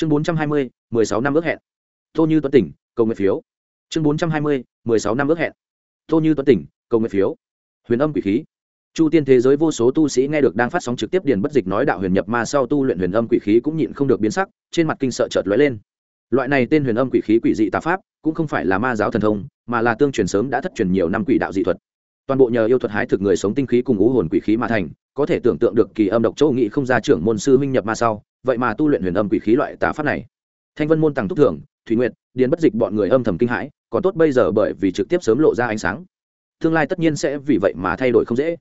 chương bốn trăm hai mươi, mười sáu năm ước hẹn. Tô như tuấn tỉnh, cầu nguyện phiếu. Chương bốn trăm hai mươi, mười sáu năm ước hẹn. Tô như tuấn tỉnh, cầu nguyện phiếu. Huyền âm quỷ khí. Chu tiên thế giới vô số tu sĩ nghe được đang phát sóng trực tiếp điền bất dịch nói đạo huyền nhập ma sau tu luyện huyền âm quỷ khí cũng nhịn không được biến sắc, trên mặt kinh sợ chợt lóe lên. Loại này tên huyền âm quỷ khí quỷ dị tà pháp, cũng không phải là ma giáo thần thông, mà là tương truyền sớm đã thất truyền nhiều năm quỷ đạo dị thuật. Toàn bộ nhờ yêu thuật hái thực người sống tinh khí cùng ngũ hồn quỷ khí mà thành, có thể tưởng tượng được kỳ âm độc châu nghị không ra trưởng môn sư huynh nhập ma sau vậy mà tu luyện huyền âm quỷ khí loại tà pháp này. Thanh vân môn tàng túc thượng, thủy nguyệt điền bất dịch bọn người âm thầm kinh hãi còn tốt bây giờ bởi vì trực tiếp sớm lộ ra ánh sáng. Tương lai tất nhiên sẽ vì vậy mà thay đổi không dễ.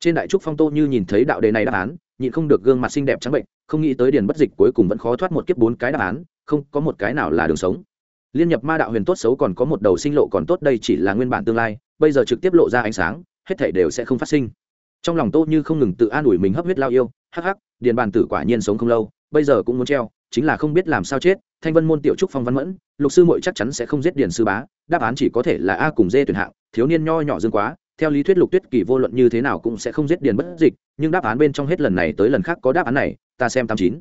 Trên đại trúc phong tô như nhìn thấy đạo đề này đáp án nhịn không được gương mặt xinh đẹp trắng bệnh không nghĩ tới điền bất dịch cuối cùng vẫn khó thoát một kiếp bốn cái đáp án không có một cái nào là đường sống. Liên nhập ma đạo huyền tốt xấu còn có một đầu sinh lộ còn tốt đây chỉ là nguyên bản tương lai bây giờ trực tiếp lộ ra ánh sáng hết thảy đều sẽ không phát sinh. Trong lòng tô như không ngừng tự an ủi mình hấp huyết lao yêu hắc hắc điền bàn tử quả nhiên sống không lâu bây giờ cũng muốn treo, chính là không biết làm sao chết, thanh vân môn tiểu trúc phong văn mẫn, lục sư muội chắc chắn sẽ không giết điền sư bá, đáp án chỉ có thể là a cùng dê tuyển hạng, thiếu niên nho nhỏ dương quá, theo lý thuyết lục tuyết kỳ vô luận như thế nào cũng sẽ không giết điền bất dịch, nhưng đáp án bên trong hết lần này tới lần khác có đáp án này, ta xem tám chín.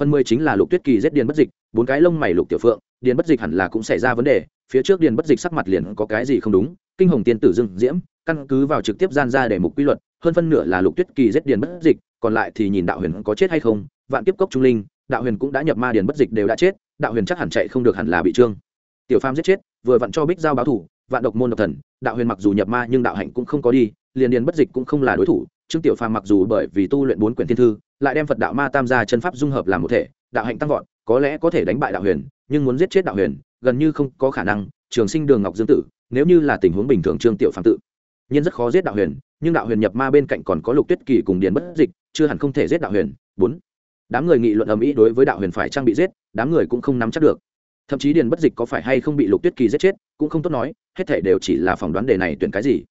Phần mười chính là lục tuyết kỳ giết điền bất dịch, bốn cái lông mày lục tiểu phượng, điền bất dịch hẳn là cũng xảy ra vấn đề, phía trước điền bất dịch sắc mặt liền có cái gì không đúng, kinh hồng tiên tử dương diễm, căn cứ vào trực tiếp gian ra để mục quy luật, hơn phân nửa là lục tuyết kỳ giết điền bất dịch còn lại thì nhìn đạo huyền có chết hay không, vạn kiếp cốc trung linh, đạo huyền cũng đã nhập ma điền bất dịch đều đã chết, đạo huyền chắc hẳn chạy không được hẳn là bị trương. Tiểu phàm giết chết, vừa vặn cho bích giao báo thủ, vạn độc môn độc thần, đạo huyền mặc dù nhập ma nhưng đạo hạnh cũng không có đi, liền điền bất dịch cũng không là đối thủ, trương tiểu phàm mặc dù bởi vì tu luyện bốn quyển thiên thư, lại đem phật đạo ma tam gia chân pháp dung hợp làm một thể, đạo hạnh tăng vọt, có lẽ có thể đánh bại đạo huyền, nhưng muốn giết chết đạo huyền, gần như không có khả năng, trường sinh đường ngọc dương tử, nếu như là tình huống bình thường trương tiểu phàm tự, nhiên rất khó giết đạo huyền, nhưng đạo huyền nhập ma bên cạnh còn có lục tuyết kỳ cùng điền bất dịch chưa hẳn không thể giết đạo huyền. Bốn, đám người nghị luận ầm ĩ đối với đạo huyền phải trang bị giết, đám người cũng không nắm chắc được. Thậm chí điền bất dịch có phải hay không bị lục tuyết kỳ giết chết, cũng không tốt nói, hết thể đều chỉ là phỏng đoán đề này tuyển cái gì.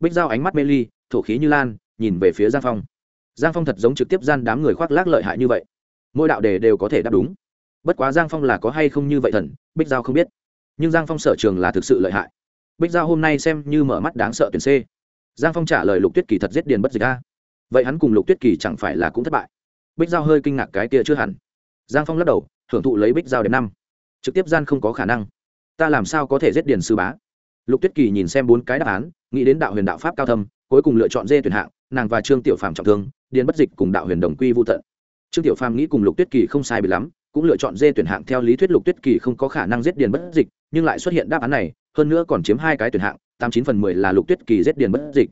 Bích giao ánh mắt mê ly, thổ khí như lan, nhìn về phía giang phong. Giang phong thật giống trực tiếp gian đám người khoác lác lợi hại như vậy. Mỗi đạo đề đều có thể đáp đúng. Bất quá giang phong là có hay không như vậy thần, bích giao không biết. Nhưng giang phong sở trường là thực sự lợi hại. Bích giao hôm nay xem như mở mắt đáng sợ tuyển c. Giang phong trả lời lục tuyết kỳ thật giết điền bất dịch a vậy hắn cùng lục tuyết kỳ chẳng phải là cũng thất bại? Bích giao hơi kinh ngạc cái kia chưa hẳn. Giang phong lắc đầu hưởng thụ lấy bích giao đến năm. Trực tiếp gian không có khả năng. Ta làm sao có thể giết điền sư bá? Lục tuyết kỳ nhìn xem bốn cái đáp án, nghĩ đến đạo huyền đạo pháp cao thâm, cuối cùng lựa chọn dê tuyển hạng, nàng và trương tiểu phàm trọng thương, điền bất dịch cùng đạo huyền đồng quy vô tận. Trương tiểu phàm nghĩ cùng lục tuyết kỳ không sai bị lắm, cũng lựa chọn dê tuyển hạng theo lý thuyết lục tuyết kỳ không có khả năng giết điền bất dịch, nhưng lại xuất hiện đáp án này, hơn nữa còn chiếm hai cái tuyển hạng, tám chín phần mười là lục tuyết kỳ giết điền bất dịch.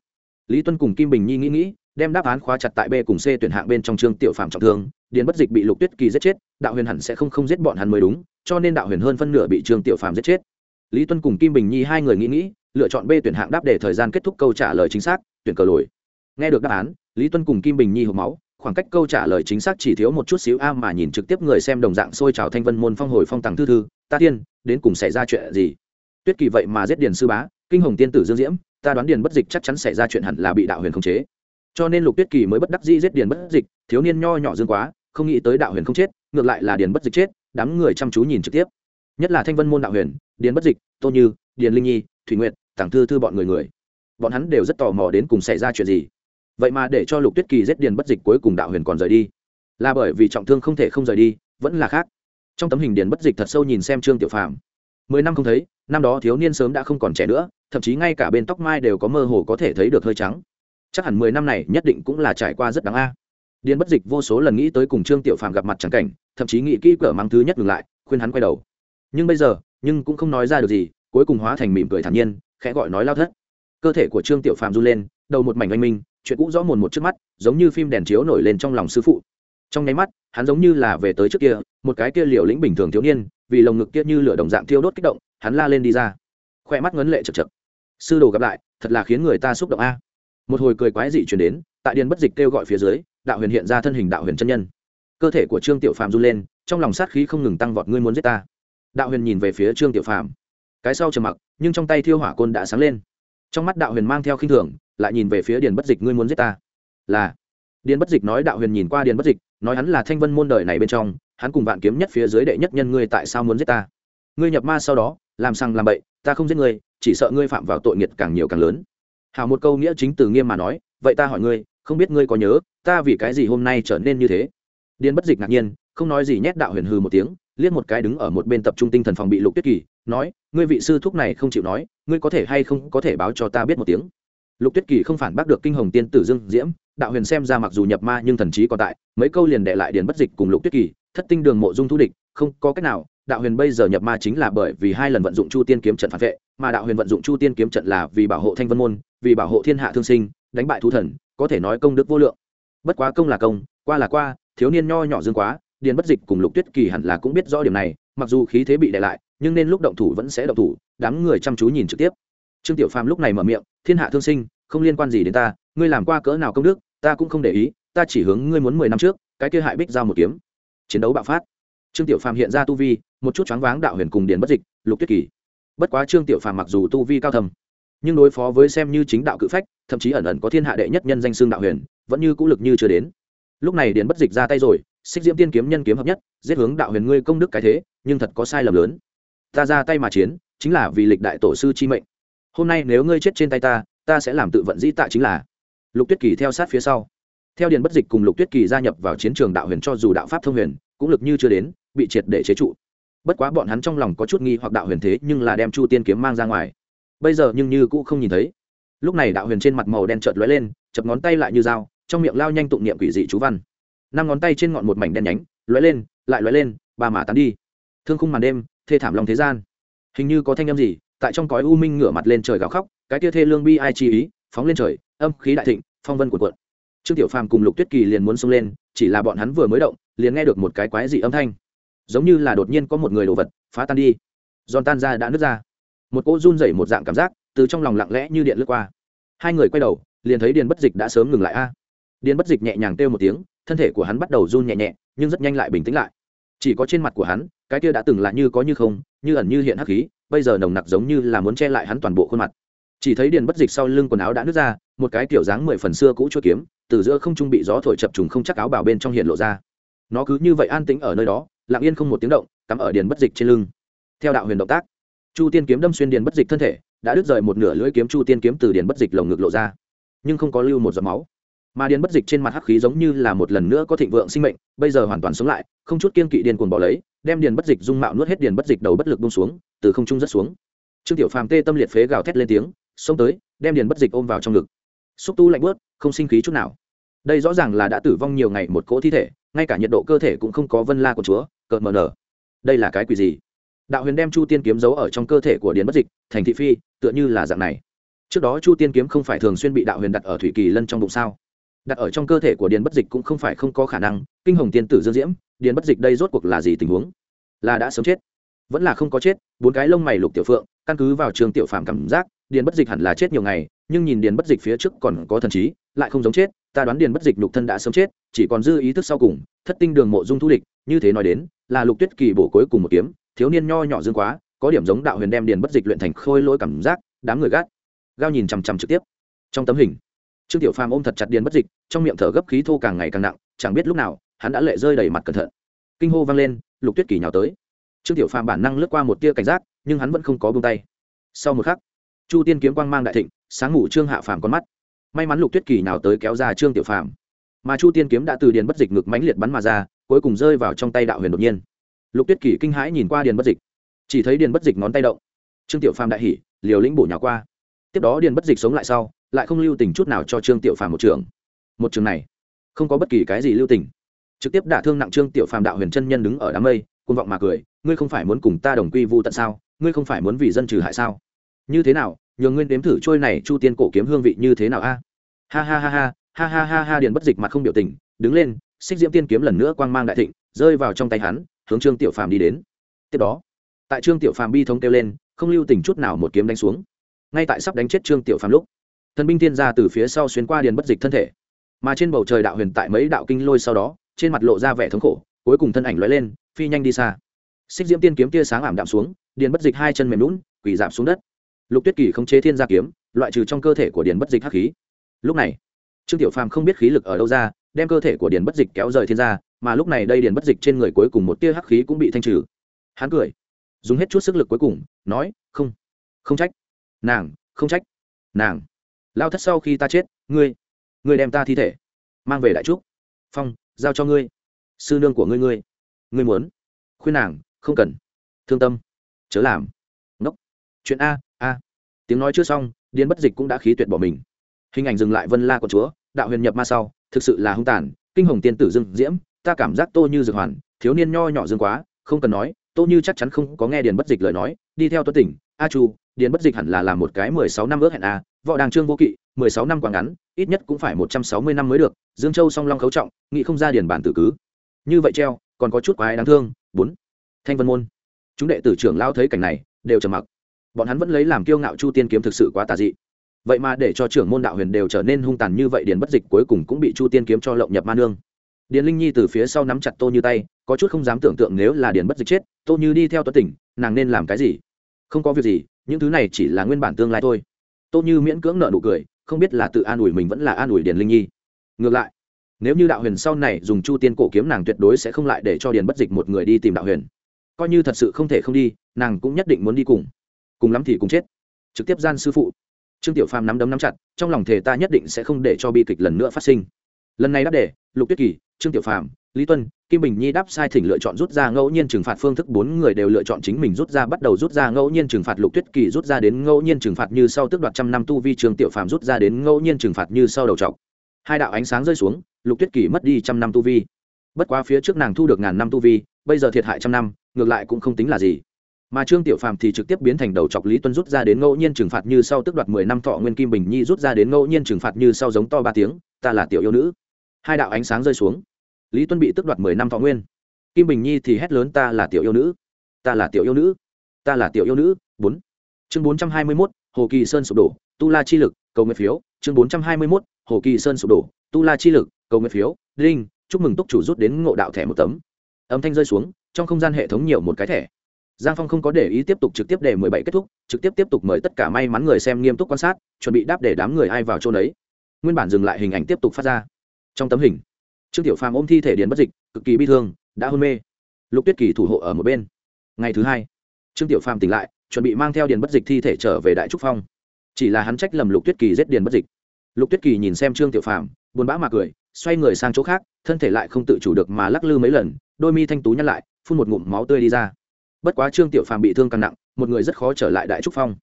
Lý tuân cùng kim bình nhi nghĩ nghĩ đem đáp án khóa chặt tại b cùng c tuyển hạng bên trong trương tiểu phạm trọng thương, điền bất dịch bị lục tuyết kỳ giết chết, đạo huyền hẳn sẽ không không giết bọn hắn mới đúng, cho nên đạo huyền hơn phân nửa bị trương tiểu phạm giết chết. Lý tuân cùng kim bình nhi hai người nghĩ nghĩ, lựa chọn b tuyển hạng đáp để thời gian kết thúc câu trả lời chính xác, tuyển cờ lồi. Nghe được đáp án, lý tuân cùng kim bình nhi hô máu, khoảng cách câu trả lời chính xác chỉ thiếu một chút xíu a mà nhìn trực tiếp người xem đồng dạng xôi trào thanh vân môn phong hồi phong tàng thư thư, ta tiên đến cùng xảy ra chuyện gì? Tuyết kỳ vậy mà giết điền sư bá, kinh hồng tiên tử dương diễm, ta đoán điền bất dịch chắc chắn xảy ra chuyện hẳn là bị đạo huyền khống chế cho nên lục tuyết kỳ mới bất đắc dĩ giết điền bất dịch, thiếu niên nho nhỏ dương quá, không nghĩ tới đạo huyền không chết, ngược lại là điền bất dịch chết, đám người chăm chú nhìn trực tiếp. Nhất là thanh vân môn đạo huyền, điền bất dịch, tô như, điền linh nhi, thủy nguyệt tảng thư thư bọn người người. Bọn hắn đều rất tò mò đến cùng xảy ra chuyện gì. Vậy mà để cho lục tuyết kỳ giết điền bất dịch cuối cùng đạo huyền còn rời đi. Là bởi vì trọng thương không thể không rời đi, vẫn là khác. Trong tấm hình điền bất dịch thật sâu nhìn xem trương tiểu phàm. Mười năm không thấy, năm đó thiếu niên sớm đã không còn trẻ nữa, thậm chí ngay cả bên tóc mai đều có mơ hồ có thể thấy được hơi trắng chắc hẳn mười năm này nhất định cũng là trải qua rất đáng a. Điền bất dịch vô số lần nghĩ tới cùng trương tiểu phàm gặp mặt chẳng cảnh, thậm chí nghĩ kỹ cỡ mang thứ nhất ngừng lại, khuyên hắn quay đầu. Nhưng bây giờ, nhưng cũng không nói ra được gì, cuối cùng hóa thành mỉm cười thản nhiên, khẽ gọi nói lao thất. Cơ thể của trương tiểu phàm run lên, đầu một mảnh oanh minh, chuyện cũ rõ mồn một trước mắt, giống như phim đèn chiếu nổi lên trong lòng sư phụ. Trong nháy mắt, hắn giống như là về tới trước kia, một cái kia liều lĩnh bình thường thiếu niên, vì lồng ngực kia như lửa đồng dạng thiêu đốt kích động, hắn la lên đi ra. Khoe mắt ngấn lệ chật chật. Sư đồ gặp lại, thật là khiến người ta xúc động a một hồi cười quái dị chuyển đến, tại điền bất dịch kêu gọi phía dưới, đạo huyền hiện ra thân hình đạo huyền chân nhân. Cơ thể của trương tiểu phàm run lên, trong lòng sát khí không ngừng tăng vọt, ngươi muốn giết ta? Đạo huyền nhìn về phía trương tiểu phàm. Cái sau trầm mặc, nhưng trong tay thiêu hỏa côn đã sáng lên. Trong mắt đạo huyền mang theo khinh thường, lại nhìn về phía điền bất dịch, ngươi muốn giết ta? Là. Điền bất dịch nói, đạo huyền nhìn qua điền bất dịch, nói hắn là thanh vân môn đời này bên trong, hắn cùng vạn kiếm nhất phía dưới đệ nhất nhân ngươi tại sao muốn giết ta? Ngươi nhập ma sau đó, làm sang làm bậy, ta không giết ngươi, chỉ sợ ngươi phạm vào tội nghiệt càng nhiều càng lớn hào một câu nghĩa chính từ nghiêm mà nói, vậy ta hỏi ngươi, không biết ngươi có nhớ, ta vì cái gì hôm nay trở nên như thế? Điền bất dịch ngạc nhiên, không nói gì nhét đạo huyền hư một tiếng, liếc một cái đứng ở một bên tập trung tinh thần phòng bị lục tuyết kỳ, nói, ngươi vị sư thúc này không chịu nói, ngươi có thể hay không có thể báo cho ta biết một tiếng? Lục tuyết kỳ không phản bác được kinh hồng tiên tử dương diễm, đạo huyền xem ra mặc dù nhập ma nhưng thần trí còn tại, mấy câu liền đệ lại điền bất dịch cùng lục tuyết kỳ, thất tinh đường mộ dung thu địch, không có cách nào, đạo huyền bây giờ nhập ma chính là bởi vì hai lần vận dụng chu tiên kiếm trận phản vệ, mà đạo huyền vận dụng chu tiên kiếm trận là vì bảo hộ thanh vân môn vì bảo hộ thiên hạ thương sinh, đánh bại thú thần, có thể nói công đức vô lượng. Bất quá công là công, qua là qua, thiếu niên nho nhỏ dương quá, điền bất dịch cùng lục tuyết kỳ hẳn là cũng biết rõ điểm này, mặc dù khí thế bị đè lại, nhưng nên lúc động thủ vẫn sẽ động thủ, đám người chăm chú nhìn trực tiếp. Trương tiểu phàm lúc này mở miệng, thiên hạ thương sinh, không liên quan gì đến ta, ngươi làm qua cỡ nào công đức, ta cũng không để ý, ta chỉ hướng ngươi muốn mười năm trước, cái kia hại bích giao một kiếm. Chiến đấu bạo phát. Trương tiểu phàm hiện ra tu vi, một chút choáng váng đạo huyền cùng điền bất dịch, lục tuyết kỳ. Bất quá trương tiểu phàm mặc dù tu vi cao thầm nhưng đối phó với xem như chính đạo cự phách, thậm chí ẩn ẩn có thiên hạ đệ nhất nhân danh xương đạo huyền, vẫn như cũ lực như chưa đến. Lúc này điền bất dịch ra tay rồi, xích diễm tiên kiếm nhân kiếm hợp nhất, giết hướng đạo huyền ngươi công đức cái thế, nhưng thật có sai lầm lớn. Ta ra tay mà chiến, chính là vì lịch đại tổ sư chi mệnh. Hôm nay nếu ngươi chết trên tay ta ta sẽ làm tự vận dĩ tạ chính là. Lục tuyết kỳ theo sát phía sau. Theo điền bất dịch cùng lục tuyết kỳ gia nhập vào chiến trường đạo huyền cho dù đạo pháp thông huyền, cũng lực như chưa đến, bị triệt để chế trụ. Bất quá bọn hắn trong lòng có chút nghi hoặc đạo huyền thế nhưng là đem chu tiên kiếm mang ra ngoài bây giờ nhưng như cũ không nhìn thấy. Lúc này đạo huyền trên mặt màu đen trợt lóe lên, chập ngón tay lại như dao, trong miệng lao nhanh tụng niệm quỷ dị chú văn. Năm ngón tay trên ngọn một mảnh đen nhánh, lóe lên, lại lóe lên, ba mã tán đi. Thương khung màn đêm, thê thảm lòng thế gian. Hình như có thanh âm gì, tại trong cõi u minh ngửa mặt lên trời gào khóc, cái tia thê lương bi ai chi ý, phóng lên trời, âm khí đại thịnh, phong vân cuộn cuộn. Trương tiểu phàm cùng lục tuyết kỳ liền muốn xông lên, chỉ là bọn hắn vừa mới động, liền nghe được một cái quái dị âm thanh. Giống như là đột nhiên có một người đồ vật, phá tan đi. Giòn tan ra đã nứt ra một cỗ run rẩy một dạng cảm giác từ trong lòng lặng lẽ như điện lướt qua. Hai người quay đầu, liền thấy điền bất dịch đã sớm ngừng lại a. Điền bất dịch nhẹ nhàng kêu một tiếng, thân thể của hắn bắt đầu run nhẹ nhẹ, nhưng rất nhanh lại bình tĩnh lại. Chỉ có trên mặt của hắn, cái kia đã từng là như có như không, như ẩn như hiện hắc khí, bây giờ nồng nặc giống như là muốn che lại hắn toàn bộ khuôn mặt. Chỉ thấy điền bất dịch sau lưng quần áo đã nứt ra, một cái kiểu dáng mười phần xưa cũ chua kiếm, từ giữa không trung bị gió thổi chập trùng không chắc áo bảo bên trong hiện lộ ra. Nó cứ như vậy an tĩnh ở nơi đó, lặng yên không một tiếng động, cắm ở điền bất dịch trên lưng. Theo đạo huyền động tác chu tiên kiếm đâm xuyên điền bất dịch thân thể, đã đứt rời một nửa lưỡi kiếm chu tiên kiếm từ điền bất dịch lồng ngực lộ ra. Nhưng không có lưu một giọt máu. Mà điền bất dịch trên mặt hắc khí giống như là một lần nữa có thịnh vượng sinh mệnh, bây giờ hoàn toàn sống lại, không chút kiên kỵ điền cuồng bỏ lấy, đem điền bất dịch dung mạo nuốt hết điền bất dịch đầu bất lực bông xuống, từ không trung rất xuống. Trương tiểu phàm tê tâm liệt phế gào thét lên tiếng, xông tới, đem điền bất dịch ôm vào trong ngực. Xúc tu lạnh bớt không sinh khí chút nào. Đây rõ ràng là đã tử vong nhiều ngày một cỗ thi thể, ngay cả nhiệt độ cơ thể cũng không có vân la của chúa, cợt mờ nở. Đây là cái quỷ gì? Đạo huyền đem chu tiên kiếm giấu ở trong cơ thể của điền bất dịch, thành thị phi, tựa như là dạng này. Trước đó chu tiên kiếm không phải thường xuyên bị đạo huyền đặt ở thủy kỳ lân trong bụng sao? Đặt ở trong cơ thể của điền bất dịch cũng không phải không có khả năng, kinh hồng tiên tử dương diễm, điền bất dịch đây rốt cuộc là gì tình huống? Là đã sớm chết. Vẫn là không có chết, bốn cái lông mày lục tiểu phượng, căn cứ vào trường tiểu phàm cảm giác, điền bất dịch hẳn là chết nhiều ngày, nhưng nhìn điền bất dịch phía trước còn có thần trí, lại không giống chết, ta đoán điền bất dịch nhục thân đã sớm chết, chỉ còn dư ý thức sau cùng, thất tinh đường mộ dung thu địch, như thế nói đến, là lục tuyết kỳ bổ cuối cùng một kiếm thiếu niên nho nhỏ dương quá, có điểm giống đạo huyền đem điền bất dịch luyện thành khôi lỗi cảm giác, đám người gác gao nhìn chằm chằm trực tiếp. Trong tấm hình, trương tiểu phàm ôm thật chặt điền bất dịch, trong miệng thở gấp khí thô càng ngày càng nặng, chẳng biết lúc nào, hắn đã lệ rơi đầy mặt cẩn thận. Kinh hô vang lên, lục tuyết kỳ nhào tới. Trương tiểu phàm bản năng lướt qua một tia cảnh giác, nhưng hắn vẫn không có buông tay. Sau một khắc, chu tiên kiếm quang mang đại thịnh, sáng ngủ trương hạ phàm con mắt. May mắn lục tuyết kỳ nào tới kéo ra trương tiểu phàm. Mà chu tiên kiếm đã từ điền bất dịch ngực mãnh liệt bắn mà ra, cuối cùng rơi vào trong tay đạo huyền đột nhiên lục tuyết kỳ kinh hãi nhìn qua điền bất dịch. Chỉ thấy điền bất dịch ngón tay động. Trương tiểu phàm đại hỉ, liều lĩnh bổ nhào qua. Tiếp đó điền bất dịch sống lại sau, lại không lưu tình chút nào cho trương tiểu phàm một trường. Một trường này, không có bất kỳ cái gì lưu tình. Trực tiếp đả thương nặng trương tiểu phàm đạo huyền chân nhân đứng ở đám mây côn vọng mà cười, ngươi không phải muốn cùng ta đồng quy vu tận sao? Ngươi không phải muốn vì dân trừ hại sao? Như thế nào nhường nguyên đếm thử trôi này chu tiên cổ kiếm hương vị như thế nào a? Ha ha ha ha ha ha ha ha, điền bất dịch mặt không biểu tình, đứng lên, xích diễm tiên kiếm lần nữa quang mang đại thịnh, rơi vào trong tay hắn hướng trương tiểu phàm đi đến. Tiếp đó, tại trương tiểu phàm bi thống kêu lên, không lưu tình chút nào một kiếm đánh xuống. Ngay tại sắp đánh chết trương tiểu phàm lúc, thần binh tiên ra từ phía sau xuyên qua điền bất dịch thân thể. Mà trên bầu trời đạo huyền tại mấy đạo kinh lôi sau đó, trên mặt lộ ra vẻ thống khổ, cuối cùng thân ảnh lóe lên, phi nhanh đi xa. Xích diễm tiên kiếm tia sáng ảm đạm xuống, điền bất dịch hai chân mềm lún quỳ giảm xuống đất. Lục tuyết kỳ không chế thiên gia kiếm, loại trừ trong cơ thể của điền bất dịch hắc khí. Lúc này, trương tiểu phàm không biết khí lực ở đâu ra, đem cơ thể của điền bất dịch kéo rời thiên gia mà lúc này đây điền bất dịch trên người cuối cùng một tia hắc khí cũng bị thanh trừ. Hắn cười, dùng hết chút sức lực cuối cùng, nói, không không trách. Nàng, không trách. Nàng, lao thất sau khi ta chết, ngươi ngươi đem ta thi thể, mang về đại trúc. Phong, giao cho ngươi. Sư nương của ngươi ngươi ngươi muốn. Khuyên nàng, không cần. Thương tâm, chớ làm. Ngốc. Chuyện a a. Tiếng nói chưa xong điên bất dịch cũng đã khí tuyệt bỏ mình. Hình ảnh dừng lại vân la của chúa, đạo huyền nhập ma sau, thực sự là hung tàn, kinh hồng tiên tử dương diễm ta cảm giác tô như dược hoàn, thiếu niên nho nhỏ dương quá, không cần nói, tô như chắc chắn không có nghe điền bất dịch lời nói, đi theo tuấn tỉnh, a chu, điền bất dịch hẳn là làm một cái mười sáu năm ước hẹn a, võ đàng trương vô kỵ, mười sáu năm quá ngắn, ít nhất cũng phải một trăm sáu mươi năm mới được, dương châu song long khấu trọng, nghị không ra điền bản tử cứ. Như vậy treo, còn có chút quái đáng thương, bốn, thanh vân môn. Chúng đệ tử trưởng lao thấy cảnh này, đều trầm mặc. Bọn hắn vẫn lấy làm kiêu ngạo chu tiên kiếm thực sự quá tà dị. Vậy mà để cho trưởng môn đạo huyền đều trở nên hung tàn như vậy điền bất dịch cuối cùng cũng bị chu tiên kiếm cho lộng nhập ma nương điền linh nhi từ phía sau nắm chặt tô như tay, có chút không dám tưởng tượng nếu là điền bất dịch chết, tô như đi theo tuấn tỉnh, nàng nên làm cái gì? Không có việc gì, những thứ này chỉ là nguyên bản tương lai thôi. Tô như miễn cưỡng nợ nụ cười, không biết là tự an ủi mình vẫn là an ủi điền linh nhi. Ngược lại, nếu như đạo huyền sau này dùng chu tiên cổ kiếm nàng tuyệt đối sẽ không lại để cho điền bất dịch một người đi tìm đạo huyền. Coi như thật sự không thể không đi, nàng cũng nhất định muốn đi cùng. Cùng lắm thì cùng chết. Trực tiếp gian sư phụ. Trương tiểu phàm nắm đấm nắm chặt, trong lòng thề ta nhất định sẽ không để cho bi kịch lần nữa phát sinh lần này đáp đề, lục tuyết kỳ, trương tiểu phạm lý tuân, kim bình nhi đáp sai thỉnh lựa chọn rút ra ngẫu nhiên trừng phạt phương thức. Bốn người đều lựa chọn chính mình rút ra, bắt đầu rút ra ngẫu nhiên trừng phạt. Lục tuyết kỳ rút ra đến ngẫu nhiên trừng phạt như sau tức đoạt trăm năm tu vi. Trương tiểu phạm rút ra đến ngẫu nhiên trừng phạt như sau đầu trọc. Hai đạo ánh sáng rơi xuống, lục tuyết kỳ mất đi trăm năm tu vi. Bất quá phía trước nàng thu được ngàn năm tu vi, bây giờ thiệt hại trăm năm, ngược lại cũng không tính là gì. Mà trương tiểu phàm thì trực tiếp biến thành đầu chọc lý tuân rút ra đến ngẫu nhiên trừng phạt như sau tức đoạt mười năm thọ nguyên. Kim bình nhi rút ra đến ngẫu nhiên trừng phạt như sau, giống to ba tiếng, ta là tiểu yêu nữ hai đạo ánh sáng rơi xuống. Lý tuân bị tước đoạt mười năm thọ nguyên. Kim bình nhi thì hét lớn, ta là tiểu yêu nữ! Ta là tiểu yêu nữ! Ta là tiểu yêu nữ! Bốn. Chương bốn trăm hai mươi mốt, hồ kỳ sơn sụp đổ, tu la chi lực, cầu nguyện phiếu. Chương bốn trăm hai mươi mốt, hồ kỳ sơn sụp đổ, tu la chi lực, cầu nguyện phiếu. Đinh, chúc mừng túc chủ rút đến ngộ đạo thẻ một tấm. Âm thanh rơi xuống, trong không gian hệ thống nhiều một cái thẻ. Giang phong không có để ý tiếp tục trực tiếp để mười bảy kết thúc, trực tiếp tiếp tục mời tất cả may mắn người xem nghiêm túc quan sát, chuẩn bị đáp để đám người ai vào chỗ đấy nguyên bản dừng lại hình ảnh tiếp tục phát ra trong tấm hình. Trương tiểu phàm ôm thi thể điền bất dịch, cực kỳ bi thương, đã hôn mê. Lục tuyết kỳ thủ hộ ở một bên. Ngày thứ hai, trương tiểu phàm tỉnh lại, chuẩn bị mang theo điền bất dịch thi thể trở về đại trúc phong. Chỉ là hắn trách lầm lục tuyết kỳ giết điền bất dịch. Lục tuyết kỳ nhìn xem trương tiểu phàm, buồn bã mà cười, xoay người sang chỗ khác, thân thể lại không tự chủ được mà lắc lư mấy lần, đôi mi thanh tú nhăn lại, phun một ngụm máu tươi đi ra. Bất quá trương tiểu phàm bị thương càng nặng, một người rất khó trở lại đại trúc phong.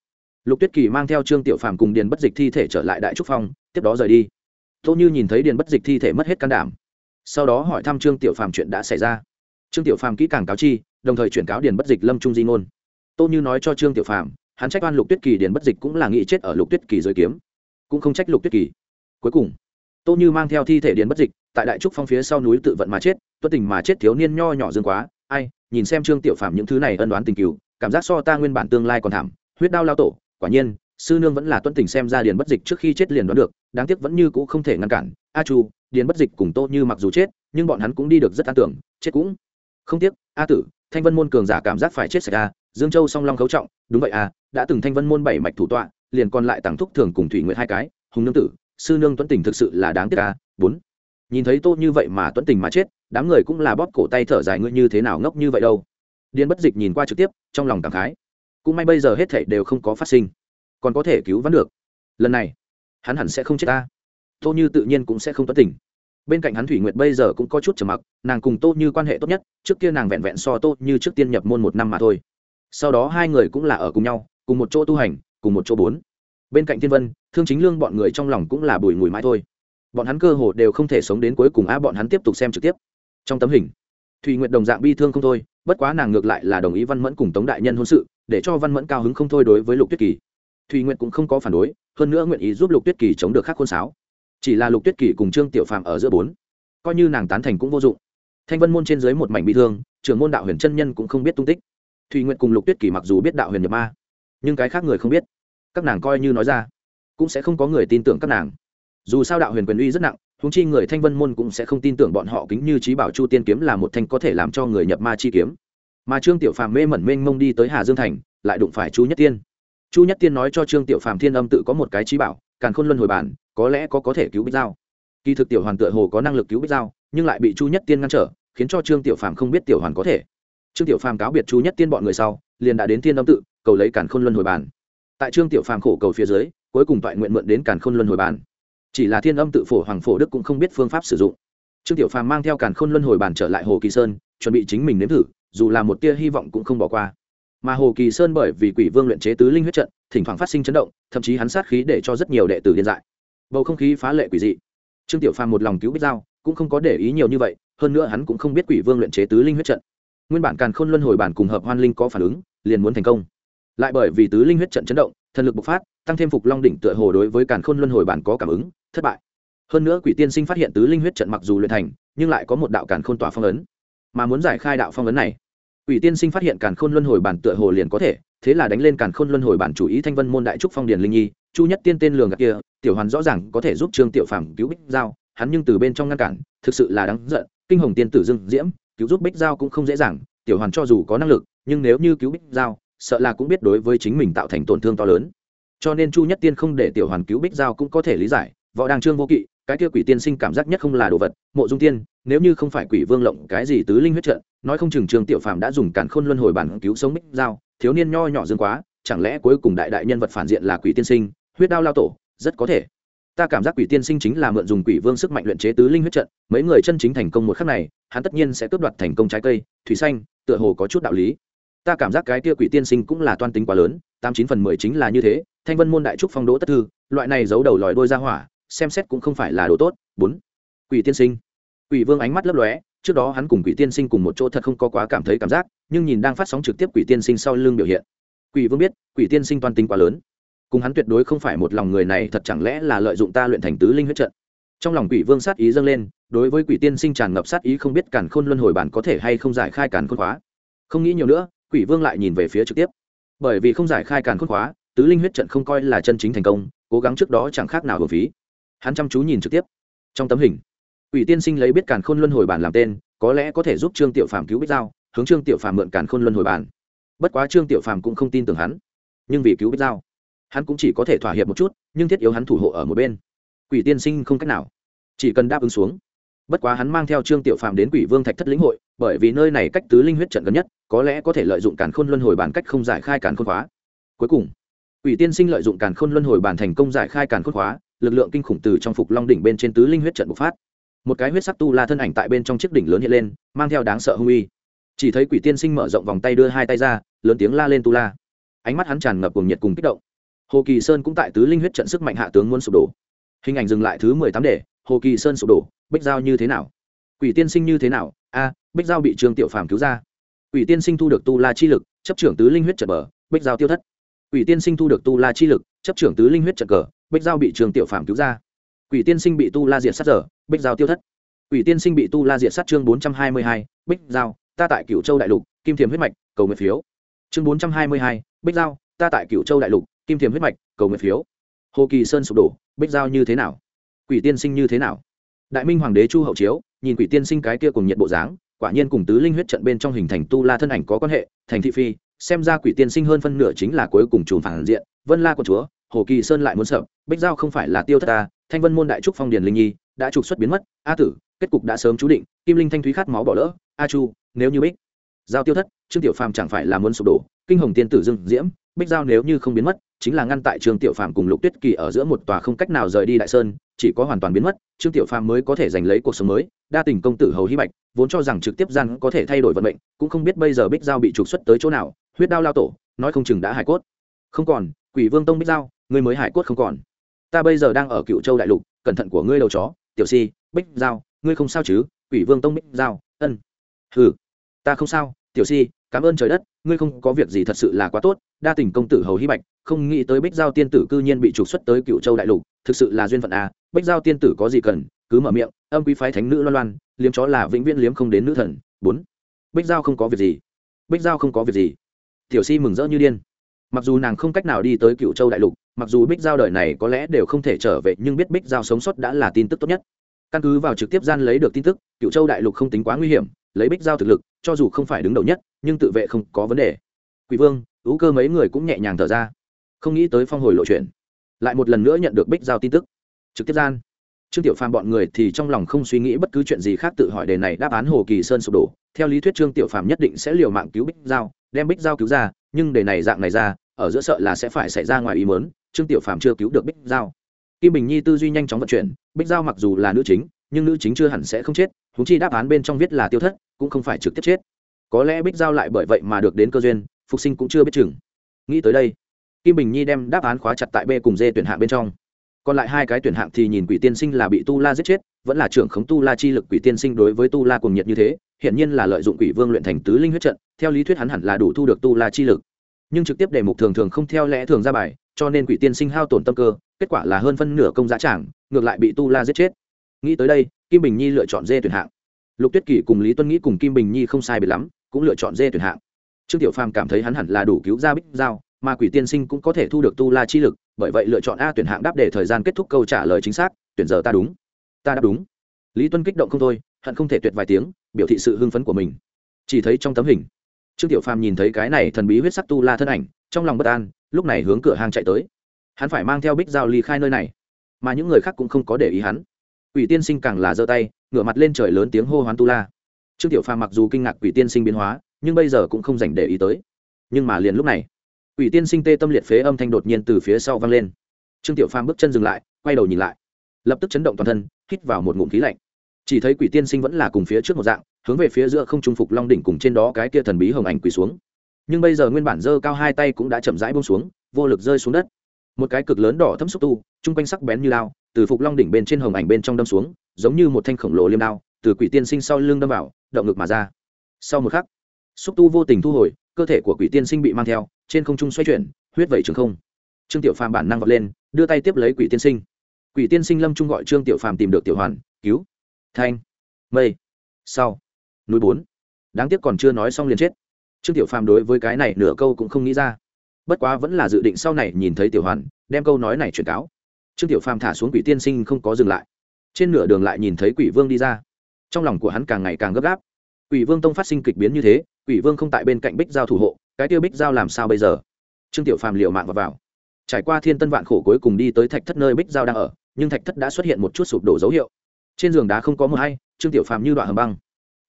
Lục tuyết kỳ mang theo trương tiểu phàm cùng điền bất dịch thi thể trở lại đại trúc phong, tiếp đó rời đi tô như nhìn thấy điền bất dịch thi thể mất hết can đảm. Sau đó hỏi thăm trương tiểu phàm chuyện đã xảy ra. Trương tiểu phàm kỹ càng cáo chi, đồng thời chuyển cáo điền bất dịch lâm trung di ngôn. Tô như nói cho trương tiểu phàm, hắn trách oan lục tuyết kỳ, điền bất dịch cũng là nghĩ chết ở lục tuyết kỳ dưới kiếm. Cũng không trách lục tuyết kỳ. Cuối cùng, tô như mang theo thi thể điền bất dịch, tại đại trúc phong phía sau núi tự vận mà chết tuất tình mà chết thiếu niên nho nhỏ dương quá. Ai, nhìn xem trương tiểu phàm những thứ này ân đoán tình cừu, cảm giác so ta nguyên bản tương lai còn thảm, huyết đau lao tổ, quả nhiên sư nương vẫn là tuân tình xem ra điền bất dịch trước khi chết liền đoán được, đáng tiếc vẫn như cũ không thể ngăn cản. A chu, điền bất dịch cùng tô như mặc dù chết, nhưng bọn hắn cũng đi được rất an tưởng, chết cũng không tiếc. A tử, thanh vân môn cường giả cảm giác phải chết xảy ra à, dương châu song long khấu trọng, đúng vậy à đã từng thanh vân môn bảy mạch thủ tọa, liền còn lại tàng thúc thường cùng thủy nguyện hai cái, hùng nương tử, sư nương tuấn tình thực sự là đáng tiếc à. Bốn, nhìn thấy tô như vậy mà tuấn tình mà chết, đám người cũng là bóp cổ tay thở dài, ngươi như thế nào ngốc như vậy đâu? Điền bất dịch nhìn qua trực tiếp, trong lòng cảm khái. Cũng may bây giờ hết thảy đều không có phát sinh còn có thể cứu vãn được. Lần này, hắn hẳn sẽ không chết ta. Tô như tự nhiên cũng sẽ không tuấn tỉnh. bên cạnh hắn thủy nguyệt bây giờ cũng có chút trầm mặc, nàng cùng tô như quan hệ tốt nhất, trước kia nàng vẹn vẹn so tô như trước tiên nhập môn một năm mà thôi. Sau đó hai người cũng là ở cùng nhau, cùng một chỗ tu hành, cùng một chỗ bốn. Bên cạnh thiên vân, thương chính lương bọn người trong lòng cũng là bùi ngùi mãi thôi. Bọn hắn cơ hồ đều không thể sống đến cuối cùng a bọn hắn tiếp tục xem trực tiếp. Trong tấm hình thùy nguyệt đồng dạng bi thương không thôi, bất quá nàng ngược lại là đồng ý văn mẫn cùng tống đại nhân hôn sự, để cho văn mẫn cao hứng không thôi đối với lục tuyết kỳ thùy nguyệt cũng không có phản đối, hơn nữa nguyện ý giúp lục tuyết kỳ chống được khắc khôn sáo. Chỉ là lục tuyết kỳ cùng trương tiểu phàm ở giữa bốn, coi như nàng tán thành cũng vô dụng. Thanh vân môn trên dưới một mảnh bị thương, trưởng môn đạo huyền chân nhân cũng không biết tung tích. Thùy nguyện cùng lục tuyết kỳ mặc dù biết đạo huyền nhập ma, nhưng cái khác người không biết. Các nàng coi như nói ra, cũng sẽ không có người tin tưởng các nàng. Dù sao đạo huyền quyền uy rất nặng húng chi người thanh vân môn cũng sẽ không tin tưởng bọn họ kính như trí bảo chu tiên kiếm là một thanh có thể làm cho người nhập ma chi kiếm. Mà trương tiểu phàm mê mẩn mênh mông đi tới hà dương thành, lại đụng phải chu nhất tiên chu nhất tiên nói cho trương tiểu phàm thiên âm tự có một cái trí bảo, càn khôn luân hồi bản, có lẽ có có thể cứu bích giao. Kỳ thực tiểu hoàn tựa hồ có năng lực cứu bích giao, nhưng lại bị chu nhất tiên ngăn trở, khiến cho trương tiểu phàm không biết tiểu hoàn có thể. Trương tiểu phàm cáo biệt chu nhất tiên bọn người sau, liền đã đến thiên âm tự, cầu lấy càn khôn luân hồi bản. Tại trương tiểu phàm khổ cầu phía dưới, cuối cùng toại nguyện mượn đến càn khôn luân hồi bản. Chỉ là thiên âm tự phổ hoàng phổ đức cũng không biết phương pháp sử dụng. Trương tiểu phàm mang theo càn khôn luân hồi bản trở lại hồ kỳ sơn, chuẩn bị chính mình nếm thử, dù là một tia hy vọng cũng không bỏ qua mà hồ kỳ sơn bởi vì quỷ vương luyện chế tứ linh huyết trận, thỉnh thoảng phát sinh chấn động, thậm chí hắn sát khí để cho rất nhiều đệ tử điên dại. Bầu không khí phá lệ quỷ dị. Trương tiểu phàm một lòng cứu bích giao, cũng không có để ý nhiều như vậy, hơn nữa hắn cũng không biết quỷ vương luyện chế tứ linh huyết trận. Nguyên bản càn khôn luân hồi bản cùng hợp hoan linh có phản ứng, liền muốn thành công. Lại bởi vì tứ linh huyết trận chấn động, thần lực bộc phát, tăng thêm phục long đỉnh tựa hồ đối với càn khôn luân hồi bản có cảm ứng, thất bại. Hơn nữa quỷ tiên sinh phát hiện tứ linh huyết trận mặc dù luyện thành, nhưng lại có một đạo càn khôn tỏa phong ấn. Mà muốn giải khai đạo phong ấn này quỷ tiên sinh phát hiện càn khôn luân hồi bản tựa hồ liền có thể, thế là đánh lên càn khôn luân hồi bản chủ ý thanh vân môn đại trúc phong điền linh nhi, chu nhất tiên tên lường gạt kia, tiểu hoàn rõ ràng có thể giúp trương tiểu phàm cứu bích giao, hắn nhưng từ bên trong ngăn cản, thực sự là đáng giận, kinh hồng tiên tử dương diễm, cứu giúp bích giao cũng không dễ dàng, tiểu hoàn cho dù có năng lực, nhưng nếu như cứu bích giao, sợ là cũng biết đối với chính mình tạo thành tổn thương to lớn. Cho nên chu nhất tiên không để tiểu hoàn cứu bích giao cũng có thể lý giải, võ đàng trương vô kỵ cái kia quỷ tiên sinh cảm giác nhất không là đồ vật, mộ dung tiên, nếu như không phải quỷ vương lộng cái gì tứ linh huyết trận, nói không chừng trường tiểu phàm đã dùng cản khôn luân hồi bản cứu sống bích giao, thiếu niên nho nhỏ dương quá, chẳng lẽ cuối cùng đại đại nhân vật phản diện là quỷ tiên sinh, huyết đao lao tổ, rất có thể. Ta cảm giác quỷ tiên sinh chính là mượn dùng quỷ vương sức mạnh luyện chế tứ linh huyết trận, mấy người chân chính thành công một khắc này, hắn tất nhiên sẽ cướp đoạt thành công trái cây, thủy xanh, tựa hồ có chút đạo lý. Ta cảm giác cái kia quỷ tiên sinh cũng là toan tính quá lớn, tám chín phần mười chính là như thế, thanh vân môn đại trúc phong đỗ tất thư, loại này giấu đầu lòi đôi ra hỏa xem xét cũng không phải là đồ tốt. Bốn, quỷ tiên sinh. Quỷ vương ánh mắt lấp lóe, trước đó hắn cùng quỷ tiên sinh cùng một chỗ thật không có quá cảm thấy cảm giác, nhưng nhìn đang phát sóng trực tiếp quỷ tiên sinh sau lưng biểu hiện. Quỷ vương biết, quỷ tiên sinh toàn tính quá lớn. Cùng hắn tuyệt đối không phải một lòng người này, thật chẳng lẽ là lợi dụng ta luyện thành tứ linh huyết trận? Trong lòng quỷ vương sát ý dâng lên, đối với quỷ tiên sinh tràn ngập sát ý không biết càn khôn luân hồi bản có thể hay không giải khai càn khôn khóa. Không nghĩ nhiều nữa, quỷ vương lại nhìn về phía trực tiếp. Bởi vì không giải khai càn khôn khóa, tứ linh huyết trận không coi là chân chính thành công, cố gắng trước đó chẳng khác nào hưởng phí hắn chăm chú nhìn trực tiếp. Trong tấm hình, quỷ tiên sinh lấy biết càn khôn luân hồi bản làm tên, có lẽ có thể giúp trương tiểu phàm cứu bích giao, hướng trương tiểu phàm mượn càn khôn luân hồi bản. Bất quá trương tiểu phàm cũng không tin tưởng hắn, nhưng vì cứu bích giao, hắn cũng chỉ có thể thỏa hiệp một chút, nhưng thiết yếu hắn thủ hộ ở một bên. Quỷ tiên sinh không cách nào, chỉ cần đáp ứng xuống. Bất quá hắn mang theo trương tiểu phàm đến quỷ vương thạch thất lĩnh hội, bởi vì nơi này cách tứ linh huyết trận gần nhất, có lẽ có thể lợi dụng càn khôn luân hồi bản cách không giải khai càn khôn khóa. Cuối cùng, quỷ tiên sinh lợi dụng càn khôn luân hồi bản thành công giải khai càn khôn khóa lực lượng kinh khủng từ trong phục long đỉnh bên trên tứ linh huyết trận bộc phát. Một cái huyết sắc tu la thân ảnh tại bên trong chiếc đỉnh lớn hiện lên, mang theo đáng sợ hung uy. Chỉ thấy quỷ tiên sinh mở rộng vòng tay đưa hai tay ra, lớn tiếng la lên tu la. Ánh mắt hắn tràn ngập cùng nhiệt cùng kích động. Hồ kỳ sơn cũng tại tứ linh huyết trận sức mạnh hạ tướng muốn sụp đổ. Hình ảnh dừng lại thứ mười tám để, hồ kỳ sơn sụp đổ, bích giao như thế nào? Quỷ tiên sinh như thế nào? A, bích giao bị trương tiểu phàm cứu ra. Quỷ tiên sinh thu được tu la chi lực, chấp trưởng tứ linh huyết trận bờ, bích giao tiêu thất. Quỷ tiên sinh thu được tu la chi lực, chấp trưởng tứ linh huyết trận cờ bích giao bị Trường tiểu Phạm cứu ra. Quỷ tiên sinh bị tu la diệt sát giờ bích giao tiêu thất. Quỷ tiên sinh bị tu la diệt sát chương bốn trăm hai mươi hai, bích giao, ta tại cửu châu đại lục, kim thiềm huyết mạch, cầu nguyện phiếu. Chương bốn trăm hai mươi hai, bích giao, ta tại cửu châu đại lục, kim thiềm huyết mạch, cầu nguyện phiếu. Hồ kỳ sơn sụp đổ, bích giao như thế nào? Quỷ tiên sinh như thế nào? Đại minh hoàng đế chu hậu chiếu, nhìn quỷ tiên sinh cái kia cùng nhiệt bộ dáng, quả nhiên cùng tứ linh huyết trận bên trong hình thành tu la thân ảnh có quan hệ, thành thị phi, xem ra quỷ tiên sinh hơn phân nửa chính là cuối cùng trùn phản diện, vân la của chúa hồ kỳ sơn lại muốn sợ, bích giao không phải là tiêu thất ta, thanh vân môn đại trúc phong điền linh nhi, đã trục xuất biến mất, a tử, kết cục đã sớm chú định, kim linh thanh thúy khát máu bỏ lỡ, a chu, nếu như bích giao tiêu thất, trương tiểu phàm chẳng phải là muốn sụp đổ, kinh hồng tiên tử dương diễm, bích giao nếu như không biến mất, chính là ngăn tại trương tiểu phàm cùng lục tuyết kỳ ở giữa một tòa không cách nào rời đi đại sơn, chỉ có hoàn toàn biến mất, trương tiểu phàm mới có thể giành lấy cuộc sống mới, đa tình công tử hầu hy bạch, vốn cho rằng trực tiếp gian có thể thay đổi vận mệnh, cũng không biết bây giờ bích giao bị trục xuất tới chỗ nào, huyết đao lao tổ, nói không chừng đã hải cốt. Không còn, quỷ vương tông bích giao ngươi mới hải cốt không còn. Ta bây giờ đang ở cựu châu đại lục, cẩn thận của ngươi đầu chó, tiểu si, bích giao, ngươi không sao chứ? Quỷ vương tông bích giao, ân. Hừ. Ta không sao, tiểu si, cảm ơn trời đất, ngươi không có việc gì thật sự là quá tốt, đa tình công tử hầu hy bạch, không nghĩ tới bích giao tiên tử cư nhiên bị trục xuất tới cựu châu đại lục, thực sự là duyên phận à. Bích giao tiên tử có gì cần, cứ mở miệng, âm quý phái thánh nữ loan loan, liếm chó là vĩnh viễn liếm không đến nữ thần. Bốn. Bích giao không có việc gì. Bích giao không có việc gì. Tiểu si mừng rỡ như điên mặc dù nàng không cách nào đi tới cựu châu đại lục, mặc dù bích giao đời này có lẽ đều không thể trở về, nhưng biết bích giao sống sót đã là tin tức tốt nhất. Căn cứ vào trực tiếp gian lấy được tin tức cựu châu đại lục không tính quá nguy hiểm, lấy bích giao thực lực, cho dù không phải đứng đầu nhất, nhưng tự vệ không có vấn đề. Quỷ vương, ú cơ mấy người cũng nhẹ nhàng thở ra. Không nghĩ tới phong hồi lộ chuyện. Lại một lần nữa nhận được bích giao tin tức. Trực tiếp gian. Trương tiểu phàm bọn người thì trong lòng không suy nghĩ bất cứ chuyện gì khác tự hỏi đề này đáp án hồ kỳ sơn sụp đổ. Theo lý thuyết trương tiểu phàm nhất định sẽ liều mạng cứu bích giao, đem bích giao cứu ra, nhưng đề này dạng này ra ở giữa sợ là sẽ phải xảy ra ngoài ý mớn trương tiểu phàm chưa cứu được bích giao. Kim bình nhi tư duy nhanh chóng vận chuyển, bích giao mặc dù là nữ chính, nhưng nữ chính chưa hẳn sẽ không chết húng chi đáp án bên trong viết là tiêu thất, cũng không phải trực tiếp chết. Có lẽ bích giao lại bởi vậy mà được đến cơ duyên, phục sinh cũng chưa biết chừng. Nghĩ tới đây, kim bình nhi đem đáp án khóa chặt tại b cùng d tuyển hạng bên trong. Còn lại hai cái tuyển hạng thì nhìn quỷ tiên sinh là bị tu la giết chết, vẫn là trưởng khống tu la chi lực quỷ tiên sinh đối với tu la cùng nhiệt như thế hiện nhiên là lợi dụng quỷ vương luyện thành tứ linh huyết trận, theo lý thuyết hắn hẳn là đủ thu được tu la chi lực nhưng trực tiếp đề mục thường thường không theo lẽ thường ra bài, cho nên quỷ tiên sinh hao tổn tâm cơ, kết quả là hơn phân nửa công giá trảng, ngược lại bị tu la giết chết. Nghĩ tới đây, kim bình nhi lựa chọn dê tuyển hạng. Lục tuyết kỷ cùng lý tuân nghĩ cùng kim bình nhi không sai biệt lắm, cũng lựa chọn dê tuyển hạng. Trương tiểu phàm cảm thấy hắn hẳn là đủ cứu ra bích giao, mà quỷ tiên sinh cũng có thể thu được tu la chi lực, bởi vậy lựa chọn a tuyển hạng đáp để thời gian kết thúc câu trả lời chính xác, tuyển giờ ta đúng. Ta đáp đúng. Lý tuân kích động không thôi, hận không thể tuyệt vài tiếng, biểu thị sự hưng phấn của mình. Chỉ thấy trong tấm hình trương tiểu phàm nhìn thấy cái này thần bí huyết sắc tu la thân ảnh, trong lòng bất an, lúc này hướng cửa hàng chạy tới. Hắn phải mang theo bích dao ly khai nơi này, mà những người khác cũng không có để ý hắn. Quỷ tiên sinh càng là giơ tay, ngửa mặt lên trời lớn tiếng hô hoán tu la. Trương tiểu phàm mặc dù kinh ngạc quỷ tiên sinh biến hóa, nhưng bây giờ cũng không dành để ý tới. Nhưng mà liền lúc này, quỷ tiên sinh tê tâm liệt phế âm thanh đột nhiên từ phía sau vang lên. Trương tiểu phàm bước chân dừng lại, quay đầu nhìn lại. Lập tức chấn động toàn thân, hít vào một ngụm khí lạnh chỉ thấy quỷ tiên sinh vẫn là cùng phía trước một dạng, hướng về phía giữa không trung phục long đỉnh cùng trên đó cái kia thần bí hồng ảnh quỳ xuống. Nhưng bây giờ nguyên bản dơ cao hai tay cũng đã chậm rãi bông xuống, vô lực rơi xuống đất. Một cái cực lớn đỏ thấm xúc tu chung quanh sắc bén như lao từ phục long đỉnh bên trên hồng ảnh bên trong đâm xuống, giống như một thanh khổng lồ liêm đao, từ quỷ tiên sinh sau lưng đâm vào, động ngực mà ra. Sau một khắc, xúc tu vô tình thu hồi, cơ thể của quỷ tiên sinh bị mang theo, trên không trung xoay chuyển, huyết vẩy trường không. Trương tiểu phàm bản năng vọt lên, đưa tay tiếp lấy quỷ tiên sinh. Quỷ tiên sinh lâm trung gọi trương tiểu phàm tìm được tiểu hoàn, cứu thanh. Mây. Sau. Núi bốn. Đáng tiếc còn chưa nói xong liền chết. Trương tiểu phàm đối với cái này nửa câu cũng không nghĩ ra. Bất quá vẫn là dự định sau này nhìn thấy tiểu hoàn đem câu nói này truyền cáo. Trương tiểu phàm thả xuống quỷ tiên sinh không có dừng lại. Trên nửa đường lại nhìn thấy quỷ vương đi ra. Trong lòng của hắn càng ngày càng gấp gáp. Quỷ vương tông phát sinh kịch biến như thế quỷ vương không tại bên cạnh bích giao thủ hộ cái tiêu bích giao làm sao bây giờ? Trương tiểu phàm liệu mạng vào, vào. Trải qua thiên tân vạn khổ cuối cùng đi tới thạch thất nơi bích giao đang ở nhưng thạch thất đã xuất hiện một chút sụp đổ dấu hiệu trên giường đá không có mờ hay, trương tiểu phàm như đoạn hầm băng.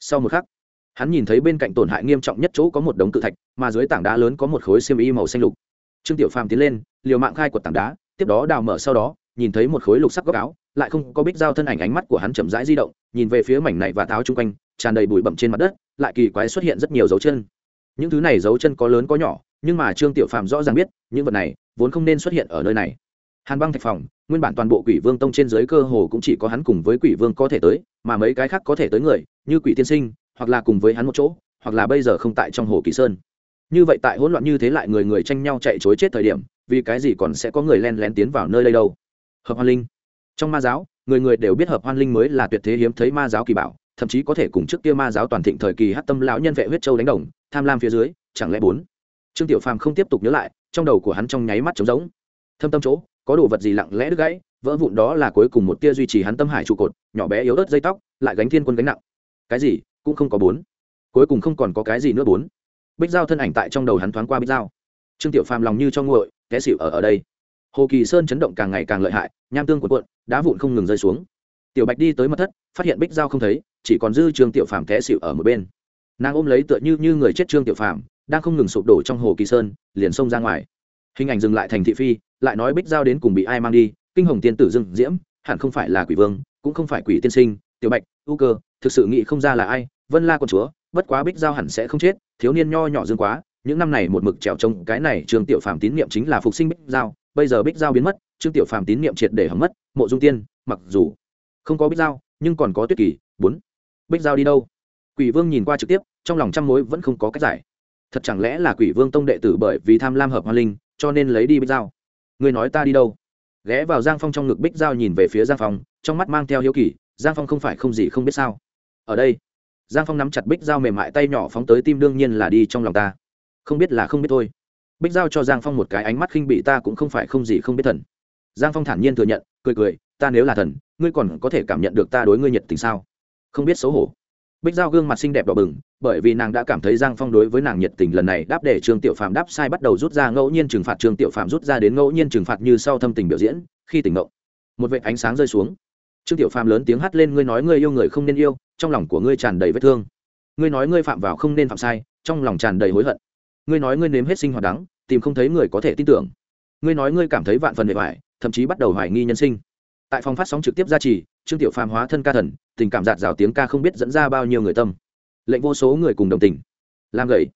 Sau một khắc, hắn nhìn thấy bên cạnh tổn hại nghiêm trọng nhất chỗ có một đống cự thạch, mà dưới tảng đá lớn có một khối xiêm y màu xanh lục. Trương tiểu phàm tiến lên, liều mạng khai của tảng đá, tiếp đó đào mở sau đó, nhìn thấy một khối lục sắc góc áo, lại không có bích dao thân ảnh ánh mắt của hắn chậm rãi di động, nhìn về phía mảnh này và tháo chung quanh, tràn đầy bụi bậm trên mặt đất, lại kỳ quái xuất hiện rất nhiều dấu chân. Những thứ này dấu chân có lớn có nhỏ, nhưng mà trương tiểu phàm rõ ràng biết, những vật này vốn không nên xuất hiện ở nơi này hàn băng thạch phòng, nguyên bản toàn bộ quỷ vương tông trên dưới cơ hồ cũng chỉ có hắn cùng với quỷ vương có thể tới, mà mấy cái khác có thể tới người, như quỷ tiên sinh, hoặc là cùng với hắn một chỗ, hoặc là bây giờ không tại trong hồ kỳ sơn. Như vậy tại hỗn loạn như thế lại người người tranh nhau chạy chối chết thời điểm, vì cái gì còn sẽ có người len lén tiến vào nơi đây đâu? Hợp hoan linh. Trong ma giáo, người người đều biết hợp hoan linh mới là tuyệt thế hiếm thấy ma giáo kỳ bảo, thậm chí có thể cùng trước kia ma giáo toàn thịnh thời kỳ hát tâm lão nhân vệ huyết châu đánh đồng, tham lam phía dưới, chẳng lẽ bốn? Trương tiểu phàm không tiếp tục nhớ lại, trong đầu của hắn trong nháy mắt trống rỗng. Thâm tâm chỗ có đồ vật gì lặng lẽ đứt gãy, vỡ vụn đó là cuối cùng một tia duy trì hắn tâm hải trụ cột, nhỏ bé yếu ớt dây tóc, lại gánh thiên quân gánh nặng. Cái gì? Cũng không có bốn. Cuối cùng không còn có cái gì nữa bốn. Bích giao thân ảnh tại trong đầu hắn thoáng qua bích giao. Trương tiểu phàm lòng như cho nguội, té xịu ở ở đây. Hồ kỳ sơn chấn động càng ngày càng lợi hại, nham tương cuộn cuộn, đá vụn không ngừng rơi xuống. Tiểu bạch đi tới mật thất, phát hiện bích giao không thấy, chỉ còn dư trương tiểu phàm té xịu ở một bên. Nàng ôm lấy tựa như như người chết trương tiểu phàm, đang không ngừng sụp đổ trong hồ kỳ sơn, liền xông ra ngoài hình ảnh dừng lại thành thị phi, lại nói bích giao đến cùng bị ai mang đi, kinh hồng tiên tử dưng diễm, hẳn không phải là quỷ vương, cũng không phải quỷ tiên sinh, tiểu bạch u cơ, thực sự nghĩ không ra là ai, vân la con chúa, bất quá bích giao hẳn sẽ không chết, thiếu niên nho nhỏ dương quá, những năm này một mực trèo trông cái này trường tiểu phàm tín niệm chính là phục sinh bích giao, bây giờ bích giao biến mất, trương tiểu phàm tín niệm triệt để hầm mất, mộ dung tiên, mặc dù không có bích giao, nhưng còn có tuyết kỳ, bốn. Bích giao đi đâu? Quỷ vương nhìn qua trực tiếp, trong lòng trăm mối vẫn không có cách giải. Thật chẳng lẽ là quỷ vương tông đệ tử bởi vì tham lam hợp hoa linh cho nên lấy đi bích dao. người nói ta đi đâu? Ghé vào giang phong trong ngực bích dao nhìn về phía giang phong, trong mắt mang theo hiếu kỳ, giang phong không phải không gì không biết sao. Ở đây, giang phong nắm chặt bích dao mềm mại tay nhỏ phóng tới tim đương nhiên là đi trong lòng ta. Không biết là không biết thôi. Bích giao cho giang phong một cái ánh mắt khinh bị ta cũng không phải không gì không biết thần. Giang phong thản nhiên thừa nhận, cười cười, ta nếu là thần, ngươi còn có thể cảm nhận được ta đối ngươi nhiệt tình sao? Không biết xấu hổ bích giao gương mặt xinh đẹp đỏ bừng, bởi vì nàng đã cảm thấy giang phong đối với nàng nhiệt tình lần này đáp để trương tiểu phạm đáp sai bắt đầu rút ra ngẫu nhiên trừng phạt. Trương tiểu phạm rút ra đến ngẫu nhiên trừng phạt như sau thâm tình biểu diễn, khi tỉnh ngộ, một vệ ánh sáng rơi xuống. Trương tiểu phạm lớn tiếng hát lên, ngươi nói ngươi yêu người không nên yêu, trong lòng của ngươi tràn đầy vết thương. Ngươi nói ngươi phạm vào không nên phạm sai, trong lòng tràn đầy hối hận. Ngươi nói ngươi nếm hết sinh hoạt đắng, tìm không thấy người có thể tin tưởng. Ngươi nói ngươi cảm thấy vạn phần bề bài thậm chí bắt đầu hoài nghi nhân sinh. Tại phòng phát sóng trực tiếp gia trì trương tiểu phàm hóa thân ca thần, tình cảm giạt rào tiếng ca không biết dẫn ra bao nhiêu người tâm. Lệnh vô số người cùng đồng tình. Làm gầy.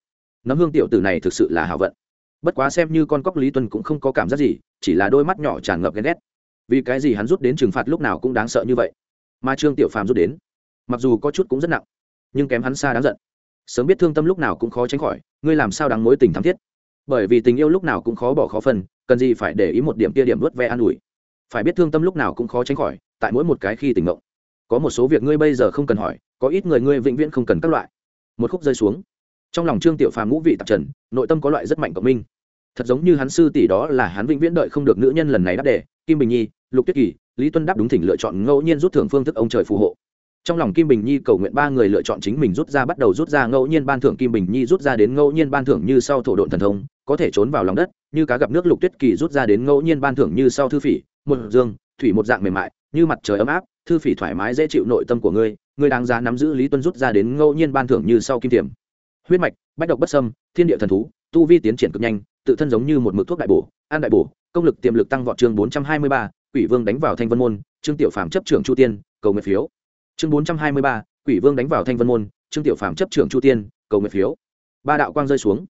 Nấm hương tiểu tử này thực sự là hảo vận. Bất quá xem như con cóc lý tuân cũng không có cảm giác gì, chỉ là đôi mắt nhỏ tràn ngập ghen ghét. Vì cái gì hắn rút đến trừng phạt lúc nào cũng đáng sợ như vậy? Mà trương tiểu phàm rút đến, mặc dù có chút cũng rất nặng, nhưng kém hắn xa đáng giận. Sớm biết thương tâm lúc nào cũng khó tránh khỏi, ngươi làm sao đáng mối tình thắm thiết? Bởi vì tình yêu lúc nào cũng khó bỏ khó phân, cần gì phải để ý một điểm kia điểm vớt ve an ủi. Phải biết thương tâm lúc nào cũng khó tránh khỏi tại mỗi một cái khi tỉnh ngộng. Có một số việc ngươi bây giờ không cần hỏi, có ít người ngươi vĩnh viễn không cần các loại. Một khúc rơi xuống. Trong lòng trương tiểu phàm ngũ vị tạp trần, nội tâm có loại rất mạnh cộng minh. Thật giống như hắn sư tỷ đó là hắn vĩnh viễn đợi không được nữ nhân lần này đáp đề, kim bình nhi, lục tuyết kỳ, lý tuân đáp đúng thỉnh lựa chọn ngẫu nhiên rút thưởng phương thức ông trời phù hộ. Trong lòng kim bình nhi cầu nguyện ba người lựa chọn chính mình rút ra bắt đầu rút ra ngẫu nhiên ban thưởng kim bình nhi rút ra đến ngẫu nhiên ban thưởng như sau thổ độn thần thông, có thể trốn vào lòng đất, như cá gặp nước lục tuyết kỳ rút ra đến ngẫu nhiên ban thưởng như sau thư phỉ, một dương, thủy một dạng mềm mại như mặt trời ấm áp, thư phỉ thoải mái dễ chịu nội tâm của ngươi ngươi đáng giá nắm giữ lý tuân rút ra đến ngẫu nhiên ban thưởng như sau kim tiềm huyết mạch, bách độc bất sâm thiên địa thần thú, tu vi tiến triển cực nhanh, tự thân giống như một mực thuốc đại bổ, an đại bổ, công lực tiềm lực tăng vọt chương bốn trăm hai mươi ba, quỷ vương đánh vào thanh vân môn, trương tiểu phàm chấp trưởng chu tiên, cầu nguyện phiếu. Chương bốn trăm hai mươi ba, quỷ vương đánh vào thanh vân môn, trương tiểu phàm chấp trưởng chu tiên, cầu nguyện phiếu. Ba đạo quang rơi xuống.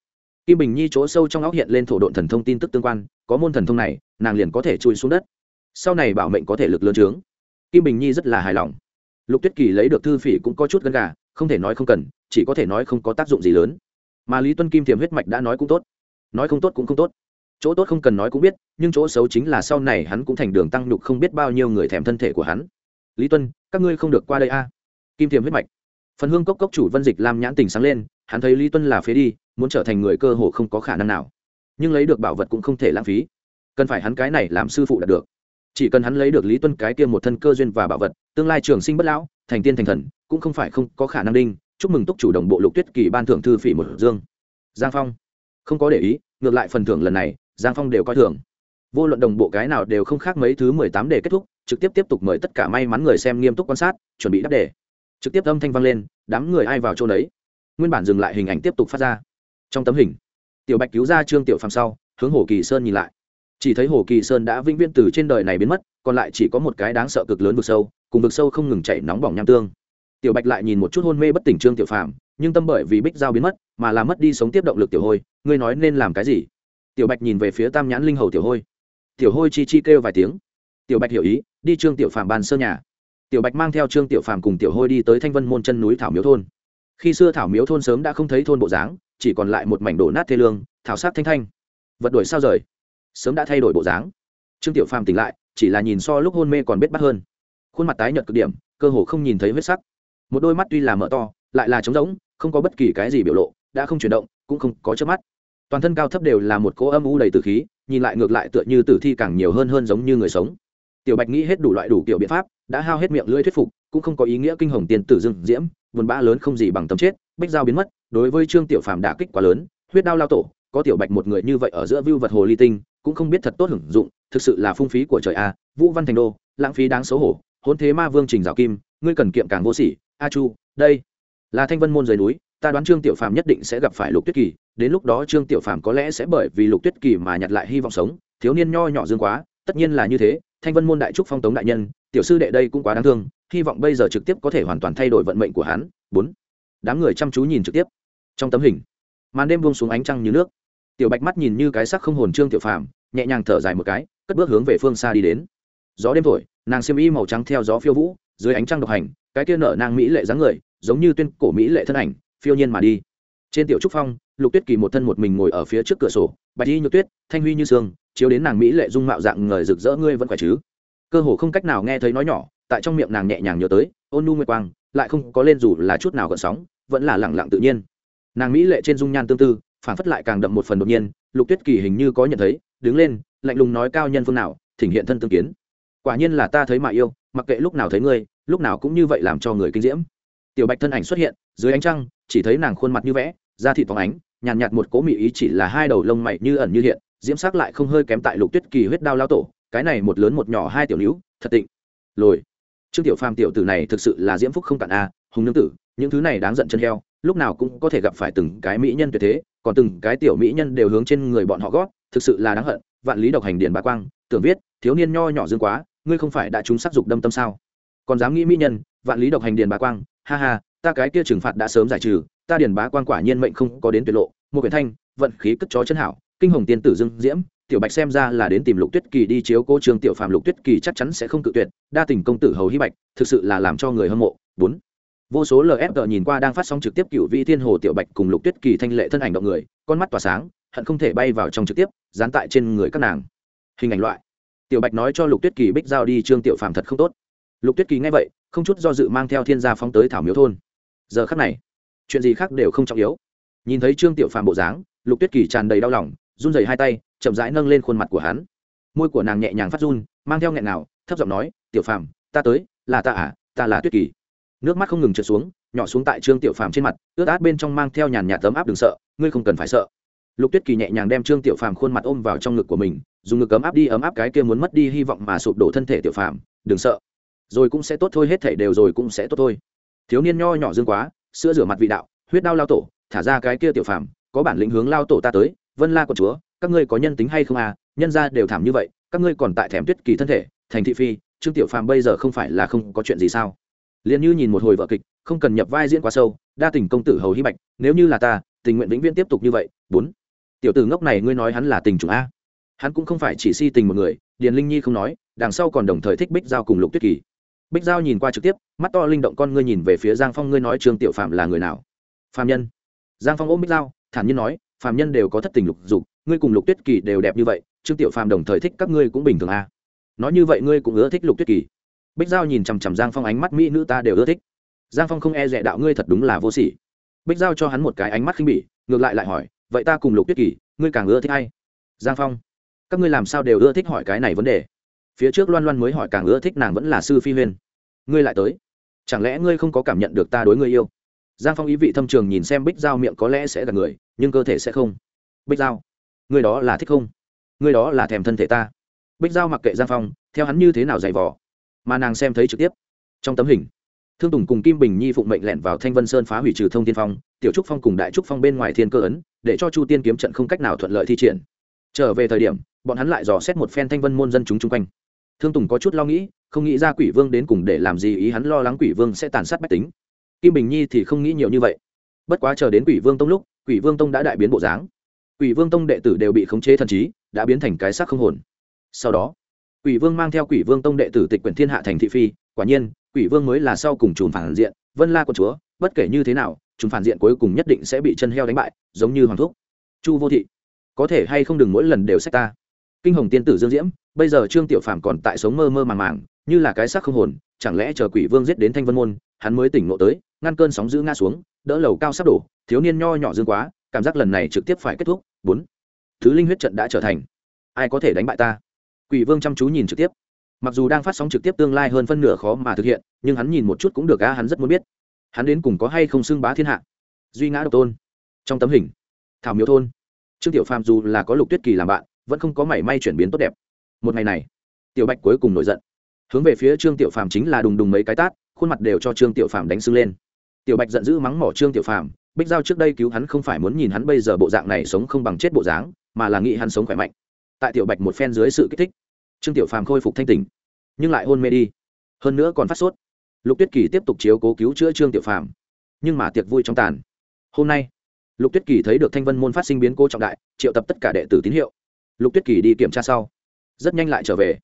Kim bình nhi chỗ sâu trong óc hiện lên thổ độn thần thông tin tức tương quan, có môn thần thông này, nàng liền có thể chui xuống đất sau này bảo mệnh có thể lực lớn trướng kim bình nhi rất là hài lòng. Lục tuyết kỳ lấy được thư phỉ cũng có chút gân gà, không thể nói không cần, chỉ có thể nói không có tác dụng gì lớn. Mà lý tuân kim tiềm huyết mạch đã nói cũng tốt. Nói không tốt cũng không tốt. Chỗ tốt không cần nói cũng biết, nhưng chỗ xấu chính là sau này hắn cũng thành đường tăng nhục không biết bao nhiêu người thèm thân thể của hắn. Lý tuân, các ngươi không được qua đây a. Kim tiềm huyết mạch. Phần hương cốc cốc chủ vân dịch làm nhãn tình sáng lên, hắn thấy lý tuân là phế đi, muốn trở thành người cơ hồ không có khả năng nào. Nhưng lấy được bảo vật cũng không thể lãng phí. Cần phải hắn cái này làm sư phụ đạt được chỉ cần hắn lấy được lý tuân cái kia một thân cơ duyên và bảo vật, tương lai trường sinh bất lão, thành tiên thành thần, cũng không phải không có khả năng đinh. Chúc mừng túc chủ đồng bộ lục tuyết kỳ ban thưởng thư phỉ một dương. Giang phong. Không có để ý, ngược lại phần thưởng lần này, giang phong đều coi thường. Vô luận đồng bộ cái nào đều không khác mấy thứ mười tám để kết thúc, trực tiếp tiếp tục mời tất cả may mắn người xem nghiêm túc quan sát, chuẩn bị đáp đề. Trực tiếp âm thanh vang lên, đám người ai vào chỗ đấy nguyên bản dừng lại hình ảnh tiếp tục phát ra. Trong tấm hình, tiểu bạch cứu ra trương tiểu phàm sau, hướng hồ kỳ sơn nhìn lại chỉ thấy hồ kỳ sơn đã vĩnh viễn từ trên đời này biến mất, còn lại chỉ có một cái đáng sợ cực lớn vực sâu, cùng vực sâu không ngừng chạy nóng bỏng nham tương. Tiểu bạch lại nhìn một chút hôn mê bất tỉnh trương tiểu phàm, nhưng tâm bởi vì bích giao biến mất, mà làm mất đi sống tiếp động lực tiểu hôi, ngươi nói nên làm cái gì? Tiểu bạch nhìn về phía tam nhãn linh hầu tiểu hôi. Tiểu hôi chi chi kêu vài tiếng. Tiểu bạch hiểu ý, đi trương tiểu phàm bàn sơ nhà. Tiểu bạch mang theo trương tiểu phàm cùng tiểu hôi đi tới thanh vân môn chân núi thảo miếu thôn. Khi xưa thảo miếu thôn sớm đã không thấy thôn bộ dáng, chỉ còn lại một mảnh đổ nát thê lương, thảo sát thanh thanh. Vật đuổi sao rời? Sớm đã thay đổi bộ dáng. Trương tiểu phàm tỉnh lại, chỉ là nhìn so lúc hôn mê còn biết bắt hơn. Khuôn mặt tái nhợt cực điểm, cơ hồ không nhìn thấy huyết sắc. Một đôi mắt tuy là mở to, lại là trống rỗng, không có bất kỳ cái gì biểu lộ, đã không chuyển động, cũng không có chớp mắt. Toàn thân cao thấp đều là một cỗ âm u đầy tử khí, nhìn lại ngược lại tựa như tử thi càng nhiều hơn hơn giống như người sống. Tiểu bạch nghĩ hết đủ loại đủ kiểu biện pháp, đã hao hết miệng lưỡi thuyết phục, cũng không có ý nghĩa kinh hồng tiền tử dương diễm, buồn bã lớn không gì bằng tấm chết bách dao biến mất, đối với trương tiểu phàm đả kích quá lớn, huyết đao lao tổ có tiểu bạch một người như vậy ở giữa view vật hồ ly tinh, cũng không biết thật tốt hưởng dụng, thực sự là phung phí của trời a. Vũ văn thành đô, lãng phí đáng xấu hổ, hôn thế ma vương trình dạo kim, ngươi cần kiệm càng vô sỉ. A chu, đây là thanh vân môn dưới núi, ta đoán trương tiểu phàm nhất định sẽ gặp phải lục tuyết kỳ, đến lúc đó trương tiểu phàm có lẽ sẽ bởi vì lục tuyết kỳ mà nhặt lại hy vọng sống. Thiếu niên nho nhỏ dương quá, tất nhiên là như thế, thanh vân môn đại trúc phong tống đại nhân, tiểu sư đệ đây cũng quá đáng thương, hy vọng bây giờ trực tiếp có thể hoàn toàn thay đổi vận mệnh của hắn. Bốn, đám người chăm chú nhìn trực tiếp. Trong tấm hình, màn đêm buông xuống ánh trăng như nước tiểu bạch mắt nhìn như cái sắc không hồn trương tiểu phàm, nhẹ nhàng thở dài một cái, cất bước hướng về phương xa đi đến. Gió đêm thổi, nàng xiêm y màu trắng theo gió phiêu vũ, dưới ánh trăng độc hành, cái kia nở nàng mỹ lệ dáng người, giống như tuyên cổ mỹ lệ thân ảnh, phiêu nhiên mà đi. Trên tiểu trúc phong, lục tuyết kỳ một thân một mình ngồi ở phía trước cửa sổ, bạch y như tuyết, thanh huy như sương, chiếu đến nàng mỹ lệ dung mạo dạng người rực rỡ ngươi vẫn khỏe chứ? Cơ hồ không cách nào nghe thấy nói nhỏ, tại trong miệng nàng nhẹ nhàng nhớ tới, ôn nu nguyệt quang, lại không có lên dù là chút nào gợn sóng, vẫn là lẳng lặng tự nhiên. Nàng mỹ lệ trên dung nhan tương tư phản phất lại càng đậm một phần đột nhiên lục tuyết kỳ hình như có nhận thấy đứng lên lạnh lùng nói cao nhân phương nào thỉnh hiện thân tương kiến. Quả nhiên là ta thấy mà yêu mặc kệ lúc nào thấy ngươi lúc nào cũng như vậy làm cho người kinh diễm. Tiểu bạch thân ảnh xuất hiện dưới ánh trăng chỉ thấy nàng khuôn mặt như vẽ da thịt phóng ánh nhàn nhạt, nhạt một cố mị ý chỉ là hai đầu lông mày như ẩn như hiện diễm sắc lại không hơi kém tại lục tuyết kỳ huyết đao lao tổ cái này một lớn một nhỏ hai tiểu nữ thật tịnh. Lồi. Trương tiểu phàm tiểu tử này thực sự là diễm phúc không cạn a hùng nương tử những thứ này đáng giận chân heo lúc nào cũng có thể gặp phải từng cái mỹ nhân tuyệt thế còn từng cái tiểu mỹ nhân đều hướng trên người bọn họ gót, thực sự là đáng hận. Vạn lý độc hành điền bà quang, tưởng viết, thiếu niên nho nhỏ dương quá, ngươi không phải đã trúng sắc dục đâm tâm sao? Còn dám nghĩ mỹ nhân, vạn lý độc hành điền bà quang, ha ha, ta cái kia trừng phạt đã sớm giải trừ, ta điền bá Quang quả nhiên mệnh không có đến tuyệt lộ. Một quyển thanh, vận khí cất chó chân hảo, kinh hồng tiên tử dương diễm, tiểu bạch xem ra là đến tìm lục tuyết kỳ đi chiếu cô Trường tiểu Phạm lục tuyết kỳ chắc chắn sẽ không cự tuyệt, đa tình công tử hầu hy bạch, thực sự là làm cho người hâm mộ. Bốn vô số lfg nhìn qua đang phát sóng trực tiếp cựu vị thiên hồ tiểu bạch cùng lục tuyết kỳ thanh lệ thân ảnh động người, con mắt tỏa sáng, hận không thể bay vào trong trực tiếp, dán tại trên người các nàng. Hình ảnh loại. Tiểu bạch nói cho lục tuyết kỳ bích giao đi trương tiểu phàm thật không tốt. Lục tuyết kỳ nghe vậy, không chút do dự mang theo thiên gia phóng tới thảo miếu thôn. Giờ khắc này, chuyện gì khác đều không trọng yếu. Nhìn thấy trương tiểu phàm bộ dáng, lục tuyết kỳ tràn đầy đau lòng, run rẩy hai tay, chậm rãi nâng lên khuôn mặt của hắn. Môi của nàng nhẹ nhàng phát run, mang theo nghẹn nào, thấp giọng nói, tiểu phàm, ta tới, là ta à ta là tuyết kỳ nước mắt không ngừng trượt xuống, nhỏ xuống tại trương tiểu phàm trên mặt, ướt át bên trong mang theo nhàn nhạt tấm áp đừng sợ, ngươi không cần phải sợ. Lục tuyết kỳ nhẹ nhàng đem trương tiểu phàm khuôn mặt ôm vào trong ngực của mình, dùng ngực ấm áp đi ấm áp cái kia muốn mất đi hy vọng mà sụp đổ thân thể tiểu phàm, đừng sợ. Rồi cũng sẽ tốt thôi, hết thảy đều rồi cũng sẽ tốt thôi. Thiếu niên nho nhỏ dương quá, sữa rửa mặt vị đạo, huyết đau lao tổ, thả ra cái kia tiểu phàm, có bản lĩnh hướng lao tổ ta tới, vân la của chúa, các ngươi có nhân tính hay không à? Nhân ra đều thảm như vậy, các ngươi còn tại thèm tuyết kỳ thân thể, thành thị phi, trương tiểu phàm bây giờ không phải là không có chuyện gì sao? Liền như nhìn một hồi vợ kịch, không cần nhập vai diễn quá sâu, đa tình công tử hầu hy bạch, nếu như là ta, tình nguyện vĩnh viễn tiếp tục như vậy. Bốn, tiểu tử ngốc này ngươi nói hắn là tình chủ a. Hắn cũng không phải chỉ si tình một người, điền linh nhi không nói, đằng sau còn đồng thời thích bích giao cùng lục tuyết kỳ. Bích giao nhìn qua trực tiếp, mắt to linh động con ngươi nhìn về phía giang phong, ngươi nói trương tiểu phạm là người nào? Phạm nhân. Giang phong ôm bích giao, thản nhiên nói phạm nhân đều có thất tình lục dục, ngươi cùng lục tuyết kỳ đều đẹp như vậy, trương tiểu phạm đồng thời thích các ngươi cũng bình thường a. Nói như vậy ngươi cũng ưa thích lục tuyết kỳ bích giao nhìn chằm chằm giang phong ánh mắt mỹ nữ ta đều ưa thích. Giang phong không e dè đạo ngươi thật đúng là vô sỉ. Bích giao cho hắn một cái ánh mắt khinh bỉ, ngược lại lại hỏi, vậy ta cùng lục tuyết kỳ, ngươi càng ưa thích hay giang phong, các ngươi làm sao đều ưa thích hỏi cái này vấn đề? Phía trước loan loan mới hỏi càng ưa thích nàng vẫn là sư phi huyên. Ngươi lại tới. Chẳng lẽ ngươi không có cảm nhận được ta đối ngươi yêu? Giang phong ý vị thâm trường nhìn xem bích giao miệng có lẽ sẽ là người, nhưng cơ thể sẽ không. Bích giao, ngươi đó là thích không? Ngươi đó là thèm thân thể ta? Bích giao mặc kệ giang phong, theo hắn như thế nào dày vỏ mà nàng xem thấy trực tiếp. Trong tấm hình, thương tùng cùng kim bình nhi phụng mệnh lẹn vào thanh vân sơn phá hủy trừ thông tiên phong, tiểu trúc phong cùng đại trúc phong bên ngoài thiên cơ ấn, để cho chu tiên kiếm trận không cách nào thuận lợi thi triển. Trở về thời điểm, bọn hắn lại dò xét một phen thanh vân môn dân chúng chung quanh. Thương tùng có chút lo nghĩ, không nghĩ ra quỷ vương đến cùng để làm gì ý hắn lo lắng quỷ vương sẽ tàn sát bách tính. Kim bình nhi thì không nghĩ nhiều như vậy. Bất quá chờ đến quỷ vương tông lúc, quỷ vương tông đã đại biến bộ dáng. Quỷ vương tông đệ tử đều bị khống chế thần trí, đã biến thành cái xác không hồn. Sau đó quỷ vương mang theo quỷ vương tông đệ tử tịch quyển thiên hạ thành thị phi, quả nhiên, quỷ vương mới là sau cùng trùm phản diện, vân la của chúa, bất kể như thế nào trùm phản diện cuối cùng nhất định sẽ bị chân heo đánh bại, giống như hoàng thúc. Chu vô thị, có thể hay không đừng mỗi lần đều xét ta? Kinh hồng tiên tử dương diễm, bây giờ trương tiểu phàm còn tại sống mơ mơ màng màng, như là cái xác không hồn, chẳng lẽ chờ quỷ vương giết đến thanh vân môn, hắn mới tỉnh ngộ tới, ngăn cơn sóng giữ nga xuống, đỡ lầu cao sắp đổ, thiếu niên nho nhỏ dương quá, cảm giác lần này trực tiếp phải kết thúc. Bốn, thứ linh huyết trận đã trở thành. Ai có thể đánh bại ta? Quỷ vương chăm chú nhìn trực tiếp. Mặc dù đang phát sóng trực tiếp tương lai hơn phân nửa khó mà thực hiện, nhưng hắn nhìn một chút cũng được á, hắn rất muốn biết. Hắn đến cùng có hay không xưng bá thiên hạ? Duy ngã độc tôn. Trong tấm hình, thảo miếu thôn. Trương tiểu phàm dù là có lục tuyết kỳ làm bạn, vẫn không có mảy may chuyển biến tốt đẹp. Một ngày này, tiểu bạch cuối cùng nổi giận. Hướng về phía trương tiểu phàm chính là đùng đùng mấy cái tát, khuôn mặt đều cho trương tiểu phàm đánh sưng lên. Tiểu bạch giận dữ mắng mỏ trương tiểu phàm, bích giao trước đây cứu hắn không phải muốn nhìn hắn bây giờ bộ dạng này sống không bằng chết bộ dáng, mà là nghĩ hắn sống khỏe mạnh tại tiểu bạch một phen dưới sự kích thích. Trương tiểu phàm khôi phục thanh tình nhưng lại hôn mê đi. Hơn nữa còn phát sốt. Lục tuyết kỳ tiếp tục chiếu cố cứu chữa trương tiểu phàm nhưng mà tiệc vui trong tàn. Hôm nay lục tuyết kỳ thấy được thanh vân môn phát sinh biến cố trọng đại triệu tập tất cả đệ tử tín hiệu. Lục tuyết kỳ đi kiểm tra sau rất nhanh lại trở về.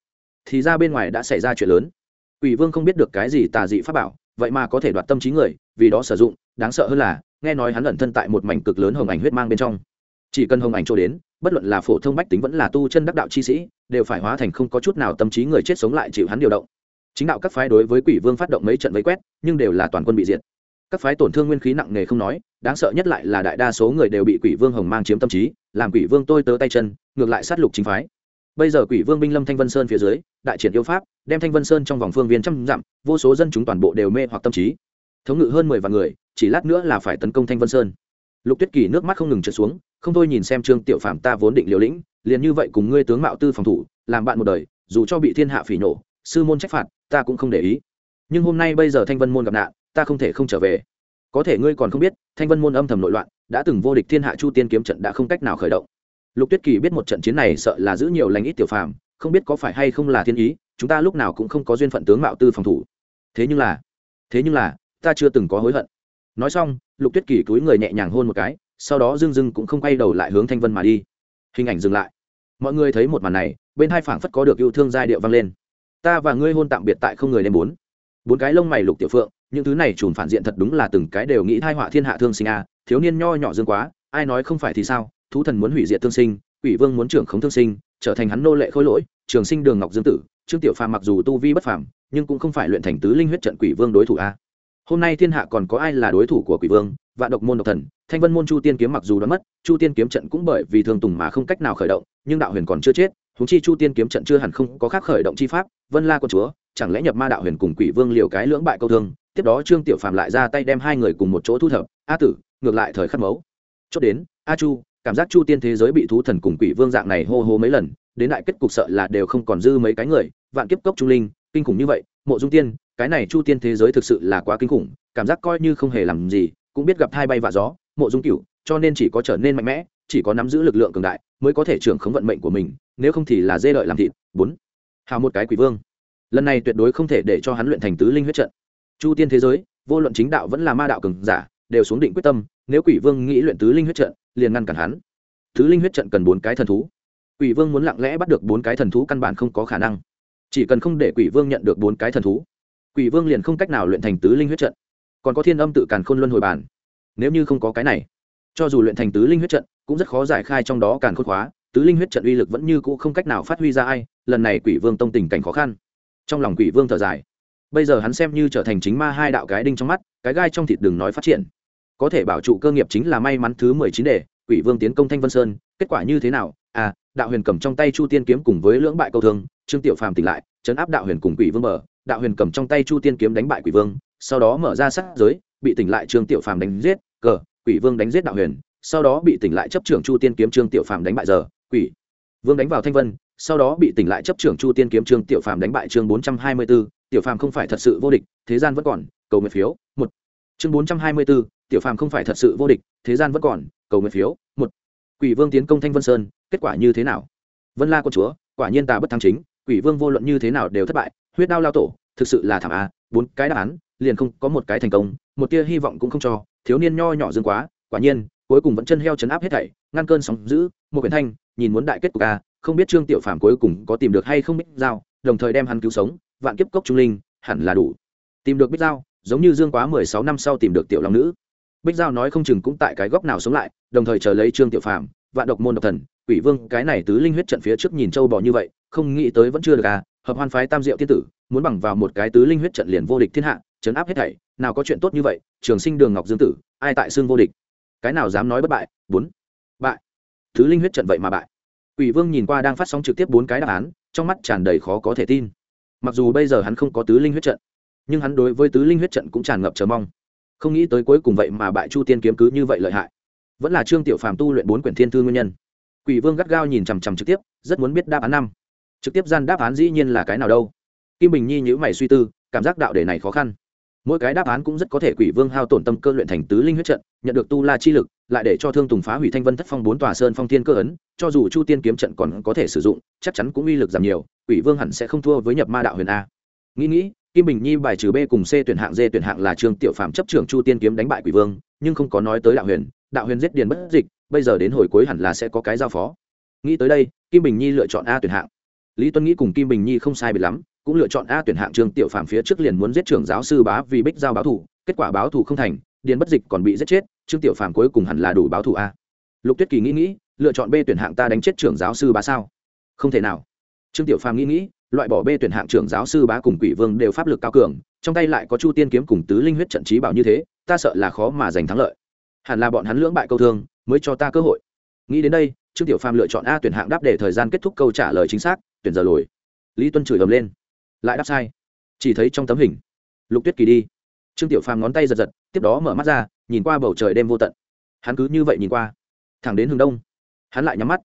Thì ra bên ngoài đã xảy ra chuyện lớn. Quỷ Vương không biết được cái gì tà dị pháp bảo, vậy mà có thể đoạt tâm trí người, vì đó sử dụng, đáng sợ hơn là, nghe nói hắn ẩn thân tại một mảnh cực lớn hồng ảnh huyết mang bên trong. Chỉ cần hồng ảnh trôi đến, bất luận là phổ thông bách tính vẫn là tu chân đắc đạo chi sĩ, đều phải hóa thành không có chút nào tâm trí người chết sống lại chịu hắn điều động. Chính đạo các phái đối với Quỷ Vương phát động mấy trận vây quét, nhưng đều là toàn quân bị diệt. Các phái tổn thương nguyên khí nặng nề không nói, đáng sợ nhất lại là đại đa số người đều bị Quỷ Vương hồng mang chiếm tâm trí, làm Quỷ Vương tôi tớ tay chân, ngược lại sát lục chính phái bây giờ quỷ vương binh lâm thanh vân sơn phía dưới đại triển yêu pháp đem thanh vân sơn trong vòng phương viên trăm dặm vô số dân chúng toàn bộ đều mê hoặc tâm trí thống ngự hơn mười vạn người chỉ lát nữa là phải tấn công thanh vân sơn lục tuyết kỳ nước mắt không ngừng trượt xuống không thôi nhìn xem trương tiểu phạm ta vốn định liều lĩnh, liền như vậy cùng ngươi tướng mạo tư phòng thủ, làm bạn một đời, dù cho bị thiên hạ phỉ nổ, sư môn trách phạt, ta cũng không để ý. Nhưng hôm nay bây giờ thanh vân môn gặp nạn, ta không thể không trở về. Có thể ngươi còn không biết, thanh vân môn âm thầm nội loạn, đã từng vô địch thiên hạ chu tiên kiếm trận đã không cách nào khởi động. Lục tuyết kỳ biết một trận chiến này sợ là giữ nhiều lành ít tiểu phàm, không biết có phải hay không là thiên ý, chúng ta lúc nào cũng không có duyên phận tướng mạo tư phòng thủ. Thế nhưng là, thế nhưng là, ta chưa từng có hối hận. Nói xong, lục tuyết kỳ túi người nhẹ nhàng hôn một cái sau đó dưng dưng cũng không quay đầu lại hướng thanh vân mà đi. Hình ảnh dừng lại. Mọi người thấy một màn này, bên hai phảng phất có được yêu thương giai điệu vang lên. Ta và ngươi hôn tạm biệt tại không người đêm bốn. Bốn cái lông mày lục tiểu phượng, những thứ này trùn phản diện thật đúng là từng cái đều nghĩ thai họa thiên hạ thương sinh a à. thiếu niên nho nhỏ dương quá, ai nói không phải thì sao? Thú thần muốn hủy diệt thương sinh, quỷ vương muốn trưởng khống thương sinh, trở thành hắn nô lệ khôi lỗi, trường sinh đường ngọc dương tử. Trương tiểu phàm mặc dù tu vi bất phàm, nhưng cũng không phải luyện thành tứ linh huyết trận quỷ vương đối thủ a hôm nay thiên hạ còn có ai là đối thủ của quỷ vương? Vạn độc môn độc thần, thanh vân môn chu tiên kiếm mặc dù đã mất, chu tiên kiếm trận cũng bởi vì thương tùng mà không cách nào khởi động, nhưng đạo huyền còn chưa chết húng chi chu tiên kiếm trận chưa hẳn không có khác khởi động chi pháp, vân la con chúa, chẳng lẽ nhập ma đạo huyền cùng quỷ vương liều cái lưỡng bại câu thương? Tiếp đó trương tiểu phàm lại ra tay đem hai người cùng một chỗ thu thập, a tử, ngược lại thời khắc mấu. Chốt đến, a chu, cảm giác chu tiên thế giới bị thú thần cùng quỷ vương dạng này hô hô mấy lần, đến đại kết cục sợ là đều không còn dư mấy cái người, vạn kiếp cốc trung linh, kinh khủng như vậy, mộ dung tiên cái này chu tiên thế giới thực sự là quá kinh khủng, cảm giác coi như không hề làm gì, cũng biết gặp thai bay và gió, mộ dung cửu, cho nên chỉ có trở nên mạnh mẽ, chỉ có nắm giữ lực lượng cường đại mới có thể trưởng khống vận mệnh của mình, nếu không thì là dê lợi làm thịt. Bốn, hào một cái quỷ vương. Lần này tuyệt đối không thể để cho hắn luyện thành tứ linh huyết trận. Chu tiên thế giới, vô luận chính đạo vẫn là ma đạo cường giả, đều xuống định quyết tâm, nếu quỷ vương nghĩ luyện tứ linh huyết trận, liền ngăn cản hắn. Tứ linh huyết trận cần bốn cái thần thú. Quỷ vương muốn lặng lẽ bắt được bốn cái thần thú căn bản không có khả năng. Chỉ cần không để quỷ vương nhận được bốn cái thần thú quỷ vương liền không cách nào luyện thành tứ linh huyết trận. Còn có thiên âm tự càn khôn luân hồi bản. Nếu như không có cái này, cho dù luyện thành tứ linh huyết trận, cũng rất khó giải khai trong đó càn khôn khóa. Tứ linh huyết trận uy lực vẫn như cũ không cách nào phát huy ra ai, lần này quỷ vương tông tình cảnh khó khăn. Trong lòng quỷ vương thở dài. Bây giờ hắn xem như trở thành chính ma hai đạo cái đinh trong mắt, cái gai trong thịt đừng nói phát triển. Có thể bảo trụ cơ nghiệp chính là may mắn thứ mười chín đề, quỷ vương tiến công thanh vân sơn, kết quả như thế nào? À đạo huyền cầm trong tay chu tiên kiếm cùng với lưỡng bại câu thương, trương tiểu phàm tỉnh lại, chấn áp đạo huyền cùng quỷ vương mở đạo huyền cầm trong tay chu tiên kiếm đánh bại quỷ vương, sau đó mở ra sát giới, bị tỉnh lại trương tiểu phàm đánh giết, cờ, quỷ vương đánh giết đạo huyền, sau đó bị tỉnh lại chấp trưởng chu tiên kiếm trương tiểu phàm đánh bại giờ, quỷ vương đánh vào thanh vân, sau đó bị tỉnh lại chấp trưởng chu tiên kiếm trương tiểu phàm đánh bại chương bốn trăm hai mươi b ố tiểu phàm không phải thật sự vô địch, thế gian vẫn còn, cầu nguyện phiếu, một. Chương bốn trăm hai mươi b ố tiểu phàm không phải thật sự vô địch, thế gian vẫn còn, cầu nguyện phiếu, một. Quỷ vương tiến công thanh vân sơn, kết quả như thế nào? Vân la con chúa, quả nhiên ta bất thắng chính quỷ vương vô luận như thế nào đều thất bại, huyết đao lao tổ, thực sự là thảm á, bốn cái đáp án, liền không có một cái thành công, một tia hy vọng cũng không cho, thiếu niên nho nhỏ dương quá, quả nhiên, cuối cùng vẫn chân heo chấn áp hết thảy, ngăn cơn sóng giữ một quyển thanh, nhìn muốn đại kết của ca à, không biết trương tiểu phàm cuối cùng có tìm được hay không bích giao, đồng thời đem hắn cứu sống, vạn kiếp cốc trung linh, hẳn là đủ. Tìm được bích giao, giống như dương quá mười sáu năm sau tìm được tiểu long nữ. Bích giao nói không chừng cũng tại cái góc nào sống lại, đồng thời chờ lấy trương tiểu phàm, vạn độc môn độc thần, quỷ vương, cái này tứ linh huyết trận phía trước nhìn châu bò như vậy không nghĩ tới vẫn chưa được à hợp hoan phái tam diệu thiên tử, muốn bằng vào một cái tứ linh huyết trận liền vô địch thiên hạ chấn áp hết thảy, nào có chuyện tốt như vậy, trường sinh đường ngọc dương tử, ai tại xương vô địch? Cái nào dám nói bất bại? Bốn. Bại. Tứ linh huyết trận vậy mà bại. Quỷ vương nhìn qua đang phát sóng trực tiếp bốn cái đáp án, trong mắt tràn đầy khó có thể tin. Mặc dù bây giờ hắn không có tứ linh huyết trận, nhưng hắn đối với tứ linh huyết trận cũng tràn ngập chờ mong. Không nghĩ tới cuối cùng vậy mà bại chu tiên kiếm cứ như vậy lợi hại. Vẫn là trương tiểu phàm tu luyện bốn quyển thiên thư nguyên nhân. Quỷ vương gắt gao nhìn chằm chằm trực tiếp, rất muốn biết đáp án năm trực tiếp gian đáp án dĩ nhiên là cái nào đâu. Kim bình nhi nhữ mày suy tư, cảm giác đạo đề này khó khăn. Mỗi cái đáp án cũng rất có thể quỷ vương hao tổn tâm cơ luyện thành tứ linh huyết trận, nhận được tu la chi lực, lại để cho thương tùng phá hủy thanh vân thất phong bốn tòa sơn phong thiên cơ ấn, cho dù chu tiên kiếm trận còn có thể sử dụng, chắc chắn cũng uy lực giảm nhiều, quỷ vương hẳn sẽ không thua với nhập ma đạo huyền a. Nghĩ nghĩ, kim bình nhi bài trừ b cùng c tuyển hạng d tuyển hạng là trương tiểu phạm chấp trưởng chu tiên kiếm đánh bại quỷ vương, nhưng không có nói tới đạo huyền đạo huyền giết điền bất dịch, bây giờ đến hồi cuối hẳn là sẽ có cái giao phó. Nghĩ tới đây, kim bình nhi lựa chọn a tuyển hạng lý tuân nghĩ cùng kim bình nhi không sai bị lắm, cũng lựa chọn a tuyển hạng trương tiểu phạm phía trước liền muốn giết trưởng giáo sư bá vì bích giao báo thủ, kết quả báo thủ không thành, điền bất dịch còn bị giết chết, trương tiểu phạm cuối cùng hẳn là đủ báo thủ a. Lục tuyết kỳ nghĩ nghĩ, lựa chọn b tuyển hạng ta đánh chết trưởng giáo sư bá sao? Không thể nào. Trương tiểu Phạm nghĩ nghĩ, loại bỏ b tuyển hạng trưởng giáo sư bá cùng quỷ vương đều pháp lực cao cường, trong tay lại có chu tiên kiếm cùng tứ linh huyết trận trí bảo như thế, ta sợ là khó mà giành thắng lợi. Hẳn là bọn hắn lưỡng bại câu thương, mới cho ta cơ hội. Nghĩ đến đây, trương tiểu phàm lựa chọn a tuyển hạng đáp để thời gian kết thúc câu trả lời chính xác tuyển giờ lồi. Lý tuân chửi ầm lên. Lại đáp sai. Chỉ thấy trong tấm hình, lục tuyết kỳ đi. Trương tiểu phàm ngón tay giật giật, tiếp đó mở mắt ra, nhìn qua bầu trời đêm vô tận. Hắn cứ như vậy nhìn qua. Thẳng đến hướng đông. Hắn lại nhắm mắt.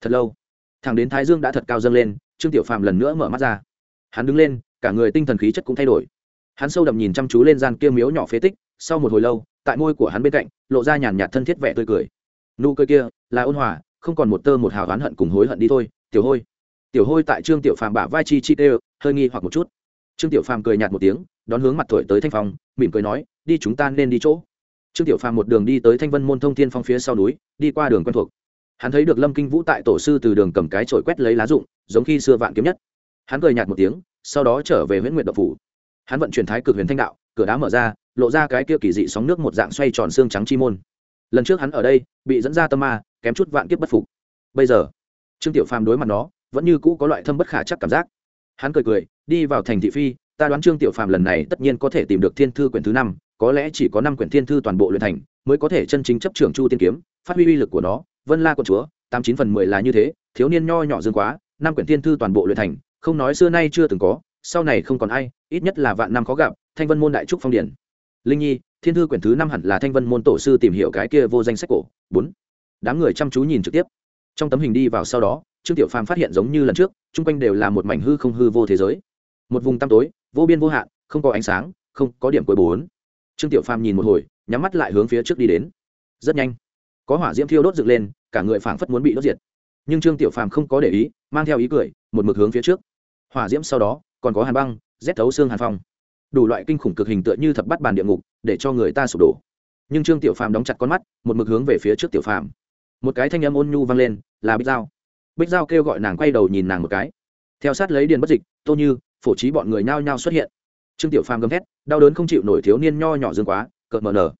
Thật lâu. Thẳng đến thái dương đã thật cao dâng lên, trương tiểu phàm lần nữa mở mắt ra. Hắn đứng lên, cả người tinh thần khí chất cũng thay đổi. Hắn sâu đậm nhìn chăm chú lên gian kia miếu nhỏ phế tích, sau một hồi lâu, tại môi của hắn bên cạnh, lộ ra nhàn nhạt thân thiết vẻ tươi cười. Nụ cười kia là ôn hòa, không còn một tơ một hào oán hận cùng hối hận đi thôi, tiểu hôi tiểu hôi tại trương tiểu phàm bả vai chi chi tê, hơi nghi hoặc một chút. Trương tiểu phàm cười nhạt một tiếng, đón hướng mặt thổi tới thanh phong, mỉm cười nói, đi chúng ta nên đi chỗ. Trương tiểu phàm một đường đi tới thanh vân môn thông thiên phong phía sau núi, đi qua đường quen thuộc. Hắn thấy được lâm kinh vũ tại tổ sư từ đường cầm cái trội quét lấy lá rụng, giống khi xưa vạn kiếm nhất. Hắn cười nhạt một tiếng, sau đó trở về huyện nguyện độc phủ. Hắn vận chuyển thái cực huyền thanh đạo, cửa đá mở ra, lộ ra cái kia kỳ dị sóng nước một dạng xoay tròn xương trắng chi môn. Lần trước hắn ở đây, bị dẫn ra tâm ma, kém chút vạn kiếp bất phục. Bây giờ, trương tiểu phàm đối mặt nó vẫn như cũ có loại thâm bất khả chắc cảm giác. Hắn cười cười, đi vào thành thị phi, ta đoán trương tiểu phàm lần này tất nhiên có thể tìm được thiên thư quyển thứ năm, có lẽ chỉ có năm quyển thiên thư toàn bộ luyện thành, mới có thể chân chính chấp trưởng chu tiên kiếm, phát huy uy lực của nó. Vân la quân chúa, tám chín phần mười là như thế, thiếu niên nho nhỏ dương quá, năm quyển thiên thư toàn bộ luyện thành, không nói xưa nay chưa từng có, sau này không còn ai, ít nhất là vạn năm khó gặp, thanh vân môn đại trúc phong điển. Linh nhi, thiên thư quyển thứ năm hẳn là thanh vân môn tổ sư tìm hiểu cái kia vô danh sách cổ. Bốn. Đám người chăm chú nhìn trực tiếp. Trong tấm hình đi vào sau đó trương tiểu phàm phát hiện giống như lần trước, chung quanh đều là một mảnh hư không hư vô thế giới. Một vùng tăm tối, vô biên vô hạn, không có ánh sáng, không có điểm cuối bốn. Trương tiểu phàm nhìn một hồi, nhắm mắt lại hướng phía trước đi đến. Rất nhanh, có hỏa diễm thiêu đốt dựng lên, cả người phảng phất muốn bị đốt diệt. Nhưng trương tiểu phàm không có để ý, mang theo ý cười, một mực hướng phía trước. Hỏa diễm sau đó, còn có hàn băng, rét thấu xương hàn phong. Đủ loại kinh khủng cực hình tựa như thập bắt bàn địa ngục, để cho người ta sụp đổ. Nhưng trương tiểu phàm đóng chặt con mắt, một mực hướng về phía trước tiểu phàm. Một cái thanh âm ôn nhu vang lên, là bích dao bích giao kêu gọi nàng quay đầu nhìn nàng một cái. Theo sát lấy điền bất dịch, tô như, phổ trí bọn người nhao nhao xuất hiện. Trương tiểu phàm gầm thét, đau đớn không chịu nổi thiếu niên nho nhỏ dương quá, cợt mờ nở.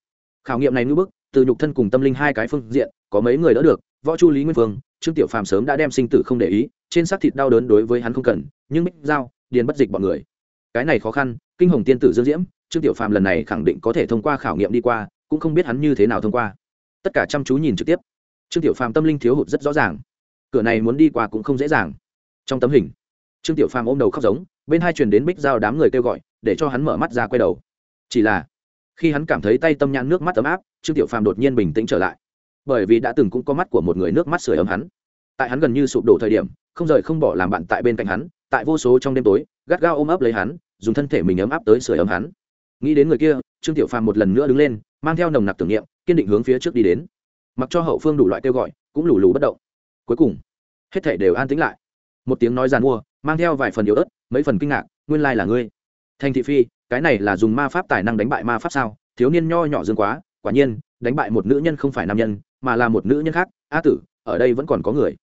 Khảo nghiệm này ngưỡng bức, từ nhục thân cùng tâm linh hai cái phương diện, có mấy người đỡ được, võ chu lý nguyên phương trương tiểu phàm sớm đã đem sinh tử không để ý, trên xác thịt đau đớn đối với hắn không cần, nhưng bích giao, điền bất dịch bọn người. Cái này khó khăn, kinh hồng tiên tử dương diễm, trương tiểu phàm lần này khẳng định có thể thông qua khảo nghiệm đi qua, cũng không biết hắn như thế nào thông qua. Tất cả chăm chú nhìn trực tiếp. Trương tiểu phàm tâm linh thiếu hụt rất rõ ràng cửa này muốn đi qua cũng không dễ dàng. Trong tấm hình, trương tiểu phàm ôm đầu khóc giống, bên hai truyền đến bích giao đám người kêu gọi, để cho hắn mở mắt ra quay đầu. Chỉ là, khi hắn cảm thấy tay tâm nhãn nước mắt ấm áp, trương tiểu phàm đột nhiên bình tĩnh trở lại. Bởi vì đã từng cũng có mắt của một người nước mắt sưởi ấm hắn. Tại hắn gần như sụp đổ thời điểm, không rời không bỏ làm bạn tại bên cạnh hắn, tại vô số trong đêm tối, gắt gao ôm ấp lấy hắn, dùng thân thể mình ấm áp tới sưởi ấm hắn. Nghĩ đến người kia, trương tiểu phàm một lần nữa đứng lên, mang theo nồng nặc tưởng niệm, kiên định hướng phía trước đi đến. Mặc cho hậu phương đủ loại kêu gọi, cũng lù lù bất động. Cuối cùng hết thể đều an tĩnh lại. Một tiếng nói giàn mua, mang theo vài phần yếu ớt, mấy phần kinh ngạc, nguyên lai là ngươi. Thành thị phi, cái này là dùng ma pháp tài năng đánh bại ma pháp sao? Thiếu niên nho nhỏ dương quá, quả nhiên, đánh bại một nữ nhân không phải nam nhân, mà là một nữ nhân khác a tử, ở đây vẫn còn có người.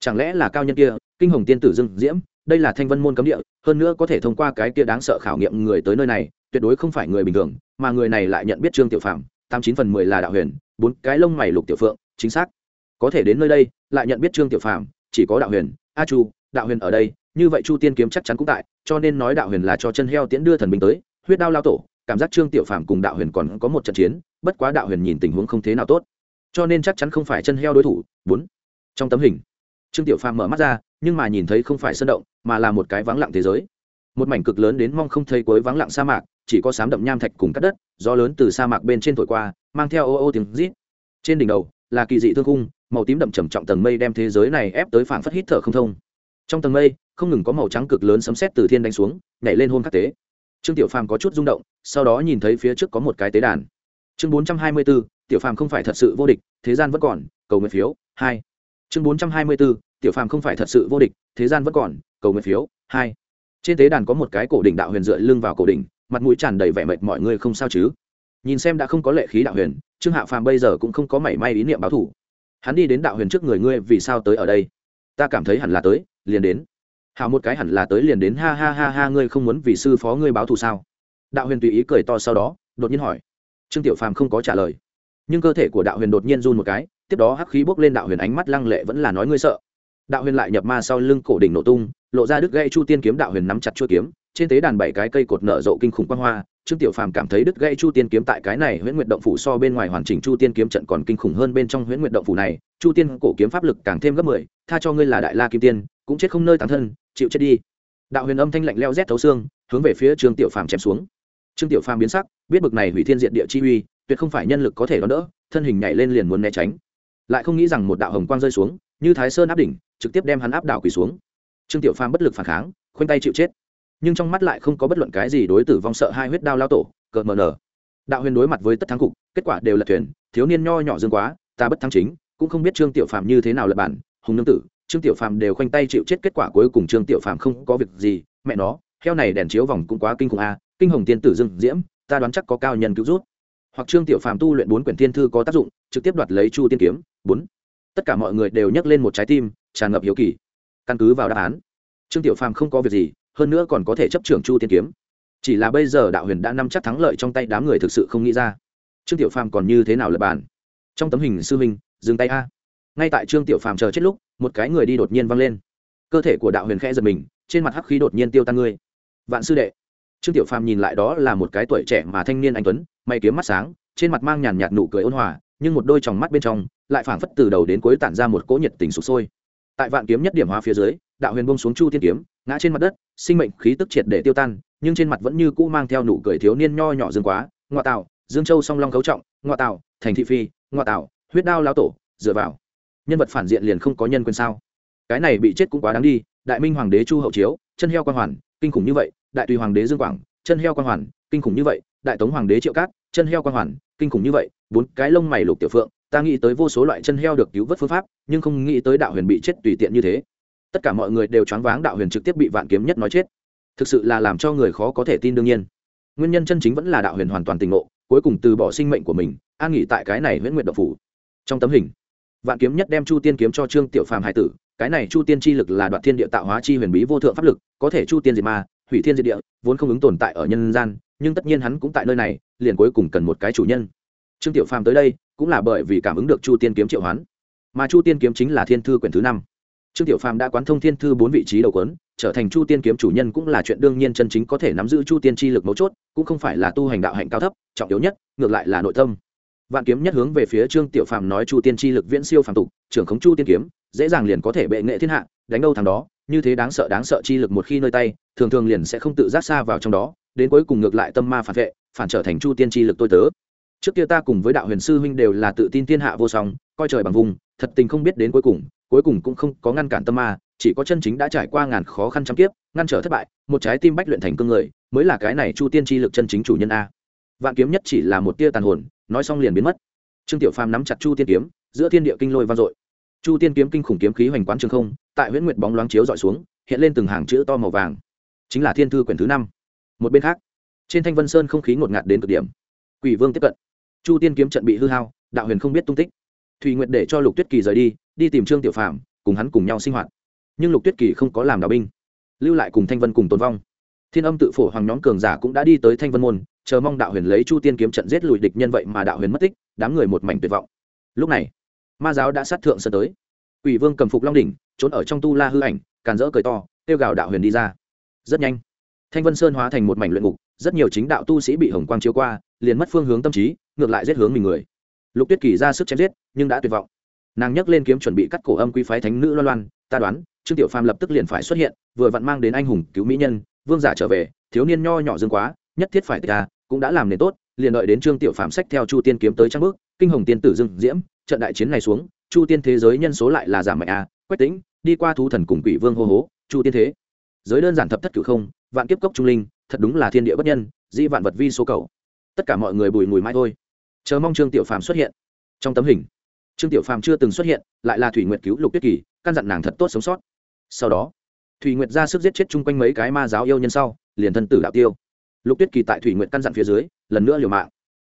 Chẳng lẽ là cao nhân kia, kinh hồng tiên tử dương diễm, đây là thanh vân môn cấm địa, hơn nữa có thể thông qua cái kia đáng sợ khảo nghiệm người tới nơi này, tuyệt đối không phải người bình thường, mà người này lại nhận biết trương tiểu phạm tám chín phần mười là đạo huyền, bốn cái lông mày lục tiểu phượng, chính xác. Có thể đến nơi đây, lại nhận biết trương tiểu phạm chỉ có đạo huyền, a chu, đạo huyền ở đây, như vậy chu tiên kiếm chắc chắn cũng tại, cho nên nói đạo huyền là cho chân heo tiễn đưa thần binh tới, huyết đao lao tổ, cảm giác trương tiểu phàm cùng đạo huyền còn có một trận chiến, bất quá đạo huyền nhìn tình huống không thế nào tốt. Cho nên chắc chắn không phải chân heo đối thủ, bốn, trong tấm hình, trương tiểu phàm mở mắt ra, nhưng mà nhìn thấy không phải sơn động, mà là một cái vắng lặng thế giới. Một mảnh cực lớn đến mong không thấy cuối vắng lặng sa mạc, chỉ có sám đậm nham thạch cùng cắt đất, gió lớn từ sa mạc bên trên thổi qua, mang theo ô ô tiếng rít. Trên đỉnh đầu là kỳ dị thương cung màu tím đậm trầm trọng tầng mây đem thế giới này ép tới phảng phất hít thở không thông. Trong tầng mây không ngừng có màu trắng cực lớn sấm sét từ thiên đánh xuống nhảy lên hôn khắc tế. Trương tiểu phàm có chút rung động sau đó nhìn thấy phía trước có một cái tế đàn. Chương bốn trăm hai mươi 424, tiểu phàm không phải thật sự vô địch thế gian vẫn còn cầu nguyện phiếu hai. Chương bốn trăm hai mươi 424, tiểu phàm không phải thật sự vô địch thế gian vẫn còn cầu nguyện phiếu hai. Trên tế đàn có một cái cổ đỉnh đạo huyền dựa lưng vào cổ đỉnh mặt mũi tràn đầy vẻ mệt mọi người không sao chứ? Nhìn xem đã không có lệ khí đạo huyền trương hạ phàm bây giờ cũng không có mảy may ý niệm báo thủ hắn đi đến đạo huyền trước người ngươi vì sao tới ở đây? Ta cảm thấy hẳn là tới, liền đến. Hào một cái hẳn là tới liền đến, ha ha ha ha, ngươi không muốn vì sư phó ngươi báo thù sao? Đạo huyền tùy ý cười to sau đó, đột nhiên hỏi. Trương tiểu phàm không có trả lời. Nhưng cơ thể của đạo huyền đột nhiên run một cái, tiếp đó hắc khí bốc lên đạo huyền ánh mắt lăng lệ vẫn là nói ngươi sợ. Đạo huyền lại nhập ma sau lưng cổ đỉnh nổ tung, lộ ra đứt gây chu tiên kiếm đạo huyền nắm chặt chuôi kiếm, trên tế đàn bảy cái cây cột nở rộ kinh khủng quang hoa trương tiểu phàm cảm thấy đứt gãy chu tiên kiếm tại cái này huyễn nguyệt động phủ so bên ngoài hoàn chỉnh chu tiên kiếm trận còn kinh khủng hơn bên trong huyễn nguyệt động phủ này. Chu tiên cổ kiếm pháp lực càng thêm gấp mười, tha cho ngươi là đại la kim tiên, cũng chết không nơi tán thân, chịu chết đi. Đạo huyền âm thanh lạnh leo rét thấu xương, hướng về phía trương tiểu phàm chém xuống. Trương tiểu phàm biến sắc, biết bực này hủy thiên diện địa chi uy, tuyệt không phải nhân lực có thể đón đỡ, thân hình nhảy lên liền muốn né tránh. Lại không nghĩ rằng một đạo hồng quang rơi xuống, như thái sơn áp đỉnh, trực tiếp đem hắn áp đảo quỳ xuống. Trương tiểu phàm bất lực phản kháng, khoanh tay chịu chết nhưng trong mắt lại không có bất luận cái gì đối tử vong sợ hai huyết đao lao tổ, cợt mờ nở. Đạo huyền đối mặt với tất thắng cục, kết quả đều là thuyền, thiếu niên nho nhỏ dương quá, ta bất thắng chính, cũng không biết trương tiểu phàm như thế nào là bản hùng nương tử, trương tiểu phàm đều khoanh tay chịu chết kết quả cuối cùng trương tiểu phàm không có việc gì, mẹ nó, heo này đèn chiếu vòng cũng quá kinh khủng a, kinh hồng tiên tử dương diễm, ta đoán chắc có cao nhân cứu rút. Hoặc trương tiểu phàm tu luyện bốn quyển thiên thư có tác dụng, trực tiếp đoạt lấy chu tiên kiếm, bốn. Tất cả mọi người đều nhấc lên một trái tim, tràn ngập hiếu kỳ. Căn cứ vào đáp án, trương tiểu phàm không có việc gì hơn nữa còn có thể chấp trưởng chu tiên kiếm. Chỉ là bây giờ đạo huyền đã nắm chắc thắng lợi trong tay đám người thực sự không nghĩ ra. Trương tiểu phàm còn như thế nào lập bàn? Trong tấm hình, sư minh dừng tay a. Ngay tại trương tiểu phàm chờ chết lúc, một cái người đi đột nhiên văng lên. Cơ thể của đạo huyền khẽ giật mình, trên mặt hắc khí đột nhiên tiêu tan ngươi. Vạn sư đệ. Trương tiểu phàm nhìn lại đó là một cái tuổi trẻ mà thanh niên anh tuấn mày kiếm mắt sáng, trên mặt mang nhàn nhạt nụ cười ôn hòa, nhưng một đôi tròng mắt bên trong lại phảng phất từ đầu đến cuối tản ra một cỗ nhiệt tình sụp sôi. Tại vạn kiếm nhất điểm hóa phía dưới đạo huyền bông xuống chu thiên kiếm, ngã trên mặt đất, sinh mệnh khí tức triệt để tiêu tan, nhưng trên mặt vẫn như cũ mang theo nụ cười thiếu niên nho nhỏ dương quá ngoại tạo, dương châu song long cấu trọng ngoại tạo, thành thị phi ngoại tạo, huyết đao lao tổ, dựa vào. Nhân vật phản diện liền không có nhân quyền sao? Cái này bị chết cũng quá đáng đi, đại minh hoàng đế chu hậu chiếu, chân heo quan hoàn, kinh khủng như vậy, đại tùy hoàng đế dương quảng, chân heo quan hoàn, kinh khủng như vậy, đại tống hoàng đế triệu cát, chân heo quan hoàn, kinh khủng như vậy, bốn cái lông mày lục tiểu phượng, ta nghĩ tới vô số loại chân heo được cứu vớt phương pháp, nhưng không nghĩ tới đạo huyền bị chết tùy tiện như thế tất cả mọi người đều choáng váng đạo huyền trực tiếp bị vạn kiếm nhất nói chết. Thực sự là làm cho người khó có thể tin đương nhiên. Nguyên nhân chân chính vẫn là đạo huyền hoàn toàn tình ngộ, cuối cùng từ bỏ sinh mệnh của mình, an nghỉ tại cái này huyễn nguyện độc phủ. Trong tấm hình, vạn kiếm nhất đem chu tiên kiếm cho trương tiểu phàm hải tử, cái này chu tiên chi lực là đoạn thiên địa tạo hóa chi huyền bí vô thượng pháp lực, có thể chu tiên diệt ma, hủy thiên diệt địa, vốn không ứng tồn tại ở nhân gian, nhưng tất nhiên hắn cũng tại nơi này, liền cuối cùng cần một cái chủ nhân. Trương tiểu phàm tới đây, cũng là bởi vì cảm ứng được chu tiên kiếm triệu hoán. Mà chu tiên kiếm chính là thiên thư quyển thứ năm trương tiểu phàm đã quán thông thiên thư bốn vị trí đầu quấn, trở thành chu tiên kiếm chủ nhân cũng là chuyện đương nhiên chân chính có thể nắm giữ chu tiên chi lực mấu chốt, cũng không phải là tu hành đạo hạnh cao thấp, trọng yếu nhất, ngược lại là nội tâm. Vạn kiếm nhất hướng về phía trương tiểu phàm nói chu tiên chi lực viễn siêu phàm tục, trưởng khống chu tiên kiếm, dễ dàng liền có thể bệ nghệ thiên hạ, đánh đâu thằng đó, như thế đáng sợ đáng sợ chi lực một khi nơi tay, thường thường liền sẽ không tự giác xa vào trong đó, đến cuối cùng ngược lại tâm ma phản vệ, phản trở thành chu tiên chi lực tôi tớ. Trước kia ta cùng với đạo huyền sư huynh đều là tự tin thiên hạ vô song, coi trời bằng vùng, thật tình không biết đến cuối cùng cuối cùng cũng không có ngăn cản tâm ma, chỉ có chân chính đã trải qua ngàn khó khăn trăm kiếp, ngăn trở thất bại, một trái tim bách luyện thành cương người, mới là cái này chu tiên chi lực chân chính chủ nhân a. Vạn kiếm nhất chỉ là một tia tàn hồn, nói xong liền biến mất. Trương tiểu phàm nắm chặt chu tiên kiếm, giữa thiên địa kinh lôi vang dội. Chu tiên kiếm kinh khủng kiếm khí hoành quán trường không, tại huyễn nguyệt bóng loáng chiếu dọi xuống, hiện lên từng hàng chữ to màu vàng. Chính là thiên thư quyển thứ năm. Một bên khác, trên thanh vân sơn không khí ngột ngạt đến cực điểm. Quỷ vương tiếp cận. Chu tiên kiếm trận bị hư hao, đạo huyền không biết tung tích thùy nguyệt để cho lục tuyết kỳ rời đi đi tìm trương tiểu Phạm, cùng hắn cùng nhau sinh hoạt. Nhưng lục tuyết kỳ không có làm đạo binh lưu lại cùng thanh vân cùng tồn vong. Thiên âm tự phổ hoàng nhóm cường giả cũng đã đi tới thanh vân môn chờ mong đạo huyền lấy chu tiên kiếm trận giết lùi địch nhân vậy mà đạo huyền mất tích đám người một mảnh tuyệt vọng. Lúc này ma giáo đã sát thượng sân tới. Quỷ vương cầm phục long đỉnh trốn ở trong tu la hư ảnh càn rỡ cười to kêu gào đạo huyền đi ra. Rất nhanh thanh vân sơn hóa thành một mảnh luyện ngục rất nhiều chính đạo tu sĩ bị hồng quang chiếu qua liền mất phương hướng tâm trí ngược lại giết hướng mình người lục tuyết kỳ ra sức chém giết, nhưng đã tuyệt vọng. Nàng nhấc lên kiếm chuẩn bị cắt cổ âm quý phái thánh nữ loan loan, ta đoán, trương tiểu phàm lập tức liền phải xuất hiện, vừa vặn mang đến anh hùng cứu mỹ nhân, vương giả trở về, thiếu niên nho nhỏ dương quá, nhất thiết phải tích ra, cũng đã làm nền tốt, liền đợi đến trương tiểu phàm sách theo chu tiên kiếm tới trang bước, kinh hồng tiên tử dương diễm, trận đại chiến này xuống, chu tiên thế giới nhân số lại là giảm mạnh a, quách tĩnh, đi qua thú thần cùng quỷ vương hô hố, chu tiên thế. Giới đơn giản thập thất cửu không, vạn kiếp cốc trung linh, thật đúng là thiên địa bất nhân di vạn vật vi số cầu. Tất cả mọi người bùi mùi mãi thôi chờ mong trương tiểu phàm xuất hiện. Trong tấm hình, trương tiểu phàm chưa từng xuất hiện, lại là thủy nguyệt cứu lục tuyết kỳ, căn dặn nàng thật tốt sống sót. Sau đó, thủy nguyệt ra sức giết chết chung quanh mấy cái ma giáo yêu nhân sau, liền thân tử đạo tiêu. Lục tuyết kỳ tại thủy nguyệt căn dặn phía dưới, lần nữa liều mạng.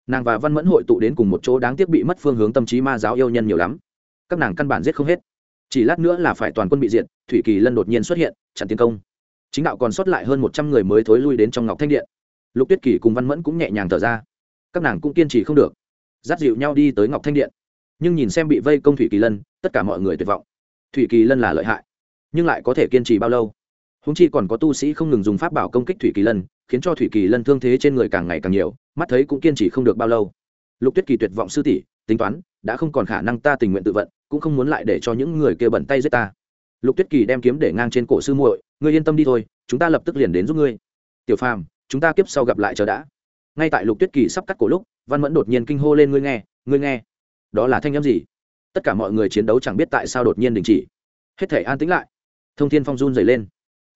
Nàng và văn mẫn hội tụ đến cùng một chỗ đáng tiếc bị mất phương hướng tâm trí ma giáo yêu nhân nhiều lắm. Các nàng căn bản giết không hết. Chỉ lát nữa là phải toàn quân bị diện thủy kỳ lân đột nhiên xuất hiện, chặn tiến công. Chính đạo còn sót lại hơn một trăm người mới thối lui đến trong ngọc thanh điện. Lục tuyết kỳ cùng văn mẫn cũng nhẹ nhàng thở ra. Các nàng cũng kiên trì không được dắt dịu nhau đi tới ngọc thanh điện. Nhưng nhìn xem bị vây công thủy kỳ lân, tất cả mọi người tuyệt vọng. Thủy kỳ lân là lợi hại, nhưng lại có thể kiên trì bao lâu? Húng chi còn có tu sĩ không ngừng dùng pháp bảo công kích thủy kỳ lân, khiến cho thủy kỳ lân thương thế trên người càng ngày càng nhiều, mắt thấy cũng kiên trì không được bao lâu. Lục tuyết kỳ tuyệt vọng sư tỷ, tính toán, đã không còn khả năng ta tình nguyện tự vận, cũng không muốn lại để cho những người kia bẩn tay giết ta. Lục tuyết kỳ đem kiếm để ngang trên cổ sư muội, ngươi yên tâm đi thôi, chúng ta lập tức liền đến giúp ngươi. Tiểu phàm, chúng ta kiếp sau gặp lại chờ đã. Ngay tại lục tuyết kỳ sắp cắt cổ lúc văn mẫn đột nhiên kinh hô lên, ngươi nghe ngươi nghe, đó là thanh â m gì? Tất cả mọi người chiến đấu chẳng biết tại sao đột nhiên đình chỉ. Hết thể an tĩnh lại. Thông thiên phong run dày lên.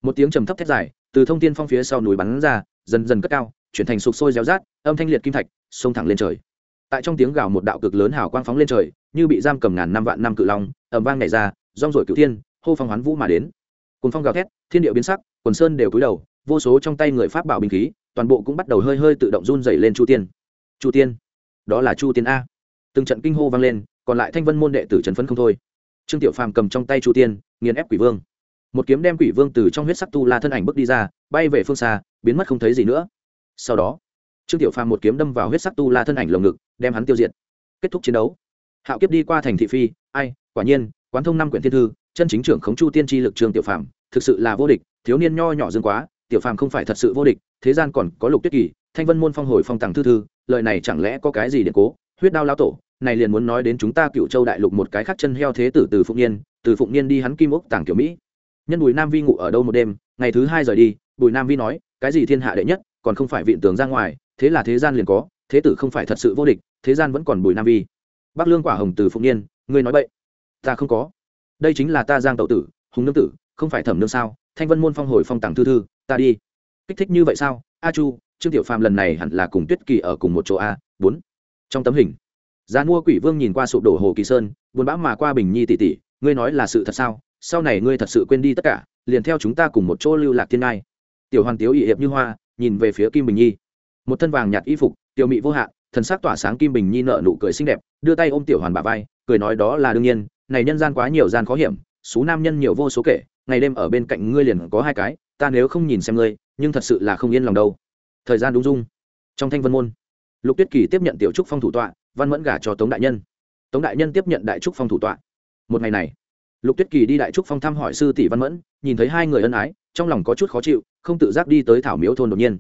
Một tiếng trầm thấp thét dài, từ thông thiên phong phía sau núi bắn ra, dần dần cất cao, chuyển thành sụp sôi réo rát, âm thanh liệt kim thạch, xông thẳng lên trời. Tại trong tiếng gào một đạo cực lớn hào quang phóng lên trời, như bị giam cầm ngàn năm vạn năm cự long ẩm vang nhảy ra, rong rổi cửu thiên, hô phong hoán vũ mà đến. Cùng phong gào thét, thiên địa biến sắc, quần sơn đều cúi đầu, vô số trong tay người pháp bảo binh khí, toàn bộ cũng bắt đầu hơi hơi tự động run dày lên chu tiên chu tiên. Đó là chu tiên a. Từng trận kinh hô vang lên, còn lại thanh vân môn đệ tử trần phấn không thôi. Trương tiểu phàm cầm trong tay chu tiên, nghiền ép quỷ vương. Một kiếm đem quỷ vương từ trong huyết sắc tu la thân ảnh bước đi ra, bay về phương xa, biến mất không thấy gì nữa. Sau đó, trương tiểu phàm một kiếm đâm vào huyết sắc tu la thân ảnh lồng ngực, đem hắn tiêu diệt. Kết thúc chiến đấu. Hạo kiếp đi qua thành thị phi, ai, quả nhiên, quán thông năm quyển thiên thư, chân chính trưởng khống chu tiên tri lực trương tiểu phàm, thực sự là vô địch, thiếu niên nho nhỏ dương quá, tiểu phàm không phải thật sự vô địch, thế gian còn có lục tuyết kỳ thanh vân môn phong hồi phong tàng thư thư, lời này chẳng lẽ có cái gì để cố? Huyết đao lao tổ, này liền muốn nói đến chúng ta cựu châu đại lục một cái khác chân heo thế tử từ phụng niên, từ phụng niên đi hắn kim ốc tàng kiểu mỹ. Nhân bùi nam vi ngủ ở đâu một đêm, ngày thứ hai rời đi, bùi nam vi nói, cái gì thiên hạ đệ nhất, còn không phải viện tường ra ngoài, thế là thế gian liền có, thế tử không phải thật sự vô địch, thế gian vẫn còn bùi nam vi. Bắc lương quả hồng từ phụng niên, ngươi nói vậy ta không có. Đây chính là ta giang tậu tử, hùng nương tử, không phải thẩm nương sao? Thanh vân môn phong hồi phong tàng thư thư, ta đi. Kích thích như vậy sao? A chu trương tiểu phàm lần này hẳn là cùng tuyết kỳ ở cùng một chỗ a, bốn. Trong tấm hình gian mua quỷ vương nhìn qua sụp đổ hồ kỳ sơn, buồn bã mà qua bình nhi tỷ tỷ, ngươi nói là sự thật sao? Sau này ngươi thật sự quên đi tất cả, liền theo chúng ta cùng một chỗ lưu lạc thiên ngai. Tiểu hoàng tiếu ỵ hiệp như hoa, nhìn về phía kim bình nhi. Một thân vàng nhạt y phục, tiểu mị vô hạn thần sắc tỏa sáng kim bình nhi nợ nụ cười xinh đẹp, đưa tay ôm tiểu hoàn bà vai, cười nói đó là đương nhiên, này nhân gian quá nhiều gian khó hiểm số nam nhân nhiều vô số kể, ngày đêm ở bên cạnh ngươi liền có hai cái, ta nếu không nhìn xem ngươi, nhưng thật sự là không yên lòng đâu thời gian đúng dung. Trong thanh vân môn, lục tuyết kỳ tiếp nhận tiểu trúc phong thủ tọa, văn mẫn gả cho tống đại nhân. Tống đại nhân tiếp nhận đại trúc phong thủ tọa. Một ngày này, lục tuyết kỳ đi đại trúc phong thăm hỏi sư tỷ văn mẫn, nhìn thấy hai người ân ái, trong lòng có chút khó chịu, không tự giác đi tới thảo miếu thôn đột nhiên.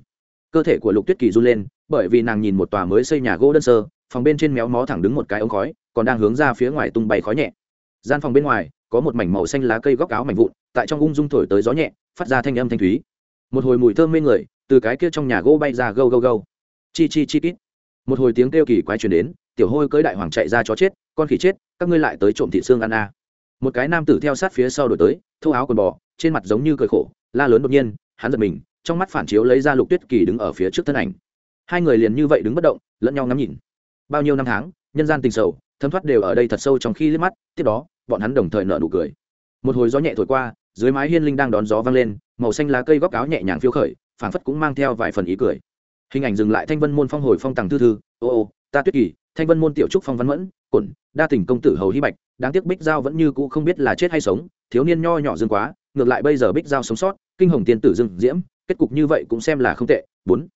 Cơ thể của lục tuyết kỳ run lên, bởi vì nàng nhìn một tòa mới xây nhà gỗ đơn sơ, phòng bên trên méo mó thẳng đứng một cái ống khói, còn đang hướng ra phía ngoài tung bay khói nhẹ. Gian phòng bên ngoài, có một mảnh màu xanh lá cây góc áo mảnh vụn, tại trong ung dung thổi tới gió nhẹ, phát ra thanh âm thanh thúy. Một hồi mùi thơm mê người từ cái kia trong nhà gỗ bay ra gâu gâu gâu. Chi chi chi kít. Một hồi tiếng kêu kỳ quái truyền đến, tiểu hôi cưới đại hoàng chạy ra chó chết, con khỉ chết, các ngươi lại tới trộm thị xương ăn a. À. một cái nam tử theo sát phía sau đổi tới, thô áo quần bò, trên mặt giống như cười khổ, la lớn đột nhiên, hắn giật mình, trong mắt phản chiếu lấy ra lục tuyết kỳ đứng ở phía trước thân ảnh. Hai người liền như vậy đứng bất động, lẫn nhau ngắm nhìn. Bao nhiêu năm tháng, nhân gian tình sầu, thấm thoát đều ở đây thật sâu trong khi liếc mắt, tiếp đó, bọn hắn đồng thời nở nụ cười. Một hồi gió nhẹ thổi qua, dưới mái hiên linh đang đón gió vang lên, màu xanh lá cây góc áo nhẹ nhàng phiêu khởi phảng phất cũng mang theo vài phần ý cười. Hình ảnh dừng lại thanh vân môn phong hồi phong tàng thư thư, ô ô, ta tuyết kỳ, thanh vân môn tiểu trúc phong văn mẫn quẩn đa tình công tử hầu hy bạch, đáng tiếc bích giao vẫn như cũ không biết là chết hay sống, thiếu niên nho nhỏ dương quá, ngược lại bây giờ bích giao sống sót, kinh hồng tiên tử dương diễm, kết cục như vậy cũng xem là không tệ. Bốn,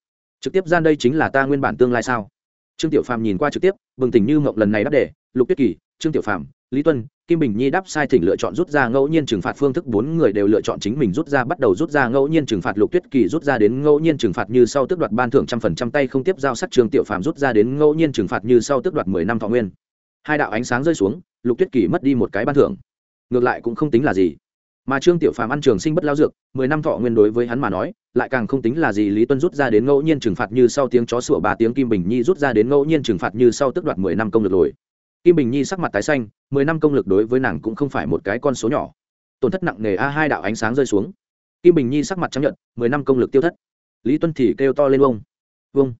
trực tiếp gian đây chính là ta nguyên bản tương lai sao? Trương tiểu phàm nhìn qua trực tiếp, bừng tỉnh như mộng lần này đáp đề, lục tuyết kỳ, trương tiểu phàm lý tuân, kim bình nhi đáp sai thỉnh lựa chọn rút ra ngẫu nhiên trừng phạt phương thức, bốn người đều lựa chọn chính mình rút ra, bắt đầu rút ra ngẫu nhiên trừng phạt lục tuyết kỳ rút ra đến ngẫu nhiên trừng phạt như sau tước đoạt ban thưởng trăm phần trăm tay không tiếp giao sắc trường tiểu phàm rút ra đến ngẫu nhiên trừng phạt như sau tước đoạt mười năm thọ nguyên. Hai đạo ánh sáng rơi xuống, lục tuyết kỳ mất đi một cái ban thưởng. Ngược lại cũng không tính là gì. Mà trương tiểu phàm ăn trường sinh bất lao dược, mười năm thọ nguyên đối với hắn mà nói, lại càng không tính là gì. Lý tuân rút ra đến ngẫu nhiên trừng phạt như sau tiếng chó sủa ba tiếng, kim bình nhi rút ra đến ngẫu nhiên trừng phạt như sau tước đoạt mười năm công lực lồi. Kim bình nhi sắc mặt tái xanh mười năm công lực đối với nàng cũng không phải một cái con số nhỏ. Tổn thất nặng nề a hai đạo ánh sáng rơi xuống. Kim bình nhi sắc mặt chấp nhận mười năm công lực tiêu thất. Lý tuân thì kêu to lên vông vông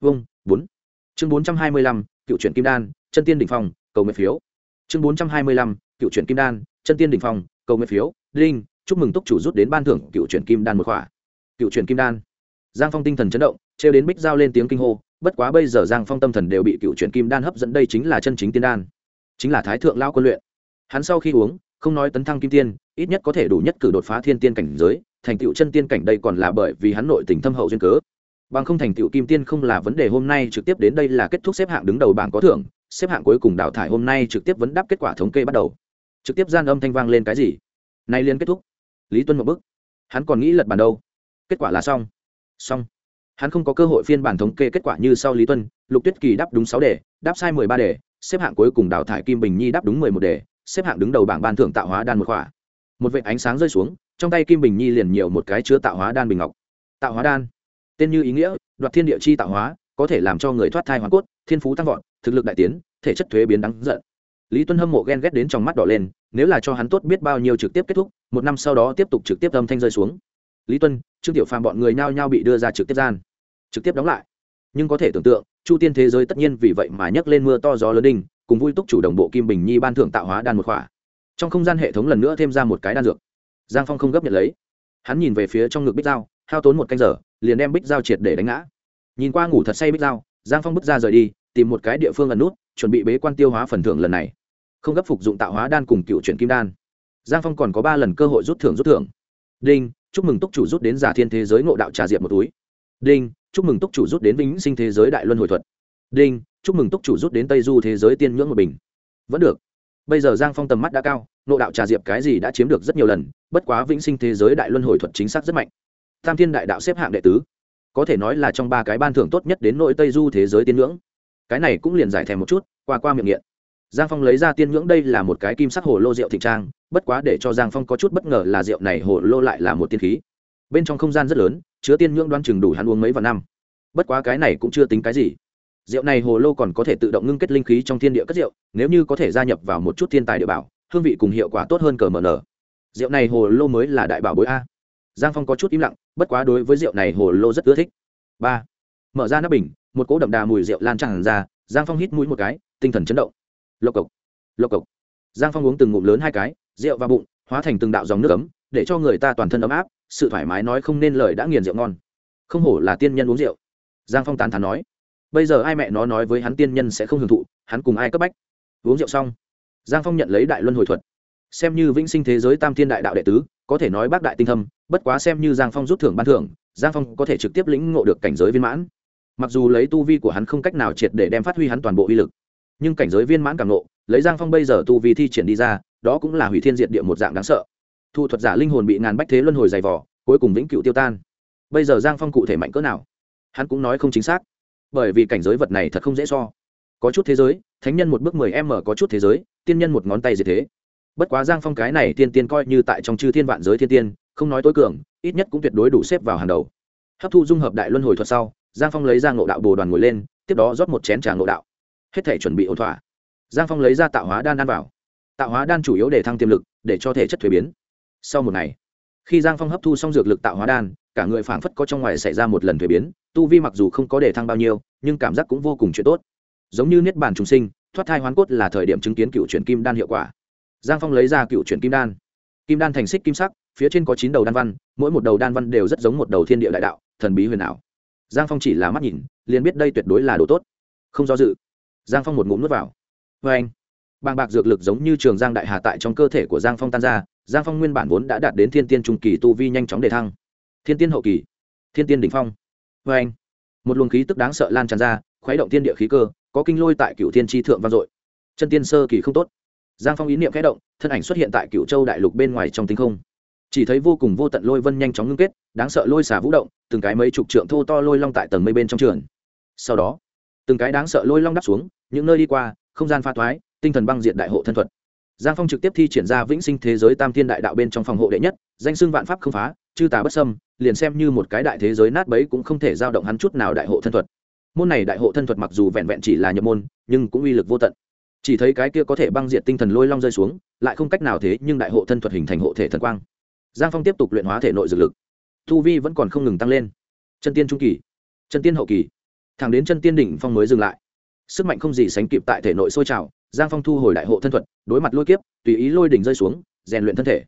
vông bốn. Chương bốn trăm hai mươi lăm, cựu truyện kim đan, chân tiên đỉnh phòng cầu nguyện phiếu. Chương bốn trăm hai mươi lăm, cựu truyện kim đan, chân tiên đỉnh phòng cầu nguyện phiếu. Đinh chúc mừng túc chủ rút đến ban thưởng cựu truyện kim đan một khỏa. Cựu truyện kim đan. Giang phong tinh thần chấn động, trêu đến bích giao lên tiếng kinh hô, bất quá bây giờ giang phong tâm thần đều bị cựu truyện kim đan hấp dẫn đây chính là chân chính tiên đan chính là thái thượng lao quân luyện. Hắn sau khi uống, không nói tấn thăng kim tiên, ít nhất có thể đủ nhất cử đột phá thiên tiên cảnh giới, thành tựu chân tiên cảnh đây còn là bởi vì hắn nội tình thâm hậu duyên cớ. Bằng không thành tựu kim tiên không là vấn đề hôm nay trực tiếp đến đây là kết thúc xếp hạng đứng đầu bảng có thưởng, xếp hạng cuối cùng đào thải hôm nay trực tiếp vấn đáp kết quả thống kê bắt đầu. Trực tiếp gian âm thanh vang lên cái gì? Nay liên kết thúc. Lý tuân một bức hắn còn nghĩ lật bàn đâu. Kết quả là xong. Xong. Hắn không có cơ hội phiên bản thống kê kết quả như sau lý tuân, lục tuyết kỳ đáp đúng sáu đề, đáp sai mười ba đề xếp hạng cuối cùng đào thải kim bình nhi đáp đúng mười một đề, xếp hạng đứng đầu bảng ban thưởng tạo hóa đan một khỏa. Một vệ ánh sáng rơi xuống, trong tay kim bình nhi liền nhiều một cái chứa tạo hóa đan bình ngọc. Tạo hóa đan, tên như ý nghĩa, đoạt thiên địa chi tạo hóa, có thể làm cho người thoát thai hoàn cốt, thiên phú tăng vọt, thực lực đại tiến, thể chất thuế biến đắng giận. Lý tuân hâm mộ ghen ghét đến trong mắt đỏ lên, nếu là cho hắn tốt biết bao nhiêu trực tiếp kết thúc, một năm sau đó tiếp tục trực tiếp âm thanh rơi xuống. Lý tuân trương tiểu phàm bọn người nhao nhao bị đưa ra trực tiếp gian. Trực tiếp đóng lại. Nhưng có thể tưởng tượng chu tiên thế giới tất nhiên vì vậy mà nhấc lên mưa to gió lớn đinh, cùng vui túc chủ đồng bộ kim bình nhi ban thưởng tạo hóa đan một khỏa. Trong không gian hệ thống lần nữa thêm ra một cái đan dược. Giang phong không gấp nhận lấy. Hắn nhìn về phía trong ngực bích dao, hao tốn một canh giờ, liền đem bích dao triệt để đánh ngã. Nhìn qua ngủ thật say bích dao, giang phong bước ra rời đi, tìm một cái địa phương ẩn nút, chuẩn bị bế quan tiêu hóa phần thưởng lần này. Không gấp phục dụng tạo hóa đan cùng cựu chuyển kim đan. Giang phong còn có ba lần cơ hội rút thưởng rút thưởng. Đinh, chúc mừng túc chủ rút đến giả thiên thế giới ngộ đạo trà diệp một túi. Đinh chúc mừng túc chủ rút đến vĩnh sinh thế giới đại luân hồi thuật. Đinh, chúc mừng túc chủ rút đến tây du thế giới tiên Ngưỡng một bình. Vẫn được. Bây giờ giang phong tầm mắt đã cao, nộ đạo trà diệp cái gì đã chiếm được rất nhiều lần, bất quá vĩnh sinh thế giới đại luân hồi thuật chính xác rất mạnh. Tam thiên đại đạo xếp hạng đệ tứ. Có thể nói là trong ba cái ban thưởng tốt nhất đến nội tây du thế giới tiên ngưỡng. Cái này cũng liền giải thèm một chút, qua qua miệng nghiện. Giang phong lấy ra tiên ngưỡng đây là một cái kim sắc hồ lô rượu thịnh trang, bất quá để cho giang phong có chút bất ngờ là rượu này hồ lô lại là một tiên khí. Bên trong không gian rất lớn chứa tiên nhưỡng đoan chừng đủ hắn uống mấy vạn năm. Bất quá cái này cũng chưa tính cái gì. Rượu này hồ lô còn có thể tự động ngưng kết linh khí trong thiên địa cất rượu, nếu như có thể gia nhập vào một chút thiên tài địa bảo, hương vị cùng hiệu quả tốt hơn cờ mờ nở rượu này hồ lô mới là đại bảo bối a. Giang phong có chút im lặng, bất quá đối với rượu này hồ lô rất ưa thích. Ba. Mở ra nắp bình, một cỗ đậm đà mùi rượu lan tràn ra, giang phong hít mũi một cái, tinh thần chấn động. Lộc cộc lộc cộc. Giang phong uống từng ngụm lớn hai cái, rượu vào bụng, hóa thành từng đạo dòng nước ấm, để cho người ta toàn thân ấm áp sự thoải mái nói không nên lời đã nghiền rượu ngon. Không hổ là tiên nhân uống rượu. Giang phong tán thán nói, bây giờ ai mẹ nó nói với hắn tiên nhân sẽ không hưởng thụ, hắn cùng ai cấp bách? Uống rượu xong, giang phong nhận lấy đại luân hồi thuật. Xem như vĩnh sinh thế giới tam thiên đại đạo đệ tứ, có thể nói bác đại tinh thâm, bất quá xem như giang phong rút thưởng ban thưởng, giang phong có thể trực tiếp lĩnh ngộ được cảnh giới viên mãn. Mặc dù lấy tu vi của hắn không cách nào triệt để đem phát huy hắn toàn bộ uy lực, nhưng cảnh giới viên mãn càng nộ lấy giang phong bây giờ tu vi thi triển đi ra, đó cũng là hủy thiên diệt địa một dạng đáng sợ thu thuật giả linh hồn bị ngàn bách thế luân hồi dày vỏ cuối cùng vĩnh cựu tiêu tan. Bây giờ giang phong cụ thể mạnh cỡ nào? Hắn cũng nói không chính xác. Bởi vì cảnh giới vật này thật không dễ so. Có chút thế giới, thánh nhân một bước mười m có chút thế giới, tiên nhân một ngón tay gì thế. Bất quá giang phong cái này tiên tiên coi như tại trong chư thiên vạn giới thiên tiên, không nói tối cường, ít nhất cũng tuyệt đối đủ xếp vào hàng đầu. Hấp thu dung hợp đại luân hồi thuật sau, giang phong lấy ra ngộ đạo bồ đoàn ngồi lên, tiếp đó rót một chén trà ngộ đạo. Hết thể chuẩn bị ổn thỏa. Giang phong lấy ra tạo hóa đan ăn vào. Tạo hóa đan chủ yếu để thăng tiềm lực, để cho thể chất thuế biến sau một ngày, khi giang phong hấp thu xong dược lực tạo hóa đan, cả người phảng phất có trong ngoài xảy ra một lần thuế biến, tu vi mặc dù không có đề thăng bao nhiêu, nhưng cảm giác cũng vô cùng chuyện tốt. Giống như niết bàn trùng sinh, thoát thai hoán cốt là thời điểm chứng kiến cựu chuyển kim đan hiệu quả. Giang phong lấy ra cựu chuyển kim đan. Kim đan thành xích kim sắc, phía trên có chín đầu đan văn, mỗi một đầu đan văn đều rất giống một đầu thiên địa đại đạo, thần bí huyền ảo. Giang phong chỉ là mắt nhìn, liền biết đây tuyệt đối là đồ tốt. Không do dự, giang phong một ngụm nuốt vào. Vê anh bàng bạc dược lực giống như trường giang đại hà tại trong cơ thể của giang phong tan ra giang phong nguyên bản vốn đã đạt đến thiên tiên trung kỳ tu vi nhanh chóng đề thăng. Thiên tiên hậu kỳ, thiên tiên đỉnh phong. Vê anh, một luồng khí tức đáng sợ lan tràn ra, khuấy động thiên địa khí cơ, có kinh lôi tại cựu thiên tri thượng vang dội. Chân tiên sơ kỳ không tốt. Giang phong ý niệm khẽ động, thân ảnh xuất hiện tại cựu châu đại lục bên ngoài trong tinh không. Chỉ thấy vô cùng vô tận lôi vân nhanh chóng ngưng kết, đáng sợ lôi xả vũ động, từng cái mấy chục trượng thô to lôi long tại tầng mây bên trong trường sau đó, từng cái đáng sợ lôi long đắp xuống, những nơi đi qua, không gian pha toái tinh thần băng diện đại hộ thân thuật giang phong trực tiếp thi triển ra vĩnh sinh thế giới tam thiên đại đạo bên trong phòng hộ đệ nhất, danh xưng vạn pháp không phá, chư tà bất sâm liền xem như một cái đại thế giới nát bấy cũng không thể giao động hắn chút nào đại hộ thân thuật. Môn này đại hộ thân thuật mặc dù vẹn vẹn chỉ là nhập môn, nhưng cũng uy lực vô tận. Chỉ thấy cái kia có thể băng diệt tinh thần lôi long rơi xuống, lại không cách nào thế nhưng đại hộ thân thuật hình thành hộ thể thần quang. Giang phong tiếp tục luyện hóa thể nội dược lực. Thu vi vẫn còn không ngừng tăng lên. Chân tiên trung kỳ, chân tiên hậu kỳ. Thẳng đến chân tiên đỉnh phong mới dừng lại. Sức mạnh không gì sánh kịp tại thể nội sôi trào giang phong thu hồi đại hộ thân thuật, đối mặt lôi kiếp, tùy ý lôi đỉnh rơi xuống, rèn luyện thân thể.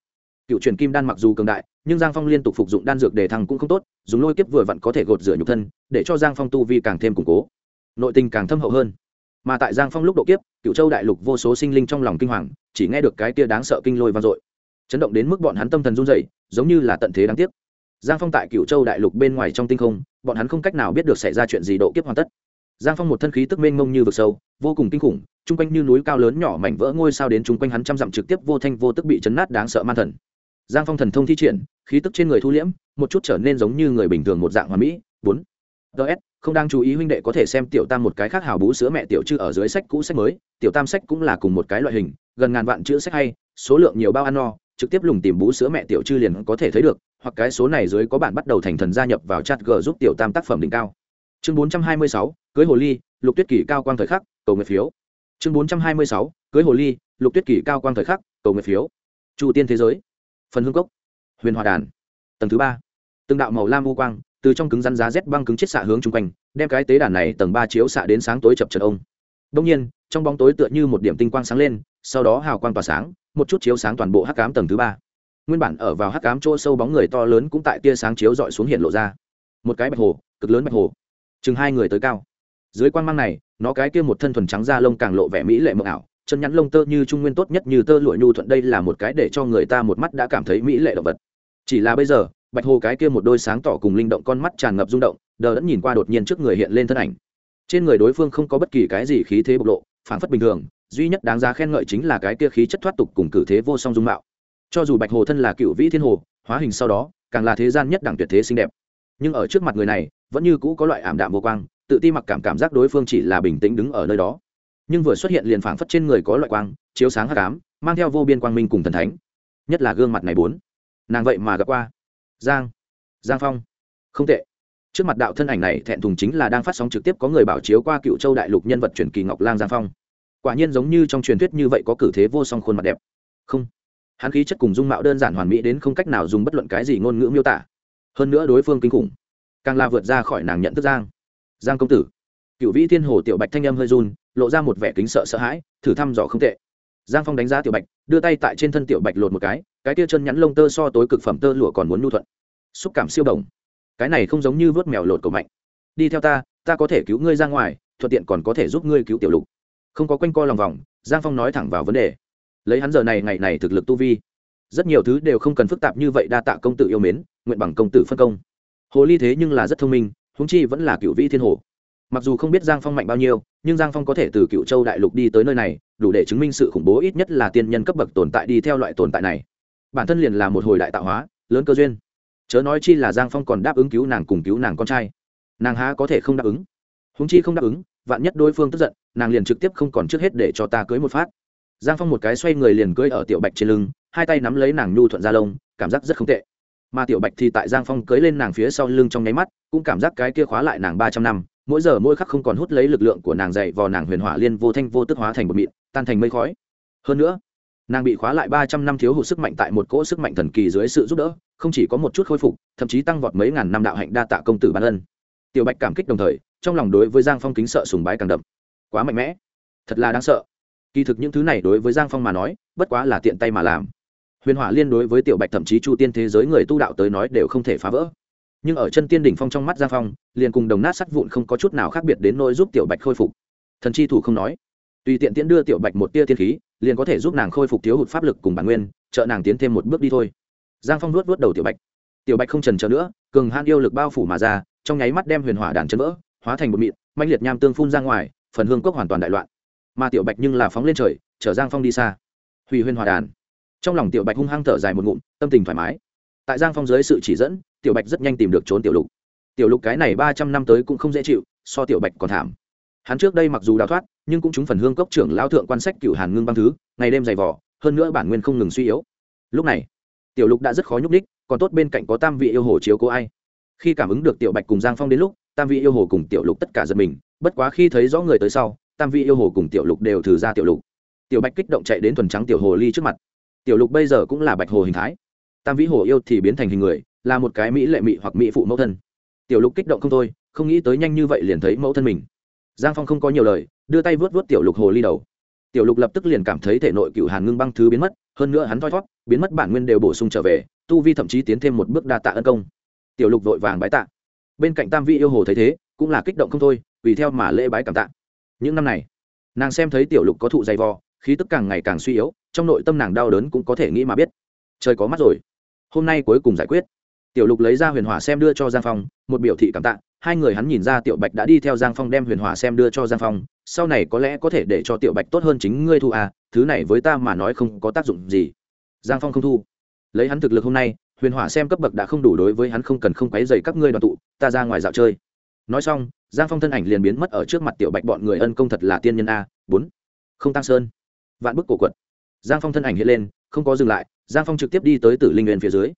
Cựu truyền kim đan mặc dù cường đại, nhưng giang phong liên tục phục dụng đan dược để thăng cũng không tốt, dùng lôi kiếp vừa vặn có thể gột rửa nhục thân, để cho giang phong tu vi càng thêm củng cố. Nội tình càng thâm hậu hơn. Mà tại giang phong lúc độ kiếp, cựu châu đại lục vô số sinh linh trong lòng kinh hoàng, chỉ nghe được cái tia đáng sợ kinh lôi vang dội. Chấn động đến mức bọn hắn tâm thần run dậy giống như là tận thế đáng tiếc. Giang phong tại cựu châu đại lục bên ngoài trong tinh không, bọn hắn không cách nào biết được xảy ra chuyện gì độ kiếp hoàn tất giang phong một thân khí tức mênh mông như vực sâu, vô cùng kinh khủng, chung quanh như núi cao lớn nhỏ mảnh vỡ ngôi sao đến chung quanh hắn trăm dặm trực tiếp vô thanh vô tức bị chấn nát đáng sợ man thần. Giang phong thần thông thi triển, khí tức trên người thu liễm, một chút trở nên giống như người bình thường một dạng hoa mỹ. Bốn. Ts không đang chú ý huynh đệ có thể xem tiểu tam một cái khác hào bú sữa mẹ tiểu chư ở dưới sách cũ sách mới, tiểu tam sách cũng là cùng một cái loại hình, gần ngàn vạn chữ sách hay, số lượng nhiều bao ăn no, trực tiếp lùng tìm bú sữa mẹ tiểu chư liền có thể thấy được, hoặc cái số này dưới có bạn bắt đầu thành thần gia nhập vào chat g giúp tiểu tam tác phẩm đỉnh cao chương bốn trăm hai mươi sáu, cưới hồ ly, lục tuyết kỷ cao quang thời khắc, cầu nguyện phiếu. Chương bốn trăm hai mươi sáu, cưới hồ ly, lục tuyết kỷ cao quang thời khắc, cầu nguyện phiếu. Chu tiên thế giới. Phần hương cốc. Huyền hòa đàn. Tầng thứ ba. Từng đạo màu lam u quang, từ trong cứng rắn giá rét băng cứng chết xạ hướng chung quanh, đem cái tế đàn này tầng ba chiếu xạ đến sáng tối chập trần ông. Đông nhiên, trong bóng tối tựa như một điểm tinh quang sáng lên, sau đó hào quang tỏa sáng, một chút chiếu sáng toàn bộ hắc cám tầng thứ ba. Nguyên bản ở vào hắc cám chỗ sâu bóng người to lớn cũng tại tia sáng chiếu dọi xuống hiện lộ ra. Một cái bạch hồ, cực lớn bạch hồ chừng hai người tới cao. Dưới quan mang này, nó cái kia một thân thuần trắng da lông càng lộ vẻ mỹ lệ mộng ảo, chân nhắn lông tơ như trung nguyên tốt nhất như tơ lụa nhu thuận đây là một cái để cho người ta một mắt đã cảm thấy mỹ lệ động vật. Chỉ là bây giờ, bạch hồ cái kia một đôi sáng tỏ cùng linh động con mắt tràn ngập rung động, đờ đẫn nhìn qua đột nhiên trước người hiện lên thân ảnh. Trên người đối phương không có bất kỳ cái gì khí thế bộc lộ, phảng phất bình thường, duy nhất đáng giá khen ngợi chính là cái kia khí chất thoát tục cùng cử thế vô song dung mạo. Cho dù bạch hồ thân là cựu vĩ thiên hồ, hóa hình sau đó, càng là thế gian nhất đẳng tuyệt thế xinh đẹp nhưng ở trước mặt người này, vẫn như cũ có loại ảm đạm vô quang, tự ti mặc cảm cảm giác đối phương chỉ là bình tĩnh đứng ở nơi đó. Nhưng vừa xuất hiện liền phảng phất trên người có loại quang, chiếu sáng hắc ám, mang theo vô biên quang minh cùng thần thánh. Nhất là gương mặt này bốn, nàng vậy mà gặp qua. Giang giang phong. Không tệ. Trước mặt đạo thân ảnh này thẹn thùng chính là đang phát sóng trực tiếp có người bảo chiếu qua cựu châu đại lục nhân vật truyền kỳ ngọc lang giang phong. Quả nhiên giống như trong truyền thuyết như vậy có cử thế vô song khuôn mặt đẹp. Không. Hắn khí chất cùng dung mạo đơn giản hoàn mỹ đến không cách nào dùng bất luận cái gì ngôn ngữ miêu tả hơn nữa đối phương kinh khủng. Càng là vượt ra khỏi nàng nhận thức giang. Giang công tử. Cựu vĩ thiên hồ tiểu bạch thanh âm hơi run, lộ ra một vẻ kính sợ sợ hãi, thử thăm dò không tệ. Giang phong đánh giá tiểu bạch, đưa tay tại trên thân tiểu bạch lột một cái cái tia chân nhắn lông tơ so tối cực phẩm tơ lụa còn muốn nhu thuận. Xúc cảm siêu đồng. Cái này không giống như vớt mèo lột cầu mạnh. Đi theo ta ta có thể cứu ngươi ra ngoài, thuận tiện còn có thể giúp ngươi cứu tiểu lục. Không có quanh co lòng vòng, giang phong nói thẳng vào vấn đề. Lấy hắn giờ này ngày này thực lực tu vi rất nhiều thứ đều không cần phức tạp như vậy, đa tạ công tử yêu mến, nguyện bằng công tử phân công. Hồ ly thế nhưng là rất thông minh húng chi vẫn là cựu vĩ thiên hồ. Mặc dù không biết giang phong mạnh bao nhiêu, nhưng giang phong có thể từ cựu châu đại lục đi tới nơi này, đủ để chứng minh sự khủng bố ít nhất là tiên nhân cấp bậc tồn tại đi theo loại tồn tại này. Bản thân liền là một hồi đại tạo hóa, lớn cơ duyên. Chớ nói chi là giang phong còn đáp ứng cứu nàng cùng cứu nàng con trai. Nàng há có thể không đáp ứng? Húng chi không đáp ứng, vạn nhất đối phương tức giận, nàng liền trực tiếp không còn trước hết để cho ta cưới một phát. Giang phong một cái xoay người liền cưới ở tiểu bạch trên lưng hai tay nắm lấy nàng nhu thuận ra lông, cảm giác rất không tệ. Mà tiểu bạch thì tại giang phong cưới lên nàng phía sau lưng trong nháy mắt, cũng cảm giác cái kia khóa lại nàng ba trăm năm, mỗi giờ mỗi khắc không còn hút lấy lực lượng của nàng dậy vào nàng huyền hỏa liên vô thanh vô tức hóa thành bột mịn, tan thành mây khói. Hơn nữa, nàng bị khóa lại ba trăm năm thiếu hụt sức mạnh tại một cỗ sức mạnh thần kỳ dưới sự giúp đỡ, không chỉ có một chút khôi phục, thậm chí tăng vọt mấy ngàn năm đạo hạnh đa tạ công tử ban ân. Tiểu bạch cảm kích đồng thời, trong lòng đối với giang phong kính sợ sùng bái càng đậm. Quá mạnh mẽ. Thật là đáng sợ. Kỳ thực những thứ này đối với giang phong mà nói, bất quá là tiện tay mà làm huyền hỏa liên đối với tiểu bạch thậm chí chu tiên thế giới người tu đạo tới nói đều không thể phá vỡ. Nhưng ở chân tiên đỉnh phong trong mắt giang phong, liền cùng đồng nát sắt vụn không có chút nào khác biệt đến nỗi giúp tiểu bạch khôi phục. Thần chi thủ không nói. Tùy tiện tiễn đưa tiểu bạch một tia tiên khí, liền có thể giúp nàng khôi phục thiếu hụt pháp lực cùng bản nguyên, trợ nàng tiến thêm một bước đi thôi. Giang phong nuốt vớt đầu tiểu bạch. Tiểu bạch không trần trờ nữa, cường han yêu lực bao phủ mà ra, trong nháy mắt đem huyền hỏa đàn chân vỡ, hóa thành một mịn manh liệt nham tương phun ra ngoài, phần hương cốc hoàn toàn đại loạn. Mà tiểu bạch nhưng là phóng lên trời, chở giang phong đi xa. Hủy huyền hỏa đàn trong lòng tiểu bạch hung hăng thở dài một ngụm, tâm tình thoải mái. Tại giang phong dưới sự chỉ dẫn, tiểu bạch rất nhanh tìm được trốn tiểu lục. Tiểu lục cái này ba trăm năm tới cũng không dễ chịu, so tiểu bạch còn thảm. Hắn trước đây mặc dù đào thoát, nhưng cũng trúng phần hương cốc trưởng lao thượng quan sách cựu hàn ngưng băng thứ, ngày đêm dày vỏ hơn nữa bản nguyên không ngừng suy yếu. Lúc này, tiểu lục đã rất khó nhúc đích còn tốt bên cạnh có tam vị yêu hồ chiếu cố ai. Khi cảm ứng được tiểu bạch cùng giang phong đến lúc, tam vị yêu hồ cùng tiểu lục tất cả giật mình, bất quá khi thấy rõ người tới sau, tam vị yêu hồ cùng tiểu lục đều thử ra tiểu lục. Tiểu bạch kích động chạy đến thuần trắng tiểu hồ ly trước mặt tiểu lục bây giờ cũng là bạch hồ hình thái. Tam vĩ hồ yêu thì biến thành hình người, là một cái mỹ lệ mị hoặc mỹ phụ mẫu thân. Tiểu lục kích động không thôi, không nghĩ tới nhanh như vậy liền thấy mẫu thân mình. Giang phong không có nhiều lời, đưa tay vớt vớt tiểu lục hồ ly đầu. Tiểu lục lập tức liền cảm thấy thể nội cựu hàn ngưng băng thứ biến mất, hơn nữa hắn thoi thót, biến mất bản nguyên đều bổ sung trở về, tu vi thậm chí tiến thêm một bước đa tạ ân công. Tiểu lục vội vàng bái tạ. Bên cạnh tam vi yêu hồ thấy thế, cũng là kích động không thôi, vì theo mà lễ bái cảm tạ. Những năm này, nàng xem thấy tiểu lục có thụ dày vò, khí tức càng ngày càng suy yếu trong nội tâm nàng đau đớn cũng có thể nghĩ mà biết. Trời có mắt rồi. Hôm nay cuối cùng giải quyết. Tiểu lục lấy ra huyền hỏa xem đưa cho giang phong, một biểu thị cảm tạ. Hai người hắn nhìn ra tiểu bạch đã đi theo giang phong đem huyền hỏa xem đưa cho giang phong, sau này có lẽ có thể để cho tiểu bạch tốt hơn chính ngươi thu à thứ này với ta mà nói không có tác dụng gì. Giang phong không thu. Lấy hắn thực lực hôm nay, huyền hỏa xem cấp bậc đã không đủ đối với hắn không cần không quấy dày các ngươi đoàn tụ, ta ra ngoài dạo chơi. Nói xong, giang phong thân ảnh liền biến mất ở trước mặt tiểu bạch, bọn người ân công thật là tiên nhân a, bốn. Không tăng sơn. Vạn bức cổ quật giang phong thân ảnh hiện lên, không có dừng lại, giang phong trực tiếp đi tới tử linh nguyên phía dưới.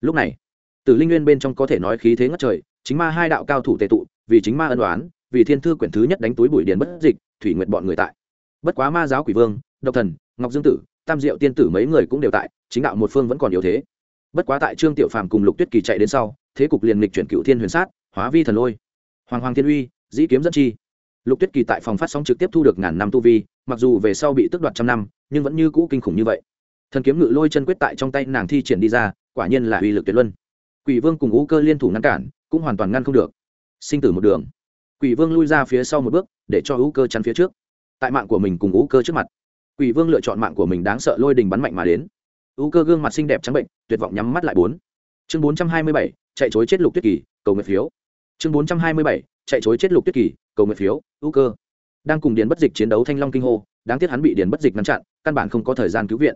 Lúc này, tử linh nguyên bên trong có thể nói khí thế ngất trời, chính ma hai đạo cao thủ tệ tụ, vì chính ma ân đoán vì thiên thư quyển thứ nhất đánh túi bụi điền bất dịch, thủy nguyện bọn người tại. Bất quá ma giáo quỷ vương, độc thần, ngọc dương tử, tam diệu tiên tử mấy người cũng đều tại, chính đạo một phương vẫn còn yếu thế. Bất quá tại trương tiểu phàm cùng lục tuyết kỳ chạy đến sau, thế cục liền lịch chuyển cựu thiên huyền sát, hóa vi thần lôi. Hoàng hoàng thiên uy, dĩ kiếm dẫn chi lục tuyết kỳ tại phòng phát sóng trực tiếp thu được ngàn năm tu vi, mặc dù về sau bị tước đoạt trăm năm, nhưng vẫn như cũ kinh khủng như vậy. Thần kiếm ngự lôi chân quyết tại trong tay nàng thi triển đi ra, quả nhiên là uy lực tuyệt luân. Quỷ vương cùng ngũ cơ liên thủ ngăn cản, cũng hoàn toàn ngăn không được. Sinh tử một đường. Quỷ vương lui ra phía sau một bước, để cho ưu cơ chắn phía trước. Tại mạng của mình cùng ưu cơ trước mặt, quỷ vương lựa chọn mạng của mình đáng sợ lôi đình bắn mạnh mà đến. Ưu cơ gương mặt xinh đẹp trắng bệnh, tuyệt vọng nhắm mắt lại bốn. Chương bốn trăm hai mươi bảy, chạy chối chết lục tuyết kỳ, cầu nguyện phiếu. Chương bốn trăm hai mươi bảy, chạy chối chết lục tuyết kỳ cầu nguyện phiếu, ưu cơ. Đang cùng điền bất dịch chiến đấu thanh long kinh hô, đáng tiếc hắn bị điền bất dịch ngăn chặn, căn bản không có thời gian cứu viện.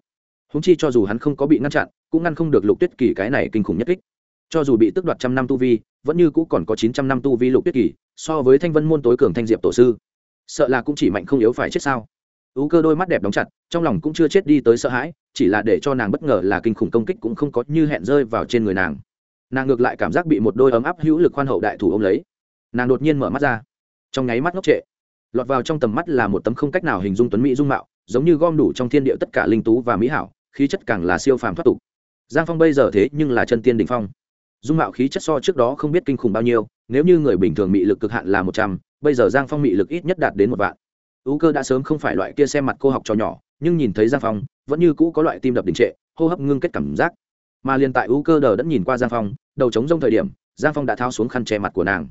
Húng chi cho dù hắn không có bị ngăn chặn, cũng ngăn không được lục tuyết kỳ cái này kinh khủng nhất kích. Cho dù bị tước đoạt trăm năm tu vi, vẫn như cũ còn có chín trăm năm tu vi lục tuyết kỳ, so với thanh vân môn tối cường thanh diệp tổ sư. Sợ là cũng chỉ mạnh không yếu phải chết sao? Ú cơ đôi mắt đẹp đóng chặt, trong lòng cũng chưa chết đi tới sợ hãi, chỉ là để cho nàng bất ngờ là kinh khủng công kích cũng không có như hẹn rơi vào trên người nàng. Nàng ngược lại cảm giác bị một đôi ấm áp hữu lực khoan hậu đại thủ ôm lấy. Nàng đột nhiên mở mắt ra trong nháy mắt ngốc trệ. Lọt vào trong tầm mắt là một tấm không cách nào hình dung tuấn mỹ dung mạo, giống như gom đủ trong thiên địa tất cả linh tú và mỹ hảo, khí chất càng là siêu phàm thoát tục. Giang phong bây giờ thế nhưng là chân tiên đình phong. Dung mạo khí chất so trước đó không biết kinh khủng bao nhiêu, nếu như người bình thường mị lực cực hạn là một trăm, bây giờ giang phong mị lực ít nhất đạt đến một vạn. Ú cơ đã sớm không phải loại kia xem mặt cô học trò nhỏ, nhưng nhìn thấy giang phong, vẫn như cũ có loại tim đập đình trệ, hô hấp ngưng kết cảm giác. Mà liền tại ú cơ đờ đẫn nhìn qua giang phong, đầu trống rông thời điểm, giang phong đã thao xuống khăn che mặt của nàng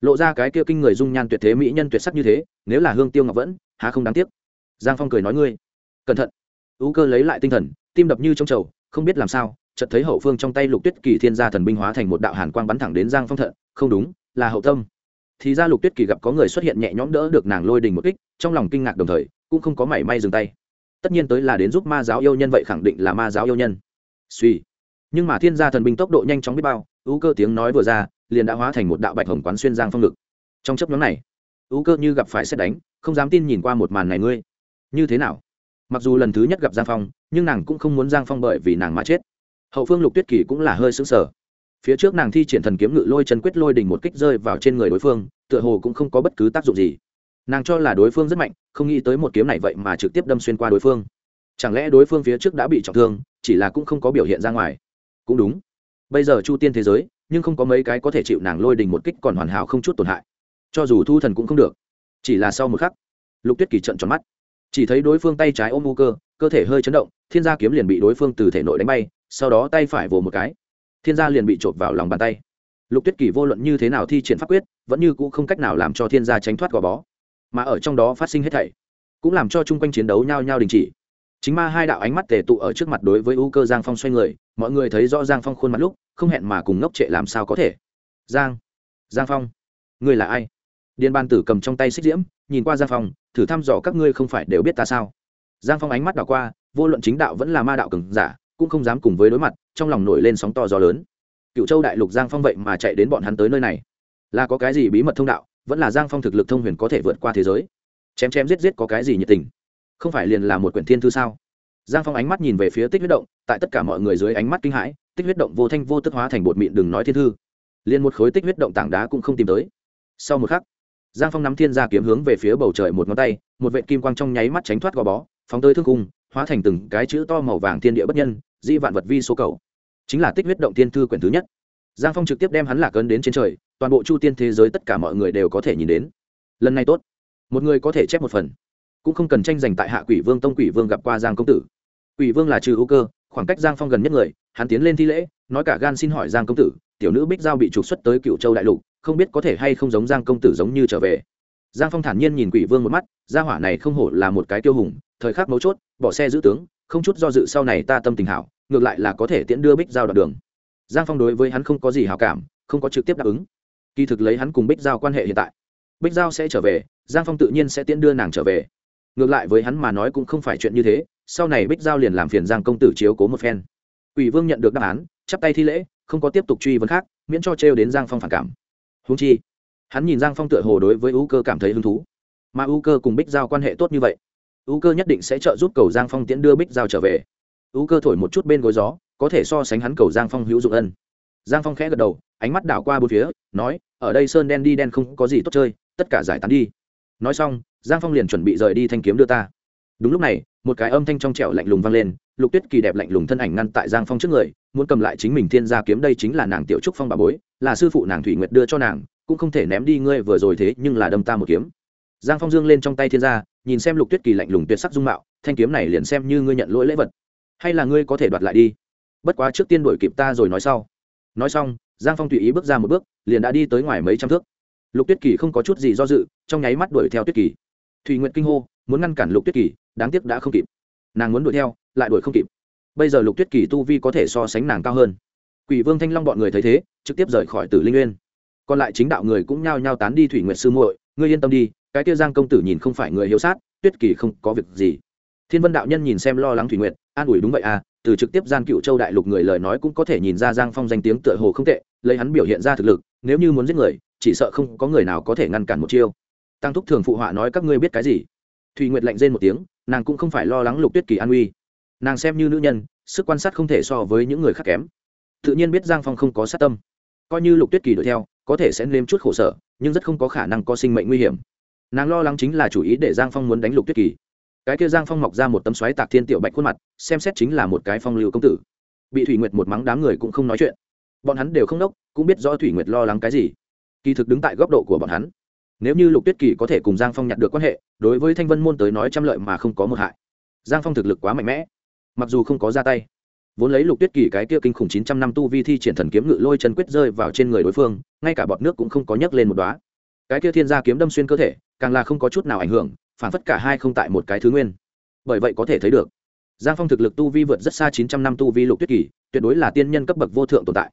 lộ ra cái kia kinh người dung nhan tuyệt thế mỹ nhân tuyệt sắc như thế, nếu là hương tiêu ngọc vẫn, há không đáng tiếc. Giang phong cười nói ngươi, cẩn thận. Ú cơ lấy lại tinh thần, tim đập như trong trầu không biết làm sao, chợt thấy hậu phương trong tay lục tuyết kỳ thiên gia thần binh hóa thành một đạo hàn quang bắn thẳng đến giang phong thận, không đúng, là hậu tâm. Thì ra lục tuyết kỳ gặp có người xuất hiện nhẹ nhõm đỡ được nàng lôi đình một kích, trong lòng kinh ngạc đồng thời, cũng không có mảy may dừng tay. Tất nhiên tới là đến giúp ma giáo yêu nhân vậy khẳng định là ma giáo yêu nhân. Suy nhưng mà thiên gia thần binh tốc độ nhanh chóng biết bao ưu cơ tiếng nói vừa ra, liền đã hóa thành một đạo bạch hồng quán xuyên giang phong ngực. Trong chấp nhóm này ưu cơ như gặp phải xét đánh, không dám tin nhìn qua một màn này ngươi. Như thế nào? Mặc dù lần thứ nhất gặp giang phong, nhưng nàng cũng không muốn giang phong bởi vì nàng mà chết. Hậu phương lục tuyết kỳ cũng là hơi xứng sở phía trước nàng thi triển thần kiếm ngự lôi chân quyết lôi đình một kích rơi vào trên người đối phương, tựa hồ cũng không có bất cứ tác dụng gì. Nàng cho là đối phương rất mạnh, không nghĩ tới một kiếm này vậy mà trực tiếp đâm xuyên qua đối phương. Chẳng lẽ đối phương phía trước đã bị trọng thương, chỉ là cũng không có biểu hiện ra ngoài? Cũng đúng. Bây giờ chu tiên thế giới, nhưng không có mấy cái có thể chịu nàng lôi đình một kích còn hoàn hảo không chút tổn hại. Cho dù thu thần cũng không được. Chỉ là sau một khắc, lục tuyết kỳ trận tròn mắt. Chỉ thấy đối phương tay trái ôm u cơ cơ thể hơi chấn động, thiên gia kiếm liền bị đối phương từ thể nội đánh bay, sau đó tay phải vồ một cái. Thiên gia liền bị trộm vào lòng bàn tay. Lục tuyết kỳ vô luận như thế nào thi triển pháp quyết, vẫn như cũng không cách nào làm cho thiên gia tránh thoát gò bó. Mà ở trong đó phát sinh hết thảy, cũng làm cho chung quanh chiến đấu nhao nhao đình chỉ chính ma hai đạo ánh mắt tề tụ ở trước mặt đối với u cơ giang phong xoay người, mọi người thấy rõ giang phong khuôn mặt lúc, không hẹn mà cùng ngốc trệ làm sao có thể. Giang giang phong, ngươi là ai? Điền ban tử cầm trong tay xích diễm, nhìn qua giang phong, thử thăm dò các ngươi không phải đều biết ta sao? Giang phong ánh mắt đảo qua, vô luận chính đạo vẫn là ma đạo cường giả, cũng không dám cùng với đối mặt, trong lòng nổi lên sóng to gió lớn. Cựu châu đại lục giang phong vậy mà chạy đến bọn hắn tới nơi này. Là có cái gì bí mật thông đạo, vẫn là giang phong thực lực thông huyền có thể vượt qua thế giới? Chém chém giết giết có cái gì nhiệt tình? Không phải liền là một quyển thiên thư sao? Giang phong ánh mắt nhìn về phía tích huyết động, tại tất cả mọi người dưới ánh mắt kinh hãi, tích huyết động vô thanh vô tức hóa thành bột mịn đừng nói thiên thư. Liền một khối tích huyết động tảng đá cũng không tìm tới. Sau một khắc, giang phong nắm thiên ra kiếm hướng về phía bầu trời một ngón tay, một vệ kim quang trong nháy mắt tránh thoát gò bó, phóng tới thương cung, hóa thành từng cái chữ to màu vàng thiên địa bất nhân, di vạn vật vi số cầu. Chính là tích huyết động thiên thư quyển thứ nhất. Giang phong trực tiếp đem hắn lạc ấn đến trên trời, toàn bộ chu tiên thế giới tất cả mọi người đều có thể nhìn đến. Lần này tốt. Một người có thể chép một phần cũng không cần tranh giành tại hạ quỷ vương tông quỷ vương gặp qua giang công tử. Quỷ vương là trừ hữu cơ, khoảng cách giang phong gần nhất người, hắn tiến lên thi lễ, nói cả gan xin hỏi giang công tử, tiểu nữ bích giao bị trục xuất tới cựu châu đại lục, không biết có thể hay không giống giang công tử giống như trở về. Giang phong thản nhiên nhìn quỷ vương một mắt, gia hỏa này không hổ là một cái tiêu hùng, thời khắc mấu chốt, bỏ xe giữ tướng, không chút do dự sau này ta tâm tình hảo, ngược lại là có thể tiễn đưa bích giao đoạn đường. Giang phong đối với hắn không có gì hào cảm, không có trực tiếp đáp ứng. Kỳ thực lấy hắn cùng bích giao quan hệ hiện tại, bích giao sẽ trở về, giang phong tự nhiên sẽ tiễn đưa nàng trở về ngược lại với hắn mà nói cũng không phải chuyện như thế, sau này bích giao liền làm phiền giang công tử chiếu cố một phen. Quỷ vương nhận được đáp án, chắp tay thi lễ, không có tiếp tục truy vấn khác, miễn cho trêu đến giang phong phản cảm. Húng chi, hắn nhìn giang phong tựa hồ đối với ưu cơ cảm thấy hứng thú. Mà ưu cơ cùng bích giao quan hệ tốt như vậy ưu cơ nhất định sẽ trợ giúp cầu giang phong tiễn đưa bích giao trở về. Ưu cơ thổi một chút bên gối gió, có thể so sánh hắn cầu giang phong hữu dụng ân. Giang phong khẽ gật đầu, ánh mắt đảo qua bốn phía, nói, ở đây sơn đen đi đen không có gì tốt chơi, tất cả giải tán đi nói xong, giang phong liền chuẩn bị rời đi thanh kiếm đưa ta. Đúng lúc này, một cái âm thanh trong trẻo lạnh lùng vang lên, lục tuyết kỳ đẹp lạnh lùng thân ảnh ngăn tại giang phong trước người, muốn cầm lại chính mình thiên gia kiếm đây chính là nàng tiểu trúc phong bà bối, là sư phụ nàng thủy nguyệt đưa cho nàng, cũng không thể ném đi ngươi vừa rồi thế, nhưng là đâm ta một kiếm. Giang phong dương lên trong tay thiên gia, nhìn xem lục tuyết kỳ lạnh lùng tuyệt sắc dung mạo, thanh kiếm này liền xem như ngươi nhận lỗi lễ vật. Hay là ngươi có thể đoạt lại đi? Bất quá trước tiên đuổi kịp ta rồi nói sau. Nói xong, giang phong tùy ý bước ra một bước, liền đã đi tới ngoài mấy trăm thước lục tuyết kỳ không có chút gì do dự, trong nháy mắt đuổi theo tuyết kỳ. Thùy nguyện kinh hô, muốn ngăn cản lục tuyết kỳ, đáng tiếc đã không kịp. Nàng muốn đuổi theo, lại đuổi không kịp. Bây giờ lục tuyết kỳ tu vi có thể so sánh nàng cao hơn. Quỷ vương thanh long bọn người thấy thế, trực tiếp rời khỏi tử linh nguyên còn lại chính đạo người cũng nhao nhao tán đi thủy nguyện sư muội, ngươi yên tâm đi, cái kia giang công tử nhìn không phải người hiếu sát, tuyết kỳ không có việc gì. Thiên vân đạo nhân nhìn xem lo lắng thủy nguyện an ủi đúng vậy à từ trực tiếp gian cựu châu đại lục người lời nói cũng có thể nhìn ra giang phong danh tiếng tựa hồ không tệ, lấy hắn biểu hiện ra thực lực, nếu như muốn giết người chỉ sợ không có người nào có thể ngăn cản một chiêu. Tăng thúc thường phụ họa nói, các ngươi biết cái gì? Thùy nguyệt lạnh rên một tiếng, nàng cũng không phải lo lắng lục tuyết kỳ an uy. Nàng xem như nữ nhân, sức quan sát không thể so với những người khác kém. Tự nhiên biết giang phong không có sát tâm. Coi như lục tuyết kỳ đuổi theo, có thể sẽ nếm chút khổ sở, nhưng rất không có khả năng có sinh mệnh nguy hiểm. Nàng lo lắng chính là chủ ý để giang phong muốn đánh lục tuyết kỳ. Cái kia giang phong mọc ra một tấm xoáy tạc thiên tiểu bạch khuôn mặt, xem xét chính là một cái phong lưu công tử. Bị thủy nguyệt một mắng đám người cũng không nói chuyện. Bọn hắn đều không đốc, cũng biết rõ thủy nguyệt lo lắng cái gì kỳ thực đứng tại góc độ của bọn hắn. Nếu như lục tuyết kỳ có thể cùng giang phong nhặt được quan hệ, đối với thanh vân môn tới nói trăm lợi mà không có một hại. Giang phong thực lực quá mạnh mẽ, mặc dù không có ra tay. Vốn lấy lục tuyết kỳ cái kia kinh khủng chín trăm năm tu vi thi triển thần kiếm ngự lôi chân quyết rơi vào trên người đối phương, ngay cả bọt nước cũng không có nhấc lên một đoá cái kia thiên gia kiếm đâm xuyên cơ thể, càng là không có chút nào ảnh hưởng, phản phất cả hai không tại một cái thứ nguyên. Bởi vậy có thể thấy được, giang phong thực lực tu vi vượt rất xa chín trăm năm tu vi lục tuyết kỳ, tuyệt đối là tiên nhân cấp bậc vô thượng tồn tại.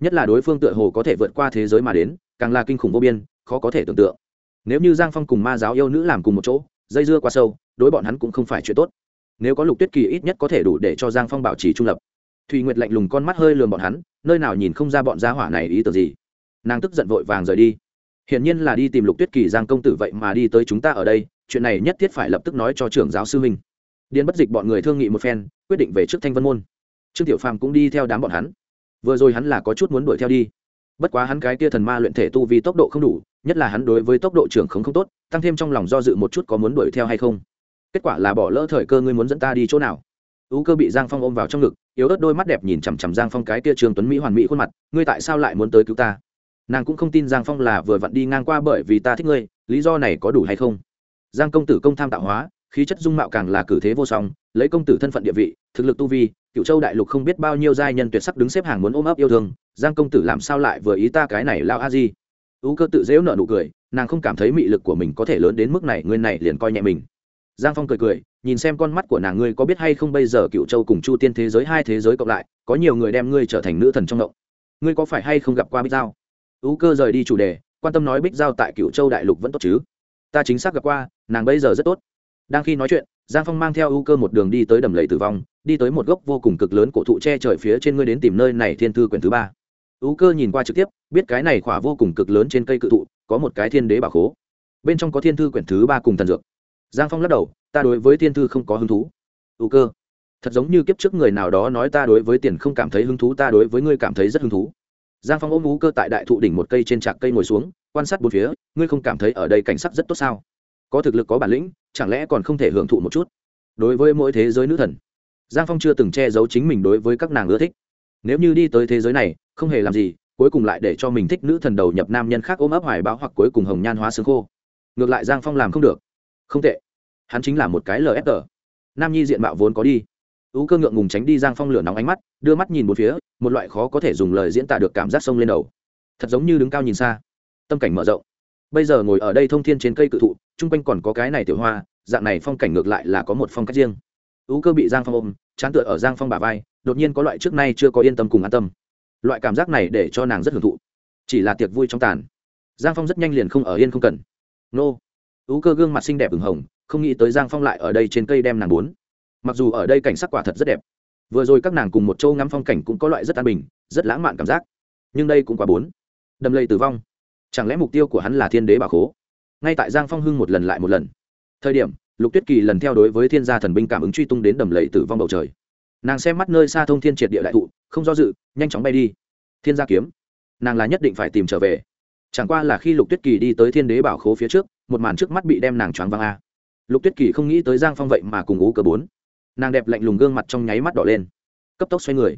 Nhất là đối phương tựa hồ có thể vượt qua thế giới mà đến càng là kinh khủng vô biên, khó có thể tưởng tượng. Nếu như giang phong cùng ma giáo yêu nữ làm cùng một chỗ, dây dưa quá sâu, đối bọn hắn cũng không phải chuyện tốt. Nếu có lục tuyết kỳ ít nhất có thể đủ để cho giang phong bảo trì trung lập. Thùy nguyệt lạnh lùng con mắt hơi lườm bọn hắn, nơi nào nhìn không ra bọn gia hỏa này ý tưởng gì. Nàng tức giận vội vàng rời đi. Hiển nhiên là đi tìm lục tuyết kỳ giang công tử vậy mà đi tới chúng ta ở đây, chuyện này nhất thiết phải lập tức nói cho trưởng giáo sư huynh. Điền bất dịch bọn người thương nghị một phen, quyết định về trước thanh vân môn. Trương tiểu phàm cũng đi theo đám bọn hắn. Vừa rồi hắn là có chút muốn đuổi theo đi bất quá hắn cái kia thần ma luyện thể tu vì tốc độ không đủ, nhất là hắn đối với tốc độ trưởng không không tốt, tăng thêm trong lòng do dự một chút có muốn đuổi theo hay không. Kết quả là bỏ lỡ thời cơ ngươi muốn dẫn ta đi chỗ nào? Ú cơ bị giang phong ôm vào trong ngực, yếu ớt đôi mắt đẹp nhìn chằm chằm giang phong cái kia trường tuấn mỹ hoàn mỹ khuôn mặt, ngươi tại sao lại muốn tới cứu ta? Nàng cũng không tin giang phong là vừa vặn đi ngang qua bởi vì ta thích ngươi, lý do này có đủ hay không? Giang công tử công tham tạo hóa, khí chất dung mạo càng là cử thế vô song, lấy công tử thân phận địa vị, thực lực tu vi cựu châu đại lục không biết bao nhiêu giai nhân tuyệt sắc đứng xếp hàng muốn ôm ấp yêu thương giang công tử làm sao lại vừa ý ta cái này lao a di? U cơ tự dễu nợ nụ cười, nàng không cảm thấy mị lực của mình có thể lớn đến mức này, ngươi này liền coi nhẹ mình. Giang phong cười cười, nhìn xem con mắt của nàng, ngươi có biết hay không bây giờ cựu châu cùng chu tiên thế giới, hai thế giới cộng lại, có nhiều người đem ngươi trở thành nữ thần trong động. Ngươi có phải hay không gặp qua bích giao? U cơ rời đi chủ đề, quan tâm nói bích giao tại cựu châu đại lục vẫn tốt chứ? Ta chính xác gặp qua, nàng bây giờ rất tốt. Đang khi nói chuyện, giang phong mang theo U cơ một đường đi tới đầm lầy tử vong, đi tới một gốc vô cùng cực lớn cổ thụ che trời phía trên ngươi đến tìm nơi này thiên thư quyển thứ ba ú cơ nhìn qua trực tiếp, biết cái này khỏa vô cùng cực lớn trên cây cự thụ, có một cái thiên đế bảo khố. Bên trong có thiên thư quyển thứ ba cùng thần dược. Giang phong lắc đầu, ta đối với thiên thư không có hứng thú. Ú cơ, thật giống như kiếp trước người nào đó nói ta đối với tiền không cảm thấy hứng thú, ta đối với ngươi cảm thấy rất hứng thú. Giang phong ôm ú cơ tại đại thụ đỉnh một cây trên trạc cây ngồi xuống, quan sát bốn phía, ngươi không cảm thấy ở đây cảnh sắc rất tốt sao? Có thực lực, có bản lĩnh, chẳng lẽ còn không thể hưởng thụ một chút? Đối với mỗi thế giới nữ thần. Giang phong chưa từng che giấu chính mình đối với các nàng ưa thích. Nếu như đi tới thế giới này không hề làm gì, cuối cùng lại để cho mình thích nữ thần đầu nhập nam nhân khác ôm ấp hoài bão hoặc cuối cùng hồng nhan hóa xương khô. Ngược lại giang phong làm không được. Không tệ. Hắn chính là một cái lfg nam nhi diện mạo vốn có đi. Ú cơ ngượng ngùng tránh đi giang phong lửa nóng ánh mắt, đưa mắt nhìn một phía, một loại khó có thể dùng lời diễn tả được cảm giác sông lên đầu. Thật giống như đứng cao nhìn xa. Tâm cảnh mở rộng. Bây giờ ngồi ở đây thông thiên trên cây cự thụ, chung quanh còn có cái này tiểu hoa, dạng này phong cảnh ngược lại là có một phong cách riêng. Ú cơ bị giang phong ôm, chán tựa ở giang phong bà vai, đột nhiên có loại trước nay chưa có yên tâm cùng an tâm loại cảm giác này để cho nàng rất hưởng thụ. Chỉ là tiệc vui trong tàn. Giang phong rất nhanh liền không ở yên không cần. Nô. Ú cơ gương mặt xinh đẹp ửng hồng, không nghĩ tới giang phong lại ở đây trên cây đem nàng bốn. Mặc dù ở đây cảnh sắc quả thật rất đẹp. Vừa rồi các nàng cùng một châu ngắm phong cảnh cũng có loại rất an bình, rất lãng mạn cảm giác. Nhưng đây cũng quá bốn. Đầm lây tử vong. Chẳng lẽ mục tiêu của hắn là thiên đế bà khố? Ngay tại giang phong hưng một lần lại một lần. Thời điểm, lục tuyết kỳ lần theo đối với thiên gia thần binh cảm ứng truy tung đến đầm lầy tử vong bầu trời. Nàng xem mắt nơi xa thông thiên triệt địa đại thụ không do dự, nhanh chóng bay đi. Thiên gia kiếm. Nàng là nhất định phải tìm trở về. Chẳng qua là khi lục tuyết kỳ đi tới thiên đế bảo khố phía trước, một màn trước mắt bị đem nàng choáng văng a. Lục tuyết kỳ không nghĩ tới giang phong vậy mà cùng ú cờ bốn. Nàng đẹp lạnh lùng gương mặt trong nháy mắt đỏ lên. Cấp tốc xoay người.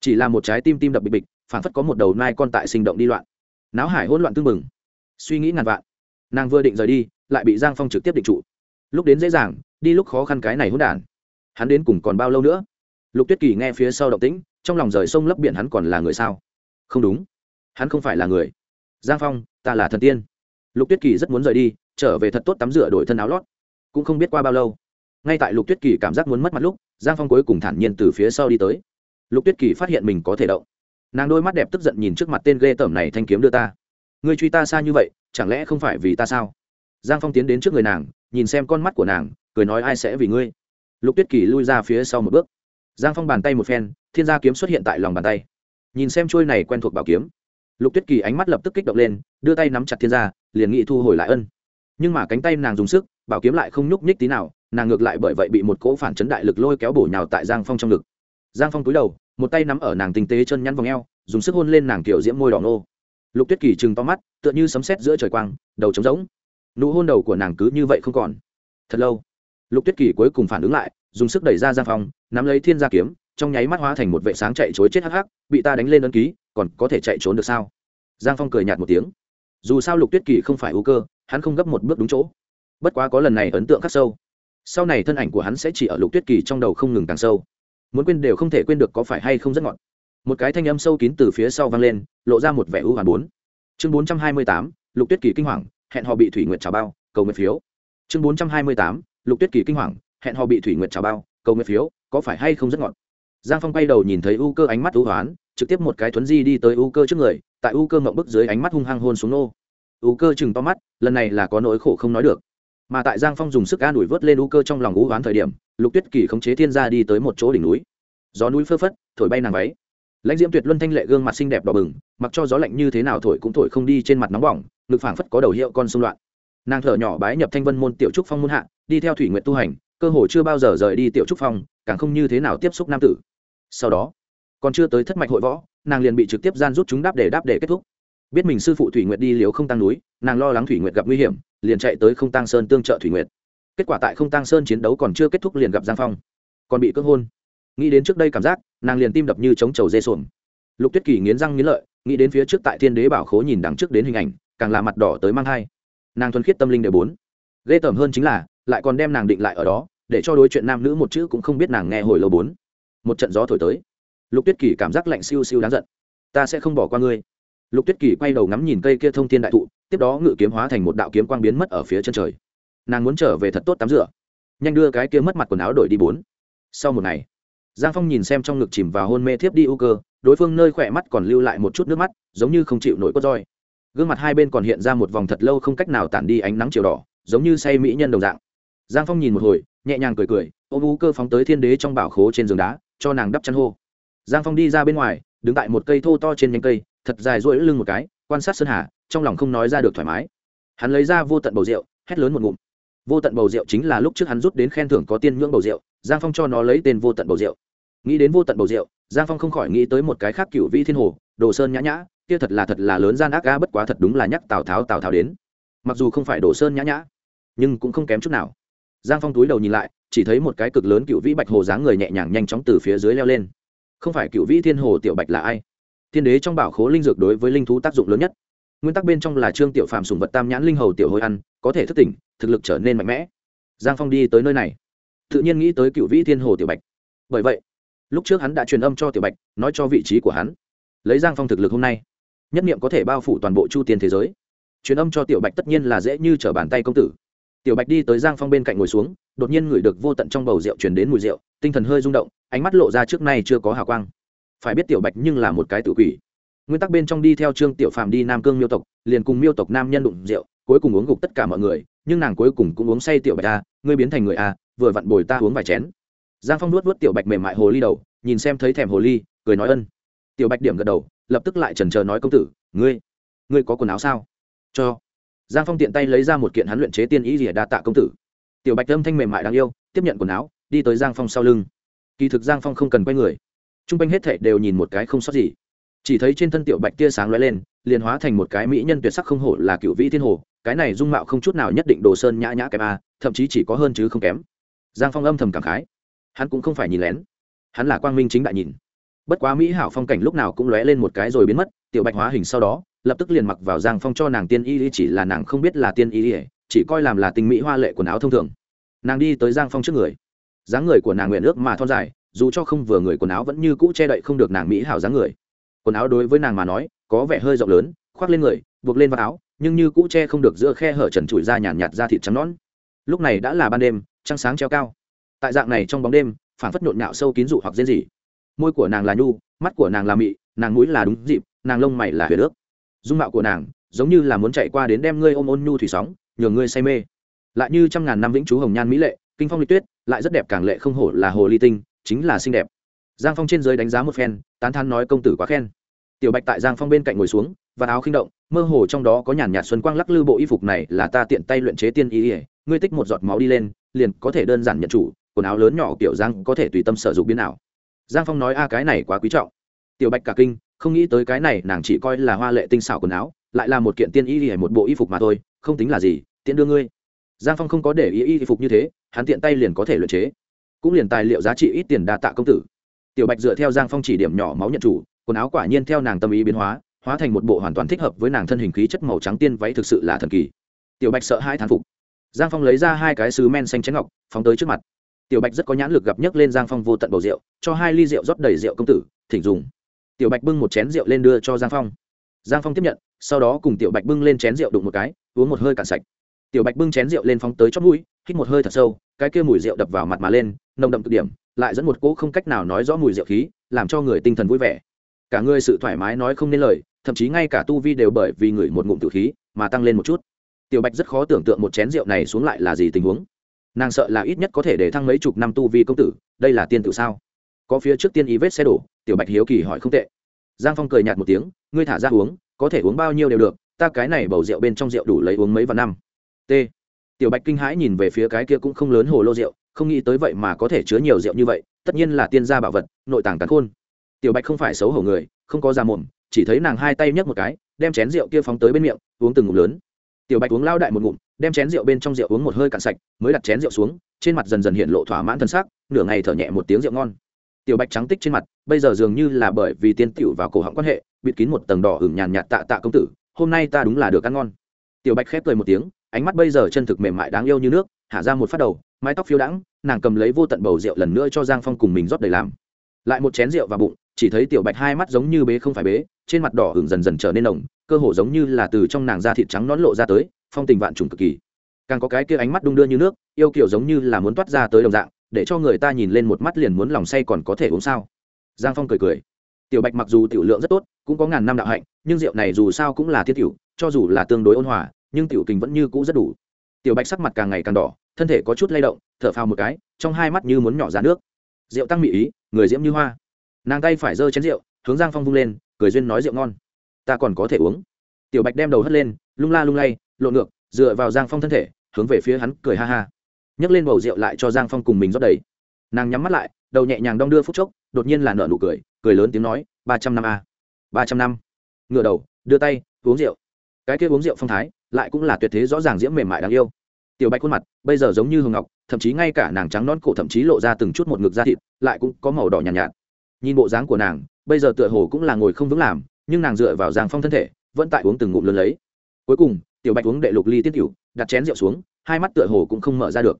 Chỉ là một trái tim tim đập bịch bịch phản phất có một đầu nai con tại sinh động đi loạn. Náo hải hỗn loạn tưng bừng. Suy nghĩ ngàn vạn. Nàng vừa định rời đi, lại bị giang phong trực tiếp định trụ. Lúc đến dễ dàng, đi lúc khó khăn cái này hỗn đản. Hắn đến cùng còn bao lâu nữa? Lục tuyết kỳ nghe phía sau động tĩnh trong lòng rời sông lấp biển hắn còn là người sao? Không đúng. Hắn không phải là người. Giang phong, ta là thần tiên. Lục tuyết kỳ rất muốn rời đi, trở về thật tốt tắm rửa đổi thân áo lót. Cũng không biết qua bao lâu, ngay tại lục tuyết kỳ cảm giác muốn mất mặt lúc, giang phong cuối cùng thản nhiên từ phía sau đi tới. Lục tuyết kỳ phát hiện mình có thể động. Nàng đôi mắt đẹp tức giận nhìn trước mặt tên ghê tởm này thanh kiếm đưa ta. Ngươi truy ta xa như vậy, chẳng lẽ không phải vì ta sao? Giang phong tiến đến trước người nàng, nhìn xem con mắt của nàng, cười nói ai sẽ vì ngươi? Lục tuyết kỳ lui ra phía sau một bước giang phong bàn tay một phen, thiên gia kiếm xuất hiện tại lòng bàn tay. Nhìn xem trôi này quen thuộc bảo kiếm, lục tuyết kỳ ánh mắt lập tức kích động lên, đưa tay nắm chặt thiên gia, liền nghị thu hồi lại ân. Nhưng mà cánh tay nàng dùng sức, bảo kiếm lại không nhúc nhích tí nào, nàng ngược lại bởi vậy bị một cỗ phản chấn đại lực lôi kéo bổ nhào tại giang phong trong ngực. Giang phong cúi đầu, một tay nắm ở nàng tinh tế chân nhăn vòng eo, dùng sức hôn lên nàng kiểu diễm môi đỏ nô. Lục tuyết kỳ trừng to mắt, tựa như sấm sét giữa trời quang, đầu trống rỗng. Nụ hôn đầu của nàng cứ như vậy không còn. Thật lâu, lục tuyết kỳ cuối cùng phản ứng lại, dùng sức đẩy ra giang phong nắm lấy thiên gia kiếm, trong nháy mắt hóa thành một vệ sáng chạy chối chết hắc hắc, bị ta đánh lên ấn ký, còn có thể chạy trốn được sao? Giang phong cười nhạt một tiếng. Dù sao lục tuyết kỳ không phải ưu cơ, hắn không gấp một bước đúng chỗ. Bất quá có lần này ấn tượng khắc sâu. Sau này thân ảnh của hắn sẽ chỉ ở lục tuyết kỳ trong đầu không ngừng càng sâu. Muốn quên đều không thể quên được có phải hay không rất ngọt. Một cái thanh âm sâu kín từ phía sau vang lên, lộ ra một vẻ ưu hoàn bốn. Chương bốn trăm hai mươi tám, lục tuyết kỳ kinh hoàng, hẹn họ bị thủy nguyệt trào bao, cầu nguyện phiếu. Chương bốn trăm hai mươi tám, lục tuyết kỳ kinh hoàng, hẹn họ bị thủy nguyệt trào bao cầu nguyện phiếu, có phải hay không rất ngọt? Giang phong quay đầu nhìn thấy u cơ ánh mắt ưu hoán, trực tiếp một cái thuấn di đi tới u cơ trước người, tại u cơ mộng bức dưới ánh mắt hung hăng hôn xuống nô. U cơ chừng to mắt, lần này là có nỗi khổ không nói được. Mà tại giang phong dùng sức an ủi vớt lên u cơ trong lòng u hoán thời điểm, lục tuyết kỳ khống chế thiên gia đi tới một chỗ đỉnh núi. Gió núi phơ phất, thổi bay nàng váy. Lãnh diễm tuyệt luân thanh lệ gương mặt xinh đẹp đỏ bừng, mặc cho gió lạnh như thế nào thổi cũng thổi không đi trên mặt nóng bỏng, ngực phảng phất có đầu hiệu con xung loạn. Nàng thở nhỏ bái nhập thanh vân môn tiểu trúc phong môn hạ, đi theo thủy nguyện tu hành cơ hồ chưa bao giờ rời đi tiểu trúc phong, càng không như thế nào tiếp xúc nam tử. Sau đó, còn chưa tới thất mạch hội võ, nàng liền bị trực tiếp gian rút chúng đáp để đáp để kết thúc. Biết mình sư phụ thủy nguyệt đi liều không tăng núi, nàng lo lắng thủy nguyệt gặp nguy hiểm, liền chạy tới không tăng sơn tương trợ thủy nguyệt. Kết quả tại không tăng sơn chiến đấu còn chưa kết thúc liền gặp giang phong. Còn bị cưỡng hôn. Nghĩ đến trước đây cảm giác, nàng liền tim đập như chống trầu dê xuồng. Lục tuyết kỳ nghiến răng nghiến lợi, nghĩ đến phía trước tại thiên đế bảo khố nhìn đằng trước đến hình ảnh, càng là mặt đỏ tới mang thai. Nàng thuần khiết tâm linh đều bốn. Ghê tởm hơn chính là lại còn đem nàng định lại ở đó, để cho đối chuyện nam nữ một chữ cũng không biết nàng nghe hồi lâu bốn. Một trận gió thổi tới. Lục tuyết kỳ cảm giác lạnh siêu siêu đáng giận. Ta sẽ không bỏ qua ngươi. Lục tuyết kỳ quay đầu ngắm nhìn cây kia thông thiên đại thụ, tiếp đó ngự kiếm hóa thành một đạo kiếm quang biến mất ở phía chân trời. Nàng muốn trở về thật tốt tắm rửa. Nhanh đưa cái kia mất mặt quần áo đổi đi bốn. Sau một ngày, giang phong nhìn xem trong ngực chìm vào hôn mê thiếp đi u cơ, đối phương nơi khỏe mắt còn lưu lại một chút nước mắt, giống như không chịu nổi cốt roi. Gương mặt hai bên còn hiện ra một vòng thật lâu không cách nào tản đi ánh nắng chiều đỏ, giống như say mỹ nhân đồng dạng giang phong nhìn một hồi, nhẹ nhàng cười cười, ôm u cơ phóng tới thiên đế trong bảo khố trên giường đá, cho nàng đắp chăn hô. Giang phong đi ra bên ngoài, đứng tại một cây thô to trên nhánh cây, thật dài rỗi lưng một cái, quan sát sơn hà, trong lòng không nói ra được thoải mái. Hắn lấy ra vô tận bầu rượu, hét lớn một ngụm. Vô tận bầu rượu chính là lúc trước hắn rút đến khen thưởng có tiên nhưỡng bầu rượu, giang phong cho nó lấy tên vô tận bầu rượu. Nghĩ đến vô tận bầu rượu, giang phong không khỏi nghĩ tới một cái khác cựu vĩ thiên hồ, đồ sơn nhã nhã, kia thật là thật là lớn gian ác ga bất quá thật đúng là nhắc tào tháo tào tháo đến. Mặc dù không phải đồ sơn nhã nhã, nhưng cũng không kém chút nào giang phong túi đầu nhìn lại, chỉ thấy một cái cực lớn cựu vĩ bạch hồ dáng người nhẹ nhàng nhanh chóng từ phía dưới leo lên. Không phải cựu vĩ thiên hồ tiểu bạch là ai? Thiên đế trong bảo khố linh dược đối với linh thú tác dụng lớn nhất. Nguyên tắc bên trong là trương tiểu phạm sùng vật tam nhãn linh hầu tiểu hôi ăn, có thể thức tỉnh, thực lực trở nên mạnh mẽ. Giang phong đi tới nơi này, tự nhiên nghĩ tới cựu vĩ thiên hồ tiểu bạch. Bởi vậy, lúc trước hắn đã truyền âm cho tiểu bạch, nói cho vị trí của hắn. Lấy giang phong thực lực hôm nay, nhất niệm có thể bao phủ toàn bộ chu tiên thế giới. Truyền âm cho tiểu bạch tất nhiên là dễ như trở bàn tay công tử tiểu bạch đi tới giang phong bên cạnh ngồi xuống, đột nhiên ngửi được vô tận trong bầu rượu truyền đến mùi rượu, tinh thần hơi rung động, ánh mắt lộ ra trước nay chưa có hào quang. Phải biết tiểu bạch nhưng là một cái tự quỷ. Nguyên tắc bên trong đi theo trương tiểu phàm đi nam cương miêu tộc, liền cùng miêu tộc nam nhân đụng rượu, cuối cùng uống gục tất cả mọi người, nhưng nàng cuối cùng cũng uống say tiểu bạch a ngươi biến thành người a vừa vặn bồi ta uống vài chén. Giang phong nuốt nuốt tiểu bạch mềm mại hồ ly đầu, nhìn xem thấy thèm hồ ly, cười nói ân. Tiểu bạch điểm gật đầu, lập tức lại trần chờ nói công tử, ngươi ngươi có quần áo sao? Cho giang phong tiện tay lấy ra một kiện hắn luyện chế tiên ý rỉa đa tạ công tử. Tiểu bạch âm thanh mềm mại đáng yêu, tiếp nhận quần áo, đi tới giang phong sau lưng. Kỳ thực giang phong không cần quay người. T r u n g quanh hết thệ đều nhìn một cái không sót gì. Chỉ thấy trên thân tiểu bạch tia sáng lóe lên, liền hóa thành một cái mỹ nhân tuyệt sắc không hổ là cựu vĩ thiên hồ, cái này dung mạo không chút nào nhất định đồ sơn nhã nhã kém a, thậm chí chỉ có hơn chứ không kém. Giang phong âm thầm cảm khái. Hắn cũng không phải nhìn lén. Hắn là quang minh chính đại nhìn. Bất quá mỹ hảo phong cảnh lúc nào cũng lóe lên một cái rồi biến mất, tiểu bạch hóa hình sau đó lập tức liền mặc vào giang phong cho nàng tiên y chỉ là nàng không biết là tiên y chỉ coi làm là tình mỹ hoa lệ quần áo thông thường. Nàng đi tới giang phong trước người. Dáng người của nàng nguyện ước mà thon dài, dù cho không vừa người quần áo vẫn như cũ che đậy không được nàng mỹ hảo dáng người. Quần áo đối với nàng mà nói, có vẻ hơi rộng lớn, khoác lên người, buộc lên vào áo, nhưng như cũ che không được giữa khe hở trần trụi ra nhàn nhạt ra thịt trắng nón lúc này đã là ban đêm, trăng sáng treo cao. Tại dạng này trong bóng đêm phản phất nhộn nhạo sâu kín dụ hoặc dễ gì môi của nàng là nhu, mắt của nàng là mị, nàng mũi là đúng dịp, nàng lông mày là huyền ước dung mạo của nàng giống như là muốn chạy qua đến đem ngươi ôm ôn nhu thủy sóng nhường ngươi say mê. Lại như trăm ngàn năm vĩnh chú hồng nhan mỹ lệ kinh phong lịch tuyết lại rất đẹp càng lệ không hổ là hồ ly tinh chính là xinh đẹp. Giang phong trên giới đánh giá một phen tán thán nói công tử quá khen. Tiểu bạch tại giang phong bên cạnh ngồi xuống và áo khinh động mơ hồ trong đó có nhàn nhạt xuân quang lắc lư bộ y phục này là ta tiện tay luyện chế tiên ý, ỉa ngươi tích một giọt máu đi lên liền có thể đơn giản nhận chủ quần áo lớn nhỏ kiểu giang có thể tùy tâm sở dụng biến nào giang phong nói a cái này quá quý trọng. Tiểu bạch cả kinh không nghĩ tới cái này nàng chỉ coi là hoa lệ tinh xảo quần áo, lại là một kiện tiên y hay một bộ y phục mà thôi, không tính là gì tiện đưa ngươi. Giang phong không có để ý y phục như thế, hắn tiện tay liền có thể luyện chế. Cũng liền tài liệu giá trị ít tiền đa tạ công tử. Tiểu bạch dựa theo giang phong chỉ điểm nhỏ máu nhận chủ, quần áo quả nhiên theo nàng tâm ý biến hóa hóa thành một bộ hoàn toàn thích hợp với nàng thân hình khí chất màu trắng tiên váy thực sự là thần kỳ. Tiểu bạch sợ hai thán phục. Giang phong lấy ra hai cái sứ men xanh chén ngọc, phóng tới trước mặt. Tiểu bạch rất có nhãn lực gặp nhấc lên giang phong vô tận bầu rượu, cho hai ly rượu rót đầy rượu công tử, thỉnh dùng tiểu bạch bưng một chén rượu lên đưa cho giang phong. Giang phong tiếp nhận, sau đó cùng tiểu bạch bưng lên chén rượu đụng một cái, uống một hơi cạn sạch. Tiểu bạch bưng chén rượu lên phóng tới chót mũi, hít một hơi thật sâu, cái kia mùi rượu đập vào mặt mà lên, nồng đậm cực điểm, lại dẫn một cỗ không cách nào nói rõ mùi rượu khí, làm cho người tinh thần vui vẻ. Cả người sự thoải mái nói không nên lời, thậm chí ngay cả tu vi đều bởi vì người một ngụm tự khí mà tăng lên một chút. Tiểu bạch rất khó tưởng tượng một chén rượu này xuống lại là gì tình huống. Nàng sợ là ít nhất có thể để thăng mấy chục năm tu vi công tử, đây là tiên tử sao? Có phía trước tiên ý vết xe đổ tiểu bạch hiếu kỳ hỏi không tệ. Giang phong cười nhạt một tiếng, ngươi thả ra uống, có thể uống bao nhiêu đều được, ta cái này bầu rượu bên trong rượu đủ lấy uống mấy vạn năm. T. Tiểu bạch kinh hãi nhìn về phía cái kia cũng không lớn hồ lô rượu, không nghĩ tới vậy mà có thể chứa nhiều rượu như vậy, tất nhiên là tiên gia bảo vật, nội tàng tàn khôn. Tiểu bạch không phải xấu hổ người, không có da mồm, chỉ thấy nàng hai tay nhấc một cái, đem chén rượu kia phóng tới bên miệng, uống từng ngụm lớn. Tiểu bạch uống lao đại một ngụm, đem chén rượu bên trong rượu uống một hơi cạn sạch, mới đặt chén rượu xuống, trên mặt dần dần hiện lộ thỏa mãn thân xác nửa ngày thở nhẹ một tiếng rượu ngon tiểu bạch trắng tích trên mặt, bây giờ dường như là bởi vì tiên tiểu vào cổ họng quan hệ, bịt kín một tầng đỏ hửng nhàn nhạt tạ tạ công tử, hôm nay ta đúng là được ăn ngon. Tiểu bạch khép cười một tiếng, ánh mắt bây giờ chân thực mềm mại đáng yêu như nước, hạ ra một phát đầu, mái tóc phiêu đãng, nàng cầm lấy vô tận bầu rượu lần nữa cho giang phong cùng mình rót đầy làm. Lại một chén rượu vào bụng, chỉ thấy tiểu bạch hai mắt giống như bế không phải bế, trên mặt đỏ hửng dần dần trở nên nồng, cơ hồ giống như là từ trong nàng da thịt trắng nón lộ ra tới, phong tình vạn trùng cực kỳ. Càng có cái kia ánh mắt đung đưa như nước, yêu kiểu giống như là muốn toát ra tới đồng dạng để cho người ta nhìn lên một mắt liền muốn lòng say còn có thể uống sao? Giang phong cười cười. Tiểu bạch mặc dù tiểu lượng rất tốt, cũng có ngàn năm đạo hạnh, nhưng rượu này dù sao cũng là thiết tiểu, cho dù là tương đối ôn hòa, nhưng tiểu tình vẫn như cũ rất đủ. Tiểu bạch sắc mặt càng ngày càng đỏ, thân thể có chút lay động, thở phào một cái, trong hai mắt như muốn nhỏ ra nước. Rượu tăng mỹ ý, người diễm như hoa. Nàng tay phải giơ chén rượu, hướng giang phong vung lên, cười duyên nói rượu ngon. Ta còn có thể uống. Tiểu bạch đem đầu hất lên, lung la lung lay lộn ngược, dựa vào giang phong thân thể, hướng về phía hắn cười ha ha nhấc lên bầu rượu lại cho giang phong cùng mình rót đầy. Nàng nhắm mắt lại đầu nhẹ nhàng đong đưa phút chốc đột nhiên là nở nụ cười cười lớn tiếng nói ba trăm năm a ba trăm năm. Ngựa đầu đưa tay uống rượu. Cái kia uống rượu phong thái lại cũng là tuyệt thế rõ ràng diễm mềm mại đáng yêu. Tiểu bạch khuôn mặt bây giờ giống như hương ngọc thậm chí ngay cả nàng trắng nón cổ thậm chí lộ ra từng chút một ngực da thịt lại cũng có màu đỏ nhàn nhạt, nhạt. Nhìn bộ dáng của nàng bây giờ tựa hồ cũng là ngồi không vững làm nhưng nàng dựa vào giang phong thân thể vẫn tại uống từng ngụm lớn lấy. Cuối cùng tiểu bạch uống đệ lục ly tiết tiểu đặt chén rượu xuống hai mắt tựa hồ cũng không mở ra được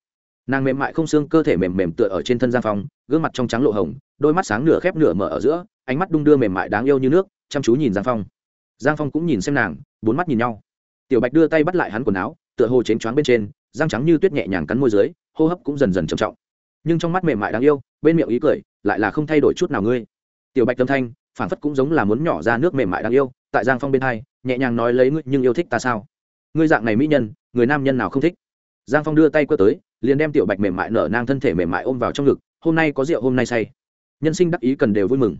nàng mềm mại không xương, cơ thể mềm mềm tựa ở trên thân giang phong, gương mặt trong trắng lộ hồng, đôi mắt sáng nửa khép nửa mở ở giữa, ánh mắt đung đưa mềm mại đáng yêu như nước, chăm chú nhìn giang phong. Giang phong cũng nhìn xem nàng, bốn mắt nhìn nhau. Tiểu bạch đưa tay bắt lại hắn quần áo, tựa hồ chén choáng bên trên, răng trắng như tuyết nhẹ nhàng cắn môi dưới, hô hấp cũng dần dần trầm trọng. Nhưng trong mắt mềm mại đáng yêu, bên miệng ý cười, lại là không thay đổi chút nào ngươi. Tiểu bạch tâm thanh phản phất cũng giống là muốn nhỏ ra nước mềm mại đáng yêu, tại giang phong bên hai, nhẹ nhàng nói lấy ngươi nhưng yêu thích ta sao? Ngươi dạng này mỹ nhân, người nam nhân nào không thích? Giang phong đưa tay quơ tới liền đem tiểu bạch mềm mại nở nang thân thể mềm mại ôm vào trong ngực, hôm nay có rượu, hôm nay say. Nhân sinh đắc ý cần đều vui mừng.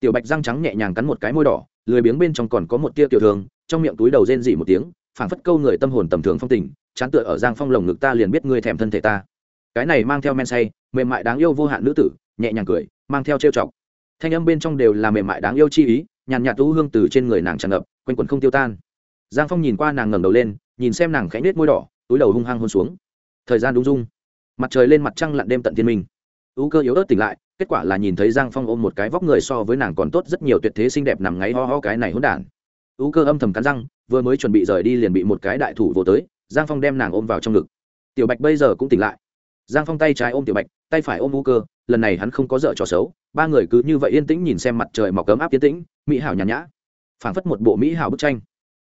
Tiểu bạch răng trắng nhẹ nhàng cắn một cái môi đỏ, lười biếng bên trong còn có một tia tiểu thường trong miệng túi đầu rên dỉ một tiếng, phảng phất câu người tâm hồn tầm thường phong tình, chán tựa ở giang phong lồng ngực ta liền biết ngươi thèm thân thể ta. Cái này mang theo men say, mềm mại đáng yêu vô hạn nữ tử, nhẹ nhàng cười, mang theo trêu chọc. Thanh âm bên trong đều là mềm mại đáng yêu chi ý, nhàn nhạt tu hương từ trên người nàng tràn ngập, quanh quần không tiêu tan. Giang phong nhìn qua nàng ngẩng đầu lên, nhìn xem nàng khẽ nết môi đỏ, túi đầu hung hăng hôn xuống thời gian đúng dung. Mặt trời lên mặt trăng lặn đêm tận thiên minh. U cơ yếu ớt tỉnh lại, kết quả là nhìn thấy giang phong ôm một cái vóc người so với nàng còn tốt rất nhiều tuyệt thế xinh đẹp nằm ngáy ho ho cái này hỗn đản. U cơ âm thầm cắn răng, vừa mới chuẩn bị rời đi liền bị một cái đại thủ vô tới, giang phong đem nàng ôm vào trong ngực. Tiểu bạch bây giờ cũng tỉnh lại. Giang phong tay trái ôm tiểu bạch, tay phải ôm u cơ, lần này hắn không có dở trò xấu, ba người cứ như vậy yên tĩnh nhìn xem mặt trời mọc cấm áp yên tĩnh, mỹ hảo nhàn nhã. Phảng phất một bộ mỹ hảo bức tranh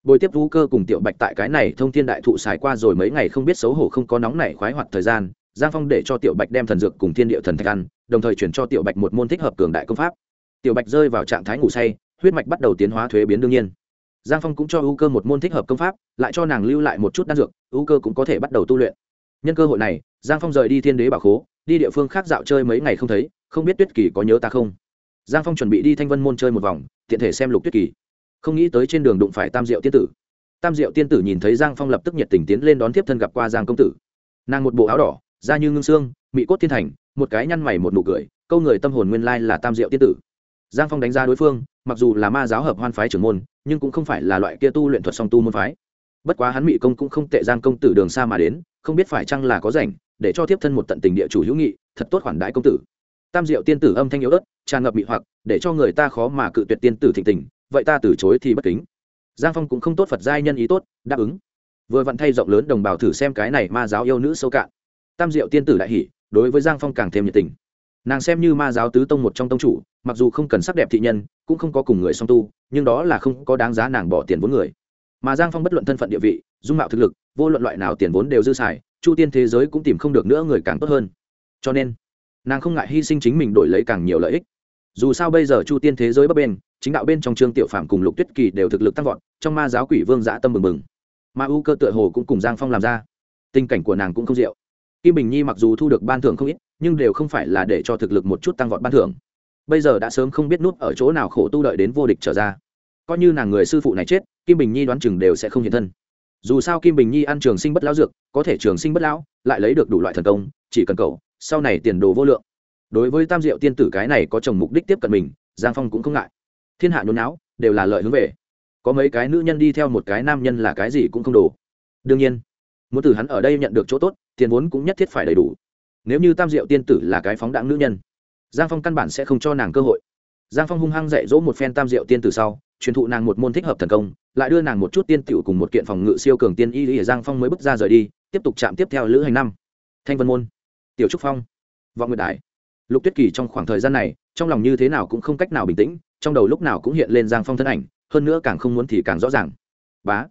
bồi tiếp vũ cơ cùng tiểu bạch tại cái này thông thiên đại thụ xài qua rồi mấy ngày không biết xấu hổ không có nóng nảy khoái hoạt thời gian, giang phong để cho tiểu bạch đem thần dược cùng thiên địa thần thạch ăn, đồng thời chuyển cho tiểu bạch một môn thích hợp cường đại công pháp. Tiểu bạch rơi vào trạng thái ngủ say, huyết mạch bắt đầu tiến hóa thuế biến đương nhiên. Giang phong cũng cho ưu cơ một môn thích hợp công pháp, lại cho nàng lưu lại một chút đan dược ưu cơ cũng có thể bắt đầu tu luyện. Nhân cơ hội này, giang phong rời đi thiên đế bảo khố, đi địa phương khác dạo chơi mấy ngày không thấy, không biết tuyết kỳ có nhớ ta không? Giang phong chuẩn bị đi thanh vân môn chơi một vòng, tiện thể xem lục tuyết kỳ không nghĩ tới trên đường đụng phải tam diệu tiên tử. Tam diệu tiên tử nhìn thấy giang phong lập tức nhiệt tình tiến lên đón tiếp thân gặp qua giang công tử. Nàng một bộ áo đỏ, da như ngưng xương mỹ cốt thiên thành, một cái nhăn mày một nụ cười, câu người tâm hồn nguyên lai là tam diệu tiên tử. Giang phong đánh giá đối phương, mặc dù là ma giáo hợp hoan phái trưởng môn, nhưng cũng không phải là loại kia tu luyện thuật song tu môn phái. Bất quá hắn mỹ công cũng không tệ giang công tử đường xa mà đến, không biết phải chăng là có rảnh, để cho tiếp thân một tận tình địa chủ hữu nghị, thật tốt khoản đãi công tử. Tam diệu tiên tử âm thanh yếu ớt, tràn ngập mị hoặc, để cho người ta khó mà cự tuyệt tiên tử thịnh tình vậy ta từ chối thì bất kính. Giang phong cũng không tốt phật giai nhân ý tốt, đáp ứng. Vừa vặn thay rộng lớn đồng bào thử xem cái này ma giáo yêu nữ sâu cạn. Tam diệu tiên tử đại hỷ đối với giang phong càng thêm nhiệt tình. Nàng xem như ma giáo tứ tông một trong tông chủ, mặc dù không cần sắc đẹp thị nhân, cũng không có cùng người song tu, nhưng đó là không có đáng giá nàng bỏ tiền vốn người. Mà giang phong bất luận thân phận địa vị, dung mạo thực lực, vô luận loại nào tiền vốn đều dư xài, chu tiên thế giới cũng tìm không được nữa người càng tốt hơn. Cho nên, nàng không ngại hy sinh chính mình đổi lấy càng nhiều lợi ích dù sao bây giờ chu tiên thế giới bấp bên chính đạo bên trong trương tiểu phạm cùng lục tuyết kỳ đều thực lực tăng vọt, trong ma giáo quỷ vương dã tâm mừng mừng ma u cơ tựa hồ cũng cùng giang phong làm ra. Tình cảnh của nàng cũng không diệu. Kim bình nhi mặc dù thu được ban thưởng không ít, nhưng đều không phải là để cho thực lực một chút tăng vọt ban thưởng. Bây giờ đã sớm không biết nút ở chỗ nào khổ tu đợi đến vô địch trở ra. Coi như nàng người sư phụ này chết, kim bình nhi đoán chừng đều sẽ không hiện thân. Dù sao kim bình nhi ăn trường sinh bất lão dược, có thể trường sinh bất lão, lại lấy được đủ loại thần công, chỉ cần cầu, sau này tiền đồ vô lượng đối với tam diệu tiên tử cái này có chồng mục đích tiếp cận mình, giang phong cũng không ngại. Thiên hạ nhốn não đều là lợi hướng về. Có mấy cái nữ nhân đi theo một cái nam nhân là cái gì cũng không đủ đương nhiên, muốn từ hắn ở đây nhận được chỗ tốt, tiền vốn cũng nhất thiết phải đầy đủ. Nếu như tam diệu tiên tử là cái phóng đạn nữ nhân, giang phong căn bản sẽ không cho nàng cơ hội. Giang phong hung hăng dạy dỗ một phen tam diệu tiên tử sau, truyền thụ nàng một môn thích hợp thần công, lại đưa nàng một chút tiên tiểu cùng một kiện phòng ngự siêu cường tiên y y giang phong mới bước ra rời đi, tiếp tục chạm tiếp theo lữ hành năm. Thanh vân môn, tiểu trúc phong, vọng nguyệt đại lục tuyết kỳ trong khoảng thời gian này, trong lòng như thế nào cũng không cách nào bình tĩnh, trong đầu lúc nào cũng hiện lên giang phong thân ảnh, hơn nữa càng không muốn thì càng rõ ràng. Bá!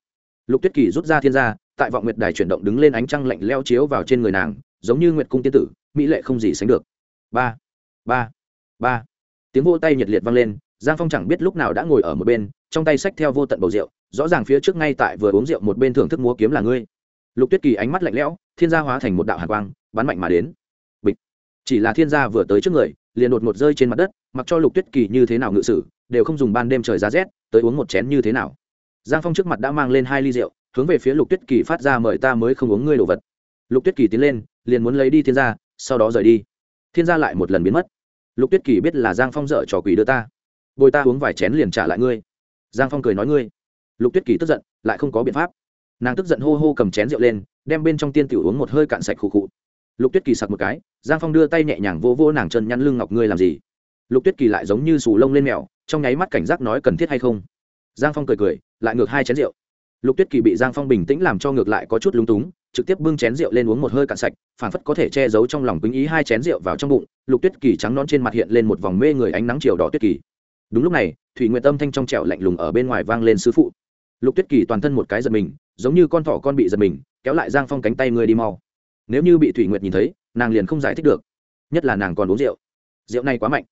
Lục tuyết kỳ rút ra thiên gia, tại vọng nguyệt đài chuyển động đứng lên ánh trăng lạnh leo chiếu vào trên người nàng, giống như nguyệt cung tiên tử, mỹ lệ không gì sánh được. Ba! Ba! Ba! Tiếng vô tay nhiệt liệt vang lên, giang phong chẳng biết lúc nào đã ngồi ở một bên, trong tay xách theo vô tận bầu rượu, rõ ràng phía trước ngay tại vừa uống rượu một bên thưởng thức múa kiếm là ngươi. Lục tuyết kỳ ánh mắt lạnh lẽo, thiên gia hóa thành một đạo hàn quang, bắn mạnh mà đến chỉ là thiên gia vừa tới trước người, liền đột ngột rơi trên mặt đất, mặc cho lục tuyết kỳ như thế nào ngự sử, đều không dùng ban đêm trời giá rét, tới uống một chén như thế nào. Giang phong trước mặt đã mang lên hai ly rượu, hướng về phía lục tuyết kỳ phát ra mời ta mới không uống ngươi đồ vật. Lục tuyết kỳ tiến lên, liền muốn lấy đi thiên gia, sau đó rời đi. Thiên gia lại một lần biến mất. Lục tuyết kỳ biết là giang phong dở trò quỷ đưa ta. Bồi ta uống vài chén liền trả lại ngươi. Giang phong cười nói ngươi. Lục tuyết kỳ tức giận, lại không có biện pháp. Nàng tức giận hô hô cầm chén rượu lên, đem bên trong tiên tiểu uống một hơi cạn sạch khụ khụ lục tuyết kỳ sặc một cái, giang phong đưa tay nhẹ nhàng vô vô nàng chân nhăn lưng ngọc ngươi làm gì? Lục tuyết kỳ lại giống như sù lông lên mèo, trong nháy mắt cảnh giác nói cần thiết hay không? Giang phong cười cười, lại ngược hai chén rượu. Lục tuyết kỳ bị giang phong bình tĩnh làm cho ngược lại có chút lúng túng, trực tiếp bưng chén rượu lên uống một hơi cạn sạch phản phất có thể che giấu trong lòng quýnh ý hai chén rượu vào trong bụng, lục tuyết kỳ trắng non trên mặt hiện lên một vòng mê người ánh nắng chiều đỏ tuyết kỳ. Đúng lúc này, thủy nguyện tâm thanh trong trẻo lạnh lùng ở bên ngoài vang lên sư phụ. Lục tuyết kỳ toàn thân một cái giật mình, giống như con thỏ con bị giật mình, kéo lại giang phong cánh tay người đi mau nếu như bị thủy nguyệt nhìn thấy, nàng liền không giải thích được. Nhất là nàng còn uống rượu. Rượu này quá mạnh.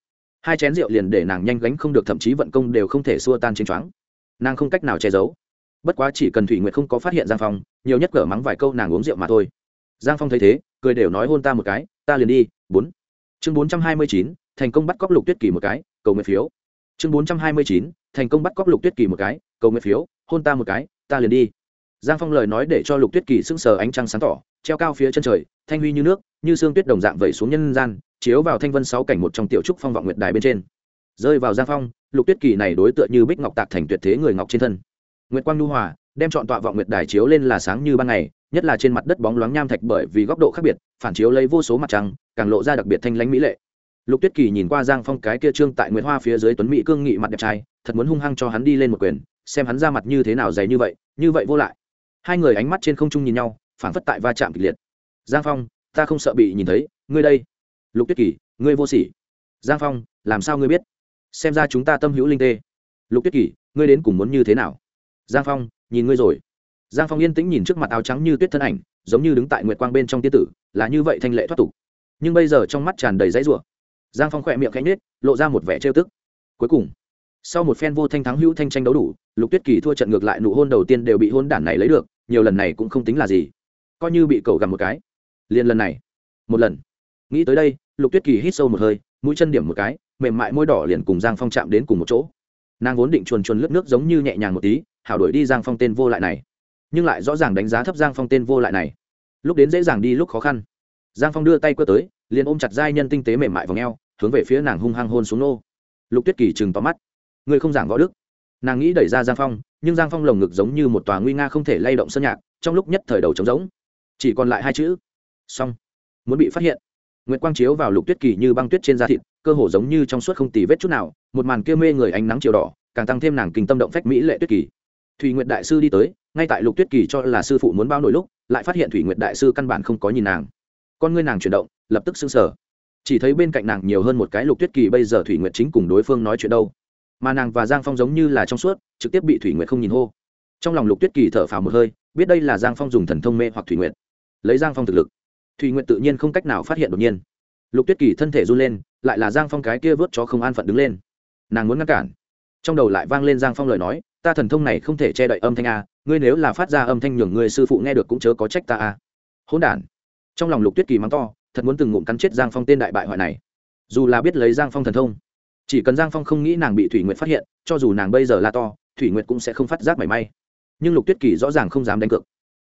Hai chén rượu liền để nàng nhanh gánh không được, thậm chí vận công đều không thể xua tan trên choáng. Nàng không cách nào che giấu. Bất quá chỉ cần thủy nguyệt không có phát hiện giang phong, nhiều nhất cỡ mắng vài câu nàng uống rượu mà thôi. Giang phong thấy thế, cười đều nói hôn ta một cái, ta liền đi, bốn. Chương bốn trăm hai mươi chín, thành công bắt cóc lục tuyết kỳ một cái, cầu nguyện phiếu. Chương bốn trăm hai mươi chín, thành công bắt cóc lục tuyết kỳ một cái, cầu nguyện phiếu, hôn ta một cái, ta liền đi giang phong lời nói để cho lục tuyết kỳ sững sờ, ánh trăng sáng tỏ, treo cao phía chân trời, thanh huy như nước, như xương tuyết đồng dạng vẩy xuống nhân gian, chiếu vào thanh vân sáu cảnh một trong tiểu trúc phong vọng nguyệt đài bên trên. Rơi vào giang phong, lục tuyết kỳ này đối tượng như bích ngọc tạc thành tuyệt thế người ngọc trên thân. Nguyệt quang nhu hòa, đem chọn tọa vọng nguyệt đài chiếu lên là sáng như ban ngày, nhất là trên mặt đất bóng loáng nham thạch bởi vì góc độ khác biệt, phản chiếu lấy vô số mặt trăng, càng lộ ra đặc biệt thanh lãnh mỹ lệ. Lục tuyết kỳ nhìn qua giang phong cái kia trương tại nguyệt hoa phía dưới tuấn mỹ cương nghị mặt đẹp trai, thật muốn hung hăng cho hắn đi lên một quyền, xem hắn ra mặt như thế nào dày như vậy như vậy vô lại hai người ánh mắt trên không trung nhìn nhau phản phất tại va chạm kịch liệt. Giang phong, ta không sợ bị nhìn thấy, ngươi đây. Lục tuyết kỳ, ngươi vô sỉ. Giang phong, làm sao ngươi biết? Xem ra chúng ta tâm hữu linh tê. Lục tuyết kỳ, ngươi đến cùng muốn như thế nào? Giang phong, nhìn ngươi rồi. Giang phong yên tĩnh nhìn trước mặt áo trắng như tuyết thân ảnh, giống như đứng tại nguyệt quang bên trong tiên tử, là như vậy thanh lệ thoát tục. Nhưng bây giờ trong mắt tràn đầy dãy rủa. Giang phong khỏe miệng khẽ nhết lộ ra một vẻ trêu tức. Cuối cùng, sau một phen vô thanh thắng hữu thanh tranh đấu đủ, lục tuyết kỳ thua trận ngược lại nụ hôn đầu tiên đều bị hôn đản này lấy được nhiều lần này cũng không tính là gì. Coi như bị cầu gặm một cái. Liền lần này. Một lần. Nghĩ tới đây, lục tuyết kỳ hít sâu một hơi, mũi chân điểm một cái, mềm mại môi đỏ liền cùng giang phong chạm đến cùng một chỗ. Nàng vốn định chuồn chuồn lướt nước giống như nhẹ nhàng một tí, hảo đổi đi giang phong tên vô lại này. Nhưng lại rõ ràng đánh giá thấp giang phong tên vô lại này. Lúc đến dễ dàng đi, lúc khó khăn. Giang phong đưa tay quơ tới, liền ôm chặt giai nhân tinh tế mềm mại vào ngheo hướng về phía nàng hung hăng hôn xuống nô. Lục tuyết kỳ chừng tóm mắt. Người không giảng võ đức. Nàng nghĩ đẩy ra giang phong nhưng giang phong lồng ngực giống như một tòa nguy nga không thể lay động sân nhạc, trong lúc nhất thời đầu trống rỗng. Chỉ còn lại hai chữ, xong. Muốn bị phát hiện, nguyệt quang chiếu vào lục tuyết kỳ như băng tuyết trên da thịt, cơ hồ giống như trong suốt không tì vết chút nào, một màn kia mê người ánh nắng chiều đỏ, càng tăng thêm nàng kinh tâm động phách mỹ lệ tuyết kỳ. Thủy nguyệt đại sư đi tới, ngay tại lục tuyết kỳ cho là sư phụ muốn bao nổi lúc, lại phát hiện thủy nguyệt đại sư căn bản không có nhìn nàng. Con ngươi nàng chuyển động, lập tức xưng sờ. Chỉ thấy bên cạnh nàng nhiều hơn một cái lục tuyết kỳ, bây giờ thủy nguyệt chính cùng đối phương nói chuyện đâu mà nàng và giang phong giống như là trong suốt, trực tiếp bị thủy nguyệt không nhìn hô. Trong lòng lục tuyết kỳ thở phào một hơi, biết đây là giang phong dùng thần thông mê hoặc thủy nguyệt. Lấy giang phong thực lực, thủy nguyệt tự nhiên không cách nào phát hiện đột nhiên. Lục tuyết kỳ thân thể run lên, lại là giang phong cái kia vớt cho không an phận đứng lên. Nàng muốn ngăn cản. Trong đầu lại vang lên giang phong lời nói, ta thần thông này không thể che đậy âm thanh a, ngươi nếu là phát ra âm thanh nhường người sư phụ nghe được cũng chớ có trách ta a. Hỗn đản. Trong lòng lục tuyết kỳ mắng to, thật muốn từng ngụm cắn chết giang phong tên đại bại hoại này. Dù là biết lấy giang phong thần thông chỉ cần giang phong không nghĩ nàng bị thủy nguyệt phát hiện, cho dù nàng bây giờ la to, thủy nguyệt cũng sẽ không phát giác mảy may. Nhưng lục tuyết kỳ rõ ràng không dám đánh cược.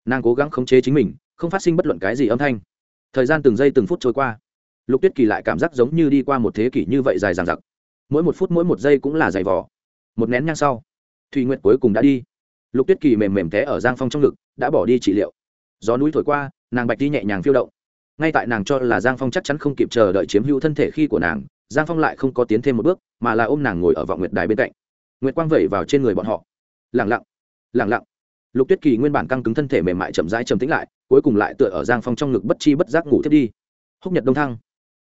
Nàng cố gắng khống chế chính mình, không phát sinh bất luận cái gì âm thanh. Thời gian từng giây từng phút trôi qua. Lục tuyết kỳ lại cảm giác giống như đi qua một thế kỷ như vậy dài dằng dặc. Mỗi một phút mỗi một giây cũng là dày vò. Một nén nhang sau thùy nguyệt cuối cùng đã đi. Lục tuyết kỳ mềm mềm té ở giang phong trong ngực, đã bỏ đi trị liệu. Gió núi thổi qua, nàng bạch đi nhẹ nhàng phiêu động. Ngay tại nàng cho là giang phong chắc chắn không kịp chờ đợi chiếm hữu thân thể khi của nàng giang phong lại không có tiến thêm một bước, mà là ôm nàng ngồi ở vọng nguyệt đài bên cạnh. Nguyệt quang vẩy vào trên người bọn họ. Lẳng lặng lẳng lặng. Lục tuyết kỳ nguyên bản căng cứng thân thể mềm mại chậm rãi chầm tĩnh lại, cuối cùng lại tựa ở giang phong trong ngực bất chi bất giác ngủ thiết đi. Húc nhật đông thăng.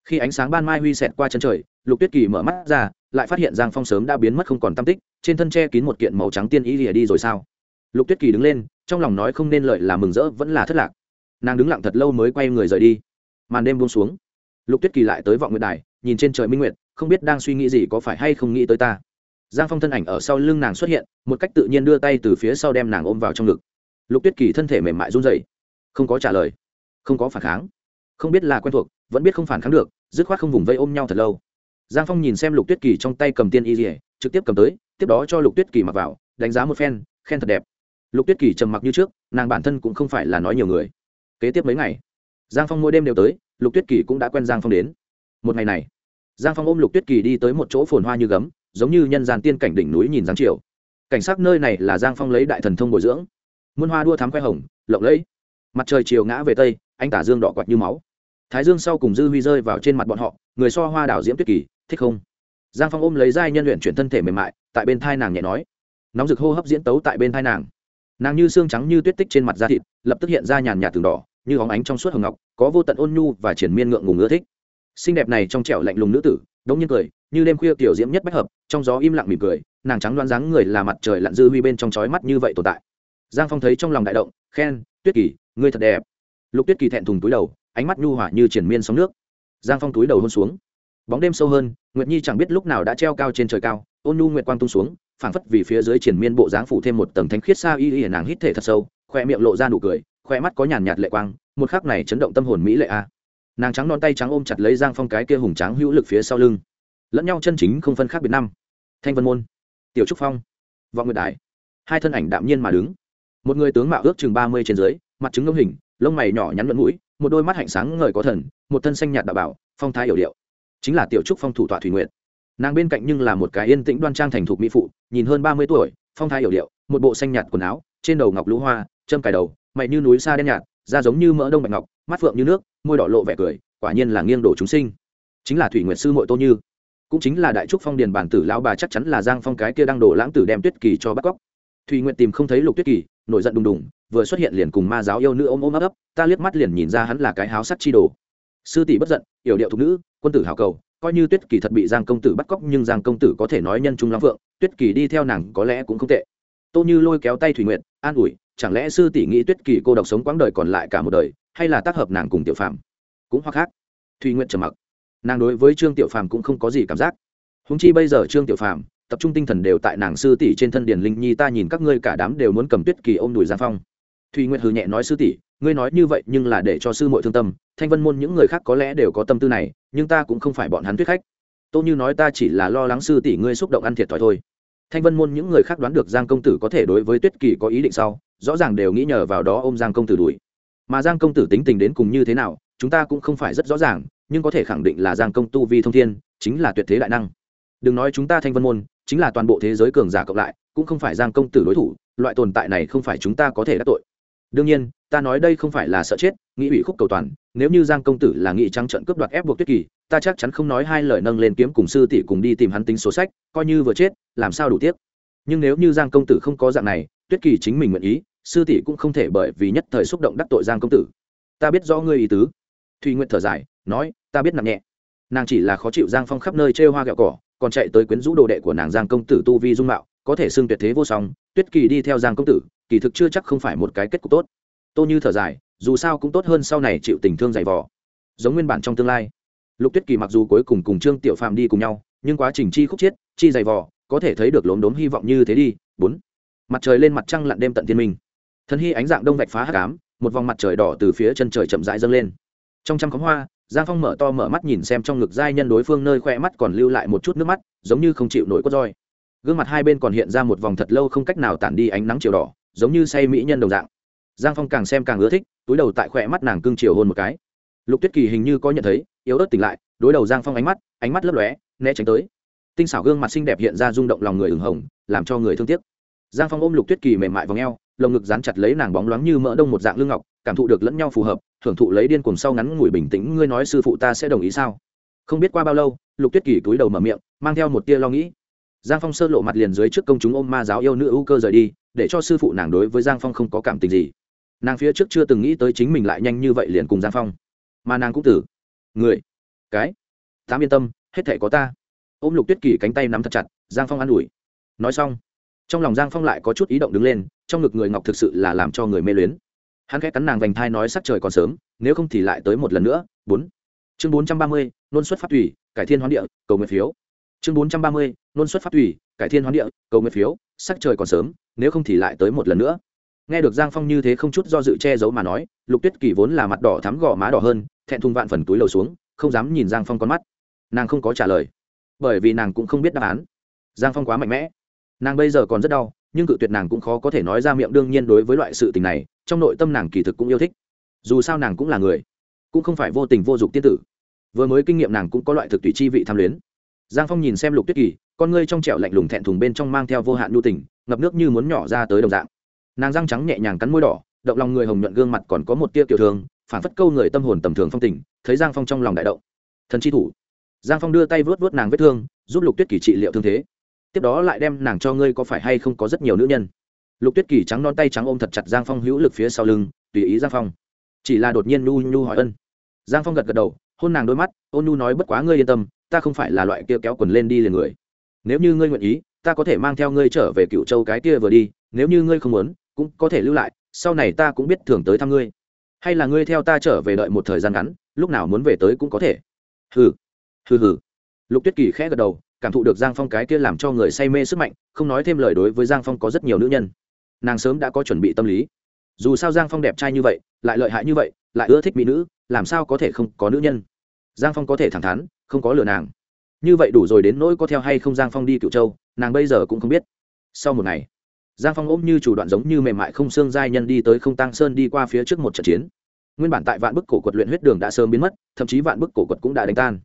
Khi ánh sáng ban mai huy xẹt qua chân trời, lục tuyết kỳ mở mắt ra, lại phát hiện giang phong sớm đã biến mất không còn tam tích, trên thân che kín một kiện màu trắng tiên ý lìa đi rồi sao? Lục tuyết kỳ đứng lên, trong lòng nói không nên lợi là mừng rỡ vẫn là thất lạc. Nàng đứng lặng thật lâu mới quay người rời đi. Màn đêm buông xuống. Lục tuyết kỳ lại tới vọng nguyệt đài nhìn trên trời minh nguyệt không biết đang suy nghĩ gì có phải hay không nghĩ tới ta. Giang phong thân ảnh ở sau lưng nàng xuất hiện một cách tự nhiên đưa tay từ phía sau đem nàng ôm vào trong ngực. Lục tuyết kỳ thân thể mềm mại run rẩy, không có trả lời không có phản kháng không biết là quen thuộc vẫn biết không phản kháng được dứt khoát không vùng vây ôm nhau thật lâu. Giang phong nhìn xem lục tuyết kỳ trong tay cầm tiên y dỉa trực tiếp cầm tới tiếp đó cho lục tuyết kỳ mặc vào đánh giá một phen khen thật đẹp. Lục tuyết kỳ trầm mặc như trước nàng bản thân cũng không phải là nói nhiều người. Kế tiếp mấy ngày giang phong mỗi đêm đều tới lục tuyết kỳ cũng đã quen giang phong đến một ngày này, giang phong ôm lục tuyết kỳ đi tới một chỗ phồn hoa như gấm, giống như nhân gian tiên cảnh đỉnh núi nhìn giáng chiều. Cảnh sát nơi này là giang phong lấy đại thần thông bồi dưỡng. Muôn hoa đua thám khoe hồng, lộng lẫy. Mặt trời chiều ngã về tây, anh tả dương đỏ quạt như máu. Thái dương sau cùng dư huy rơi vào trên mặt bọn họ, người so hoa đảo diễm tuyết kỳ, thích không? Giang phong ôm lấy giai nhân luyện chuyển thân thể mềm mại, tại bên thai nàng nhẹ nói. Nóng rực hô hấp diễn tấu tại bên thai nàng. Nàng như xương trắng như tuyết tích trên mặt da thịt, lập tức hiện ra nhàn nhạt từng đỏ, như óng ánh trong suốt hồng ngọc, có vô tận ôn nhu và triển miên ngượng ngùng ưa thích xinh đẹp này trong trẻo lạnh lùng nữ tử, đống nhiên cười, như đêm khuya tiểu diễm nhất bách hợp, trong gió im lặng mỉm cười, nàng trắng loáng dáng người là mặt trời lặn dư huy bên trong chói mắt như vậy tồn tại. Giang phong thấy trong lòng đại động, khen, tuyết kỳ, ngươi thật đẹp. Lục tuyết kỳ thẹn thùng túi đầu, ánh mắt nhu hỏa như triển miên sóng nước. Giang phong túi đầu hôn xuống. Bóng đêm sâu hơn, nguyệt nhi chẳng biết lúc nào đã treo cao trên trời cao, ôn nhu nguyệt quang tung xuống, phảng phất vì phía dưới triển miên bộ dáng phủ thêm một tầng thánh khiết xa y y nàng hít thể thật sâu khoe miệng lộ ra nụ cười khoe mắt có nhàn nhạt lệ quang, một khắc này chấn động tâm hồn mỹ lệ a nàng trắng non tay trắng ôm chặt lấy giang phong cái kia hùng tráng hữu lực phía sau lưng lẫn nhau chân chính không phân khác biệt năm thanh vân môn tiểu trúc phong vọng nguyệt đại hai thân ảnh đạm nhiên mà đứng một người tướng mạo ước chừng ba mươi trên dưới mặt trứng ngông hình lông mày nhỏ nhắn lẫn mũi một đôi mắt hạnh sáng ngời có thần một thân xanh nhạt đạo bảo phong thái hiểu điệu chính là tiểu trúc phong thủ tọa thủy nguyện nàng bên cạnh nhưng là một cái yên tĩnh đoan trang thành thục mỹ phụ nhìn hơn ba mươi tuổi phong thái hiểu điệu một bộ xanh nhạt quần áo trên đầu ngọc lũ hoa châm cài đầu mày như núi xa đen nhạt da giống như mỡ đông bạch ngọc, mắt phượng như nước, môi đỏ lộ vẻ cười, quả nhiên là nghiêng đổ chúng sinh. Chính là thủy nguyệt sư mội tô như, cũng chính là đại trúc phong điền bản tử lão bà chắc chắn là giang phong cái kia đang đổ lãng tử đem tuyết kỳ cho bắt cóc. Thủy nguyệt tìm không thấy lục tuyết kỳ, nổi giận đùng đùng, vừa xuất hiện liền cùng ma giáo yêu nữ ôm ôm ấp ấp, ta liếc mắt liền nhìn ra hắn là cái háo sắc chi đồ. Sư tỷ bất giận, yểu điệu thục nữ, quân tử hào cầu, coi như tuyết kỳ thật bị giang công tử bắt cóc nhưng giang công tử có thể nói nhân trung lắm phượng, tuyết kỳ đi theo nàng có lẽ cũng không tệ. Tô như lôi kéo tay thủy nguyện an ủi chẳng lẽ sư tỷ nghĩ tuyết kỳ cô độc sống quãng đời còn lại cả một đời, hay là tác hợp nàng cùng tiểu phàm? Cũng hoặc khác, thùy nguyện trầm mặc. Nàng đối với trương tiểu phàm cũng không có gì cảm giác. Húng chi bây giờ trương tiểu phàm tập trung tinh thần đều tại nàng sư tỷ trên thân điển linh nhi, ta nhìn các ngươi cả đám đều muốn cầm tuyết kỳ ôm đùi giang phong. Thùy nguyện hừ nhẹ nói sư tỷ, ngươi nói như vậy nhưng là để cho sư muội thương tâm, thanh vân môn những người khác có lẽ đều có tâm tư này, nhưng ta cũng không phải bọn hắn thuyết khách. Tô như nói ta chỉ là lo lắng sư tỷ ngươi xúc động ăn thiệt thòi thôi. Thanh vân môn những người khác đoán được giang công tử có thể đối với tuyết kỳ có ý định sau rõ ràng đều nghĩ nhờ vào đó ôm giang công tử đuổi. Mà giang công tử tính tình đến cùng như thế nào, chúng ta cũng không phải rất rõ ràng, nhưng có thể khẳng định là giang công tu vi thông thiên, chính là tuyệt thế đại năng. Đừng nói chúng ta thanh vân môn, chính là toàn bộ thế giới cường giả cộng lại, cũng không phải giang công tử đối thủ, loại tồn tại này không phải chúng ta có thể đắc tội. Đương nhiên, ta nói đây không phải là sợ chết, nghĩ ủy khúc cầu toàn, nếu như giang công tử là nghị trăng trận cướp đoạt ép buộc tuyết kỳ, ta chắc chắn không nói hai lời nâng lên kiếm cùng sư tỷ cùng đi tìm hắn tính số sách, coi như vừa chết, làm sao đủ tiếc. Nhưng nếu như giang công tử không có dạng này, tuyết kỳ chính mình nguyện ý sư tỷ cũng không thể bởi vì nhất thời xúc động đắc tội giang công tử. Ta biết rõ ngươi ý tứ. Thùy nguyện thở dài, nói, ta biết nặng nhẹ. Nàng chỉ là khó chịu giang phong khắp nơi chê hoa gạo cỏ, còn chạy tới quyến rũ đồ đệ của nàng giang công tử tu vi dung mạo, có thể xưng tuyệt thế vô song, tuyết kỳ đi theo giang công tử, kỳ thực chưa chắc không phải một cái kết cục tốt. Tô như thở dài, dù sao cũng tốt hơn sau này chịu tình thương dày vò. Giống nguyên bản trong tương lai, lục tuyết kỳ mặc dù cuối cùng cùng trương tiểu phạm đi cùng nhau, nhưng quá trình chi khúc chiết chi dày vò, có thể thấy được lốm đốm hy vọng như thế đi. Bốn. Mặt trời lên mặt trăng lặn đêm tận thiên minh thần hy ánh dạng đông vạch phá hát cám một vòng mặt trời đỏ từ phía chân trời chậm rãi dâng lên. Trong trăm khóm hoa, giang phong mở to mở mắt nhìn xem trong ngực giai nhân đối phương nơi khoe mắt còn lưu lại một chút nước mắt, giống như không chịu nổi cốt roi. Gương mặt hai bên còn hiện ra một vòng thật lâu không cách nào tản đi ánh nắng chiều đỏ, giống như say mỹ nhân đồng dạng. Giang phong càng xem càng ưa thích, túi đầu tại khoe mắt nàng cưng chiều hôn một cái. Lục tuyết kỳ hình như có nhận thấy, yếu ớt tỉnh lại, đối đầu giang phong ánh mắt ánh mắt lấp lóe, né tránh tới. Tinh xảo gương mặt xinh đẹp hiện ra rung động lòng người ửng hồng, làm cho người thương tiếc. Giang phong ôm lục tuyết kỳ mềm mại vào ngheo lồng ngực dán chặt lấy nàng bóng loáng như mỡ đông một dạng lưng ngọc, cảm thụ được lẫn nhau phù hợp, thưởng thụ lấy điên cuồng sau ngắn ngủi bình tĩnh, ngươi nói sư phụ ta sẽ đồng ý sao? Không biết qua bao lâu, lục tuyết kỳ túi đầu mở miệng, mang theo một tia lo nghĩ. Giang phong sơ lộ mặt liền dưới trước công chúng ôm ma giáo yêu nữ ưu cơ rời đi, để cho sư phụ nàng đối với giang phong không có cảm tình gì. Nàng phía trước chưa từng nghĩ tới chính mình lại nhanh như vậy liền cùng giang phong. Mà nàng cũng tử. Người. Cái. Tám yên tâm, hết thể có ta. Ôm lục tuyết kỳ cánh tay nắm thật chặt, giang phong an ủi. Nói xong trong lòng giang phong lại có chút ý động đứng lên trong ngực người ngọc thực sự là làm cho người mê luyến hắn khẽ cắn nàng vành thai nói sắc trời còn sớm nếu không thì lại tới một lần nữa bốn chương bốn trăm ba mươi, nôn xuất phát thủy cải thiên hoán địa, cầu nguyện phiếu. chương bốn trăm ba mươi, nôn xuất phát thủy cải thiên hoán địa, cầu nguyện phiếu, sắc trời còn sớm, nếu không thì lại tới một lần nữa. nghe được giang phong như thế không chút do dự che giấu mà nói, lục tuyết kỳ vốn là mặt đỏ thắm gò má đỏ hơn, thẹn thùng vạn phần túi lầu xuống, không dám nhìn giang phong con mắt. nàng không có trả lời, bởi vì nàng cũng không biết đáp án. giang phong quá mạnh mẽ nàng bây giờ còn rất đau, nhưng cự tuyệt nàng cũng khó có thể nói ra miệng đương nhiên đối với loại sự tình này, trong nội tâm nàng kỳ thực cũng yêu thích. Dù sao nàng cũng là người, cũng không phải vô tình vô dụng tiên tử. Vừa mới kinh nghiệm nàng cũng có loại thực tùy chi vị tham luyến. Giang phong nhìn xem lục tuyết kỳ, con ngươi trong trẹo lạnh lùng thẹn thùng bên trong mang theo vô hạn nhu tình, ngập nước như muốn nhỏ ra tới đồng dạng. Nàng răng trắng nhẹ nhàng cắn môi đỏ, động lòng người hồng nhuận gương mặt còn có một tia kiểu thường phản phất câu người tâm hồn tầm thường phong tình, thấy giang phong trong lòng đại động. Thần chi thủ. Giang phong đưa tay vớt vớt nàng vết thương, giúp lục tuyết kỳ trị liệu thương thế tiếp đó lại đem nàng cho ngươi có phải hay không có rất nhiều nữ nhân. Lục tuyết kỳ trắng non tay trắng ôm thật chặt giang phong hữu lực phía sau lưng, tùy ý giang phong. Chỉ là đột nhiên nhu nhu hỏi ân. Giang phong gật gật đầu, hôn nàng đôi mắt, ôn nhu nói bất quá ngươi yên tâm, ta không phải là loại kia kéo quần lên đi liền người. Nếu như ngươi nguyện ý, ta có thể mang theo ngươi trở về cựu châu cái kia vừa đi, nếu như ngươi không muốn, cũng có thể lưu lại, sau này ta cũng biết thường tới thăm ngươi. Hay là ngươi theo ta trở về đợi một thời gian ngắn, lúc nào muốn về tới cũng có thể. Hừ hừ hừ. Lục tuyết kỳ khẽ gật đầu cảm thụ được giang phong cái kia làm cho người say mê sức mạnh, không nói thêm lời đối với giang phong có rất nhiều nữ nhân. Nàng sớm đã có chuẩn bị tâm lý. Dù sao giang phong đẹp trai như vậy, lại lợi hại như vậy, lại ưa thích mỹ nữ, làm sao có thể không có nữ nhân? Giang phong có thể thẳng thắn, không có lừa nàng. Như vậy đủ rồi đến nỗi có theo hay không giang phong đi cựu châu, nàng bây giờ cũng không biết. Sau một ngày, giang phong ôm như chủ đoạn giống như mềm mại không xương giai nhân đi tới không tăng sơn đi qua phía trước một trận chiến. Nguyên bản tại vạn bức cổ quật luyện huyết đường đã sớm biến mất, thậm chí vạn bức cổ quật cũng đã đánh tan.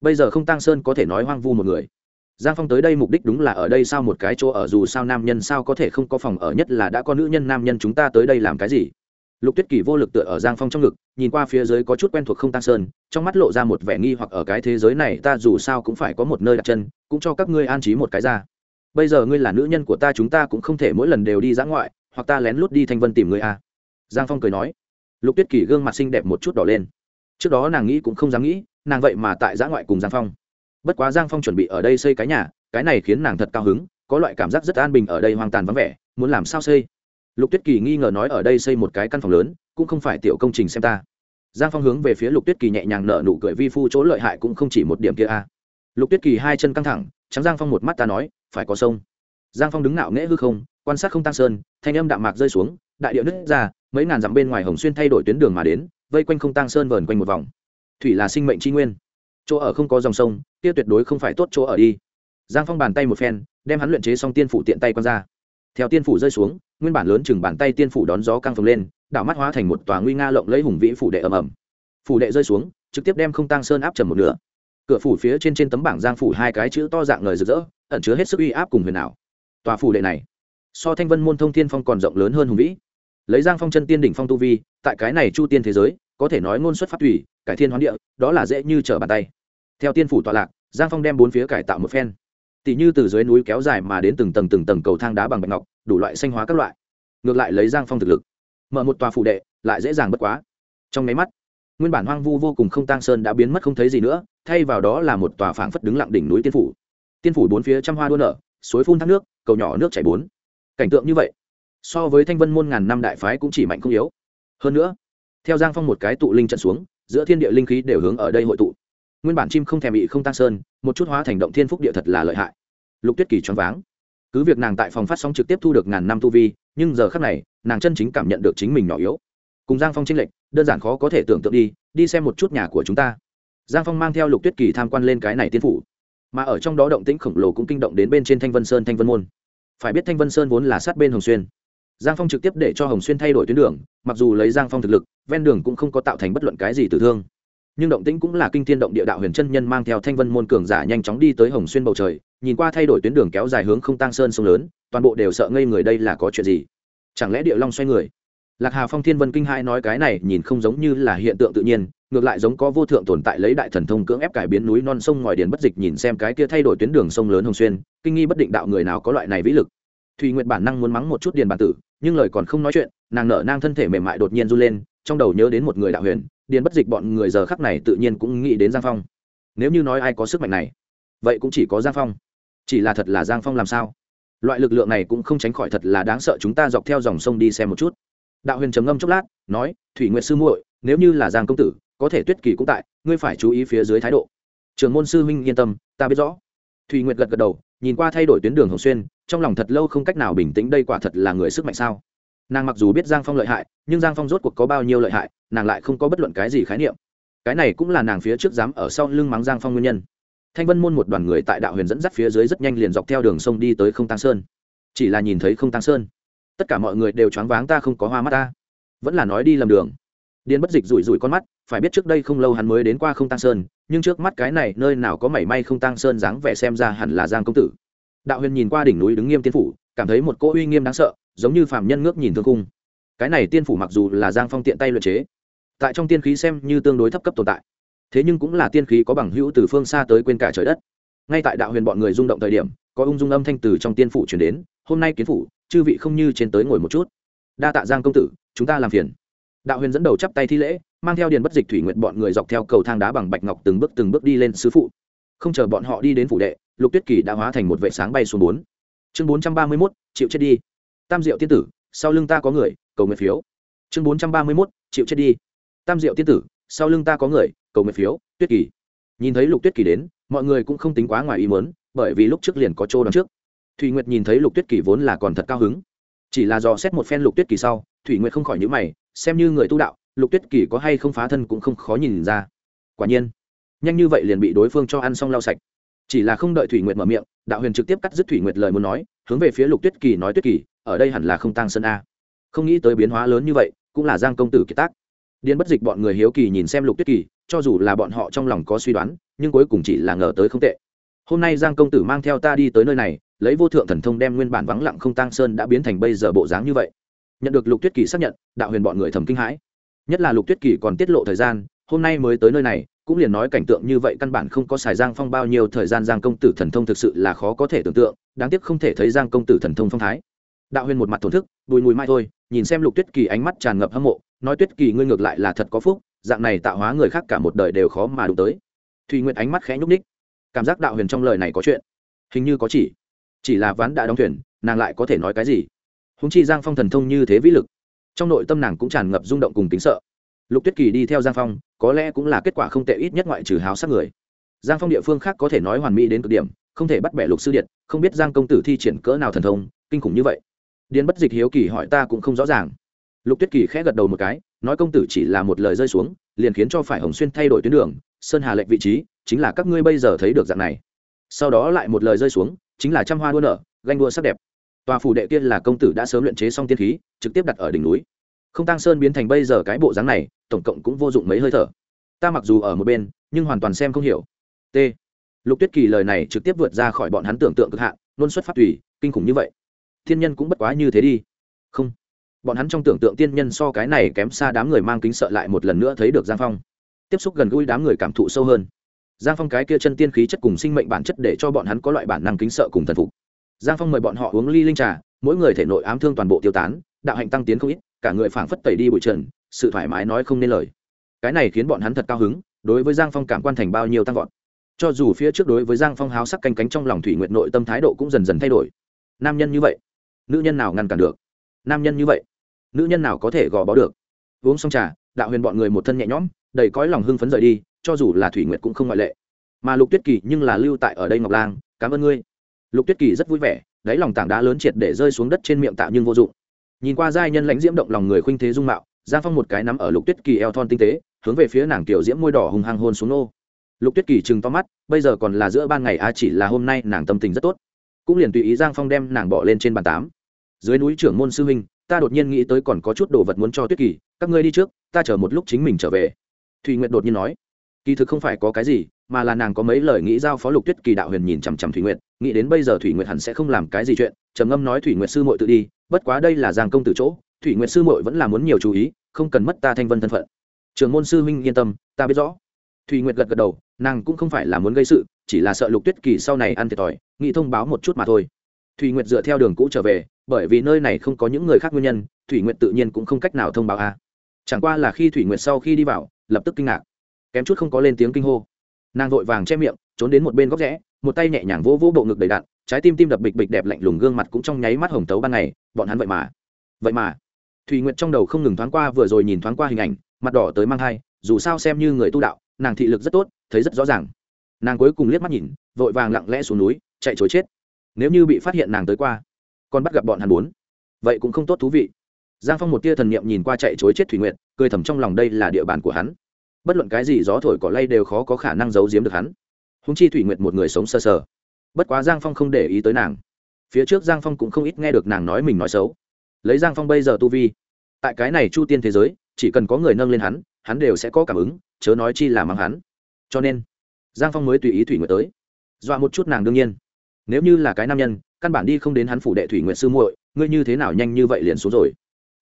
Bây giờ không tăng sơn có thể nói hoang vu một người giang phong tới đây mục đích đúng là ở đây sao một cái chỗ ở, dù sao nam nhân sao có thể không có phòng ở, nhất là đã có nữ nhân, nam nhân chúng ta tới đây làm cái gì? Lục tuyết kỳ vô lực tựa ở giang phong trong ngực, nhìn qua phía dưới có chút quen thuộc không tăng sơn, trong mắt lộ ra một vẻ nghi hoặc ở cái thế giới này, ta dù sao cũng phải có một nơi đặt chân, cũng cho các ngươi an trí một cái ra. Bây giờ ngươi là nữ nhân của ta, chúng ta cũng không thể mỗi lần đều đi dã ngoại, hoặc ta lén lút đi thanh vân tìm ngươi à. giang phong cười nói. Lục tuyết kỳ gương mặt xinh đẹp một chút đỏ lên. Trước đó nàng nghĩ cũng không dám nghĩ, nàng vậy mà tại dã ngoại cùng giang phong bất quá giang phong chuẩn bị ở đây xây cái nhà, cái này khiến nàng thật cao hứng, có loại cảm giác rất an bình ở đây hoang tàn vắng vẻ, muốn làm sao xây? Lục tuyết kỳ nghi ngờ nói ở đây xây một cái căn phòng lớn, cũng không phải tiểu công trình xem ta. Giang phong hướng về phía lục tuyết kỳ nhẹ nhàng nở nụ cười vi phu chỗ lợi hại cũng không chỉ một điểm kia a. Lục tuyết kỳ hai chân căng thẳng, trắng giang phong một mắt ta nói, phải có sông. Giang phong đứng ngạo nghễ hư không, quan sát không tăng sơn, thanh âm đạm mạc rơi xuống, đại điệu nứt ra, mấy ngàn dặm bên ngoài hồng xuyên thay đổi tuyến đường mà đến, vây quanh không tăng sơn vờn quanh một vòng. Thủy là sinh mệnh tri nguyên chỗ ở không có dòng sông, kia tuyệt đối không phải tốt chỗ ở đi. Giang phong bàn tay một phen, đem hắn luyện chế xong tiên phủ tiện tay quăng ra. Theo tiên phủ rơi xuống, nguyên bản lớn chừng bàn tay tiên phủ đón gió căng phồng lên, đảo mắt hóa thành một tòa nguy nga lộng lấy hùng vĩ phủ đệ ầm ầm. Phủ đệ rơi xuống, trực tiếp đem không tăng sơn áp trầm một nửa. Cửa phủ phía trên trên tấm bảng giang phủ hai cái chữ to dạng lời rực rỡ, ẩn chứa hết sức uy áp cùng huyền ảo. Tòa phủ đệ này, so thanh vân môn thông thiên phong còn rộng lớn hơn hùng vĩ. Lấy giang phong chân tiên đỉnh phong tu vi, tại cái này chu tiên thế giới có thể nói ngôn xuất phát thủy cải thiên hoán địa, đó là dễ như trở bàn tay. Theo tiên phủ tọa lạc, giang phong đem bốn phía cải tạo một phen. Tỉ như từ dưới núi kéo dài mà đến từng tầng từng tầng cầu thang đá bằng bạch ngọc, đủ loại xanh hóa các loại. Ngược lại lấy giang phong thực lực, mở một tòa phủ đệ, lại dễ dàng bất quá. Trong máy mắt, nguyên bản hoang vu vô cùng không tang sơn đã biến mất không thấy gì nữa, thay vào đó là một tòa phảng phất đứng lặng đỉnh núi tiên phủ. Tiên phủ bốn phía trăm hoa đua nở, suối phun thác nước, cầu nhỏ nước chảy bốn. Cảnh tượng như vậy, so với thanh vân môn ngàn năm đại phái cũng chỉ mạnh không yếu. Hơn nữa theo giang phong một cái tụ linh trận xuống, giữa thiên địa linh khí đều hướng ở đây hội tụ. Nguyên bản chim không thèm bị không tăng sơn, một chút hóa thành động thiên phúc địa thật là lợi hại. Lục tuyết kỳ choáng váng. Cứ việc nàng tại phòng phát sóng trực tiếp thu được ngàn năm tu vi, nhưng giờ khác này, nàng chân chính cảm nhận được chính mình nhỏ yếu. Cùng giang phong tranh lệch, đơn giản khó có thể tưởng tượng đi đi xem một chút nhà của chúng ta. Giang phong mang theo lục tuyết kỳ tham quan lên cái này tiên phủ. Mà ở trong đó động tĩnh khổng lồ cũng kinh động đến bên trên thanh vân sơn, thanh vân môn. Phải biết thanh vân sơn vốn là sát bên hồng xuyên giang phong trực tiếp để cho hồng xuyên thay đổi tuyến đường, mặc dù lấy giang phong thực lực, ven đường cũng không có tạo thành bất luận cái gì tử thương. Nhưng động tĩnh cũng là kinh thiên động địa đạo huyền chân nhân mang theo thanh vân môn cường giả nhanh chóng đi tới hồng xuyên bầu trời, nhìn qua thay đổi tuyến đường kéo dài hướng không tăng sơn sông lớn, toàn bộ đều sợ ngây người đây là có chuyện gì? Chẳng lẽ địa long xoay người? Lạc hà phong thiên vân kinh hai nói cái này nhìn không giống như là hiện tượng tự nhiên, ngược lại giống có vô thượng tồn tại lấy đại thần thông cưỡng ép cải biến núi non sông ngòi điền bất dịch nhìn xem cái kia thay đổi tuyến đường sông lớn hồng xuyên, kinh nghi bất định đạo người nào có loại này vĩ lực thùy nguyện bản năng muốn mắng một chút điền bản tử, nhưng lời còn không nói chuyện, nàng nở nang thân thể mềm mại đột nhiên run lên, trong đầu nhớ đến một người đạo huyền, điền bất dịch bọn người giờ khắc này tự nhiên cũng nghĩ đến giang phong. Nếu như nói ai có sức mạnh này, vậy cũng chỉ có giang phong. Chỉ là thật là giang phong làm sao? Loại lực lượng này cũng không tránh khỏi thật là đáng sợ, chúng ta dọc theo dòng sông đi xem một chút. Đạo huyền trầm ngâm chốc lát, nói, thủy nguyện sư muội, nếu như là giang công tử, có thể tuyết kỳ cũng tại, ngươi phải chú ý phía dưới thái độ. Trường môn sư huynh yên tâm, ta biết rõ. Thùy nguyệt gật gật đầu nhìn qua thay đổi tuyến đường hồng xuyên, trong lòng thật lâu không cách nào bình tĩnh đây quả thật là người sức mạnh sao. Nàng mặc dù biết giang phong lợi hại, nhưng giang phong rốt cuộc có bao nhiêu lợi hại, nàng lại không có bất luận cái gì khái niệm. Cái này cũng là nàng phía trước dám ở sau lưng mắng giang phong nguyên nhân. Thanh vân môn một đoàn người tại đạo huyền dẫn dắt phía dưới rất nhanh liền dọc theo đường sông đi tới không tăng sơn. Chỉ là nhìn thấy không tăng sơn, tất cả mọi người đều choáng váng ta không có hoa mắt ta. Vẫn là nói đi lầm đường điền bất dịch rủi rủi con mắt, phải biết trước đây không lâu hắn mới đến qua không tăng sơn, nhưng trước mắt cái này nơi nào có mảy may không tăng sơn dáng vẻ xem ra hẳn là giang công tử. Đạo huyền nhìn qua đỉnh núi đứng nghiêm tiên phủ, cảm thấy một cỗ uy nghiêm đáng sợ, giống như phàm nhân ngước nhìn thương cung cái này tiên phủ mặc dù là giang phong tiện tay luyện chế, tại trong tiên khí xem như tương đối thấp cấp tồn tại, thế nhưng cũng là tiên khí có bằng hữu từ phương xa tới quên cả trời đất. Ngay tại đạo huyền bọn người rung động thời điểm, có ung dung âm thanh từ trong tiên phủ chuyển đến, hôm nay kiến phủ, chư vị không như trên tới ngồi một chút. Đa tạ giang công tử, chúng ta làm phiền đạo huyền dẫn đầu chắp tay thi lễ, mang theo điền bất dịch thủy nguyện bọn người dọc theo cầu thang đá bằng bạch ngọc từng bước từng bước đi lên sứ phụ. Không chờ bọn họ đi đến phủ đệ, lục tuyết kỳ đã hóa thành một vệ sáng bay xuống bốn. Chương bốn trăm ba mươi mốt, chịu chết đi. Tam diệu tiên tử, sau lưng ta có người, cầu nguyện phiếu. Chương bốn trăm ba mươi mốt, chịu chết đi. Tam diệu tiên tử, sau lưng ta có người, cầu nguyện phiếu, tuyết kỳ. Nhìn thấy lục tuyết kỳ đến, mọi người cũng không tính quá ngoài ý mớn bởi vì lúc trước liền có chỗ đón trước. Thùy nguyệt nhìn thấy lục tuyết kỳ vốn là còn thật cao hứng. Chỉ là do xét một phen lục tuyết kỳ sau, thủy nguyệt không khỏi nhữ mày xem như người tu đạo, lục tuyết kỳ có hay không phá thân cũng không khó nhìn ra. Quả nhiên, nhanh như vậy liền bị đối phương cho ăn xong lau sạch. Chỉ là không đợi thủy nguyệt mở miệng, đạo huyền trực tiếp cắt dứt thủy nguyệt lời muốn nói, hướng về phía lục tuyết kỳ nói, tuyết kỳ, ở đây hẳn là không tăng sân a. Không nghĩ tới biến hóa lớn như vậy, cũng là giang công tử kiệt tác. Điên bất dịch bọn người hiếu kỳ nhìn xem lục tuyết kỳ, cho dù là bọn họ trong lòng có suy đoán, nhưng cuối cùng chỉ là ngờ tới không tệ. Hôm nay giang công tử mang theo ta đi tới nơi này, lấy vô thượng thần thông đem nguyên bản vắng lặng không tăng sơn đã biến thành bây giờ bộ dáng như vậy nhận được lục tuyết kỳ xác nhận, đạo huyền bọn người thầm kinh hãi. Nhất là lục tuyết kỳ còn tiết lộ thời gian, hôm nay mới tới nơi này, cũng liền nói cảnh tượng như vậy căn bản không có xài giang phong bao nhiêu thời gian giang công tử thần thông thực sự là khó có thể tưởng tượng, đáng tiếc không thể thấy giang công tử thần thông phong thái. Đạo huyền một mặt thổn thức, bùi mùi mai thôi, nhìn xem lục tuyết kỳ ánh mắt tràn ngập hâm mộ, nói tuyết kỳ ngươi ngược lại là thật có phúc, dạng này tạo hóa người khác cả một đời đều khó mà đụng tới. Thùy nguyện ánh mắt khẽ nhúc ních cảm giác đạo huyền trong lời này có chuyện, hình như có chỉ chỉ là ván đã đóng thuyền, nàng lại có thể nói cái gì? Húng chi giang phong thần thông như thế vĩ lực, trong nội tâm nàng cũng tràn ngập rung động cùng tính sợ. Lục tuyết kỳ đi theo giang phong, có lẽ cũng là kết quả không tệ ít nhất ngoại trừ háo sắc người. Giang phong địa phương khác có thể nói hoàn mỹ đến cực điểm, không thể bắt bẻ lục sư điện không biết giang công tử thi triển cỡ nào thần thông, kinh khủng như vậy. Điền bất dịch hiếu kỳ hỏi ta cũng không rõ ràng. Lục tuyết kỳ khẽ gật đầu một cái, nói công tử chỉ là một lời rơi xuống, liền khiến cho phải hồng xuyên thay đổi tuyến đường, sơn hà lệnh vị trí, chính là các ngươi bây giờ thấy được dạng này. Sau đó lại một lời rơi xuống, chính là trăm hoa đua nở, ganh đua sắc đẹp tòa phủ đệ kia là công tử đã sớm luyện chế xong tiên khí, trực tiếp đặt ở đỉnh núi. Không tăng sơn biến thành bây giờ cái bộ dáng này, tổng cộng cũng vô dụng mấy hơi thở. Ta mặc dù ở một bên, nhưng hoàn toàn xem không hiểu. T. Lục tuyết kỳ lời này trực tiếp vượt ra khỏi bọn hắn tưởng tượng cực hạn, luôn xuất phát tùy, kinh khủng như vậy. Thiên nhân cũng bất quá như thế đi. Không. Bọn hắn trong tưởng tượng tiên nhân so cái này kém xa đám người mang kính sợ lại một lần nữa thấy được giang phong. Tiếp xúc gần gũi đám người cảm thụ sâu hơn. Giang phong cái kia chân tiên khí chất cùng sinh mệnh bản chất để cho bọn hắn có loại bản năng kính sợ cùng thần phục giang phong mời bọn họ uống ly linh trà, mỗi người thể nội ám thương toàn bộ tiêu tán, đạo hạnh tăng tiến không ít, cả người phảng phất tẩy đi bụi trần, sự thoải mái nói không nên lời. Cái này khiến bọn hắn thật cao hứng, đối với giang phong cảm quan thành bao nhiêu tăng vọt. Cho dù phía trước đối với giang phong háo sắc canh cánh trong lòng thủy nguyện nội tâm thái độ cũng dần dần thay đổi. Nam nhân như vậy, nữ nhân nào ngăn cản được? Nam nhân như vậy, nữ nhân nào có thể gò bó được? Uống xong trà, đạo huyền bọn người một thân nhẹ nhõm, đầy cõi lòng hưng phấn rời đi, cho dù là thủy nguyệt cũng không ngoại lệ. Mà lục tuyết kỳ nhưng là lưu tại ở đây ngọc lang, cảm ơn ngươi lục tuyết kỳ rất vui vẻ, đáy lòng tảng đá lớn triệt để rơi xuống đất trên miệng tạo nhưng vô dụng. Nhìn qua giai nhân lãnh diễm động lòng người khuynh thế dung mạo, giang phong một cái nắm ở lục tuyết kỳ eo thon tinh tế, hướng về phía nàng tiểu diễm môi đỏ hùng hăng hôn xuống nô. Lục tuyết kỳ chừng to mắt, bây giờ còn là giữa ban ngày a chỉ là hôm nay nàng tâm tình rất tốt. Cũng liền tùy ý giang phong đem nàng bỏ lên trên bàn tám. Dưới núi trưởng môn sư huynh, ta đột nhiên nghĩ tới còn có chút đồ vật muốn cho tuyết kỳ, các ngươi đi trước, ta chờ một lúc chính mình trở về. Thùy nguyệt đột nhiên nói, kỳ thực không phải có cái gì mà là nàng có mấy lời nghĩ giao phó lục tuyết kỳ đạo huyền nhìn chằm chằm thủy nguyệt, nghĩ đến bây giờ thủy nguyệt hẳn sẽ không làm cái gì chuyện, trầm ngâm nói thủy nguyệt sư mội tự đi, bất quá đây là giang công từ chỗ, thủy nguyệt sư mội vẫn là muốn nhiều chú ý, không cần mất ta thanh vân thân phận. Trường môn sư huynh yên tâm, ta biết rõ. Thủy nguyệt gật gật đầu, nàng cũng không phải là muốn gây sự, chỉ là sợ lục tuyết kỳ sau này ăn thiệt thòi, nghĩ thông báo một chút mà thôi. Thủy nguyệt dựa theo đường cũ trở về, bởi vì nơi này không có những người khác nguyên nhân, thủy nguyệt tự nhiên cũng không cách nào thông báo a. Chẳng qua là khi thủy nguyệt sau khi đi vào, lập tức kinh ngạc. Kém chút không có lên tiếng kinh hô nàng vội vàng che miệng, trốn đến một bên góc rẽ, một tay nhẹ nhàng vỗ vỗ bộ ngực đầy đạn trái tim tim đập bịch bịch đẹp lạnh lùng gương mặt cũng trong nháy mắt hồng tấu ban ngày, bọn hắn vậy mà vậy mà. Thùy nguyệt trong đầu không ngừng thoáng qua vừa rồi nhìn thoáng qua hình ảnh, mặt đỏ tới mang thai, dù sao xem như người tu đạo, nàng thị lực rất tốt, thấy rất rõ ràng. Nàng cuối cùng liếc mắt nhìn, vội vàng lặng lẽ xuống núi, chạy chối chết. Nếu như bị phát hiện nàng tới qua, còn bắt gặp bọn hắn bốn. Vậy cũng không tốt thú vị. Giang phong một tia thần niệm nhìn qua chạy chối chết thủy nguyện cười thầm trong lòng đây là địa bàn của hắn bất luận cái gì gió thổi cỏ lay đều khó có khả năng giấu giếm được hắn. Húng chi thủy nguyện một người sống sơ sờ, sờ bất quá giang phong không để ý tới nàng. Phía trước giang phong cũng không ít nghe được nàng nói mình nói xấu. Lấy giang phong bây giờ tu vi tại cái này chu tiên thế giới chỉ cần có người nâng lên hắn hắn đều sẽ có cảm ứng chớ nói chi là mắng hắn. Cho nên giang phong mới tùy ý thủy nguyện tới. Dọa một chút nàng đương nhiên. Nếu như là cái nam nhân căn bản đi không đến hắn phủ đệ thủy nguyện sư muội ngươi như thế nào nhanh như vậy liền xuống rồi?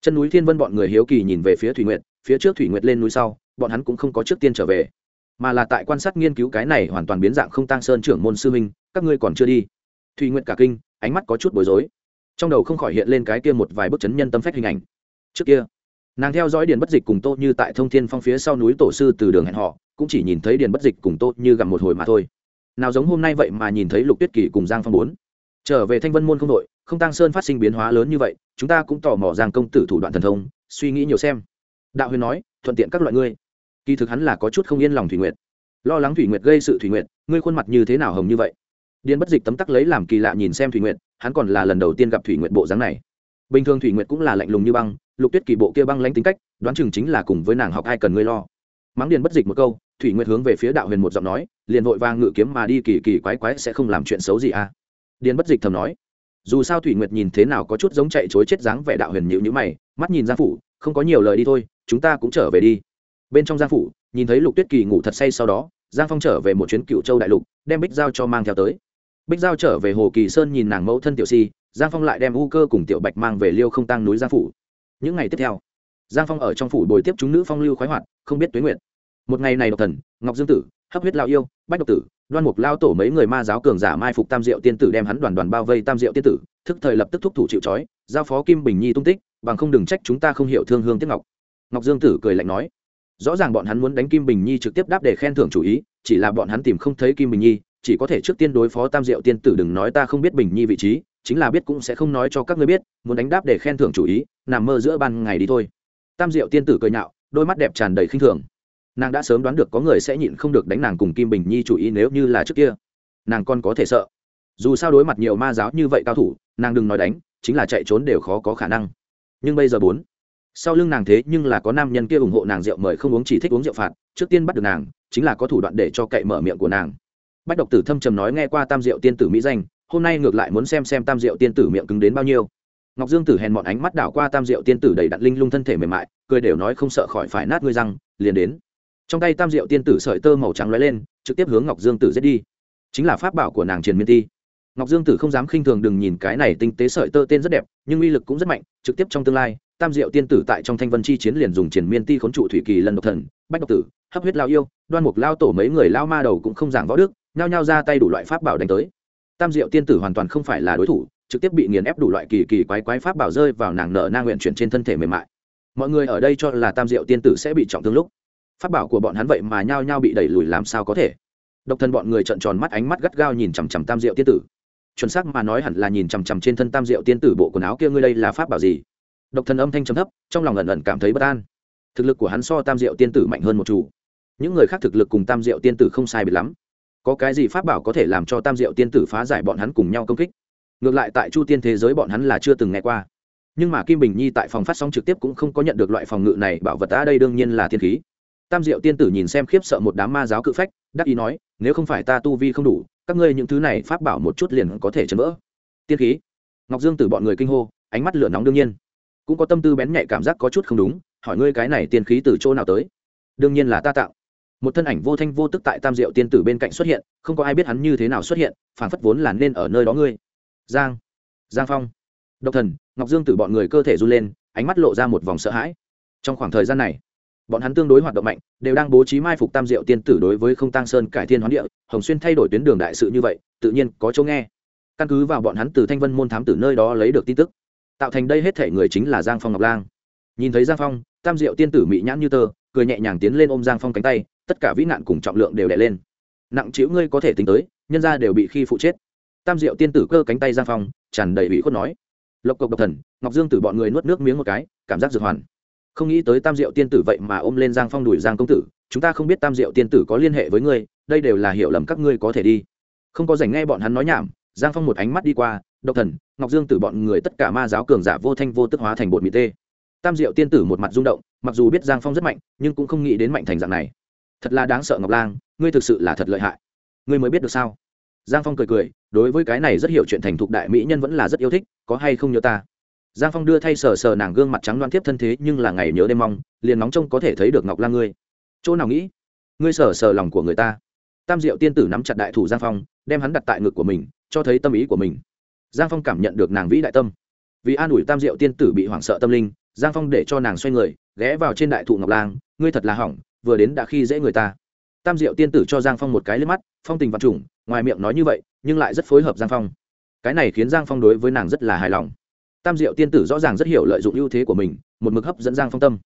Chân núi thiên vân bọn người hiếu kỳ nhìn về phía thủy nguyện phía trước thủy nguyệt lên núi sau, bọn hắn cũng không có trước tiên trở về, mà là tại quan sát nghiên cứu cái này hoàn toàn biến dạng không tăng sơn trưởng môn sư minh các ngươi còn chưa đi. Thủy nguyện cả kinh, ánh mắt có chút bối rối. Trong đầu không khỏi hiện lên cái kia một vài bức chấn nhân tâm phách hình ảnh. Trước kia, nàng theo dõi điền bất dịch cùng tô như tại thông thiên phong phía sau núi tổ sư từ đường hẹn họ, cũng chỉ nhìn thấy điền bất dịch cùng tô như gặp một hồi mà thôi. Nào giống hôm nay vậy mà nhìn thấy lục tuyết kỳ cùng giang phong bốn. Trở về thanh vân môn không đội, không tăng sơn phát sinh biến hóa lớn như vậy, chúng ta cũng tò mò giang công tử thủ đoạn thần thông, suy nghĩ nhiều xem đạo huyền nói, thuận tiện các loại ngươi. Kỳ thực hắn là có chút không yên lòng thủy nguyệt. Lo lắng thủy nguyệt gây sự thủy nguyệt, ngươi khuôn mặt như thế nào hồng như vậy? Điên bất dịch tấm tắc lấy làm kỳ lạ nhìn xem thủy nguyệt, hắn còn là lần đầu tiên gặp thủy nguyệt bộ dáng này. Bình thường thủy nguyệt cũng là lạnh lùng như băng, lục tuyết kỳ bộ kia băng lãnh tính cách, đoán chừng chính là cùng với nàng học ai cần ngươi lo. Mắng điền bất dịch một câu, thủy nguyệt hướng về phía đạo huyền một giọng nói, liền vội vàng ngự kiếm mà đi kỳ kỳ quái quái sẽ không làm chuyện xấu gì à? Điền bất dịch thầm nói. Dù sao thủy nguyệt nhìn thế nào có chút giống chạy chối chết dáng vẻ đạo huyền nhịu nhữ mày, mắt nhìn giang phủ không có nhiều lời đi thôi, chúng ta cũng trở về đi. Bên trong giang phủ, nhìn thấy lục tuyết kỳ ngủ thật say sau đó, giang phong trở về một chuyến cựu châu đại lục, đem bích giao cho mang theo tới. Bích giao trở về hồ kỳ sơn nhìn nàng mẫu thân tiểu si, giang phong lại đem u cơ cùng tiểu bạch mang về liêu không tăng núi giang phủ. Những ngày tiếp theo, giang phong ở trong phủ bồi tiếp chúng nữ phong lưu khoái hoạt, không biết tuế nguyện một ngày này độc thần, ngọc dương tử, hấp huyết lao yêu, bách độc tử, đoan mục lao tổ mấy người ma giáo cường giả mai phục tam diệu tiên tử đem hắn đoàn đoàn bao vây tam diệu tiên tử, thức thời lập tức thúc thủ chịu trói, giao phó kim bình nhi tung tích bằng không đừng trách chúng ta không hiểu thương hương tiếc ngọc. Ngọc dương tử cười lạnh nói, rõ ràng bọn hắn muốn đánh kim bình nhi trực tiếp đáp để khen thưởng chủ ý, chỉ là bọn hắn tìm không thấy kim bình nhi, chỉ có thể trước tiên đối phó tam diệu tiên tử đừng nói ta không biết bình nhi vị trí, chính là biết cũng sẽ không nói cho các ngươi biết, muốn đánh đáp để khen thưởng chủ ý, nằm mơ giữa ban ngày đi thôi. Tam diệu tiên tử cười nhạo, đôi mắt đẹp tràn đầy khinh thường. Nàng đã sớm đoán được có người sẽ nhịn không được đánh nàng cùng kim bình nhi chủ ý nếu như là trước kia. Nàng còn có thể sợ. Dù sao đối mặt nhiều ma giáo như vậy cao thủ, nàng đừng nói đánh, chính là chạy trốn đều khó có khả năng nhưng bây giờ bốn. Sau lưng nàng thế nhưng là có nam nhân kia ủng hộ nàng rượu mời không uống chỉ thích uống rượu phạt, trước tiên bắt được nàng, chính là có thủ đoạn để cho cậy mở miệng của nàng. Bách độc tử thâm trầm nói nghe qua tam diệu tiên tử mỹ danh, hôm nay ngược lại muốn xem xem tam diệu tiên tử miệng cứng đến bao nhiêu. Ngọc dương tử hèn mọn ánh mắt đảo qua tam diệu tiên tử đầy đặn linh lung thân thể mềm mại, cười đều nói không sợ khỏi phải nát ngươi răng, liền đến. Trong tay tam diệu tiên tử sợi tơ màu trắng lóe lên, trực tiếp hướng ngọc dương tử giết đi. Chính là pháp bảo của nàng triền miên ti ngọc dương tử không dám khinh thường đừng nhìn cái này tinh tế sợi tơ tên rất đẹp, nhưng uy lực cũng rất mạnh, trực tiếp trong tương lai, tam diệu tiên tử tại trong thanh vân chi chiến liền dùng triển miên ti khốn trụ thủy kỳ lần độc thần, bách độc tử, hấp huyết lao yêu, đoan mục lao tổ mấy người lao ma đầu cũng không giảng võ đức, nhao nhao ra tay đủ loại pháp bảo đánh tới. Tam diệu tiên tử hoàn toàn không phải là đối thủ, trực tiếp bị nghiền ép đủ loại kỳ kỳ quái quái pháp bảo rơi vào nàng nợ nang nguyện chuyển trên thân thể mềm mại. Mọi người ở đây cho là tam diệu tiên tử sẽ bị trọng thương lúc. Pháp bảo của bọn hắn vậy mà nhao nhao bị đẩy lùi làm sao có thể? Độc thân bọn người trợn tròn mắt ánh mắt gắt gao nhìn chằm chằm tam diệu tiên tử chuẩn xác mà nói hẳn là nhìn chằm chằm trên thân tam diệu tiên tử bộ quần áo kia ngươi đây là pháp bảo gì? Độc Thần âm thanh trầm thấp, trong lòng ẩn ẩn cảm thấy bất an. Thực lực của hắn so tam diệu tiên tử mạnh hơn một chủ. Những người khác thực lực cùng tam diệu tiên tử không sai biệt lắm. Có cái gì pháp bảo có thể làm cho tam diệu tiên tử phá giải bọn hắn cùng nhau công kích? Ngược lại tại chu tiên thế giới bọn hắn là chưa từng nghe qua. Nhưng mà kim bình nhi tại phòng phát sóng trực tiếp cũng không có nhận được loại phòng ngự này, bảo vật ta đây đương nhiên là thiên khí. Tam diệu tiên tử nhìn xem khiếp sợ một đám ma giáo cự phách, đắc ý nói, nếu không phải ta tu vi không đủ các ngươi những thứ này pháp bảo một chút liền có thể chấn vỡ. Tiên khí. Ngọc dương tử bọn người kinh hô, ánh mắt lửa nóng đương nhiên. Cũng có tâm tư bén nhạy cảm giác có chút không đúng, hỏi ngươi cái này tiên khí từ chỗ nào tới? Đương nhiên là ta tạo. Một thân ảnh vô thanh vô tức tại tam diệu tiên tử bên cạnh xuất hiện, không có ai biết hắn như thế nào xuất hiện phản phất vốn là nên ở nơi đó ngươi. Giang. Giang phong. Độc thần, ngọc dương tử bọn người cơ thể run lên, ánh mắt lộ ra một vòng sợ hãi. Trong khoảng thời gian này bọn hắn tương đối hoạt động mạnh, đều đang bố trí mai phục tam diệu tiên tử đối với không tăng sơn cải thiên hoán địa, hồng xuyên thay đổi tuyến đường đại sự như vậy, tự nhiên có chỗ nghe. Căn cứ vào bọn hắn từ thanh vân môn thám tử nơi đó lấy được tin tức, tạo thành đây hết thể người chính là giang phong ngọc lang. Nhìn thấy giang phong, tam diệu tiên tử mị nhãn như tơ, cười nhẹ nhàng tiến lên ôm giang phong cánh tay, tất cả vĩ nạn cùng trọng lượng đều đè lên. Nặng chịu ngươi có thể tính tới, nhân ra đều bị khi phụ chết. Tam diệu tiên tử cơ cánh tay giang phong, tràn đầy ủy khuất nói. Lộc cộc độc thần, ngọc dương tử bọn người nuốt nước miếng một cái, cảm giác dược hoàn không nghĩ tới tam diệu tiên tử vậy mà ôm lên giang phong đuổi giang công tử, chúng ta không biết tam diệu tiên tử có liên hệ với ngươi, đây đều là hiểu lầm các ngươi có thể đi. Không có dành nghe bọn hắn nói nhảm, giang phong một ánh mắt đi qua, độc thần, ngọc dương tử bọn người tất cả ma giáo cường giả vô thanh vô tức hóa thành bột mì tê. Tam diệu tiên tử một mặt rung động, mặc dù biết giang phong rất mạnh, nhưng cũng không nghĩ đến mạnh thành dạng này. Thật là đáng sợ ngọc lang, ngươi thực sự là thật lợi hại. Ngươi mới biết được sao? Giang phong cười cười, đối với cái này rất hiểu chuyện thành thục đại mỹ nhân vẫn là rất yêu thích, có hay không nhớ ta? Giang phong đưa thay sờ sờ nàng gương mặt trắng đoan tiếp thân thế nhưng là ngày nhớ đêm mong, liền nóng trông có thể thấy được ngọc lang ngươi. Chỗ nào nghĩ? Ngươi sờ sờ lòng của người ta. Tam diệu tiên tử nắm chặt đại thủ giang phong, đem hắn đặt tại ngực của mình, cho thấy tâm ý của mình. Giang phong cảm nhận được nàng vĩ đại tâm. Vì an ủi tam diệu tiên tử bị hoảng sợ tâm linh, giang phong để cho nàng xoay người, ghé vào trên đại thụ ngọc lang ngươi thật là hỏng, vừa đến đã khi dễ người ta. Tam diệu tiên tử cho giang phong một cái lên mắt, phong tình vật chủng ngoài miệng nói như vậy, nhưng lại rất phối hợp giang phong. Cái này khiến giang phong đối với nàng rất là hài lòng tam diệu tiên tử rõ ràng rất hiểu lợi dụng ưu thế của mình, một mực hấp dẫn giang phong tâm.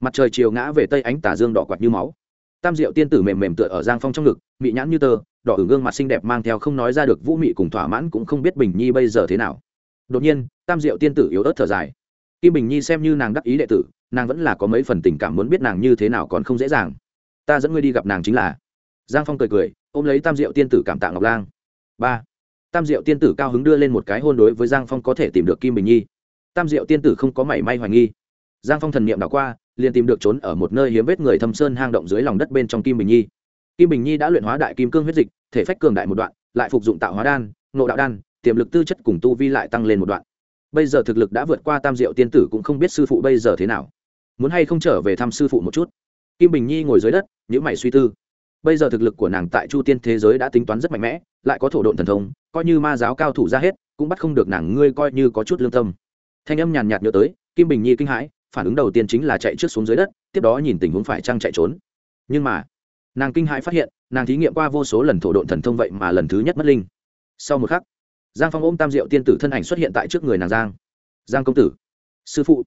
Mặt trời chiều ngã về tây ánh tà dương đỏ quạt như máu. Tam diệu tiên tử mềm mềm tựa ở giang phong trong ngực, mị nhãn như tơ, đỏ ở gương mặt xinh đẹp mang theo không nói ra được vũ mị cùng thỏa mãn cũng không biết bình nhi bây giờ thế nào. Đột nhiên, tam diệu tiên tử yếu ớt thở dài. Kim bình nhi xem như nàng đắc ý đệ tử, nàng vẫn là có mấy phần tình cảm muốn biết nàng như thế nào còn không dễ dàng. Ta dẫn ngươi đi gặp nàng chính là. Giang phong cười cười, ôm lấy tam diệu tiên tử cảm tạ ngọc lang. Ba tam diệu tiên tử cao hứng đưa lên một cái hôn đối với giang phong có thể tìm được kim bình nhi. Tam diệu tiên tử không có mảy may hoài nghi. Giang phong thần n i ệ m đ qua, liền tìm được trốn ở một nơi hiếm vết người thâm sơn hang động dưới lòng đất bên trong kim bình nhi. Kim bình nhi đã luyện hóa đại kim cương huyết dịch, thể phách cường đại một đoạn, lại phục dụng tạo hóa đan nộ đạo đan, tiềm lực tư chất cùng tu vi lại tăng lên một đoạn. Bây giờ thực lực đã vượt qua tam diệu tiên tử cũng không biết sư phụ bây giờ thế nào. Muốn hay không trở về thăm sư phụ một chút? Kim bình nhi ngồi dưới đất nhữ mày suy tư bây giờ thực lực của nàng tại chu tiên thế giới đã tính toán rất mạnh mẽ, lại có thổ độn thần thông, coi như ma giáo cao thủ ra hết, cũng bắt không được nàng ngươi coi như có chút lương tâm. Thanh âm nhàn nhạt nhớ tới, kim bình nhi kinh hãi, phản ứng đầu tiên chính là chạy trước xuống dưới đất, tiếp đó nhìn tình huống phải trăng chạy trốn. Nhưng mà, nàng kinh hãi phát hiện, nàng thí nghiệm qua vô số lần thổ độn thần thông vậy mà lần thứ nhất mất linh. Sau một khắc, giang phong ôm tam diệu tiên tử thân ảnh xuất hiện tại trước người nàng giang. Giang công tử, sư phụ.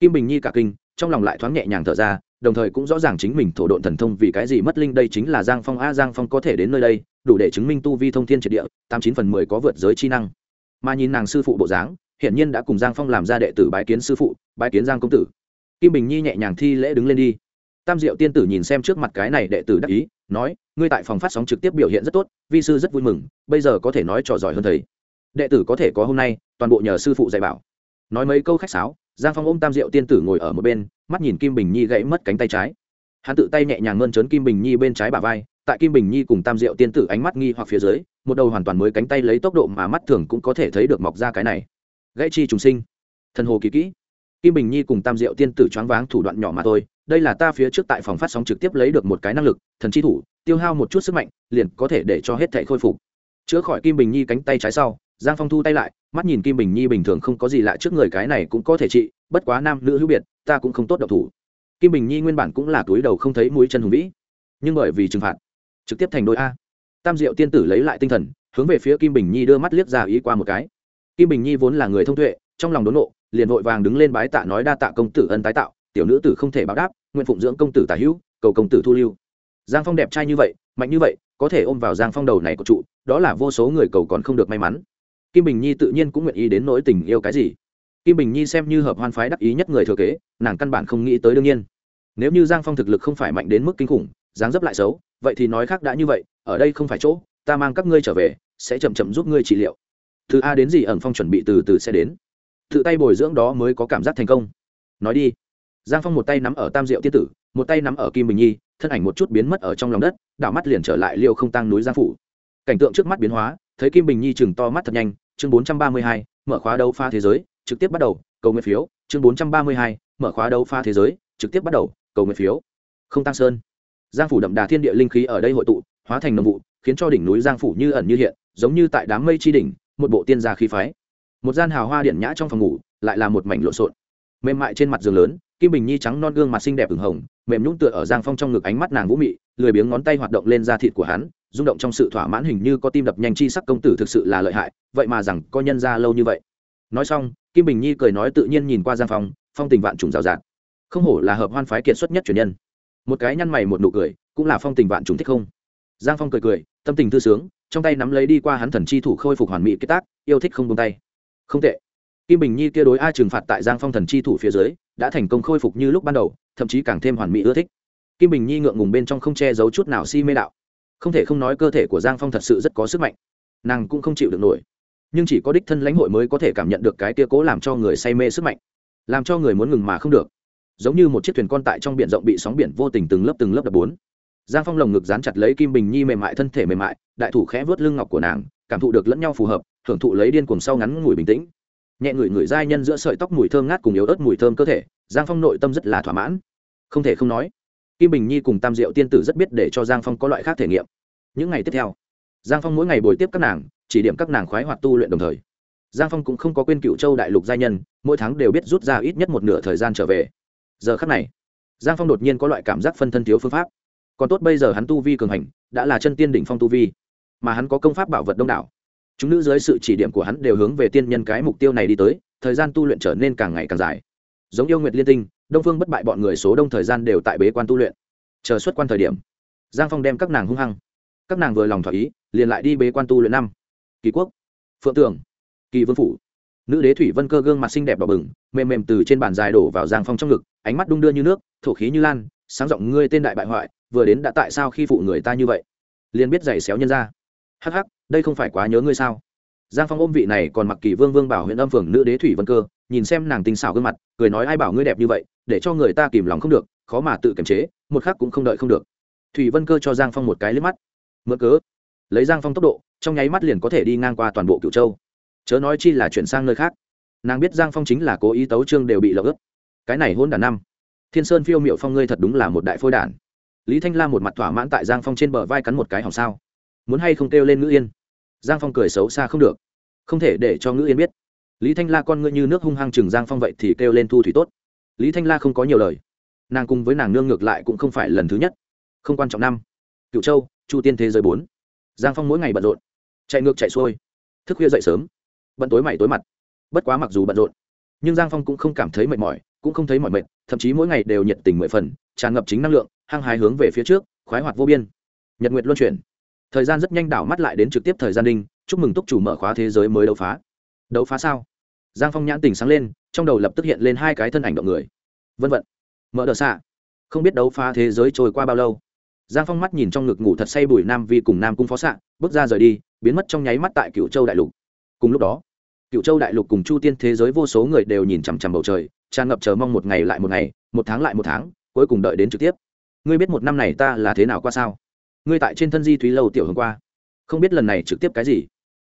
Kim bình nhi cả kinh trong lòng lại thoáng nhẹ nhàng thở ra, đồng thời cũng rõ ràng chính mình thổ độn thần thông vì cái gì mất linh đây chính là giang phong a, giang phong có thể đến nơi đây, đủ để chứng minh tu vi thông thiên triệt địa, tám chín phần mười có vượt giới chi năng. Mà nhìn nàng sư phụ bộ dáng, hiển nhiên đã cùng giang phong làm ra đệ tử bái kiến sư phụ, bái kiến giang công tử. Kim bình nhi nhẹ nhàng thi lễ đứng lên đi. Tam diệu tiên tử nhìn xem trước mặt cái này đệ tử đắc ý, nói, ngươi tại phòng phát sóng trực tiếp biểu hiện rất tốt, vi sư rất vui mừng, bây giờ có thể nói trò giỏi hơn thầy. Đệ tử có thể có hôm nay, toàn bộ nhờ sư phụ dạy bảo. Nói mấy câu khách sáo giang phong ôm tam diệu tiên tử ngồi ở một bên, mắt nhìn kim bình nhi gãy mất cánh tay trái. Hắn tự tay nhẹ nhàng mơn trớn kim bình nhi bên trái bà vai, tại kim bình nhi cùng tam diệu tiên tử ánh mắt nghi hoặc phía dưới, một đầu hoàn toàn mới cánh tay lấy tốc độ mà mắt thường cũng có thể thấy được mọc ra cái này. Gãy chi trùng sinh. Thần hồ kỳ kỹ. Kim bình nhi cùng tam diệu tiên tử choáng váng thủ đoạn nhỏ mà thôi, đây là ta phía trước tại phòng phát sóng trực tiếp lấy được một cái năng lực, thần chi thủ, tiêu hao một chút sức mạnh, liền có thể để cho hết thể khôi phục. Chữa khỏi kim bình nhi cánh tay trái sau giang phong thu tay lại, mắt nhìn kim bình nhi bình thường không có gì lạ trước người cái này cũng có thể trị, bất quá nam nữ hữu biệt, ta cũng không tốt độc thủ. Kim bình nhi nguyên bản cũng là túi đầu không thấy mũi chân hùng vĩ, nhưng bởi vì trừng phạt, trực tiếp thành đôi a. Tam diệu tiên tử lấy lại tinh thần, hướng về phía kim bình nhi đưa mắt liếc ra ý qua một cái. Kim bình nhi vốn là người thông tuệ, trong lòng đốn nộ, liền vội vàng đứng lên bái tạ nói đa tạ công tử ân tái tạo, tiểu nữ tử không thể báo đáp, nguyện phụng dưỡng công tử tả hữu, cầu công tử thu lưu. Giang phong đẹp trai như vậy, mạnh như vậy, có thể ôm vào giang phong đầu này của trụ, đó là vô số người cầu còn không được may mắn kim bình nhi tự nhiên cũng nguyện ý đến nỗi tình yêu cái gì. Kim bình nhi xem như hợp hoan phái đắc ý nhất người thừa kế, nàng căn bản không nghĩ tới đương nhiên. Nếu như giang phong thực lực không phải mạnh đến mức kinh khủng, dáng dấp lại xấu, vậy thì nói khác đã như vậy, ở đây không phải chỗ, ta mang các ngươi trở về, sẽ chậm chậm giúp ngươi trị liệu. Từ a đến gì ẩn phong chuẩn bị từ từ sẽ đến. Tự tay bồi dưỡng đó mới có cảm giác thành công. Nói đi. Giang phong một tay nắm ở tam diệu tiên tử, một tay nắm ở kim bình nhi, thân ảnh một chút biến mất ở trong lòng đất, đảo mắt liền trở lại liêu không tăng núi giang phủ. Cảnh tượng trước mắt biến hóa thấy kim bình nhi chừng to mắt thật nhanh, chương bốn trăm ba mươi hai, mở khóa đấu pha thế giới, trực tiếp bắt đầu, cầu nguyện phiếu, chương bốn trăm ba mươi hai, mở khóa đấu pha thế giới, trực tiếp bắt đầu, cầu nguyện phiếu. Không tăng sơn. Giang phủ đậm đà thiên địa linh khí ở đây hội tụ, hóa thành nồng vụ, khiến cho đỉnh núi giang phủ như ẩn như hiện, giống như tại đám mây tri đỉnh, một bộ tiên gia khí phái. Một gian hào hoa điện nhã trong phòng ngủ, lại là một mảnh lộn xộn. Mềm mại trên mặt giường lớn, kim bình nhi trắng non gương mặt xinh đẹp ửng hồng, mềm nhũng tựa ở giang phong trong ngực ánh mắt nàng vũ mị, lười biếng ngón tay hoạt động lên da thịt của hắn rung động trong sự thỏa mãn hình như có tim đập nhanh chi sắc công tử thực sự là lợi hại, vậy mà rằng có nhân ra lâu như vậy. Nói xong, kim bình nhi cười nói tự nhiên nhìn qua giang phong phong tình vạn trùng rào rạt. Không hổ là hợp hoan phái kiệt xuất nhất truyền nhân. Một cái nhăn mày một nụ cười, cũng là phong tình vạn trùng thích không? Giang phong cười cười, tâm tình thư sướng, trong tay nắm lấy đi qua hắn thần chi thủ khôi phục hoàn mỹ kết tác, yêu thích không buông tay. Không tệ. Kim bình nhi kia đối ai trừng phạt tại giang phong thần chi thủ phía dưới, đã thành công khôi phục như lúc ban đầu, thậm chí càng thêm hoàn mỹ ưa thích. Kim bình nhi ngượng ngùng bên trong không che giấu chút nào si mê đạo không thể không nói cơ thể của giang phong thật sự rất có sức mạnh. Nàng cũng không chịu được nổi. Nhưng chỉ có đích thân lãnh hội mới có thể cảm nhận được cái tia cố làm cho người say mê sức mạnh. Làm cho người muốn ngừng mà không được. Giống như một chiếc thuyền con tại trong biển rộng bị sóng biển vô tình từng lớp từng lớp đập bốn. Giang phong lồng ngực dán chặt lấy kim bình nhi mềm mại, thân thể mềm mại, đại thủ khẽ vớt lưng ngọc của nàng, cảm thụ được lẫn nhau phù hợp, hưởng thụ lấy điên cuồng sau ngắn ngủi bình tĩnh. Nhẹ ngửi ngửi dai nhân giữa sợi tóc mùi thơm ngát cùng yếu ớt mùi thơm cơ thể, giang phong nội tâm rất là thỏa mãn. Không thể không nói kim bình nhi cùng tam diệu tiên tử rất biết để cho giang phong có loại khác thể nghiệm. Những ngày tiếp theo, giang phong mỗi ngày bồi tiếp các nàng, chỉ điểm các nàng khoái hoạt tu luyện đồng thời. Giang phong cũng không có quên cựu châu đại lục Gia nhân, mỗi tháng đều biết rút ra ít nhất một nửa thời gian trở về. Giờ khắc này, giang phong đột nhiên có loại cảm giác phân thân thiếu phương pháp. Còn tốt bây giờ hắn tu vi cường hành, đã là chân tiên đỉnh phong tu vi, mà hắn có công pháp bảo vật đông đảo. Chúng nữ dưới sự chỉ điểm của hắn đều hướng về tiên nhân cái mục tiêu này đi tới, thời gian tu luyện trở nên càng ngày càng dài. Giống yêu nguyệt liên tinh đông phương bất bại bọn người số đông thời gian đều tại bế quan tu luyện. Chờ xuất quan thời điểm, giang phong đem các nàng hung hăng. Các nàng vừa lòng thỏa ý, liền lại đi bế quan tu luyện năm. Kỳ quốc, phượng tường, kỳ vương phủ. Nữ đế thủy vân cơ gương mặt xinh đẹp đỏ bừng, mềm mềm từ trên bàn dài đổ vào giang phong trong ngực, ánh mắt đung đưa như nước, thổ khí như lan, sáng giọng ngươi tên đại bại hoại, vừa đến đã tại sao khi phụ người ta như vậy? Liền biết giày xéo nhân ra. Hắc hắc, đây không phải quá nhớ ngươi sao? Giang phong ôm vị này còn mặc kỳ vương vương bảo huyện âm phường nữ đế thủy vân cơ nhìn xem nàng tinh xảo gương mặt, cười nói ai bảo ngươi đẹp như vậy, để cho người ta kìm lòng không được, khó mà tự kiềm chế, một khắc cũng không đợi không được. Thủy vân cơ cho giang phong một cái liếc mắt. Mượn cớ, lấy giang phong tốc độ, trong nháy mắt liền có thể đi ngang qua toàn bộ cửu châu. Chớ nói chi là chuyển sang nơi khác. Nàng biết giang phong chính là cố ý tấu trương đều bị lậu ướt. Cái này hôn đàn năm. Thiên sơn phiêu m i ệ u phong ngươi thật đúng là một đại phôi đản lý thanh la một mặt thỏa mãn tại giang phong trên bờ vai cắn một cái hỏng sao. Muốn hay không kêu lên ngữ yên? Giang phong cười xấu xa không được. Không thể để cho ngữ yên biết lý thanh la con ngươi như nước hung hăng chừng giang phong vậy thì kêu lên thu thủy tốt. Lý thanh la không có nhiều lời. Nàng cùng với nàng nương ngược lại cũng không phải lần thứ nhất. Không quan trọng năm. Cựu châu, chu tiên thế giới bốn. Giang phong mỗi ngày bận rộn. Chạy ngược chạy xuôi. Thức khuya dậy sớm. Bận tối mày tối mặt. Bất quá mặc dù bận rộn, nhưng giang phong cũng không cảm thấy mệt mỏi, cũng không thấy mỏi mệt, thậm chí mỗi ngày đều nhiệt tình mười phần, tràn ngập chính năng lượng, hăng hái hướng về phía trước, khoái hoạt vô biên. Nhật nguyệt luân chuyển. Thời gian rất nhanh đảo mắt lại đến trực tiếp thời gian đinh. Chúc mừng túc chủ mở khóa thế giới mới đấu phá đấu phá sao? Giang phong nhãn tình sáng lên, trong đầu lập tức hiện lên hai cái thân ảnh động người. Vân vận mở đờ xạ không biết đấu phá thế giới trôi qua bao lâu. Giang phong mắt nhìn trong ngực ngủ thật say bùi nam vi cùng nam cung phó xạ bước ra rời đi, biến mất trong nháy mắt tại cựu châu đại lục. Cùng lúc đó cựu châu đại lục cùng chu tiên thế giới vô số người đều nhìn chằm chằm bầu trời, tràn ngập chờ mong một ngày lại một ngày, một tháng lại một tháng, cuối cùng đợi đến trực tiếp. Ngươi biết một năm này ta là thế nào qua sao? Ngươi tại trên thân di thúy lâu tiểu hôm qua. Không biết lần này trực tiếp cái gì.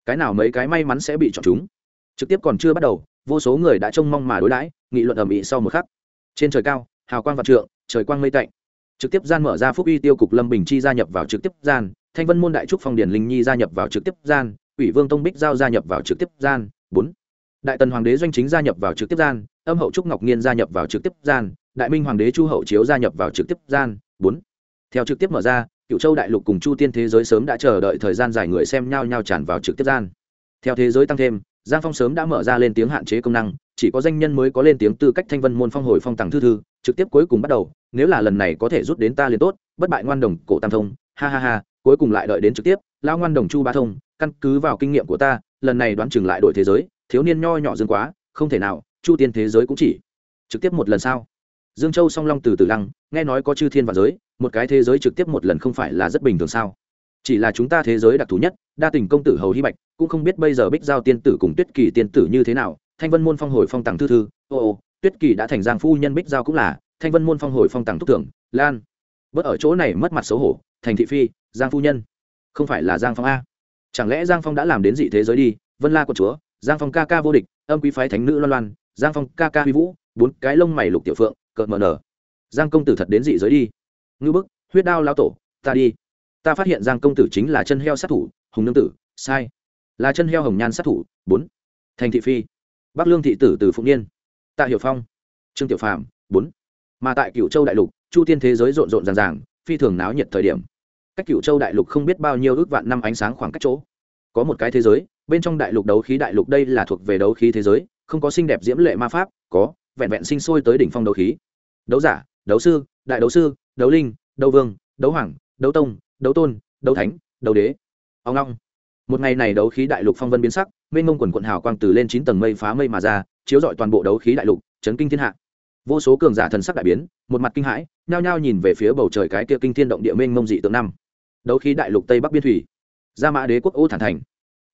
Cái nào mấy cái may mắn sẽ bị chọn chúng? Trực tiếp còn chưa bắt đầu, vô số người đã trông mong mà đối đãi, nghị luận ầm ĩ sau một khắc. Trên trời cao, hào quang vạn trượng, trời quang mây tạnh. Trực tiếp gian mở ra phúc uy tiêu cục lâm bình chi gia nhập vào trực tiếp gian, thanh vân môn đại trúc phong điển linh nhi gia nhập vào trực tiếp gian ủy vương tông bích giao gia nhập vào trực tiếp gian, bốn. Đại tần hoàng đế doanh chính gia nhập vào trực tiếp gian, âm hậu trúc ngọc nhiên gia nhập vào trực tiếp gian, đại minh hoàng đế chu hậu chiếu gia nhập vào trực tiếp gian, bốn. Theo trực tiếp mở ra cựu châu đại lục cùng chu tiên thế giới sớm đã chờ đợi thời gian dài người xem nhau nhau tràn vào trực tiếp gian. Theo thế giới tăng thêm giang phong sớm đã mở ra lên tiếng hạn chế công năng, chỉ có danh nhân mới có lên tiếng tư cách thanh vân môn phong hồi phong tàng thư thư, trực tiếp cuối cùng bắt đầu, nếu là lần này có thể rút đến ta liền tốt, bất bại ngoan đồng, cổ tam thông, ha ha ha, cuối cùng lại đợi đến trực tiếp lao ngoan đồng chu ba thông, căn cứ vào kinh nghiệm của ta, lần này đoán chừng lại đổi thế giới, thiếu niên nho nhỏ dương quá, không thể nào, chu tiên thế giới cũng chỉ trực tiếp một lần sao? Dương châu song long từ từ lăng, nghe nói có chư thiên và giới, một cái thế giới trực tiếp một lần không phải là rất bình thường sao? Chỉ là chúng ta thế giới đặc thù nhất, đa tình công tử hầu hy bạch, cũng không biết bây giờ bích giao tiên tử cùng tuyết kỳ tiên tử như thế nào. Thanh vân môn phong hồi phong tặng thư thư, ô ô, tuyết kỳ đã thành giang phu nhân bích giao cũng là, thanh vân môn phong hồi phong tặng thúc thưởng lan. Bớt ở chỗ này mất mặt xấu hổ, thành thị phi, giang phu nhân. Không phải là giang phong a. Chẳng lẽ giang phong đã làm đến dị thế giới đi? Vân la của chúa, giang phong ca ca vô địch, âm quý phái thánh nữ loan loan, giang phong ca ca huy vũ, bốn cái lông mày lục tiểu phượng, cợt mờ nở. Giang công tử thật đến dị giới đi. Ngư bức, huyết đao lao tổ, ta đi ta phát hiện giang công tử chính là chân heo sát thủ hùng nương tử sai. Là chân heo hồng nhan sát thủ bốn. Thành thị phi. Bắc lương thị tử từ phụng niên. Tạ hiểu phong. Trương tiểu phạm, bốn. Mà tại cựu châu đại lục chu tiên thế giới rộn rộn ràng ràng phi thường náo nhiệt thời điểm. Cách cựu châu đại lục không biết bao nhiêu ước vạn năm ánh sáng khoảng cách chỗ. Có một cái thế giới bên trong đại lục đấu khí đại lục đây là thuộc về đấu khí thế giới không có xinh đẹp diễm lệ ma pháp có vẹn vẹn sinh sôi tới đỉnh phong đấu khí. Đấu giả đấu sư đại đấu sư đấu linh đấu vương đấu hoàng đấu tông đấu tôn, đấu thánh, đấu đế. Ông long. Một ngày này đấu khí đại lục phong vân biến sắc, mênh mông quần quận hào quang từ lên chín tầng mây phá mây mà ra, chiếu rọi toàn bộ đấu khí đại lục, chấn kinh thiên hạ. Vô số cường giả thần sắc đại biến, một mặt kinh hãi, nhao nhao nhìn về phía bầu trời cái kia kinh thiên động địa mênh mông dị tượng năm. Đấu khí đại lục tây bắc biên thủy. Gia mã đế quốc ô thản thành.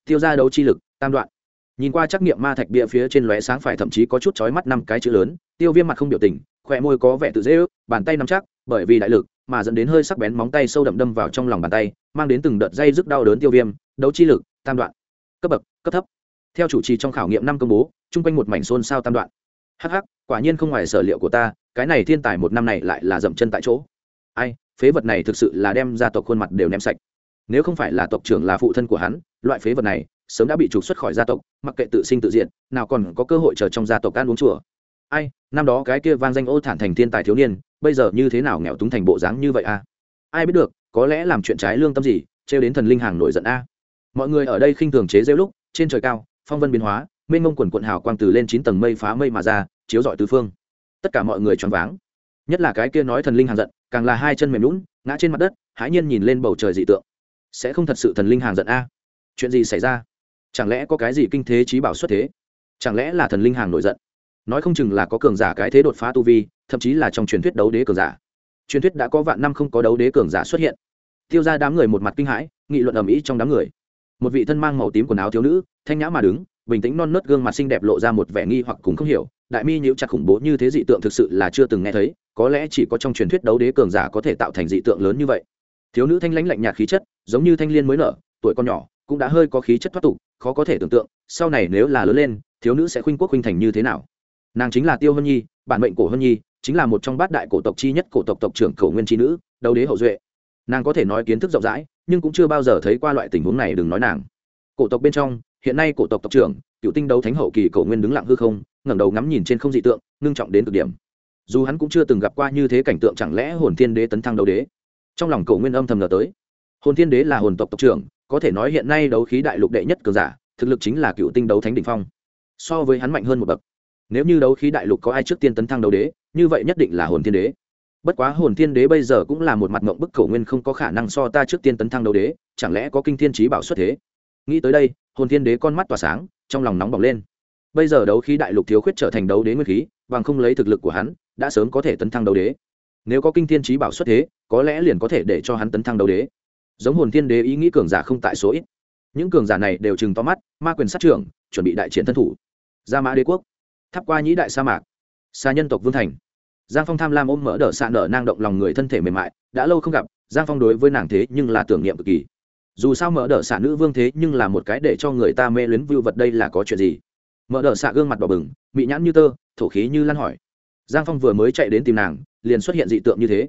Tiêu ra đấu chi lực, tam đoạn. Nhìn qua trắc nghiệm ma thạch bia phía trên lóe sáng phải thậm chí có chút chói mắt năm cái chữ lớn, tiêu viêm mặt không biểu tình khỏe môi có vẻ tự dễ ước, bàn tay nắm chắc, bởi vì đại lực mà dẫn đến hơi sắc bén móng tay sâu đậm đâm vào trong lòng bàn tay mang đến từng đợt dây rất đau đớn tiêu viêm đấu chi lực tam đoạn. Cấp bậc cấp thấp. Theo chủ trì trong khảo nghiệm năm công bố chung quanh một mảnh xôn xao tam đoạn. Hắc hắc, quả nhiên không ngoài sở liệu của ta cái này thiên tài một năm này lại là dậm chân tại chỗ. Ai phế vật này thực sự là đem ra tộc khuôn mặt đều ném sạch. Nếu không phải là tộc trưởng là phụ thân của hắn loại phế vật này sớm đã bị trục xuất khỏi gia tộc mặc kệ tự sinh tự diện nào còn có cơ hội chờ trong gia tộc ăn uống chùa. Ai năm đó cái kia vang danh ô thản thành thiên tài thiếu niên bây giờ như thế nào nghèo túng thành bộ dáng như vậy a? Ai biết được, có lẽ làm chuyện trái lương tâm gì, trêu đến thần linh hàng nổi giận a. Mọi người ở đây khinh thường chế rêu lúc, trên trời cao, phong vân biến hóa, mênh mông quần quận hào quang từ lên chín tầng mây phá mây mà ra, chiếu rọi tứ phương. Tất cả mọi người choáng váng. Nhất là cái kia nói thần linh hàng giận, càng là hai chân mềm lún ngã trên mặt đất, hãi nhiên nhìn lên bầu trời dị tượng. Sẽ không thật sự thần linh hàng giận a? Chuyện gì xảy ra? Chẳng lẽ có cái gì kinh thế trí bảo xuất thế? Chẳng lẽ là thần linh hàng nổi giận? Nói không chừng là có cường giả cái thế đột phá tu vi, thậm chí là trong truyền thuyết đấu đế cường giả. Truyền thuyết đã có vạn năm không có đấu đế cường giả xuất hiện. Tiêu ra đám người một mặt kinh hãi, nghị luận ầm ĩ trong đám người. Một vị thân mang màu tím quần áo thiếu nữ, thanh nhã mà đứng, bình tĩnh non nớt gương mặt xinh đẹp lộ ra một vẻ nghi hoặc cùng không hiểu. Đại mi nhiễu chặt khủng bố như thế dị tượng thực sự là chưa từng nghe thấy, có lẽ chỉ có trong truyền thuyết đấu đế cường giả có thể tạo thành dị tượng lớn như vậy. Thiếu nữ thanh lãnh lạnh nhạt khí chất, giống như thanh liên mới nở, tuổi con nhỏ, cũng đã hơi có khí chất thoát tục, khó có thể tưởng tượng, sau này nếu là lớn lên, thiếu nữ sẽ khuynh quốc khuynh thành như thế nào? Nàng chính là tiêu hân nhi, bản mệnh cổ hân nhi, chính là một trong bát đại cổ tộc chi nhất cổ tộc tộc trưởng cổ nguyên tri nữ, đấu đế hậu duệ. Nàng có thể nói kiến thức rộng rãi, nhưng cũng chưa bao giờ thấy qua loại tình huống này, đừng nói nàng. Cổ tộc bên trong, hiện nay cổ tộc tộc trưởng, cựu tinh đấu thánh hậu kỳ cổ nguyên đứng lặng hư không, ngẩng đầu ngắm nhìn trên không dị tượng, ngưng trọng đến cực điểm. Dù hắn cũng chưa từng gặp qua như thế cảnh tượng chẳng lẽ hồn thiên đế tấn thăng đấu đế. Trong lòng cổ nguyên âm thầm ngờ tới. Hồn thiên đế là hồn tộc tộc trưởng, có thể nói hiện nay đấu khí đại lục đệ nhất cường giả, thực lực chính là cựu tinh đấu thánh đ ỉ n h phong. So với hắn mạnh hơn một bậc nếu như đấu khí đại lục có ai trước tiên tấn thăng đấu đế, như vậy nhất định là hồn thiên đế. Bất quá hồn thiên đế bây giờ cũng là một mặt mộng bức cầu nguyên không có khả năng so ta trước tiên tấn thăng đấu đế, chẳng lẽ có kinh thiên trí bảo xuất thế? Nghĩ tới đây, hồn thiên đế con mắt tỏa sáng, trong lòng nóng bỏng lên. Bây giờ đấu khí đại lục thiếu khuyết trở thành đấu đế nguyên khí, bằng không lấy thực lực của hắn, đã sớm có thể tấn thăng đấu đế. Nếu có kinh thiên trí bảo xuất thế, có lẽ liền có thể để cho hắn tấn thăng đấu đế. Giống hồn thiên đế ý nghĩ cường giả không tại số ít. Những cường giả này đều chừng to mắt, ma quyền sát trưởng, chuẩn bị đại chiến thân thủ. Gia mã đế quốc tháp qua nhĩ đại sa mạc. Xa nhân tộc vương thành. Giang phong tham lam ôm mỡ đỡ xạ nở nang động lòng người thân thể mềm mại, đã lâu không gặp, giang phong đối với nàng thế nhưng là tưởng niệm cực kỳ. Dù sao mỡ đỡ xạ nữ vương thế nhưng là một cái để cho người ta mê luyến vưu vật đây là có chuyện gì? Mỡ đỡ xạ gương mặt đỏ bừng, mị nhãn như tơ, thổ khí như lan hỏi. Giang phong vừa mới chạy đến tìm nàng, liền xuất hiện dị tượng như thế.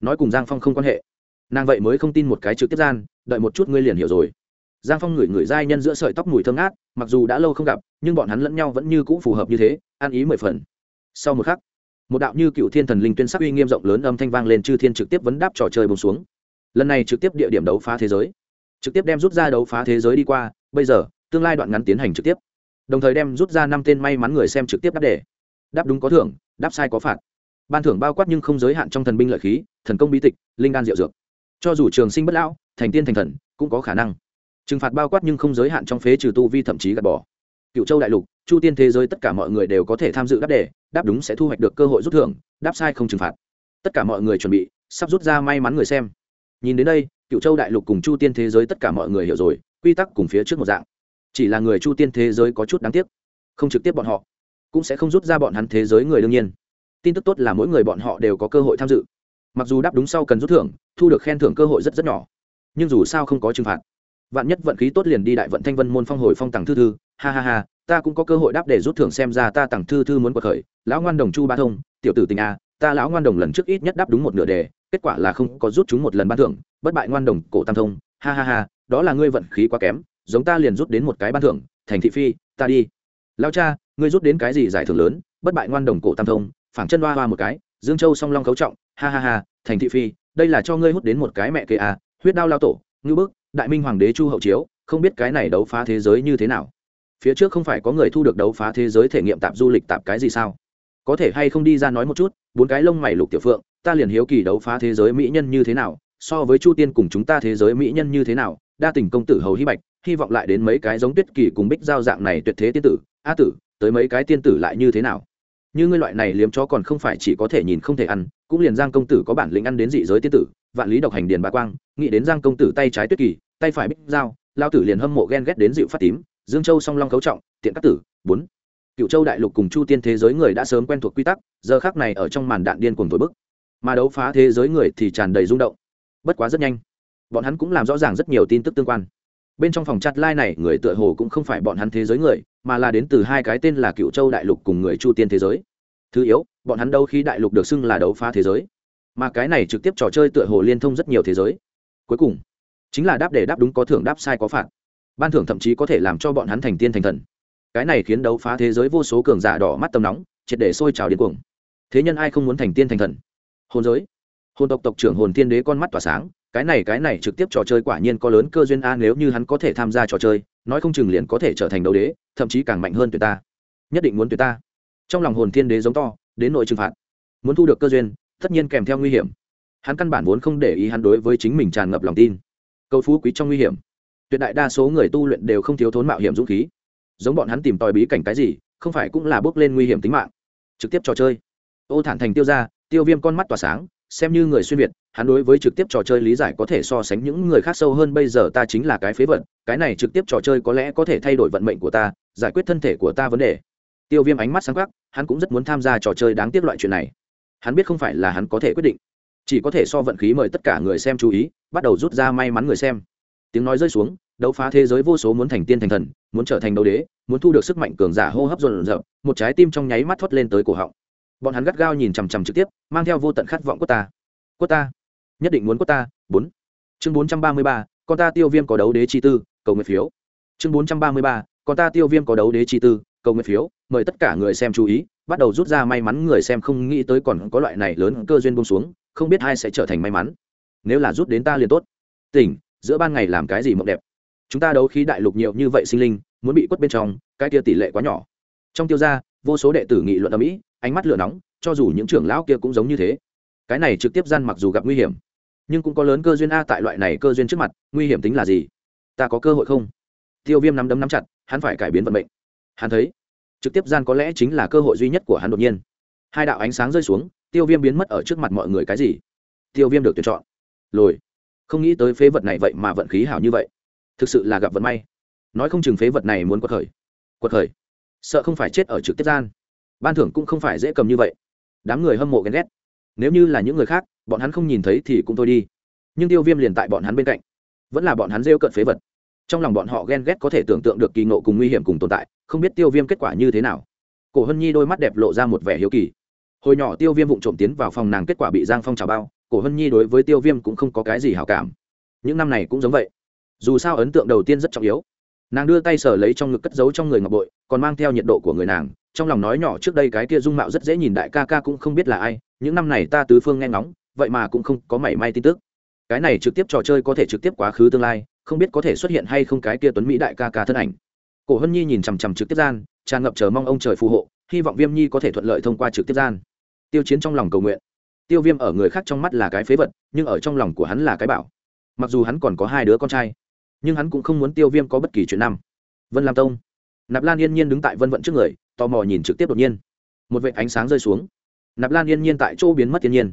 Nói cùng giang phong không quan hệ. Nàng vậy mới không tin một cái trực tiếp gian, đợi một chút ngươi liền hiểu rồi giang phong ngửi ngửi giai nhân giữa sợi tóc mùi thơm ngát, mặc dù đã lâu không gặp, nhưng bọn hắn lẫn nhau vẫn như cũ phù hợp như thế, ăn ý mười phần. Sau một khắc, một đạo như cựu thiên thần linh tuyên sắc uy nghiêm rộng lớn âm thanh vang lên chư thiên trực tiếp vấn đáp trò chơi bông xuống. Lần này trực tiếp địa điểm đấu phá thế giới. Trực tiếp đem rút ra đấu phá thế giới đi qua, bây giờ, tương lai đoạn ngắn tiến hành trực tiếp. Đồng thời đem rút ra năm tên may mắn người xem trực tiếp đáp đề. Đáp đúng có thưởng, đáp sai có phạt. Ban thưởng bao quát nhưng không giới hạn trong thần binh lợi khí, thần công bí tịch, linh đan diệu dược. Cho dù trường sinh bất lão, thành tiên thành thần, cũng có khả năng trừng phạt bao quát nhưng không giới hạn trong phế trừ tu vi thậm chí gạt bỏ. Cựu châu đại lục, chu tiên thế giới tất cả mọi người đều có thể tham dự đáp đề, đáp đúng sẽ thu hoạch được cơ hội rút thưởng, đáp sai không trừng phạt. Tất cả mọi người chuẩn bị, sắp rút ra may mắn người xem. Nhìn đến đây, cựu châu đại lục cùng chu tiên thế giới tất cả mọi người hiểu rồi, quy tắc cùng phía trước một dạng. Chỉ là người chu tiên thế giới có chút đáng tiếc, không trực tiếp bọn họ, cũng sẽ không rút ra bọn hắn thế giới người đương nhiên. Tin tức tốt là mỗi người bọn họ đều có cơ hội tham dự. Mặc dù đáp đúng sau cần rút thưởng, thu được khen thưởng cơ hội rất rất nhỏ, nhưng dù sao không có trừng phạt vạn nhất vận khí tốt liền đi đại vận thanh vân môn phong hồi phong tặng thư thư, ha ha ha, ta cũng có cơ hội đáp để rút thưởng xem ra ta tặng thư thư muốn bậc khởi. Lão ngoan đồng chu ba thông, tiểu tử tình a, ta lão ngoan đồng lần trước ít nhất đáp đúng một nửa đề, kết quả là không có rút chúng một lần ban thưởng, bất bại ngoan đồng cổ tam thông, ha ha ha, đó là ngươi vận khí quá kém, giống ta liền rút đến một cái ban thưởng, thành thị phi, ta đi. Lao cha, ngươi rút đến cái gì giải thưởng lớn, bất bại ngoan đồng cổ tam thông, phảng chân hoa hoa một cái, dương châu song long cấu trọng, ha ha ha, thành thị phi, đây là cho ngươi hút đến một cái mẹ kê à huyết đao lao tổ, ngư bức đại minh hoàng đế chu hậu chiếu, không biết cái này đấu phá thế giới như thế nào. Phía trước không phải có người thu được đấu phá thế giới thể nghiệm tạp du lịch tạp cái gì sao? Có thể hay không đi ra nói một chút, bốn cái lông mày lục tiểu phượng, ta liền hiếu kỳ đấu phá thế giới mỹ nhân như thế nào, so với chu tiên cùng chúng ta thế giới mỹ nhân như thế nào, đa tình công tử hầu hy bạch, hy vọng lại đến mấy cái giống tuyết kỳ cùng bích giao dạng này tuyệt thế tiên tử, a tử, tới mấy cái tiên tử lại như thế nào? Như ngươi loại này liếm chó còn không phải chỉ có thể nhìn không thể ăn, cũng liền giang công tử có bản lĩnh ăn đến dị giới tiên tử vạn lý độc hành điền bá quang nghĩ đến giang công tử tay trái tuyết kỳ tay phải bích dao, lao tử liền hâm mộ ghen ghét đến dịu phát tím dương châu song long cấu trọng tiện các tử bốn. Cựu châu đại lục cùng chu tiên thế giới người đã sớm quen thuộc quy tắc giờ khác này ở trong màn đạn điên cuồng thổi bức. Mà đấu phá thế giới người thì tràn đầy rung động. Bất quá rất nhanh bọn hắn cũng làm rõ ràng rất nhiều tin tức tương quan. Bên trong phòng chat này người tựa hồ cũng không phải bọn hắn thế giới người mà là đến từ hai cái tên là cựu châu đại lục cùng người chu tiên thế giới. Thứ yếu bọn hắn đâu khi đại lục được xưng là đấu phá thế giới mà cái này trực tiếp trò chơi tựa hồ liên thông rất nhiều thế giới. Cuối cùng, chính là đáp để đáp đúng có thưởng, đáp sai có phạt. Ban thưởng thậm chí có thể làm cho bọn hắn thành tiên thành thần. Cái này khiến đấu phá thế giới vô số cường giả đỏ mắt tầm nóng, triệt để sôi trào điên cuồng. Thế nhân ai không muốn thành tiên thành thần? Hồn giới. Hồn tộc tộc trưởng hồn tiên đế con mắt tỏa sáng, cái này cái này trực tiếp trò chơi quả nhiên có lớn cơ duyên a, nếu như hắn có thể tham gia trò chơi, nói không chừng liền có thể trở thành đấu đế, thậm chí càng mạnh hơn tuyệt ta. Nhất định muốn tuyệt ta. Trong lòng hồn thiên đế giống to, đến nội trừng phạt. Muốn thu được cơ duyên tất nhiên kèm theo nguy hiểm. Hắn căn bản vốn không để ý hắn đối với chính mình tràn ngập lòng tin. Cầu phú quý trong nguy hiểm. Tuyệt đại đa số người tu luyện đều không thiếu thốn mạo hiểm dũng khí. Giống bọn hắn tìm tòi bí cảnh cái gì, không phải cũng là bước lên nguy hiểm tính mạng. Trực tiếp trò chơi. Ô thản thành tiêu ra, tiêu viêm con mắt tỏa sáng, xem như người xuyên việt, hắn đối với trực tiếp trò chơi lý giải có thể so sánh những người khác sâu hơn bây giờ ta chính là cái phế vận cái này trực tiếp trò chơi có lẽ có thể thay đổi vận mệnh của ta, giải quyết thân thể của ta vấn đề. Tiêu viêm ánh mắt sáng khắc hắn cũng rất muốn tham gia trò chơi đáng tiếc loại chuyện này hắn biết không phải là hắn có thể quyết định, chỉ có thể so vận khí mời tất cả người xem chú ý, bắt đầu rút ra may mắn người xem. Tiếng nói rơi xuống, đấu phá thế giới vô số muốn thành tiên thành thần, muốn trở thành đấu đế, muốn thu được sức mạnh cường giả hô hấp dồn dập, một trái tim trong nháy mắt thoát lên tới cổ họng. Bọn hắn gắt gao nhìn chằm chằm trực tiếp, mang theo vô tận khát vọng của ta. Của ta. Nhất định muốn của ta. Bốn. Chương bốn trăm ba mươi ba, con ta tiêu viêm có đấu đế chi tư, cầu nguyện phiếu. Chương bốn trăm ba mươi ba, con ta tiêu viêm có đấu đế chi tư cầu nguyện phiếu, mời tất cả người xem chú ý, bắt đầu rút ra may mắn người xem không nghĩ tới còn có loại này lớn cơ duyên buông xuống, không biết ai sẽ trở thành may mắn. Nếu là rút đến ta liền tốt. Tỉnh, giữa ban ngày làm cái gì mộng đẹp? Chúng ta đấu khí đại lục nhiều như vậy sinh linh, muốn bị quất bên trong, cái kia tỷ lệ quá nhỏ. Trong tiêu gia, vô số đệ tử nghị luận ở mỹ ánh mắt lửa nóng, cho dù những trưởng lão kia cũng giống như thế. Cái này trực tiếp gian mặc dù gặp nguy hiểm, nhưng cũng có lớn cơ duyên a tại loại này cơ duyên trước mặt, nguy hiểm tính là gì? Ta có cơ hội không? Tiêu viêm nắm đấm nắm chặt, hắn phải cải biến vận mệnh hắn thấy trực tiếp gian có lẽ chính là cơ hội duy nhất của hắn đột nhiên. Hai đạo ánh sáng rơi xuống, tiêu viêm biến mất ở trước mặt mọi người cái gì? Tiêu viêm được tuyển chọn. Lồi, không nghĩ tới phế vật này vậy mà vận khí hảo như vậy. Thực sự là gặp vận may. Nói không chừng phế vật này muốn quật khởi. Quật khởi? Sợ không phải chết ở trực tiếp gian. Ban thưởng cũng không phải dễ cầm như vậy. Đám người hâm mộ ghen ghét. Nếu như là những người khác, bọn hắn không nhìn thấy thì cũng thôi đi. Nhưng tiêu viêm liền tại bọn hắn bên cạnh. Vẫn là bọn hắn rêu cận phế vật trong lòng bọn họ ghen ghét có thể tưởng tượng được kỳ ngộ cùng nguy hiểm cùng tồn tại, không biết tiêu viêm kết quả như thế nào. Cổ hân nhi đôi mắt đẹp lộ ra một vẻ hiếu kỳ. Hồi nhỏ tiêu viêm vụng trộm tiến vào phòng nàng kết quả bị giang phong trào bao, cổ hân nhi đối với tiêu viêm cũng không có cái gì hảo cảm. Những năm này cũng giống vậy. Dù sao ấn tượng đầu tiên rất trọng yếu. Nàng đưa tay sờ lấy trong ngực cất giấu trong người ngọc bội, còn mang theo nhiệt độ của người nàng. Trong lòng nói nhỏ trước đây cái kia dung mạo rất dễ nhìn đại ca ca cũng không biết là ai, những năm này ta tứ phương nghe ngóng, vậy mà cũng không có mảy may tin tức. Cái này trực tiếp trò chơi có thể trực tiếp quá khứ tương lai không biết có thể xuất hiện hay không cái kia tuấn mỹ đại ca ca thân ảnh. Cổ hân nhi nhìn chằm chằm trực tiếp gian, tràn ngập chờ mong ông trời phù hộ, hy vọng viêm nhi có thể thuận lợi thông qua trực tiếp gian. Tiêu chiến trong lòng cầu nguyện. Tiêu viêm ở người khác trong mắt là cái phế vật, nhưng ở trong lòng của hắn là cái bảo. Mặc dù hắn còn có hai đứa con trai, nhưng hắn cũng không muốn tiêu viêm có bất kỳ chuyện năm. Vân lam tông. Nạp lan yên nhiên đứng tại vân vận trước người, tò mò nhìn trực tiếp đột nhiên. Một vệ ánh sáng rơi xuống. Nạp lan yên nhiên tại chỗ biến mất thiên nhiên.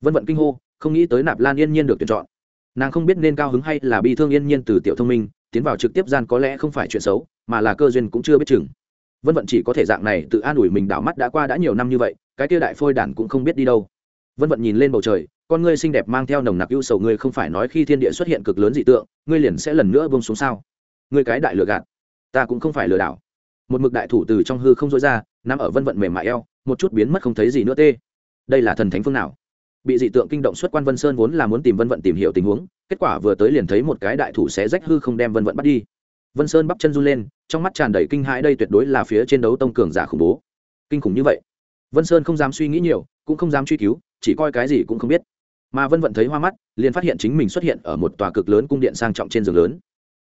Vân vận kinh hô, không nghĩ tới nạp lan yên nhiên được tuyển chọn nàng không biết nên cao hứng hay là bi thương yên nhiên từ tiểu thông minh, tiến vào trực tiếp gian có lẽ không phải chuyện xấu, mà là cơ duyên cũng chưa biết chừng. Vân vận chỉ có thể dạng này tự an ủi mình đảo mắt đã qua đã nhiều năm như vậy, cái kia đại phôi đản cũng không biết đi đâu. Vân vận nhìn lên bầu trời, con ngươi xinh đẹp mang theo nồng nặc ưu sầu, ngươi không phải nói khi thiên địa xuất hiện cực lớn dị tượng, ngươi liền sẽ lần nữa bông xuống sao? Ngươi cái đại lừa gạt, ta cũng không phải lừa đảo. Một mực đại thủ từ trong hư không dối ra, nằm ở vân vận mềm mại eo, một chút biến mất không thấy gì nữa tê. Đây là thần thánh phương nào? Bị dị tượng kinh động xuất quan vân sơn vốn là muốn tìm vân vận tìm hiểu tình huống, kết quả vừa tới liền thấy một cái đại thủ sẽ rách hư không đem vân vận bắt đi. Vân sơn bắp chân run lên, trong mắt tràn đầy kinh hãi đây tuyệt đối là phía trên đấu tông cường giả khủng bố. Kinh khủng như vậy. Vân sơn không dám suy nghĩ nhiều, cũng không dám truy cứu, chỉ coi cái gì cũng không biết. Mà vân vận thấy hoa mắt, liền phát hiện chính mình xuất hiện ở một tòa cực lớn cung điện sang trọng trên giường lớn.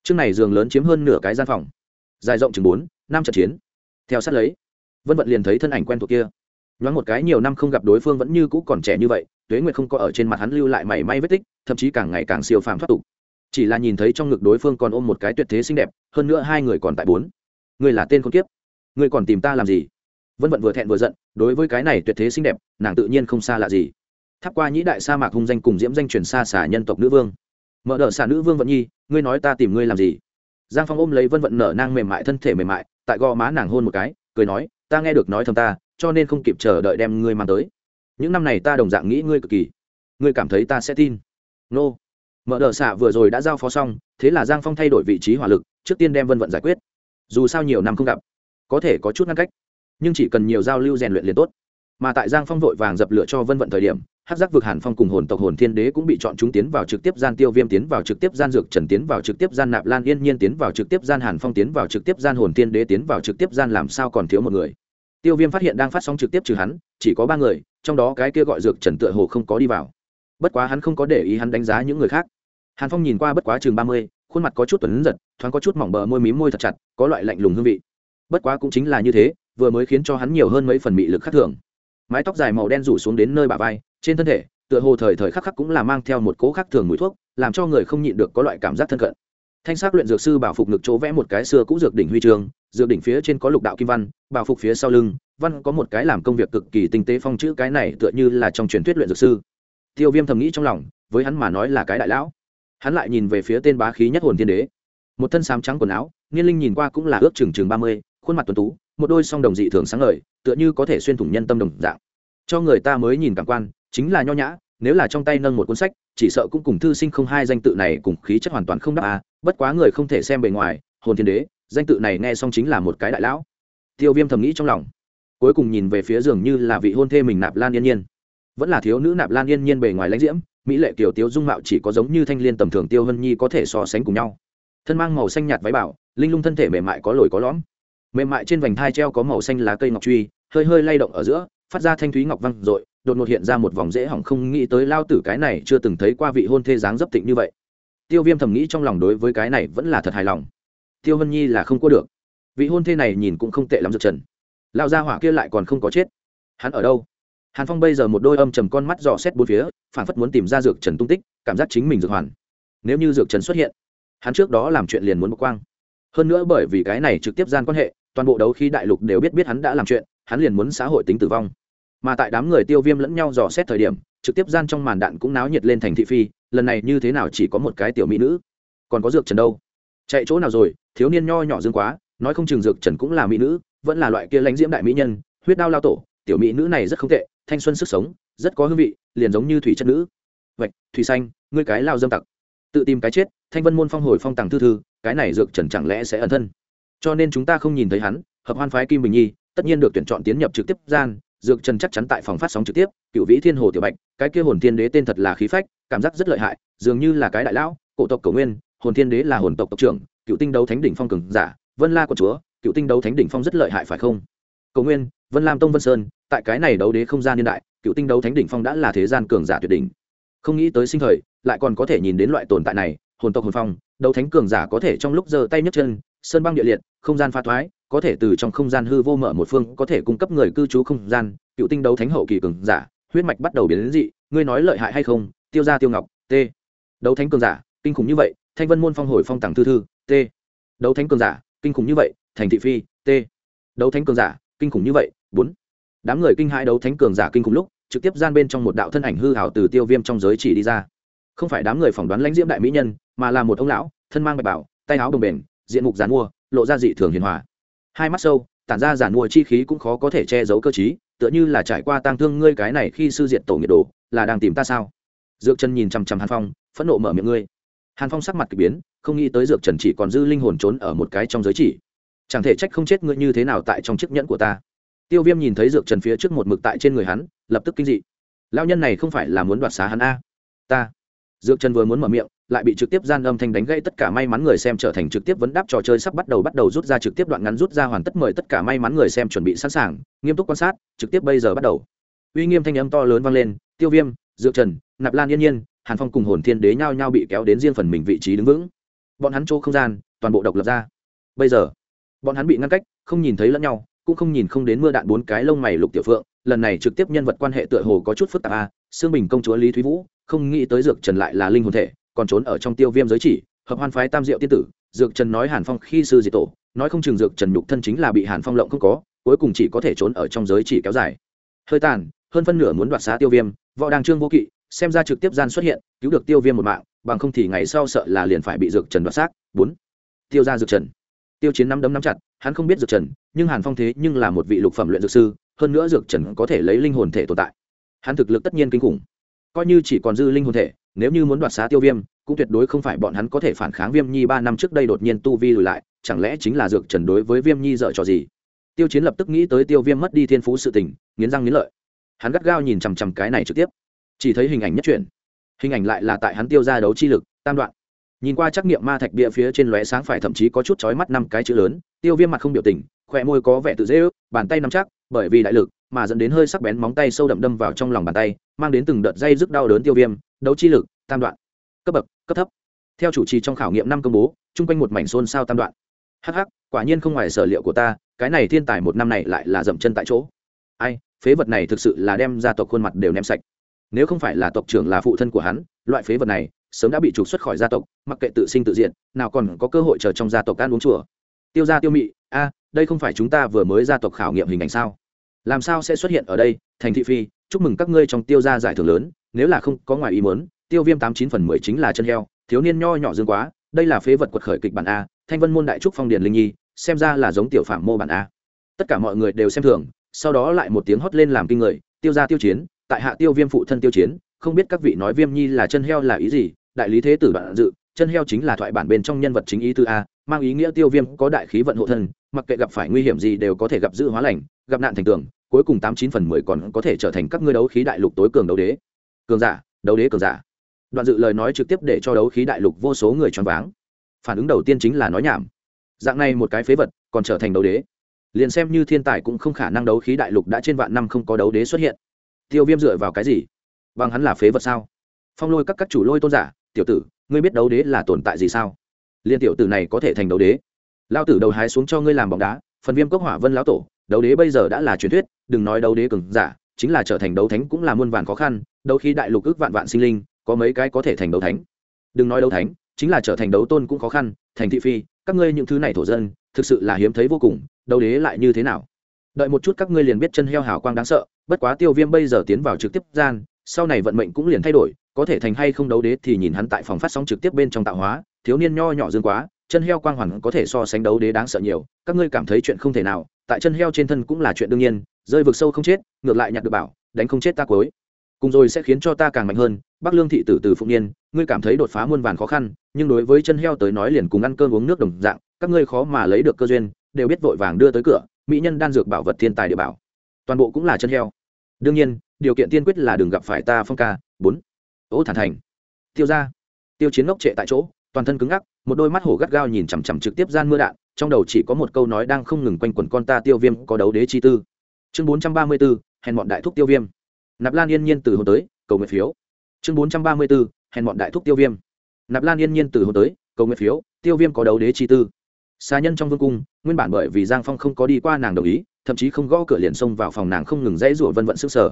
Trước này giường lớn chiếm hơn nửa cái gian phòng. Dài rộng chừng bốn, năm trận chiến. Theo sát lấy, vân vận liền thấy thân ảnh quen thuộc kia. Nhoáng một cái nhiều năm không gặp đối phương vẫn như cũ còn trẻ như vậy tuế nguyệt không có ở trên mặt hắn lưu lại mảy may vết tích, thậm chí càng ngày càng siêu phàm thoát tục. Chỉ là nhìn thấy trong ngực đối phương còn ôm một cái tuyệt thế xinh đẹp, hơn nữa hai người còn tại bốn. Người là tên con kiếp. Người còn tìm ta làm gì? Vân vận vừa thẹn vừa giận, đối với cái này tuyệt thế xinh đẹp, nàng tự nhiên không xa lạ gì. Tháp qua nhĩ đại sa mạc hung danh cùng diễm danh truyền xa xả nhân tộc nữ vương. Mở đ xả nữ vương vận nhi, ngươi nói ta tìm ngươi làm gì? Giang phong ôm lấy vân vận nở nang mềm mại thân thể mềm mại, tại gò má nàng hôn một cái, cười nói, ta nghe được nói thầm ta, cho nên không kịp chờ đợi đem ngươi mang tới những năm này ta đồng dạng nghĩ ngươi cực kỳ. Ngươi cảm thấy ta sẽ tin. Nô. Mở đờ xạ vừa rồi đã giao phó xong, thế là giang phong thay đổi vị trí hỏa lực, trước tiên đem vân vận giải quyết. Dù sao nhiều năm không gặp, có thể có chút ngăn cách, nhưng chỉ cần nhiều giao lưu rèn luyện liền tốt. Mà tại giang phong vội vàng dập lửa cho vân vận thời điểm hát giác vực hàn phong cùng hồn tộc hồn thiên đế cũng bị chọn chúng tiến vào trực tiếp gian tiêu viêm, tiến vào trực tiếp gian dược trần, tiến vào trực tiếp gian nạp lan, yên nhiên, tiến vào trực tiếp gian hàn phong, tiến vào trực tiếp gian hồn thiên đế, tiến vào trực tiếp gian làm sao còn thiếu một người tiêu viêm phát hiện đang phát sóng trực tiếp trừ hắn, chỉ có ba người, trong đó cái kia gọi dược trần tựa hồ không có đi vào. Bất quá hắn không có để ý hắn đánh giá những người khác. Hàn phong nhìn qua bất quá chừng ba mươi, khuôn mặt có chút tuấn giật, thoáng có chút mỏng bờ, môi mím, môi thật chặt, có loại lạnh lùng hương vị. Bất quá cũng chính là như thế, vừa mới khiến cho hắn nhiều hơn mấy phần mị lực khác thường. Mái tóc dài màu đen rủ xuống đến nơi bà vai, trên thân thể, tựa hồ thời thời khắc khắc cũng là mang theo một cỗ khác thường mùi thuốc, làm cho người không nhịn được có loại cảm giác thân cận. Thanh sắc luyện dược sư bảo phục ngực chỗ vẽ một cái xưa cũ dược đỉnh huy trường dược đỉnh phía trên có lục đạo kim văn bảo phục phía sau lưng, văn có một cái làm công việc cực kỳ tinh tế phong chữ, cái này tựa như là trong truyền thuyết luyện dược sư. Tiêu viêm thầm nghĩ trong lòng, với hắn mà nói là cái đại lão. Hắn lại nhìn về phía tên bá khí nhất hồn thiên đế. Một thân sám trắng quần áo, niên linh nhìn qua cũng là ước chừng chừng ba mươi, khuôn mặt tuấn tú, một đôi song đồng dị thường sáng ngời, tựa như có thể xuyên thủng nhân tâm đồng dạng. Cho người ta mới nhìn cảm quan, chính là nho nhã, nếu là trong tay nâng một cuốn sách, chỉ sợ cũng cùng thư sinh không hai danh tự này cùng khí chất hoàn toàn không đáp à bất quá người không thể xem bề ngoài, hồn thiên đế danh tự này nghe xong chính là một cái đại lão. Tiêu viêm thầm nghĩ trong lòng. Cuối cùng nhìn về phía giường như là vị hôn thê mình nạp lan yên nhiên. Vẫn là thiếu nữ nạp lan yên nhiên bề ngoài lãnh diễm, mỹ lệ kiểu tiếu dung mạo chỉ có giống như thanh liên tầm thường tiêu hân nhi có thể so sánh cùng nhau. Thân mang màu xanh nhạt váy bảo, linh lung thân thể mềm mại có lồi có lõm. Mềm mại trên vành thai treo có màu xanh lá cây ngọc truy, hơi hơi lay động ở giữa, phát ra thanh thúy ngọc văng r ộ i đột ngột hiện ra một vòng dễ hỏng không nghĩ tới lao tử cái này chưa từng thấy qua vị hôn thê dáng dấp tịnh như vậy. Tiêu viêm thầm nghĩ trong lòng đối với cái này vẫn là thật hài lòng tiêu vân nhi là không có được. Vị hôn thê này nhìn cũng không tệ lắm dược trần. Lao gia hỏa kia lại còn không có chết. Hắn ở đâu? Hàn phong bây giờ một đôi âm trầm con mắt dò xét bốn phía phản phất muốn tìm ra dược trần tung tích, cảm giác chính mình dược hoàn. Nếu như dược trần xuất hiện, hắn trước đó làm chuyện liền muốn bốc quang. Hơn nữa bởi vì cái này trực tiếp gian quan hệ, toàn bộ đấu khí đại lục đều biết biết hắn đã làm chuyện, hắn liền muốn xã hội tính tử vong. Mà tại đám người tiêu viêm lẫn nhau dò xét thời điểm, trực tiếp gian trong màn đạn cũng náo nhiệt lên thành thị phi, lần này như thế nào chỉ có một cái tiểu mỹ nữ. Còn có dược trần đâu? Chạy chỗ nào rồi? Thiếu niên nho nhỏ dương quá, nói không chừng dược trần cũng là mỹ nữ, vẫn là loại kia lãnh diễm đại mỹ nhân, huyết đao lao tổ, tiểu mỹ nữ này rất không tệ, thanh xuân sức sống, rất có hương vị, liền giống như thủy chất nữ. Vạch, thủy xanh, ngươi cái lao dâm tặc. Tự tìm cái chết, thanh vân môn phong hồi phong tàng thư thư, cái này dược trần chẳng lẽ sẽ ẩn thân? Cho nên chúng ta không nhìn thấy hắn, hợp hoan phái kim bình nhi, tất nhiên được tuyển chọn tiến nhập trực tiếp gian, dược trần chắc chắn tại phòng phát sóng trực tiếp, cựu vĩ thiên hồ tiểu bạch, cái kia hồn thiên đế tên thật là khí phách, cảm giác rất lợi hại, dường như là cái đại lão, cổ tộc cầu nguyên hồn thiên đế là hồn tộc tộc trưởng, cựu tinh đấu thánh đỉnh phong cường giả, vân la của chúa, cựu tinh đấu thánh đỉnh phong rất lợi hại phải không? Cầu nguyên, vân lam tông vân sơn, tại cái này đấu đế không gian niên đại, cựu tinh đấu thánh đỉnh phong đã là thế gian cường giả tuyệt đỉnh. Không nghĩ tới sinh thời, lại còn có thể nhìn đến loại tồn tại này, hồn tộc hồn phong, đấu thánh cường giả có thể trong lúc giơ tay nhấc chân, sơn băng địa liệt, không gian pha thoái, có thể từ trong không gian hư vô mở một phương, có thể cung cấp người cư trú không gian, cựu tinh đấu thánh hậu kỳ cường giả, huyết mạch bắt đầu biến đến dị, ngươi nói lợi hại hay không? Tiêu ra tiêu ngọc, t. Đấu thánh cường giả, kinh khủng như vậy thanh vân môn phong hồi phong tặng thư thư, t. Đấu thánh cường giả, kinh khủng như vậy, thành thị phi, t. Đấu thánh cường giả, kinh khủng như vậy, bốn. Đám người kinh hãi đấu thánh cường giả kinh khủng lúc, trực tiếp gian bên trong một đạo thân ảnh hư hảo từ tiêu viêm trong giới chỉ đi ra. Không phải đám người phỏng đoán lãnh diễm đại mỹ nhân, mà là một ông lão, thân mang bạch bảo, tay áo đồng bền diện mục giàn mua, lộ ra dị thường hiền hòa. Hai mắt sâu, tản ra giàn mua chi khí cũng khó có thể che giấu cơ chí tựa như là trải qua tang thương ngươi cái này khi sư diện tổ nhiệt đồ, là đang tìm ta sao? Dược chân nhìn chằm chằm hàn phong, phẫn nộ mở miệng ngươi hàn phong sắc mặt k ỳ biến, không nghĩ tới dược trần chỉ còn dư linh hồn trốn ở một cái trong giới chỉ. Chẳng thể trách không chết ngươi như thế nào tại trong chiếc nhẫn của ta. Tiêu viêm nhìn thấy dược trần phía trước một mực tại trên người hắn, lập tức kinh dị. Lao nhân này không phải là muốn đoạt xá hắn a? Ta. Dược trần vừa muốn mở miệng, lại bị trực tiếp gian âm thanh đánh gây tất cả may mắn người xem trở thành trực tiếp vấn đáp trò chơi sắp bắt đầu bắt đầu rút ra trực tiếp đoạn ngắn rút ra hoàn tất mời tất cả may mắn người xem chuẩn bị sẵn sàng, nghiêm túc quan sát, trực tiếp bây giờ bắt đầu. Uy nghiêm thanh âm to lớn vang lên, tiêu viêm, dược trần, nạp lan yên nhiên hàn phong cùng hồn thiên đế nhao nhao bị kéo đến riêng phần mình vị trí đứng vững. Bọn hắn chỗ không gian, toàn bộ độc lập ra. Bây giờ, bọn hắn bị ngăn cách, không nhìn thấy lẫn nhau, cũng không nhìn không đến mưa đạn bốn cái lông mày lục tiểu phượng. Lần này trực tiếp nhân vật quan hệ tựa hồ có chút phức tạp a. À. xương bình công chúa lý thúy vũ, không nghĩ tới dược trần lại là linh hồn thể, còn trốn ở trong tiêu viêm giới chỉ, hợp hoan phái tam diệu tiên tử. Dược trần nói hàn phong khi sư diệt tổ, nói không chừng dược trần nhục thân chính là bị hàn phong lộng không có, cuối cùng chỉ có thể trốn ở trong giới chỉ kéo dài. Hơi tàn, hơn phân nửa muốn đoạt xá tiêu viêm, võ đàng trương vô kỵ xem ra trực tiếp gian xuất hiện, cứu được tiêu viêm một mạng, bằng không thì ngày sau sợ là liền phải bị dược trần đoạt xác. Bốn, tiêu ra dược trần. Tiêu chiến nắm đấm nắm chặt, hắn không biết dược trần, nhưng hàn phong thế nhưng là một vị lục phẩm luyện dược sư, hơn nữa dược trần có thể lấy linh hồn thể tồn tại. Hắn thực lực tất nhiên kinh khủng. Coi như chỉ còn dư linh hồn thể, nếu như muốn đoạt xá tiêu viêm, cũng tuyệt đối không phải bọn hắn có thể phản kháng viêm nhi ba năm trước đây đột nhiên tu vi lùi lại, chẳng lẽ chính là dược trần đối với viêm nhi dợ trò gì? Tiêu chiến lập tức nghĩ tới tiêu viêm mất đi thiên phú sự tình, nghiến răng nghiến lợi. Hắn gắt gao nhìn chằm chằm cái này trực tiếp chỉ thấy hình ảnh nhất chuyển. Hình ảnh lại là tại hắn tiêu ra đấu chi lực, tam đoạn. Nhìn qua trắc nghiệm ma thạch bia phía trên lóe sáng phải thậm chí có chút chói mắt năm cái chữ lớn, tiêu viêm mặt không biểu tình, khỏe môi có vẻ tự dễ ước, bàn tay nắm chắc, bởi vì đại lực mà dẫn đến hơi sắc bén móng tay sâu đậm đâm vào trong lòng bàn tay, mang đến từng đợt dây rất đau đớn tiêu viêm, đấu chi lực, tam đoạn. Cấp bậc, cấp thấp. Theo chủ trì trong khảo nghiệm năm công bố, chung quanh một mảnh xôn xao tam đoạn. Hắc hắc, quả nhiên không ngoài sở liệu của ta, cái này thiên tài một năm này lại là dậm chân tại chỗ. Ai, phế vật này thực sự là đem ra tộc khuôn mặt đều ném sạch nếu không phải là tộc trưởng là phụ thân của hắn, loại phế vật này sớm đã bị trục xuất khỏi gia tộc, mặc kệ tự sinh tự diện nào còn có cơ hội chờ trong gia tộc ăn uống chùa. Tiêu gia tiêu mị, a, đây không phải chúng ta vừa mới gia tộc khảo nghiệm hình ảnh sao? Làm sao sẽ xuất hiện ở đây, thành thị phi? Chúc mừng các ngươi trong tiêu gia giải thưởng lớn, nếu là không có ngoài ý muốn, tiêu viêm tám chín phần mười chính là chân heo, thiếu niên nho nhỏ dương quá, đây là phế vật quật khởi kịch bản a, thanh vân môn đại trúc phong điền linh nhi, xem ra là giống tiểu phạm mô bản a. Tất cả mọi người đều xem thường, sau đó lại một tiếng hót lên làm kinh người, tiêu gia tiêu chiến tại hạ tiêu viêm phụ thân tiêu chiến, không biết các vị nói viêm nhi là chân heo là ý gì, đại lý thế tử đoạn dự, chân heo chính là thoại bản bên trong nhân vật chính ý tư a, mang ý nghĩa tiêu viêm có đại khí vận hộ thân, mặc kệ gặp phải nguy hiểm gì đều có thể gặp dự hóa lành, gặp nạn thành tường, cuối cùng tám chín phần mười còn có thể trở thành các ngươi đấu khí đại lục tối cường đấu đế. Cường giả, đấu đế cường giả. Đoạn dự lời nói trực tiếp để cho đấu khí đại lục vô số người choáng váng. Phản ứng đầu tiên chính là nói nhảm. Dạng này một cái phế vật còn trở thành đấu đế. Liền xem như thiên tài cũng không khả năng đấu khí đại lục đã trên vạn năm không có đấu đế xuất hiện tiêu viêm dựa vào cái gì? Bằng hắn là phế vật sao? Phong lôi các các chủ lôi tôn giả, tiểu tử, ngươi biết đấu đế là tồn tại gì sao? Liên tiểu tử này có thể thành đấu đế. Lao tử đầu hái xuống cho ngươi làm bóng đá, phần viêm cốc hỏa vân lão tổ, đấu đế bây giờ đã là truyền thuyết, đừng nói đấu đế cường giả, chính là trở thành đấu thánh cũng là muôn vàn khó khăn, đấu khí đại lục ước vạn vạn sinh linh, có mấy cái có thể thành đấu thánh. Đừng nói đấu thánh, chính là trở thành đấu tôn cũng khó khăn, thành thị phi, các ngươi những thứ này thổ dân, thực sự là hiếm thấy vô cùng, đấu đế lại như thế nào? Đợi một chút các ngươi liền biết chân heo hào quang đáng sợ, bất quá tiêu viêm bây giờ tiến vào trực tiếp gian, sau này vận mệnh cũng liền thay đổi, có thể thành hay không đấu đế thì nhìn hắn tại phòng phát sóng trực tiếp bên trong tạo hóa, thiếu niên nho nhỏ dương quá, chân heo quang hoàn có thể so sánh đấu đế đáng sợ nhiều, các ngươi cảm thấy chuyện không thể nào, tại chân heo trên thân cũng là chuyện đương nhiên, rơi vực sâu không chết, ngược lại nhặt được bảo, đánh không chết ta cuối. Cùng rồi sẽ khiến cho ta càng mạnh hơn, bắc lương thị tử từ phụng niên, ngươi cảm thấy đột phá muôn vàn khó khăn, nhưng đối với chân heo tới nói liền cùng ăn cơm uống nước đồng dạng, các ngươi khó mà lấy được cơ duyên, đều biết vội vàng đưa tới cửa mỹ nhân đan dược bảo vật thiên tài địa bảo. Toàn bộ cũng là chân heo. Đương nhiên, điều kiện tiên quyết là đừng gặp phải ta phong ca. Bốn. Ố thản thành. Tiêu ra tiêu chiến ngốc trệ tại chỗ, toàn thân cứng ngắc, một đôi mắt hổ gắt gao nhìn chằm chằm trực tiếp gian mưa đạn, trong đầu chỉ có một câu nói đang không ngừng quanh quẩn con ta tiêu viêm có đấu đế chi tư. Chương bốn trăm ba mươi bốn, hèn bọn đại thúc tiêu viêm. Nạp lan yên nhiên từ hồ tới, cầu nguyện phiếu. Chương bốn trăm ba mươi bốn, hèn bọn đại thúc tiêu viêm. Nạp lan yên nhiên từ hồ tới, cầu nguyện phiếu, tiêu viêm có đấu đế chi tư xa nhân trong vương cung, nguyên bản bởi vì giang phong không có đi qua nàng đồng ý, thậm chí không gõ cửa liền xông vào phòng nàng không ngừng dãy rủa vân vận sức sở.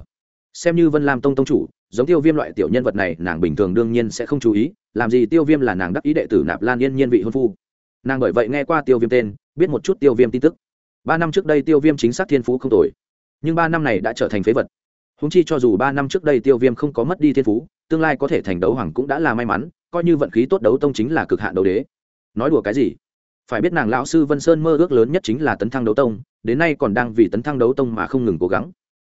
Xem như vân lam tông tông chủ, giống tiêu viêm loại tiểu nhân vật này, nàng bình thường đương nhiên sẽ không chú ý, làm gì tiêu viêm là nàng đắc ý đệ tử nạp lan yên nhiên vị hôn phu. Nàng bởi vậy nghe qua tiêu viêm tên, biết một chút tiêu viêm tin tức. Ba năm trước đây tiêu viêm chính xác thiên phú không tồi, nhưng ba năm này đã trở thành phế vật. Húng chi cho dù ba năm trước đây tiêu viêm không có mất đi thiên phú, tương lai có thể thành đấu hoàng cũng đã là may mắn, coi như vận khí tốt đấu tông chính là cực hạn đấu đế. Nói đùa cái gì? Phải biết nàng lão sư vân sơn mơ ước lớn nhất chính là tấn thăng đấu tông, đến nay còn đang vì tấn thăng đấu tông mà không ngừng cố gắng.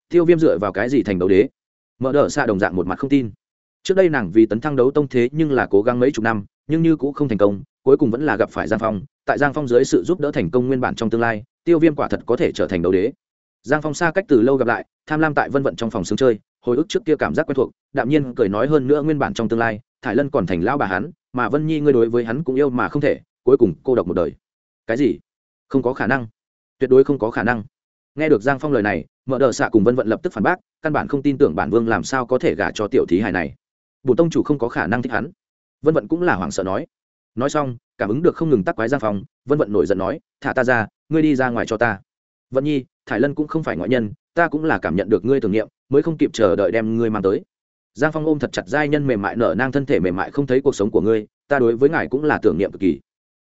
Tiêu viêm dựa vào cái gì thành đấu đế? Mở đỡ xa đồng dạng một mặt không tin. Trước đây nàng vì tấn thăng đấu tông thế nhưng là cố gắng mấy chục năm, nhưng như cũng không thành công, cuối cùng vẫn là gặp phải giang phong. Tại giang phong dưới sự giúp đỡ thành công nguyên bản trong tương lai, tiêu viêm quả thật có thể trở thành đấu đế. Giang phong xa cách từ lâu gặp lại, tham lam tại vân vận trong phòng sướng chơi, hồi ức trước kia cảm giác quen thuộc, đạm nhiên cười nói hơn nữa nguyên bản trong tương lai, thải lân còn thành lão bà hắn, mà vân nhi ngươi đối với hắn cũng yêu mà không thể cuối cùng cô độc một đời. Cái gì? Không có khả năng. Tuyệt đối không có khả năng. Nghe được giang phong lời này, mợ đờ xạ cùng vân vận lập tức phản bác, căn bản không tin tưởng bản vương làm sao có thể gả cho tiểu thí hài này. Bùn tông chủ không có khả năng thích hắn. Vân vận cũng là hoảng sợ nói. Nói xong, cảm ứng được không ngừng tắc quái giang phong, vân vận nổi giận nói, thả ta ra, ngươi đi ra ngoài cho ta. Vận nhi, thải lân cũng không phải ngoại nhân, ta cũng là cảm nhận được ngươi tưởng niệm, mới không kịp chờ đợi đem ngươi mang tới. Giang phong ôm thật chặt giai nhân mềm mại nở nang thân thể mềm mại không thấy cuộc sống của ngươi, ta đối với ngài cũng là tưởng niệm cực kỳ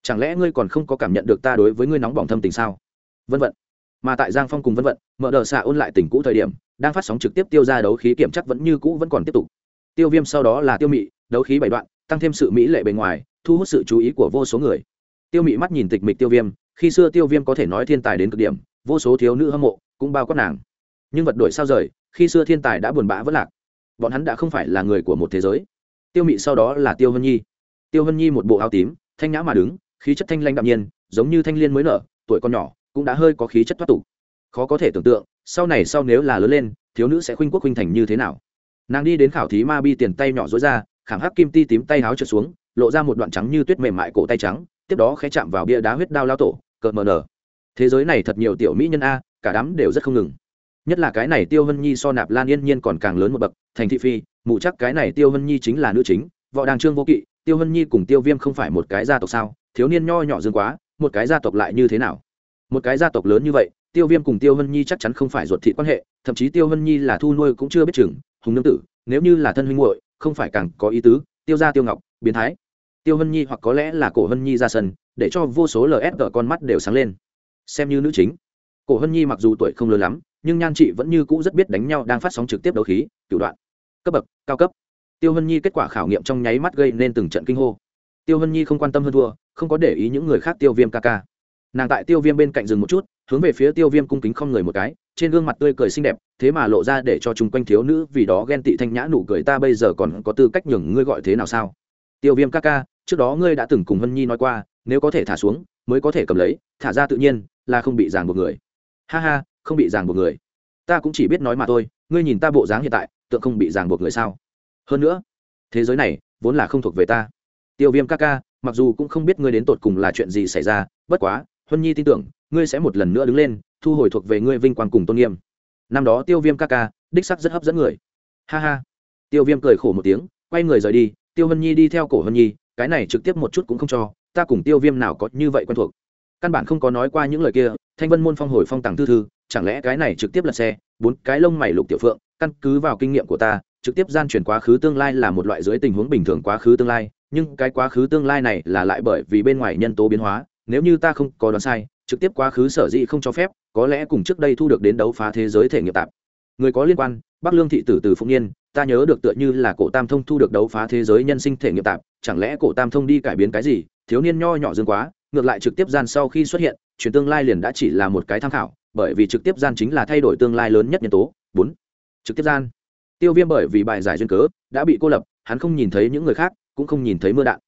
chẳng lẽ ngươi còn không có cảm nhận được ta đối với ngươi nóng bỏng thâm tình sao? Vân vận. Mà tại giang phong cùng vân vận, mở đờ xạ ôn lại tình cũ thời điểm, đang phát sóng trực tiếp tiêu ra đấu khí kiểm chắc vẫn như cũ vẫn còn tiếp tục. Tiêu viêm sau đó là tiêu mị, đấu khí bảy đoạn, tăng thêm sự mỹ lệ bề ngoài, thu hút sự chú ý của vô số người. Tiêu mị mắt nhìn tịch mịch tiêu viêm, khi xưa tiêu viêm có thể nói thiên tài đến cực điểm, vô số thiếu nữ hâm mộ, cũng bao quát nàng. Nhưng vật đổi sao rời, khi xưa thiên tài đã buồn bã vất lạc. Bọn hắn đã không phải là người của một thế giới. Tiêu mị sau đó là tiêu hân nhi. Tiêu hân nhi một bộ áo tím, thanh nhã mà đứng khí chất thanh lanh đạm nhiên, giống như thanh liên mới nở, tuổi con nhỏ, cũng đã hơi có khí chất thoát tục. Khó có thể tưởng tượng, sau này sau nếu là lớn lên, thiếu nữ sẽ khuynh quốc khuynh thành như thế nào. Nàng đi đến khảo thí ma bi tiền tay nhỏ dối ra, khảm hắc kim ti tím tay háo trượt xuống, lộ ra một đoạn trắng như tuyết mềm mại cổ tay trắng, tiếp đó khẽ chạm vào bia đá huyết đao lao tổ, cợt mờ nở. Thế giới này thật nhiều tiểu mỹ nhân a, cả đám đều rất không ngừng. Nhất là cái này tiêu hân nhi so nạp lan yên nhiên còn càng lớn một bậc, thành thị phi, mụ chắc cái này tiêu hân nhi chính là nữ chính, võ đàng trương vô kỵ, tiêu hân nhi cùng tiêu viêm không phải một cái gia tộc sao? Thiếu niên nho nhỏ dương quá, một cái gia tộc lại như thế nào? Một cái gia tộc lớn như vậy, tiêu viêm cùng tiêu hân nhi chắc chắn không phải ruột thị quan hệ, thậm chí tiêu hân nhi là thu nuôi cũng chưa biết chừng, hùng nương tử, nếu như là thân huynh muội, không phải càng có ý tứ, tiêu gia tiêu ngọc, biến thái. Tiêu hân nhi hoặc có lẽ là cổ hân nhi ra sân, để cho vô số lsg con mắt đều sáng lên. Xem như nữ chính. Cổ hân nhi mặc dù tuổi không lớn lắm, nhưng nhan chị vẫn như cũ rất biết đánh nhau, đang phát sóng trực tiếp đấu khí, cửu đoạn, cấp bậc, cao cấp. Tiêu hân nhi kết quả khảo nghiệm trong nháy mắt gây nên từng trận kinh hô tiêu hân nhi không quan tâm hơn thua, không có để ý những người khác tiêu viêm ca ca. Nàng tại tiêu viêm bên cạnh rừng một chút, hướng về phía tiêu viêm cung kính không người một cái, trên gương mặt tươi cười xinh đẹp, thế mà lộ ra để cho chung quanh thiếu nữ vì đó ghen tị thanh nhã nụ cười ta bây giờ còn có tư cách nhường ngươi gọi thế nào sao? Tiêu viêm ca ca, trước đó ngươi đã từng cùng hân nhi nói qua, nếu có thể thả xuống, mới có thể cầm lấy, thả ra tự nhiên, là không bị ràng buộc người. Ha ha, không bị ràng buộc người. Ta cũng chỉ biết nói mà thôi, ngươi nhìn ta bộ dáng hiện tại, tượng không bị ràng buộc người sao? Hơn nữa, thế giới này vốn là không thuộc về ta tiêu viêm ca ca, mặc dù cũng không biết ngươi đến tột cùng là chuyện gì xảy ra, bất quá, huân nhi tin tưởng, ngươi sẽ một lần nữa đứng lên, thu hồi thuộc về ngươi vinh quang cùng tôn nghiêm. Năm đó tiêu viêm ca ca, đích sắc rất hấp dẫn người. Ha ha. Tiêu viêm cười khổ một tiếng, quay người rời đi, tiêu hân nhi đi theo cổ hân nhi, cái này trực tiếp một chút cũng không cho, ta cùng tiêu viêm nào có như vậy quen thuộc. Căn bản không có nói qua những lời kia, thanh vân môn phong hồi phong tàng thư thư, chẳng lẽ cái này trực tiếp là xe, bốn cái lông mày lục tiểu phượng, căn cứ vào kinh nghiệm của ta, trực tiếp gian chuyển quá khứ tương lai là một loại dưới tình huống bình thường quá khứ tương lai nhưng cái quá khứ tương lai này là lại bởi vì bên ngoài nhân tố biến hóa, nếu như ta không có đoán sai, trực tiếp quá khứ sở dĩ không cho phép, có lẽ cùng trước đây thu được đến đấu phá thế giới thể nghiệp tạp. Người có liên quan, bắc lương thị tử từ phụng niên, ta nhớ được tựa như là cổ tam thông thu được đấu phá thế giới nhân sinh thể nghiệp tạp, chẳng lẽ cổ tam thông đi cải biến cái gì? Thiếu niên nho nhỏ dương quá, ngược lại trực tiếp gian sau khi xuất hiện chuyển tương lai liền đã chỉ là một cái tham khảo, bởi vì trực tiếp gian chính là thay đổi tương lai lớn nhất nhân tố. Bốn. Trực tiếp gian. Tiêu viêm bởi vì bài giải duyên cớ, đã bị cô lập, hắn không nhìn thấy những người khác cũng không nhìn thấy mưa đạn.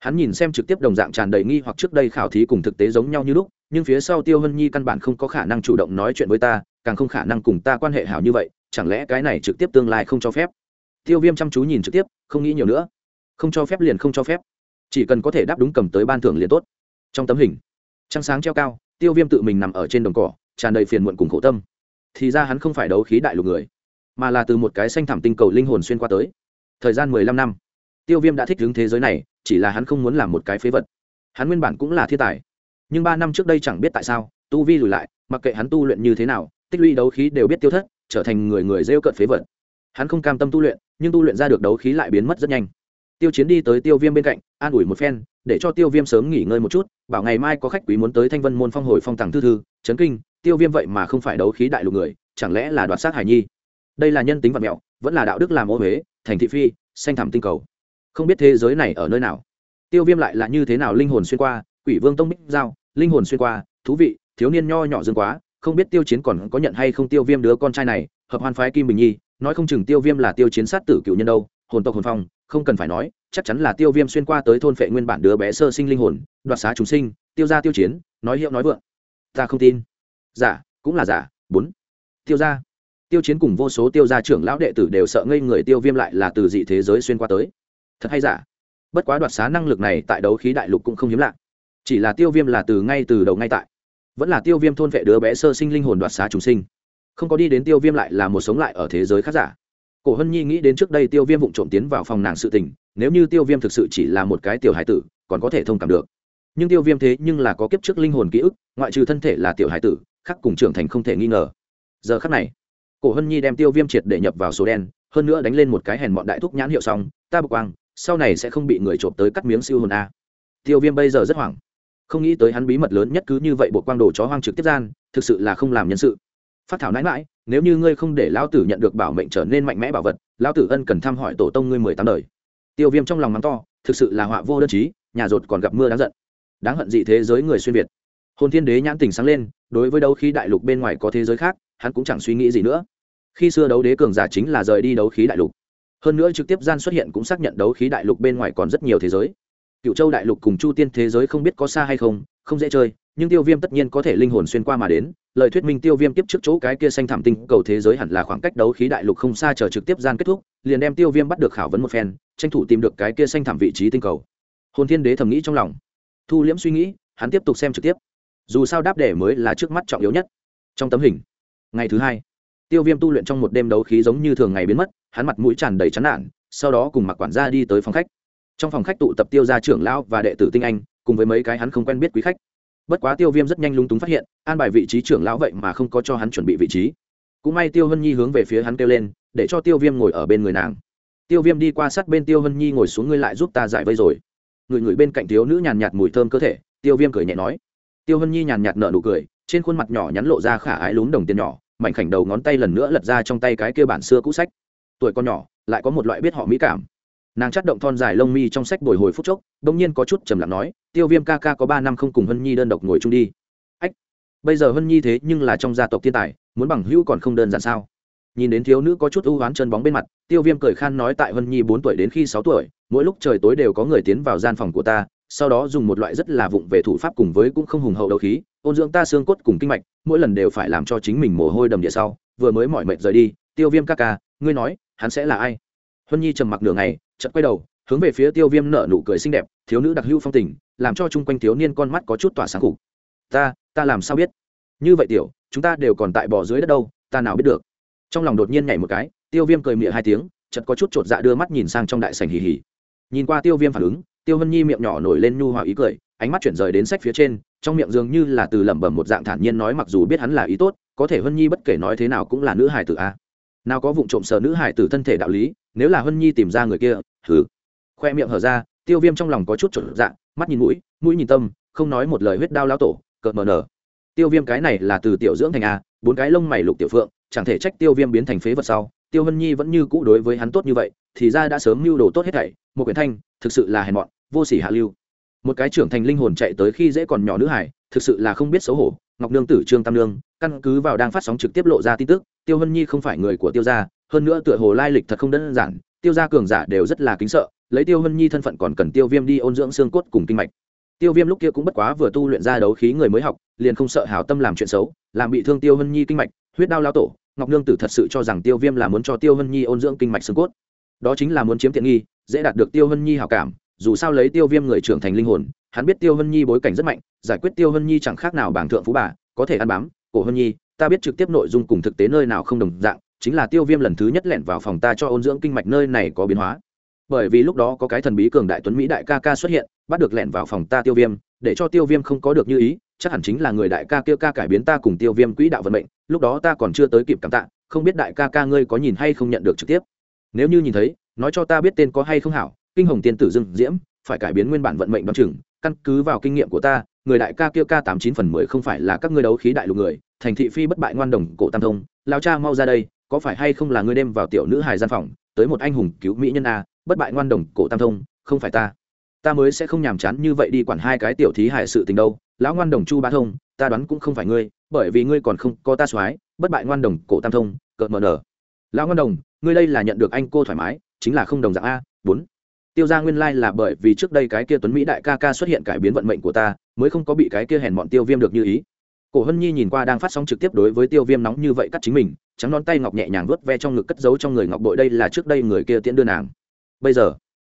Hắn nhìn xem trực tiếp đồng dạng tràn đầy nghi hoặc trước đây khảo thí cùng thực tế giống nhau như lúc, nhưng phía sau tiêu hân nhi căn bản không có khả năng chủ động nói chuyện với ta, càng không khả năng cùng ta quan hệ hảo như vậy, chẳng lẽ cái này trực tiếp tương lai không cho phép? Tiêu viêm chăm chú nhìn trực tiếp, không nghĩ nhiều nữa. Không cho phép liền không cho phép. Chỉ cần có thể đáp đúng cầm tới ban thưởng liền tốt. Trong tấm hình, trăng sáng treo cao, tiêu viêm tự mình nằm ở trên đồng cỏ, tràn đầy phiền muộn cùng khổ tâm. Thì ra hắn không phải đấu khí đại lục người, mà là từ một cái xanh thảm tinh cầu linh hồn xuyên qua tới. Thời gian mười lăm năm tiêu viêm đã thích hướng thế giới này, chỉ là hắn không muốn làm một cái phế vật. Hắn nguyên bản cũng là thiên tài, nhưng ba năm trước đây chẳng biết tại sao, tu vi lùi lại, mặc kệ hắn tu luyện như thế nào, tích lũy đấu khí đều biết tiêu thất, trở thành người người rêu cận phế vật. Hắn không cam tâm tu luyện, nhưng tu luyện ra được đấu khí lại biến mất rất nhanh. Tiêu chiến đi tới tiêu viêm bên cạnh, an ủi một phen, để cho tiêu viêm sớm nghỉ ngơi một chút, bảo ngày mai có khách quý muốn tới thanh vân môn phong hồi phong tàng thư thư, chấn kinh, tiêu viêm vậy mà không phải đấu khí đại lục người, chẳng lẽ là đoạt sát hải nhi? Đây là nhân tính vật mẹo, vẫn là đạo đức làm ô huế thành thị phi, xanh thẳm tinh cầu không biết thế giới này ở nơi nào. Tiêu viêm lại là như thế nào linh hồn xuyên qua, quỷ vương tông bích giao, linh hồn xuyên qua, thú vị, thiếu niên nho nhỏ dương quá, không biết tiêu chiến còn có nhận hay không tiêu viêm đứa con trai này, hợp hoan phái kim bình nhi, nói không chừng tiêu viêm là tiêu chiến sát tử cựu nhân đâu, hồn tộc hồn phong, không cần phải nói, chắc chắn là tiêu viêm xuyên qua tới thôn phệ nguyên bản đứa bé sơ sinh linh hồn, đoạt xá chúng sinh, tiêu ra tiêu chiến, nói hiệu nói vượng. Ta không tin. Giả cũng là giả bốn. Tiêu ra tiêu chiến cùng vô số tiêu gia trưởng lão đệ tử đều sợ ngây người, tiêu viêm lại là từ dị thế giới xuyên qua tới thật hay giả? Bất quá đoạt xá năng lực này tại đấu khí đại lục cũng không hiếm lạ. Chỉ là tiêu viêm là từ ngay từ đầu ngay tại. Vẫn là tiêu viêm thôn vệ đứa bé sơ sinh linh hồn đoạt xá chúng sinh. Không có đi đến tiêu viêm lại là một sống lại ở thế giới khác giả. Cổ hân nhi nghĩ đến trước đây tiêu viêm vụng trộm tiến vào phòng nàng sự tình, nếu như tiêu viêm thực sự chỉ là một cái tiểu hải tử, còn có thể thông cảm được. Nhưng tiêu viêm thế nhưng là có kiếp trước linh hồn ký ức, ngoại trừ thân thể là tiểu hải tử khắc cùng trưởng thành không thể nghi ngờ. Giờ khắc này, cổ hân nhi đem tiêu viêm triệt để nhập vào số đen, hơn nữa đánh lên một cái hèn bọn đại thúc nhãn hiệu xong, ta bực quang sau này sẽ không bị người trộm tới cắt miếng siêu hồn a. Tiêu viêm bây giờ rất hoảng. Không nghĩ tới hắn bí mật lớn nhất cứ như vậy bộ quang đồ chó hoang trực tiếp gian, thực sự là không làm nhân sự. Phát thảo nãi mãi nếu như ngươi không để lão tử nhận được bảo mệnh trở nên mạnh mẽ bảo vật, lão tử ân cần thăm hỏi tổ tông ngươi mười tám đời. Tiêu viêm trong lòng mắng to, thực sự là họa vô đơn chí, nhà rột còn gặp mưa đáng giận. Đáng hận dị thế giới người xuyên việt. Hồn thiên đế nhãn tình sáng lên, đối với đấu khí đại lục bên ngoài có thế giới khác, hắn cũng chẳng suy nghĩ gì nữa. Khi xưa đấu đế cường giả chính là rời đi đấu khí đại lục hơn nữa trực tiếp gian xuất hiện cũng xác nhận đấu khí đại lục bên ngoài còn rất nhiều thế giới. Cựu châu đại lục cùng chu tiên thế giới không biết có xa hay không không dễ chơi, nhưng tiêu viêm tất nhiên có thể linh hồn xuyên qua mà đến. Lời thuyết minh tiêu viêm tiếp trước chỗ cái kia xanh thảm tinh cầu thế giới hẳn là khoảng cách đấu khí đại lục không xa chờ trực tiếp gian kết thúc, liền đem tiêu viêm bắt được khảo vấn một phen, tranh thủ tìm được cái kia xanh thảm vị trí tinh cầu. Hồn thiên đế thầm nghĩ trong lòng. Thu liễm suy nghĩ, hắn tiếp tục xem trực tiếp. Dù sao đáp đề mới là trước mắt trọng yếu nhất. Trong tấm hình, ngày thứ hai tiêu viêm tu luyện trong một đêm đấu khí giống như thường ngày biến mất, hắn mặt mũi tràn đầy chán nản, sau đó cùng mặc quản gia đi tới phòng khách. Trong phòng khách tụ tập tiêu gia trưởng lão và đệ tử tinh anh, cùng với mấy cái hắn không quen biết quý khách. Bất quá tiêu viêm rất nhanh lung túng phát hiện, an bài vị trí trưởng lão vậy mà không có cho hắn chuẩn bị vị trí. Cũng may tiêu hân nhi hướng về phía hắn kêu lên, để cho tiêu viêm ngồi ở bên người nàng. Tiêu viêm đi qua sát bên tiêu hân nhi ngồi xuống, ngươi lại giúp ta giải vây rồi. Người người bên cạnh thiếu nữ nhàn nhạt mùi thơm cơ thể, tiêu viêm cười nhẹ nói. Tiêu hân nhi nhàn nhạt nở nụ cười, trên khuôn mặt nhỏ nhắn lộ ra khả ái lún đồng tiền nhỏ mảnh khảnh đầu ngón tay lần nữa lật ra trong tay cái kia bản xưa cũ sách. Tuổi con nhỏ, lại có một loại biết họ mỹ cảm. Nàng chắt động thon dài lông mi trong sách bồi hồi phút chốc đ ỗ n g nhiên có chút trầm lặng nói, tiêu viêm ca ca có ba năm không cùng hân nhi đơn độc ngồi chung đi. Ách, bây giờ hân nhi thế nhưng là trong gia tộc thiên tài, muốn bằng hữu còn không đơn giản sao? Nhìn đến thiếu nữ có chút ưu oán chân bóng bên mặt, tiêu viêm cười khan nói tại hân nhi bốn tuổi đến khi sáu tuổi, mỗi lúc trời tối đều có người tiến vào gian phòng của ta, sau đó dùng một loại rất là vụng về thủ pháp cùng với cũng không hùng hậu đầu khí ôn dưỡng ta xương cốt cùng kinh mạch, mỗi lần đều phải làm cho chính mình mồ hôi đầm địa sau, vừa mới mỏi mệt rời đi, tiêu viêm ca ca, ngươi nói, hắn sẽ là ai? Huân nhi trầm mặc nửa ngày, chợt quay đầu, hướng về phía tiêu viêm nở nụ cười xinh đẹp, thiếu nữ đặc hữu phong tình, làm cho chung quanh thiếu niên con mắt có chút tỏa sáng khục ta ta làm sao biết? Như vậy tiểu, chúng ta đều còn tại bò dưới đất đâu, ta nào biết được? Trong lòng đột nhiên nhảy một cái, tiêu viêm cười mịa hai tiếng, chợt có chút chột dạ đưa mắt nhìn sang trong đại sảnh hì hì. Nhìn qua tiêu viêm phản ứng, tiêu hân nhi miệng nhỏ nổi lên nhu hòa ý cười ánh mắt chuyển rời đến sách phía trên, trong miệng dường như là từ lẩm bẩm một dạng thản nhiên nói mặc dù biết hắn là ý tốt, có thể hân nhi bất kể nói thế nào cũng là nữ hài tử a. Nào có vụ trộm sờ nữ hài tử thân thể đạo lý, nếu là hân nhi tìm ra người kia thử khoe miệng hở ra, tiêu viêm trong lòng có chút trộn dạng mắt nhìn mũi mũi nhìn tâm, không nói một lời huyết đao lao tổ, cợt mờ nở. Tiêu viêm cái này là từ tiểu dưỡng thành a, bốn cái lông mày lục tiểu phượng, chẳng thể trách tiêu viêm biến thành phế vật sau, tiêu hân nhi vẫn như cũ đối với hắn tốt như vậy, thì ra đã sớm mưu đồ tốt hết thảy, một quyển thanh, thực sự là hèn mọn, vô sỉ hạ lưu một cái trưởng thành linh hồn chạy tới khi dễ còn nhỏ nữ hải, thực sự là không biết xấu hổ. Ngọc nương tử trương tam nương, căn cứ vào đang phát sóng trực tiếp lộ ra tin tức, tiêu hân nhi không phải người của tiêu gia, hơn nữa tựa hồ lai lịch thật không đơn giản, tiêu gia cường giả đều rất là kính sợ, lấy tiêu hân nhi thân phận còn cần tiêu viêm đi ôn dưỡng xương cốt cùng kinh mạch. Tiêu viêm lúc kia cũng bất quá vừa tu luyện ra đấu khí người mới học, liền không sợ hảo tâm làm chuyện xấu, làm bị thương tiêu hân nhi kinh mạch, huyết đao lao tổ, ngọc nương tử thật sự cho rằng tiêu viêm là muốn cho tiêu hân nhi ôn dưỡng kinh mạch xương cốt. Đó chính là muốn chiếm tiện nghi, dễ đạt được tiêu hân nhi hảo cảm dù sao lấy tiêu viêm người trưởng thành linh hồn, hắn biết tiêu hân nhi bối cảnh rất mạnh, giải quyết tiêu hân nhi chẳng khác nào bảng thượng phú bà, có thể ăn bám. Cổ hân nhi, ta biết trực tiếp nội dung cùng thực tế nơi nào không đồng dạng, chính là tiêu viêm lần thứ nhất lẻn vào phòng ta cho ôn dưỡng kinh mạch nơi này có biến hóa. Bởi vì lúc đó có cái thần bí cường đại tuấn mỹ đại ca ca xuất hiện, bắt được lẻn vào phòng ta tiêu viêm, để cho tiêu viêm không có được như ý, chắc hẳn chính là người đại ca kia ca cải biến ta cùng tiêu viêm quỹ đạo vận mệnh, lúc đó ta còn chưa tới kịp cảm tạ, không biết đại ca ca ngươi có nhìn hay không nhận được trực tiếp. Nếu như nhìn thấy, nói cho ta biết tên có hay không hảo kinh hồng tiên tử dương diễm, phải cải biến nguyên bản vận mệnh đ o chừng, căn cứ vào kinh nghiệm của ta, người đại ca kia ca tám chín phần mười không phải là các ngươi đấu khí đại lục người, thành thị phi bất bại ngoan đồng cổ tam thông, lao cha mau ra đây, có phải hay không là ngươi đem vào tiểu nữ hài gian phòng, tới một anh hùng cứu mỹ nhân a, bất bại ngoan đồng cổ tam thông, không phải ta. Ta mới sẽ không nhàm chán như vậy đi quản hai cái tiểu thí hại sự tình đâu, lão ngoan đồng chu ba thông, ta đoán cũng không phải ngươi, bởi vì ngươi còn không có ta soái, bất bại ngoan đồng cổ tam thông, cợt mờ nở. Lão ngoan đồng, ngươi đây là nhận được anh cô thoải mái, chính là không đồng dạng a, bốn tiêu ra nguyên lai là bởi vì trước đây cái kia tuấn mỹ đại ca ca xuất hiện cải biến vận mệnh của ta, mới không có bị cái kia hèn bọn tiêu viêm được như ý. Cổ hân nhi nhìn qua đang phát sóng trực tiếp đối với tiêu viêm nóng như vậy cắt chính mình, trắng nón tay ngọc nhẹ nhàng vớt ve trong ngực cất giấu trong người ngọc bội đây là trước đây người kia tiễn đưa nàng. Bây giờ,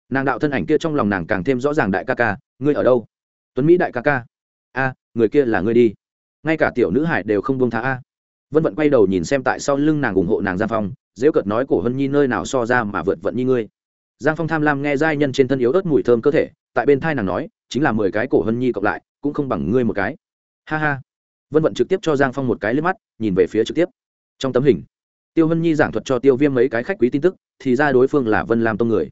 nàng đạo thân ảnh kia trong lòng nàng càng thêm rõ ràng đại ca ca, ngươi ở đâu? Tuấn mỹ đại ca ca. A, người kia là ngươi đi. Ngay cả tiểu nữ hải đều không buông tha a. Vân vận quay đầu nhìn xem tại sau lưng nàng ủng hộ nàng giang phong, dễ cợt nói cổ hân nhi nơi nào so ra mà vượt vận như ngươi giang phong tham lam nghe giai nhân trên thân yếu ớt mùi thơm cơ thể, tại bên thai nàng nói, chính là mười cái cổ hân nhi cộng lại, cũng không bằng ngươi một cái. Ha ha. Vân vận trực tiếp cho giang phong một cái liếc mắt, nhìn về phía trực tiếp. Trong tấm hình, tiêu hân nhi giảng thuật cho tiêu viêm mấy cái khách quý tin tức, thì ra đối phương là vân lam tông người.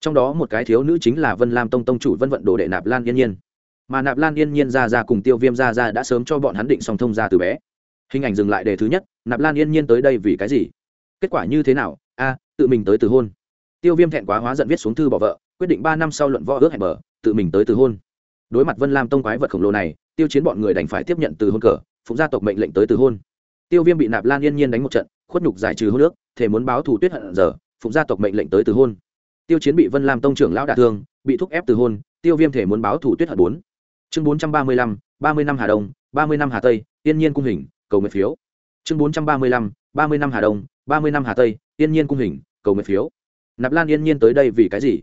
Trong đó một cái thiếu nữ chính là vân lam tông tông chủ vân vận đồ đệ nạp lan yên nhiên. Mà nạp lan yên nhiên ra ra cùng tiêu viêm ra ra đã sớm cho bọn hắn định song thông ra từ bé. Hình ảnh dừng lại đề thứ nhất, nạp lan yên nhiên tới đây vì cái gì? Kết quả như thế nào? A, tự mình tới từ hôn tiêu viêm thẹn quá hóa giận viết xuống thư bỏ vợ, quyết định ba năm sau luận võ ước hẹn bờ, tự mình tới từ hôn. Đối mặt vân lam tông quái vật khổng lồ này, tiêu chiến bọn người đành phải tiếp nhận từ hôn cờ, phụng gia tộc mệnh lệnh tới từ hôn. Tiêu viêm bị nạp lan yên nhiên đánh một trận, khuất nhục giải trừ hôn nước thể muốn báo thù tuyết hận giờ, phụng gia tộc mệnh lệnh tới từ hôn. Tiêu chiến bị vân lam tông trưởng lão đả thương, bị thúc ép từ hôn, tiêu viêm thể muốn báo thù tuyết hận bốn. Chương bốn trăm ba mươi lăm, ba mươi năm hà đông, ba mươi năm hà tây, yên nhiên cung hình, cầu nguyện phiếu. Chương bốn trăm ba mươi lăm, ba mươi năm hà đông, ba mươi năm hà tây, yên nhiên cung hình, cầu nguyện phiếu nạp lan yên nhiên tới đây vì cái gì?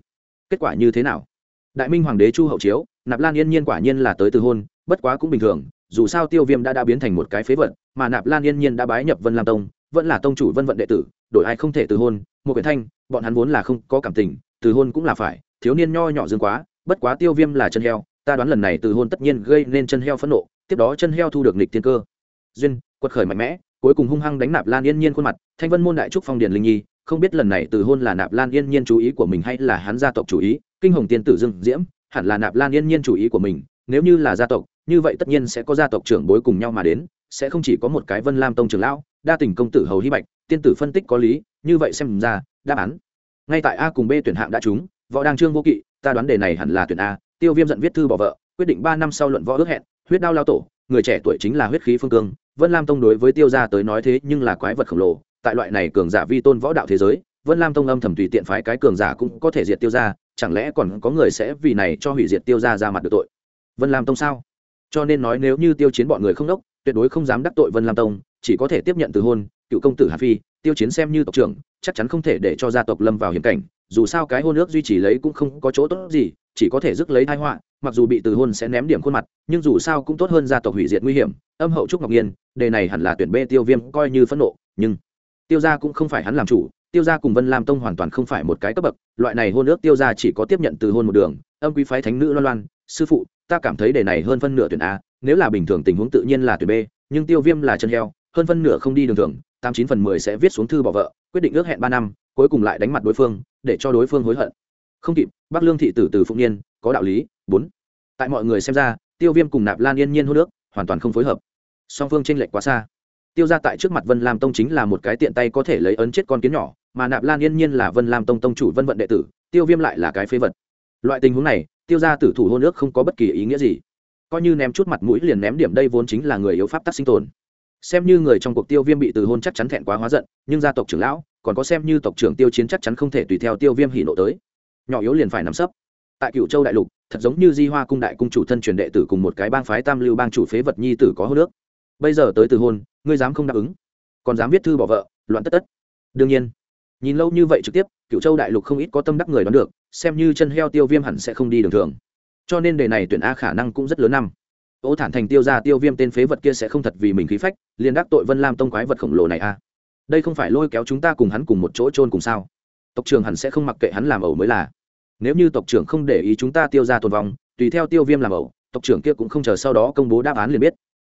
Kết quả như thế nào? Đại minh hoàng đế chu hậu chiếu, nạp lan yên nhiên quả nhiên là tới từ hôn, bất quá cũng bình thường, dù sao tiêu viêm đã đã biến thành một cái phế vật, mà nạp lan yên nhiên đã bái nhập vân lam tông, vẫn là tông chủ vân vận đệ tử, đổi ai không thể từ hôn, một quyển thanh, bọn hắn vốn là không có cảm tình, từ hôn cũng là phải, thiếu niên nho nhỏ dương quá, bất quá tiêu viêm là chân heo, ta đoán lần này từ hôn tất nhiên gây nên chân heo phẫn nộ, tiếp đó chân heo thu được nịch thiên cơ. Duyên, quật khởi mạnh mẽ, cuối cùng hung hăng đánh nạp lan yên nhiên khuôn mặt, thanh vân môn đại trúc phong điền linh nhi không biết lần này từ hôn là nạp lan yên nhiên chú ý của mình hay là hắn gia tộc chủ ý, kinh hồng tiên tử dương diễm, hẳn là nạp lan yên nhiên chủ ý của mình, nếu như là gia tộc, như vậy tất nhiên sẽ có gia tộc trưởng bối cùng nhau mà đến, sẽ không chỉ có một cái vân lam tông trưởng lão, đa tình công tử hầu hy bạch, tiên tử phân tích có lý, như vậy xem ra, đáp án. Ngay tại a cùng b tuyển hạng đã trúng, võ đăng trương vô kỵ, ta đoán đề này hẳn là tuyển a, tiêu viêm giận viết thư bỏ vợ, quyết định ba năm sau luận võ ước hẹn, huyết đao lao tổ, người trẻ tuổi chính là huyết khí phương cương, vân lam tông đối với tiêu gia tới nói thế nhưng là quái vật khổng lồ tại loại này cường giả vi tôn võ đạo thế giới, vân lam tông âm thầm tùy tiện phái cái cường giả cũng có thể diệt tiêu gia chẳng lẽ còn có người sẽ vì này cho hủy diệt tiêu gia ra mặt được tội? Vân lam tông sao? Cho nên nói nếu như tiêu chiến bọn người không đốc, tuyệt đối không dám đắc tội vân lam tông, chỉ có thể tiếp nhận từ hôn, cựu công tử hà phi, tiêu chiến xem như tộc trưởng, chắc chắn không thể để cho gia tộc lâm vào hiểm cảnh, dù sao cái hôn ước duy trì lấy cũng không có chỗ tốt gì, chỉ có thể rước lấy thai họa, mặc dù bị từ hôn sẽ ném điểm khuôn mặt, nhưng dù sao cũng tốt hơn gia tộc hủy diệt nguy hiểm, âm hậu trúc ngọc nhiên, đề này hẳn là tuyển bê tiêu viêm coi như phẫn nộ, nhưng tiêu gia cũng không phải hắn làm chủ, tiêu gia cùng vân lam tông hoàn toàn không phải một cái cấp bậc, loại này hôn ước tiêu gia chỉ có tiếp nhận từ hôn một đường, âm quý phái thánh nữ loan loan, sư phụ, ta cảm thấy đề này hơn phân nửa tuyển a, nếu là bình thường tình huống tự nhiên là tuyển b, nhưng tiêu viêm là chân heo, hơn phân nửa không đi đường thường, tám chín phần mười sẽ viết xuống thư bỏ vợ, quyết định ước hẹn ba năm, cuối cùng lại đánh mặt đối phương, để cho đối phương hối hận. Không kịp, bắc lương thị tử từ phụng niên, có đạo lý, bốn. Tại mọi người xem ra, tiêu viêm cùng nạp lan yên nhiên hô nước hoàn toàn không phối hợp. Song phương tranh lệch quá xa tiêu ra tại trước mặt vân lam tông chính là một cái tiện tay có thể lấy ấn chết con kiến nhỏ, mà nạp lan yên nhiên là vân lam tông tông chủ vân vận đệ tử, tiêu viêm lại là cái phế vật. Loại tình huống này, tiêu ra tử thủ hôn ước không có bất kỳ ý nghĩa gì. Coi như ném chút mặt mũi liền ném điểm đây vốn chính là người yếu pháp tắc sinh tồn. Xem như người trong cuộc tiêu viêm bị từ hôn chắc chắn thẹn quá hóa giận, nhưng gia tộc trưởng lão, còn có xem như tộc trưởng tiêu chiến chắc chắn không thể tùy theo tiêu viêm hỉ nộ tới. Nhỏ yếu liền phải nắm sấp. Tại cựu châu đại lục, thật giống như di hoa cung đại cung chủ thân truyền đệ tử cùng một cái bang phái tam lưu bang chủ phế vật nhi tử có hô nước bây giờ tới từ hôn, ngươi dám không đáp ứng, còn dám viết thư bỏ vợ, loạn tất tất. Đương nhiên, nhìn lâu như vậy trực tiếp cựu châu đại lục không ít có tâm đắc người đoán được, xem như chân heo tiêu viêm hẳn sẽ không đi đường thường. Cho nên đề này tuyển a khả năng cũng rất lớn năm. Ô thản thành tiêu ra tiêu viêm tên phế vật kia sẽ không thật vì mình khí phách liền đắc tội vân lam tông quái vật khổng lồ này a đây không phải lôi kéo chúng ta cùng hắn cùng một chỗ trôn cùng sao. Tộc trưởng hẳn sẽ không mặc kệ hắn làm ẩu mới là. Nếu như tộc trưởng không để ý chúng ta tiêu ra tồn vong, tùy theo tiêu viêm làm ẩu, tộc trưởng kia cũng không chờ sau đó công bố đáp án liền biết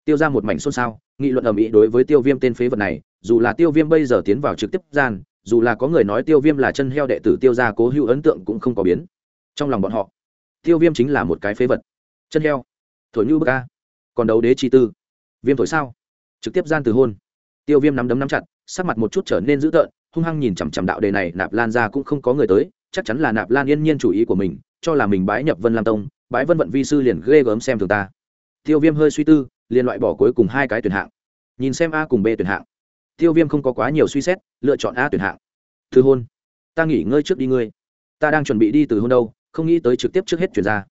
tiêu ra một mảnh xôn xao, nghị luận ầm ĩ đối với tiêu viêm tên phế vật này, dù là tiêu viêm bây giờ tiến vào trực tiếp gian, dù là có người nói tiêu viêm là chân heo đệ tử tiêu ra cố hữu ấn tượng cũng không có biến. Trong lòng bọn họ, tiêu viêm chính là một cái phế vật. Chân heo, thổi như bức ca còn đấu đế chi tư, viêm thổi sao? Trực tiếp gian từ hôn. Tiêu viêm nắm đấm nắm chặt, sắc mặt một chút trở nên dữ tợn, hung hăng nhìn chằm chằm đạo đề này, nạp lan ra cũng không có người tới, chắc chắn là nạp lan yên nhiên chủ ý của mình, cho là mình bái nhập vân lam tông, bái vân vận vi sư liền ghê gớm xem thường ta. Tiêu viêm hơi suy tư liền loại bỏ cuối cùng hai cái tuyển hạng. Nhìn xem a cùng b tuyển hạng. Tiêu viêm không có quá nhiều suy xét, lựa chọn a tuyển hạng. Từ hôn. Ta nghỉ ngơi trước đi ngươi. Ta đang chuẩn bị đi từ hôn đâu, không nghĩ tới trực tiếp trước hết chuyển ra.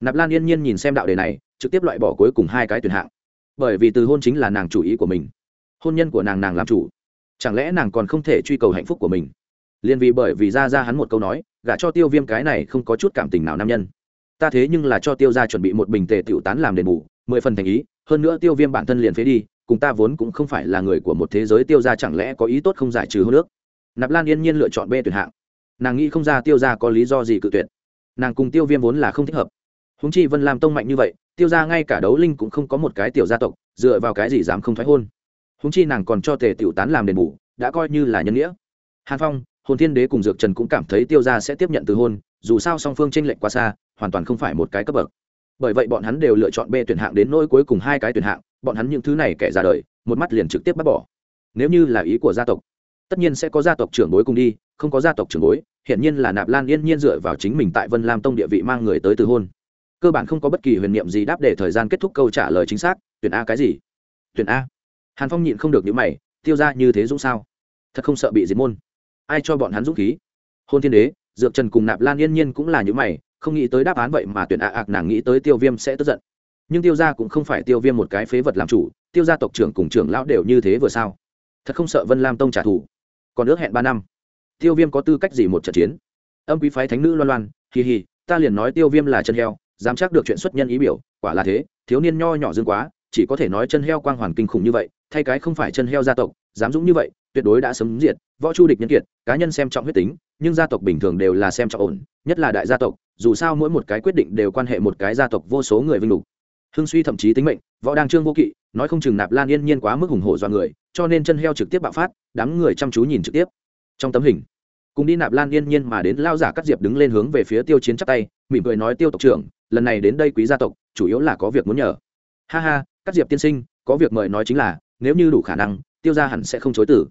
Nạp lan yên nhiên nhìn xem đạo đề này, trực tiếp loại bỏ cuối cùng hai cái tuyển hạng. Bởi vì từ hôn chính là nàng chủ ý của mình. Hôn nhân của nàng nàng làm chủ. Chẳng lẽ nàng còn không thể truy cầu hạnh phúc của mình? Liền vì bởi vì ra ra hắn một câu nói, gả cho tiêu viêm cái này không có chút cảm tình nào nam nhân. Ta thế nhưng là cho tiêu ra chuẩn bị một bình tề tiểu tán làm đền bù, mười phần thành ý hơn nữa tiêu viêm bản thân liền phế đi, cùng ta vốn cũng không phải là người của một thế giới tiêu ra chẳng lẽ có ý tốt không giải trừ hô nước nạp lan yên nhiên lựa chọn b tuyển hạng. Nàng nghĩ không ra tiêu ra có lý do gì cự tuyệt. Nàng cùng tiêu viêm vốn là không thích hợp. Húng chi vân làm tông mạnh như vậy, tiêu ra ngay cả đấu linh cũng không có một cái tiểu gia tộc, dựa vào cái gì dám không thoái hôn? Húng chi nàng còn cho tề tiểu tán làm đền bù, đã coi như là nhân nghĩa. Hàn phong, hồn thiên đế cùng dược trần cũng cảm thấy tiêu ra sẽ tiếp nhận từ hôn, dù sao song phương tranh lệch quá xa, hoàn toàn không phải một cái cấp bậc bởi vậy bọn hắn đều lựa chọn b tuyển hạng đến nỗi cuối cùng hai cái tuyển hạng, bọn hắn những thứ này kẻ ra đời, một mắt liền trực tiếp bắt bỏ. Nếu như là ý của gia tộc, tất nhiên sẽ có gia tộc trưởng bối cùng đi, không có gia tộc trưởng bối, hiển nhiên là nạp lan yên nhiên dựa vào chính mình tại vân lam tông địa vị mang người tới từ hôn. Cơ bản không có bất kỳ huyền niệm gì đáp để thời gian kết thúc câu trả lời chính xác, tuyển a cái gì? Tuyển a. Hàn phong nhịn không được những mày, tiêu ra như thế dũng sao? Thật không sợ bị diệt môn. Ai cho bọn hắn dũng khí? Hôn thiên đế, dược trần cùng nạp lan yên nhiên cũng là những mày không nghĩ tới đáp án vậy mà tuyển ạ ạc nàng nghĩ tới tiêu viêm sẽ tức giận. Nhưng tiêu gia cũng không phải tiêu viêm một cái phế vật làm chủ, tiêu gia tộc trưởng cùng trưởng lão đều như thế vừa sao? Thật không sợ vân lam tông trả thù. Còn ước hẹn ba năm. Tiêu viêm có tư cách gì một trận chiến? Âm quý phái thánh nữ loan loan, hì hì, ta liền nói tiêu viêm là chân heo, dám chắc được chuyện xuất nhân ý biểu, quả là thế, thiếu niên nho nhỏ dương quá, chỉ có thể nói chân heo quang hoàn kinh khủng như vậy, thay cái không phải chân heo gia tộc, dám dũng như vậy, tuyệt đối đã sấm diệt, võ chu địch nhân kiệt, cá nhân xem trọng huyết tính, nhưng gia tộc bình thường đều là xem trọng ổn, nhất là đại gia tộc dù sao mỗi một cái quyết định đều quan hệ một cái gia tộc vô số người vinh lục. Hưng suy thậm chí tính mệnh, võ đang trương vô kỵ, nói không chừng nạp lan yên nhiên quá mức hùng hổ do người, cho nên chân heo trực tiếp bạo phát, đám người chăm chú nhìn trực tiếp. Trong tấm hình, cùng đi nạp lan yên nhiên mà đến lao giả cắt diệp đứng lên hướng về phía tiêu chiến chắp tay, mỉm cười nói, tiêu tộc trưởng, lần này đến đây quý gia tộc, chủ yếu là có việc muốn nhờ. Ha ha cắt diệp tiên sinh, có việc mời nói chính là, nếu như đủ khả năng, tiêu gia hẳn sẽ không chối tử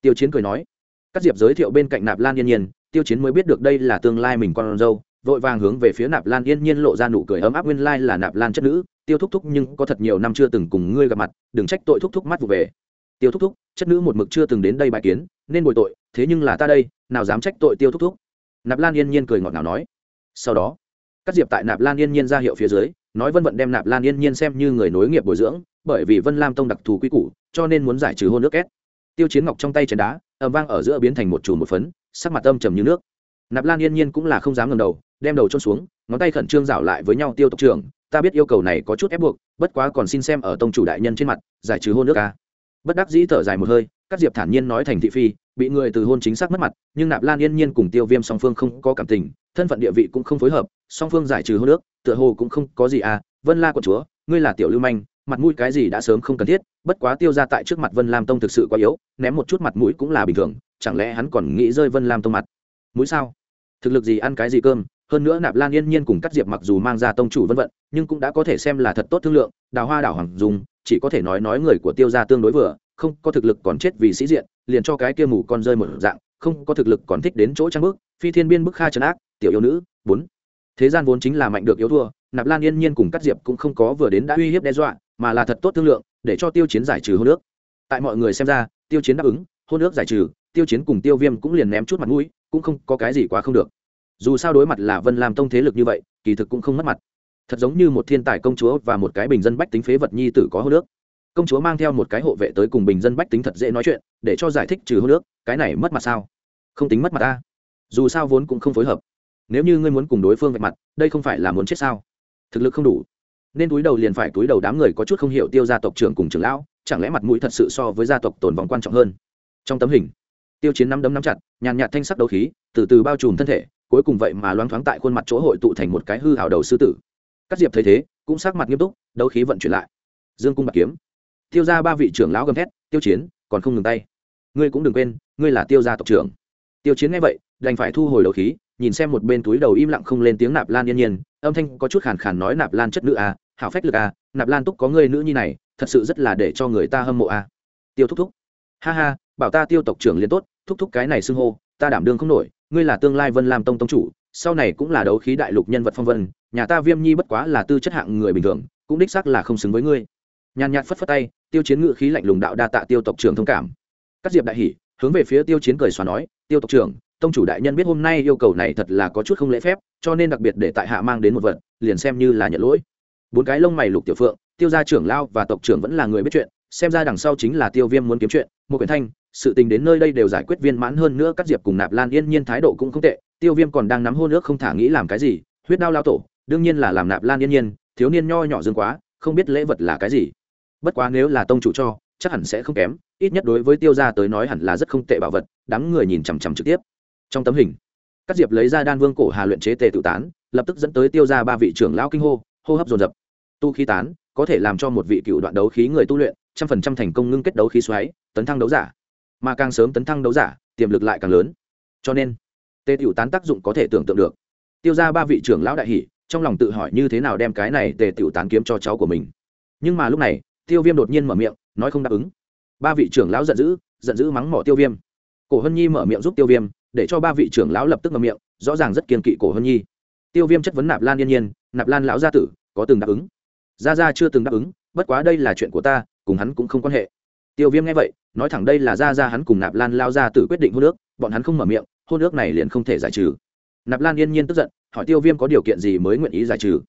tiêu chiến cười nói. Cắt diệp giới thiệu bên cạnh nạp lan yên nhiên, tiêu chiến mới biết được đây là tương lai mình con dâu vội vàng hướng về phía nạp lan yên nhiên lộ ra nụ cười ấm áp nguyên lai là nạp lan chất nữ, tiêu thúc thúc nhưng có thật nhiều năm chưa từng cùng ngươi gặp mặt, đừng trách tội thúc thúc mắt vụ về. Tiêu thúc thúc, chất nữ một mực chưa từng đến đây bài kiến, nên bồi tội, thế nhưng là ta đây, nào dám trách tội tiêu thúc thúc. Nạp lan yên nhiên cười ngọt ngào nói. Sau đó các diệp tại nạp lan yên nhiên ra hiệu phía dưới, nói vân vận đem nạp lan yên nhiên xem như người nối nghiệp bồi dưỡng, bởi vì vân lam tông đặc thù quy củ, cho nên muốn giải trừ hôn nước két. Tiêu chiến ngọc trong tay chén đá, ầm vang ở giữa biến thành một chùm một phấn, sắc mặt âm trầm như nước. Nạp lan yên nhiên cũng là không dám ngầm đầu đem đầu trôn xuống, ngón tay khẩn trương rảo lại với nhau tiêu tộc trưởng, ta biết yêu cầu này có chút ép buộc, bất quá còn xin xem ở tông chủ đại nhân trên mặt, giải trừ hôn nước ca bất đắc dĩ thở dài một hơi các diệp thản nhiên nói thành thị phi, bị người từ hôn chính xác mất mặt, nhưng nạp lan yên nhiên cùng tiêu viêm song phương không có cảm tình, thân phận địa vị cũng không phối hợp, song phương giải trừ hôn nước tựa hồ cũng không có gì à vân la của chúa, ngươi là tiểu lưu manh, mặt mũi cái gì đã sớm không cần thiết, bất quá tiêu ra tại trước mặt vân lam tông thực sự quá yếu, ném một chút mặt mũi cũng là bình thường, chẳng lẽ hắn còn nghĩ rơi vân lam tông mặt? Mũi sao? Thực lực gì ăn cái gì cơm? Hơn nữa nạp lan yên nhiên cùng cắt diệp mặc dù mang ra tông chủ vân vận, nhưng cũng đã có thể xem là thật tốt thương lượng, đào hoa đảo hoàng dùng, chỉ có thể nói nói người của tiêu gia tương đối vừa, không có thực lực còn chết vì sĩ diện, liền cho cái kia mù con rơi một dạng, không có thực lực còn thích đến chỗ trang bước, phi thiên biên bức kha trấn ác, tiểu yêu nữ, bốn. Thế gian vốn chính là mạnh được yếu thua, nạp lan yên nhiên cùng cắt diệp cũng không có vừa đến đã uy hiếp đe dọa, mà là thật tốt thương lượng, để cho tiêu chiến giải trừ hôn nước tại mọi người xem ra, tiêu chiến đáp ứng, hôn nước giải trừ, tiêu chiến cùng tiêu viêm cũng liền ném chút mặt mũi, cũng không có cái gì quá không được dù sao đối mặt là vân làm tông thế lực như vậy, kỳ thực cũng không mất mặt. Thật giống như một thiên tài công chúa và một cái bình dân bách tính phế vật nhi tử có hô nước. Công chúa mang theo một cái hộ vệ tới cùng bình dân bách tính thật dễ nói chuyện, để cho giải thích trừ hô nước, cái này mất mặt sao? Không tính mất mặt ta. Dù sao vốn cũng không phối hợp. Nếu như ngươi muốn cùng đối phương vạch mặt, đây không phải là muốn chết sao? Thực lực không đủ. Nên túi đầu liền phải túi đầu đám người có chút không hiểu tiêu gia tộc trưởng cùng trưởng lão, chẳng lẽ mặt mũi thật sự so với gia tộc tồn vòng quan trọng hơn? Trong tấm hình, tiêu chiến nắm đấm nắm chặt, nhàn nhạt thanh sắc đấu khí, từ từ bao trùm thân thể cuối cùng vậy mà loáng thoáng tại khuôn mặt chỗ hội tụ thành một cái hư hào đầu sư tử. Các diệp thấy thế cũng sắc mặt nghiêm túc đấu khí vận chuyển lại. Dương cung bạc kiếm. Tiêu ra ba vị trưởng lão gầm thét tiêu chiến còn không ngừng tay. Ngươi cũng đừng quên ngươi là tiêu gia tộc trưởng. Tiêu chiến nghe vậy đành phải thu hồi đấu khí nhìn xem một bên túi đầu im lặng không lên tiếng nạp lan yên nhiên âm thanh có chút khàn khàn nói nạp lan chất nữ a à, hảo phách lực a à, nạp lan túc có ngươi nữ nhi này thật sự rất là để cho người ta hâm mộ a à. tiêu thúc thúc. Ha ha bảo ta tiêu tộc trưởng liền tốt thúc thúc cái này xưng hô ta đảm đương không nổi ngươi là tương lai vân lam tông tông chủ, sau này cũng là đấu khí đại lục nhân vật phong vân, nhà ta viêm nhi bất quá là tư chất hạng người bình thường, cũng đích xác là không xứng với ngươi. Nhàn nhạt phất phất tay, tiêu chiến ngự khí lạnh lùng đạo đa tạ tiêu tộc trưởng thông cảm. Các diệp đại hỉ, hướng về phía tiêu chiến cười xóa nói, tiêu tộc trưởng, tông chủ đại nhân biết hôm nay yêu cầu này thật là có chút không lễ phép, cho nên đặc biệt để tại hạ mang đến một vật, liền xem như là nhận lỗi. Bốn cái lông mày lục tiểu phượng, tiêu gia trưởng lao và tộc trưởng vẫn là người biết chuyện, xem ra đằng sau chính là tiêu viêm muốn kiếm chuyện một quyển thanh sự tình đến nơi đây đều giải quyết viên mãn hơn nữa các diệp cùng nạp lan yên nhiên thái độ cũng không tệ, tiêu viêm còn đang nắm hôn nước không thả nghĩ làm cái gì, huyết đao lao tổ, đương nhiên là làm nạp lan yên nhiên, thiếu niên nho nhỏ dương quá, không biết lễ vật là cái gì. Bất quá nếu là tông chủ cho, chắc hẳn sẽ không kém, ít nhất đối với tiêu gia tới nói hẳn là rất không tệ bảo vật, đám người nhìn chằm chằm trực tiếp. Trong tấm hình các diệp lấy ra đan vương cổ hà luyện chế tề tự tán, lập tức dẫn tới tiêu ra ba vị trưởng lão kinh hô hô hấp dồn dập. Tu khí tán, có thể làm cho một vị cựu đoạn đấu khí người tu luyện, trăm phần trăm thành công ngưng kết đấu khí xoáy, tấn thăng đấu giả mà càng sớm tấn thăng đấu giả, tiềm lực lại càng lớn. Cho nên tề tiểu tán tác dụng có thể tưởng tượng được. Tiêu ra ba vị trưởng lão đại hỷ trong lòng tự hỏi như thế nào đem cái này tề tiểu tán kiếm cho cháu của mình. Nhưng mà lúc này, tiêu viêm đột nhiên mở miệng, nói không đáp ứng. Ba vị trưởng lão giận dữ giận dữ mắng mỏ tiêu viêm. Cổ hân nhi mở miệng giúp tiêu viêm, để cho ba vị trưởng lão lập tức mở miệng, rõ ràng rất kiên kỵ cổ hân nhi. Tiêu viêm chất vấn nạp lan yên nhiên, nạp lan lão gia tử, có từng đáp ứng? Gia gia chưa từng đáp ứng, bất quá đây là chuyện của ta, cùng hắn cũng không quan hệ. Tiêu viêm nghe vậy nói thẳng đây là gia gia hắn cùng nạp lan lao ra tự quyết định hôn nước bọn hắn không mở miệng, hôn nước này liền không thể giải trừ. Nạp lan yên nhiên tức giận, hỏi tiêu viêm có điều kiện gì mới nguyện ý giải trừ.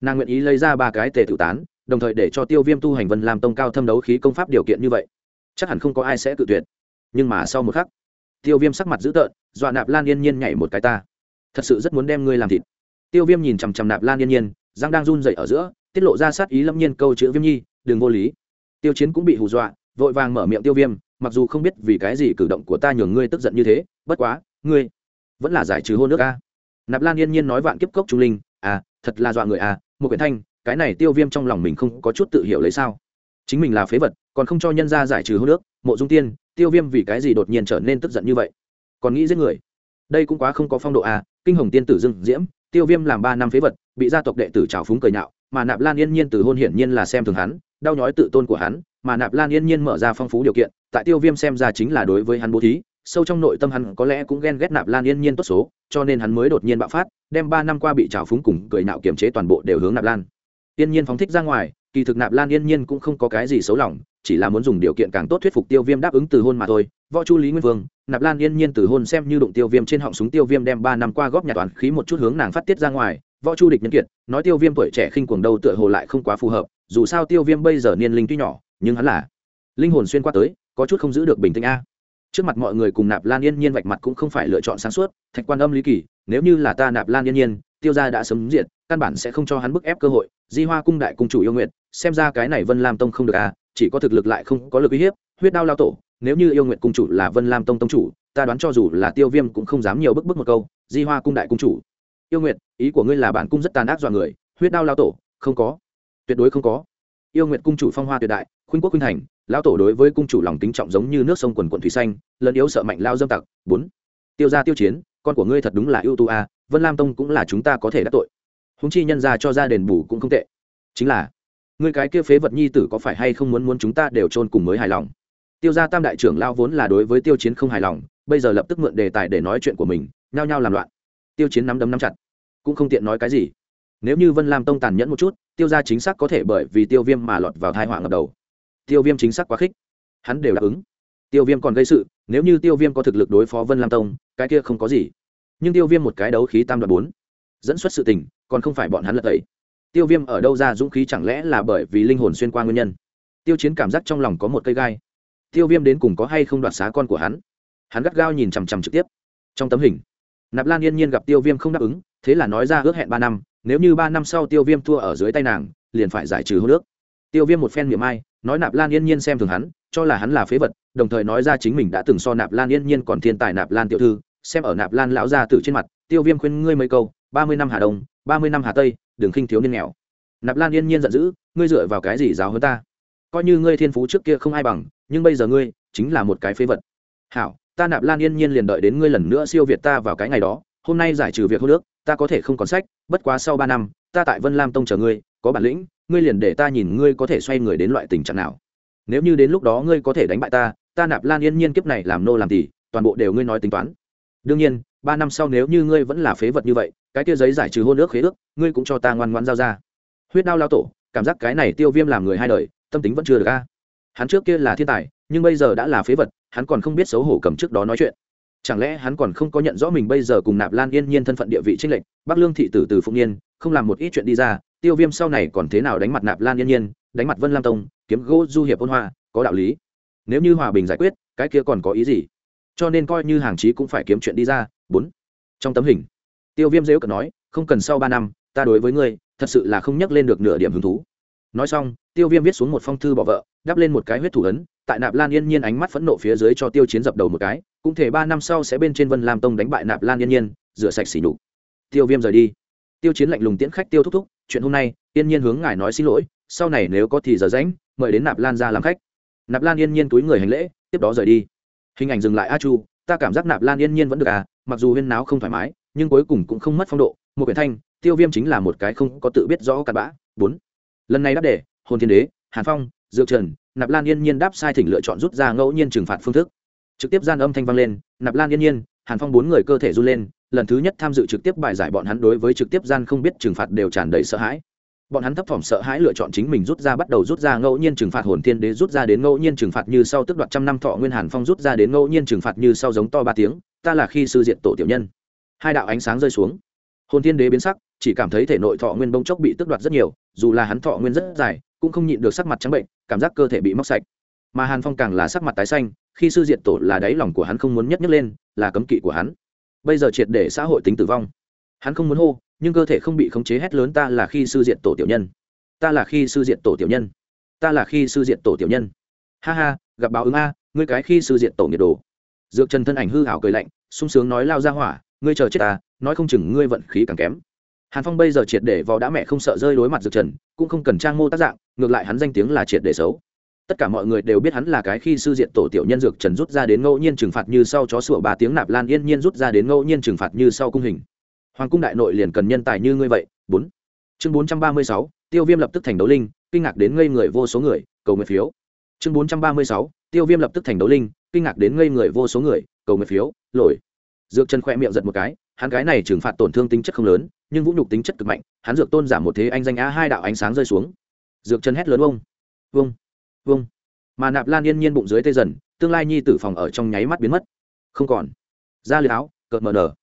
Nàng nguyện ý lấy ra ba cái tề tự tán, đồng thời để cho tiêu viêm tu hành vân làm tông cao thâm đấu khí công pháp điều kiện như vậy. Chắc hẳn không có ai sẽ cự tuyệt. Nhưng mà sau một khắc, tiêu viêm sắc mặt dữ tợn, dọa nạp lan yên nhiên nhảy một cái ta. Thật sự rất muốn đem ngươi làm thịt. Tiêu viêm nhìn chằm chằm nạp lan yên nhiên, răng đang run dậy ở giữa, tiết lộ ra sát ý lâm nhiên câu chữ viêm nhi, đừng vô lý. Tiêu chiến cũng bị hù dọa vội vàng mở miệng tiêu viêm, mặc dù không biết vì cái gì cử động của ta nhường ngươi tức giận như thế, bất quá, ngươi vẫn là giải trừ hôn nước a. Nạp lan yên nhiên nói vạn kiếp cốc trung linh à thật là dọa người à một quyển thanh, cái này tiêu viêm trong lòng mình không có chút tự hiểu lấy sao. Chính mình là phế vật, còn không cho nhân ra giải trừ hôn nước mộ dung tiên, tiêu viêm vì cái gì đột nhiên trở nên tức giận như vậy? Còn nghĩ giết người? Đây cũng quá không có phong độ à kinh hồng tiên tử dưng diễm, tiêu viêm làm ba năm phế vật, bị gia tộc đệ tử trào phúng cười nhạo, mà nạp lan yên nhiên từ hôn hiển nhiên là xem thường hắn, đau nhói tự tôn của hắn mà nạp lan yên nhiên mở ra phong phú điều kiện, tại tiêu viêm xem ra chính là đối với hắn bố thí, sâu trong nội tâm hắn có lẽ cũng ghen ghét nạp lan yên nhiên tốt số, cho nên hắn mới đột nhiên bạo phát, đem ba năm qua bị trào phúng cùng cười nạo kiềm chế toàn bộ đều hướng nạp lan. Yên nhiên phóng thích ra ngoài, kỳ thực nạp lan yên nhiên cũng không có cái gì xấu lòng, chỉ là muốn dùng điều kiện càng tốt thuyết phục tiêu viêm đáp ứng từ hôn mà thôi. Võ chu lý nguyên vương, nạp lan yên nhiên từ hôn xem như đụng tiêu viêm trên họng súng, tiêu viêm đem ba năm qua góp nhà toàn khí một chút hướng nàng phát tiết ra ngoài. Võ chu địch nhân kiệt, nói tiêu viêm tuổi trẻ khinh cuồng đâu tựa hồ lại không quá phù hợp, dù sao tiêu viêm bây giờ niên linh tuy nhỏ nhưng hắn là linh hồn xuyên qua tới, có chút không giữ được bình tĩnh a. Trước mặt mọi người cùng nạp lan yên nhiên vạch mặt cũng không phải lựa chọn sáng suốt, thạch quan âm lý kỳ, nếu như là ta nạp lan yên nhiên, tiêu gia đã sấm diện căn bản sẽ không cho hắn bức ép cơ hội. Di hoa cung đại cung chủ yêu nguyện xem ra cái này vân lam tông không được à chỉ có thực lực lại không có lực uy hiếp, huyết đao lao tổ, nếu như yêu nguyện cung chủ là vân lam tông tông chủ, ta đoán cho dù là tiêu viêm cũng không dám nhiều bức bức một câu, di hoa cung đại cung chủ. Yêu nguyện ý của ngươi là bản cung rất tàn ác dọa người, huyết đao lao tổ, không có, tuyệt đối không có yêu nguyện cung chủ phong hoa tuyệt đại, khuynh quốc khuynh thành, lão tổ đối với cung chủ lòng tính trọng giống như nước sông quần quận thủy xanh, lẫn yếu sợ mạnh lao dâm tặc. Bốn, tiêu ra tiêu chiến, con của ngươi thật đúng là ưu tú a, vân lam tông cũng là chúng ta có thể đắc tội. Húng chi nhân ra cho ra đền bù cũng không tệ. Chính là người cái kia phế vật nhi tử có phải hay không muốn muốn chúng ta đều chôn cùng mới hài lòng? Tiêu gia tam đại trưởng lao vốn là đối với tiêu chiến không hài lòng, bây giờ lập tức mượn đề tài để nói chuyện của mình, nhao nhao làm loạn. Tiêu chiến nắm đấm nắm chặt, cũng không tiện nói cái gì. Nếu như vân lam tông tàn nhẫn một chút tiêu gia chính xác có thể bởi vì tiêu viêm mà lọt vào thai họa ngập đầu. Tiêu viêm chính xác quá khích. Hắn đều đáp ứng. Tiêu viêm còn gây sự, nếu như tiêu viêm có thực lực đối phó vân lam tông, cái kia không có gì. Nhưng tiêu viêm một cái đấu khí tam đoạn bốn, dẫn xuất sự tình, còn không phải bọn hắn lật tẩy. Tiêu viêm ở đâu ra dũng khí chẳng lẽ là bởi vì linh hồn xuyên qua nguyên nhân? Tiêu chiến cảm giác trong lòng có một cây gai. Tiêu viêm đến cùng có hay không đoạt xá con của hắn? Hắn gắt gao nhìn chằm chằm trực tiếp. Trong tấm hình, nạp lan yên nhiên gặp tiêu viêm không đáp ứng thế là nói ra ước hẹn ba năm, nếu như ba năm sau tiêu viêm thua ở dưới tay nàng, liền phải giải trừ hô nước tiêu viêm một phen miệng ai nói nạp lan yên nhiên xem thường hắn, cho là hắn là phế vật, đồng thời nói ra chính mình đã từng so nạp lan yên nhiên còn thiên tài nạp lan tiểu thư, xem ở nạp lan lão gia tử trên mặt, tiêu viêm khuyên ngươi mấy câu, ba mươi năm hà đông, ba mươi năm hà tây, đừng khinh thiếu niên nghèo. Nạp lan yên nhiên giận dữ, ngươi dựa vào cái gì giáo hơn ta? Coi như ngươi thiên phú trước kia không ai bằng, nhưng bây giờ ngươi chính là một cái phế vật. Hảo, ta nạp lan yên nhiên liền đợi đến ngươi lần nữa siêu việt ta vào cái ngày đó, hôm nay giải trừ việc hô nước ta có thể không còn sách, bất quá sau ba năm, ta tại vân lam tông chờ ngươi, có bản lĩnh, ngươi liền để ta nhìn ngươi có thể xoay người đến loại tình trạng nào. Nếu như đến lúc đó ngươi có thể đánh bại ta ta nạp lan yên nhiên kiếp này làm nô làm tỷ toàn bộ đều ngươi nói tính toán. Đương nhiên, ba năm sau nếu như ngươi vẫn là phế vật như vậy, cái kia giấy giải trừ hôn ước khế ước, ngươi cũng cho ta ngoan ngoan giao ra. Huyết đao lao tổ, cảm giác cái này tiêu viêm làm người hai đời, tâm tính vẫn chưa được a. Hắn trước kia là thiên tài, nhưng bây giờ đã là phế vật, hắn còn không biết xấu hổ cầm trước đó nói chuyện chẳng lẽ hắn còn không có nhận rõ mình bây giờ cùng nạp lan yên nhiên thân phận địa vị trinh lệch, bắc lương thị tử từ phụng niên không làm một ít chuyện đi ra, tiêu viêm sau này còn thế nào đánh mặt nạp lan yên nhiên, đánh mặt vân lam tông, kiếm gỗ du hiệp ôn hoa có đạo lý. Nếu như hòa bình giải quyết, cái kia còn có ý gì? Cho nên coi như hàng chí cũng phải kiếm chuyện đi ra. Bốn. Trong tấm hình, tiêu viêm dễu cận nói, không cần sau ba năm, ta đối với ngươi, thật sự là không nhắc lên được nửa điểm hứng thú. Nói xong, tiêu viêm viết xuống một phong thư bỏ vợ, đắp lên một cái huyết thủ ấn tại nạp lan yên nhiên ánh mắt phẫn nộ phía dưới cho tiêu chiến dập đầu một cái, cũng thể ba năm sau sẽ bên trên vân lam tông đánh bại nạp lan yên nhiên, rửa sạch xỉ nhục. Tiêu viêm rời đi. Tiêu chiến lạnh lùng tiễn khách tiêu thúc thúc, chuyện hôm nay, yên nhiên hướng ngài nói xin lỗi, sau này nếu có thì giờ rãnh mời đến nạp lan ra làm khách. Nạp lan yên nhiên túi người hành lễ, tiếp đó rời đi. Hình ảnh dừng lại a chu, ta cảm giác nạp lan yên nhiên vẫn được à mặc dù huyên náo không thoải mái, nhưng cuối cùng cũng không mất phong độ, một quyển thanh, tiêu viêm chính là một cái không có tự biết rõ cặn bã. Bốn. Lần này đáp để hồn thiên đế, hàn phong dược trần, nạp lan yên nhiên đáp sai thỉnh lựa chọn rút ra ngẫu nhiên trừng phạt phương thức. Trực tiếp gian âm thanh vang lên, nạp lan yên nhiên, hàn phong bốn người cơ thể run lên, lần thứ nhất tham dự trực tiếp bài giải bọn hắn đối với trực tiếp gian không biết trừng phạt đều tràn đầy sợ hãi. Bọn hắn thấp thỏm sợ hãi lựa chọn chính mình rút ra bắt đầu rút ra ngẫu nhiên trừng phạt hồn thiên đế rút ra đến ngẫu nhiên trừng phạt như sau tức đoạt trăm năm thọ nguyên hàn phong rút ra đến ngẫu nhiên trừng phạt như sau giống to ba tiếng, ta là khi sư diện tổ tiểu nhân. Hai đạo ánh sáng rơi xuống. Hồn thiên đế biến sắc, chỉ cảm thấy thể nội thọ nguyên bông chốc bị tức đoạt rất nhiều dù là hắn thọ nguyên rất dài, cũng không nhịn được sắc mặt trắng bệnh, cảm giác cơ thể bị móc sạch. Mà hàn phong càng là sắc mặt tái xanh, khi sư diện tổ là đáy lòng của hắn không muốn nhất nhấc lên, là cấm kỵ của hắn. Bây giờ triệt để xã hội tính tử vong. Hắn không muốn hô, nhưng cơ thể không bị khống chế hét lớn ta là khi sư diện tổ tiểu nhân. Ta là khi sư diện tổ tiểu nhân. Ta là khi sư diện tổ tiểu nhân. Ha ha, gặp báo ứng a, ngươi cái khi sư diện tổ nhiệt đồ. Dược trần thân ảnh hư hảo cười lạnh, sung sướng nói lao ra hỏa, ngươi chờ chết ta, nói không chừng ngươi vận khí càng kém hàn phong bây giờ triệt để vò đã mẹ không sợ rơi đối mặt dược trần, cũng không cần trang mô tác dạng, ngược lại hắn danh tiếng là triệt để xấu. Tất cả mọi người đều biết hắn là cái khi sư diện tổ tiểu nhân dược trần rút ra đến ngẫu nhiên trừng phạt như sau chó sủa ba tiếng nạp lan yên nhiên rút ra đến ngẫu nhiên trừng phạt như sau cung hình. Hoàng cung đại nội liền cần nhân tài như ngươi vậy. Bốn. Chương bốn trăm ba mươi sáu, tiêu viêm lập tức thành đấu linh, kinh ngạc đến ngây người vô số người, cầu nguyện phiếu. Chương bốn trăm ba mươi sáu, tiêu viêm lập tức thành đấu linh, kinh ngạc đến ngây người vô số người, cầu nguyện phiếu, lỗi. Dược trần khoe miệng giật một cái, hắn cái này trừng phạt tổn thương tính chất không lớn nhưng vũ nhục tính chất cực mạnh, hắn dược tôn giảm một thế anh danh a hai đạo ánh sáng rơi xuống. Dược chân hét lớn vông vông vông mà nạp lan yên nhiên bụng dưới tê dần, tương lai nhi tử phòng ở trong nháy mắt biến mất. Không còn. Ra lưới áo, cợt mờ nở.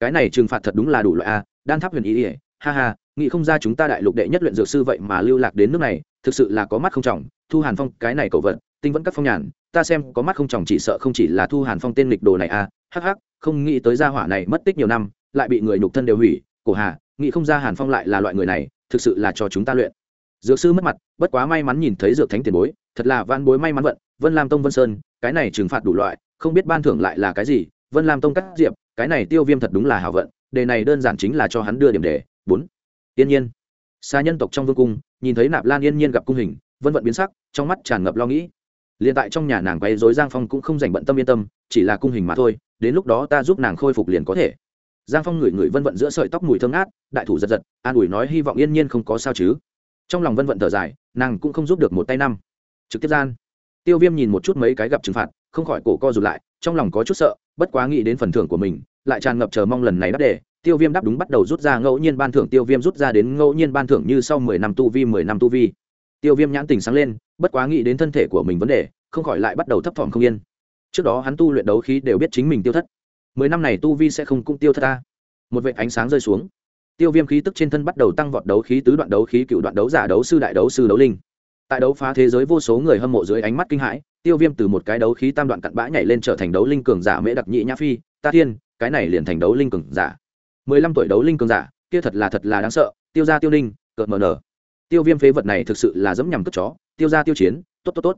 Cái này trừng phạt thật đúng là đủ loại a, đan tháp huyền ý ỉa ha ha, nghĩ không ra chúng ta đại lục đệ nhất luyện dược sư vậy mà lưu lạc đến nước này, thực sự là có mắt không trọng. Thu hàn phong, cái này cầu vật, tinh vẫn các phong nhàn, ta xem có mắt không trọng chỉ sợ không chỉ là thu hàn phong tên lịch đồ này a. Hắc hắc, không nghĩ tới gia hỏa này mất tích nhiều năm, lại bị người nhục thân đều hủy cổ hà, nghĩ không ra hàn phong lại là loại người này, thực sự là cho chúng ta luyện. Dược sư mất mặt, bất quá may mắn nhìn thấy dược thánh tiền bối, thật là van bối may mắn vận, vân lam tông vân sơn, cái này trừng phạt đủ loại, không biết ban thưởng lại là cái gì, vân lam tông cắt diệp, cái này tiêu viêm thật đúng là hảo vận, đề này đơn giản chính là cho hắn đưa điểm đề. Bốn, yên nhiên. Xa nhân tộc trong vương cung, nhìn thấy nạp lan yên nhiên gặp cung hình, vân vận biến sắc, trong mắt tràn ngập lo nghĩ. Liền tại trong nhà nàng quay dối giang phong cũng không dành bận tâm yên tâm, chỉ là cung hình mà thôi, đến lúc đó ta giúp nàng khôi phục liền có thể giang phong ngửi ngửi vân vận giữa sợi tóc mùi thơm ngát, đại thủ giật giật, an ủi nói hy vọng yên nhiên không có sao chứ. Trong lòng vân vận thở dài, nàng cũng không giúp được một tay năm. Trực tiếp gian, tiêu viêm nhìn một chút mấy cái gặp trừng phạt, không khỏi cổ co rụt lại, trong lòng có chút sợ, bất quá nghĩ đến phần thưởng của mình, lại tràn ngập chờ mong lần này đáp đề, tiêu viêm đáp đúng bắt đầu rút ra ngẫu nhiên ban thưởng, tiêu viêm rút ra đến ngẫu nhiên ban thưởng như sau mười năm tu vi, mười năm tu vi. Tiêu viêm nhãn tình sáng lên, bất quá nghĩ đến thân thể của mình vấn đề, không khỏi lại bắt đầu thấp thỏm không yên. Trước đó hắn tu luyện đấu khí đều biết chính mình tiêu thất mười năm này tu vi sẽ không cũng tiêu thất ta. Một vệ ánh sáng rơi xuống. Tiêu viêm khí tức trên thân bắt đầu tăng vọt đấu khí tứ đoạn đấu khí cựu đoạn đấu giả đấu sư đại đấu sư đấu linh. Tại đấu phá thế giới vô số người hâm mộ dưới ánh mắt kinh hãi, tiêu viêm từ một cái đấu khí tam đoạn cặn bã nhảy lên trở thành đấu linh cường giả mễ đặc nhị nhã phi, ta thiên, cái này liền thành đấu linh cường giả. Mười lăm tuổi đấu linh cường giả, kia thật là thật là đáng sợ, tiêu ra tiêu ninh cợt mờ nở. Tiêu viêm phế vật này thực sự là dẫm nhằm cất chó, tiêu ra tiêu chiến, tốt tốt tốt.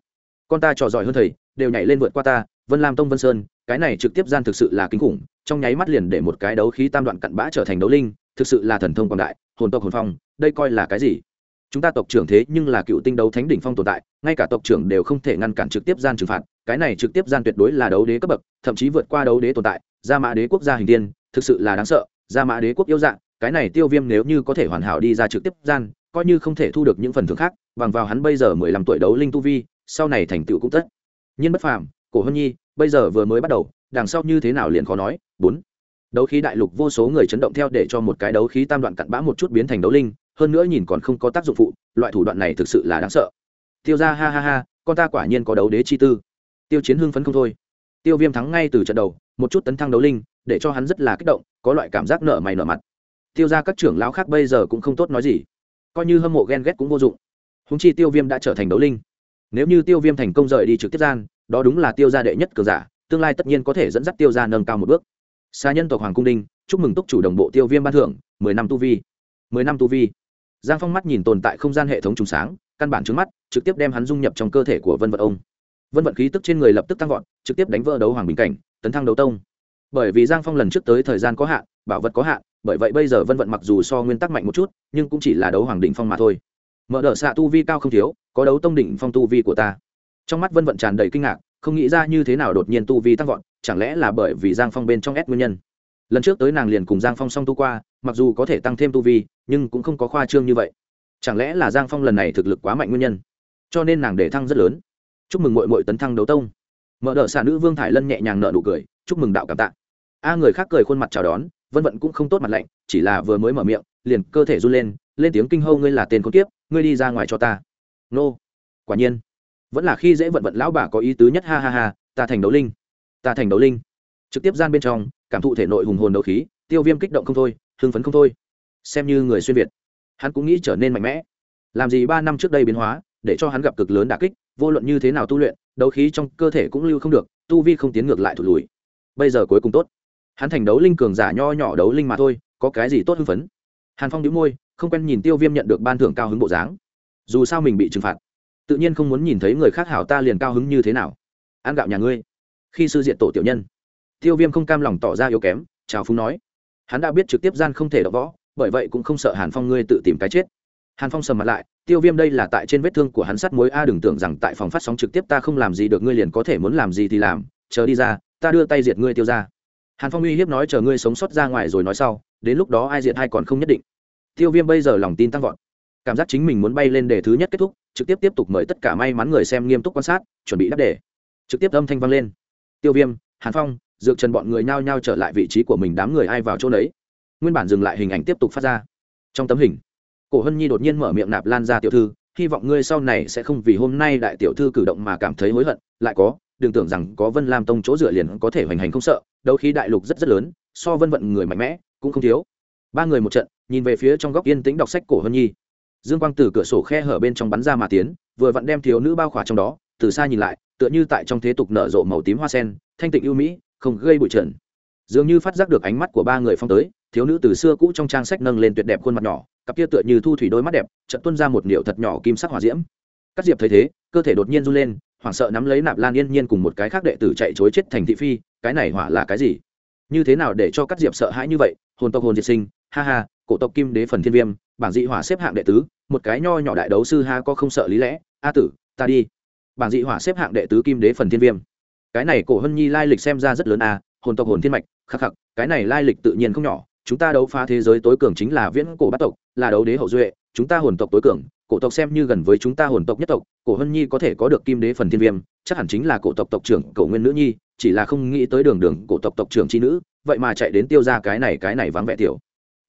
Con ta trò giỏi hơn thầy, đều nhảy lên vượt qua ta, vân lam tông vân sơn cái này trực tiếp gian thực sự là kinh khủng, trong nháy mắt liền để một cái đấu khí tam đoạn cặn bã trở thành đấu linh, thực sự là thần thông quảng đại, hồn tộc hồn phong, đây coi là cái gì? Chúng ta tộc trưởng thế nhưng là cựu tinh đấu thánh đỉnh phong tồn tại, ngay cả tộc trưởng đều không thể ngăn cản trực tiếp gian trừng phạt, cái này trực tiếp gian tuyệt đối là đấu đế cấp bậc, thậm chí vượt qua đấu đế tồn tại, gia mã đế quốc gia hình tiên, thực sự là đáng sợ, gia mã đế quốc yêu dạng, cái này tiêu viêm nếu như có thể hoàn hảo đi ra trực tiếp gian, coi như không thể thu được những phần thưởng khác, bằng vào hắn bây giờ mười lăm tuổi đấu linh tu vi, sau này thành tựu cũng tất nhiên bất phàm, cổ hân nhi bây giờ vừa mới bắt đầu, đằng sau như thế nào liền khó nói. Bốn, đấu khí đại lục vô số người chấn động theo để cho một cái đấu khí tam đoạn cặn bã một chút biến thành đấu linh, hơn nữa nhìn còn không có tác dụng phụ, loại thủ đoạn này thực sự là đáng sợ. Tiêu ra ha ha ha, con ta quả nhiên có đấu đế chi tư. Tiêu chiến hưng phấn không thôi. Tiêu viêm thắng ngay từ trận đầu, một chút tấn thăng đấu linh, để cho hắn rất là kích động, có loại cảm giác nở mày nở mặt. Tiêu ra các trưởng lão khác bây giờ cũng không tốt nói gì. Coi như hâm mộ ghen ghét cũng vô dụng. Húng chi tiêu viêm đã trở thành đấu linh nếu như tiêu viêm thành công rời đi trực tiếp gian, đó đúng là tiêu gia đệ nhất cường giả, tương lai tất nhiên có thể dẫn dắt tiêu gia nâng cao một bước. Xa nhân tộc hoàng cung đinh, chúc mừng túc chủ đồng bộ tiêu viêm ban thưởng, mười năm tu vi. Mười năm tu vi. Giang phong mắt nhìn tồn tại không gian hệ thống trùng sáng, căn bản trước mắt, trực tiếp đem hắn dung nhập trong cơ thể của vân vận ông. Vân vận khí tức trên người lập tức tăng vọt, trực tiếp đánh vỡ đấu hoàng bình cảnh, tấn thăng đấu tông. Bởi vì giang phong lần trước tới thời gian có hạn, bảo vật có hạn, bởi vậy bây giờ vân vận mặc dù so nguyên tắc mạnh một chút, nhưng cũng chỉ là đấu hoàng đỉnh phong mà thôi mở đ xạ tu vi cao không thiếu, có đấu tông đỉnh phong tu vi của ta. Trong mắt vân vận tràn đầy kinh ngạc, không nghĩ ra như thế nào đột nhiên tu vi tăng vọt, chẳng lẽ là bởi vì giang phong bên trong ép nguyên nhân? Lần trước tới nàng liền cùng giang phong song tu qua, mặc dù có thể tăng thêm tu vi, nhưng cũng không có khoa trương như vậy. Chẳng lẽ là giang phong lần này thực lực quá mạnh nguyên nhân? Cho nên nàng để thăng rất lớn. Chúc mừng mội mội tấn thăng đấu tông. Mở đ ợ xạ nữ vương thải lân nhẹ nhàng nợ nụ cười, chúc mừng đạo cảm tạ. A người khác cười khuôn mặt chào đón, vân vận cũng không tốt mặt lạnh, chỉ là vừa mới mở miệng, liền cơ thể run lên lên tiếng kinh hâu ngươi là tên con tiếp ngươi đi ra ngoài cho ta. Nô. Quả nhiên. Vẫn là khi dễ vận vận lão bà có ý tứ nhất, ha ha ha, ta thành đấu linh. Ta thành đấu linh. Trực tiếp gian bên trong, cảm thụ thể nội hùng hồn đấu khí, tiêu viêm kích động không thôi, hưng phấn không thôi. Xem như người xuyên việt, hắn cũng nghĩ trở nên mạnh mẽ. Làm gì ba năm trước đây biến hóa, để cho hắn gặp cực lớn đà kích, vô luận như thế nào tu luyện, đấu khí trong cơ thể cũng lưu không được, tu vi không tiến ngược lại thụt lùi. Bây giờ cuối cùng tốt. Hắn thành đấu linh cường giả nho nhỏ đấu linh mà thôi, có cái gì tốt hưng phấn? Hàn phong đĩu môi, không quen nhìn tiêu viêm nhận được ban thưởng cao hứng bộ dáng. Dù sao mình bị trừng phạt, tự nhiên không muốn nhìn thấy người khác hảo ta liền cao hứng như thế nào. Ăn gạo nhà ngươi. Khi sư diện tổ tiểu nhân, tiêu viêm không cam lòng tỏ ra yếu kém, chào phúng nói. Hắn đã biết trực tiếp gian không thể đọc võ, bởi vậy cũng không sợ hàn phong ngươi tự tìm cái chết. Hàn phong sầm mặt lại, tiêu viêm đây là tại trên vết thương của hắn sắt mối a, đừng tưởng rằng tại phòng phát sóng trực tiếp ta không làm gì được ngươi liền có thể muốn làm gì thì làm, chờ đi ra, ta đưa tay diệt ngươi tiêu ra. Hàn phong uy hiếp nói chờ ngươi sống sót ra ngoài rồi nói sau đến lúc đó ai diện hay còn không nhất định. Tiêu viêm bây giờ lòng tin tăng vọt. Cảm giác chính mình muốn bay lên đề thứ nhất kết thúc, trực tiếp tiếp tục mời tất cả may mắn người xem nghiêm túc quan sát, chuẩn bị đáp đề. Trực tiếp âm thanh vang lên. Tiêu viêm, hàn phong, dược trần bọn người nhao nhao trở lại vị trí của mình đám người ai vào chỗ đấy nguyên bản dừng lại hình ảnh tiếp tục phát ra. Trong tấm hình, cổ hân nhi đột nhiên mở miệng nạp lan ra tiểu thư, hy vọng ngươi sau này sẽ không vì hôm nay đại tiểu thư cử động mà cảm thấy hối hận. Lại có, đừng tưởng rằng có vân lam tông chỗ dựa liền có thể hoành hành không sợ, đấu khí đại lục rất rất lớn, so vân vận người mạnh mẽ cũng không thiếu. Ba người một trận, nhìn về phía trong góc yên tĩnh đọc sách cổ hân nhi. Dương quang từ cửa sổ khe hở bên trong bắn ra mà tiến, vừa vặn đem thiếu nữ bao khỏa trong đó, từ xa nhìn lại, tựa như tại trong thế tục nở rộ màu tím hoa sen, thanh tịnh ưu mỹ, không gây bụi trần. Dường như phát giác được ánh mắt của ba người phong tới, thiếu nữ từ xưa cũ trong trang sách nâng lên tuyệt đẹp khuôn mặt nhỏ, cặp kia tựa như thu thủy đôi mắt đẹp trận tuân ra một niệu thật nhỏ kim sắc hỏa diễm. Các diệp thấy thế, cơ thể đột nhiên run lên, hoảng sợ nắm lấy nạp lan yên nhiên cùng một cái khác đệ tử chạy chối chết thành thị phi, cái này hỏa là cái gì? Như thế nào để cho các diệp sợ hãi như vậy? Hồn tộc hồn diệt sinh, ha ha, cổ tộc kim đế phần thiên viêm, bảng dị hỏa xếp hạng đệ tứ, một cái nho nhỏ đại đấu sư ha có không sợ lý lẽ. A tử, ta đi. Bảng dị hỏa xếp hạng đệ tứ kim đế phần thiên viêm. Cái này cổ hân nhi lai lịch xem ra rất lớn a, hồn tộc hồn thiên mạch, khắc khắc, cái này lai lịch tự nhiên không nhỏ. Chúng ta đấu phá thế giới tối cường chính là viễn cổ bát tộc, là đấu đế hậu duệ, chúng ta hồn tộc tối cường, cổ tộc xem như gần với chúng ta hồn tộc nhất tộc, cổ hân nhi có thể có được kim đế phần thiên viêm, chắc hẳn chính là cổ tộc tộc trưởng cổ nguyên nữ nhi chỉ là không nghĩ tới đường đường cổ tộc tộc trưởng chi nữ, vậy mà chạy đến tiêu ra cái này cái này vắng vẻ tiểu.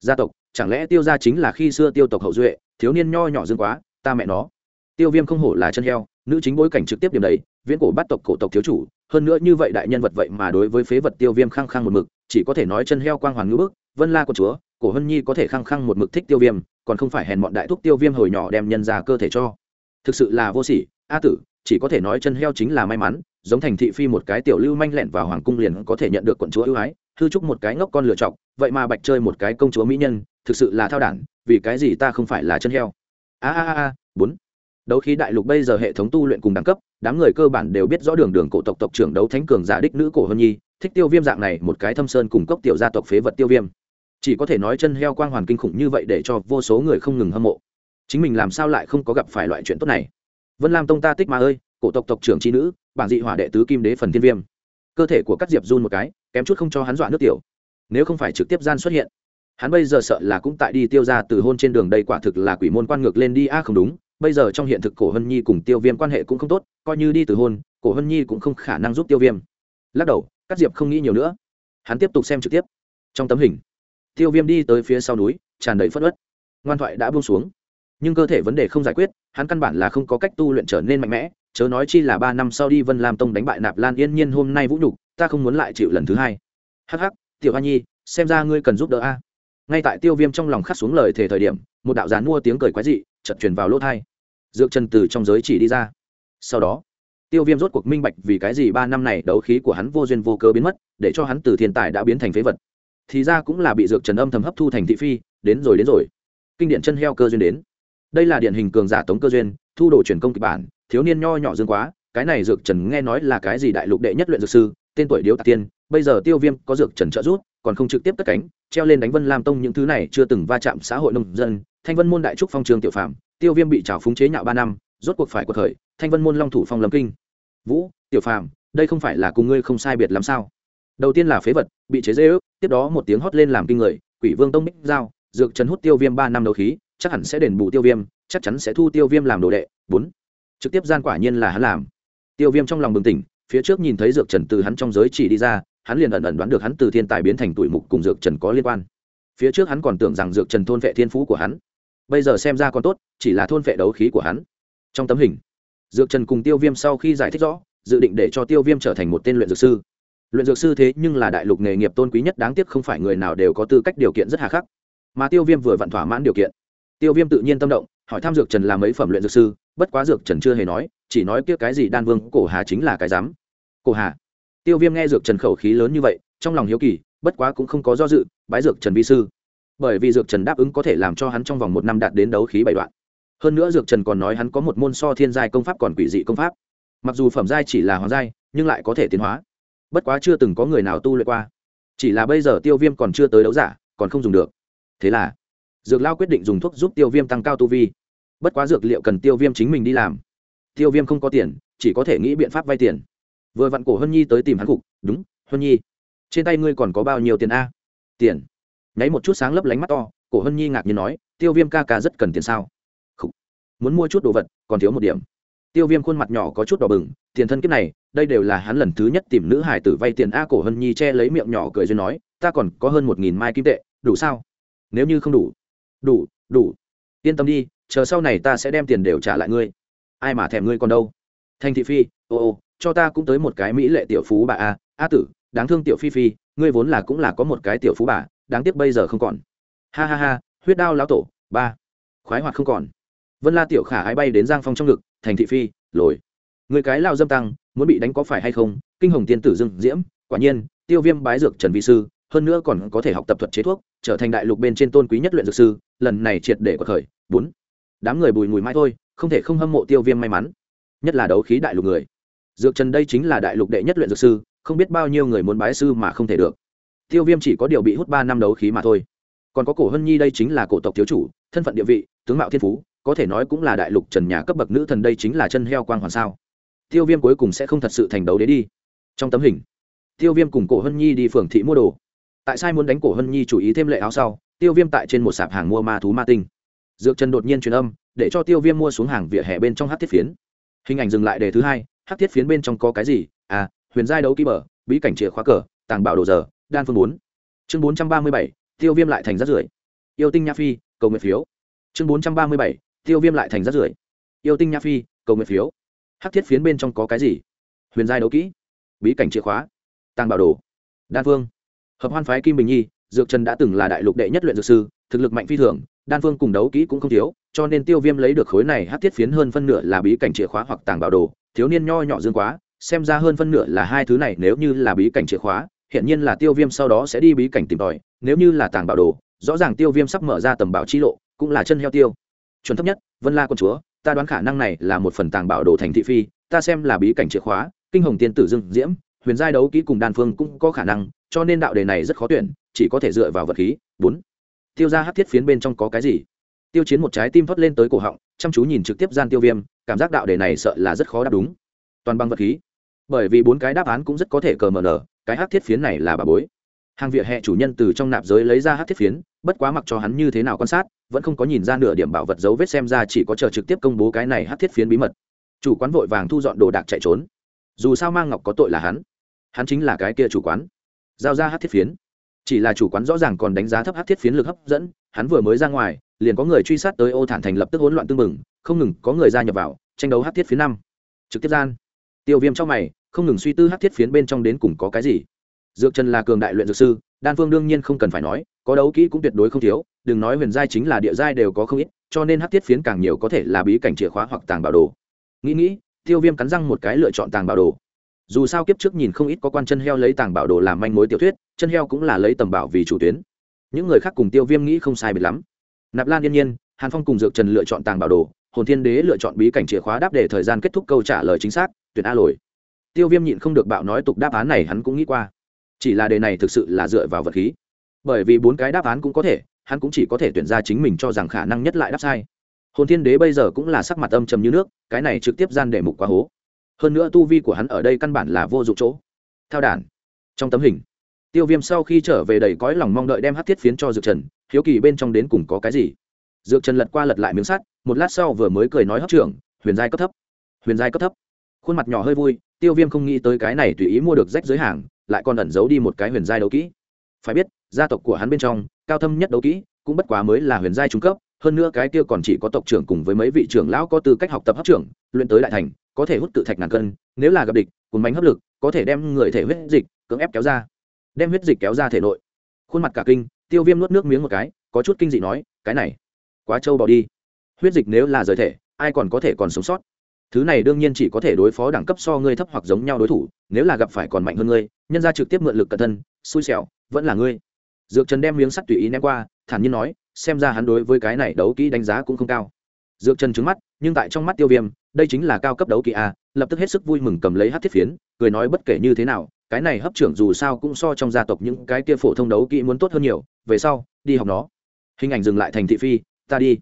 Gia tộc, chẳng lẽ tiêu ra chính là khi xưa tiêu tộc hậu duệ, thiếu niên nho nhỏ dương quá, ta mẹ nó. Tiêu viêm không hổ là chân heo, nữ chính bối cảnh trực tiếp điểm đấy viễn cổ bắt tộc cổ tộc thiếu chủ, hơn nữa như vậy đại nhân vật vậy mà đối với phế vật tiêu viêm khăng khăng một mực, chỉ có thể nói chân heo quang hoàng ngữ bức, vân la của chúa, cổ hân nhi có thể khăng khăng một mực thích tiêu viêm, còn không phải hèn bọn đại thúc tiêu viêm hồi nhỏ đem nhân ra cơ thể cho. Thực sự là vô sỉ, a tử, chỉ có thể nói chân heo chính là may mắn giống thành thị phi một cái tiểu lưu manh lẹn vào hoàng cung liền có thể nhận được quận chúa ưu ái, hư trúc một cái ngốc con lựa chọc, vậy mà bạch chơi một cái công chúa mỹ nhân, thực sự là thao đản, vì cái gì ta không phải là chân heo? A a a bốn. Đấu khí đại lục bây giờ hệ thống tu luyện cùng đẳng cấp, đám người cơ bản đều biết rõ đường đường cổ tộc tộc trưởng đấu thánh cường giả đích nữ cổ hân nhi, thích tiêu viêm dạng này một cái thâm sơn cùng cốc tiểu gia tộc phế vật tiêu viêm. Chỉ có thể nói chân heo quang hoàn kinh khủng như vậy để cho vô số người không ngừng hâm mộ. Chính mình làm sao lại không có gặp phải loại chuyện tốt này? Vân lam tông ta tích mà ơi, cổ tộc tộc trưởng c nữ bản dị hỏa đệ tứ kim đế phần thiên viêm. Cơ thể của các diệp run một cái, kém chút không cho hắn dọa nước tiểu. Nếu không phải trực tiếp gian xuất hiện, hắn bây giờ sợ là cũng tại đi tiêu ra từ hôn trên đường đây quả thực là quỷ môn quan ngược lên đi. A không đúng, bây giờ trong hiện thực cổ hân nhi cùng tiêu viêm quan hệ cũng không tốt, coi như đi từ hôn, cổ hân nhi cũng không khả năng giúp tiêu viêm. Lắc đầu các diệp không nghĩ nhiều nữa. Hắn tiếp tục xem trực tiếp. Trong tấm hình, tiêu viêm đi tới phía sau núi, tràn đầy phất ớt ngoan thoại đã buông xuống. Nhưng cơ thể vấn đề không giải quyết, hắn căn bản là không có cách tu luyện trở nên mạnh mẽ chớ nói chi là ba năm sau đi vân lam tông đánh bại nạp lan yên nhiên hôm nay vũ nhục, ta không muốn lại chịu lần thứ hai. Hắc hắc, tiểu a nhi, xem ra ngươi cần giúp đỡ a. Ngay tại tiêu viêm trong lòng khắc xuống lời thề thời điểm, một đạo gián mua tiếng cười quái dị chật truyền vào lỗ thai dược chân từ trong giới chỉ đi ra. Sau đó, tiêu viêm rốt cuộc minh bạch vì cái gì ba năm này đấu khí của hắn vô duyên vô cớ biến mất, để cho hắn từ thiên tài đã biến thành phế vật. Thì ra cũng là bị dược trần âm thầm hấp thu thành thị phi, đến rồi đến rồi. Kinh điện chân heo cơ duyên đến đây là điển hình cường giả tống cơ duyên thu đồ truyền công kịch bản thiếu niên nho nhỏ dương quá cái này dược trần nghe nói là cái gì đại lục đệ nhất luyện dược sư tên tuổi điếu tạc tiên bây giờ tiêu viêm có dược trần trợ rút còn không trực tiếp cất cánh treo lên đánh vân lam tông những thứ này chưa từng va chạm xã hội nông dân thanh vân môn đại trúc phong trường tiểu phạm tiêu viêm bị trào phúng chế nhạo ba năm rốt cuộc phải cuộc khởi thanh vân môn long thủ phong lâm kinh. Vũ tiểu phạm, đây không phải là cùng ngươi không sai biệt làm sao? Đầu tiên là phế vật bị chế dễ ước tiếp đó một tiếng hót lên làm kinh người quỷ vương tông bích giao dược trần hút tiêu viêm ba năm đầu khí chắc hẳn sẽ đền bù tiêu viêm, chắc chắn sẽ thu tiêu viêm làm đồ đệ. Bốn, trực tiếp gian quả nhiên là hắn làm. Tiêu viêm trong lòng bừng tỉnh, phía trước nhìn thấy dược trần từ hắn trong giới chỉ đi ra, hắn liền ẩn ẩn đoán được hắn từ thiên tài biến thành tuổi mục cùng dược trần có liên quan. Phía trước hắn còn tưởng rằng dược trần thôn vệ thiên phú của hắn. Bây giờ xem ra còn tốt, chỉ là thôn vệ đấu khí của hắn. Trong tấm hình, dược trần cùng tiêu viêm sau khi giải thích rõ, dự định để cho tiêu viêm trở thành một tên luyện dược sư. Luyện dược sư thế nhưng là đại lục nghề nghiệp tôn quý nhất, đáng tiếc không phải người nào đều có tư cách điều kiện rất hà khắc. Mà tiêu viêm vừa vặn thỏa mãn điều kiện tiêu viêm tự nhiên tâm động, hỏi tham dược trần là mấy phẩm luyện dược sư, bất quá dược trần chưa hề nói, chỉ nói kia cái gì đan vương, cổ hà chính là cái dám cổ hà? Tiêu viêm nghe dược trần khẩu khí lớn như vậy, trong lòng hiếu kỳ, bất quá cũng không có do dự, bái dược trần vi sư. Bởi vì dược trần đáp ứng có thể làm cho hắn trong vòng một năm đạt đến đấu khí bảy đoạn. Hơn nữa dược trần còn nói hắn có một môn so thiên giai công pháp còn quỷ dị công pháp. Mặc dù phẩm giai chỉ là hoàng giai, nhưng lại có thể tiến hóa. Bất quá chưa từng có người nào tu luyện qua. Chỉ là bây giờ tiêu viêm còn chưa tới đấu giả, còn không dùng được. Thế là dược lao quyết định dùng thuốc giúp tiêu viêm tăng cao tu vi. Bất quá dược liệu cần tiêu viêm chính mình đi làm. Tiêu viêm không có tiền, chỉ có thể nghĩ biện pháp vay tiền. Vừa vặn cổ hân nhi tới tìm hắn cục, đúng hân nhi, trên tay ngươi còn có bao nhiêu tiền a? Tiền? Nháy một chút sáng lấp lánh mắt to, cổ hân nhi ngạc nhiên nói, tiêu viêm ca ca rất cần tiền sao? Khủ. muốn mua chút đồ vật, còn thiếu một điểm. Tiêu viêm khuôn mặt nhỏ có chút đỏ bừng, tiền thân kiếp này, đây đều là hắn lần thứ nhất tìm nữ hải tử vay tiền a. Cổ hân nhi che lấy miệng nhỏ cười duyên nói, ta còn có hơn một nghìn mai kim tệ, đủ sao? Nếu như không đủ đủ đủ. Yên tâm đi, chờ sau này ta sẽ đem tiền đều trả lại ngươi. Ai mà thèm ngươi còn đâu. Thanh thị phi, ô ô, cho ta cũng tới một cái mỹ lệ tiểu phú bà a. A tử, đáng thương tiểu phi phi, ngươi vốn là cũng là có một cái tiểu phú bà, đáng tiếc bây giờ không còn. Ha ha ha, huyết đao lão tổ, ba. Khoái hoạt không còn. Vân la tiểu khả ái bay đến giang phong trong ngực, thành thị phi, lồi. Người cái lao dâm tăng, muốn bị đánh có phải hay không? Kinh hồng tiên tử dưng diễm, quả nhiên, tiêu viêm bái dược trần vi sư hơn nữa còn có thể học tập thuật chế thuốc, trở thành đại lục bên trên tôn quý nhất luyện dược sư, lần này triệt để có khởi. Bốn, đám người bùi mùi mãi thôi, không thể không hâm mộ tiêu viêm may mắn, nhất là đấu khí đại lục người. Dược trần đây chính là đại lục đệ nhất luyện dược sư, không biết bao nhiêu người muốn bái sư mà không thể được. Tiêu viêm chỉ có điều bị hút ba năm đấu khí mà thôi. Còn có cổ hân nhi đây chính là cổ tộc thiếu chủ, thân phận địa vị, tướng mạo thiên phú, có thể nói cũng là đại lục trần nhà cấp bậc nữ thần đây chính là chân heo quang hoàn sao. Tiêu viêm cuối cùng sẽ không thật sự thành đấu đế đi. Trong tấm hình, tiêu viêm cùng cổ hân nhi đi phường thị mua đồ tại sai muốn đánh cổ hân nhi chủ ý thêm lệ áo sau, tiêu viêm tại trên một sạp hàng mua ma thú ma tinh. Dược trần đột nhiên truyền âm, để cho tiêu viêm mua xuống hàng vỉa hè bên trong hát thiết phiến. Hình ảnh dừng lại đề thứ hai, hát thiết phiến bên trong có cái gì? À huyền giai đấu ký bờ, bí cảnh chìa khóa cờ, tàng bảo đồ giờ, đan phương bốn. Chương bốn trăm ba mươi bảy, tiêu viêm lại thành rát rưởi. Yêu tinh nha phi, cầu nguyện phiếu. Chương bốn trăm ba mươi bảy, tiêu viêm lại thành rát rưởi. Yêu tinh nha phi, cầu nguyện phiếu. Hát thiết phiến bên trong có cái gì? Huyền giai đấu kỹ bí cảnh chìa khóa, tàng bảo đồ, đan phương hợp hoan phái kim bình nhi, dược trần đã từng là đại lục đệ nhất luyện dược sư, thực lực mạnh phi thường, đan phương cùng đấu kỹ cũng không thiếu, cho nên tiêu viêm lấy được khối này hát thiết phiến hơn phân nửa là bí cảnh chìa khóa hoặc tàng bảo đồ, thiếu niên nho nhỏ dương quá, xem ra hơn phân nửa là hai thứ này nếu như là bí cảnh chìa khóa hiện nhiên là tiêu viêm sau đó sẽ đi bí cảnh tìm tòi, nếu như là tàng bảo đồ, rõ ràng tiêu viêm sắp mở ra tầm bảo chi lộ, cũng là chân heo tiêu. Chuẩn thấp nhất, vân la con chúa, ta đoán khả năng này là một phần tàng bảo đồ thành thị phi, ta xem là bí cảnh chìa khóa, kinh hồng tiên tử dương diễm huyền giai đấu kỹ cùng đan phương cũng có khả năng, cho nên đạo đề này rất khó tuyển, chỉ có thể dựa vào vật khí. Bốn, tiêu ra hát thiết phiến bên trong có cái gì? Tiêu chiến một trái tim thoát lên tới cổ họng, chăm chú nhìn trực tiếp gian tiêu viêm, cảm giác đạo đề này sợ là rất khó đáp đúng. Toàn bằng vật khí. Bởi vì bốn cái đáp án cũng rất có thể cờ mờ nở cái hát thiết phiến này là bà bối. Hàng vỉa hè chủ nhân từ trong nạp giới lấy ra hát thiết phiến, bất quá mặc cho hắn như thế nào quan sát, vẫn không có nhìn ra nửa điểm bảo vật dấu vết xem ra chỉ có chờ trực tiếp công bố cái này hát thiết phiến bí mật. Chủ quán vội vàng thu dọn đồ đạc chạy trốn. Dù sao mang ngọc có tội là hắn hắn chính là cái kia chủ quán. Giao ra hát thiết phiến. Chỉ là chủ quán rõ ràng còn đánh giá thấp hát thiết phiến lực hấp dẫn, hắn vừa mới ra ngoài, liền có người truy sát tới ô thản thành lập tức hỗn loạn tương mừng không ngừng có người gia nhập vào, tranh đấu hát thiết phiến năm. Trực tiếp gian. Tiêu viêm trong mày, không ngừng suy tư hát thiết phiến bên trong đến cùng có cái gì. Dược trần là cường đại luyện dược sư, đan phương đương nhiên không cần phải nói, có đấu kỹ cũng tuyệt đối không thiếu, đừng nói huyền giai chính là địa giai đều có không ít, cho nên hát thiết phiến càng nhiều có thể là bí cảnh chìa khóa hoặc tàng bảo đồ. Nghĩ nghĩ, tiêu viêm cắn răng một cái lựa chọn tàng bảo đồ dù sao kiếp trước nhìn không ít có quan chân heo lấy tàng bảo đồ làm manh mối tiểu thuyết, chân heo cũng là lấy tầm bảo vì chủ tuyến. Những người khác cùng tiêu viêm nghĩ không sai biệt lắm. Nạp lan yên nhiên, hàn phong cùng dược trần lựa chọn tàng bảo đồ, hồn thiên đế lựa chọn bí cảnh chìa khóa đáp để thời gian kết thúc câu trả lời chính xác, tuyển a lồi. Tiêu viêm nhịn không được bạo nói tục đáp án này hắn cũng nghĩ qua. Chỉ là đề này thực sự là dựa vào vật khí. Bởi vì bốn cái đáp án cũng có thể, hắn cũng chỉ có thể tuyển ra chính mình cho rằng khả năng nhất lại đáp sai. Hồn thiên đế bây giờ cũng là sắc mặt âm trầm như nước, cái này trực tiếp gian để mục quá hố hơn nữa tu vi của hắn ở đây căn bản là vô dụng chỗ. Thao đản. Trong tấm hình, tiêu viêm sau khi trở về đầy cõi lòng mong đợi đem hát thiết phiến cho dược trần, hiếu kỳ bên trong đến cùng có cái gì. Dược trần lật qua lật lại miếng sắt, một lát sau vừa mới cười nói hấp trưởng, huyền giai cấp thấp. Huyền giai cấp thấp. Khuôn mặt nhỏ hơi vui, tiêu viêm không nghĩ tới cái này tùy ý mua được rách giới hàng, lại còn ẩn giấu đi một cái huyền giai đấu kỹ. Phải biết, gia tộc của hắn bên trong, cao thâm nhất đấu kỹ, cũng bất quá mới là huyền giai trung cấp, hơn nữa cái kia còn chỉ có tộc trưởng cùng với mấy vị trưởng lão có tư cách học tập hấp trưởng, luyện tới đại thành có thể hút tự thạch ngàn cân, nếu là gặp địch cùng bánh hấp lực, có thể đem người thể huyết dịch cưỡng ép kéo ra. Đem huyết dịch kéo ra thể nội. Khuôn mặt cả kinh, tiêu viêm nuốt nước miếng một cái, có chút kinh dị nói, cái này, quá trâu bỏ đi. Huyết dịch nếu là rời thể, ai còn có thể còn sống sót? Thứ này đương nhiên chỉ có thể đối phó đẳng cấp so ngươi thấp hoặc giống nhau đối thủ, nếu là gặp phải còn mạnh hơn ngươi, nhân ra trực tiếp mượn lực cẩn thân, xui xẻo, vẫn là ngươi. Dược trần đem miếng sắt tùy ý ném qua, thản nhiên nói, xem ra hắn đối với cái này đấu kỹ đánh giá cũng không cao. Dược trần trứng mắt nhưng tại trong mắt tiêu viêm, đây chính là cao cấp đấu kỹ a, lập tức hết sức vui mừng cầm lấy hát thiết phiến, cười nói bất kể như thế nào, cái này hấp trưởng dù sao cũng so trong gia tộc những cái kia phổ thông đấu kỹ muốn tốt hơn nhiều, về sau, đi học nó. Hình ảnh dừng lại thành thị phi, ta đi.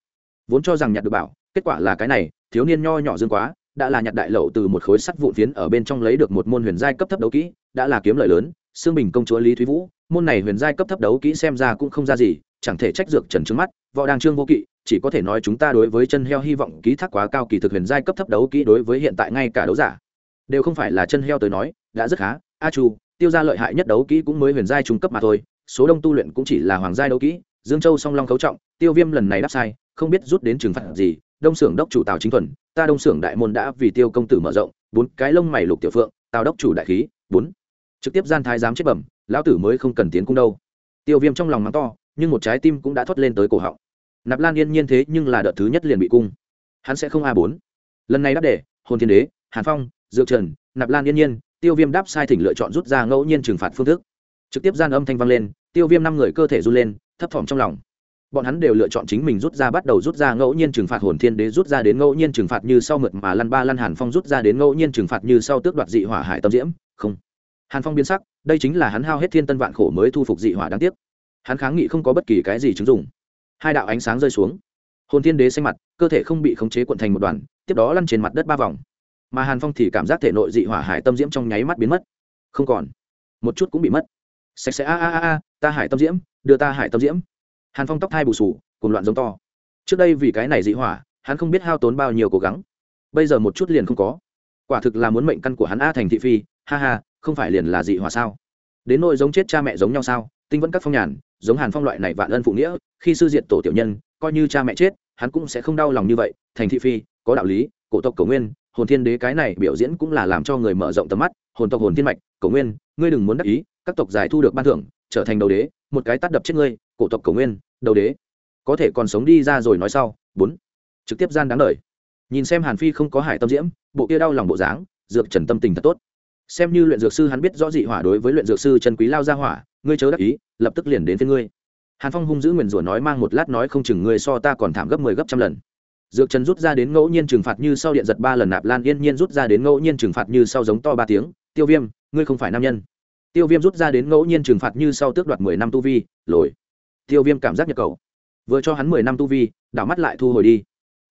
Vốn cho rằng nhặt được bảo, kết quả là cái này, thiếu niên nho nhỏ dương quá, đã là nhặt đại lậu từ một khối sắt vụn phiến ở bên trong lấy được một môn huyền giai cấp thấp đấu kỹ đã là kiếm lợi lớn xương bình công chúa lý thúy vũ, môn này huyền giai cấp thấp đấu kỹ xem ra cũng không ra gì chẳng thể trách dược trần trước mắt, võ đang trương vô kỵ, chỉ có thể nói chúng ta đối với chân heo hy vọng ký thác quá cao kỳ thực huyền giai cấp thấp đấu kỹ đối với hiện tại ngay cả đấu giả, đều không phải là chân heo tới nói, đã rất khá, a chu, tiêu ra lợi hại nhất đấu kỹ cũng mới huyền giai trung cấp mà thôi, số đông tu luyện cũng chỉ là hoàng giai đấu kỹ, dương châu song long khấu trọng, tiêu viêm lần này đáp sai, không biết rút đến trừng phạt gì, đông xưởng đốc chủ tào chính thuần, ta đông xưởng đại môn đã vì tiêu công tử mở rộng, bốn cái lông mày lục tiểu phượng, tào đốc chủ đại khí, bốn. Trực tiếp gian thái giám chết bẩm, lão tử mới không cần tiến cung đâu. Tiêu viêm trong lòng mắng to nhưng một trái tim cũng đã thoát lên tới cổ họng. Nạp lan yên nhiên thế nhưng là đợt thứ nhất liền bị cung. Hắn sẽ không a bốn. Lần này đáp để hồn thiên đế, hàn phong, dược trần, nạp lan yên nhiên, tiêu viêm đáp sai thỉnh lựa chọn rút ra ngẫu nhiên trừng phạt phương thức. Trực tiếp gian âm thanh vang lên, tiêu viêm năm người cơ thể run lên, thấp thỏm trong lòng. Bọn hắn đều lựa chọn chính mình rút ra bắt đầu rút ra ngẫu nhiên trừng phạt hồn thiên đế rút ra đến ngẫu nhiên trừng phạt như sau mượt mà lăn ba lăn hàn phong rút ra đến ngẫu nhiên trừng phạt như sau tước đoạt dị hỏa hải tâm diễm. Không. Hàn phong biến sắc, đây chính là hắn hao hết thiên tân vạn khổ mới thu phục dị hỏa đáng tiếc hắn kháng nghị không có bất kỳ cái gì chứng dụng. Hai đạo ánh sáng rơi xuống. Hồn thiên đế xanh mặt, cơ thể không bị khống chế cuộn thành một đoàn, tiếp đó lăn trên mặt đất ba vòng. Mà hàn phong thì cảm giác thể nội dị hỏa hải tâm diễm trong nháy mắt biến mất. Không còn. Một chút cũng bị mất. Sạch sẽ, a a a a, ta hải tâm diễm, đưa ta hải tâm diễm. Hàn phong tóc thai bù sù cùng loạn giống to. Trước đây vì cái này dị hỏa, hắn không biết hao tốn bao nhiêu cố gắng. Bây giờ một chút liền không có. Quả thực là muốn mệnh căn của hắn a thành thị phi, ha ha, không phải liền là dị hỏa sao? Đến nỗi giống chết cha mẹ giống nhau sao? Tinh vẫn các phong nhàn, giống hàn phong loại này vạn ân phụ nghĩa, khi sư diện tổ tiểu nhân, coi như cha mẹ chết, hắn cũng sẽ không đau lòng như vậy, thành thị phi, có đạo lý, cổ tộc cổ nguyên, hồn thiên đế cái này biểu diễn cũng là làm cho người mở rộng tầm mắt, hồn tộc hồn thiên mạch cổ nguyên, ngươi đừng muốn đắc ý, các tộc giải thu được ban thưởng, trở thành đầu đế, một cái tắt đập chết ngươi, cổ tộc cổ nguyên, đầu đế. Có thể còn sống đi ra rồi nói sau. Bốn. Trực tiếp gian đáng lời nhìn xem hàn phi không có hải tâm diễm, bộ kia đau lòng bộ dáng, dược trần tâm tình thật tốt. Xem như luyện dược sư hắn biết rõ dị hỏa đối với luyện dược sư trần quý lao ra hỏa ngươi chớ đắc ý, lập tức liền đến với ngươi. Hàn phong hung dữ nguyền rủa nói mang một lát nói không chừng ngươi so ta còn thảm gấp mười 10 gấp trăm lần. Dược trần rút ra đến ngẫu nhiên trừng phạt như sau điện giật ba lần nạp lan yên nhiên rút ra đến ngẫu nhiên trừng phạt như sau giống to ba tiếng, tiêu viêm, ngươi không phải nam nhân. Tiêu viêm rút ra đến ngẫu nhiên trừng phạt như sau tước đoạt mười năm tu vi, lồi. Tiêu viêm cảm giác nhập cầu. Vừa cho hắn mười năm tu vi, đảo mắt lại thu hồi đi.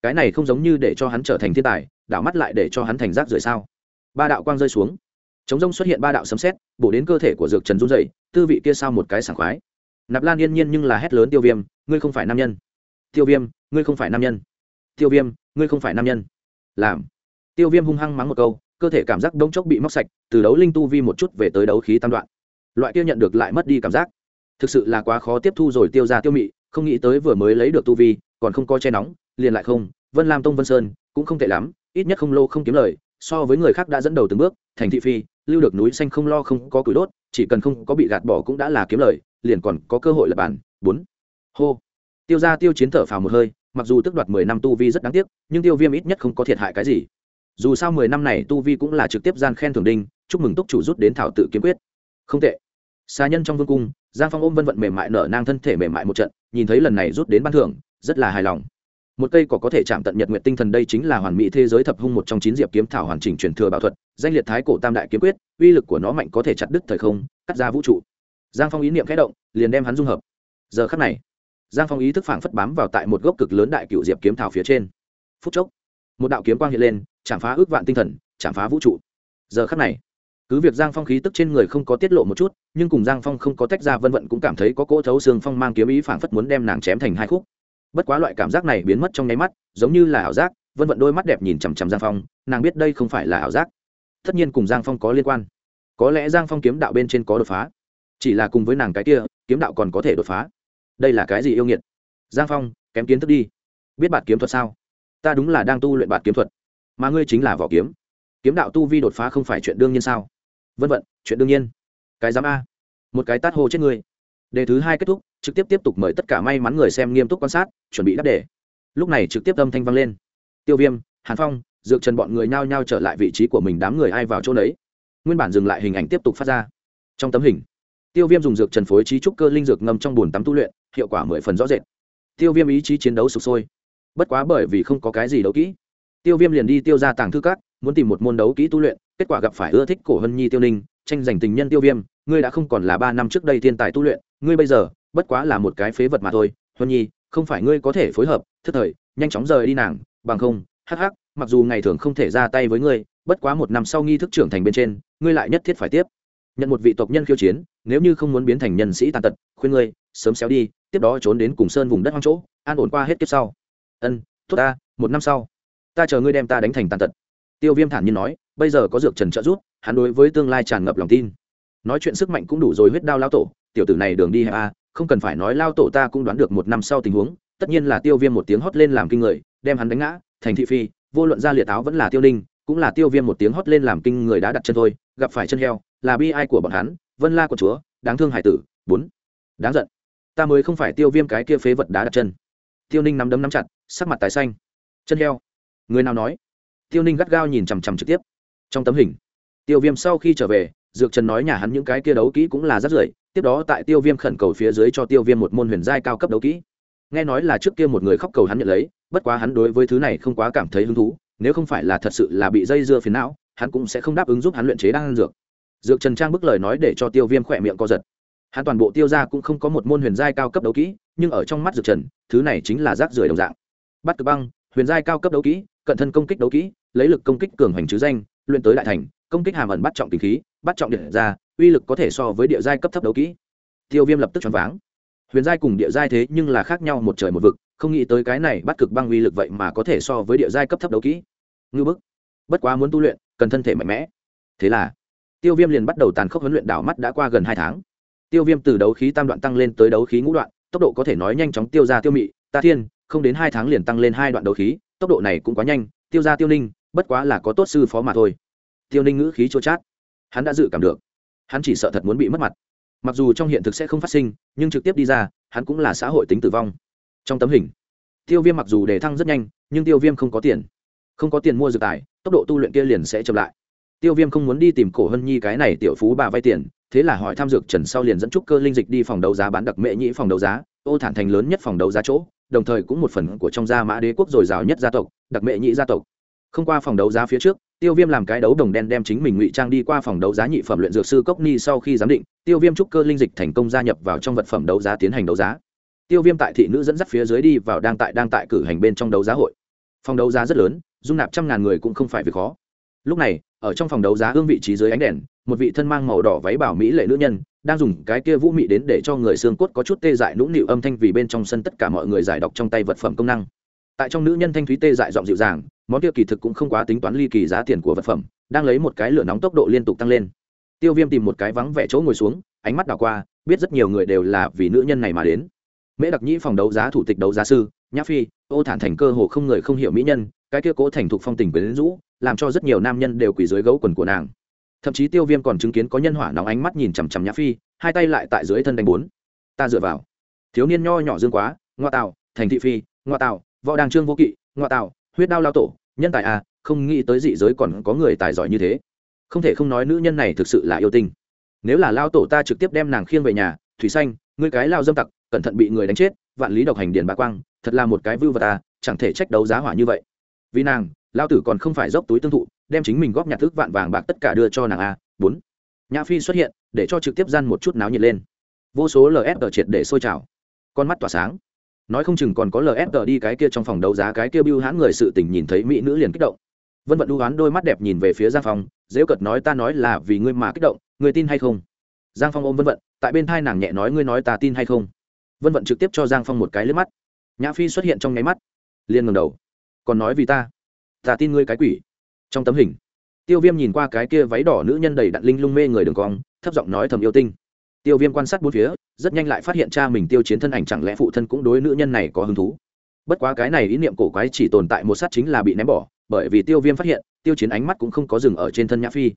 Cái này không giống như để cho hắn trở thành thiên tài, đảo mắt lại để cho hắn thành rác rưởi sao? Ba đạo quang rơi xuống chống rông xuất hiện ba đạo sấm xét bổ đến cơ thể của dược trần run dậy tư vị kia sao một cái sảng khoái. Nạp lan yên nhiên nhưng là hét lớn, tiêu viêm, ngươi không phải nam nhân. Tiêu viêm, ngươi không phải nam nhân. Tiêu viêm, ngươi không phải nam nhân. Làm. Tiêu viêm hung hăng mắng một câu, cơ thể cảm giác đông chốc bị móc sạch, từ đấu linh tu vi một chút về tới đấu khí tam đoạn. Loại kia nhận được lại mất đi cảm giác. Thực sự là quá khó tiếp thu rồi, tiêu ra tiêu mị, không nghĩ tới vừa mới lấy được tu vi, còn không có che nóng, liền lại không. Vân lam tông vân sơn cũng không tệ lắm, ít nhất không lô không kiếm lời, so với người khác đã dẫn đầu từng bước, thành thị phi lưu được núi xanh không lo không có củi đốt, chỉ cần không có bị gạt bỏ cũng đã là kiếm lời, liền còn có cơ hội lập bản. Bốn. Hô. Tiêu ra tiêu chiến thở phào một hơi, mặc dù tức đoạt mười năm tu vi rất đáng tiếc, nhưng tiêu viêm ít nhất không có thiệt hại cái gì. Dù sao mười năm này tu vi cũng là trực tiếp gian khen thưởng đinh, chúc mừng túc chủ rút đến thảo tự kiếm quyết. Không tệ. Xa nhân trong vương cung, giang phong ôm vân vận mềm mại nở nang thân thể mềm mại một trận, nhìn thấy lần này rút đến ban thưởng, rất là hài lòng một cây cỏ có thể chạm tận nhật nguyện tinh thần đây chính là hoàn mỹ thế giới thập hung một trong chín diệp kiếm thảo hoàn chỉnh truyền thừa bảo thuật, danh liệt thái cổ tam đại kiếm quyết, uy lực của nó mạnh có thể chặt đứt thời không, cắt ra vũ trụ. Giang phong ý niệm khẽ động, liền đem hắn dung hợp. Giờ khắc này, giang phong ý thức phảng phất bám vào tại một gốc cực lớn đại cựu diệp kiếm thảo phía trên. Phút chốc, một đạo kiếm quang hiện lên, chạm phá ước vạn tinh thần, chạm phá vũ trụ. Giờ khắc này, cứ việc giang phong khí tức trên người không có tiết lộ một chút, nhưng cùng giang phong không có tách ra vân vận cũng cảm thấy có cỗ thấu xương phong mang kiếm ý phảng phất muốn đem nàng chém thành hai khúc bất quá loại cảm giác này biến mất trong nháy mắt, giống như là ảo giác, vân vận đôi mắt đẹp nhìn chằm chằm giang phong, nàng biết đây không phải là ảo giác. Tất nhiên cùng giang phong có liên quan. Có lẽ giang phong kiếm đạo bên trên có đột phá. Chỉ là cùng với nàng cái kia, kiếm đạo còn có thể đột phá. Đây là cái gì yêu nghiệt? Giang phong, kém kiến thức đi. Biết bạt kiếm thuật sao? Ta đúng là đang tu luyện bạt kiếm thuật. Mà ngươi chính là vỏ kiếm. Kiếm đạo tu vi đột phá không phải chuyện đương nhiên sao? Vân vận, chuyện đương nhiên. Cái giám a. Một cái tát hô chết ngươi đề thứ hai kết thúc, trực tiếp tiếp tục mời tất cả may mắn người xem nghiêm túc quan sát, chuẩn bị đáp đề. Lúc này trực tiếp âm thanh vang lên. Tiêu viêm, hàn phong, dược trần bọn người nhao nhao trở lại vị trí của mình đám người ai vào chỗ đấy nguyên bản dừng lại hình ảnh tiếp tục phát ra. Trong tấm hình, tiêu viêm dùng dược trần phối trí trúc cơ linh dược ngâm trong bồn tắm tu luyện, hiệu quả mười phần rõ rệt. Tiêu viêm ý chí chiến đấu sụp sôi. Bất quá bởi vì không có cái gì đấu kỹ, tiêu viêm liền đi tiêu ra tàng thư cát muốn tìm một môn đấu kỹ tu luyện, kết quả gặp phải ưa thích cổ hân nhi tiêu ninh tranh giành tình nhân tiêu viêm, ngươi đã không còn là ba năm trước đây thiên tài tu luyện, ngươi bây giờ, bất quá là một cái phế vật mà thôi. Huân nhi, không phải ngươi có thể phối hợp, thức thời, nhanh chóng rời đi nàng, bằng không, hắc hắc, mặc dù ngày thường không thể ra tay với ngươi, bất quá một năm sau nghi thức trưởng thành bên trên, ngươi lại nhất thiết phải tiếp. Nhận một vị tộc nhân khiêu chiến, nếu như không muốn biến thành nhân sĩ tàn tật, khuyên ngươi, sớm xéo đi, tiếp đó trốn đến cùng sơn vùng đất hoang chỗ, an ổn qua hết kiếp sau. Ân, tốt ta, một năm sau, ta chờ ngươi đem ta đánh thành tàn tật tiêu viêm thản nhiên nói, bây giờ có dược trần trợ rút hắn đối với tương lai tràn ngập lòng tin. Nói chuyện sức mạnh cũng đủ rồi huyết đao lao tổ, tiểu tử này đường đi hẹp a, không cần phải nói lao tổ ta cũng đoán được một năm sau tình huống, tất nhiên là tiêu viêm một tiếng hót lên làm kinh người, đem hắn đánh ngã, thành thị phi, vô luận ra liệt áo vẫn là tiêu ninh, cũng là tiêu viêm một tiếng hót lên làm kinh người đã đặt chân thôi, gặp phải chân heo, là bi ai của bọn hắn, vân la của chúa, đáng thương hải tử, bốn. Đáng giận. Ta mới không phải tiêu viêm cái kia phế vật đá đặt chân. Tiêu ninh nắm đấm nắm chặt, sắc mặt tái xanh. Chân heo. Người nào nói? Tiêu ninh gắt gao nhìn chằm chằm trực tiếp. Trong tấm hình, tiêu viêm sau khi trở về, dược trần nói nhà hắn những cái kia đấu kỹ cũng là rất rưỡi, tiếp đó tại tiêu viêm khẩn cầu phía dưới cho tiêu viêm một môn huyền giai cao cấp đấu kỹ. Nghe nói là trước kia một người khóc cầu hắn nhận lấy, bất quá hắn đối với thứ này không quá cảm thấy hứng thú, nếu không phải là thật sự là bị dây dưa phiền não, hắn cũng sẽ không đáp ứng giúp hắn luyện chế đan dược. Dược trần trang bức lời nói để cho tiêu viêm khỏe miệng co giật. Hắn toàn bộ tiêu ra cũng không có một môn huyền giai cao cấp đấu kỹ, nhưng ở trong mắt dược trần, thứ này chính là rác rưởi đồng dạng. Bắt cực băng, huyền giai cao cấp đấu kỹ cận thân công kích đấu kỹ, lấy lực công kích cường hành chứ danh, luyện tới đại thành, công kích hàm ẩn bắt trọng tình khí, bắt trọng điện ra, uy lực có thể so với địa giai cấp thấp đấu kỹ. Tiêu viêm lập tức choáng váng. Huyền giai cùng địa giai thế nhưng là khác nhau một trời một vực, không nghĩ tới cái này bắt cực băng uy lực vậy mà có thể so với địa giai cấp thấp đấu kỹ. Ngư bức. Bất quá muốn tu luyện, cần thân thể mạnh mẽ. Thế là, tiêu viêm liền bắt đầu tàn khốc huấn luyện đảo mắt đã qua gần hai tháng. Tiêu viêm từ đấu khí tam đoạn tăng lên tới đấu khí ngũ đoạn, tốc độ có thể nói nhanh chóng tiêu ra tiêu mị, ta thiên, không đến hai tháng liền tăng lên hai đoạn đấu khí tốc độ này cũng quá nhanh, tiêu ra tiêu ninh, bất quá là có tốt sư phó mà thôi. Tiêu ninh ngữ khí chua chát. Hắn đã dự cảm được. Hắn chỉ sợ thật muốn bị mất mặt. Mặc dù trong hiện thực sẽ không phát sinh, nhưng trực tiếp đi ra, hắn cũng là xã hội tính tử vong. Trong tấm hình, tiêu viêm mặc dù đề thăng rất nhanh, nhưng tiêu viêm không có tiền. Không có tiền mua dược tài, tốc độ tu luyện kia liền sẽ chậm lại. Tiêu viêm không muốn đi tìm cổ hân nhi cái này tiểu phú bà vay tiền, thế là hỏi tham dược trần sau liền dẫn trúc cơ linh dịch đi phòng đấu giá bán đặc mệ nhĩ phòng đấu giá, ô thản thành lớn nhất phòng đấu giá chỗ đồng thời cũng một phần của trong gia mã đế quốc dồi dào nhất gia tộc, đặc mệ nhị gia tộc. Không qua phòng đấu giá phía trước, tiêu viêm làm cái đấu đồng đen đem chính mình ngụy trang đi qua phòng đấu giá nhị phẩm luyện dược sư cốc ni sau khi giám định, tiêu viêm trúc cơ linh dịch thành công gia nhập vào trong vật phẩm đấu giá tiến hành đấu giá. Tiêu viêm tại thị nữ dẫn dắt phía dưới đi vào đang tại đang tại cử hành bên trong đấu giá hội. Phòng đấu giá rất lớn, dung nạp trăm ngàn người cũng không phải việc khó lúc này, ở trong phòng đấu giá hương vị trí dưới ánh đèn, một vị thân mang màu đỏ váy bảo mỹ lệ nữ nhân, đang dùng cái kia vũ mị đến để cho người xương cốt có chút tê dại nũng nịu âm thanh vì bên trong sân tất cả mọi người giải đọc trong tay vật phẩm công năng. Tại trong nữ nhân thanh thúy tê dại giọng dịu dàng, món kia kỳ thực cũng không quá tính toán ly kỳ giá tiền của vật phẩm, đang lấy một cái lửa nóng tốc độ liên tục tăng lên. Tiêu viêm tìm một cái vắng vẻ chỗ ngồi xuống, ánh mắt đảo qua, biết rất nhiều người đều là vì nữ nhân này mà đến. Mễ đặc nhĩ phòng đấu giá thủ tịch đấu giá sư, nhã phi, ô thản thành cơ hồ không người không hiểu mỹ nhân, cái kia cố thành thục phong tình quyến rũ làm cho rất nhiều nam nhân đều quỳ dưới gấu quần của nàng. Thậm chí tiêu viêm còn chứng kiến có nhân hỏa nóng ánh mắt nhìn chằm chằm nhã phi, hai tay lại tại dưới thân đánh bốn. Ta dựa vào. Thiếu niên nho nhỏ dương quá, ngoa tạo, thành thị phi, ngoa tạo, võ đàng trương vô kỵ, ngoa tạo, huyết đao lao tổ, nhân tài à không nghĩ tới dị giới còn có người tài giỏi như thế. Không thể không nói nữ nhân này thực sự là yêu tinh. Nếu là lao tổ ta trực tiếp đem nàng khiêng về nhà, thủy xanh, ngươi cái lao dâm tặc, cẩn thận bị người đánh chết, vạn lý độc hành điền bá quang, thật là một cái vưu vật à chẳng thể trách đấu giá hỏa như vậy. Vì nàng lao tử còn không phải dốc túi tương thụ, đem chính mình góp nhặt thức vạn vàng bạc tất cả đưa cho nàng a. Bốn. Nhã phi xuất hiện, để cho trực tiếp gian một chút náo nhiệt lên. Vô số lf triệt để sôi trào. Con mắt tỏa sáng. Nói không chừng còn có lf đi cái kia trong phòng đấu giá cái kia bưu hãn người sự tình nhìn thấy mỹ nữ liền kích động. Vân vận đu hoán đôi mắt đẹp nhìn về phía giang phong, dễ cợt nói ta nói là vì ngươi mà kích động, ngươi tin hay không? Giang phong ôm vân vận, tại bên thai nàng nhẹ nói ngươi nói ta tin hay không? Vân vận trực tiếp cho giang phong một cái lướt mắt. Nhã phi xuất hiện trong nháy mắt, liền ngầm đầu. Còn nói vì ta? Ta tin ngươi cái quỷ. Trong tấm hình, tiêu viêm nhìn qua cái kia váy đỏ nữ nhân đầy đặn linh lung mê người đường cong, thấp giọng nói thầm yêu tinh. Tiêu viêm quan sát bốn phía, rất nhanh lại phát hiện cha mình tiêu chiến thân ảnh chẳng lẽ phụ thân cũng đối nữ nhân này có hứng thú. Bất quá cái này ý niệm cổ quái chỉ tồn tại một sát chính là bị ném bỏ, bởi vì tiêu viêm phát hiện, tiêu chiến ánh mắt cũng không có dừng ở trên thân nhã phi.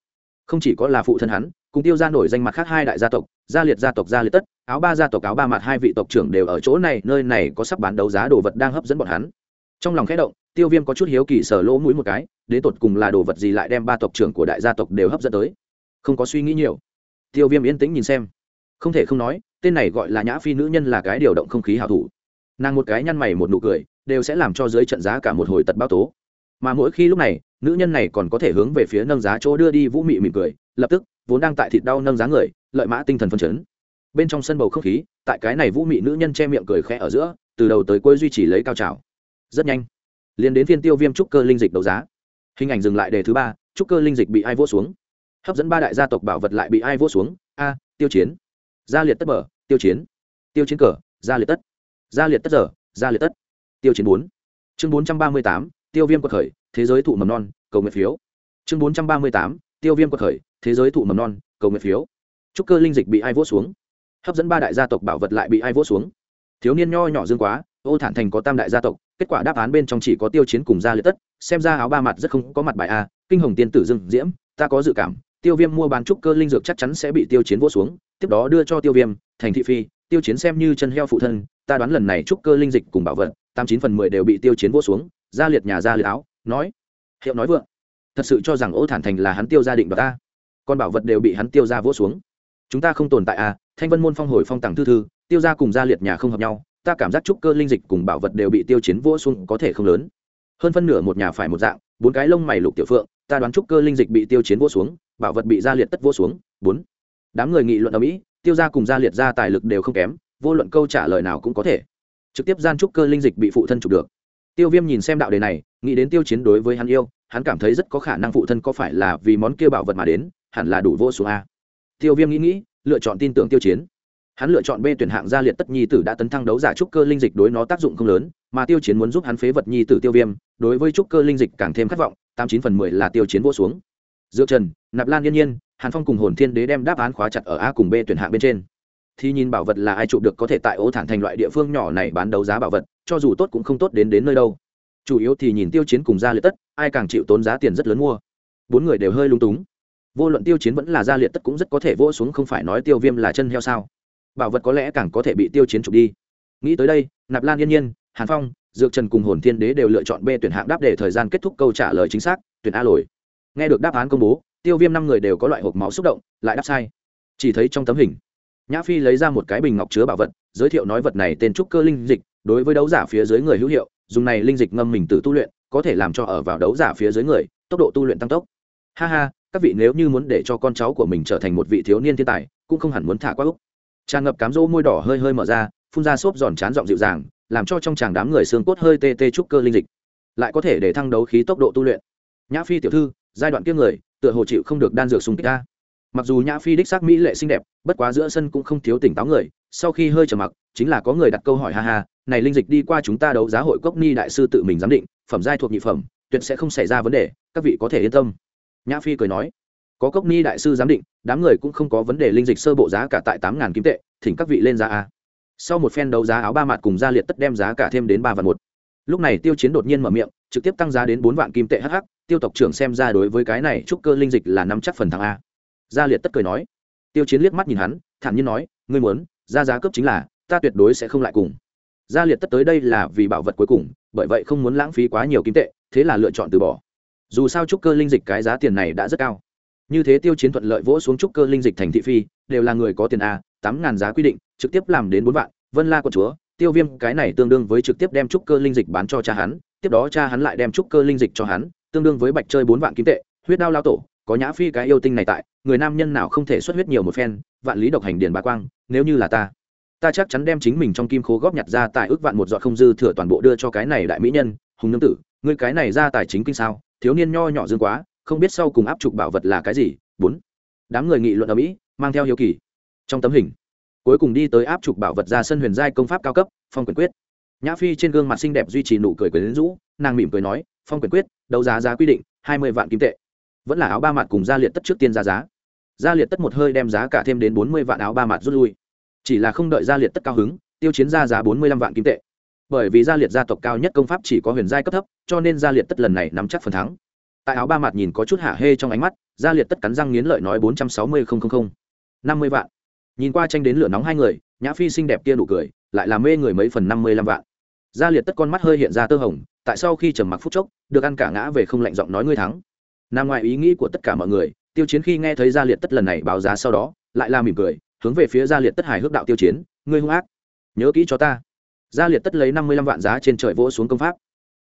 Không chỉ có là phụ thân hắn, cùng tiêu ra nổi danh mặt khác hai đại gia tộc, gia liệt gia tộc, gia liệt tất, áo ba gia tộc, áo ba mặt hai vị tộc trưởng đều ở chỗ này, nơi này có sắp bán đấu giá đồ vật đang hấp dẫn bọn hắn trong lòng khẽ động, tiêu viêm có chút hiếu kỳ sở lỗ mũi một cái, đến tột cùng là đồ vật gì lại đem ba tộc trưởng của đại gia tộc đều hấp dẫn tới. Không có suy nghĩ nhiều. Tiêu viêm yên tĩnh nhìn xem. Không thể không nói, tên này gọi là nhã phi nữ nhân là cái điều động không khí hào thủ. Nàng một cái nhăn mày một nụ cười, đều sẽ làm cho dưới trận giá cả một hồi tật bao tố. Mà mỗi khi lúc này, nữ nhân này còn có thể hướng về phía nâng giá chỗ đưa đi vũ mị mỉm cười, lập tức, vốn đang tại thịt đau nâng giá người, lợi mã tinh thần phân chấn. Bên trong sân bầu không khí, tại cái này vũ mị nữ nhân che miệng cười khẽ ở giữa, từ đầu tới cuối duy trì lấy cao trào rất nhanh. Liền đến phiên tiêu viêm trúc cơ linh dịch đấu giá. Hình ảnh dừng lại đề thứ ba, trúc cơ linh dịch bị ai vỗ xuống? Hấp dẫn ba đại gia tộc bảo vật lại bị ai vỗ xuống? A, tiêu chiến. Gia liệt tất bờ tiêu chiến. Tiêu chiến cờ, gia liệt tất. Gia liệt tất giờ, gia liệt tất. Tiêu chiến bốn. Chương bốn trăm ba mươi tám, tiêu viêm quật khởi, thế giới thụ mầm non, cầu nguyện phiếu. Chương bốn trăm ba mươi tám, tiêu viêm quật khởi, thế giới thụ mầm non, cầu nguyện phiếu. Trúc cơ linh dịch bị ai vỗ xuống? Hấp dẫn ba đại gia tộc bảo vật lại bị ai vỗ xuống? Thiếu niên nho nhỏ dương quá, ô thản thành có tam đại gia tộc kết quả đáp án bên trong chỉ có tiêu chiến cùng gia liệt tất, xem ra áo ba mặt rất không có mặt bài a, kinh hồng tiên tử dương diễm, ta có dự cảm, tiêu viêm mua bán trúc cơ linh dược chắc chắn sẽ bị tiêu chiến vô xuống, tiếp đó đưa cho tiêu viêm, thành thị phi, tiêu chiến xem như chân heo phụ thân, ta đoán lần này trúc cơ linh dịch cùng bảo vật, tám chín phần mười đều bị tiêu chiến vô xuống, gia liệt nhà gia liệt áo, nói, hiệu nói vượng, thật sự cho rằng ô thản thành là hắn tiêu gia định và ta còn bảo vật đều bị hắn tiêu ra vỗ xuống. Chúng ta không tồn tại à thanh vân môn phong hồi phong tàng thư thư, tiêu ra cùng gia liệt nhà không hợp nhau ta cảm giác trúc cơ linh dịch cùng bảo vật đều bị tiêu chiến vỗ xuống có thể không lớn. Hơn phân nửa một nhà phải một dạng, bốn cái lông mày lục tiểu phượng, ta đoán trúc cơ linh dịch bị tiêu chiến vỗ xuống, bảo vật bị gia liệt tất vỗ xuống, bốn. Đám người nghị luận ở mỹ, tiêu ra cùng gia liệt ra tài lực đều không kém, vô luận câu trả lời nào cũng có thể. Trực tiếp gian trúc cơ linh dịch bị phụ thân chụp được. Tiêu viêm nhìn xem đạo đề này, nghĩ đến tiêu chiến đối với hắn yêu, hắn cảm thấy rất có khả năng phụ thân có phải là vì món kia bảo vật mà đến, hẳn là đủ vô xuống a. Tiêu viêm nghĩ nghĩ, lựa chọn tin tưởng tiêu chiến hắn lựa chọn b tuyển hạng gia liệt tất nhi tử đã tấn thăng đấu giả trúc cơ linh dịch đối nó tác dụng không lớn, mà tiêu chiến muốn giúp hắn phế vật nhi tử tiêu viêm, đối với trúc cơ linh dịch càng thêm khát vọng, tám chín phần mười là tiêu chiến vô xuống. Dựa trần, nạp lan yên nhiên, hàn phong cùng hồn thiên đế đem đáp án khóa chặt ở a cùng b tuyển hạng bên trên. Thì nhìn bảo vật là ai chụp được có thể tại ô thản thành loại địa phương nhỏ này bán đấu giá bảo vật, cho dù tốt cũng không tốt đến đến nơi đâu. Chủ yếu thì nhìn tiêu chiến cùng gia liệt tất, ai càng chịu tốn giá tiền rất lớn mua. Bốn người đều hơi lung túng. Vô luận tiêu chiến vẫn là gia liệt tất cũng rất có thể vỗ xuống không phải nói tiêu viêm là chân heo sao bảo vật có lẽ càng có thể bị tiêu chiến trục đi. Nghĩ tới đây, nạp lan yên nhiên, hàn phong, dược trần cùng hồn thiên đế đều lựa chọn b tuyển hạng đáp để thời gian kết thúc câu trả lời chính xác, tuyển a lồi nghe được đáp án công bố, tiêu viêm năm người đều có loại hộp máu xúc động, lại đáp sai. Chỉ thấy trong tấm hình, nhã phi lấy ra một cái bình ngọc chứa bảo vật, giới thiệu nói vật này tên trúc cơ linh dịch, đối với đấu giả phía dưới người hữu hiệu, dùng này linh dịch ngâm mình từ tu luyện, có thể làm cho ở vào đấu giả phía dưới người, tốc độ tu luyện tăng tốc. Ha ha, các vị nếu như muốn để cho con cháu của mình trở thành một vị thiếu niên thiên tài, cũng không hẳn muốn thả qua úc tràn ngập cám dỗ môi đỏ hơi hơi mở ra, phun ra xốp giòn chán giọng dịu dàng, làm cho trong chàng đám người xương cốt hơi tê tê trúc cơ linh dịch. Lại có thể để thăng đấu khí tốc độ tu luyện. Nhã phi tiểu thư, giai đoạn kia người, tựa hồ chịu không được đan dược xung kích ta. Mặc dù nhã phi đích xác mỹ lệ xinh đẹp, bất quá giữa sân cũng không thiếu tỉnh táo người, sau khi hơi trầm mặc, chính là có người đặt câu hỏi, ha ha, này linh dịch đi qua chúng ta đấu giá hội cốc ni đại sư tự mình giám định, phẩm giai thuộc nhị phẩm, tuyệt sẽ không xảy ra vấn đề, các vị có thể yên tâm. Nhã phi cười nói có cốc ni đại sư giám định, đám người cũng không có vấn đề linh dịch sơ bộ giá cả tại tám ngàn kim tệ, thỉnh các vị lên giá a. Sau một phen đấu giá áo ba mặt cùng gia liệt tất đem giá cả thêm đến ba vạn một. Lúc này tiêu chiến đột nhiên mở miệng, trực tiếp tăng giá đến bốn vạn kim tệ hh tiêu tộc trưởng xem ra đối với cái này trúc cơ linh dịch là nắm chắc phần thắng a. Gia liệt tất cười nói. Tiêu chiến liếc mắt nhìn hắn, thản nhiên nói, ngươi muốn, ra giá cấp chính là, ta tuyệt đối sẽ không lại cùng. Gia liệt tất tới đây là vì bảo vật cuối cùng, bởi vậy không muốn lãng phí quá nhiều kim tệ, thế là lựa chọn từ bỏ. Dù sao trúc cơ linh dịch cái giá tiền này đã rất cao như thế tiêu chiến thuận lợi vỗ xuống trúc cơ linh dịch thành thị phi, đều là người có tiền a, tám ngàn giá quy định, trực tiếp làm đến bốn vạn, vân la quận chúa, tiêu viêm cái này tương đương với trực tiếp đem trúc cơ linh dịch bán cho cha hắn, tiếp đó cha hắn lại đem trúc cơ linh dịch cho hắn, tương đương với bạch chơi bốn vạn kim tệ, huyết đao lao tổ, có nhã phi cái yêu tinh này tại, người nam nhân nào không thể xuất huyết nhiều một phen, vạn lý độc hành điền bá quang, nếu như là ta ta chắc chắn đem chính mình trong kim khố góp nhặt ra tại ước vạn một giọt không dư thừa toàn bộ đưa cho cái này đại mỹ nhân, hùng nương tử, ngươi cái này ra tài chính kinh sao, thiếu niên nho nhỏ dương quá không biết sau cùng áp trục bảo vật là cái gì. Bốn, đám người nghị luận ở mỹ, mang theo hiếu kỳ. Trong tấm hình, cuối cùng đi tới áp trục bảo vật ra sân huyền giai công pháp cao cấp, phong quyền quyết. Nhã phi trên gương mặt xinh đẹp duy trì nụ cười quyến rũ, nàng mỉm cười nói, phong quyền quyết, đấu giá giá quy định, hai mươi vạn kim tệ. Vẫn là áo ba mặt cùng gia liệt tất trước tiên ra giá. Gia liệt tất một hơi đem giá cả thêm đến bốn mươi vạn áo ba mặt rút lui. Chỉ là không đợi gia liệt tất cao hứng, tiêu chiến ra giá bốn mươi lăm vạn kim tệ. Bởi vì gia liệt gia tộc cao nhất công pháp chỉ có huyền giai cấp thấp, cho nên gia liệt tất lần này nắm chắc phần thắng tại áo ba mặt nhìn có chút hạ hê trong ánh mắt gia liệt tất cắn răng nghiến lợi nói bốn trăm sáu mươi năm mươi vạn. Nhìn qua tranh đến lửa nóng hai người, nhã phi xinh đẹp kia nụ cười, lại làm mê người mấy phần năm mươi lăm vạn. Gia liệt tất con mắt hơi hiện ra tơ hồng, tại sau khi trầm mặc phút chốc, được ăn cả ngã về không lạnh giọng nói ngươi thắng. Nằm ngoài ý nghĩ của tất cả mọi người, tiêu chiến khi nghe thấy gia liệt tất lần này báo giá sau đó, lại la mỉm cười, hướng về phía gia liệt tất hài hước đạo tiêu chiến, ngươi hung ác. Nhớ kỹ cho ta. Gia liệt tất lấy năm mươi lăm vạn giá trên trời vỗ xuống công pháp.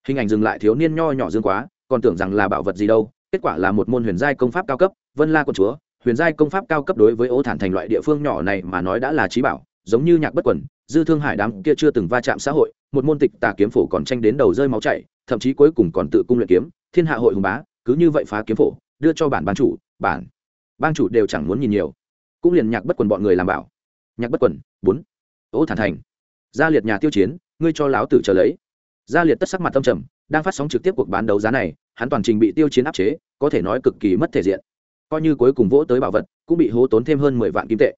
Hình ảnh dừng lại thiếu niên nho nhỏ dương quá còn tưởng rằng là bảo vật gì đâu, kết quả là một môn huyền giai công pháp cao cấp, vân la quân chúa, huyền giai công pháp cao cấp đối với ô thản thành loại địa phương nhỏ này mà nói đã là trí bảo, giống như nhạc bất quẩn dư thương hải đám kia chưa từng va chạm xã hội, một môn tịch tà kiếm phổ còn tranh đến đầu rơi máu chảy, thậm chí cuối cùng còn tự cung luyện kiếm, thiên hạ hội hùng bá, cứ như vậy phá kiếm phổ, đưa cho bản ban chủ, bản, ban chủ đều chẳng muốn nhìn nhiều. Cũng liền nhạc bất quần bọn người làm bảo. Nhạc bất quần, bốn, ô thản thành gia liệt nhà tiêu chiến, ngươi cho láo tử trở lấy gia liệt tất sắc mặt tâm trầm, đang phát sóng trực tiếp cuộc bán đấu giá này, hắn toàn trình bị tiêu chiến áp chế, có thể nói cực kỳ mất thể diện. Coi như cuối cùng vỗ tới bảo vật, cũng bị hố tốn thêm hơn mười vạn kim tệ.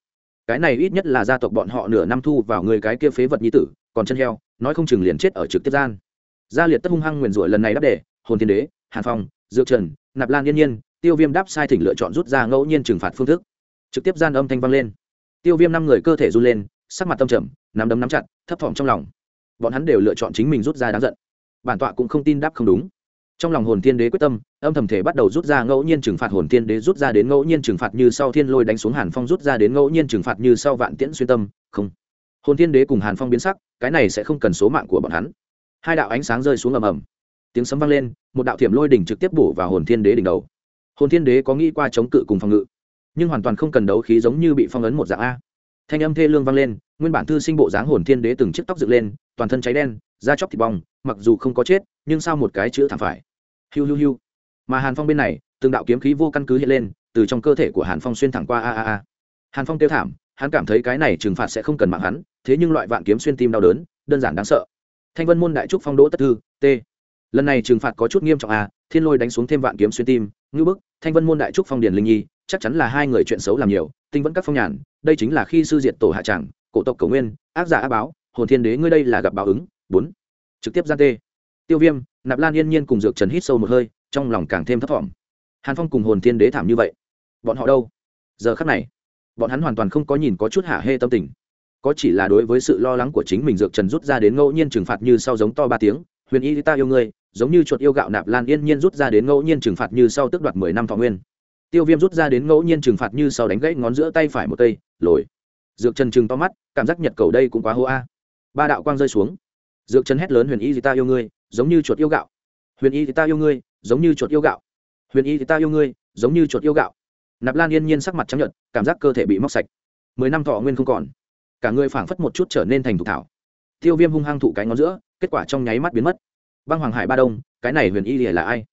Cái này ít nhất là gia tộc bọn họ nửa năm thu vào người cái kia phế vật nhi tử, còn chân heo, nói không chừng liền chết ở trực tiếp gian. Gia liệt tất hung hăng nguyền rủa lần này đáp đề, hồn thiên đế, hàn phong, dược trần, nạp lan yên nhiên, tiêu viêm đáp sai thỉnh lựa chọn rút ra ngẫu nhiên trừng phạt phương thức. Trực tiếp gian âm thanh vang lên. Tiêu viêm năm người cơ thể run lên, sắc mặt tâm trầm, nắm đấm nắm chặt, thấp thỏm trong lòng bọn hắn đều lựa chọn chính mình rút ra đáng giận. Bản tọa cũng không tin đáp không đúng. Trong lòng hồn thiên đế quyết tâm, âm thầm thể bắt đầu rút ra ngẫu nhiên trừng phạt hồn thiên đế, rút ra đến ngẫu nhiên trừng phạt như sau thiên lôi đánh xuống hàn phong, rút ra đến ngẫu nhiên trừng phạt như sau vạn tiễn xuyên tâm, không. Hồn thiên đế cùng hàn phong biến sắc, cái này sẽ không cần số mạng của bọn hắn. Hai đạo ánh sáng rơi xuống ầm ầm. Tiếng sấm vang lên, một đạo thiểm lôi đỉnh trực tiếp bổ vào hồn thiên đế đỉnh đầu. Hồn thiên đế có nghĩ qua chống cự cùng phòng ngự, nhưng hoàn toàn không cần đấu khí giống như bị phong ấn một dạng a thanh âm thê lương vang lên, nguyên bản thư sinh bộ dáng hồn thiên đế từng chiếc tóc dựng lên, toàn thân cháy đen, da chóc thịt bong, mặc dù không có chết, nhưng sao một cái chữ thảm phải. Hiu hiu hiu. Mà hàn phong bên này, từng đạo kiếm khí vô căn cứ hiện lên, từ trong cơ thể của hàn phong xuyên thẳng qua a a a. Hàn phong tiêu thảm, hắn cảm thấy cái này trừng phạt sẽ không cần mạng hắn, thế nhưng loại vạn kiếm xuyên tim đau đớn, đơn giản đáng sợ. Thanh vân môn đại trúc phong đỗ tất thư, t. Lần này trừng phạt có chút nghiêm trọng à thiên lôi đánh xuống thêm vạn kiếm xuyên tim ngữ bức, thanh vân môn đại trúc phong điền linh nhi chắc chắn là hai người chuyện xấu làm nhiều, tinh vẫn các phong nhàn, đây chính là khi sư diệt tổ hạ tràng cổ tộc cầu nguyên, ác giả á báo, hồn thiên đế ngươi đây là gặp báo ứng, bốn. Trực tiếp gian tê. Tiêu viêm, nạp lan yên nhiên cùng dược trần hít sâu một hơi, trong lòng càng thêm thấp thỏm. Hàn phong cùng hồn thiên đế thảm như vậy, bọn họ đâu? Giờ khắc này, bọn hắn hoàn toàn không có nhìn có chút hạ hê tâm tình. Có chỉ là đối với sự lo lắng của chính mình dược trần rút ra đến ngẫu nhiên trừng phạt như sau giống to ba tiếng, huyền y, ta yêu ngươi giống như chuột yêu gạo nạp lan yên nhiên rút ra đến ngẫu nhiên trừng phạt như sau tức đoạt mười năm thọ nguyên tiêu viêm rút ra đến ngẫu nhiên trừng phạt như sau đánh gãy ngón giữa tay phải một tay, lồi. Dược trần trừng to mắt cảm giác nhật cầu đây cũng quá hô a. Ba đạo quang rơi xuống. Dược trần hét lớn huyền y ta yêu ngươi giống như chuột yêu gạo. Huyền y ta yêu ngươi giống như chuột yêu gạo. Huyền y ta yêu ngươi giống như chuột yêu gạo. Nạp lan yên nhiên sắc mặt chấp nhận cảm giác cơ thể bị móc sạch. Mười năm thọ nguyên không còn. Cả người phảng phất một chút trở nên thành thục thảo. Tiêu viêm hung hăng thụ cái ngón giữa kết quả trong nháy mắt biến mất. Băng hoàng hải ba đông cái này huyền y là ai?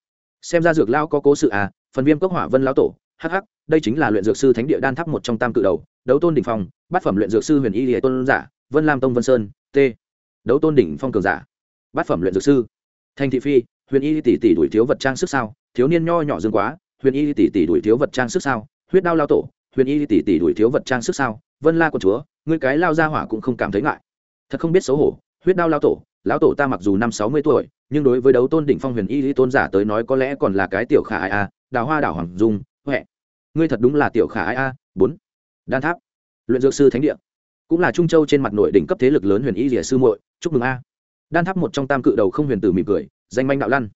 Xem ra dược lao có cố sự à phần viêm cốc hỏa vân lão tổ hh đây chính là luyện dược sư thánh địa đan tháp một trong tam cự đầu, đấu tôn đỉnh phong, bát phẩm luyện dược sư huyền y lìa tôn giả, vân lam tông vân sơn, t. Đấu tôn đỉnh phong cường giả, bát phẩm luyện dược sư. Thanh thị phi, huyền y tỷ tỷ đuổi thiếu vật trang sức sao, thiếu niên nho nhỏ dương quá, huyền y tỷ tỷ đuổi thiếu vật trang sức sao, huyết đao lao tổ, huyền y tỷ tỷ đuổi thiếu vật trang sức sao, vân la quân chúa, ngươi cái lao ra hỏa cũng không cảm thấy ngại. Thật không biết xấu hổ, huyết đao lao tổ, lão tổ ta mặc dù năm sáu mươi tuổi, nhưng đối với đấu tôn đỉnh phong huyền y lý tôn giả tới nói có lẽ còn là cái tiểu khả ai a à, đào hoa đảo hoàng dung, huệ. Ngươi thật đúng là tiểu khả ai a, bốn. Đan tháp. Luyện dược sư thánh địa. Cũng là trung châu trên mặt nội đỉnh cấp thế lực lớn huyền y rìa sư muội, chúc mừng a. Đan tháp một trong tam cự đầu không huyền tử mỉm cười, danh manh đạo lăn.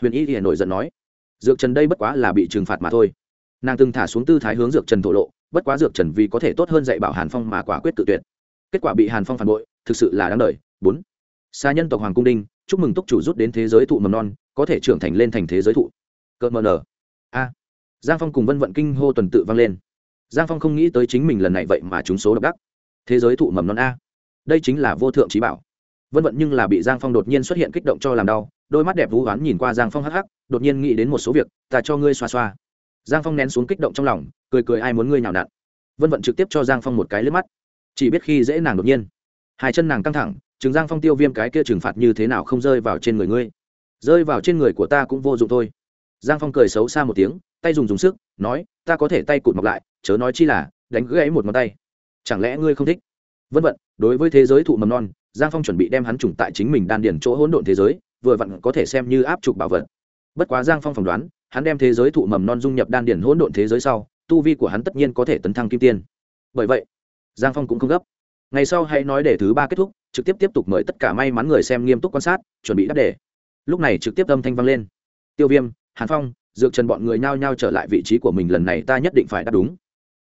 Huyền y rìa nổi giận nói, dược trần đây bất quá là bị trừng phạt mà thôi. Nàng từng thả xuống tư thái hướng dược trần thổ lộ, bất quá dược trần vì có thể tốt hơn dạy bảo hàn phong mà quả quyết tự tuyệt. Kết quả bị hàn phong phản bội, thực sự là đáng đời, bốn. Xa nhân tộc hoàng cung đinh, chúc mừng túc chủ rút đến thế giới thụ mầm non, có thể trưởng thành lên thành thế giới thụ. Cợt mờ nở a. Giang phong cùng vân vận kinh hô tuần tự vang lên. Giang phong không nghĩ tới chính mình lần này vậy mà trúng số độc đắc. Thế giới thụ mầm non a. Đây chính là vô thượng trí bảo. Vân vận nhưng là bị giang phong đột nhiên xuất hiện kích động cho làm đau, đôi mắt đẹp vũ oán nhìn qua giang phong hắc hắc, đột nhiên nghĩ đến một số việc, ta cho ngươi xoa xoa. Giang phong nén xuống kích động trong lòng, cười cười ai muốn ngươi nhào nặn. Vân vận trực tiếp cho giang phong một cái lướt mắt. Chỉ biết khi dễ nàng đột nhiên. Hai chân nàng căng thẳng chừng giang phong tiêu viêm cái kia trừng phạt như thế nào không rơi vào trên người ngươi. Rơi vào trên người của ta cũng vô dụng thôi giang phong cười xấu xa một tiếng, tay dùng dùng sức, nói, ta có thể tay cụt mọc lại, chớ nói chi là, đánh gãy một ngón tay. Chẳng lẽ ngươi không thích? Vân vận, đối với thế giới thụ mầm non, giang phong chuẩn bị đem hắn trùng tại chính mình đan điền chỗ hỗn độn thế giới, vừa vặn có thể xem như áp trục bảo vật. Bất quá giang phong phỏng đoán, hắn đem thế giới thụ mầm non dung nhập đan điền hỗn độn thế giới sau, tu vi của hắn tất nhiên có thể tấn thăng kim tiên. Bởi vậy, giang phong cũng không gấp. Ngày sau hãy nói để thứ ba kết thúc, trực tiếp tiếp tục mời tất cả may mắn người xem nghiêm túc quan sát, chuẩn bị đáp đề. Lúc này trực tiếp âm thanh vang lên. Tiêu viêm hàn phong, dược trần bọn người nhao nhao trở lại vị trí của mình, lần này ta nhất định phải đáp đúng.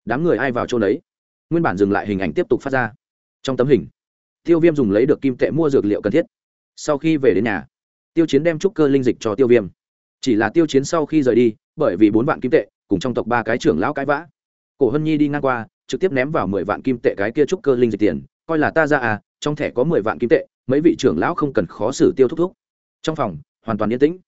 Đám người ai vào chỗ đấy nguyên bản dừng lại hình ảnh tiếp tục phát ra. Trong tấm hình, tiêu viêm dùng lấy được kim tệ mua dược liệu cần thiết. Sau khi về đến nhà, tiêu chiến đem trúc cơ linh dịch cho tiêu viêm. Chỉ là tiêu chiến sau khi rời đi, bởi vì bốn vạn kim tệ, cùng trong tộc ba cái trưởng lão cãi vã. Cổ hân nhi đi ngang qua, trực tiếp ném vào mười vạn kim tệ cái kia trúc cơ linh dịch tiền. Coi là ta ra à trong thẻ có mười vạn kim tệ, mấy vị trưởng lão không cần khó xử tiêu thúc thúc. Trong phòng, hoàn toàn yên tĩnh.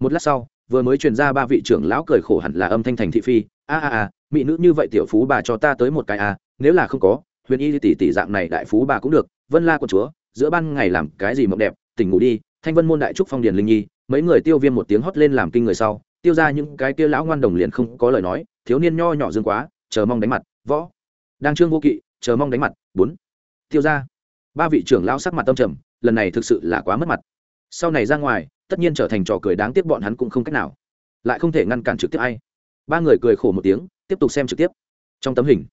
Một lát sau vừa mới truyền ra ba vị trưởng lão cười khổ hẳn là âm thanh thành thị phi. A a a, mỹ nữ như vậy tiểu phú bà cho ta tới một cái a, nếu là không có, huyền y tỷ tỷ dạng này đại phú bà cũng được. Vân la của chúa, giữa ban ngày làm cái gì mộng đẹp, tỉnh ngủ đi. Thanh vân môn đại trúc phong điền linh nhi, mấy người tiêu viêm một tiếng hót lên làm kinh người sau, tiêu ra những cái kia lão ngoan đồng liền không có lời nói, thiếu niên nho nhỏ dương quá, chờ mong đánh mặt, võ. Đang trương vô kỵ, chờ mong đánh mặt, bốn. Tiêu ra, ba vị trưởng lão sắc mặt tâm trầm, lần này thực sự là quá mất mặt. Sau này ra ngoài tất nhiên trở thành trò cười đáng tiếc bọn hắn cũng không cách nào. Lại không thể ngăn cản trực tiếp ai. Ba người cười khổ một tiếng, tiếp tục xem trực tiếp. Trong tấm hình,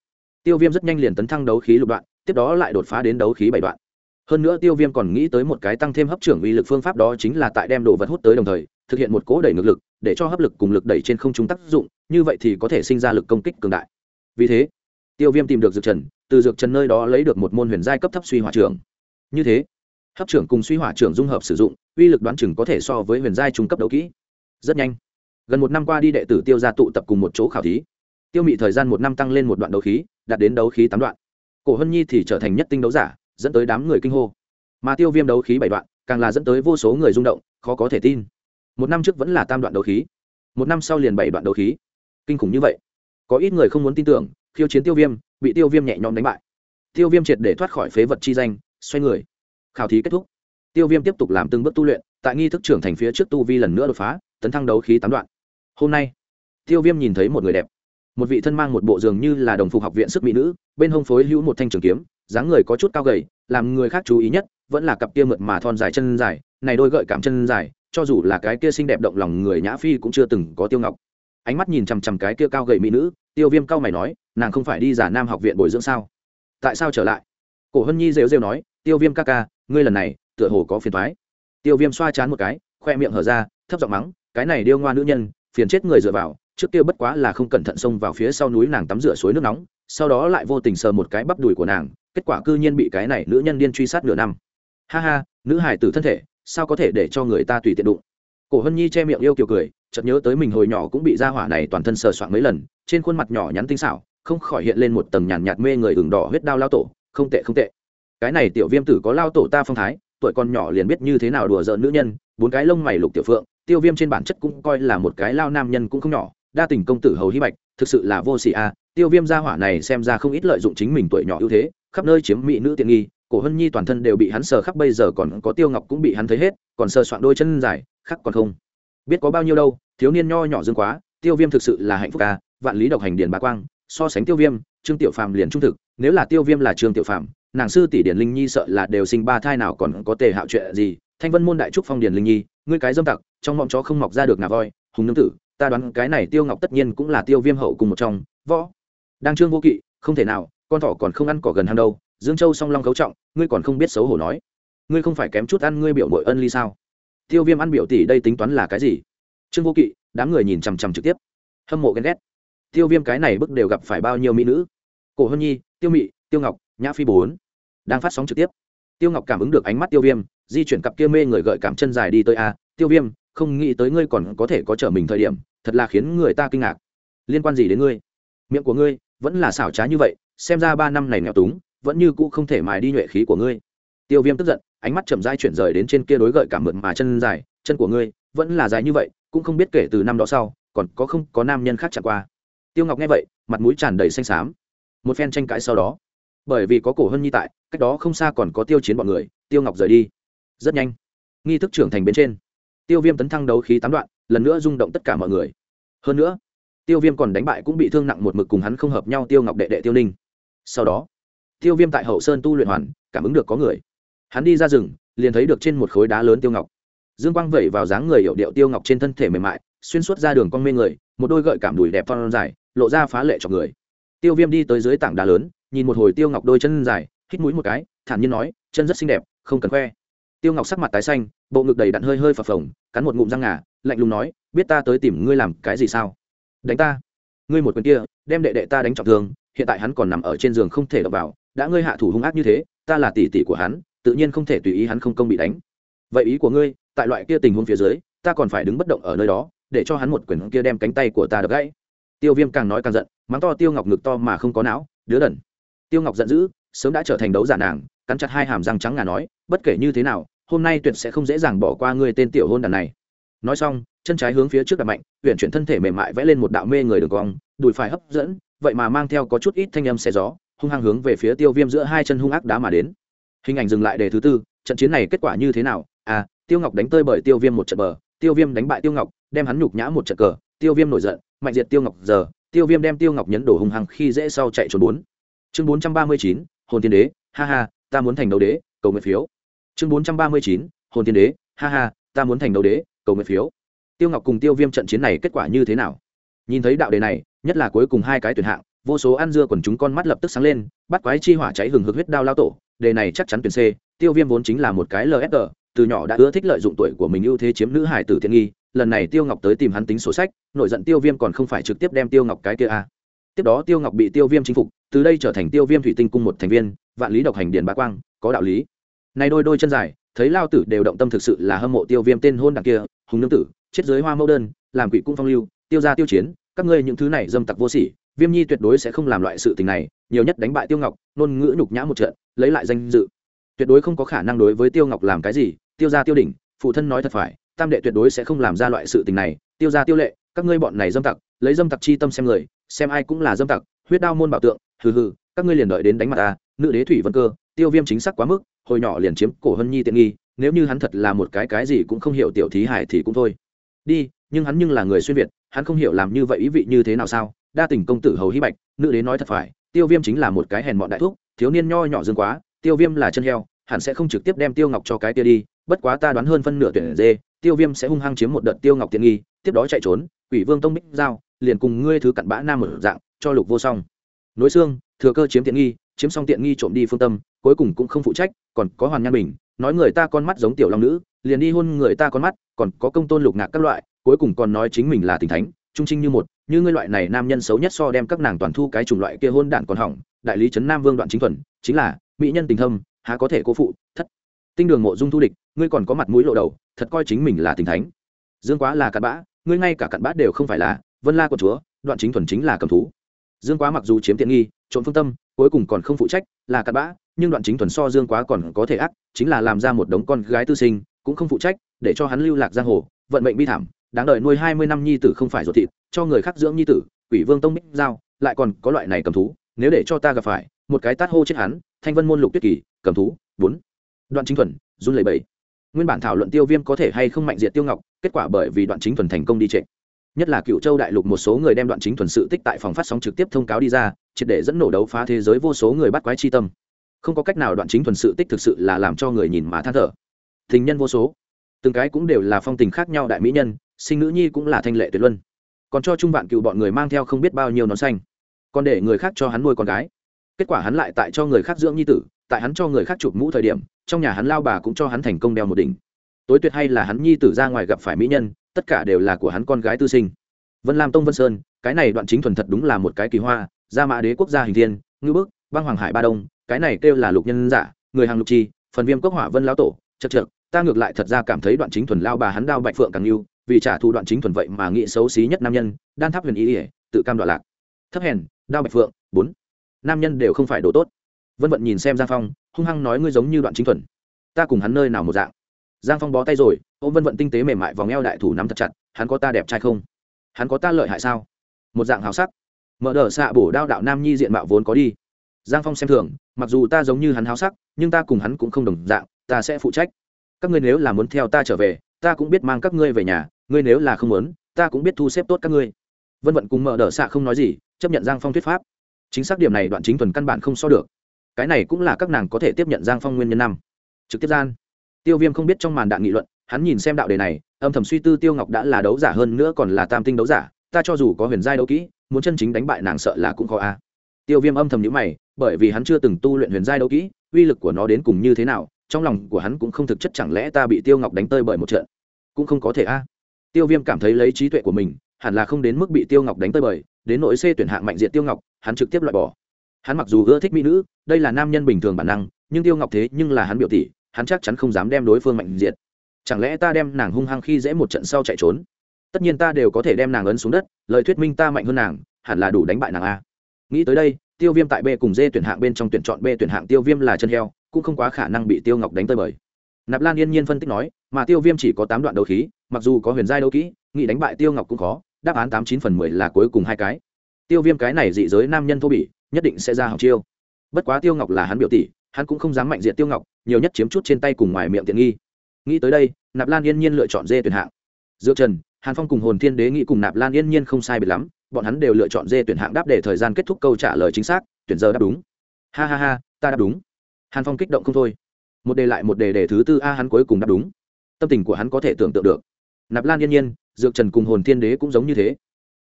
tiêu viêm rất nhanh liền tấn thăng đấu khí lục đoạn, tiếp đó lại đột phá đến đấu khí bảy đoạn. Hơn nữa tiêu viêm còn nghĩ tới một cái tăng thêm hấp trưởng uy lực phương pháp đó chính là tại đem đồ vật hút tới đồng thời, thực hiện một cố đẩy ngược lực, để cho hấp lực cùng lực đẩy trên không trung tác dụng, như vậy thì có thể sinh ra lực công kích cường đại. Vì thế, tiêu viêm tìm được dược trần, từ dược trần nơi đó lấy được một môn huyền giai cấp thấp suy hỏa trưởng. Như thế hấp trưởng cùng suy hỏa trưởng dung hợp sử dụng, uy lực đoán chừng có thể so với huyền giai trung cấp đấu kỹ. Rất nhanh, gần một năm qua đi đệ tử tiêu ra tụ tập cùng một chỗ khảo thí. Tiêu mị thời gian một năm tăng lên một đoạn đấu khí, đạt đến đấu khí tám đoạn. Cổ hân nhi thì trở thành nhất tinh đấu giả, dẫn tới đám người kinh hô. Mà tiêu viêm đấu khí bảy đoạn, càng là dẫn tới vô số người rung động, khó có thể tin. Một năm trước vẫn là tam đoạn đấu khí. Một năm sau liền bảy đoạn đấu khí. Kinh khủng như vậy. Có ít người không muốn tin tưởng, khiêu chiến tiêu viêm, bị tiêu viêm nhẹ nhõm đánh bại. Tiêu viêm triệt để thoát khỏi phế vật chi danh, xoay người khảo thí kết thúc. Tiêu viêm tiếp tục làm từng bước tu luyện, tại nghi thức trưởng thành phía trước tu vi lần nữa đột phá, tấn thăng đấu khí tám đoạn. Hôm nay, tiêu viêm nhìn thấy một người đẹp. Một vị thân mang một bộ giường như là đồng phục học viện sức mỹ nữ, bên hông phối hữu một thanh trường kiếm, dáng người có chút cao gầy, làm người khác chú ý nhất vẫn là cặp kia mượt mà thon dài chân dài, này đôi gợi cảm chân dài, cho dù là cái kia xinh đẹp động lòng người nhã phi cũng chưa từng có tiêu ngọc. Ánh mắt nhìn chằm chằm cái kia cao gầy mỹ nữ, tiêu viêm cao mày nói, nàng không phải đi giả nam học viện bồi dưỡng sao? Tại sao trở lại? Cổ hân nhi rêu rêu nói, tiêu viêm ca ca ngươi lần này, tựa hồ có phiền thoái tiêu viêm xoa chán một cái, khoe miệng hở ra, thấp giọng mắng, cái này điêu ngoa nữ nhân, phiền chết người dựa vào, trước kia bất quá là không cẩn thận xông vào phía sau núi nàng tắm rửa suối nước nóng, sau đó lại vô tình sờ một cái bắp đùi của nàng, kết quả cư nhiên bị cái này nữ nhân điên truy sát nửa năm. Ha ha, nữ hải tử thân thể, sao có thể để cho người ta tùy tiện đụng? Cổ hân nhi che miệng yêu kiều cười, chợt nhớ tới mình hồi nhỏ cũng bị ra hỏa này toàn thân sờ soạn mấy lần, trên khuôn mặt nhỏ nhắn tinh xảo, không khỏi hiện lên một tầng nhàn nhạt mê người ửng đỏ huyết đao lao tổ, không tệ không tệ cái này tiểu viêm tử có lao tổ ta phong thái, tuổi còn nhỏ liền biết như thế nào đùa giỡn nữ nhân, bốn cái lông mày lục tiểu phượng, tiêu viêm trên bản chất cũng coi là một cái lao nam nhân cũng không nhỏ, đa tình công tử hầu hy bạch, thực sự là vô xỉ a, tiêu viêm gia hỏa này xem ra không ít lợi dụng chính mình tuổi nhỏ ưu thế, khắp nơi chiếm mỹ nữ tiện nghi, cổ hân nhi toàn thân đều bị hắn sờ khắp bây giờ còn có tiêu ngọc cũng bị hắn thấy hết, còn sờ soạn đôi chân dài, khắc còn không. Biết có bao nhiêu đâu, thiếu niên nho nhỏ dương quá, tiêu viêm thực sự là hạnh phúc ca vạn lý độc hành điền bá quang, so sánh tiêu viêm, trương tiểu phàm liền trung thực, nếu là tiêu viêm là trương tiểu phàm nàng sư tỷ điển linh nhi sợ là đều sinh ba thai nào còn có tề hạo chuyện gì. Thanh vân môn đại trúc phong điển linh nhi, ngươi cái dâm tặc, trong mộng chó không mọc ra được ngà voi, hùng nương tử, ta đoán cái này tiêu ngọc tất nhiên cũng là tiêu viêm hậu cùng một trong, võ. Đang trương vô kỵ, không thể nào, con thỏ còn không ăn cỏ gần hang đâu, dương châu song long cấu trọng, ngươi còn không biết xấu hổ nói. Ngươi không phải kém chút ăn ngươi biểu mội ân ly sao? Tiêu viêm ăn biểu tỷ đây tính toán là cái gì? Trương vô kỵ, đám người nhìn chằm chằm trực tiếp. Hâm mộ ghen ghét. Tiêu viêm cái này bức đều gặp phải bao nhiêu mỹ nữ? Cổ hân nhi, tiêu mị, tiêu ngọc nhã phi bốn. Đang phát sóng trực tiếp. Tiêu ngọc cảm ứng được ánh mắt tiêu viêm, di chuyển cặp kia mê người gợi cảm chân dài đi tới a, tiêu viêm, không nghĩ tới ngươi còn có thể có trở mình thời điểm, thật là khiến người ta kinh ngạc. Liên quan gì đến ngươi? Miệng của ngươi vẫn là xảo trá như vậy, xem ra ba năm này nghèo túng, vẫn như cũ không thể mài đi nhuệ khí của ngươi. Tiêu viêm tức giận, ánh mắt chậm dai chuyển rời đến trên kia đối gợi cảm mượt mà chân dài, chân của ngươi vẫn là dài như vậy, cũng không biết kể từ năm đó sau, còn có không có nam nhân khác chẳng qua. Tiêu ngọc nghe vậy, mặt mũi tràn đầy xanh xám. Một phen tranh cãi sau đó bởi vì có cổ hân nhi tại, cách đó không xa còn có tiêu chiến bọn người, tiêu ngọc rời đi. Rất nhanh, nghi thức trưởng thành bên trên, tiêu viêm tấn thăng đấu khí tám đoạn, lần nữa rung động tất cả mọi người. Hơn nữa, tiêu viêm còn đánh bại cũng bị thương nặng một mực cùng hắn không hợp nhau tiêu ngọc đệ đệ tiêu ninh. Sau đó, tiêu viêm tại hậu sơn tu luyện hoàn, cảm ứng được có người. Hắn đi ra rừng, liền thấy được trên một khối đá lớn tiêu ngọc. Dương quang vẩy vào dáng người hiệu điệu tiêu ngọc trên thân thể mềm mại, xuyên suốt ra đường con mê người, một đôi gợi cảm đùi đẹp phong dài, lộ ra phá lệ cho người. Tiêu viêm đi tới dưới tảng đá lớn nhìn một hồi tiêu ngọc đôi chân dài, hít mũi một cái, thản nhiên nói, chân rất xinh đẹp, không cần khoe. Tiêu ngọc sắc mặt tái xanh, bộ ngực đầy đặn hơi hơi phập phồng, cắn một ngụm răng ngà, lạnh lùng nói, biết ta tới tìm ngươi làm cái gì sao? Đánh ta. Ngươi một quyền kia, đem đệ đệ ta đánh trọng thương, hiện tại hắn còn nằm ở trên giường không thể đập vào, đã ngươi hạ thủ hung ác như thế, ta là tỷ tỷ của hắn, tự nhiên không thể tùy ý hắn không công bị đánh. Vậy ý của ngươi, tại loại kia tình huống phía dưới, ta còn phải đứng bất động ở nơi đó, để cho hắn một quyền kia đem cánh tay của ta đập gãy. Tiêu viêm càng nói càng giận, mắng to tiêu ngọc ngực to mà không có não, đứa đần tiêu ngọc giận dữ, sớm đã trở thành đấu giả nàng, cắn chặt hai hàm răng trắng ngà nói, bất kể như thế nào, hôm nay tuyệt sẽ không dễ dàng bỏ qua ngươi tên tiểu hôn đàn này. Nói xong, chân trái hướng phía trước đặt mạnh huyện chuyển thân thể mềm mại vẽ lên một đạo mê người đường cong, đùi phải hấp dẫn, vậy mà mang theo có chút ít thanh âm xe gió, hung hăng hướng về phía tiêu viêm giữa hai chân hung ác đá mà đến. Hình ảnh dừng lại đề thứ tư, trận chiến này kết quả như thế nào? À tiêu ngọc đánh tơi bởi tiêu viêm một trận bờ, tiêu viêm đánh bại tiêu ngọc, đem hắn nhục nhã một trận cờ, tiêu viêm nổi giận, mạnh diệt tiêu ngọc giờ, tiêu viêm đem tiêu ngọc nhấn đổ hung hăng khi dễ sau chạy trốn bốn chương bốn trăm ba mươi chín, hồn tiên đế, ha ha, ta muốn thành đấu đế, cầu nguyện phiếu. Chương bốn trăm ba mươi chín, hồn tiên đế, ha ha, ta muốn thành đấu đế, cầu nguyện phiếu. Tiêu ngọc cùng tiêu viêm trận chiến này kết quả như thế nào? Nhìn thấy đạo đề này, nhất là cuối cùng hai cái tuyển hạng, vô số ăn dưa quần chúng con mắt lập tức sáng lên, bắt quái chi hỏa cháy hừng hực huyết đao lao tổ, đề này chắc chắn tuyển c, tiêu viêm vốn chính là một cái lsg từ nhỏ đã ưa thích lợi dụng tuổi của mình ưu thế chiếm nữ hải tử thiên nghi, lần này tiêu ngọc tới tìm hắn tính sổ sách, nội giận tiêu viêm còn không phải trực tiếp đem tiêu ngọc cái kia a tiếp đó tiêu ngọc bị tiêu viêm chinh phục từ đây trở thành tiêu viêm thủy tinh cung một thành viên, vạn lý độc hành điền bá quang, có đạo lý. Này đôi đôi chân dài, thấy lao tử đều động tâm thực sự là hâm mộ tiêu viêm tên hôn đằng kia, hùng nương tử, chết giới hoa mẫu đơn, làm quỷ cung phong lưu, tiêu gia tiêu chiến, các ngươi những thứ này dâm tặc vô sỉ, viêm nhi tuyệt đối sẽ không làm loại sự tình này, nhiều nhất đánh bại tiêu ngọc nôn ngữ nhục nhã một trận, lấy lại danh dự. Tuyệt đối không có khả năng đối với tiêu ngọc làm cái gì, tiêu gia tiêu đỉnh, phụ thân nói thật phải, tam đệ tuyệt đối sẽ không làm ra loại sự tình này, tiêu gia tiêu lệ, các ngươi bọn này dâm tặc, lấy dâm tặc chi tâm xem người, xem ai cũng là dâm tặc huyết đao môn bảo tượng, hừ hừ, các ngươi liền đợi đến đánh mặt ta, nữ đế thủy vân cơ, tiêu viêm chính xác quá mức, hồi nhỏ liền chiếm cổ hân nhi tiện nghi, nếu như hắn thật là một cái cái gì cũng không hiểu tiểu thí hải thì cũng thôi. Đi, nhưng hắn nhưng là người xuyên việt, hắn không hiểu làm như vậy ý vị như thế nào sao? Đa tình công tử hầu hy bạch, nữ đế nói thật phải, tiêu viêm chính là một cái hèn mọn đại thuốc thiếu niên nho nhỏ dương quá, tiêu viêm là chân heo, hẳn sẽ không trực tiếp đem tiêu ngọc cho cái tia đi, bất quá ta đoán hơn phân nửa tuyển dê, tiêu viêm sẽ hung hăng chiếm một đợt tiêu ngọc tiện nghi, tiếp đó chạy trốn, quỷ vương tông bích giao, liền cùng ngươi thứ cặn bã nam ở dạng cho lục vô song. Nối xương, thừa cơ chiếm tiện nghi, chiếm xong tiện nghi trộm đi phương tâm, cuối cùng cũng không phụ trách, còn có hoàn nhan bình, nói người ta con mắt giống tiểu long nữ, liền đi hôn người ta con mắt, còn có công tôn lục ngạc các loại, cuối cùng còn nói chính mình là tình thánh, trung trinh như một, như ngươi loại này nam nhân xấu nhất so đem các nàng toàn thu cái chủng loại kia hôn đản còn hỏng, đại lý trấn nam vương đoạn chính thuần, chính là, mỹ nhân tình thâm, há có thể cố phụ, thất. Tinh đường mộ dung thu địch, ngươi còn có mặt mũi lộ đầu, thật coi chính mình là tình thánh. Dương quá là cặn bã, ngươi ngay cả cặn bã đều không phải là, vân la của chúa, đoạn chính thuần chính là cầm thú dương quá mặc dù chiếm tiện nghi, trộm phương tâm, cuối cùng còn không phụ trách, là cặn bã, nhưng đoạn chính thuần so dương quá còn có thể ác, chính là làm ra một đống con gái tư sinh, cũng không phụ trách, để cho hắn lưu lạc giang hồ, vận mệnh bi thảm, đáng đợi nuôi hai mươi năm nhi tử không phải ruột thịt, cho người khác dưỡng nhi tử, quỷ vương tông bích giao, lại còn có loại này cầm thú, nếu để cho ta gặp phải, một cái tát hô chết hắn, thanh vân môn lục tuyết kỳ, cầm thú, bốn. Đoạn chính thuần, run lẩy bẩy. Nguyên bản thảo luận tiêu viêm có thể hay không mạnh diệt tiêu ngọc, kết quả bởi vì đoạn chính thuần thành công đi trệ nhất là cựu châu đại lục một số người đem đoạn chính thuần sự tích tại phòng phát sóng trực tiếp thông cáo đi ra, triệt để dẫn nổ đấu phá thế giới vô số người bắt quái chi tâm. Không có cách nào đoạn chính thuần sự tích thực sự là làm cho người nhìn mà than thở. Tình nhân vô số. Từng cái cũng đều là phong tình khác nhau đại mỹ nhân, sinh nữ nhi cũng là thanh lệ tuyệt luân. Còn cho trung vạn cựu bọn người mang theo không biết bao nhiêu nón xanh. Còn để người khác cho hắn nuôi con gái. Kết quả hắn lại tại cho người khác dưỡng nhi tử, tại hắn cho người khác chụp mũ thời điểm, trong nhà hắn lao bà cũng cho hắn thành công đeo một đỉnh. Tối tuyệt hay là hắn nhi tử ra ngoài gặp phải mỹ nhân tất cả đều là của hắn con gái tư sinh. Vân lam tông vân sơn, cái này đoạn chính thuần thật đúng là một cái kỳ hoa, gia mã đế quốc gia hình thiên ngư bức, băng hoàng hải ba đông, cái này kêu là lục nhân giả, người hàng lục chi, phần viêm cốc hỏa vân lão tổ, chật chật ta ngược lại thật ra cảm thấy đoạn chính thuần lao bà hắn đao bạch phượng càng yêu, vì trả thù đoạn chính thuần vậy mà nghĩ xấu xí nhất nam nhân, đan tháp huyền ý ỉa, tự cam đoạn lạc. Thấp hèn, đao bạch phượng, bốn. Nam nhân đều không phải đồ tốt. Vân vận nhìn xem giang phong, hung hăng nói ngươi giống như đoạn chính thuần. Ta cùng hắn nơi nào một dạng. Giang phong bó tay rồi ôm vân vận tinh tế mềm mại vòng eo đại thủ nắm thật chặt, hắn có ta đẹp trai không? Hắn có ta lợi hại sao? Một dạng hào sắc. Mở đờ xạ bổ đao đạo nam nhi diện mạo vốn có đi. Giang phong xem thường, mặc dù ta giống như hắn háo sắc, nhưng ta cùng hắn cũng không đồng dạng, ta sẽ phụ trách. Các ngươi nếu là muốn theo ta trở về, ta cũng biết mang các ngươi về nhà, ngươi nếu là không muốn, ta cũng biết thu xếp tốt các ngươi. Vân vận cùng mở đờ xạ không nói gì, chấp nhận giang phong thuyết pháp. Chính xác điểm này đoạn chính thuần căn bản không so được. Cái này cũng là các nàng có thể tiếp nhận giang phong nguyên nhân năm. Trực tiếp gian, tiêu viêm không biết trong màn đạn nghị luận hắn nhìn xem đạo đề này, âm thầm suy tư tiêu ngọc đã là đấu giả hơn nữa còn là tam tinh đấu giả, ta cho dù có huyền giai đấu kỹ, muốn chân chính đánh bại nàng sợ là cũng khó a. Tiêu viêm âm thầm nhữ mày, bởi vì hắn chưa từng tu luyện huyền giai đấu kỹ, uy lực của nó đến cùng như thế nào, trong lòng của hắn cũng không thực chất chẳng lẽ ta bị tiêu ngọc đánh tơi bởi một trận, cũng không có thể a. Tiêu viêm cảm thấy lấy trí tuệ của mình, hẳn là không đến mức bị tiêu ngọc đánh tơi bời đến nỗi c tuyển hạng mạnh diện tiêu ngọc, hắn trực tiếp loại bỏ. Hắn mặc dù ưa thích mỹ nữ, đây là nam nhân bình thường bản năng, nhưng tiêu ngọc thế nhưng là hắn biểu tỷ, hắn chắc chắn không dám đem đối phương mạnh diện chẳng lẽ ta đem nàng hung hăng khi dễ một trận sau chạy trốn? Tất nhiên ta đều có thể đem nàng ấn xuống đất, lời thuyết minh ta mạnh hơn nàng, hẳn là đủ đánh bại nàng a. Nghĩ tới đây, tiêu viêm tại b cùng d tuyển hạng bên trong tuyển chọn b tuyển hạng tiêu viêm là chân heo, cũng không quá khả năng bị tiêu ngọc đánh tơi bời. Nạp lan yên nhiên phân tích nói, mà tiêu viêm chỉ có tám đoạn đấu khí, mặc dù có huyền giai đấu kỹ, nghĩ đánh bại tiêu ngọc cũng khó, đáp án tám chín phần mười là cuối cùng hai cái. Tiêu viêm cái này dị giới nam nhân thô bỉ, nhất định sẽ ra học chiêu. Bất quá tiêu ngọc là hắn biểu tỷ, hắn cũng không dám mạnh diện tiêu ngọc, nhiều nhất chiếm chút trên tay cùng ngoài miệng tiện nghi nghĩ tới đây, nạp lan yên nhiên lựa chọn dê tuyển hạng. Dược trần, hàn phong cùng hồn thiên đế nghĩ cùng nạp lan yên nhiên không sai biệt lắm, bọn hắn đều lựa chọn dê tuyển hạng đáp để thời gian kết thúc câu trả lời chính xác, tuyển giờ đáp đúng. Ha ha ha, ta đáp đúng. Hàn phong kích động không thôi. Một đề lại một đề đề thứ tư a hắn cuối cùng đáp đúng. Tâm tình của hắn có thể tưởng tượng được. Nạp lan yên nhiên, dược trần cùng hồn thiên đế cũng giống như thế.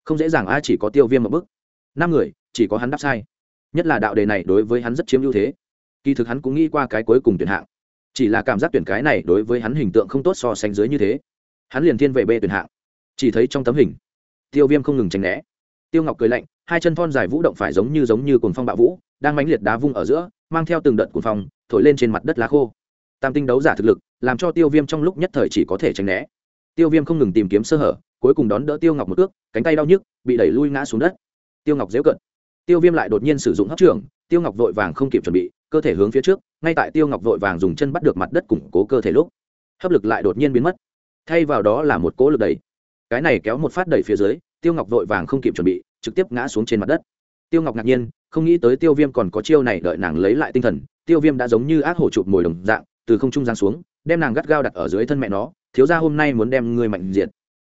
Không dễ dàng a chỉ có tiêu viêm một bức năm người, chỉ có hắn đáp sai. Nhất là đạo đề này đối với hắn rất chiếm ưu thế. Kỳ thực hắn cũng nghĩ qua cái cuối cùng tuyển hạng chỉ là cảm giác tuyển cái này đối với hắn hình tượng không tốt so sánh dưới như thế. Hắn liền thiên về b tuyển hạng. Chỉ thấy trong tấm hình tiêu viêm không ngừng tránh né. Tiêu ngọc cười lạnh hai chân thon dài vũ động phải giống như giống như cồn phong bạo vũ đang mãnh liệt đá vung ở giữa mang theo từng đợt cồn phong thổi lên trên mặt đất lá khô. Tam tinh đấu giả thực lực làm cho tiêu viêm trong lúc nhất thời chỉ có thể tránh né. Tiêu viêm không ngừng tìm kiếm sơ hở cuối cùng đón đỡ tiêu ngọc một ước cánh tay đau nhức bị đẩy lui ngã xuống đất. Tiêu ngọc dễu cận. Tiêu viêm lại đột nhiên sử dụng hấp trường, tiêu ngọc vội vàng không kịp chuẩn bị cơ thể hướng phía trước ngay tại tiêu ngọc vội vàng dùng chân bắt được mặt đất củng cố cơ thể lúc hấp lực lại đột nhiên biến mất. Thay vào đó là một cố lực đẩy. Cái này kéo một phát đẩy phía dưới tiêu ngọc vội vàng không kịp chuẩn bị trực tiếp ngã xuống trên mặt đất. Tiêu ngọc ngạc nhiên không nghĩ tới tiêu viêm còn có chiêu này đợi nàng lấy lại tinh thần tiêu viêm đã giống như ác hổ chụp mồi đồng dạng từ không trung giang xuống đem nàng gắt gao đặt ở dưới thân mẹ nó thiếu ra hôm nay muốn đem ngươi mạnh diệt,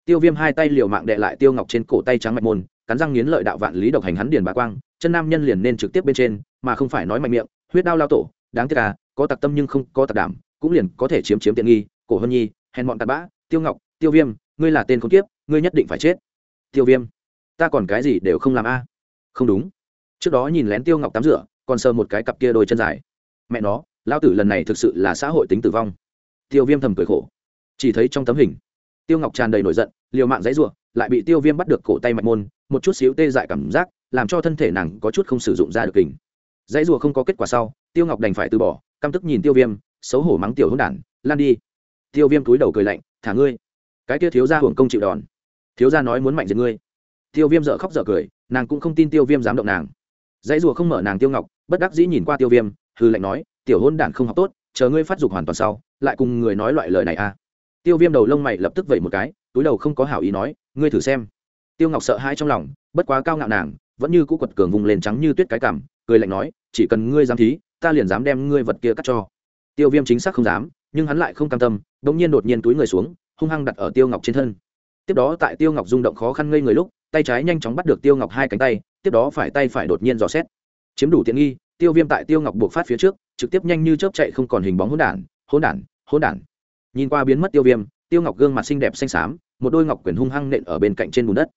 tiêu viêm hai tay liều mạng đệ lại tiêu ngọc trên cổ tay trắng mạch môn cắn răng nghiến lợi đạo vạn lý độc hành hắn điền bá quang chân nam nhân liền nên trực tiếp bên trên mà không phải nói mạnh miệng huyết đao lao tổ, đáng tiếc à có tặc tâm nhưng không có tặc đảm, cũng liền có thể chiếm chiếm tiện nghi, cổ hân nhi, hèn bọn tạt bã, tiêu ngọc, tiêu viêm, ngươi là tên không kiếp, ngươi nhất định phải chết. Tiêu viêm, ta còn cái gì đều không làm a? Không đúng. Trước đó nhìn lén tiêu ngọc tắm rửa, còn sờ một cái cặp kia đôi chân dài. Mẹ nó, lao tử lần này thực sự là xã hội tính tử vong. Tiêu viêm thầm cười khổ. Chỉ thấy trong tấm hình, tiêu ngọc tràn đầy nổi giận, liều mạng dãy r u ộ lại bị tiêu viêm bắt được cổ tay mạch môn, một chút xíu tê dại cảm giác, làm cho thân thể nàng có chút không sử dụng ra được kình dãy rùa không có kết quả sau, tiêu ngọc đành phải từ bỏ, căm tức nhìn tiêu viêm, xấu hổ mắng tiểu hôn đản, lan đi. Tiêu viêm túi đầu cười lạnh, thả ngươi. Cái kia thiếu ra hưởng công chịu đòn. Thiếu ra nói muốn mạnh giật ngươi. Tiêu viêm dợ khóc dợ cười, nàng cũng không tin tiêu viêm dám động nàng. Dãy rùa không mở nàng tiêu ngọc, bất đắc dĩ nhìn qua tiêu viêm hư lạnh nói, tiểu hôn đản không học tốt, chờ ngươi phát dục hoàn toàn sau, lại cùng người nói loại lời này à? Tiêu viêm đầu lông mày lập tức vẩy một cái, túi đầu không có hảo ý nói, ngươi thử xem. Tiêu ngọc sợ hãi trong lòng, bất quá cao ngạo nàng, vẫn như cũ quật cường vùng lên trắng như tuyết cái cằm cười lạnh nói, chỉ cần ngươi dám thí, ta liền dám đem ngươi vật kia cắt cho. Tiêu viêm chính xác không dám, nhưng hắn lại không cam tâm đ ỗ n g nhiên đột nhiên túi người xuống, hung hăng đặt ở tiêu ngọc trên thân. Tiếp đó tại tiêu ngọc rung động khó khăn ngây người lúc, tay trái nhanh chóng bắt được tiêu ngọc hai cánh tay, tiếp đó phải tay phải đột nhiên dò xét. Chiếm đủ tiện nghi, tiêu viêm tại tiêu ngọc buộc phát phía trước, trực tiếp nhanh như chớp chạy không còn hình bóng hỗn đản hỗn đản hỗn đản. Nhìn qua biến mất tiêu viêm, tiêu ngọc gương mặt xinh đẹp xanh xám, một đôi ngọc quyển hung hăng nện ở bên cạnh trên bùn đất.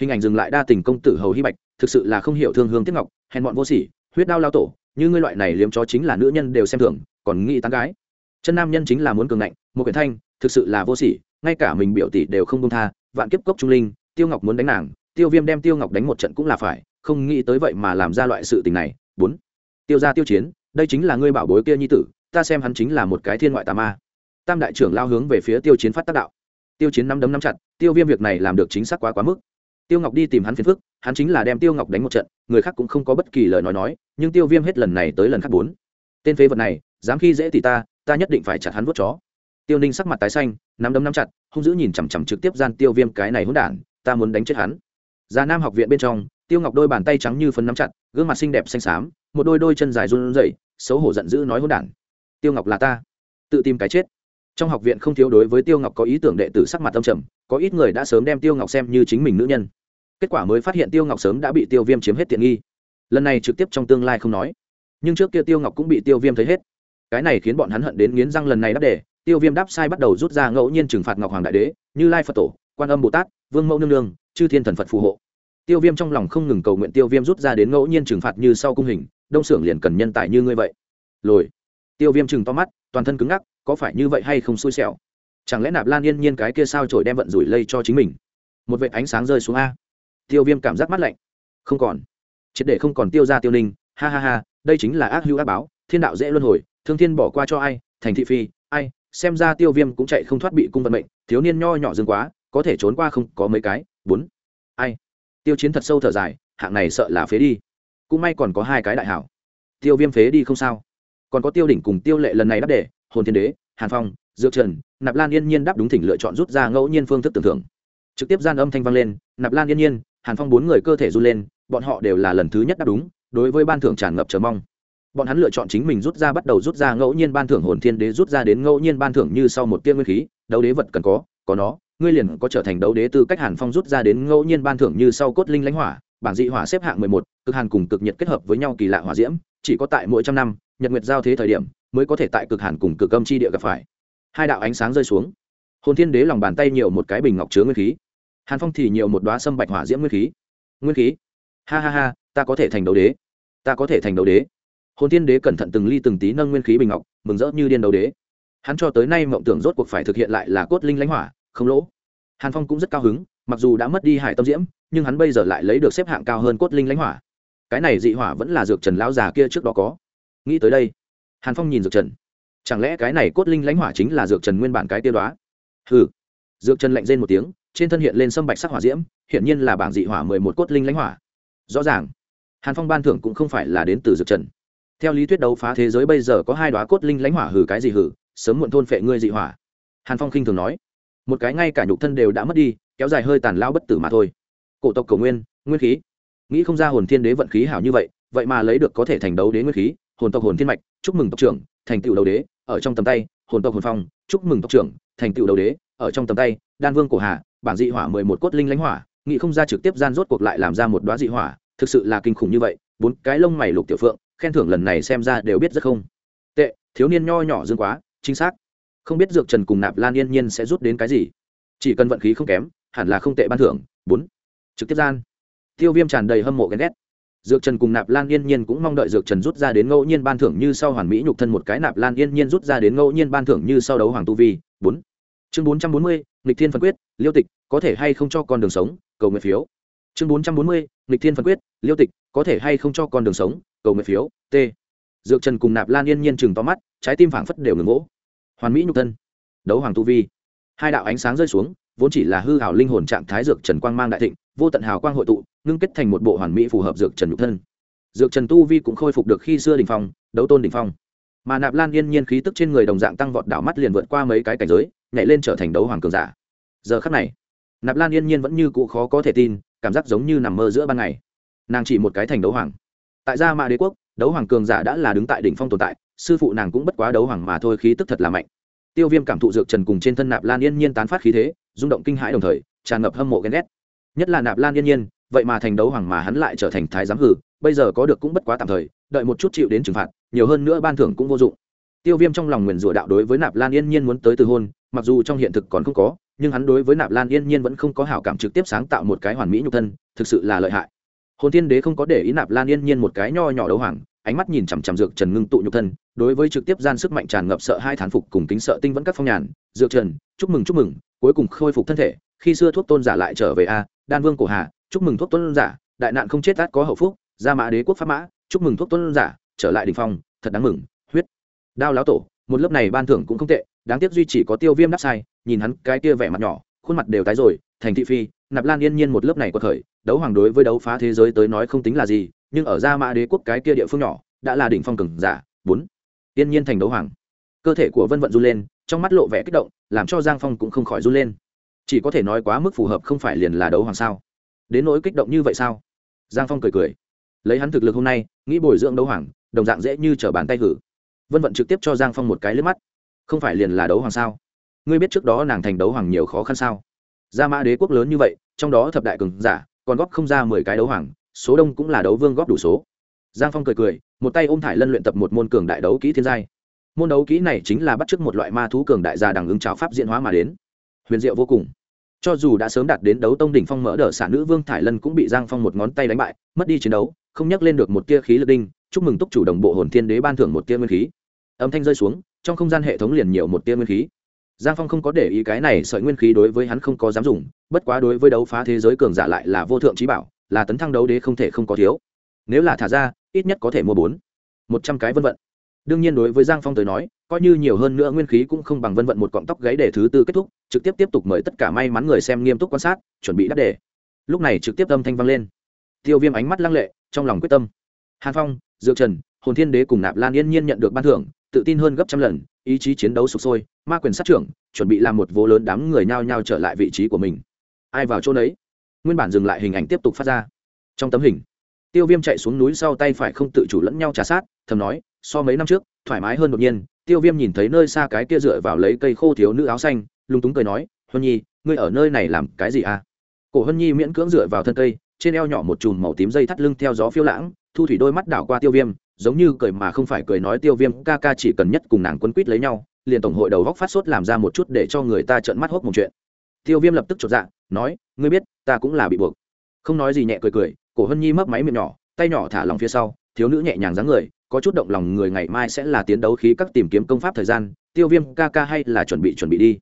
Hình ảnh dừng lại đa tình công tử hầu hy bạch thực sự là không hiểu thương hương tiếc ngọc, hèn bọn vô sỉ, huyết đao lao tổ, như ngươi loại này liếm chó chính là nữ nhân đều xem thường, còn nghĩ tán gái. Chân nam nhân chính là muốn cường ngạnh, một quyển thanh, thực sự là vô sỉ, ngay cả mình biểu tỷ đều không công tha, vạn kiếp cốc trung linh, tiêu ngọc muốn đánh nàng, tiêu viêm đem tiêu ngọc đánh một trận cũng là phải, không nghĩ tới vậy mà làm ra loại sự tình này. Bốn, tiêu ra tiêu chiến, đây chính là ngươi bảo bối kia nhi tử, ta xem hắn chính là một cái thiên ngoại tà ma. Tam đại trưởng lao hướng về phía tiêu chiến phát tác đạo. Tiêu chiến nắm đấm nắm chặt, tiêu viêm việc này làm được chính xác quá quá mức tiêu ngọc đi tìm hắn phiền phức, hắn chính là đem tiêu ngọc đánh một trận, người khác cũng không có bất kỳ lời nói nói, nhưng tiêu viêm hết lần này tới lần khác bốn. Tên phế vật này, dám khi dễ thì ta ta nhất định phải chặt hắn vớt chó. Tiêu ninh sắc mặt tái xanh, nắm đấm nắm chặt, hung dữ nhìn chằm chằm trực tiếp gian tiêu viêm cái này hỗn đản, ta muốn đánh chết hắn. Ra nam học viện bên trong, tiêu ngọc đôi bàn tay trắng như phấn nắm chặt, gương mặt xinh đẹp xanh xám, một đôi đôi chân dài run rẩy, xấu hổ giận dữ nói hỗn đản. Tiêu ngọc là ta, tự tìm cái chết. Trong học viện không thiếu đối với tiêu ngọc có ý tưởng đệ tử sắc mặt âm trầm có ít người đã sớm đem tiêu ngọc xem như chính mình nữ nhân. Kết quả mới phát hiện tiêu ngọc sớm đã bị tiêu viêm chiếm hết tiện nghi. Lần này trực tiếp trong tương lai không nói. Nhưng trước kia tiêu ngọc cũng bị tiêu viêm thấy hết. Cái này khiến bọn hắn hận đến nghiến răng lần này đáp đề. Tiêu viêm đáp sai bắt đầu rút ra ngẫu nhiên trừng phạt ngọc hoàng đại đế, như lai phật tổ, quan âm bồ tát, vương mẫu nương nương, chư thiên thần phật phù hộ. Tiêu viêm trong lòng không ngừng cầu nguyện tiêu viêm rút ra đến ngẫu nhiên trừng phạt như sau cung hình, đông xưởng liền cần nhân tài như ngươi vậy. Lồi. Tiêu viêm chừng to mắt, toàn thân cứng ngắc, có phải như vậy hay không xui xẻo? Chẳng lẽ nạp lan yên nhiên cái kia sao trổi đem vận rủi lây cho chính mình? Một vệ ánh sáng rơi xuống a. Tiêu viêm cảm giác mắt lạnh. Không còn. Triệt để không còn tiêu ra tiêu ninh. Ha ha ha, đây chính là ác hữu ác báo. Thiên đạo dễ luân hồi, thương thiên bỏ qua cho ai? Thành thị phi, ai? Xem ra tiêu viêm cũng chạy không thoát bị cung vận mệnh. Thiếu niên nho nhỏ dương quá, có thể trốn qua không có mấy cái. Bốn. Ai? Tiêu chiến thật sâu thở dài, hạng này sợ là phế đi. Cũng may còn có hai cái đại hảo. Tiêu viêm phế đi không sao. Còn có tiêu đỉnh cùng tiêu lệ lần này đáp để hồn thiên đế, hàn phong dược trần, nạp lan yên nhiên đáp đúng thỉnh lựa chọn rút ra ngẫu nhiên phương thức tưởng thưởng trực tiếp gian âm thanh vang lên, nạp lan yên nhiên, hàn phong bốn người cơ thể run lên, bọn họ đều là lần thứ nhất đáp đúng, đối với ban thưởng tràn ngập chờ mong. Bọn hắn lựa chọn chính mình rút ra bắt đầu rút ra ngẫu nhiên ban thưởng hồn thiên đế rút ra đến ngẫu nhiên ban thưởng như sau một tiên nguyên khí, đấu đế vật cần có có nó, ngươi liền có trở thành đấu đế tư cách hàn phong rút ra đến ngẫu nhiên ban thưởng như sau cốt linh lãnh hỏa, bảng dị hỏa xếp hạng mười một, cực hàn cùng cực nhiệt kết hợp với nhau kỳ lạ hỏa diễm, chỉ có tại mỗi trăm năm, nhật nguyệt giao thế thời điểm, mới có thể tại cực hàn cùng cực âm chi địa gặp phải hai đạo ánh sáng rơi xuống. Hồn thiên đế lòng bàn tay nhiều một cái bình ngọc chứa nguyên khí. Hàn phong thì nhiều một đoá sâm bạch hỏa diễm nguyên khí. Nguyên khí? Ha ha ha, ta có thể thành đấu đế. Ta có thể thành đấu đế. Hồn thiên đế cẩn thận từng ly từng tí nâng nguyên khí bình ngọc, mừng rỡ như điên đấu đế. Hắn cho tới nay mộng tưởng rốt cuộc phải thực hiện lại là cốt linh lãnh hỏa, không lỗ. Hàn phong cũng rất cao hứng, mặc dù đã mất đi hải tâm diễm, nhưng hắn bây giờ lại lấy được xếp hạng cao hơn cốt linh lãnh hỏa. Cái này dị hỏa vẫn là dược trần lão già kia trước đó có. Nghĩ tới đây, hàn phong nhìn dược trần chẳng lẽ cái này cốt linh lãnh hỏa chính là dược trần nguyên bản cái tiêu đoá? Hừ. Dược trần lạnh rên một tiếng, trên thân hiện lên sâm bạch sắc hỏa diễm hiện nhiên là bảng dị hỏa mười một cốt linh lãnh hỏa. Rõ ràng, hàn phong ban thưởng cũng không phải là đến từ dược trần. Theo lý thuyết đấu phá thế giới bây giờ có hai đoá cốt linh lãnh hỏa hừ cái gì hừ, sớm muộn thôn phệ ngươi dị hỏa. Hàn phong khinh thường nói. Một cái ngay cả nhục thân đều đã mất đi, kéo dài hơi tàn lao bất tử mà thôi. Cổ tộc cầu nguyên nguyên khí. Nghĩ không ra hồn thiên đế vận khí hảo như vậy vậy mà lấy được có thể thành đấu đế nguyên khí, hồn tộc hồn thiên mạch, chúc mừng tộc trưởng, thành tựu đấu đế ở trong tầm tay, hồn tộc hồn phong, chúc mừng tộc trưởng, thành tựu đầu đế, ở trong tầm tay, đan vương cổ hà, bản dị hỏa mười một cốt linh lãnh hỏa, nghị không ra trực tiếp gian rốt cuộc lại làm ra một đoá dị hỏa, thực sự là kinh khủng như vậy, bốn cái lông mày lục tiểu phượng, khen thưởng lần này xem ra đều biết rất không tệ, thiếu niên nho nhỏ dương quá, chính xác. Không biết dược trần cùng nạp lan yên nhiên sẽ rút đến cái gì. Chỉ cần vận khí không kém, hẳn là không tệ ban thưởng, bốn. Trực tiếp gian. Tiêu viêm tràn đầy hâm mộ ghen ghét dược trần cùng nạp lan yên nhiên cũng mong đợi dược trần rút ra đến ngẫu nhiên ban thưởng như sau hoàn mỹ nhục thân một cái, nạp lan yên nhiên rút ra đến ngẫu nhiên ban thưởng như sau đấu hoàng tu vi. Bốn. Chương bốn trăm bốn mươi, nghịch thiên phân quyết, liêu tịch, có thể hay không cho con đường sống? Cầu nguyện phiếu. Chương bốn trăm bốn mươi, nghịch thiên phân quyết, liêu tịch, có thể hay không cho con đường sống? Cầu nguyện phiếu, t. Dược trần cùng nạp lan yên nhiên trừng to mắt, trái tim phảng phất đều ngừng gỗ hoàn mỹ nhục thân. Đấu hoàng tu vi. Hai đạo ánh sáng rơi xuống vốn chỉ là hư hảo linh hồn trạng thái dược trần quang mang đại thịnh, vô tận hào quang hội tụ, ngưng kết thành một bộ hoàn mỹ phù hợp dược trần nhục thân. Dược trần tu vi cũng khôi phục được khi xưa đình phong, đấu tôn đình phong. Mà nạp lan yên nhiên khí tức trên người đồng dạng tăng vọt đảo mắt liền vượt qua mấy cái cảnh giới, nhảy lên trở thành đấu hoàng cường giả. Giờ khắc này, nạp lan yên nhiên vẫn như cụ khó có thể tin, cảm giác giống như nằm mơ giữa ban ngày. Nàng chỉ một cái thành đấu hoàng. Tại gia mã đế quốc, đấu hoàng cường giả đã là đứng tại đỉnh phong tồn tại, sư phụ nàng cũng bất quá đấu hoàng mà thôi, khí tức thật là mạnh. Tiêu viêm cảm thụ dược trần cùng trên thân nạp lan yên nhiên tán phát khí thế rung động kinh hãi đồng thời, tràn ngập hâm mộ ghen ghét. Nhất là nạp lan yên nhiên, vậy mà thành đấu hoàng mà hắn lại trở thành thái giám hử, bây giờ có được cũng bất quá tạm thời, đợi một chút chịu đến trừng phạt, nhiều hơn nữa ban thưởng cũng vô dụng. Tiêu viêm trong lòng nguyền rủa đạo đối với nạp lan yên nhiên muốn tới từ hôn, mặc dù trong hiện thực còn không có, nhưng hắn đối với nạp lan yên nhiên vẫn không có hảo cảm trực tiếp sáng tạo một cái hoàn mỹ nhục thân, thực sự là lợi hại. Hồn tiên đế không có để ý nạp lan yên nhiên một cái nho nhỏ đấu hoàng ánh mắt nhìn chằm chằm dược trần ngưng tụ nhục thân, đối với trực tiếp gian sức mạnh tràn ngập sợ hai thán phục cùng kính sợ tinh vẫn các phong nhàn, dược trần, chúc mừng chúc mừng, cuối cùng khôi phục thân thể, khi xưa thuốc tôn giả lại trở về a, đan vương cổ hà, chúc mừng thuốc tôn giả, đại nạn không chết át có hậu phúc, gia mã đế quốc pháp mã, chúc mừng thuốc tôn giả, trở lại đình phong, thật đáng mừng, huyết. Đao lão tổ, một lớp này ban thưởng cũng không tệ, đáng tiếc duy chỉ có tiêu viêm đáp sai, nhìn hắn cái kia vẻ mặt nhỏ, khuôn mặt đều tái rồi, thành thị phi, nạp lan yên nhiên một lớp này có khởi, đấu hoàng đối với đấu phá thế giới tới nói không tính là gì nhưng ở gia mã đế quốc cái kia địa phương nhỏ, đã là đỉnh phong cường giả, bốn. Tiên nhiên thành đấu hoàng. Cơ thể của vân vận run lên, trong mắt lộ vẻ kích động, làm cho giang phong cũng không khỏi run lên. Chỉ có thể nói quá mức phù hợp không phải liền là đấu hoàng sao? Đến nỗi kích động như vậy sao? Giang phong cười cười. Lấy hắn thực lực hôm nay, nghĩ bồi dưỡng đấu hoàng, đồng dạng dễ như t r ở bàn tay hử. Vân vận trực tiếp cho giang phong một cái lướt mắt. Không phải liền là đấu hoàng sao? Ngươi biết trước đó nàng thành đấu hoàng nhiều khó khăn sao? Gia mã đế quốc lớn như vậy, trong đó thập đại cường giả, còn góp không ra mười cái đấu hoàng số đông cũng là đấu vương góp đủ số. Giang phong cười cười, một tay ôm thải lân luyện tập một môn cường đại đấu kỹ thiên giai. Môn đấu kỹ này chính là bắt chước một loại ma thú cường đại gia đằng ứng trào pháp diễn hóa mà đến. Huyền diệu vô cùng. Cho dù đã sớm đạt đến đấu tông đỉnh phong mỡ đỡ xả nữ vương thải lân cũng bị giang phong một ngón tay đánh bại, mất đi chiến đấu, không nhắc lên được một tia khí lực đinh. Chúc mừng túc chủ đồng bộ hồn thiên đế ban thưởng một tia nguyên khí. Âm thanh rơi xuống, trong không gian hệ thống liền nhiều một tia nguyên khí. Giang phong không có để ý cái này sợi nguyên khí đối với hắn không có dám dùng, bất quá đối với đấu phá thế giới cường giả lại là vô thượng trí bảo là tấn thăng đấu đế không thể không có thiếu. Nếu là thả ra, ít nhất có thể mua bốn, một trăm cái vân vận. Đương nhiên đối với giang phong tới nói, coi như nhiều hơn nữa nguyên khí cũng không bằng vân vận một cọng tóc gáy để thứ tư kết thúc, trực tiếp tiếp tục mời tất cả may mắn người xem nghiêm túc quan sát, chuẩn bị đáp đề. Lúc này trực tiếp âm thanh vang lên. Tiêu viêm ánh mắt lăng lệ, trong lòng quyết tâm. Hàn phong, dược trần, hồn thiên đế cùng nạp lan yên nhiên nhận được ban thưởng, tự tin hơn gấp trăm lần, ý chí chiến đấu sụp sôi, ma quyền sát trưởng, chuẩn bị làm một vô lớn đám người nhao nhao trở lại vị trí của mình. Ai vào chỗ đấy nguyên bản dừng lại hình ảnh tiếp tục phát ra. Trong tấm hình, tiêu viêm chạy xuống núi sau tay phải không tự chủ lẫn nhau trả sát, thầm nói, so mấy năm trước, thoải mái hơn đột nhiên. Tiêu viêm nhìn thấy nơi xa cái kia dựa vào lấy cây khô thiếu nữ áo xanh, lúng túng cười nói, huân nhi, ngươi ở nơi này làm cái gì à? Cổ huân nhi miễn cưỡng dựa vào thân cây, trên eo nhỏ một chùm màu tím dây thắt lưng theo gió phiêu lãng, thu thủy đôi mắt đảo qua tiêu viêm, giống như cười mà không phải cười nói, tiêu viêm, ca ca chỉ cần nhất cùng nàng quấn quýt lấy nhau, liền tổng hội đầu góc phát sốt làm ra một chút để cho người ta trợn mắt hốc một chuyện. Tiêu viêm lập tức chột dạ nói, ngươi biết ta cũng là bị buộc không nói gì nhẹ cười cười, cổ hân nhi mấp máy miệng nhỏ, tay nhỏ thả lòng phía sau, thiếu nữ nhẹ nhàng dáng người, có chút động lòng người ngày mai sẽ là tiến đấu khí các tìm kiếm công pháp thời gian, tiêu viêm ca ca hay là chuẩn bị chuẩn bị đi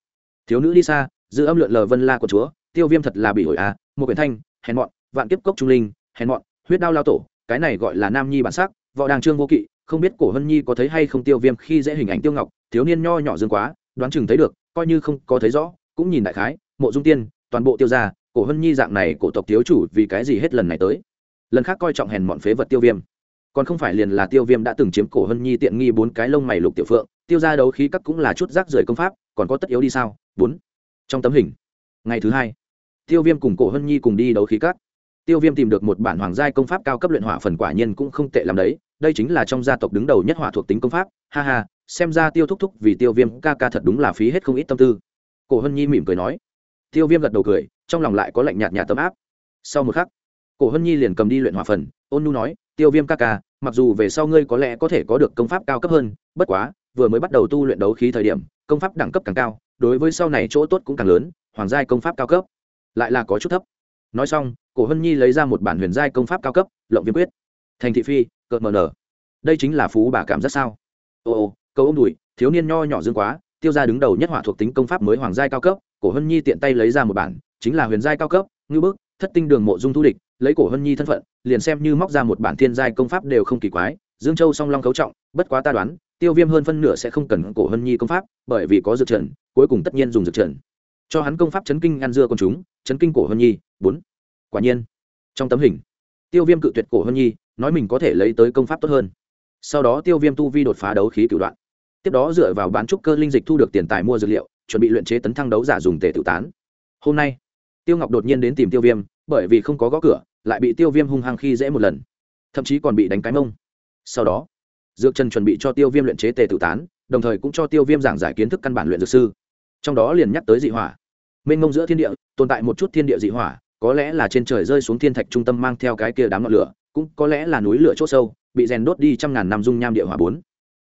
thiếu nữ đi xa, giữ âm lượn lờ vân la của chúa, tiêu viêm thật là bị ổi à một quyển thanh, hèn mọn, vạn kiếp cốc trung linh, hèn mọn, huyết đao lao tổ, cái này gọi là nam nhi bản sắc, võ đàng trương vô kỵ, không biết cổ hân nhi có thấy hay không tiêu viêm khi dễ hình ảnh tiêu ngọc, thiếu niên nho nhỏ dương quá, đoán chừng thấy được, coi như không có thấy rõ, cũng nhìn đại khái, mộ dung tiên, toàn bộ tiêu gia cổ hân nhi dạng này cổ tộc thiếu chủ vì cái gì hết lần này tới? Lần khác coi trọng hèn mọn phế vật tiêu viêm. Còn không phải liền là tiêu viêm đã từng chiếm cổ hân nhi tiện nghi bốn cái lông mày lục tiểu phượng, tiêu ra đấu khí các cũng là chút rác rưởi công pháp, còn có tất yếu đi sao? Bốn. Trong tấm hình. Ngày thứ hai. Tiêu viêm cùng cổ hân nhi cùng đi đấu khí các. Tiêu viêm tìm được một bản hoàng giai công pháp cao cấp luyện hỏa phần quả nhiên cũng không tệ làm đấy, đây chính là trong gia tộc đứng đầu nhất hỏa thuộc tính công pháp, ha ha, xem ra tiêu thúc thúc vì tiêu viêm ca ca thật đúng là phí hết không ít tâm tư. Cổ hân nhi mỉm cười nói. Tiêu viêm gật đầu cười trong lòng lại có lạnh nhạt nhạt tấm áp. Sau một khắc, cổ hân nhi liền cầm đi luyện hỏa phần, ôn nu nói, tiêu viêm ca ca, mặc dù về sau ngươi có lẽ có thể có được công pháp cao cấp hơn, bất quá, vừa mới bắt đầu tu luyện đấu khí thời điểm, công pháp đẳng cấp càng cao, đối với sau này chỗ tốt cũng càng lớn, hoàng giai công pháp cao cấp, lại là có chút thấp. Nói xong, cổ hân nhi lấy ra một bản huyền giai công pháp cao cấp, lộng viêm quyết. Thành thị phi, cợt mờ nở. Đây chính là phú bà cảm giác sao? Ồ ồ cầu ông đùi, thiếu niên nho nhỏ dương quá, tiêu ra đứng đầu nhất hỏa thuộc tính công pháp mới hoàng giai cao cấp, cổ hân nhi tiện tay lấy ra một bản chính là huyền giai cao cấp ngư bức, thất tinh đường mộ dung thu địch, lấy cổ hân nhi thân phận, liền xem như móc ra một bản thiên giai công pháp đều không kỳ quái, dương châu song long cấu trọng, bất quá ta đoán, tiêu viêm hơn phân nửa sẽ không cần cổ hân nhi công pháp, bởi vì có dược trần cuối cùng tất nhiên dùng dược trần cho hắn công pháp chấn kinh ăn dưa con chúng, chấn kinh cổ hân nhi, bốn. Quả nhiên, trong tấm hình, tiêu viêm cự tuyệt cổ hân nhi, nói mình có thể lấy tới công pháp tốt hơn. Sau đó tiêu viêm tu vi đột phá đấu khí cửu đoạn. Tiếp đó dựa vào bán trúc cơ linh dịch thu được tiền tài mua dược liệu, chuẩn bị luyện chế tấn thăng đấu giả dùng tề tự tán. Hôm nay tiêu ngọc đột nhiên đến tìm tiêu viêm, bởi vì không có gõ cửa, lại bị tiêu viêm hung hăng khi dễ một lần. Thậm chí còn bị đánh cái mông. Sau đó, dược trần chuẩn bị cho tiêu viêm luyện chế tề tự tán, đồng thời cũng cho tiêu viêm giảng giải kiến thức căn bản luyện dược sư. Trong đó liền nhắc tới dị hỏa. Mênh mông giữa thiên địa, tồn tại một chút thiên địa dị hỏa, có lẽ là trên trời rơi xuống thiên thạch trung tâm mang theo cái kia đám ngọn lửa, cũng có lẽ là núi lửa c h ỗ sâu, bị rèn đốt đi trăm ngàn năm dung nham địa hỏa bốn.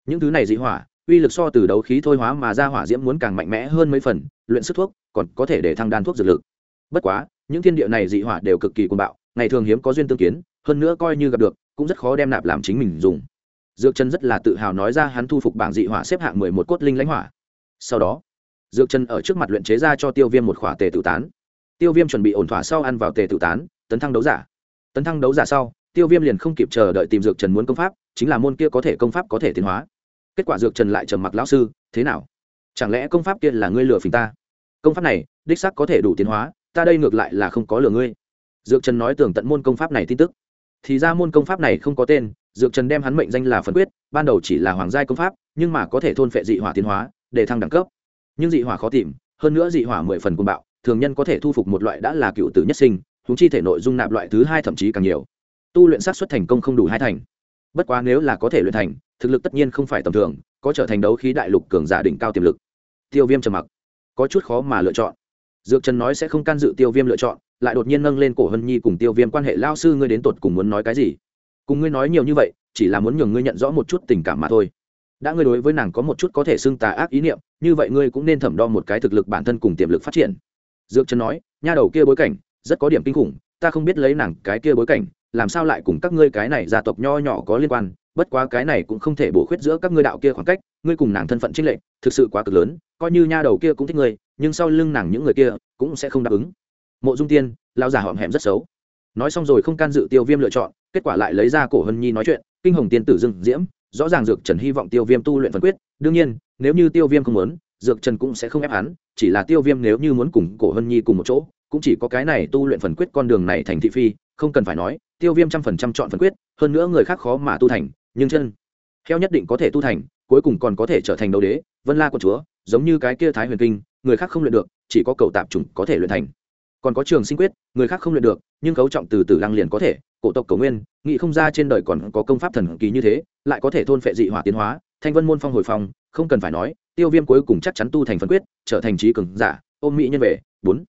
Những thứ này dị hỏa, uy lực so từ đấu khí thôi hóa mà ra hỏa diễm muốn càng mạnh mẽ hơn mấy phần, luyện sức thuốc, còn có thể để thăng đan thuốc dược lực bất quá, những thiên địa này dị hỏa đều cực kỳ côn bạo, ngày thường hiếm có duyên tương kiến, hơn nữa coi như gặp được, cũng rất khó đem nạp làm chính mình dùng. Dược chân rất là tự hào nói ra hắn thu phục bảng dị hỏa xếp hạng mười một cốt linh lãnh hỏa. Sau đó, dược chân ở trước mặt luyện chế ra cho tiêu viêm một khỏa tề tự tán. Tiêu viêm chuẩn bị ổn thỏa sau ăn vào tề tự tán, tấn thăng đấu giả. Tấn thăng đấu giả sau, tiêu viêm liền không kịp chờ đợi tìm dược trần muốn công pháp, chính là môn kia có thể công pháp có thể tiến hóa. Kết quả dược trần lại trầm mặc lão sư, thế nào? Chẳng lẽ công pháp kia là ngươi lừa phình ta? Công pháp này, đích sắc có thể đủ tiến hóa ta đây ngược lại là không có lừa ngươi. Dược trần nói tường tận môn công pháp này tin tức. Thì ra môn công pháp này không có tên, dược trần đem hắn mệnh danh là phân quyết, ban đầu chỉ là hoàng giai công pháp, nhưng mà có thể thôn phệ dị hỏa tiến hóa, để thăng đẳng cấp. Nhưng dị hỏa khó tìm, hơn nữa dị hỏa mười phần cùng bạo, thường nhân có thể thu phục một loại đã là cựu tử nhất sinh húng chi thể nội dung nạp loại thứ hai thậm chí càng nhiều. Tu luyện sát xuất thành công không đủ hai thành. Bất quá nếu là có thể luyện thành, thực lực tất nhiên không phải tầm thường, có trở thành đấu khí đại lục cường giả đỉnh cao tiềm lực. Tiêu viêm trầm mặc, có chút khó mà lựa chọn dược trần nói sẽ không can dự tiêu viêm lựa chọn, lại đột nhiên nâng lên cổ hân nhi cùng tiêu viêm quan hệ. Lao sư ngươi đến tột cùng muốn nói cái gì? Cùng ngươi nói nhiều như vậy, chỉ là muốn nhường ngươi nhận rõ một chút tình cảm mà thôi. Đã ngươi đối với nàng có một chút có thể xưng tà ác ý niệm, như vậy ngươi cũng nên thẩm đo một cái thực lực bản thân cùng tiềm lực phát triển. Dược trần nói, nha đầu kia bối cảnh, rất có điểm kinh khủng, ta không biết lấy nàng cái kia bối cảnh, làm sao lại cùng các ngươi cái này gia tộc nho nhỏ có liên quan, bất quá cái này cũng không thể bổ khuyết giữa các ngươi đạo kia khoảng cách, ngươi cùng nàng thân phận trinh lệnh thực sự quá cực lớn, coi như nha đầu kia cũng thích ngươi nhưng sau lưng nàng những người kia cũng sẽ không đáp ứng. Mộ dung tiên lao giả họm hẹm rất xấu. Nói xong rồi không can dự tiêu viêm lựa chọn, kết quả lại lấy ra cổ hân nhi nói chuyện, kinh hồng tiên tử dưng diễm, rõ ràng dược trần hy vọng tiêu viêm tu luyện phân quyết, đương nhiên, nếu như tiêu viêm không muốn, dược trần cũng sẽ không ép hắn, chỉ là tiêu viêm nếu như muốn cùng cổ hân nhi cùng một chỗ, cũng chỉ có cái này tu luyện phần quyết con đường này thành thị phi, không cần phải nói, tiêu viêm trăm phần trăm chọn phần quyết, hơn nữa người khác khó mà tu thành, nhưng chân theo nhất định có thể tu thành, cuối cùng còn có thể trở thành đấu đế, vân la con chúa giống như cái kia thái huyền kinh, người khác không luyện được, chỉ có cầu tạp chủng có thể luyện thành. Còn có trường sinh quyết, người khác không luyện được, nhưng cấu trọng từ từ lăng liền có thể, cổ tộc cầu nguyên, nghĩ không ra trên đời còn có công pháp thần kỳ như thế, lại có thể thôn phệ dị hỏa tiến hóa, thanh vân môn phong hồi phong, không cần phải nói, tiêu viêm cuối cùng chắc chắn tu thành phân quyết, trở thành trí cường giả, ôm mỹ nhân về, bốn.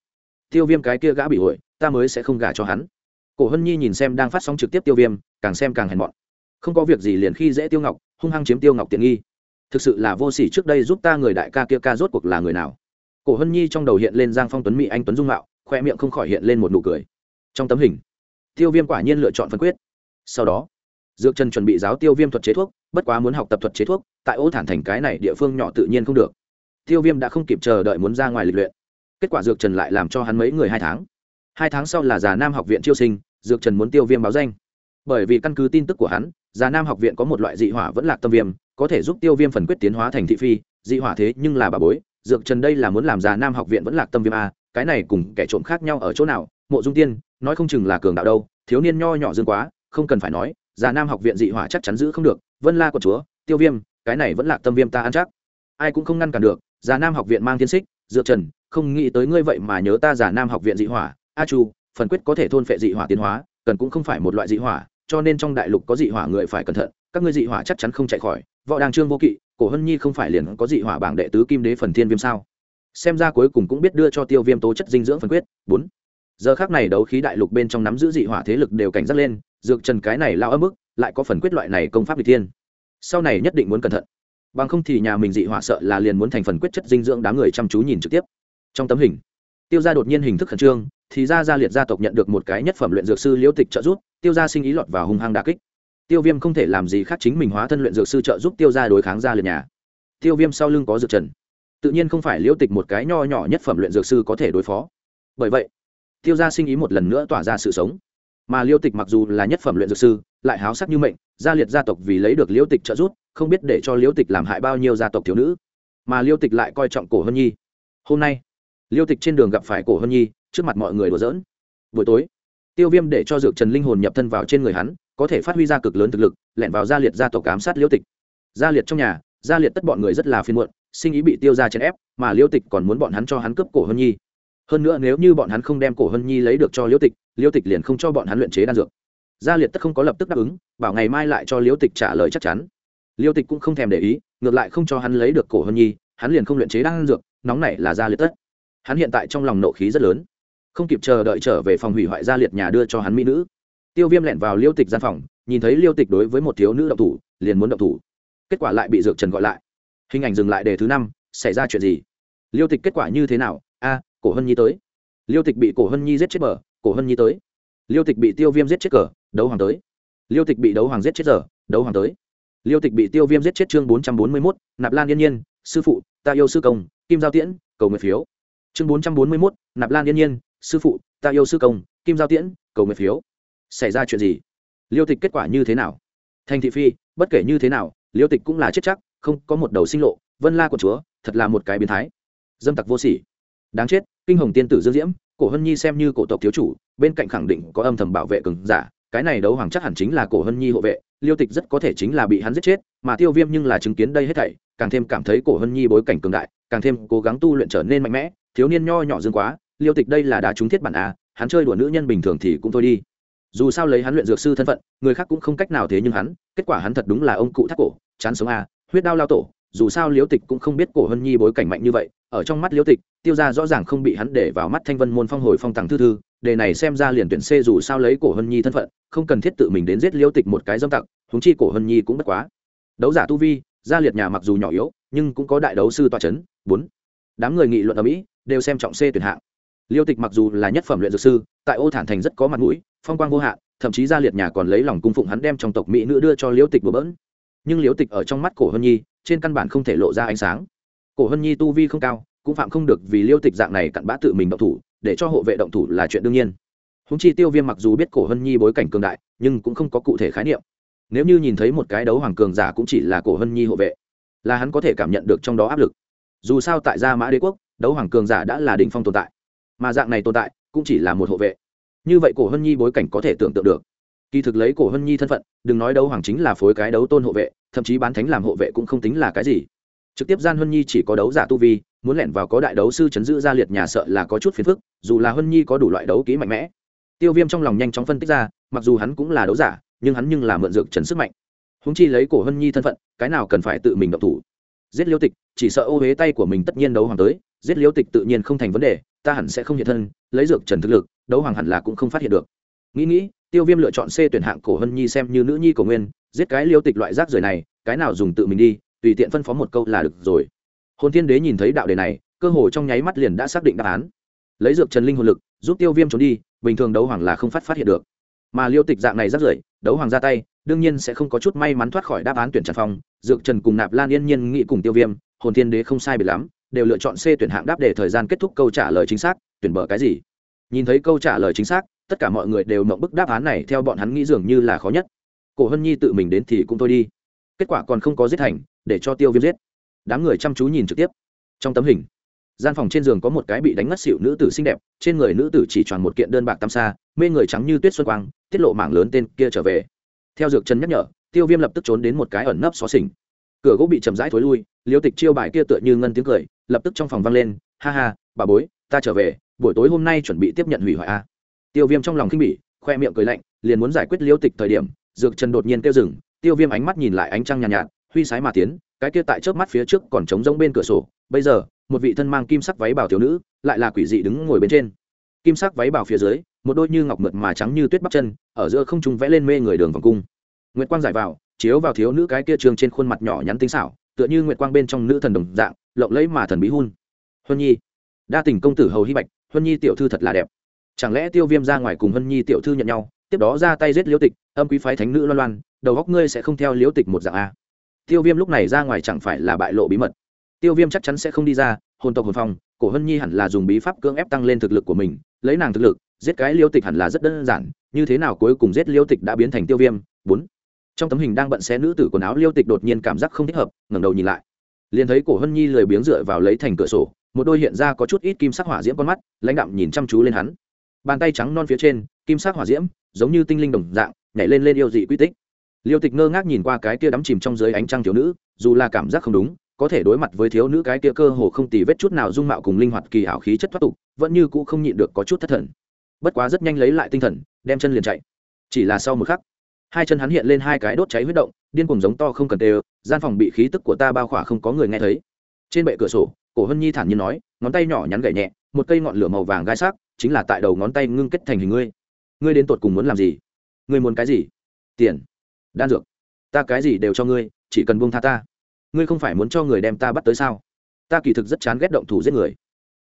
Tiêu viêm cái kia gã bị hội, ta mới sẽ không gả cho hắn. Cổ hân nhi nhìn xem đang phát sóng trực tiếp tiêu viêm, càng xem càng hèn mọn. Không có việc gì liền khi dễ tiêu ngọc, hung hăng chiếm tiêu ngọc tiện nghi thực sự là vô s ỉ trước đây giúp ta người đại ca kia ca rốt cuộc là người nào? Cổ hân nhi trong đầu hiện lên giang phong tuấn mỹ anh tuấn dung mạo, khoe miệng không khỏi hiện lên một nụ cười. Trong tấm hình, tiêu viêm quả nhiên lựa chọn phân quyết. Sau đó, dược trần chuẩn bị giáo tiêu viêm thuật chế thuốc, bất quá muốn học tập thuật chế thuốc, tại ô thản thành cái này địa phương nhỏ tự nhiên không được. Tiêu viêm đã không kịp chờ đợi muốn ra ngoài lịch luyện. Kết quả dược trần lại làm cho hắn mấy người hai tháng. Hai tháng sau là già nam học viện chiêu sinh, dược trần muốn tiêu viêm báo danh. Bởi vì căn cứ tin tức của hắn, già nam học viện có một loại dị hỏa vẫn lạc tâm viêm có thể giúp tiêu viêm phần quyết tiến hóa thành thị phi, dị hỏa thế nhưng là bà bối, dược trần đây là muốn làm già nam học viện vẫn lạc tâm viêm a, cái này cùng kẻ trộm khác nhau ở chỗ nào, mộ dung tiên, nói không chừng là cường đạo đâu, thiếu niên nho nhỏ dương quá, không cần phải nói, già nam học viện dị hỏa chắc chắn giữ không được, vân la của chúa, tiêu viêm, cái này vẫn là tâm viêm ta ăn chắc. Ai cũng không ngăn cản được, già nam học viện mang thiên xích, dược trần, không nghĩ tới ngươi vậy mà nhớ ta già nam học viện dị hỏa, a chu, phần quyết có thể thôn phệ dị hỏa tiến hóa, cần cũng không phải một loại dị hỏa cho nên trong đại lục có dị hỏa người phải cẩn thận, các ngươi dị hỏa chắc chắn không chạy khỏi. Võ đàng trương vô kỵ, cổ hân nhi không phải liền có dị hỏa bảng đệ tứ kim đế phần thiên viêm sao? Xem ra cuối cùng cũng biết đưa cho tiêu viêm tố chất dinh dưỡng phần quyết. Bốn. Giờ khác này đấu khí đại lục bên trong nắm giữ dị hỏa thế lực đều cảnh giác lên, dược trần cái này lao ấm ức, lại có phần quyết loại này công pháp n thiên. Sau này nhất định muốn cẩn thận. Bằng không thì nhà mình dị hỏa sợ là liền muốn thành phần quyết chất dinh dưỡng đám người chăm chú nhìn trực tiếp. Trong tấm hình, tiêu gia đột nhiên hình thức khẩn trương, thì ra gia liệt gia tộc nhận được một cái nhất phẩm luyện dược sư liễu tịch trợ giúp tiêu gia sinh ý lọt vào hung hăng đà kích. Tiêu viêm không thể làm gì khác chính mình hóa thân luyện dược sư trợ giúp tiêu gia đối kháng gia liệt nhà. Tiêu viêm sau lưng có dược trần. Tự nhiên không phải liễu tịch một cái nho nhỏ nhất phẩm luyện dược sư có thể đối phó. Bởi vậy, tiêu gia sinh ý một lần nữa tỏa ra sự sống. Mà liễu tịch mặc dù là nhất phẩm luyện dược sư, lại háo sắc như mệnh, gia liệt gia tộc vì lấy được liễu tịch trợ giúp, không biết để cho liễu tịch làm hại bao nhiêu gia tộc thiếu nữ. Mà liễu tịch lại coi trọng cổ hân nhi. Hôm nay, liễu tịch trên đường gặp phải cổ hân nhi, trước mặt mọi người đùa giỡn. Buổi tối tiêu viêm để cho dược trần linh hồn nhập thân vào trên người hắn, có thể phát huy ra cực lớn thực lực, lẻn vào gia liệt gia tộc ám sát liễu tịch. Gia liệt trong nhà, gia liệt tất bọn người rất là phiên muộn, sinh ý bị tiêu ra chèn ép, mà liễu tịch còn muốn bọn hắn cho hắn cướp cổ hân nhi. Hơn nữa nếu như bọn hắn không đem cổ hân nhi lấy được cho liễu tịch liễu tịch liền không cho bọn hắn luyện chế đan dược. Gia liệt tất không có lập tức đáp ứng, bảo ngày mai lại cho liễu tịch trả lời chắc chắn. Liễu tịch cũng không thèm để ý, ngược lại không cho hắn lấy được cổ hân nhi, hắn liền không luyện chế đan dược, nóng này là gia liệt tất. Hắn hiện tại trong lòng nộ khí rất lớn không kịp chờ đợi trở về phòng hủy hoại gia liệt nhà đưa cho hắn mỹ nữ. Tiêu viêm lẻn vào liêu tịch gian phòng, nhìn thấy liêu tịch đối với một thiếu nữ động thủ, liền muốn động thủ. Kết quả lại bị dược trần gọi lại. Hình ảnh dừng lại đề thứ năm, xảy ra chuyện gì? Liêu tịch kết quả như thế nào? A, cổ hân nhi tới. Liêu tịch bị cổ hân nhi giết chết bờ, cổ hân nhi tới. Liêu tịch bị tiêu viêm giết chết cờ, đấu hoàng tới. Liêu tịch bị đấu hoàng giết chết giờ, đấu hoàng tới. Liêu tịch bị tiêu viêm giết chết chương bốn trăm bốn mươi mốt, nạp lan yên nhiên, sư phụ, ta yêu sư công, kim giao tiễn, cầu nguyện phiếu. Chương bốn trăm bốn mươi mốt, nạp lan yên nhiên sư phụ, ta yêu sư công, kim giao tiễn, cầu nguyện phiếu. Xảy ra chuyện gì? Liêu tịch kết quả như thế nào? Thành thị phi, bất kể như thế nào, liêu tịch cũng là chết chắc, không có một đầu sinh lộ. Vân la của chúa, thật là một cái biến thái. Dâm tặc vô sỉ. Đáng chết, kinh hồng tiên tử dương diễm, cổ hân nhi xem như cổ tộc thiếu chủ, bên cạnh khẳng định có âm thầm bảo vệ cường giả, cái này đấu hoàng chắc hẳn chính là cổ hân nhi hộ vệ, liêu tịch rất có thể chính là bị hắn giết chết, mà tiêu viêm nhưng là chứng kiến đây hết thảy, càng thêm cảm thấy cổ hân nhi bối cảnh cường đại, càng thêm cố gắng tu luyện trở nên mạnh mẽ, thiếu niên nho nhỏ dương quá liêu tịch đây là đá trúng thiết bản a, hắn chơi đùa nữ nhân bình thường thì cũng thôi đi. Dù sao lấy hắn luyện dược sư thân phận, người khác cũng không cách nào thế nhưng hắn, kết quả hắn thật đúng là ông cụ thắt cổ, chán sống a, huyết đao lao tổ. Dù sao Liêu tịch cũng không biết cổ hân nhi bối cảnh mạnh như vậy, ở trong mắt Liêu tịch, tiêu ra rõ ràng không bị hắn để vào mắt thanh vân môn phong hồi phong tàng thư thư, đề này xem ra liền tuyển c dù sao lấy cổ hân nhi thân phận, không cần thiết tự mình đến giết Liêu tịch một cái dâm tặc húng chi cổ hân nhi cũng bất quá. Đấu giả tu vi, gia liệt nhà mặc dù nhỏ yếu, nhưng cũng có đại đấu sư toa c h ấ n bốn. Đám người nghị luận ở mỹ, đều xem trọng c tuyển hạng liêu tịch mặc dù là nhất phẩm luyện dược sư, tại ô thản thành rất có mặt mũi, phong quang vô hạn, thậm chí gia liệt nhà còn lấy lòng cung phụng hắn đem trong tộc mỹ nữ đưa cho Liêu tịch bừa bỡn. Nhưng Liêu tịch ở trong mắt cổ hân nhi, trên căn bản không thể lộ ra ánh sáng. Cổ hân nhi tu vi không cao, cũng phạm không được vì liêu tịch dạng này cặn bã tự mình động thủ, để cho hộ vệ động thủ là chuyện đương nhiên. Húng chi tiêu viêm mặc dù biết cổ hân nhi bối cảnh cường đại, nhưng cũng không có cụ thể khái niệm. Nếu như nhìn thấy một cái đấu hoàng cường giả cũng chỉ là cổ hân nhi hộ vệ, là hắn có thể cảm nhận được trong đó áp lực. Dù sao tại gia mã đế quốc, đấu hoàng cường giả đã là đ ỉ n h phong tồn tại mà dạng này tồn tại cũng chỉ là một hộ vệ. Như vậy cổ hân nhi bối cảnh có thể tưởng tượng được. Kỳ thực lấy cổ hân nhi thân phận, đừng nói đấu hoàng chính là phối cái đấu tôn hộ vệ, thậm chí bán thánh làm hộ vệ cũng không tính là cái gì. Trực tiếp gian hân nhi chỉ có đấu giả tu vi, muốn lẻn vào có đại đấu sư chấn giữ gia liệt nhà sợ là có chút phiền phức, dù là hân nhi có đủ loại đấu kỹ mạnh mẽ. Tiêu viêm trong lòng nhanh chóng phân tích ra, mặc dù hắn cũng là đấu giả, nhưng hắn nhưng là mượn dược trần sức mạnh. Húng chi lấy cổ hân nhi thân phận, cái nào cần phải tự mình động thủ? Giết liêu tịch, chỉ sợ ô huế tay của mình tất nhiên đấu hoàng tới giết liêu tịch tự nhiên không thành vấn đề, ta hẳn sẽ không hiện thân, lấy dược trần thực lực, đấu hoàng hẳn là cũng không phát hiện được. Nghĩ nghĩ, tiêu viêm lựa chọn c tuyển hạng cổ hân nhi xem như nữ nhi cổ nguyên, giết cái liêu tịch loại rác rời này, cái nào dùng tự mình đi, tùy tiện phân phó một câu là được rồi. Hồn thiên đế nhìn thấy đạo đề này, cơ hồ trong nháy mắt liền đã xác định đáp án. Lấy dược trần linh hồn lực, giúp tiêu viêm trốn đi, bình thường đấu hoàng là không phát phát hiện được. Mà liêu tịch dạng này rác rưởi, đấu hoàng ra tay, đương nhiên sẽ không có chút may mắn thoát khỏi đáp án tuyển trần phong. Dược trần cùng nạp lan yên nhiên nghĩ cùng tiêu viêm, hồn thiên đế không sai bị lắm đều lựa chọn c tuyển hạng đáp để thời gian kết thúc câu trả lời chính xác, tuyển bờ cái gì? Nhìn thấy câu trả lời chính xác, tất cả mọi người đều mộng bức đáp án này theo bọn hắn nghĩ dường như là khó nhất. Cổ hân nhi tự mình đến thì cũng thôi đi. Kết quả còn không có giết thành, để cho tiêu viêm giết. Đám người chăm chú nhìn trực tiếp. Trong tấm hình, gian phòng trên giường có một cái bị đánh ngất xỉu nữ tử xinh đẹp, trên người nữ tử chỉ tròn một kiện đơn bạc tam sa, mê người trắng như tuyết xuân quang, tiết lộ mảng lớn tên kia trở về. Theo dược chân nhắc nhở, tiêu viêm lập tức trốn đến một cái ẩn nấp xó xỉnh. Cửa gỗ bị chậm rãi thối lui, liêu tịch chiêu bài kia tựa như ngân tiếng cười lập tức trong phòng vang lên ha ha bà bối ta trở về buổi tối hôm nay chuẩn bị tiếp nhận hủy hoại a. Tiêu viêm trong lòng khinh bỉ khoe miệng cười lạnh liền muốn giải quyết liêu tịch thời điểm dược trần đột nhiên kêu rừng tiêu viêm ánh mắt nhìn lại ánh trăng nhàn nhạt, nhạt huy sái mà tiến cái kia tại trước mắt phía trước còn trống rỗng bên cửa sổ bây giờ một vị thân mang kim sắc váy bảo thiếu nữ lại là quỷ dị đứng ngồi bên trên. Kim sắc váy bảo phía dưới một đôi như ngọc mượt mà trắng như tuyết bắp chân ở giữa không trung vẽ lên mê người đường vòng cung. Nguyệt quang giải vào chiếu vào thiếu nữ cái kia trường trên khuôn mặt nhỏ nhắn tinh xảo, tựa như nguyệt quang bên trong nữ thần đồng dạng, lộng lẫy mà thần bí hun. Huân nhi. Đa tình công tử hầu hy bạch, huân nhi tiểu thư thật là đẹp. Chẳng lẽ tiêu viêm ra ngoài cùng huân nhi tiểu thư nhận nhau, tiếp đó ra tay giết liễu tịch, âm quý phái thánh nữ loan loan, đầu góc ngươi sẽ không theo liễu tịch một dạng a. Tiêu viêm lúc này ra ngoài chẳng phải là bại lộ bí mật. Tiêu viêm chắc chắn sẽ không đi ra, hồn tộc hồn phong, cổ hân nhi hẳn là dùng bí pháp cưỡng ép tăng lên thực lực của mình, lấy nàng thực lực, giết cái Liễu tịch hẳn là rất đơn giản, như thế nào cuối cùng giết Liễu tịch đã biến thành tiêu viêm? Bốn trong tấm hình đang bận xé nữ tử quần áo liêu tịch đột nhiên cảm giác không thích hợp, ngẩng đầu nhìn lại. Liền thấy cổ hân nhi lười biếng dựa vào lấy thành cửa sổ, một đôi hiện ra có chút ít kim sắc hỏa diễm con mắt, lãnh đạm nhìn chăm chú lên hắn. Bàn tay trắng non phía trên, kim sắc hỏa diễm, giống như tinh linh đồng dạng, nhảy lên lên yêu dị quy tích. Liêu tịch ngơ ngác nhìn qua cái kia đắm chìm trong dưới ánh trăng thiếu nữ, dù là cảm giác không đúng, có thể đối mặt với thiếu nữ cái kia cơ hồ không tì vết chút nào dung mạo cùng linh hoạt kỳ ảo khí chất thoát tục, vẫn như cũ không nhịn được có chút thất thần. Bất quá rất nhanh lấy lại tinh thần, đem chân liền chạy. Chỉ là sau một khắc hai chân hắn hiện lên hai cái đốt cháy huyết động, điên cùng giống to không cần tê gian phòng bị khí tức của ta bao khỏa không có người nghe thấy. Trên bệ cửa sổ, cổ hân nhi thản nhiên nói, ngón tay nhỏ nhắn gậy nhẹ, một cây ngọn lửa màu vàng gai sắc, chính là tại đầu ngón tay ngưng kết thành hình ngươi. Ngươi đến tột cùng muốn làm gì? Ngươi muốn cái gì? Tiền. Đan dược. Ta cái gì đều cho ngươi, chỉ cần buông tha ta. Ngươi không phải muốn cho người đem ta bắt tới sao? Ta kỳ thực rất chán ghét động thủ giết người.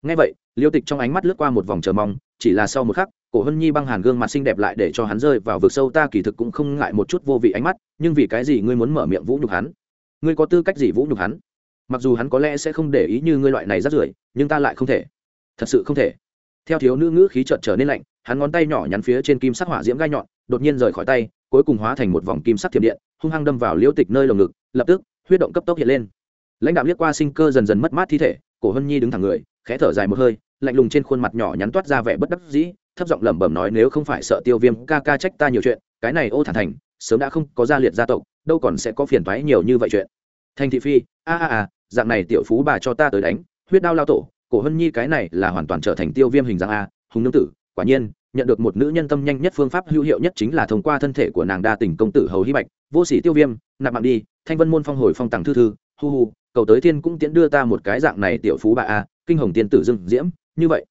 Ngay vậy, liêu tịch trong ánh mắt lướt qua một vòng chờ mong, chỉ là sau một khắc cổ hân nhi băng hàn gương mặt xinh đẹp lại để cho hắn rơi vào vực sâu, ta kỳ thực cũng không ngại một chút vô vị ánh mắt, nhưng vì cái gì ngươi muốn mở miệng vũ nhục hắn? Ngươi có tư cách gì vũ nhục hắn? Mặc dù hắn có lẽ sẽ không để ý như ngươi loại này rất rưởi, nhưng ta lại không thể. Thật sự không thể. Theo thiếu nữ ngữ khí trợn trở nên lạnh, hắn ngón tay nhỏ nhắn phía trên kim sắc hỏa diễm gai nhọn, đột nhiên rời khỏi tay, cuối cùng hóa thành một vòng kim sắc thiểm điện, hung hăng đâm vào liễu tịch nơi lồng ngực, lập tức, huyết động cấp tốc hiện lên. Lãnh đạo liếc qua sinh cơ dần dần mất mát thi thể, cổ hân nhi đứng thẳng người, khẽ thở dài một hơi, lạnh lùng trên khuôn mặt nhỏ nhắn toát ra vẻ bất đắc dĩ thấp giọng lẩm bẩm nói, nếu không phải sợ tiêu viêm ca ca trách ta nhiều chuyện, cái này ô thản thành, sớm đã không có gia liệt gia tộc, đâu còn sẽ có phiền thoái nhiều như vậy chuyện. Thành thị phi, a a a, dạng này tiểu phú bà cho ta tới đánh, huyết đao lao tổ, cổ hân nhi cái này là hoàn toàn trở thành tiêu viêm hình dạng a, hùng nương tử. Quả nhiên, nhận được một nữ nhân tâm nhanh nhất phương pháp hữu hiệu nhất chính là thông qua thân thể của nàng đa tình công tử hầu hy bạch, vô sĩ tiêu viêm, nạp mạng đi, thanh vân môn phong hồi phong tàng thư thư, hu hu, cầu tới thiên cũng tiễn đưa ta một cái dạng này tiểu phú bà a, kinh hồng tiên tử dưng diễm. Như vậy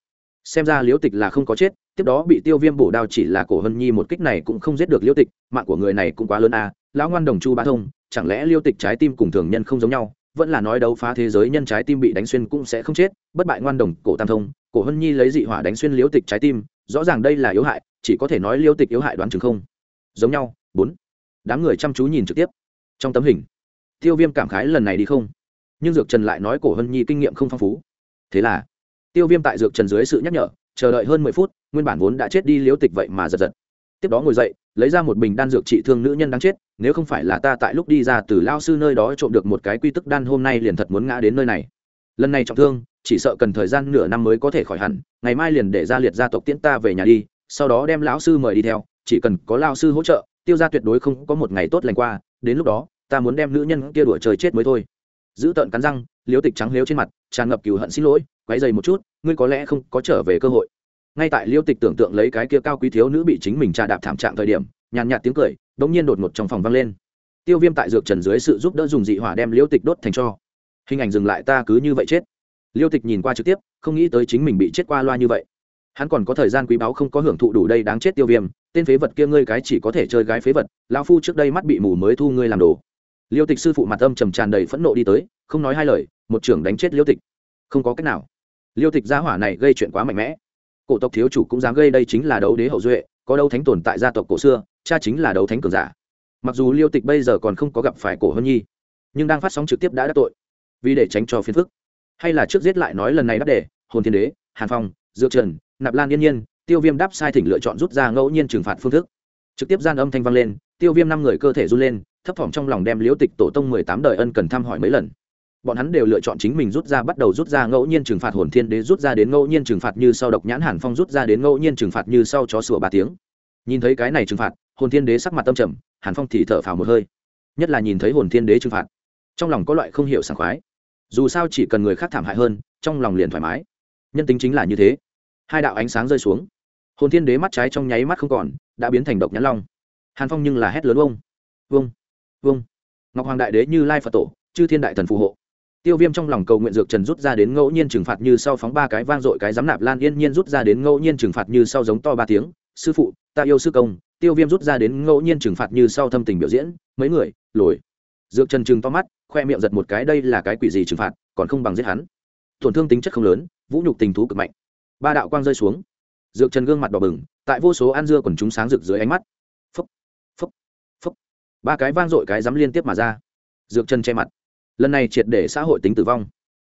xem ra liễu tịch là không có chết, tiếp đó bị tiêu viêm bổ đao chỉ là cổ hân nhi một kích này cũng không giết được liễu tịch, mạng của người này cũng quá lớn à lão ngoan đồng chu bá thông, chẳng lẽ liễu tịch trái tim cùng thường nhân không giống nhau, vẫn là nói đấu phá thế giới nhân trái tim bị đánh xuyên cũng sẽ không chết, bất bại ngoan đồng cổ tam thông, cổ hân nhi lấy dị hỏa đánh xuyên liễu tịch trái tim, rõ ràng đây là yếu hại, chỉ có thể nói liễu tịch yếu hại đoán chừng không. Giống nhau, bốn. Đám người chăm chú nhìn trực tiếp. Trong tấm hình, tiêu viêm cảm khái lần này đi không, nhưng dược trần lại nói cổ hân nhi kinh nghiệm không phong phú. Thế là tiêu viêm tại dược trần dưới sự nhắc nhở, chờ đợi hơn mười phút, nguyên bản vốn đã chết đi liễu tịch vậy mà giật giật. Tiếp đó ngồi dậy, lấy ra một bình đan dược trị thương nữ nhân đang chết, nếu không phải là ta tại lúc đi ra từ lao sư nơi đó trộm được một cái quy tức đan hôm nay liền thật muốn ngã đến nơi này. Lần này trọng thương, chỉ sợ cần thời gian nửa năm mới có thể khỏi hẳn, ngày mai liền để ra liệt gia tộc tiễn ta về nhà đi, sau đó đem lão sư mời đi theo, chỉ cần có lao sư hỗ trợ, tiêu ra tuyệt đối không có một ngày tốt lành qua, đến lúc đó, ta muốn đem nữ nhân kia đuổi trời chết mới thôi giữ tợn cắn răng, liếu tịch trắng liếu trên mặt, tràn ngập cừu hận xin lỗi, quấy dày một chút, ngươi có lẽ không có trở về cơ hội. Ngay tại liêu tịch tưởng tượng lấy cái kia cao quý thiếu nữ bị chính mình trà đạp thảm trạng thời điểm, nhàn nhạt tiếng cười đ ỗ n g nhiên đột ngột trong phòng vang lên. Tiêu viêm tại dược trần dưới sự giúp đỡ dùng dị hỏa đem liêu tịch đốt thành cho. Hình ảnh dừng lại ta cứ như vậy chết. Liêu tịch nhìn qua trực tiếp, không nghĩ tới chính mình bị chết qua loa như vậy. Hắn còn có thời gian quý báu không có hưởng thụ đủ đây đáng chết tiêu viêm, tên phế vật kia ngươi cái chỉ có thể chơi gái phế vật lao phu trước đây mắt bị mù mới thu ngươi làm đồ liêu tịch sư phụ mặt âm trầm tràn đầy phẫn nộ đi tới, không nói hai lời, một trưởng đánh chết liêu tịch. Không có cách nào. Liêu tịch gia hỏa này gây chuyện quá mạnh mẽ. Cổ tộc thiếu chủ cũng dám gây đây chính là đấu đế hậu duệ, có đấu thánh tồn tại gia tộc cổ xưa, cha chính là đấu thánh cường giả. Mặc dù liêu tịch bây giờ còn không có gặp phải cổ hân nhi, nhưng đang phát sóng trực tiếp đã đắc tội, vì để tránh cho phiền phức. Hay là trước giết lại nói lần này đáp đề, hồn thiên đế, hàn phong, dược trần, nạp lan yên nhiên, tiêu viêm đáp sai thỉnh lựa chọn rút ra ngẫu nhiên trừng phạt phương thức. Trực tiếp gian âm thanh vang lên, tiêu viêm năm người cơ thể run lên thấp thỏm trong lòng đem liễu tịch tổ tông mười tám đời ân cần thăm hỏi mấy lần. Bọn hắn đều lựa chọn chính mình rút ra bắt đầu rút ra ngẫu nhiên trừng phạt hồn thiên đế, rút ra đến ngẫu nhiên trừng phạt như sau độc nhãn hàn phong, rút ra đến ngẫu nhiên trừng phạt như sau chó sủa ba tiếng. Nhìn thấy cái này trừng phạt, hồn thiên đế sắc mặt tâm trầm, hàn phong thì thở phào một hơi. Nhất là nhìn thấy hồn thiên đế trừng phạt, trong lòng có loại không hiểu sảng khoái. Dù sao chỉ cần người khác thảm hại hơn, trong lòng liền thoải mái. Nhân tính chính là như thế. Hai đạo ánh sáng rơi xuống. Hồn thiên đế mắt trái trong nháy mắt không còn, đã biến thành độc nhãn long. Hàn phong nhưng là hét lớn ông vâng. vâng vâng ngọc hoàng đại đế như lai phật tổ, chư thiên đại thần phù hộ. Tiêu viêm trong lòng cầu nguyện dược trần rút ra đến ngẫu nhiên trừng phạt như sau phóng ba cái vang dội cái giám nạp lan yên nhiên rút ra đến ngẫu nhiên trừng phạt như sau giống to ba tiếng, sư phụ, ta yêu sư công. Tiêu viêm rút ra đến ngẫu nhiên trừng phạt như sau thâm tình biểu diễn, mấy người, lồi. Dược trần trừng to mắt, khoe miệng giật một cái, đây là cái quỷ gì trừng phạt, còn không bằng giết hắn. Tổn thương tính chất không lớn, vũ nhục tình thú cực mạnh. Ba đạo quang rơi xuống. Dược trần gương mặt đỏ bừng, tại vô số an dưa quần chúng sáng rực dưới ánh mắt ba cái vang dội cái dám liên tiếp mà ra. Dược chân che mặt. Lần này triệt để xã hội tính tử vong.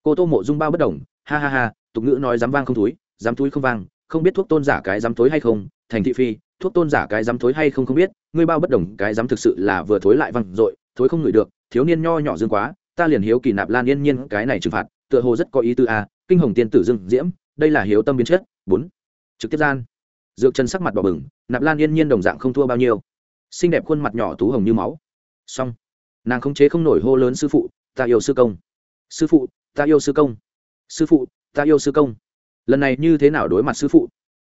Cô tô mộ dung bao bất đồng, ha ha ha, tục ngữ nói dám vang không túi, dám túi không vang, không biết thuốc tôn giả cái dám thối hay không, thành thị phi, thuốc tôn giả cái dám thối hay không không biết, ngươi bao bất đồng, cái dám thực sự là vừa thối lại văng dội, thối không ngửi được, thiếu niên nho nhỏ dương quá, ta liền hiếu kỳ nạp lan yên nhiên cái này trừng phạt, tựa hồ rất có ý tư a, kinh hồng tiên tử dương diễm, đây là hiếu tâm biến chất. Bốn. Trực tiếp gian. Dược chân sắc mặt bỏ bừng, nạp lan yên nhiên đồng dạng không thua bao nhiêu xinh đẹp khuôn mặt nhỏ tú hồng như máu. Xong. Nàng không chế không nổi hô lớn sư phụ ta yêu sư công. Sư phụ ta yêu sư công. Sư phụ ta yêu sư công. Lần này như thế nào đối mặt sư phụ?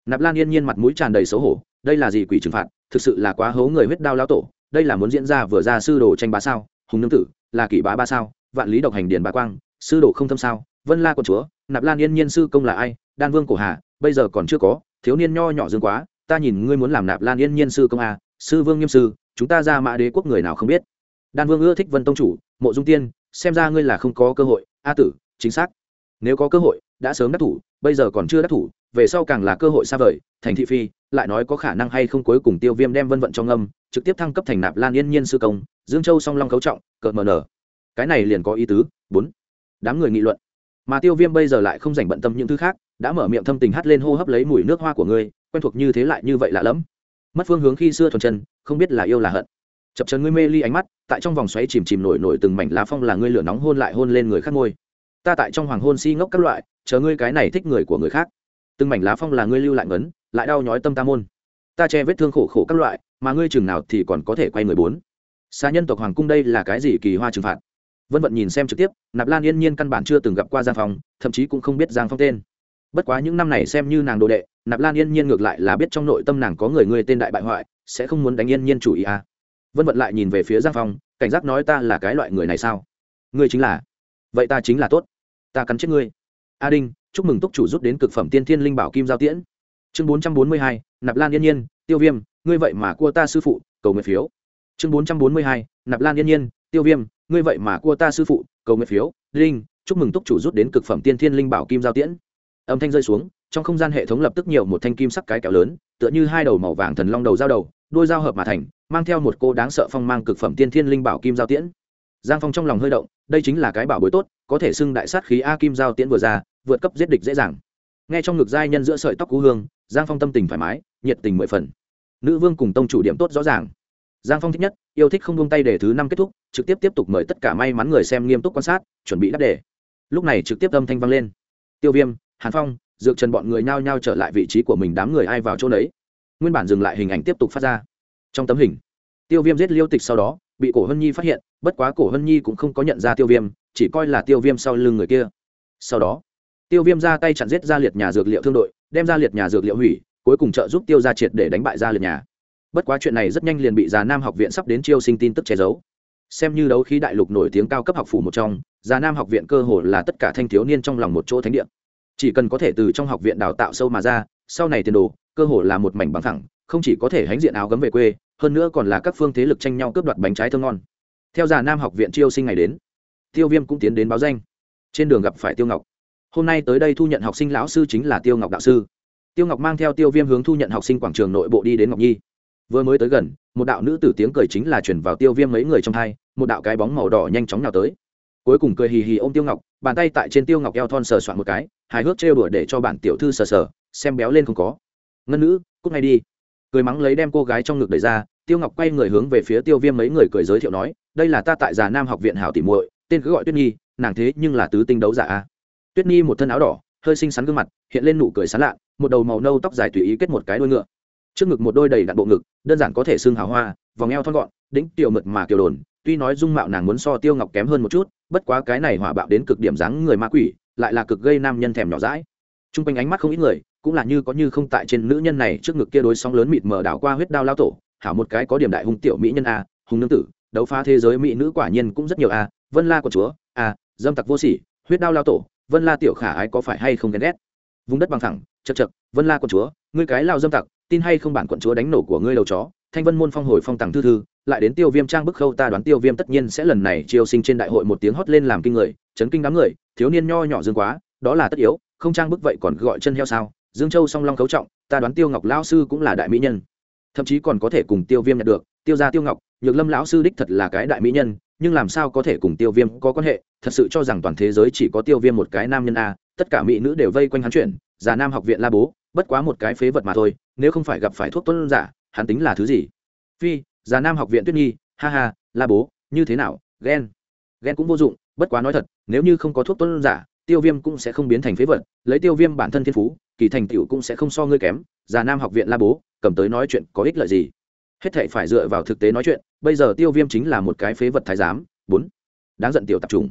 Nạp lan yên nhiên mặt mũi tràn đầy xấu hổ đây là gì quỷ trừng phạt? Thực sự là quá hố người huyết đao lao tổ đây là muốn diễn ra vừa ra sư đồ tranh bá sao? Hùng nương tử là kỷ bá ba sao? Vạn lý độc hành điền bá quang sư đồ không thâm sao? Vân la quận chúa nạp lan yên nhiên sư công là ai? Đan vương cổ hà bây giờ còn chưa có thiếu niên nho nhỏ dương quá ta nhìn ngươi muốn làm nạp lan yên nhiên sư công à, sư vương nghiêm sư, chúng ta ra mã đế quốc người nào không biết? Đan vương ưa thích vân tông chủ, mộ dung tiên, xem ra ngươi là không có cơ hội. A tử, chính xác. Nếu có cơ hội, đã sớm đắc thủ, bây giờ còn chưa đắc thủ, về sau càng là cơ hội xa vời. Thành thị phi, lại nói có khả năng hay không cuối cùng tiêu viêm đem vân vận trong âm trực tiếp thăng cấp thành nạp lan yên nhiên sư công, dương châu song long cấu trọng, cợt mờ nở. Cái này liền có ý tứ. Bốn. Đám người nghị luận. Mà tiêu viêm bây giờ lại không dành bận tâm những thứ khác, đã mở miệng thâm tình hắt lên hô hấp lấy mùi nước hoa của ngươi, quen thuộc như thế lại như vậy lạ lẫm mất phương hướng khi xưa thuần chân, không biết là yêu là hận. Chập chân ngươi mê ly ánh mắt, tại trong vòng xoáy chìm chìm nổi nổi từng mảnh lá phong là ngươi lửa nóng hôn lại hôn lên người khác ngôi. Ta tại trong hoàng hôn si ngốc các loại, chờ ngươi cái này thích người của người khác. Từng mảnh lá phong là ngươi lưu lại ngấn, lại đau nhói tâm ta môn. Ta che vết thương khổ khổ các loại, mà ngươi chừng nào thì còn có thể quay người bốn. Xa nhân tộc hoàng cung đây là cái gì kỳ hoa trừng phạt? Vân vận nhìn xem trực tiếp, nạp lan yên nhiên căn bản chưa từng gặp qua giang phong, thậm chí cũng không biết giang phong tên bất quá những năm này xem như nàng đồ đệ nạp lan yên nhiên ngược lại là biết trong nội tâm nàng có người ngươi tên đại bại hoại sẽ không muốn đánh yên nhiên chủ ý à. vân vận lại nhìn về phía giang phong cảnh giác nói ta là cái loại người này sao? Ngươi chính là. Vậy ta chính là tốt. Ta cắn chết ngươi. A đinh chúc mừng túc chủ rút đến cực phẩm tiên thiên linh bảo kim giao tiễn. Chương bốn trăm bốn mươi hai nạp lan yên nhiên tiêu viêm ngươi vậy mà cua ta sư phụ cầu nguyện phiếu. Chương bốn trăm bốn mươi hai nạp lan yên nhiên tiêu viêm ngươi vậy mà cua ta sư phụ cầu nguyện phiếu. Đinh, chúc mừng túc chủ rút đến cực phẩm tiên thiên linh bảo kim giao tiễn âm thanh rơi xuống, trong không gian hệ thống lập tức nhiều một thanh kim sắc cái kéo lớn, tựa như hai đầu màu vàng thần long đầu dao đầu, đôi dao hợp mà thành, mang theo một cô đáng sợ phong mang cực phẩm tiên thiên linh bảo kim giao tiễn. Giang phong trong lòng hơi động, đây chính là cái bảo bối tốt, có thể xưng đại sát khí a kim giao tiễn vừa ra, vượt cấp giết địch dễ dàng. Nghe trong ngực giai nhân giữa sợi tóc cú hương, giang phong tâm tình thoải mái, nhiệt tình mười phần. Nữ vương cùng tông chủ điểm tốt rõ ràng. Giang phong thích nhất, yêu thích không buông tay để thứ năm kết thúc, trực tiếp tiếp tục mời tất cả may mắn người xem nghiêm túc quan sát, chuẩn bị đáp đề. Lúc này trực tiếp âm thanh vang lên. Tiêu viêm hàn phong, dược trần bọn người nhao nhao trở lại vị trí của mình, đám người ai vào chỗ đấy nguyên bản dừng lại hình ảnh tiếp tục phát ra. Trong tấm hình, tiêu viêm giết liêu tịch sau đó, bị cổ hân nhi phát hiện, bất quá cổ hân nhi cũng không có nhận ra tiêu viêm, chỉ coi là tiêu viêm sau lưng người kia. Sau đó, tiêu viêm ra tay chặn giết ra liệt nhà dược liệu thương đội, đem ra liệt nhà dược liệu hủy, cuối cùng trợ giúp tiêu ra triệt để đánh bại ra liệt nhà. Bất quá chuyện này rất nhanh liền bị già nam học viện sắp đến chiêu sinh tin tức che giấu. Xem như đấu khí đại lục nổi tiếng cao cấp học phủ một trong già nam học viện cơ hồ là tất cả thanh thiếu niên trong lòng một chỗ thánh địa chỉ cần có thể từ trong học viện đào tạo sâu mà ra, sau này tiền đồ, cơ hồ là một mảnh bằng thẳng không chỉ có thể hãnh diện áo gấm về quê, hơn nữa còn là các phương thế lực tranh nhau cướp đoạt bánh trái thơm ngon. Theo già nam học viện chiêu sinh ngày đến, tiêu viêm cũng tiến đến báo danh. Trên đường gặp phải tiêu ngọc. Hôm nay tới đây thu nhận học sinh lão sư chính là tiêu ngọc đạo sư. Tiêu ngọc mang theo tiêu viêm hướng thu nhận học sinh quảng trường nội bộ đi đến ngọc nhi. Vừa mới tới gần, một đạo nữ tử tiếng cười chính là chuyển vào tiêu viêm mấy người trong hai, một đạo cái bóng màu đỏ nhanh chóng nào tới. Cuối cùng cười hì hì ô m tiêu ngọc, bàn tay tại trên tiêu ngọc eo thon sờ soạn một cái hài hước trêu đùa để cho bản tiểu thư sờ sờ, xem béo lên không có. Ngân nữ cúc ngay đi. Cười mắng lấy đem cô gái trong ngực đẩy ra, tiêu ngọc quay người hướng về phía tiêu viêm mấy người cười giới thiệu nói, đây là ta tại già nam học viện hảo tỉ muội, tên cứ gọi tuyết nhi, nàng thế nhưng là tứ tinh đấu giả a. Tuyết nhi một thân áo đỏ, hơi xinh xắn gương mặt, hiện lên nụ cười sán lạ, một đầu màu nâu tóc dài tùy ý kết một cái đuôi ngựa. Trước ngực một đôi đầy đặn bộ ngực, đơn giản có thể xương hào hoa, vòng eo thon gọn đĩnh tiểu mực mà kiều đồn, tuy nói dung mạo nàng muốn so tiêu ngọc kém hơn một chút, bất quá cái này hỏa bạo đến cực điểm dáng người ma quỷ lại là cực gây nam nhân thèm nhỏ rãi t r u n g quanh ánh mắt không ít người, cũng là như có như không tại trên nữ nhân này trước ngực kia đối sóng lớn mịt mờ đảo qua huyết đao lao tổ, hảo một cái có điểm đại hung tiểu mỹ nhân a hùng nương tử, đấu phá thế giới mỹ nữ quả nhiên cũng rất nhiều a, vân la của chúa, a, dâm tặc vô sỉ, huyết đao lao tổ, vân la tiểu khả ái có phải hay không ghen ghét? Vùng đất bằng thẳng, chật chật, vân la quận chúa, ngươi cái lao dâm tặc, tin hay không bản quận chúa đánh nổ của ngươi đầu chó, thanh vân môn phong hồi phong tàng thư thư, lại đến tiêu viêm trang bức khâu ta đoán tiêu viêm tất nhiên sẽ lần này chiêu sinh trên đại hội một tiếng hót lên làm kinh người, chấn kinh đám người thiếu niên nho nhỏ dương quá, đó là tất yếu, không trang bức vậy còn gọi chân heo sao? Dương châu song long cấu trọng, ta đoán tiêu ngọc Lão sư cũng là đại mỹ nhân. Thậm chí còn có thể cùng tiêu viêm nhận được, tiêu ra tiêu ngọc, nhược lâm lão sư đích thật là cái đại mỹ nhân, nhưng làm sao có thể cùng tiêu viêm có quan hệ? Thật sự cho rằng toàn thế giới chỉ có tiêu viêm một cái nam nhân a, tất cả mỹ nữ đều vây quanh hắn chuyển, già nam học viện la bố, bất quá một cái phế vật mà thôi, nếu không phải gặp phải thuốc tuân giả, hắn tính là thứ gì? Phi, già nam học viện tuyết nhi, ha ha, la bố, như thế nào? Ghen. Ghen cũng vô dụng bất quá nói thật, nếu như không có thuốc tuân giả, tiêu viêm cũng sẽ không biến thành phế vật, lấy tiêu viêm bản thân thiên phú, kỳ thành tựu cũng sẽ không so ngươi kém, già nam học viện la bố, cầm tới nói chuyện có ích lợi gì? Hết thệ phải dựa vào thực tế nói chuyện, bây giờ tiêu viêm chính là một cái phế vật thái giám, bốn, đáng giận tiểu tập trung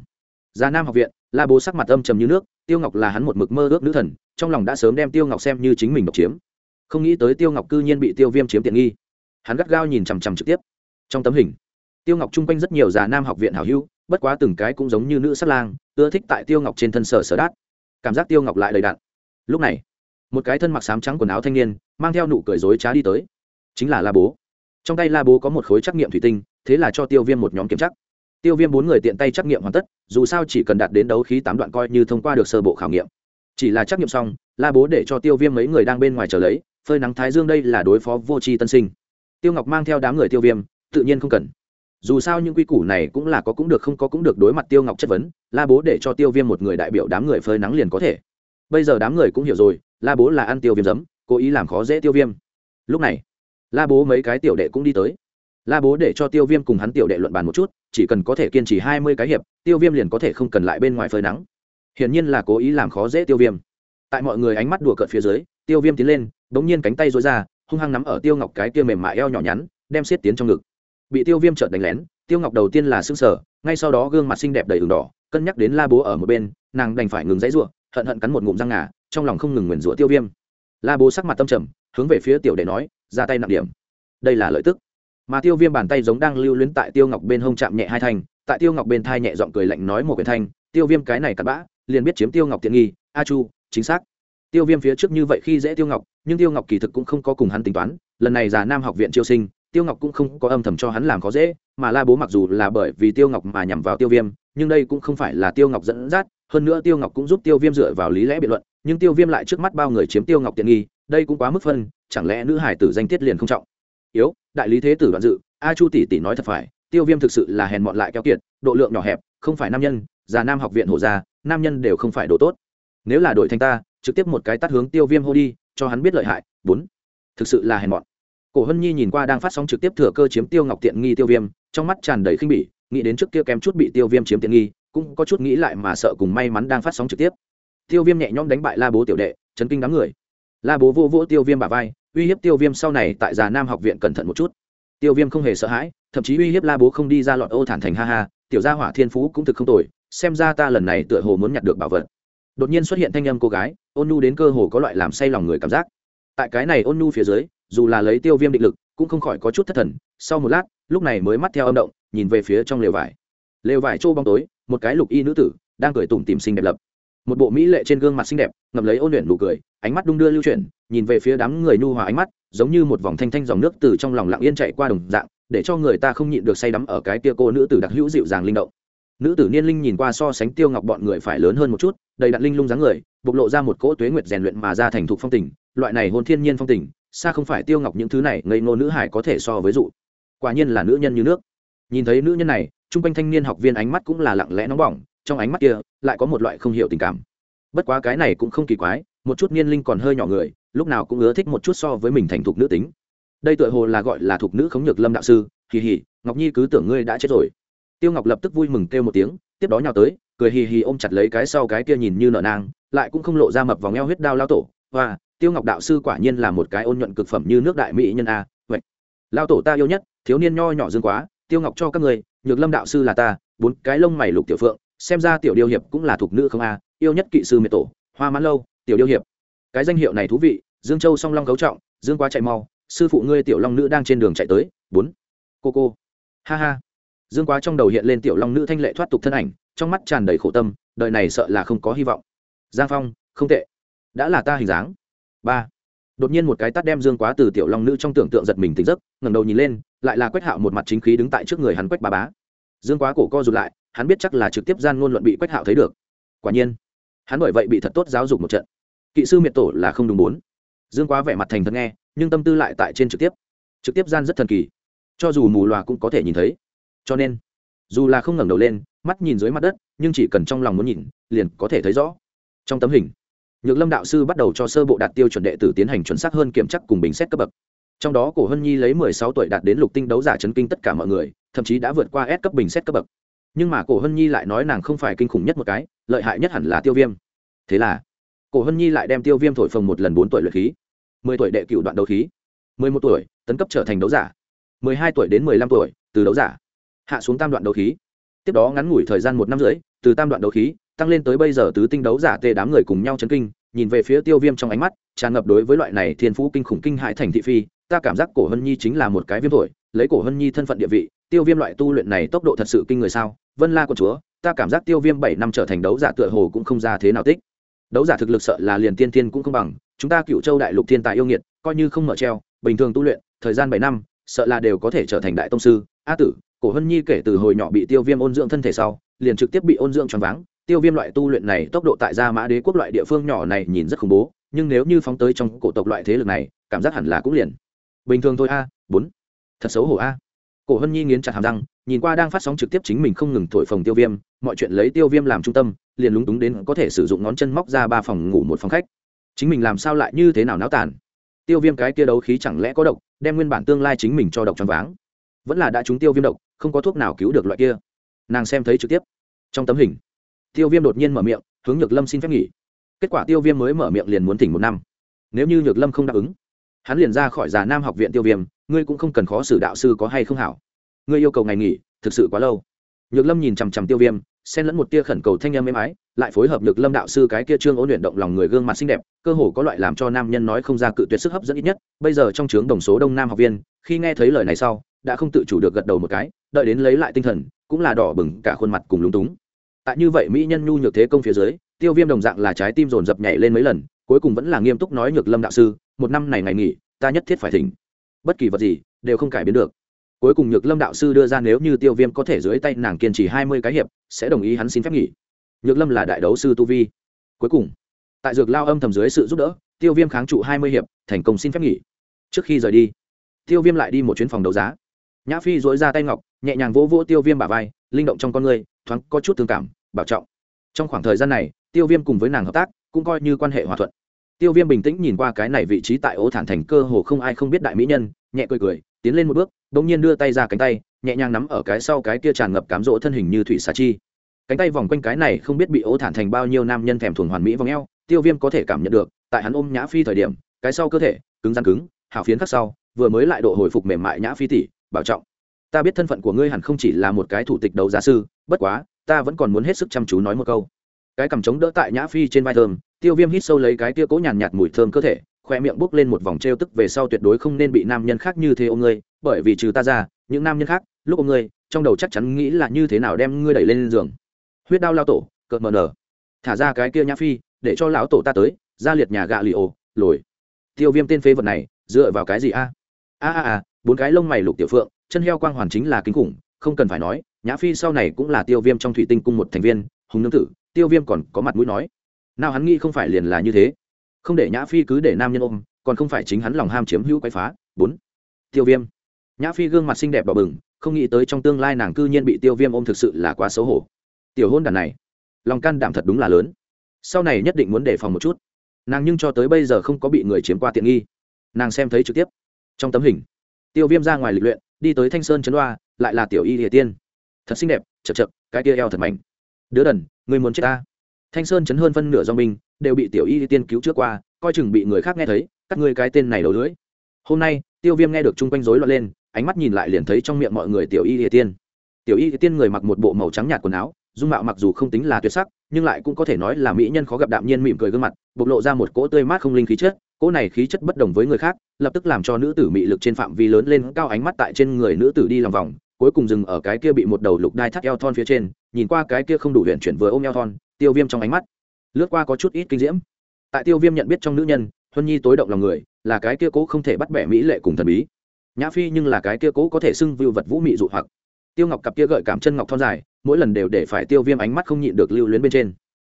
già nam học viện, la bố sắc mặt âm trầm như nước, tiêu ngọc là hắn một mực mơ ước nữ thần, trong lòng đã sớm đem tiêu ngọc xem như chính mình độc chiếm. Không nghĩ tới tiêu ngọc cư nhiên bị tiêu viêm chiếm tiện nghi. Hắn gắt gao nhìn chằm chằm trực tiếp. Trong tấm hình, tiêu ngọc chung quanh rất nhiều già nam học viện hảo hữu bất quá từng cái cũng giống như nữ sát lang, ưa thích tại tiêu ngọc trên thân sở sở đát. Cảm giác tiêu ngọc lại đầy đạn lúc này, một cái thân mặc sám trắng quần áo thanh niên, mang theo nụ cười dối trá đi tới. Chính là la bố. Trong tay la bố có một khối trắc nghiệm thủy tinh, thế là cho tiêu viêm một nhóm kiểm chắc tiêu viêm bốn người tiện tay trắc nghiệm hoàn tất, dù sao chỉ cần đạt đến đấu khí tám đoạn coi như thông qua được sơ bộ khảo nghiệm. Chỉ là trắc nghiệm xong, la bố để cho tiêu viêm mấy người đang bên ngoài chờ lấy, phơi nắng thái dương đây là đối phó vô tri tân sinh. Tiêu ngọc mang theo đám người tiêu viêm, tự nhiên không cần dù sao những quy củ này cũng là có cũng được không có cũng được đối mặt tiêu ngọc chất vấn, la bố để cho tiêu viêm một người đại biểu đám người phơi nắng liền có thể. Bây giờ đám người cũng hiểu rồi, la bố là ăn tiêu viêm giấm, cố ý làm khó dễ tiêu viêm. Lúc này, la bố mấy cái tiểu đệ cũng đi tới. La bố để cho tiêu viêm cùng hắn tiểu đệ luận bàn một chút, chỉ cần có thể kiên trì hai mươi cái hiệp, tiêu viêm liền có thể không cần lại bên ngoài phơi nắng. Hiển nhiên là cố ý làm khó dễ tiêu viêm. Tại mọi người ánh mắt đùa cợt phía dưới, tiêu viêm tiến lên bỗng nhiên cánh tay dối ra, hung hăng nắm ở tiêu ngọc cái tiêu mềm mại eo nhỏ nhắn, đem xiết tiến trong ngực bị tiêu viêm trợn đánh lén, tiêu ngọc đầu tiên là xương sở ngay sau đó gương mặt xinh đẹp đầy đường đỏ, cân nhắc đến la bố ở một bên, nàng đành phải ngừng dãy ruộng hận hận cắn một ngụm răng ngà, trong lòng không ngừng nguyền rủa tiêu viêm. La bố sắc mặt tâm trầm, hướng về phía tiểu đệ nói, ra tay nặng điểm. Đây là lợi tức. Mà tiêu viêm bàn tay giống đang lưu luyến tại tiêu ngọc bên hông chạm nhẹ hai thanh, tại tiêu ngọc bên thai nhẹ giọng cười lạnh nói một quyển thanh, tiêu viêm cái này cặn bã, liền biết chiếm tiêu ngọc tiện nghi, a chu, chính xác. Tiêu viêm phía trước như vậy khi dễ tiêu ngọc, nhưng tiêu ngọc kỳ thực cũng không có cùng hắn tính toán, lần này già nam học viện triều sinh tiêu ngọc cũng không có âm thầm cho hắn làm khó dễ, mà la bố mặc dù là bởi vì tiêu ngọc mà nhằm vào tiêu viêm, nhưng đây cũng không phải là tiêu ngọc dẫn dắt, hơn nữa tiêu ngọc cũng giúp tiêu viêm dựa vào lý lẽ biện luận, nhưng tiêu viêm lại trước mắt bao người chiếm tiêu ngọc tiện nghi, đây cũng quá mức phân, chẳng lẽ nữ hải tử danh tiết liền không trọng? Yếu, đại lý thế tử đoạn dự, a chu tỷ tỷ nói thật phải, tiêu viêm thực sự là hèn mọn lại keo kiệt, độ lượng nhỏ hẹp, không phải nam nhân, già nam học viện hổ gia nam nhân đều không phải đồ tốt. Nếu là đội thanh ta, trực tiếp một cái tắt hướng tiêu viêm hô đi, cho hắn biết lợi hại, bốn, thực sự là hèn mọn cổ hân nhi nhìn qua đang phát sóng trực tiếp thừa cơ chiếm tiêu ngọc tiện nghi tiêu viêm, trong mắt tràn đầy khinh bỉ, nghĩ đến trước kia kém chút bị tiêu viêm chiếm tiện nghi, cũng có chút nghĩ lại mà sợ cùng may mắn đang phát sóng trực tiếp. Tiêu viêm nhẹ nhõm đánh bại la bố tiểu đệ, chấn kinh đám người. La bố vô vỗ tiêu viêm bà vai, uy hiếp tiêu viêm sau này tại già nam học viện cẩn thận một chút. Tiêu viêm không hề sợ hãi, thậm chí uy hiếp la bố không đi ra lọn ô thản thành ha ha, tiểu gia hỏa thiên phú cũng thực không tồi, xem ra ta lần này tựa hồ muốn nhặt được bảo vật. Đột nhiên xuất hiện thanh âm cô gái, ôn nu đến cơ hồ có loại làm say lòng người cảm giác. Tại cái này ôn nu phía dưới dù là lấy tiêu viêm định lực, cũng không khỏi có chút thất thần. Sau một lát, lúc này mới mắt theo âm động, nhìn về phía trong lều vải. Lều vải trô bóng tối, một cái lục y nữ tử, đang cười tủm tìm xinh đẹp lập. Một bộ mỹ lệ trên gương mặt xinh đẹp ngập lấy ôn luyện nụ cười, ánh mắt đung đưa lưu chuyển, nhìn về phía đám người nhu hòa ánh mắt, giống như một vòng thanh thanh dòng nước từ trong lòng lặng yên chạy qua đồng dạng, để cho người ta không nhịn được say đắm ở cái tia cô nữ tử đặc hữu dịu dàng linh động. Nữ tử niên linh nhìn qua so sánh tiêu ngọc bọn người phải lớn hơn một chút, đầy đặn linh lung dáng người, bộc lộ ra một cỗ tuế nguyệt rèn luyện mà ra thành thục phong tình, loại này hôn thiên nhiên phong tình xa không phải tiêu ngọc những thứ này ngây ngô nữ hải có thể so với dụ. Quả nhiên là nữ nhân như nước. Nhìn thấy nữ nhân này chung quanh thanh niên học viên ánh mắt cũng là lặng lẽ nóng bỏng, trong ánh mắt kia lại có một loại không hiểu tình cảm. Bất quá cái này cũng không kỳ quái, một chút niên linh còn hơi nhỏ người, lúc nào cũng ưa thích một chút so với mình thành thục nữ tính. Đây tựa hồ là gọi là thục nữ khống nhược lâm đạo sư kỳ hì, ngọc nhi cứ tưởng ngươi đã chết rồi. Tiêu ngọc lập tức vui mừng kêu một tiếng, tiếp đó nhào tới, cười hì hì ôm chặt lấy cái sau cái kia nhìn như nợ nang, lại cũng không lộ ra mập vòng eo huyết đao lao tổ và tiêu ngọc đạo sư quả nhiên là một cái ôn nhuận cực phẩm như nước đại mỹ nhân a, vậy, lao tổ ta yêu nhất, thiếu niên nho nhỏ dương quá, tiêu ngọc cho các người, nhược lâm đạo sư là ta, bốn cái lông mày lục tiểu phượng, xem ra tiểu điêu hiệp cũng là thuộc nữ không a, yêu nhất kỵ sư miệt tổ, hoa mãn lâu, tiểu điêu hiệp. Cái danh hiệu này thú vị, dương châu song long cấu trọng, dương quá chạy mau, sư phụ ngươi tiểu long nữ đang trên đường chạy tới, bốn, cô cô, ha ha. Dương quá trong đầu hiện lên tiểu long nữ thanh lệ thoát tục thân ảnh, trong mắt tràn đầy khổ tâm, đời này sợ là không có hy vọng. Giang phong, không tệ, đã là ta hình dáng ba. Đột nhiên một cái tắt đem dương quá từ tiểu long nữ trong tưởng tượng giật mình tỉnh giấc, ngẩng đầu nhìn lên, lại là quách hạo một mặt chính khí đứng tại trước người hắn quách bà bá. Dương quá cổ co rụt lại, hắn biết chắc là trực tiếp gian ngôn luận bị quách hạo thấy được. Quả nhiên, hắn bởi vậy bị thật tốt giáo dục một trận. Kỵ sư miệt tổ là không đúng bốn. Dương quá vẻ mặt thành thật nghe, nhưng tâm tư lại tại trên trực tiếp. Trực tiếp gian rất thần kỳ. Cho dù mù loà cũng có thể nhìn thấy. Cho nên, dù là không ngẩng đầu lên, mắt nhìn dưới mặt đất, nhưng chỉ cần trong lòng muốn nhìn, liền có thể thấy rõ. Trong tấm hình nhược lâm đạo sư bắt đầu cho sơ bộ đạt tiêu chuẩn đệ tử tiến hành chuẩn xác hơn kiểm chắc cùng bình xét cấp bậc. Trong đó cổ hân nhi lấy mười sáu tuổi đạt đến lục tinh đấu giả chấn kinh tất cả mọi người, thậm chí đã vượt qua S cấp bình xét cấp bậc. Nhưng mà cổ hân nhi lại nói nàng không phải kinh khủng nhất một cái, lợi hại nhất hẳn là tiêu viêm. Thế là, cổ hân nhi lại đem tiêu viêm thổi phồng một lần bốn tuổi luyện khí, mười tuổi đệ cựu đoạn đấu khí, mười một tuổi tấn cấp trở thành đấu giả, mười hai tuổi đến mười lăm tuổi từ đấu giả, hạ xuống tam đoạn đấu khí. Tiếp đó ngắn ngủi thời gian một năm rưỡi, từ tam đoạn đấu khí tăng lên tới bây giờ tứ tinh đấu giả tê đám người cùng nhau chấn kinh, nhìn về phía tiêu viêm trong ánh mắt, tràn ngập đối với loại này thiên phú kinh khủng kinh hại thành thị phi, ta cảm giác cổ hân nhi chính là một cái viêm thổi, lấy cổ hân nhi thân phận địa vị, tiêu viêm loại tu luyện này tốc độ thật sự kinh người sao? Vân la của chúa, ta cảm giác tiêu viêm bảy năm trở thành đấu giả tựa hồ cũng không ra thế nào tích. Đấu giả thực lực sợ là liền tiên tiên cũng không bằng, chúng ta cựu châu đại lục thiên tài yêu nghiệt, coi như không mở treo, bình thường tu luyện, thời gian bảy năm, sợ là đều có thể trở thành đại tông sư. A tử, cổ hân nhi kể từ hồi nhỏ bị tiêu viêm ôn dưỡng thân thể sau, liền trực tiếp bị ôn dưỡng choáng váng tiêu viêm loại tu luyện này tốc độ tại gia mã đế quốc loại địa phương nhỏ này nhìn rất khủng bố, nhưng nếu như phóng tới trong cổ tộc loại thế lực này, cảm giác hẳn là cũng liền. Bình thường thôi a, bốn. Thật xấu hổ a. Cổ hân nhi nghiến chặt hàm răng, nhìn qua đang phát sóng trực tiếp chính mình không ngừng thổi phồng tiêu viêm, mọi chuyện lấy tiêu viêm làm trung tâm, liền lúng túng đến có thể sử dụng ngón chân móc ra ba phòng ngủ một phòng khách. Chính mình làm sao lại như thế nào náo tàn? Tiêu viêm cái kia đấu khí chẳng lẽ có độc, đem nguyên bản tương lai chính mình cho độc choáng váng. Vẫn là đã trúng tiêu viêm độc, không có thuốc nào cứu được loại kia. Nàng xem thấy trực tiếp trong tấm hình tiêu viêm đột nhiên mở miệng, hướng nhược lâm xin phép nghỉ. Kết quả tiêu viêm mới mở miệng liền muốn tỉnh một năm. Nếu như nhược lâm không đáp ứng, hắn liền ra khỏi già nam học viện tiêu viêm, ngươi cũng không cần khó xử đạo sư có hay không hảo. Ngươi yêu cầu ngày nghỉ, thực sự quá lâu. Nhược lâm nhìn chằm chằm tiêu viêm, xen lẫn một tia khẩn cầu thanh âm êm ái, lại phối hợp nhược lâm đạo sư cái kia trương ôn luyện động lòng người gương mặt xinh đẹp, cơ hồ có loại làm cho nam nhân nói không ra cự tuyệt sức hấp dẫn ít nhất. Bây giờ trong trướng đồng số đông nam học viên, khi nghe thấy lời này sau, đã không tự chủ được gật đầu một cái, đợi đến lấy lại tinh thần, cũng là đỏ bừng cả khuôn mặt cùng lúng túng tại như vậy mỹ nhân nhu nhược thế công phía dưới, tiêu viêm đồng dạng là trái tim dồn dập nhảy lên mấy lần, cuối cùng vẫn là nghiêm túc nói nhược lâm đạo sư, một năm này ngày nghỉ, ta nhất thiết phải thỉnh. Bất kỳ vật gì, đều không cải biến được. Cuối cùng nhược lâm đạo sư đưa ra nếu như tiêu viêm có thể dưới tay nàng kiên trì hai mươi cái hiệp, sẽ đồng ý hắn xin phép nghỉ. Nhược lâm là đại đấu sư tu vi. Cuối cùng, tại dược lao âm thầm dưới sự giúp đỡ, tiêu viêm kháng trụ hai mươi hiệp, thành công xin phép nghỉ. Trước khi rời đi, tiêu viêm lại đi một chuyến phòng đấu giá. Nhã phi dối ra tay ngọc, nhẹ nhàng vỗ vỗ tiêu viêm bả vai, linh động trong con người, thoáng có chút thương cảm bảo trọng. Trong khoảng thời gian này, tiêu viêm cùng với nàng hợp tác, cũng coi như quan hệ hòa thuận. Tiêu viêm bình tĩnh nhìn qua cái này vị trí tại ô thản thành cơ hồ không ai không biết đại mỹ nhân, nhẹ cười cười, tiến lên một bước đ ỗ n g nhiên đưa tay ra cánh tay, nhẹ nhàng nắm ở cái sau cái kia tràn ngập cám rỗ thân hình như thủy xà chi. Cánh tay vòng quanh cái này không biết bị ô thản thành bao nhiêu nam nhân thèm thuần hoàn mỹ vòng eo, tiêu viêm có thể cảm nhận được, tại hắn ôm nhã phi thời điểm, cái sau cơ thể, cứng rắn cứng hào phiến khắc sau, vừa mới lại độ hồi phục mềm mại nhã phi tỷ, bảo trọng. Ta biết thân phận của ngươi hẳn không chỉ là một cái thủ tịch đấu giá sư, bất quá ta vẫn còn muốn hết sức chăm chú nói một câu. Cái cằm trống đỡ tại nhã phi trên vai thơm, tiêu viêm hít sâu lấy cái tia cố nhàn nhạt mùi thơm cơ thể khoe miệng bốc lên một vòng t r e o tức về sau tuyệt đối không nên bị nam nhân khác như thế ôm ngươi, bởi vì trừ ta ra, những nam nhân khác, lúc ôm ngươi, trong đầu chắc chắn nghĩ là như thế nào đem ngươi đẩy lên giường. Huyết đao lao tổ, cợt mờ nở. Thả ra cái kia nhã phi, để cho lão tổ ta tới, ra liệt nhà gạ lì ồ, lồi. Tiêu viêm tên phế vật này, dựa vào cái gì a? A a a, bốn cái lông mày lục tiểu phượng, chân heo quang hoàn chính là kinh khủng, không cần phải nói nhã phi sau này cũng là tiêu viêm trong thủy tinh cung một thành viên, hùng nương tử, tiêu viêm còn có mặt mũi nói. Nào hắn nghĩ không phải liền là như thế. Không để nhã phi cứ để nam nhân ôm, còn không phải chính hắn lòng ham chiếm hữu quay phá. Bốn, tiêu viêm. Nhã phi gương mặt xinh đẹp đỏ bừng, không nghĩ tới trong tương lai nàng cư nhiên bị tiêu viêm ôm thực sự là quá xấu hổ. Tiểu hôn đàn này, lòng can đảm thật đúng là lớn. Sau này nhất định muốn đề phòng một chút. Nàng nhưng cho tới bây giờ không có bị người chiếm qua tiện nghi. Nàng xem thấy trực tiếp. Trong tấm hình, tiêu viêm ra ngoài lịch luyện, đi tới thanh sơn chấn đoa lại là tiểu y địa tiên thật xinh đẹp chật chật cái kia eo thật mạnh đứa đần người muốn chết ta? Thanh sơn chấn hơn phân nửa do mình, đều bị tiểu y tiên cứu trước qua coi chừng bị người khác nghe thấy các ngươi cái tên này đầu lưỡi. Hôm nay tiêu viêm nghe được chung quanh rối loạn lên ánh mắt nhìn lại liền thấy trong miệng mọi người tiểu y tiên. Tiểu y tiên người mặc một bộ màu trắng nhạt quần áo dung mạo mặc dù không tính là tuyệt sắc nhưng lại cũng có thể nói là mỹ nhân khó gặp đạm nhiên mỉm cười gương mặt bộc lộ ra một cỗ tươi mát không linh khí chất. Cỗ này khí chất bất đồng với người khác lập tức làm cho nữ tử mị lực trên phạm vi lớn lên cao ánh mắt tại trên người nữ tử đi lòng vòng cuối cùng dừng ở cái kia bị một đầu lục đai thắt eo thon phía trên, nhìn qua cái kia không đủ huyện chuyển vừa ôm eo thon, tiêu viêm trong ánh mắt. Lướt qua có chút ít kinh diễm. Tại tiêu viêm nhận biết trong nữ nhân, huân nhi tối động lòng người, là cái kia cố không thể bắt bẻ mỹ lệ cùng thần bí. Nhã phi nhưng là cái kia cố có thể xưng vưu vật vũ mị dụ hoặc. Tiêu ngọc cặp kia gợi cảm chân ngọc thon dài, mỗi lần đều để phải tiêu viêm ánh mắt không nhịn được lưu luyến bên trên.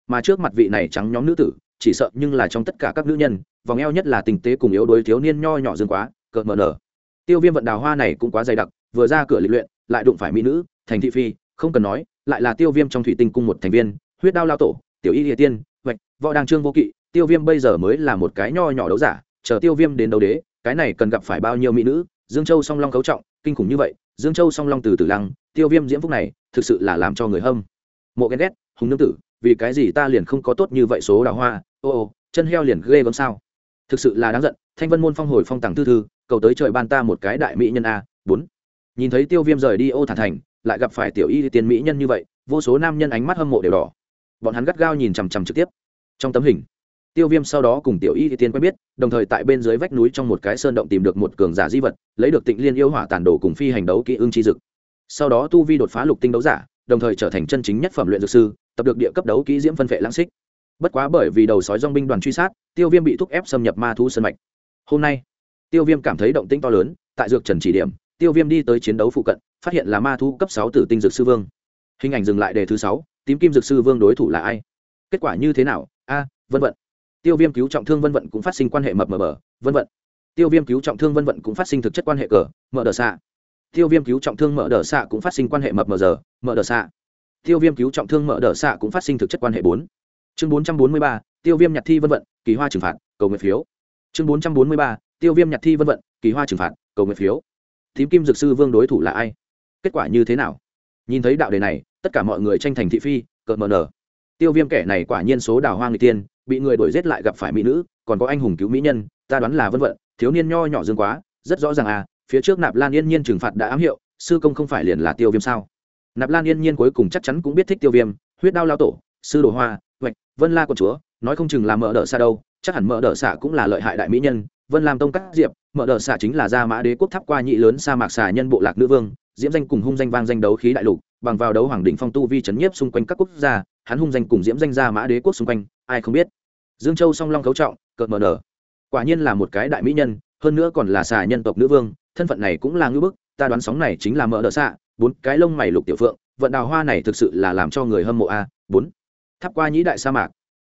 Mà trước mặt vị này trắng nhóm nữ tử, chỉ sợ nhưng là trong tất cả các nữ nhân, vòng eo nhất là tình tế cùng yếu đuối thiếu niên nho nhỏ dương quá, cợt mờ nở. Tiêu viêm vận đào hoa này cũng quá dày đặc vừa ra cửa lịch luyện, lại đụng phải mỹ nữ, thành thị phi, không cần nói, lại là tiêu viêm trong thủy tinh cung một thành viên, huyết đao lao tổ, tiểu y địa tiên, vạch, võ đàng trương vô kỵ, tiêu viêm bây giờ mới là một cái nho nhỏ đấu giả, chờ tiêu viêm đến đấu đế, cái này cần gặp phải bao nhiêu mỹ nữ, dương châu song long cấu trọng, kinh khủng như vậy, dương châu song long từ từ lăng, tiêu viêm diễm phúc này, thực sự là làm cho người hâm mộ ghen ghét, hùng nương tử, vì cái gì ta liền không có tốt như vậy số đào hoa, ô ô, chân heo liền ghê gớm sao? Thực sự là đáng giận, thanh vân môn phong hồi phong tặng thư thư, cầu tới trời ban ta một cái đại mỹ nhân a, bốn nhìn thấy tiêu viêm rời đi ô thản thành, lại gặp phải tiểu y tiên mỹ nhân như vậy, vô số nam nhân ánh mắt hâm mộ đều đỏ. Bọn hắn gắt gao nhìn chằm chằm trực tiếp. Trong tấm hình, tiêu viêm sau đó cùng tiểu y tiên quen biết, đồng thời tại bên dưới vách núi trong một cái sơn động tìm được một cường giả di vật, lấy được tịnh liên yêu hỏa tàn đồ cùng phi hành đấu kỹ ương chi dực. Sau đó tu vi đột phá lục tinh đấu giả, đồng thời trở thành chân chính nhất phẩm luyện dược sư, tập được địa cấp đấu kỹ diễm phân vệ lãng xích. Bất quá bởi vì đầu sói dong binh đoàn truy sát, tiêu viêm bị thúc ép xâm nhập ma thu sân mạch. Hôm nay, tiêu viêm cảm thấy động tĩnh to lớn, tại dược trần chỉ điểm tiêu viêm đi tới chiến đấu phụ cận, phát hiện là ma thu cấp sáu tử tinh dược sư vương. Hình ảnh dừng lại đề thứ sáu, tím kim dược sư vương đối thủ là ai? Kết quả như thế nào? A, vân vận. Tiêu viêm cứu trọng thương vân vận cũng phát sinh quan hệ mập mờ bờ. Vân vận. Tiêu viêm cứu trọng thương vân vận cũng phát sinh thực chất quan hệ cờ, mở đờ xạ. Tiêu viêm cứu trọng thương mở đờ xạ cũng phát sinh quan hệ mập mờ giờ, mở đờ xạ. Tiêu viêm cứu trọng thương mở đờ xạ cũng phát sinh thực chất quan hệ bốn. Chương bốn trăm bốn mươi ba, tiêu viêm nhặt thi vân vận, kỳ hoa trừng phạt, cầu nguyện phiếu. Chương bốn trăm bốn mươi ba, tiêu viêm nhặt thi vân vận, kỳ hoa trừng phạt, cầu nguyện phiếu thím kim dược sư vương đối thủ là ai? Kết quả như thế nào? Nhìn thấy đạo đề này, tất cả mọi người tranh thành thị phi, cợt mờ nở. Tiêu viêm kẻ này quả nhiên số đào hoa người tiên, bị người đuổi giết lại gặp phải mỹ nữ, còn có anh hùng cứu mỹ nhân, ta đoán là vân vận, thiếu niên nho nhỏ dương quá, rất rõ ràng à phía trước nạp lan yên nhiên trừng phạt đã ám hiệu, sư công không phải liền là tiêu viêm sao? Nạp lan yên nhiên cuối cùng chắc chắn cũng biết thích tiêu viêm, huyết đao lao tổ, sư đồ hoa, hoạch, vân la con chúa, nói không chừng là mỡ đỡ xa đâu, chắc hẳn mỡ đỡ xạ cũng là lợi hại đại mỹ nhân vân làm tông cắt diệp, mở đỡ xạ chính là gia mã đế quốc tháp qua nhị lớn sa mạc xà nhân bộ lạc nữ vương, diễm danh cùng hung danh vang danh đấu khí đại lục, bằng vào đấu hoàng đỉnh phong tu vi chấn nhiếp xung quanh các quốc gia, hắn hung danh cùng diễm danh gia mã đế quốc xung quanh, ai không biết. Dương châu song long cấu trọng, cợt mờ nở. Quả nhiên là một cái đại mỹ nhân, hơn nữa còn là xà nhân tộc nữ vương, thân phận này cũng là ngưỡng bức, ta đoán sóng này chính là mở đỡ xạ, bốn cái lông mày lục tiểu phượng, vận đào hoa này thực sự là làm cho người hâm mộ a, bốn. Tháp qua nhĩ đại sa mạc.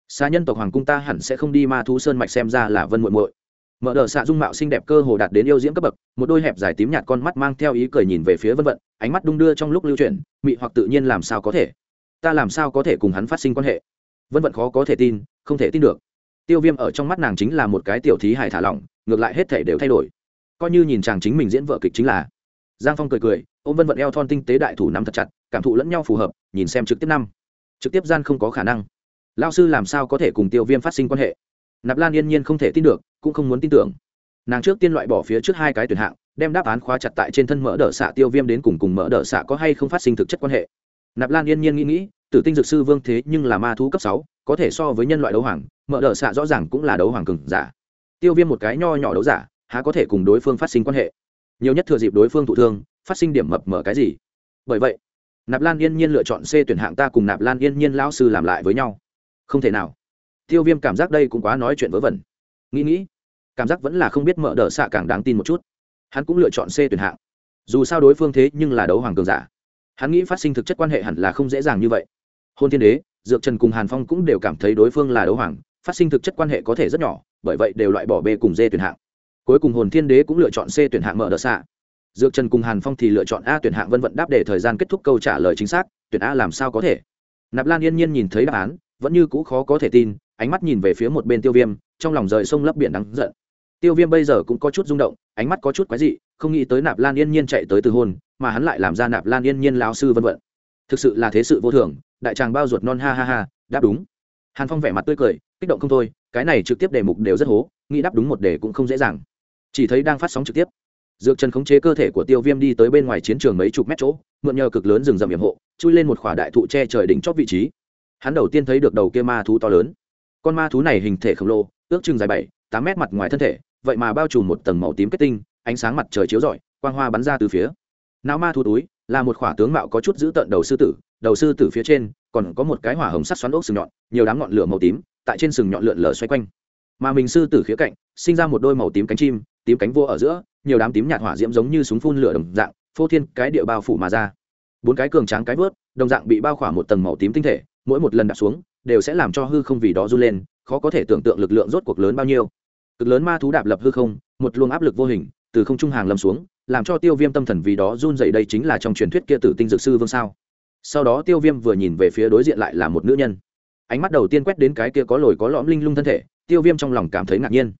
Xà nhân tộc hoàng cung ta hẳn sẽ không đi ma thú sơn mạch xem ra là vân muội muội mở đờ xạ dung mạo xinh đẹp cơ hồ đạt đến yêu diễm cấp bậc, một đôi hẹp dài tím nhạt con mắt mang theo ý cười nhìn về phía vân vận, ánh mắt đung đưa trong lúc lưu chuyển, mị hoặc tự nhiên làm sao có thể? Ta làm sao có thể cùng hắn phát sinh quan hệ? Vân vận khó có thể tin, không thể tin được. Tiêu viêm ở trong mắt nàng chính là một cái tiểu thí hài thả lỏng, ngược lại hết thể đều thay đổi. Coi như nhìn chàng chính mình diễn vợ kịch chính là. Giang phong cười cười, ôm vân vận eo thon tinh tế đại thủ nắm thật chặt, cảm thụ lẫn nhau phù hợp, nhìn xem trực tiếp năm. Trực tiếp gian không có khả năng. Lao sư làm sao có thể cùng tiêu viêm phát sinh quan hệ? Nạp lan yên nhiên không thể tin được, cũng không muốn tin tưởng. Nàng trước tiên loại bỏ phía trước hai cái tuyển hạng, đem đáp án khóa chặt tại trên thân mỡ đỡ xạ tiêu viêm đến cùng cùng mỡ đỡ xạ có hay không phát sinh thực chất quan hệ. Nạp lan yên nhiên nghĩ nghĩ, tử tinh dược sư vương thế nhưng là ma thú cấp sáu, có thể so với nhân loại đấu hoàng mỡ đỡ xạ rõ ràng cũng là đấu hoàng cừng giả. Tiêu viêm một cái nho nhỏ đấu giả, há có thể cùng đối phương phát sinh quan hệ? Nhiều nhất thừa dịp đối phương thụ thương, phát sinh điểm mập mở cái gì? Bởi vậy, nạp lan yên nhiên lựa chọn c tuyển hạng ta cùng nạp lan yên nhiên lão sư làm lại với nhau. Không thể nào tiêu viêm cảm giác đây cũng quá nói chuyện vớ vẩn. Nghĩ nghĩ, cảm giác vẫn là không biết mở đờ xạ càng đáng tin một chút. Hắn cũng lựa chọn c tuyển hạng. Dù sao đối phương thế nhưng là đấu hoàng cường giả. Hắn nghĩ phát sinh thực chất quan hệ hẳn là không dễ dàng như vậy. Hôn thiên đế, dược trần cùng hàn phong cũng đều cảm thấy đối phương là đấu hoàng, phát sinh thực chất quan hệ có thể rất nhỏ, bởi vậy đều loại bỏ b cùng d tuyển hạng. Cuối cùng hồn thiên đế cũng lựa chọn c tuyển hạng mở đờ xạ. Dược trần cùng hàn phong thì lựa chọn a tuyển hạng vân vận đáp để thời gian kết thúc câu trả lời chính xác, tuyển a làm sao có thể? Nạp lan yên nhiên nhìn thấy đáp án, vẫn như cũ khó có thể tin ánh mắt nhìn về phía một bên tiêu viêm, trong lòng rời sông lấp biển đắng giận. Tiêu viêm bây giờ cũng có chút rung động, ánh mắt có chút quái dị, không nghĩ tới nạp lan yên nhiên chạy tới từ hôn, mà hắn lại làm ra nạp lan yên nhiên lao sư vân vận thực sự là thế sự vô thường, đại tràng bao ruột non ha ha ha, đáp đúng. Hàn phong vẻ mặt tươi cười, kích động không thôi, cái này trực tiếp đề mục đều rất hố, nghĩ đáp đúng một đề cũng không dễ dàng. Chỉ thấy đang phát sóng trực tiếp. Dược trần khống chế cơ thể của tiêu viêm đi tới bên ngoài chiến trường mấy chục mét chỗ, mượn nhờ cực lớn rừng rậm hiểm hộ, chui lên một khỏa đại thụ che trời đỉnh chót vị trí. Hắn đầu tiên thấy được đầu kia ma thú to lớn con ma thú này hình thể khổng lồ, ước chừng dài bảy, tám mét mặt ngoài thân thể, vậy mà bao trùm một tầng màu tím kết tinh, ánh sáng mặt trời chiếu rọi, quang hoa bắn ra từ phía. Não ma thú túi là một khỏa tướng mạo có chút giữ tận đầu sư tử, đầu sư tử phía trên còn có một cái hỏa hồng sắt xoắn ốc sừng nhọn, nhiều đám ngọn lửa màu tím tại trên sừng nhọn lượn lờ xoay quanh. Mà mình sư tử khía cạnh, sinh ra một đôi màu tím cánh chim, tím cánh vô ở giữa, nhiều đám tím nhạt hỏa diễm giống như súng phun lửa đồng dạng, phô thiên cái địa bao phủ mà ra. Bốn cái cường tráng cái vớt, đồng dạng bị bao khỏa một tầng màu tím tinh thể mỗi một lần đạp xuống, đều sẽ làm cho hư không vì đó run lên, khó có thể tưởng tượng lực lượng rốt cuộc lớn bao nhiêu. Cực lớn ma thú đạp lập hư không, một luồng áp lực vô hình, từ không trung hàng lâm xuống, làm cho tiêu viêm tâm thần vì đó run dậy đây chính là trong truyền thuyết kia tử tinh dược sư vương sao. Sau đó tiêu viêm vừa nhìn về phía đối diện lại là một nữ nhân. Ánh mắt đầu tiên quét đến cái kia có lồi có lõm linh lung thân thể, tiêu viêm trong lòng cảm thấy ngạc nhiên.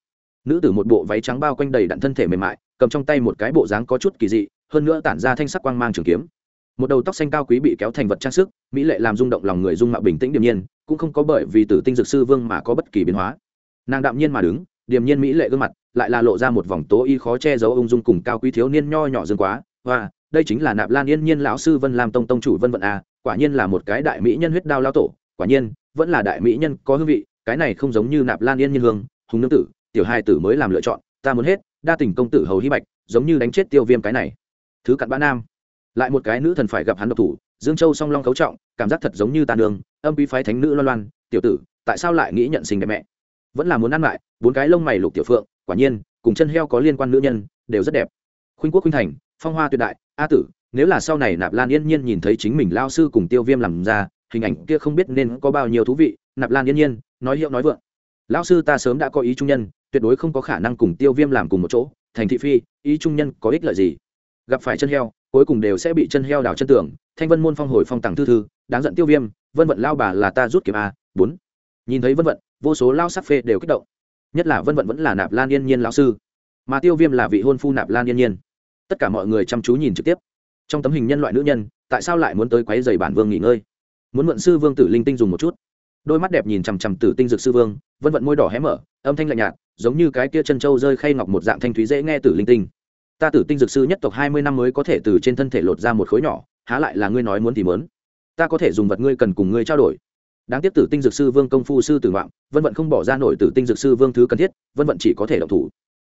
Nữ tử một bộ váy trắng bao quanh đầy đặn thân thể mềm mại, cầm trong tay một cái bộ dáng có chút kỳ dị, hơn nữa tản ra thanh sắc quang mang trường kiếm một đầu tóc xanh cao quý bị kéo thành vật trang sức, mỹ lệ làm rung động lòng người dung mạo bình tĩnh điềm nhiên, cũng không có bởi vì tử tinh dược sư vương mà có bất kỳ biến hóa. Nàng đạm nhiên mà đứng, điềm nhiên mỹ lệ gương mặt, lại là lộ ra một vòng tố y khó che giấu ung dung cùng cao quý thiếu niên nho nhỏ dương quá. Và đây chính là nạp lan yên nhiên lão sư vân làm tông tông chủ vân vận a, quả nhiên là một cái đại mỹ nhân huyết đao lao tổ, quả nhiên, vẫn là đại mỹ nhân có hương vị, cái này không giống như nạp lan yên nhiên hương, hùng nương tử, tiểu hai tử mới làm lựa chọn, ta muốn hết, đa tình công tử hầu hy bạch, giống như đánh chết tiêu viêm cái này. Thứ cặn bã nam lại một cái nữ thần phải gặp hắn độc thủ, dương châu song long cấu trọng, cảm giác thật giống như tàn đường âm quý phái thánh nữ loan loan, tiểu tử, tại sao lại nghĩ nhận sinh đẹp mẹ? Vẫn là muốn ăn lại, bốn cái lông mày lục tiểu phượng, quả nhiên, cùng chân heo có liên quan nữ nhân, đều rất đẹp. Khuynh quốc khuynh thành, phong hoa tuyệt đại, a tử, nếu là sau này nạp lan yên nhiên nhìn thấy chính mình lao sư cùng tiêu viêm làm ra, hình ảnh kia không biết nên có bao nhiêu thú vị, nạp lan yên nhiên, nói hiệu nói vượng. Lão sư ta sớm đã có ý trung nhân, tuyệt đối không có khả năng cùng tiêu viêm làm cùng một chỗ, thành thị phi, ý trung nhân có ích lợi gì? Gặp phải chân heo, cuối cùng đều sẽ bị chân heo đào chân tường. Thanh vân môn phong hồi phong tặng thư thư, đáng giận tiêu viêm, vân vận lao bà là ta rút kiếm a, bốn. Nhìn thấy vân vận, vô số lao sắc phê đều kích động. Nhất là vân vận vẫn là nạp lan yên nhiên lão sư. Mà tiêu viêm là vị hôn phu nạp lan yên nhiên. Tất cả mọi người chăm chú nhìn trực tiếp. Trong tấm hình nhân loại nữ nhân, tại sao lại muốn tới quấy giày bản vương nghỉ ngơi? Muốn mượn sư vương tử linh tinh dùng một chút. Đôi mắt đẹp nhìn chằm chằm tử tinh dược sư vương, vân vận môi đỏ hé mở, âm thanh lạnh nhạt, giống như cái kia chân trâu rơi khay ngọc một dạng thanh thúy dễ nghe tử linh tinh ta tử tinh dược sư nhất tộc hai mươi năm mới có thể từ trên thân thể lột ra một khối nhỏ, há lại là ngươi nói muốn thì mớn ta có thể dùng vật ngươi cần cùng ngươi trao đổi. Đáng tiếc tử tinh dược sư vương công phu sư tử ngoạm, vân vận không bỏ ra nổi tử tinh dược sư vương thứ cần thiết, vân vận chỉ có thể động thủ.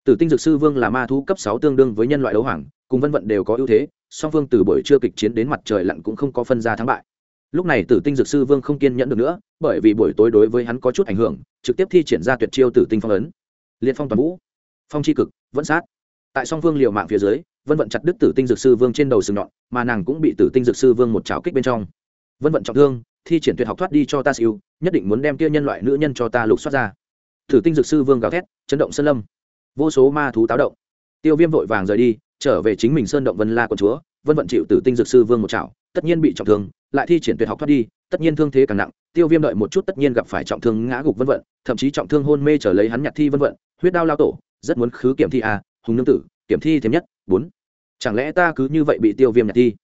Tử tinh dược sư vương là ma thú cấp sáu tương đương với nhân loại đấu hoàng, cùng vân vận đều có ưu thế, song phương từ buổi trưa kịch chiến đến mặt trời lặn cũng không có phân ra thắng bại. Lúc này tử tinh dược sư vương không kiên nhẫn được nữa, bởi vì buổi tối đối với hắn có chút ảnh hưởng, trực tiếp thi triển ra tuyệt chiêu tử tinh phong ấn. Liên phong toàn vũ. Phong c cực, vẫn sát tại song phương liều mạng phía dưới, vân vận chặt đứt tử tinh dược sư vương trên đầu sừng nhọn, mà nàng cũng bị tử tinh dược sư vương một chảo kích bên trong. Vân vận trọng thương, thi triển tuyệt học thoát đi cho ta siêu, nhất định muốn đem kia nhân loại nữ nhân cho ta lục xoát ra. Tử tinh dược sư vương gào thét, chấn động sơn lâm. Vô số ma thú táo động. Tiêu viêm vội vàng rời đi, trở về chính mình sơn động vân la quận chúa, vân vận chịu tử tinh dược sư vương một chảo tất nhiên bị trọng thương, lại thi triển tuyệt học thoát đi, tất nhiên thương thế càng nặng, tiêu viêm đợi một chút tất nhiên gặp phải trọng thương ngã gục vân vận, thậm chí trọng thương hôn mê trở lấy hắn nhặt thi vân vận, huyết đao lao tổ, rất muốn khứ kiểm thi à? Hùng nương tử, kiểm thi thêm nhất, bốn. Chẳng lẽ ta cứ như vậy bị tiêu viêm nhặt thi?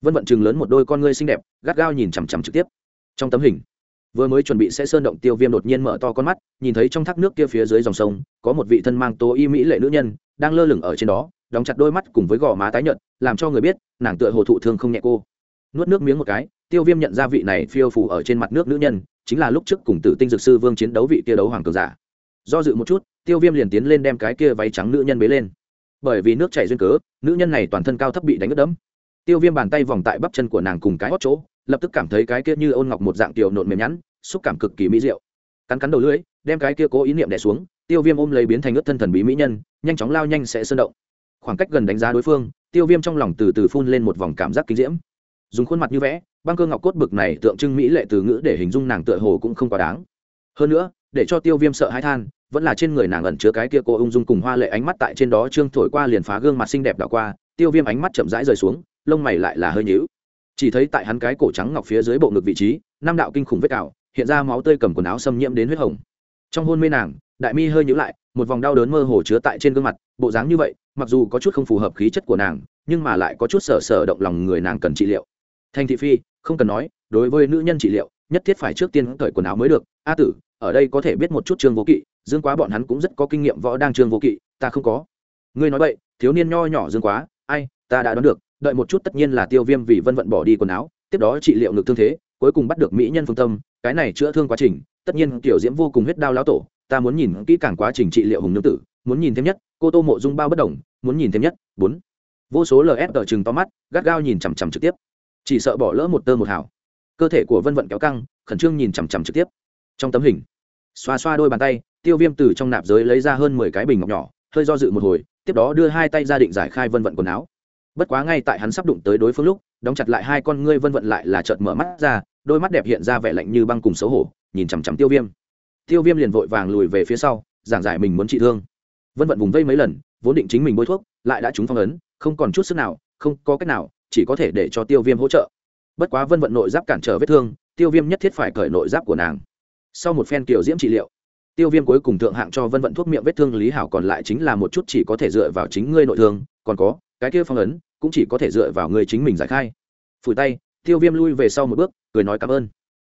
Vân vận chừng lớn một đôi con ngươi xinh đẹp, gắt gao nhìn chằm chằm trực tiếp. Trong tấm hình, vừa mới chuẩn bị sẽ sơn động tiêu viêm đột nhiên mở to con mắt, nhìn thấy trong thác nước kia phía dưới dòng sông, có một vị thân mang tố y mỹ lệ nữ nhân, đang lơ lửng ở trên đó, đóng chặt đôi mắt cùng với gò má tái nhợt, làm cho người biết, nàng tựa hồ thụ thương không nhẹ cô. Nuốt nước miếng một cái, tiêu viêm nhận ra vị này phiêu phủ ở trên mặt nước nữ nhân, chính là lúc trước cùng tử tinh dược sư vương chiến đấu vị kia đấu hoàng cường giả do dự một chút, tiêu viêm liền tiến lên đem cái kia váy trắng nữ nhân bế lên. Bởi vì nước chảy duyên cớ, nữ nhân này toàn thân cao thấp bị đánh ướt đẫm. Tiêu viêm bàn tay vòng tại bắp chân của nàng cùng cái hót chỗ, lập tức cảm thấy cái kia như ôn ngọc một dạng tiểu nộn mềm nhẵn, xúc cảm cực kỳ mỹ diệu. Cắn cắn đầu lưỡi, đem cái kia cố ý niệm đẻ xuống, tiêu viêm ôm lấy biến thành ướt thân thần bí mỹ nhân, nhanh chóng lao nhanh sẽ sơn động. Khoảng cách gần đánh giá đối phương, tiêu viêm trong lòng từ từ phun lên một vòng cảm giác kinh diễm. Dùng khuôn mặt như vẽ, băng cơ ngọc cốt bực này tượng trưng mỹ lệ từ ngữ để hình dung nàng tựa hồ cũng không quá đáng. Hơn nữa, để cho tiêu viêm sợ hãi than vẫn là trên người nàng ẩn chứa cái kia cô ung dung cùng hoa lệ ánh mắt tại trên đó trương thổi qua liền phá gương mặt xinh đẹp đảo qua, tiêu viêm ánh mắt chậm rãi rời xuống, lông mày lại là hơi nhíu. Chỉ thấy tại hắn cái cổ trắng ngọc phía dưới bộ ngực vị trí, năm đạo kinh khủng vết cào, hiện ra máu tươi cầm quần áo xâm nhiễm đến huyết hồng. Trong hôn mê nàng, đại mi hơi nhíu lại, một vòng đau đớn mơ hồ chứa tại trên gương mặt, bộ dáng như vậy, mặc dù có chút không phù hợp khí chất của nàng, nhưng mà lại có chút sở sở động lòng người nàng cần trị liệu. Thanh thị phi, không cần nói, đối với nữ nhân trị liệu, nhất thiết phải trước tiên cởi quần áo mới được. A tử, ở đây có thể biết một chút trương vô kỵ dương quá bọn hắn cũng rất có kinh nghiệm võ đang trương vô kỵ, ta không có. Ngươi nói vậy thiếu niên nho nhỏ dương quá, ai, ta đã đoán được, đợi một chút tất nhiên là tiêu viêm vì vân vận bỏ đi quần áo, tiếp đó trị liệu ngực thương thế, cuối cùng bắt được mỹ nhân phương tâm, cái này chữa thương quá trình, tất nhiên tiểu diễm vô cùng huyết đao lão tổ, ta muốn nhìn kỹ càng quá trình trị liệu hùng nương tử, muốn nhìn thêm nhất, cô tô mộ dung bao bất đồng, muốn nhìn thêm nhất, bốn. Vô số ls ở chừng to mắt, gắt gao nhìn chằm chằm trực tiếp. Chỉ sợ bỏ lỡ một tơ một hào. Cơ thể của vân vận kéo căng, khẩn trương nhìn chằm chằm trực tiếp. Trong tấm hình, xoa xoa đôi bàn tay tiêu viêm từ trong nạp giới lấy ra hơn mười cái bình ngọc nhỏ, hơi do dự một hồi, tiếp đó đưa hai tay ra định giải khai vân vận quần áo. Bất quá ngay tại hắn sắp đụng tới đối phương lúc, đóng chặt lại hai con ngươi vân vận lại là chợt mở mắt ra, đôi mắt đẹp hiện ra vẻ lạnh như băng cùng xấu hổ, nhìn chằm chằm tiêu viêm. Tiêu viêm liền vội vàng lùi về phía sau, giảng giải mình muốn trị thương. Vân vận vùng vây mấy lần, vốn định chính mình bôi thuốc, lại đã trúng phong ấn, không còn chút sức nào, không có cách nào, chỉ có thể để cho tiêu viêm hỗ trợ. Bất quá vân vận nội giáp cản trở vết thương, tiêu viêm nhất thiết phải cởi nội giáp của nàng. Sau một phen kiểu diễm trị liệu tiêu viêm cuối cùng thượng hạng cho vân vận thuốc miệng vết thương lý hảo còn lại chính là một chút chỉ có thể dựa vào chính ngươi nội thương còn có cái kia phong ấn cũng chỉ có thể dựa vào ngươi chính mình giải khai. Phủi tay tiêu viêm lui về sau một bước cười nói cảm ơn.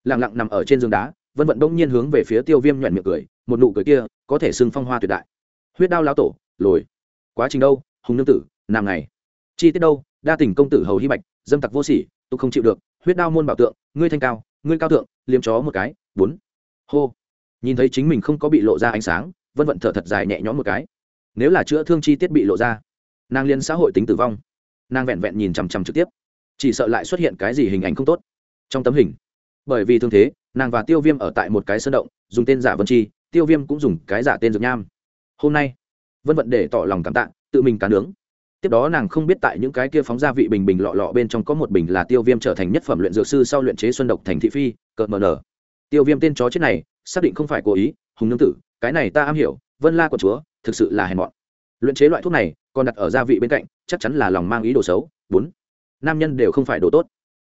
Lẳng lặng nằm ở trên giường đá vân vận đông nhiên hướng về phía tiêu viêm nhoẹn miệng cười một nụ cười kia có thể xưng phong hoa tuyệt đại. Huyết đao lão tổ lồi. Quá trình đâu hùng nương tử nàng này, chi tiết đâu đa tình công tử hầu hy bạch dâm tặc vô sỉ tôi không chịu được huyết đao môn bảo tượng ngươi thanh cao ngươi cao tượng liếm chó một cái bốn. Hô nhìn thấy chính mình không có bị lộ ra ánh sáng, vân vận thở thật dài nhẹ nhõm một cái. Nếu là chữa thương chi tiết bị lộ ra, nàng liên xã hội tính tử vong. Nàng vẹn vẹn nhìn chằm chằm trực tiếp, chỉ sợ lại xuất hiện cái gì hình ảnh không tốt. Trong tấm hình, bởi vì thương thế, nàng và tiêu viêm ở tại một cái sơn động, dùng tên giả vân chi, tiêu viêm cũng dùng cái giả tên dược nham. Hôm nay, vân vận để tỏ lòng cảm tạ, tự mình cá nướng. Tiếp đó nàng không biết tại những cái kia phóng ra vị bình bình lọ lọ bên trong có một bình là tiêu viêm trở thành nhất phẩm luyện dược sư sau luyện chế xuân độc thành thị phi, cợt mờ nở. Tiêu viêm tên chó chết này xác định không phải cố ý, hùng nương tử, cái này ta am hiểu, vân la của chúa, thực sự là hèn mọn. Luyện chế loại thuốc này, còn đặt ở gia vị bên cạnh, chắc chắn là lòng mang ý đồ xấu. Bốn, nam nhân đều không phải đồ tốt.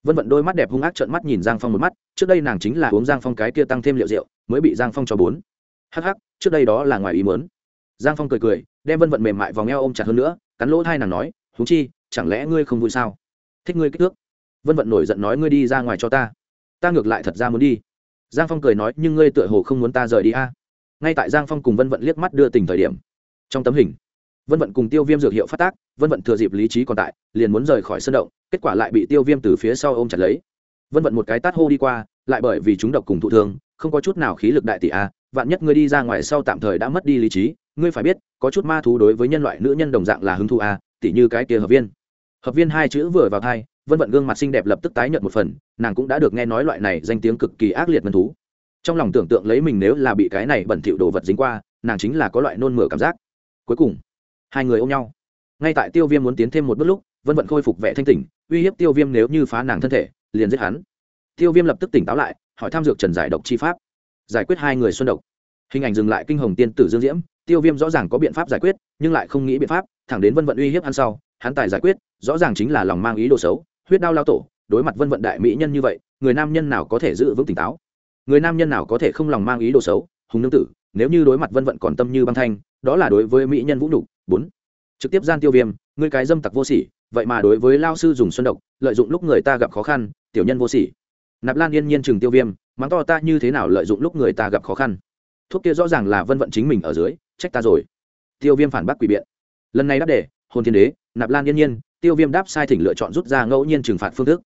Vân vận đôi mắt đẹp hung ác trợn mắt nhìn giang phong một mắt, trước đây nàng chính là uống giang phong cái kia tăng thêm liệu rượu, mới bị giang phong cho bốn. Hắc hắc, trước đây đó là ngoài ý mớn giang phong cười cười, đem vân vận mềm mại vòng eo ôm chặt hơn nữa, cắn lỗ thai nàng nói húng chi, chẳng lẽ ngươi không vui sao? Thích ngươi kích thước. Vân vận nổi giận nói, ngươi đi ra ngoài cho ta. Ta ngược lại thật ra muốn đi giang phong cười nói, nhưng ngươi tựa hồ không muốn ta rời đi a. Ngay tại giang phong cùng vân vận liếc mắt đưa tình thời điểm, trong tấm hình, vân vận cùng tiêu viêm dược hiệu phát tác, vân vận thừa dịp lý trí còn tại, liền muốn rời khỏi sân động, kết quả lại bị tiêu viêm từ phía sau ôm chặt lấy. Vân vận một cái tát hô đi qua, lại bởi vì chúng độc cùng thụ thương, không có chút nào khí lực đại tỷ a, vạn nhất ngươi đi ra ngoài sau tạm thời đã mất đi lý trí, ngươi phải biết, có chút ma thú đối với nhân loại nữ nhân đồng dạng là hứng thú a tỷ như cái kia hợp viên. Hợp viên hai chữ vừa vào thai vân vận gương mặt xinh đẹp lập tức tái nhợt một phần, nàng cũng đã được nghe nói loại này danh tiếng cực kỳ ác liệt ngân thú. Trong lòng tưởng tượng lấy mình nếu là bị cái này bẩn thỉu đồ vật dính qua, nàng chính là có loại nôn mửa cảm giác. Cuối cùng, hai người ôm nhau. Ngay tại tiêu viêm muốn tiến thêm một bước lúc, vân vận khôi phục vẻ thanh tỉnh, uy hiếp tiêu viêm nếu như phá nàng thân thể, liền giết hắn. Tiêu viêm lập tức tỉnh táo lại, hỏi tham dược trần giải độc chi pháp. Giải quyết hai người xuân độc. Hình ảnh dừng lại kinh hồng tiên tử dương diễm, tiêu viêm rõ ràng có biện pháp giải quyết, nhưng lại không nghĩ biện pháp, thẳng đến vân vận uy hiếp hắn sau, hắn tài giải quyết, rõ ràng chính là lòng mang ý đồ xấu huyết đao lao tổ, đối mặt vân vận đại mỹ nhân như vậy, người nam nhân nào có thể giữ vững tỉnh táo? Người nam nhân nào có thể không lòng mang ý đồ xấu? Hùng nương tử, nếu như đối mặt vân vận còn tâm như băng thanh, đó là đối với mỹ nhân vũ nhục. Bốn, trực tiếp gian tiêu viêm, ngươi cái dâm tặc vô sỉ, vậy mà đối với lao sư dùng xuân độc, lợi dụng lúc người ta gặp khó khăn, tiểu nhân vô sỉ. Nạp lan yên nhiên chừng tiêu viêm, mắng to ta như thế nào lợi dụng lúc người ta gặp khó khăn? Thuốc kia rõ ràng là vân vận chính mình ở dưới, trách ta rồi. Tiêu viêm phản bác quỷ biện. Lần này đáp để hồn thiên đế, nạp lan yên nhiên tiêu viêm đáp sai thỉnh lựa chọn rút ra ngẫu nhiên trừng phạt phương thức.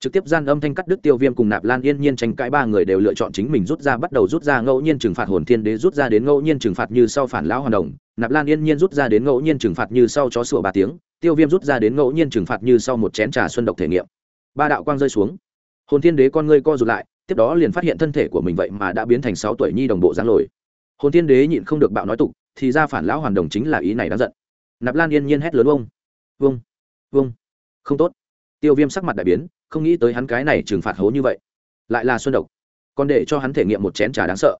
Trực tiếp gian âm thanh cắt đứt tiêu viêm cùng nạp lan yên nhiên tranh cãi ba người đều lựa chọn chính mình rút ra, bắt đầu rút ra ngẫu nhiên trừng phạt hồn thiên đế, rút ra đến ngẫu nhiên trừng phạt như sau phản lão hoàn đồng. Nạp lan yên nhiên rút ra đến ngẫu nhiên trừng phạt như sau chó sủa ba tiếng. Tiêu viêm rút ra đến ngẫu nhiên trừng phạt như sau một chén trà xuân độc thể nghiệm. Ba đạo quang rơi xuống. Hồn thiên đế con ngươi co rụt lại, tiếp đó liền phát hiện thân thể của mình vậy mà đã biến thành sáu tuổi nhi đồng bộ dáng lồi. Hồn thiên đế nhịn không được bạo nói tục, thì ra phản lão hoàn đồng chính là ý này đáng giận. Nạp lan yên nhiên hét lớn ông vâng vâng, không tốt. Tiêu viêm sắc mặt đại biến không nghĩ tới hắn cái này trừng phạt hố như vậy. Lại là xuân độc. Còn để cho hắn thể nghiệm một chén trà đáng sợ.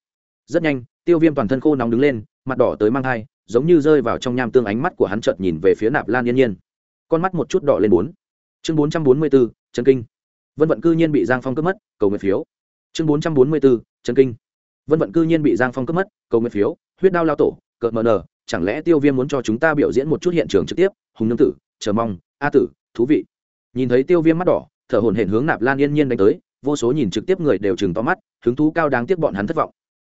Rất nhanh tiêu viêm toàn thân khô nóng đứng lên mặt đỏ tới mang thai giống như rơi vào trong nham tương ánh mắt của hắn chợt nhìn về phía nạp lan yên nhiên. Con mắt một chút đỏ lên bốn. Chương bốn trăm bốn mươi bốn chân kinh. Vân vận cư nhiên bị giang phong cướp mất cầu nguyện phiếu. Chương bốn trăm bốn mươi bốn chân kinh. Vân vận cư nhiên bị giang phong cướp mất cầu nguyện phiếu. Huyết đao lao tổ cợt mờ nờ chẳng lẽ tiêu viêm muốn cho chúng ta biểu diễn một chút hiện trường trực tiếp? Hùng nương tử chờ mong a tử, thú vị. Nhìn thấy tiêu viêm mắt đỏ, thở hồn hển hướng nạp lan yên nhiên đánh tới, vô số nhìn trực tiếp người đều chừng to mắt, hứng thú cao đáng tiếc bọn hắn thất vọng.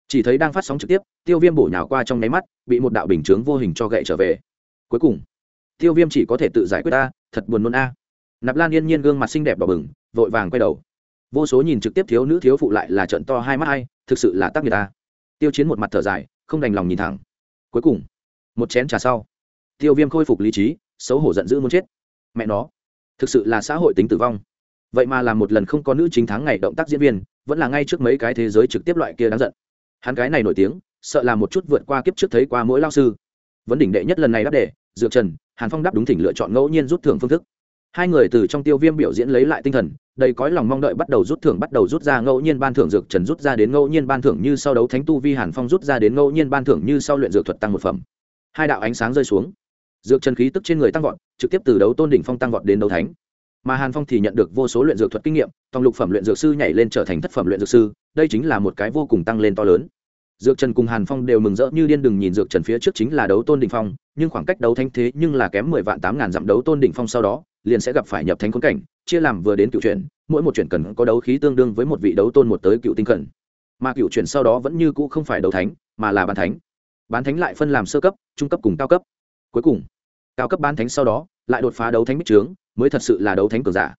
Chỉ thấy đang phát sóng trực tiếp, tiêu viêm bổ nhào qua trong nháy mắt, bị một đạo bình chướng vô hình cho gậy trở về. Cuối cùng, tiêu viêm chỉ có thể tự giải quyết ta thật buồn nôn a. Nạp lan yên nhiên gương mặt xinh đẹp đỏ bừng, vội vàng quay đầu. Vô số nhìn trực tiếp thiếu nữ thiếu phụ lại là trận to hai mắt hay thực sự là tác người ta tiêu chiến một mặt thở dài, không đành lòng nhìn thẳng. Cuối cùng, một chén trà sau, tiêu viêm khôi phục lý trí, xấu hổ giận dữ muốn chết mẹ nó. Thực sự là xã hội tính tử vong. Vậy mà làm một lần không có nữ chính thắng ngày động tác diễn viên, vẫn là ngay trước mấy cái thế giới trực tiếp loại kia đáng giận. Hắn cái này nổi tiếng, sợ là một chút vượt qua kiếp trước thấy qua mỗi lao sư. Vấn đỉnh đệ nhất lần này đáp đề, dược trần, hàn phong đáp đúng thỉnh lựa chọn ngẫu nhiên rút thưởng phương thức. Hai người từ trong tiêu viêm biểu diễn lấy lại tinh thần, đầy cõi lòng mong đợi bắt đầu rút thưởng bắt đầu rút ra ngẫu nhiên ban thưởng dược trần rút ra đến ngẫu nhiên ban thưởng như sau đấu thánh tu vi hàn phong rút ra đến ngẫu nhiên ban thưởng như sau luyện dược thuật tăng một phẩm. Hai đạo ánh sáng rơi xuống dược trần khí tức trên người tăng vọt, trực tiếp từ đấu tôn đỉnh phong tăng vọt đến đấu thánh. Mà hàn phong thì nhận được vô số luyện dược thuật kinh nghiệm, tòng lục phẩm luyện dược sư nhảy lên trở thành thất phẩm luyện dược sư, đây chính là một cái vô cùng tăng lên to lớn. Dược trần cùng hàn phong đều mừng rỡ như điên đừng nhìn dược trần phía trước chính là đấu tôn đỉnh phong, nhưng khoảng cách đấu thánh thế nhưng là kém mười vạn tám ngàn dặm đấu tôn đỉnh phong sau đó, liền sẽ gặp phải nhập thánh khốn cảnh, chia làm vừa đến cựu chuyển, mỗi một chuyển cần có đấu khí tương đương với một vị đấu tôn một tới cựu tinh cần mà cựu chuyển sau đó vẫn như cũ không phải đấu thánh, mà là bán thánh. Bán thánh lại phân làm sơ cấp, trung cấp cùng cao cấp cuối cùng, cao cấp bán thánh sau đó, lại đột phá đấu thánh bích trướng, mới thật sự là đấu thánh cường giả.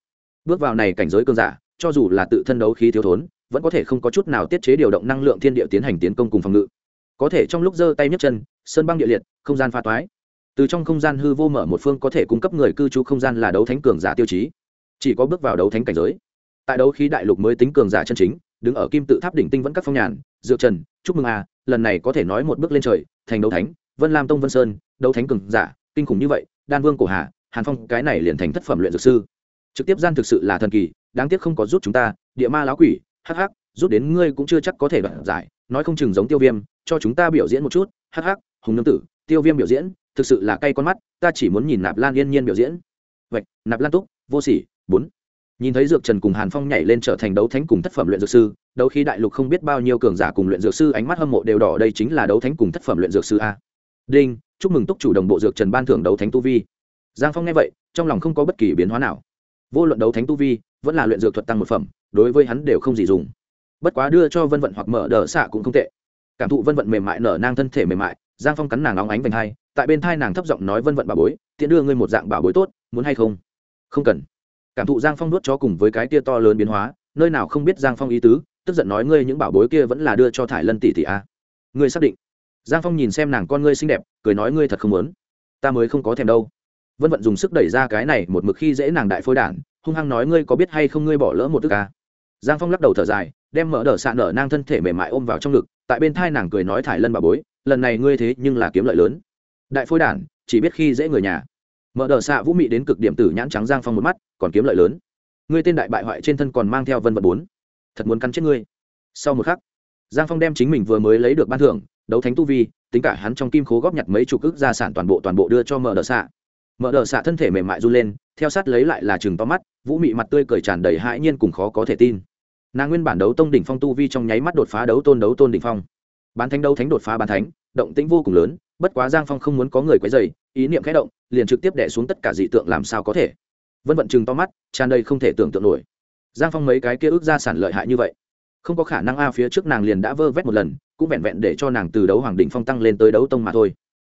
Bước vào này cảnh giới cường giả, cho dù là tự thân đấu khí thiếu thốn, vẫn có thể không có chút nào tiết chế điều động năng lượng thiên địa tiến hành tiến công cùng phòng ngự. Có thể trong lúc giơ tay nhấc chân, sơn băng địa liệt, không gian pha toái. Từ trong không gian hư vô mở một phương có thể cung cấp người cư trú không gian là đấu thánh cường giả tiêu chí. Chỉ có bước vào đấu thánh cảnh giới. Tại đấu khí đại lục mới tính cường giả chân chính, đứng ở kim tự tháp đỉnh tinh vẫn các phong nhàn, dược trần, chúc mừng a lần này có thể nói một bước lên trời, thành đấu thánh vân lam tông vân sơn, đấu thánh cường giả, kinh khủng như vậy, đan vương cổ hà, hàn phong, cái này liền thành thất phẩm luyện dược sư. Trực tiếp gian thực sự là thần kỳ, đáng tiếc không có giúp chúng ta, địa ma lão quỷ, hắc hắc, rút đến ngươi cũng chưa chắc có thể đoạt giải, nói không chừng giống tiêu viêm, cho chúng ta biểu diễn một chút, hắc hắc, hùng nương tử, tiêu viêm biểu diễn, thực sự là cay con mắt, ta chỉ muốn nhìn nạp lan yên nhiên biểu diễn. Vậy nạp lan túc, vô sỉ, bốn. Nhìn thấy dược trần cùng hàn phong nhảy lên trở thành đấu thánh cùng thất phẩm luyện dược sư, đấu khí đại lục không biết bao nhiêu cường giả cùng luyện dược sư ánh mắt hâm mộ đều đỏ đây chính là đấu thánh cùng thất phẩm luyện dược sư a đinh, chúc mừng túc chủ đồng bộ dược trần ban thưởng đấu thánh tu vi. Giang phong nghe vậy, trong lòng không có bất kỳ biến hóa nào. Vô luận đấu thánh tu vi, vẫn là luyện dược thuật tăng một phẩm, đối với hắn đều không gì dùng. Bất quá đưa cho vân vận hoặc mở đờ xạ cũng không tệ. Cảm thụ vân vận mềm mại nở nang thân thể mềm mại, giang phong cắn nàng óng ánh vành hai, tại bên thai nàng thấp giọng nói vân vận bà bối, tiện đưa ngươi một dạng bảo bối tốt, muốn hay không? Không cần. Cảm thụ giang phong nuốt cho cùng với cái tia to lớn biến hóa, nơi nào không biết giang phong ý tứ, tức giận nói ngươi những bảo bối kia vẫn là đưa cho thải lân tỷ tỷ a. Ngươi xác định giang phong nhìn xem nàng con ngươi xinh đẹp, cười nói ngươi thật không muốn. Ta mới không có thèm đâu. Vân vận dùng sức đẩy ra cái này một mực khi dễ nàng đại phôi đản, hung hăng nói ngươi có biết hay không ngươi bỏ lỡ một tức ca à? giang phong lắc đầu thở dài, đem mở đờ xạ nở nang thân thể mềm mại ôm vào trong ngực, tại bên thai nàng cười nói thải lân bà bối, lần này ngươi thế nhưng là kiếm lợi lớn. Đại phôi đản, chỉ biết khi dễ người nhà. Mở đờ xạ vũ mị đến cực điểm tử nhãn trắng giang phong một mắt, còn kiếm lợi lớn. Ngươi tên đại bại hoại trên thân còn mang theo vân vật bốn. Thật muốn cắn chết ngươi. Sau một khắc, giang phong đem chính mình vừa mới lấy được ban thưởng đấu thánh tu vi, tính cả hắn trong kim khố góp nhặt mấy chục ức gia sản toàn bộ toàn bộ đưa cho mở đờ xạ. Mở đờ xạ thân thể mềm mại run lên, theo sát lấy lại là chừng to mắt, vũ mị mặt tươi cười tràn đầy hãi nhiên cùng khó có thể tin. Nàng nguyên bản đấu tông đỉnh phong tu vi trong nháy mắt đột phá đấu tôn đấu tôn đỉnh phong. Bán thánh đấu thánh đột phá bán thánh, động tĩnh vô cùng lớn, bất quá giang phong không muốn có người quấy dày ý niệm khẽ động, liền trực tiếp đẻ xuống tất cả dị tượng làm sao có thể. Vân vận chừng to mắt, tràn đầy không thể tưởng tượng nổi. Giang phong mấy cái kia ước ra sản lợi hại như vậy không có khả năng a phía trước nàng liền đã vơ vét một lần, cũng vẹn vẹn để cho nàng từ đấu hoàng đỉnh phong tăng lên tới đấu tông mà thôi.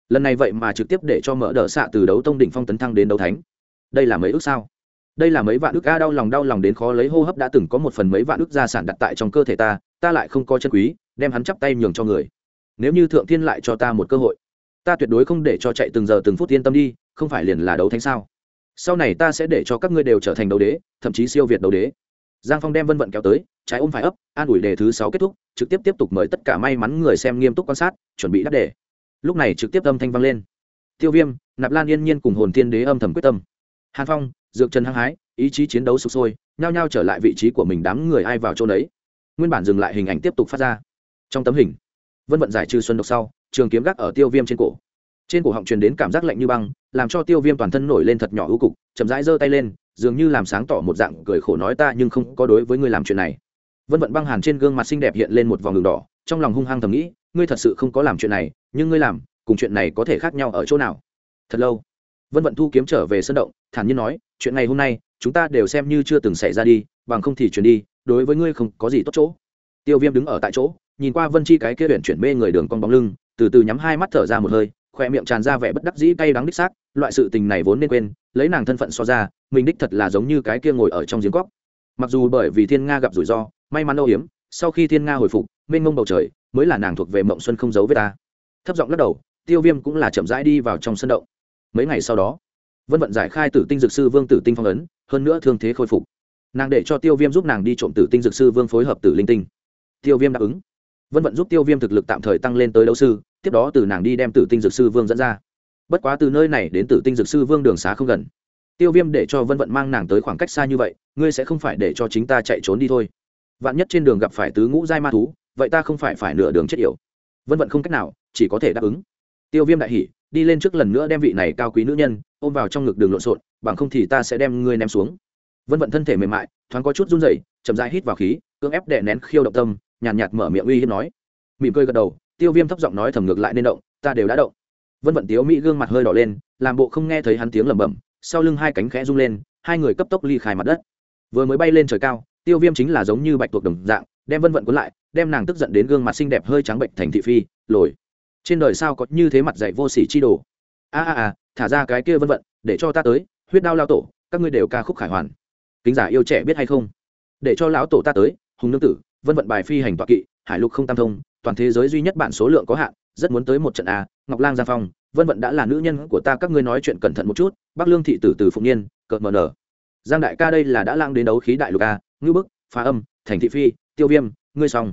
Lần này vậy mà trực tiếp để cho mở đỡ xạ từ đấu tông đỉnh phong tấn thăng đến đấu thánh. Đây là mấy ước sao? Đây là mấy vạn ước a, đau lòng đau lòng đến khó lấy, hô hấp đã từng có một phần mấy vạn ước gia sản đặt tại trong cơ thể ta ta lại không có chân quý, đem hắn chắp tay nhường cho người. Nếu như thượng thiên lại cho ta một cơ hội, ta tuyệt đối không để cho chạy từng giờ từng phút yên tâm đi, không phải liền là đấu thánh sao? Sau này ta sẽ để cho các ngươi đều trở thành đấu đế, thậm chí siêu việt đấu đế giang phong đem vân vận kéo tới, trái ôm phải ấp, an ủi đề thứ sáu kết thúc, trực tiếp tiếp tục mời tất cả may mắn người xem nghiêm túc quan sát, chuẩn bị đáp đề. Lúc này trực tiếp âm thanh vang lên. Tiêu viêm, nạp lan yên nhiên cùng hồn thiên đế âm thầm quyết tâm. Hàn phong, dược trần hăng hái, ý chí chiến đấu sụp sôi, nhao nhao trở lại vị trí của mình đám người ai vào chỗ đấy nguyên bản dừng lại hình ảnh tiếp tục phát ra. Trong tấm hình, vân vận giải trừ xuân độc sau, trường kiếm gác ở tiêu viêm trên cổ. Trên cổ họng truyền đến cảm giác lạnh như băng làm cho tiêu viêm toàn thân nổi lên thật nhỏ ưu cục, chậm rãi giơ tay lên, dường như làm sáng tỏ một dạng cười khổ nói ta nhưng không có đối với ngươi làm chuyện này. Vân vận băng hàn trên gương mặt xinh đẹp hiện lên một vòng đường đỏ, trong lòng hung hăng thầm nghĩ, ngươi thật sự không có làm chuyện này, nhưng ngươi làm, cùng chuyện này có thể khác nhau ở chỗ nào? Thật lâu, vân vận thu kiếm trở về sân động, thản nhiên nói, chuyện ngày hôm nay, chúng ta đều xem như chưa từng xảy ra đi, bằng không thì chuyển đi, đối với ngươi không có gì tốt chỗ. Tiêu viêm đứng ở tại chỗ, nhìn qua vân chi cái kia huyện chuyển mê người đường con bóng lưng, từ từ nhắm hai mắt thở ra một hơi khỏe miệng tràn ra vẻ bất đắc dĩ cay đắng đích xác, loại sự tình này vốn nên quên, lấy nàng thân phận so ra, mình đích thật là giống như cái kia ngồi ở trong giếng cóc. Mặc dù bởi vì thiên nga gặp rủi ro, may mắn âu hiếm sau khi thiên nga hồi phục, mênh mông bầu trời mới là nàng thuộc về mộng xuân không giấu với ta. Thấp giọng lắc đầu, tiêu viêm cũng là chậm rãi đi vào trong sân động. Mấy ngày sau đó, vân vận giải khai tử tinh dược sư vương tử tinh phong ấn, hơn nữa thương thế khôi phục. Nàng để cho tiêu viêm giúp nàng đi trộm tử tinh dược sư vương phối hợp tử linh tinh. Tiêu viêm đáp ứng vân vận giúp tiêu viêm thực lực tạm thời tăng lên tới đấu sư, tiếp đó từ nàng đi đem tử tinh dược sư vương dẫn ra. Bất quá từ nơi này đến tử tinh dược sư vương đường xá không gần. Tiêu viêm để cho vân vận mang nàng tới khoảng cách xa như vậy, ngươi sẽ không phải để cho chính ta chạy trốn đi thôi. Vạn nhất trên đường gặp phải tứ ngũ giai ma thú, vậy ta không phải phải nửa đường chết yểu. Vân vận không cách nào, chỉ có thể đáp ứng. Tiêu viêm đại hỉ, đi lên trước lần nữa đem vị này cao quý nữ nhân, ôm vào trong ngực đường lộn xộn, bằng không thì ta sẽ đem ngươi ném xuống. Vân vận thân thể mềm mại, thoáng có chút run rẩy, chậm rãi hít vào khí, cưỡng ép đè nén khiêu động tâm nhàn nhạt, nhạt mở miệng uy hiếp nói. Mỉm cười gật đầu tiêu viêm thấp giọng nói thầm ngược lại nên động ta đều đã động. Vân vận tiếu mỹ gương mặt hơi đỏ lên làm bộ không nghe thấy hắn tiếng lẩm bẩm sau lưng hai cánh khẽ rung lên hai người cấp tốc ly khai mặt đất. Vừa mới bay lên trời cao tiêu viêm chính là giống như bạch tuộc đồng dạng đem vân vận cuốn lại đem nàng tức giận đến gương mặt xinh đẹp hơi trắng bệnh thành thị phi lồi. Trên đời sao có như thế mặt dạy vô sỉ chi đồ? A a a thả ra cái kia vân vận để cho ta tới huyết đao lao tổ các ngươi đều ca khúc khải hoàn. Kính giả yêu trẻ biết hay không? Để cho lão tổ ta tới hùng nương tử vân vận bài phi hành tọa kỵ, hải lục không tam thông, toàn thế giới duy nhất bản số lượng có hạn, rất muốn tới một trận a, ngọc lang gia phong, vân vận đã là nữ nhân của ta, các ngươi nói chuyện cẩn thận một chút, bắc lương thị tử từ phụng niên, cợt mờ nở giang đại ca đây là đã lang đến đấu khí đại lục a, ngư bức, phá âm, thành thị phi, tiêu viêm, ngươi xong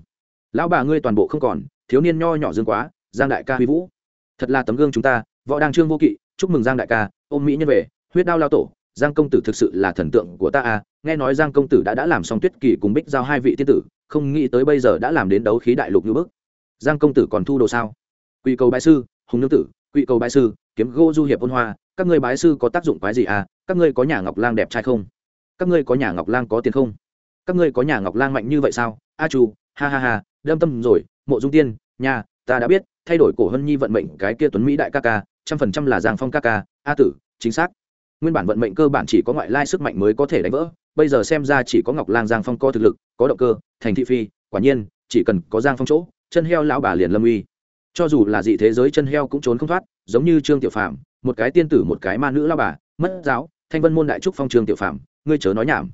lão bà ngươi toàn bộ không còn, thiếu niên nho nhỏ dương quá, giang đại ca huy vũ thật là tấm gương chúng ta, võ đăng trương vô kỵ, chúc mừng giang đại ca, ôm mỹ nhân về, huyết đao lao tổ, giang công tử thực sự là thần tượng của ta à? nghe nói giang công tử đã đã làm xong tuyết kỳ cùng bích giao hai vị tiên tử không nghĩ tới bây giờ đã làm đến đấu khí đại lục như bức. Giang công tử còn thu đồ sao? Quy cầu bái sư, hùng nương tử quy cầu bái sư, kiếm gỗ du hiệp ôn hoa, các ngươi bái sư có tác dụng quái gì à? Các ngươi có nhà ngọc lang đẹp trai không? Các ngươi có nhà ngọc lang có tiền không? Các ngươi có nhà ngọc lang mạnh như vậy sao? A chu, ha ha ha, đâm tâm rồi, mộ dung tiên nhà ta đã biết, thay đổi cổ hân nhi vận mệnh cái kia tuấn mỹ đại ca ca, trăm phần trăm là giang phong ca ca, a tử, chính xác nguyên bản vận mệnh cơ bản chỉ có ngoại lai sức mạnh mới có thể đánh vỡ, bây giờ xem ra chỉ có ngọc lang giang phong có thực lực, có động cơ, thành thị phi, quả nhiên, chỉ cần có giang phong chỗ, chân heo lão bà liền lâm uy. Cho dù là dị thế giới chân heo cũng trốn không thoát, giống như trương tiểu phạm một cái tiên tử một cái ma nữ lao bà, mất giáo, thanh vân môn đại trúc phong trương tiểu phạm ngươi chớ nói nhảm.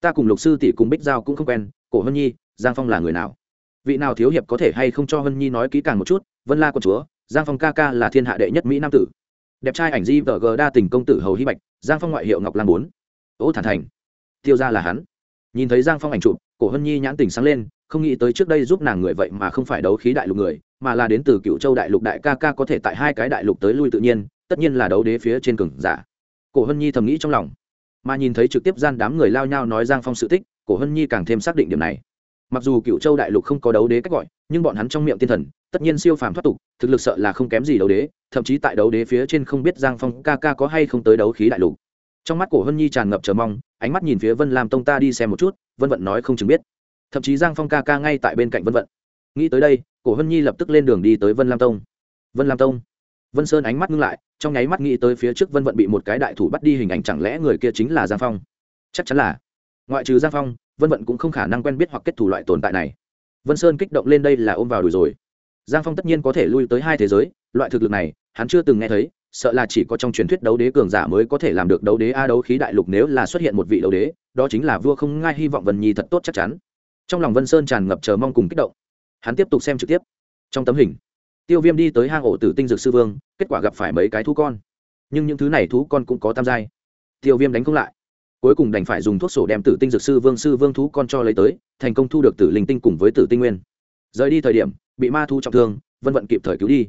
Ta cùng lục sư tỷ cùng bích giao cũng không quen, cổ hân nhi, giang phong là người nào? Vị nào thiếu hiệp có thể hay không cho hân nhi nói kỹ càng một chút, vân la quận chúa, giang phong ca ca là thiên hạ đệ nhất mỹ nam tử. Đẹp trai ảnh di vợ g đa tình công tử hầu hy bạch giang phong ngoại hiệu ngọc lan bốn. Ô thản thành. Tiêu ra là hắn. Nhìn thấy giang phong ảnh chụp, cổ hân nhi nhãn tình sáng lên, không nghĩ tới trước đây giúp nàng người vậy mà không phải đấu khí đại lục người, mà là đến từ cựu châu đại lục đại ca ca có thể tại hai cái đại lục tới lui tự nhiên, tất nhiên là đấu đế phía trên cường giả. Cổ hân nhi thầm nghĩ trong lòng. Mà nhìn thấy trực tiếp gian đám người lao nhau nói giang phong sự tích, cổ hân nhi càng thêm xác định điểm này. Mặc dù cựu châu đại lục không có đấu đế cách gọi, nhưng bọn hắn trong miệng tiên thần, tất nhiên siêu phàm thoát tục, thực lực sợ là không kém gì đấu đế thậm chí tại đấu đế phía trên không biết giang phong ca ca có hay không tới đấu khí đại lục. Trong mắt cổ hân nhi tràn ngập chờ mong, ánh mắt nhìn phía vân lam tông ta đi xem một chút, vân vận nói không chừng biết. Thậm chí giang phong ca ca ngay tại bên cạnh vân vận. Nghĩ tới đây, cổ hân nhi lập tức lên đường đi tới vân lam tông. Vân lam tông. Vân sơn ánh mắt ngưng lại, trong nháy mắt nghĩ tới phía trước vân vận bị một cái đại thủ bắt đi hình ảnh chẳng lẽ người kia chính là giang phong? Chắc chắn là. Ngoại trừ giang phong, vân vận cũng không khả năng quen biết hoặc kết thủ loại tồn tại này. Vân sơn kích động lên đây là ôm vào đùi rồi. Giang phong tất nhiên có thể lui tới hai thế giới loại thực lực này, hắn chưa từng nghe thấy, sợ là chỉ có trong truyền thuyết đấu đế cường giả mới có thể làm được đấu đế a đấu khí đại lục nếu là xuất hiện một vị đấu đế, đó chính là vua không ngai hy vọng vân nhi thật tốt chắc chắn. Trong lòng vân sơn tràn ngập chờ mong cùng kích động. Hắn tiếp tục xem trực tiếp. Trong tấm hình, tiêu viêm đi tới hang ổ tử tinh dược sư vương, kết quả gặp phải mấy cái thú con. Nhưng những thứ này thú con cũng có tam giai. Tiêu viêm đánh không lại. Cuối cùng đành phải dùng thuốc sổ đem tử tinh dược sư vương sư vương thú con cho lấy tới, thành công thu được tử linh tinh cùng với tử tinh nguyên. Rời đi thời điểm, bị ma thu trọng thương, vân vận kịp thời cứu đi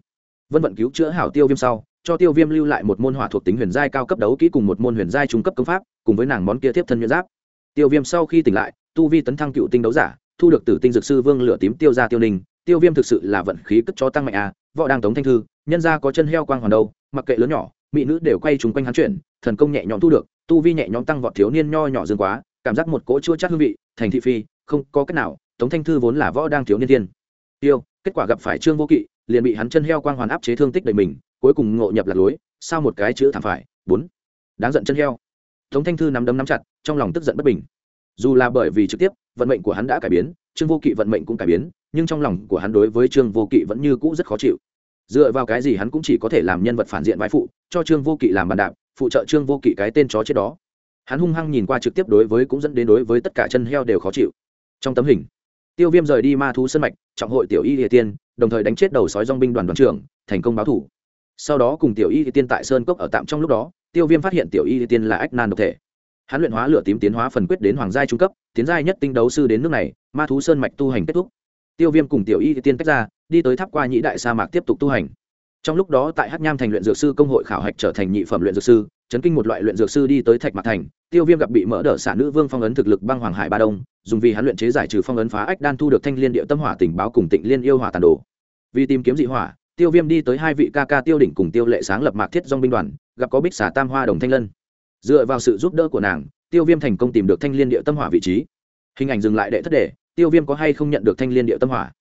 vân vận cứu chữa hảo tiêu viêm sau, cho tiêu viêm lưu lại một môn hỏa thuộc tính huyền giai cao cấp đấu kỹ cùng một môn huyền giai trung cấp công pháp, cùng với nàng món kia tiếp thân nhuyễn giáp. Tiêu viêm sau khi tỉnh lại, tu vi tấn thăng cựu tinh đấu giả, thu được tử tinh dược sư vương lửa tím tiêu ra tiêu ninh, tiêu viêm thực sự là vận khí cất cho tăng mạnh à võ đang tống thanh thư, nhân ra có chân heo quang hoàn đâu, mặc kệ lớn nhỏ, mỹ nữ đều quay trúng quanh hắn chuyển, thần công nhẹ nhõm thu được, tu vi nhẹ nhõm tăng vọt thiếu niên nho nhỏ dương quá, cảm giác một cỗ chua chát hương vị, thành thị phi, không có cách nào, tống thanh thư vốn là võ đang thiếu niên tiên. Tiêu, kết quả gặp phải trương vô kỵ liền bị hắn chân heo quang hoàn áp chế thương tích đầy mình, cuối cùng ngộ nhập lạc lối, sao một cái chữ thảm phải? Bốn. Đáng giận chân heo. Tống thanh thư nắm đấm nắm chặt, trong lòng tức giận bất bình. Dù là bởi vì trực tiếp, vận mệnh của hắn đã cải biến, trương vô kỵ vận mệnh cũng cải biến, nhưng trong lòng của hắn đối với trương vô kỵ vẫn như cũ rất khó chịu. Dựa vào cái gì hắn cũng chỉ có thể làm nhân vật phản diện vai phụ, cho trương vô kỵ làm bàn đạp, phụ trợ trương vô kỵ cái tên chó chết đó. Hắn hung hăng nhìn qua trực tiếp đối với cũng dẫn đến đối với tất cả chân heo đều khó chịu. Trong tấm hình tiêu viêm rời đi ma thú sân mạch, trọng hội tiểu y địa tiên, đồng thời đánh chết đầu sói dong binh đoàn đoàn trưởng, thành công báo thủ. Sau đó cùng tiểu y địa tiên tại sơn cốc ở tạm trong lúc đó, tiêu viêm phát hiện tiểu y địa tiên là ách nan độc thể. Hắn luyện hóa lửa tím tiến hóa phần quyết đến hoàng gia trung cấp, tiến giai nhất tinh đấu sư đến nước này, ma thú sơn mạch tu hành kết thúc. Tiêu viêm cùng tiểu y địa tiên tách ra, đi tới tháp qua nhĩ đại sa mạc tiếp tục tu hành. Trong lúc đó tại hát nham thành luyện dược sư công hội khảo hạch trở thành nhị phẩm luyện dược sư chấn kinh một loại luyện dược sư đi tới thạch mặt thành, tiêu viêm gặp bị mỡ đỡ xả nữ vương phong ấn thực lực băng hoàng hải ba đông, dùng vì hắn luyện chế giải trừ phong ấn phá ách đan thu được thanh liên địa tâm hỏa tình báo cùng tịnh liên yêu hỏa tàn đồ. Vì tìm kiếm dị hỏa, tiêu viêm đi tới hai vị ca ca tiêu đỉnh cùng tiêu lệ sáng lập mạc thiết dong binh đoàn, gặp có bích xả tam hoa đồng thanh lân. Dựa vào sự giúp đỡ của nàng, tiêu viêm thành công tìm được thanh liên địa tâm hỏa vị trí. Hình ảnh dừng lại đệ thất đề, tiêu viêm có hay không nhận được thanh liên địa tâm hỏa?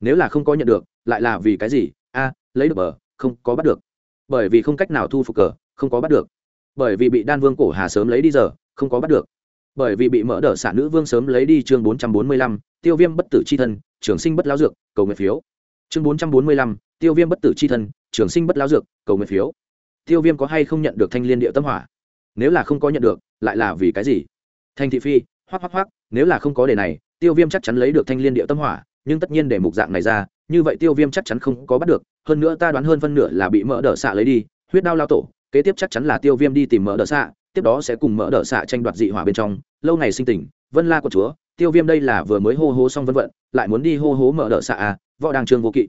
Nếu là không có nhận được, lại là vì cái gì? A, lấy được bờ, không có bắt được. Bởi vì không cách nào thu phục cờ, không có bắt được bởi vì bị đan vương cổ hà sớm lấy đi giờ, không có bắt được. Bởi vì bị mỡ đỡ xả nữ vương sớm lấy đi chương bốn trăm bốn mươi lăm, tiêu viêm bất tử c h i thân, trường sinh bất lao dược, cầu nguyện phiếu. Chương bốn trăm bốn mươi lăm, tiêu viêm bất tử c h i thân, trường sinh bất lao dược, cầu nguyện phiếu. Tiêu viêm có hay không nhận được thanh liên địa tâm hỏa? Nếu là không có nhận được, lại là vì cái gì? Thanh thị phi, hoắc hoắc hoắc, nếu là không có đề này, tiêu viêm chắc chắn lấy được thanh liên địa tâm hỏa, nhưng tất nhiên để mục dạng này ra, như vậy tiêu viêm chắc chắn không có bắt được, hơn nữa ta đoán hơn phân nửa là bị mỡ đỡ xạ lấy đi, huyết đao lao tổ kế tiếp chắc chắn là tiêu viêm đi tìm mỡ đỡ xạ, tiếp đó sẽ cùng mỡ đỡ xạ tranh đoạt dị hỏa bên trong, lâu ngày sinh tình, vân la của chúa, tiêu viêm đây là vừa mới hô hố xong vân vận, lại muốn đi hô hố mỡ đỡ xạ à võ đàng trương vô kỵ.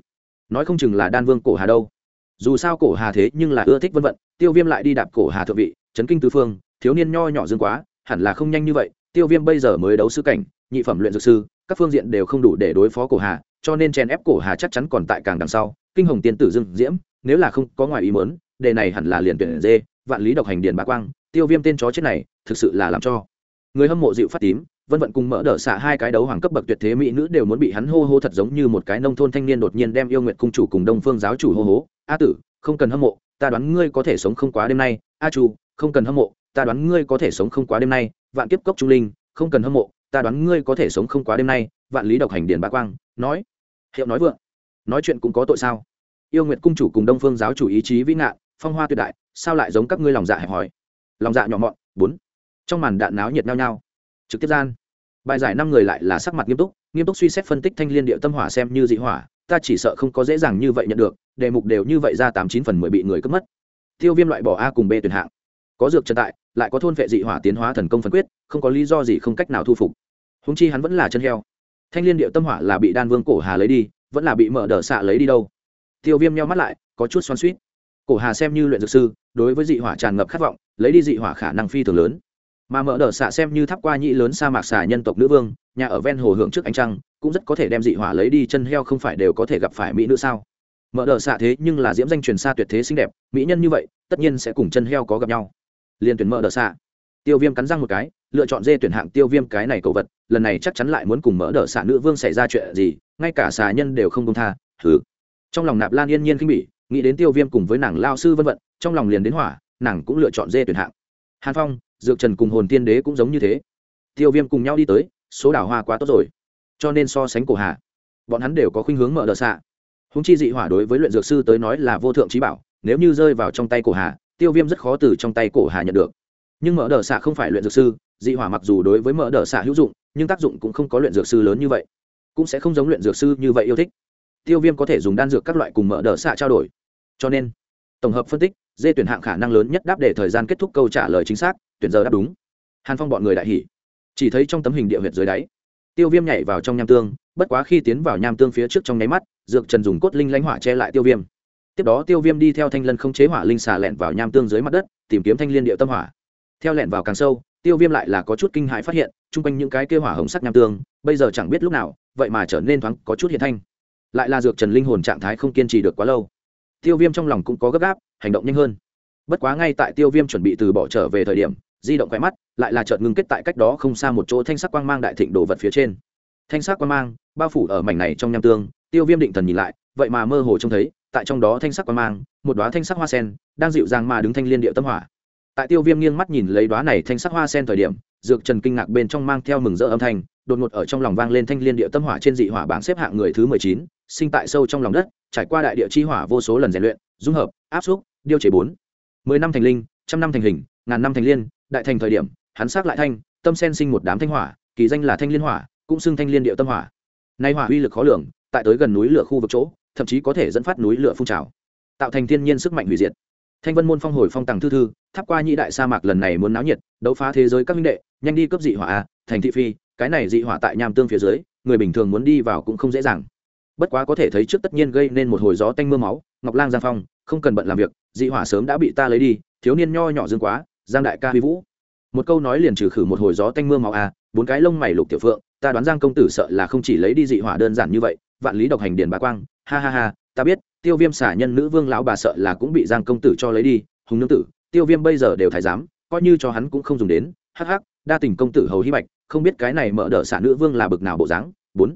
Nói không chừng là đan vương cổ hà đâu. Dù sao cổ hà thế nhưng là ưa thích vân vận, tiêu viêm lại đi đạp cổ hà thượng vị, chấn kinh tứ phương, thiếu niên nho nhỏ dương quá, hẳn là không nhanh như vậy, tiêu viêm bây giờ mới đấu sư cảnh, nhị phẩm luyện dược sư, các phương diện đều không đủ để đối phó cổ hà, cho nên chèn ép cổ hà chắc chắn còn tại càng đằng sau, kinh hồng tiên tử dương diễm, nếu là không có ngoài ý mớn đề này hẳn là liền tuyển dê, vạn lý độc hành điền bá quang, tiêu viêm tên chó chết này, thực sự là làm cho. Người hâm mộ dịu phát tím, vân vận cùng mỡ đỡ xạ hai cái đấu hoàng cấp bậc tuyệt thế mỹ nữ đều muốn bị hắn hô hô thật giống như một cái nông thôn thanh niên đột nhiên đem yêu nguyện cung chủ cùng đông phương giáo chủ hô hố. A tử, không cần hâm mộ, ta đoán ngươi có thể sống không quá đêm nay. A chu, không cần hâm mộ, ta đoán ngươi có thể sống không quá đêm nay. Vạn kiếp cốc trung linh, không cần hâm mộ, ta đoán ngươi có thể sống không quá đêm nay. Vạn lý độc hành điền bá quang, nói, hiệu nói vượng, nói chuyện cũng có tội sao? Yêu nguyện cung chủ cùng đông phương giáo chủ ý chí vĩ ngạn phong hoa tuyệt đại, sao lại giống các ngươi lòng dạ hẹp hòi? Lòng dạ nhỏ mọn, bốn. Trong màn đạn náo nhiệt nhau nhau trực tiếp gian. Bài giải năm người lại là sắc mặt nghiêm túc nghiêm túc suy xét phân tích thanh liên điệu tâm hỏa xem như dị hỏa, ta chỉ sợ không có dễ dàng như vậy nhận được, đề mục đều như vậy ra tám chín phần mười bị người cướp mất. Tiêu viêm loại bỏ a cùng b tuyển hạng. Có dược trần tại, lại có thôn vệ dị hỏa tiến hóa thần công phân quyết, không có lý do gì không cách nào thu phục. Húng chi hắn vẫn là chân heo. Thanh liên điệu tâm hỏa là bị đan vương cổ hà lấy đi, vẫn là bị mở đờ xạ lấy đi đâu. Tiêu viêm nhau mắt lại, có chút xoắn suýt cổ hà xem như luyện dược sư, đối với dị hỏa tràn ngập khát vọng, lấy đi dị hỏa khả năng phi thường lớn. Mà mở đờ xạ xem như tháp qua nhĩ lớn sa mạc xà nhân tộc nữ vương, nhà ở ven hồ hưởng trước ánh trăng, cũng rất có thể đem dị hỏa lấy đi chân heo không phải đều có thể gặp phải mỹ nữ sao? Mở đờ xạ thế nhưng là diễm danh truyền xa tuyệt thế xinh đẹp, mỹ nhân như vậy, tất nhiên sẽ cùng chân heo có gặp nhau. Liền tuyển mở đờ xạ. Tiêu viêm cắn răng một cái, lựa chọn dê tuyển hạng tiêu viêm cái này cầu vật, lần này chắc chắn lại muốn cùng mở đờ xạ nữ vương xảy ra chuyện gì, ngay cả xà nhân đều không công tha thứ trong lòng nạp lan yên nhiên khinh bỉ nghĩ đến tiêu viêm cùng với nàng lao sư vân vận, trong lòng liền đến hỏa, nàng cũng lựa chọn dê tuyển hạng. Hàn phong, dược trần cùng hồn tiên đế cũng giống như thế. Tiêu viêm cùng nhau đi tới, số đảo hoa quá tốt rồi. Cho nên so sánh cổ hạ bọn hắn đều có khuynh hướng mở đờ xạ. Húng chi dị hỏa đối với luyện dược sư tới nói là vô thượng trí bảo, nếu như rơi vào trong tay cổ hạ tiêu viêm rất khó từ trong tay cổ hạ nhận được. Nhưng mở đờ xạ không phải luyện dược sư, dị hỏa mặc dù đối với mở đờ xạ hữu dụng, nhưng tác dụng cũng không có luyện dược sư lớn như vậy. Cũng sẽ không giống luyện dược sư như vậy yêu thích. Tiêu viêm có thể dùng đan dược các loại cùng mở đờ xạ trao đổi cho nên tổng hợp phân tích, dê tuyển hạng khả năng lớn nhất đáp để thời gian kết thúc câu trả lời chính xác, tuyển giờ đáp đúng. Hàn phong bọn người đại hỉ. Chỉ thấy trong tấm hình địa huyệt dưới đáy, tiêu viêm nhảy vào trong nham tương, bất quá khi tiến vào nham tương phía trước trong nháy mắt, dược trần dùng cốt linh lãnh hỏa che lại tiêu viêm. Tiếp đó tiêu viêm đi theo thanh lân không chế hỏa linh xà lẹn vào nham tương dưới mặt đất, tìm kiếm thanh liên địa tâm hỏa. Theo lẹn vào càng sâu, tiêu viêm lại là có chút kinh hãi phát hiện, chung quanh những cái kêu hỏa hồng sắc nham tương, bây giờ chẳng biết lúc nào, vậy mà trở nên thoáng có chút hiện thanh. Lại là dược trần linh hồn trạng thái không kiên trì được quá lâu tiêu viêm trong lòng cũng có gấp gáp, hành động nhanh hơn. Bất quá ngay tại tiêu viêm chuẩn bị từ bỏ trở về thời điểm, di động quay mắt lại là chợt ngưng kết tại cách đó không xa một chỗ thanh sắc quang mang đại thịnh đồ vật phía trên. Thanh sắc quang mang, bao phủ ở mảnh này trong nham tương, tiêu viêm định thần nhìn lại, vậy mà mơ hồ trông thấy, tại trong đó thanh sắc quang mang, một đoá thanh sắc hoa sen, đang dịu dàng mà đứng thanh liên điệu tâm hỏa. Tại tiêu viêm nghiêng mắt nhìn lấy đoá này thanh sắc hoa sen thời điểm, dược trần kinh ngạc bên trong mang theo mừng rỡ âm thanh đột ngột ở trong lòng vang lên thanh liên địa tâm hỏa trên dị hỏa bảng xếp hạng người thứ mười chín, sinh tại sâu trong lòng đất, trải qua đại địa chi hỏa vô số lần rèn luyện, dung hợp, áp xúc điêu chế bốn. Mười năm thành linh, trăm năm thành hình, ngàn năm thành liên, đại thành thời điểm, hắn xác lại thanh, tâm sen sinh một đám thanh hỏa, kỳ danh là thanh liên hỏa, cũng xưng thanh liên địa tâm hỏa. Nay hỏa uy lực khó lường, tại tới gần núi lửa khu vực chỗ, thậm chí có thể dẫn phát núi lửa phun trào, tạo thành thiên nhiên sức mạnh hủy diệt. Thanh vân môn phong hồi phong tàng thư thư, tháp qua nhị đại sa mạc lần này muốn náo nhiệt, đấu phá thế giới các minh đệ, nhanh đi cấp dị hỏa a, thành thị phi cái này dị hỏa tại nham tương phía dưới, người bình thường muốn đi vào cũng không dễ dàng bất quá có thể thấy trước tất nhiên gây nên một hồi gió tanh mưa máu, ngọc lang giang phong, không cần bận làm việc, dị hỏa sớm đã bị ta lấy đi, thiếu niên nho nhỏ dương quá, giang đại ca huy vũ một câu nói liền trừ khử một hồi gió tanh mưa máu à. bốn cái lông mày lục tiểu phượng, ta đoán giang công tử sợ là không chỉ lấy đi dị hỏa đơn giản như vậy, vạn lý độc hành điền bá quang, ha ha ha, ta biết, tiêu viêm xả nhân nữ vương lão bà sợ là cũng bị giang công tử cho lấy đi, hùng nương tử, tiêu viêm bây giờ đều thái giám, coi như cho hắn cũng không dùng đến, hắc hắc đa tình công tử hầu hy bạch, không biết cái này mở đ ợ nữ vương là bực nào bộ dáng. Bốn,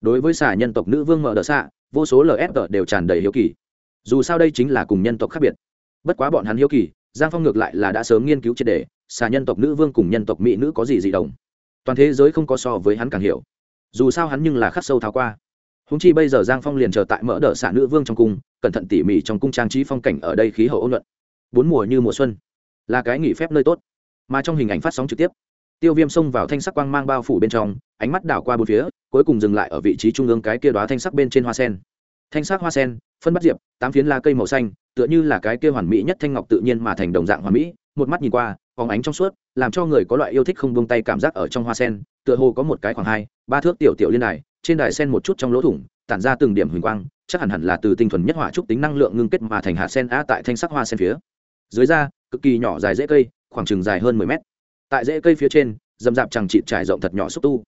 đối với xà nhân tộc nữ vương mở đ ợ xạ vô số lf đều tràn đầy hiếu kỳ. Dù sao đây chính là cùng nhân tộc khác biệt. Bất quá bọn hắn hiếu kỳ, giang phong ngược lại là đã sớm nghiên cứu triệt đề xà nhân tộc nữ vương cùng nhân tộc mỹ nữ có gì dị đồng toàn thế giới không có so với hắn càng hiểu. Dù sao hắn nhưng là khắc sâu tháo qua. Húng chi bây giờ giang phong liền chờ tại mở đ ợ xạ nữ vương trong cung, cẩn thận tỉ mỉ trong cung trang trí phong cảnh ở đây khí hậu ôn luận bốn mùa như mùa xuân, là cái nghỉ phép nơi tốt, mà trong hình ảnh phát sóng trực tiếp tiêu viêm xông vào thanh sắc quang mang bao phủ bên trong, ánh mắt đảo qua bốn phía, cuối cùng dừng lại ở vị trí trung ương cái kia đoá thanh sắc bên trên hoa sen. Thanh sắc hoa sen, phân bắt diệp, tám phiến lá cây màu xanh, tựa như là cái kia hoàn mỹ nhất thanh ngọc tự nhiên mà thành đồng dạng hoàn mỹ, một mắt nhìn qua, phóng ánh trong suốt, làm cho người có loại yêu thích không buông tay cảm giác ở trong hoa sen, tựa hồ có một cái khoảng hai, ba thước tiểu tiểu liên đài, trên đài sen một chút trong lỗ thủng, tản ra từng điểm huỳnh quang, chắc hẳn hẳn là từ tinh thuần nhất hỏa trúc tính năng lượng ngưng kết mà thành hạt sen á tại thanh sắc hoa sen phía. Dưới da, cực kỳ nhỏ dài dễ cây, khoảng chừng dài hơn mười mét tại rễ cây phía trên, dầm dạp chẳng chịt trải rộng thật nhỏ xúc tu.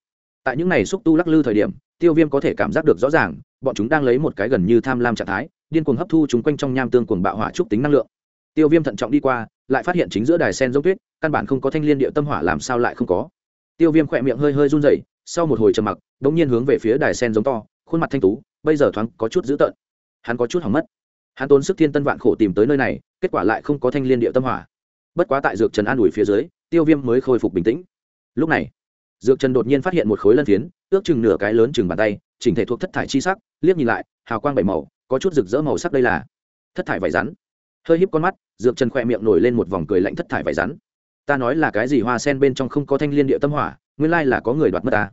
Tại những này xúc tu lắc lư thời điểm, tiêu viêm có thể cảm giác được rõ ràng, bọn chúng đang lấy một cái gần như tham lam trạng thái, điên cuồng hấp thu chúng quanh trong nham tương cuồng bạo hỏa trúc tính năng lượng. Tiêu viêm thận trọng đi qua, lại phát hiện chính giữa đài sen giống tuyết, căn bản không có thanh liên địa tâm hỏa làm sao lại không có. Tiêu viêm khỏe miệng hơi hơi run rẩy, sau một hồi trầm mặc đ ỗ n g nhiên hướng về phía đài sen giống to, khuôn mặt thanh tú, bây giờ thoáng có chút dữ tợn. Hắn có chút hỏng mất. Hắn tốn sức thiên tân vạn khổ tìm tới nơi này, kết quả lại không có thanh liên địa tâm hỏa. Bất quá tại dược trần an ủi phía dưới tiêu viêm mới khôi phục bình tĩnh. Lúc này, dược trần đột nhiên phát hiện một khối lân phiến, ước chừng nửa cái lớn chừng bàn tay, chỉnh thể thuộc thất thải chi sắc, liếc nhìn lại, hào quang bảy màu, có chút rực rỡ màu sắc đây là thất thải vải rắn. Hơi híp con mắt, dược trần khỏe miệng nổi lên một vòng cười lạnh thất thải vải rắn. Ta nói là cái gì hoa sen bên trong không có thanh liên địa tâm hỏa, nguyên lai là có người đoạt mất ta.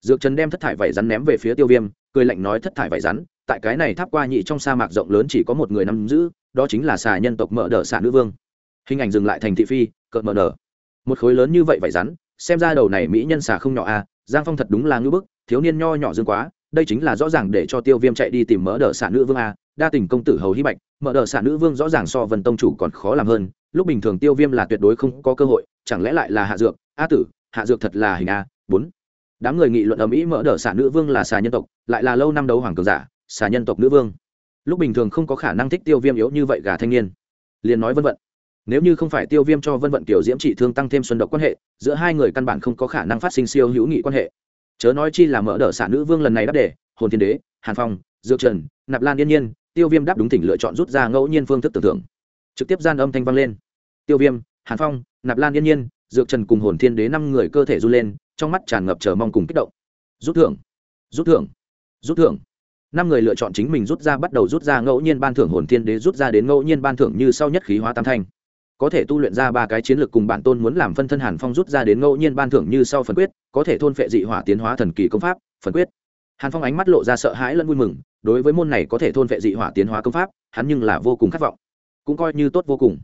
Dược trần đem thất thải vải rắn ném về phía tiêu viêm, cười lạnh nói thất thải vải rắn, tại cái này tháp qua nhị trong sa mạc rộng lớn chỉ có một người nắm giữ, đó chính là xà nhân tộc mợ đờ xà nữ vương. Hình ảnh dừng lại thành thị phi, cợt mở nở một khối lớn như vậy vải rắn, xem ra đầu này mỹ nhân xà không nhỏ a giang phong thật đúng là ngưỡng bức, thiếu niên nho nhỏ dương quá, đây chính là rõ ràng để cho tiêu viêm chạy đi tìm mỡ đờ xà nữ vương a đa tình công tử hầu hy bạch, mỡ đờ xà nữ vương rõ ràng so vân tông chủ còn khó làm hơn, lúc bình thường tiêu viêm là tuyệt đối không có cơ hội, chẳng lẽ lại là hạ dược, a tử, hạ dược thật là hình a bốn. Đám người nghị luận ở mỹ mỡ đờ xà nữ vương là xà nhân tộc, lại là lâu năm đấu hoàng cường giả, xà nhân tộc nữ vương. Lúc bình thường không có khả năng thích tiêu viêm yếu như vậy gà thanh niên. Liền nói vân vận nếu như không phải tiêu viêm cho vân vận kiểu diễm trị thương tăng thêm xuân độc quan hệ, giữa hai người căn bản không có khả năng phát sinh siêu hữu nghị quan hệ. Chớ nói chi là mở đ ợ xả nữ vương lần này đáp đề, hồn thiên đế, hàn phong, dược trần, nạp lan yên nhiên, tiêu viêm đáp đúng tỉnh lựa chọn rút ra ngẫu nhiên phương thức tưởng thưởng trực tiếp gian âm thanh vang lên. Tiêu viêm, hàn phong, nạp lan yên nhiên, dược trần cùng hồn thiên đế năm người cơ thể run lên, trong mắt tràn ngập chờ mong cùng kích động. Rút thưởng rút thưởng rút thưởng. Năm người lựa chọn chính mình rút ra bắt đầu rút ra ngẫu nhiên ban thưởng hồn thiên đế rút ra đến ngẫu nhiên ban thưởng như sau nhất khí hóa tam thanh có thể tu luyện ra ba cái chiến lược cùng bản tôn muốn làm phân thân hàn phong rút ra đến ngẫu nhiên ban thưởng như sau phần quyết, có thể thôn phệ dị hỏa tiến hóa thần kỳ công pháp, phần quyết. Hàn phong ánh mắt lộ ra sợ hãi lẫn vui mừng, đối với môn này có thể thôn phệ dị hỏa tiến hóa công pháp, hắn nhưng là vô cùng khát vọng. Cũng coi như tốt vô cùng.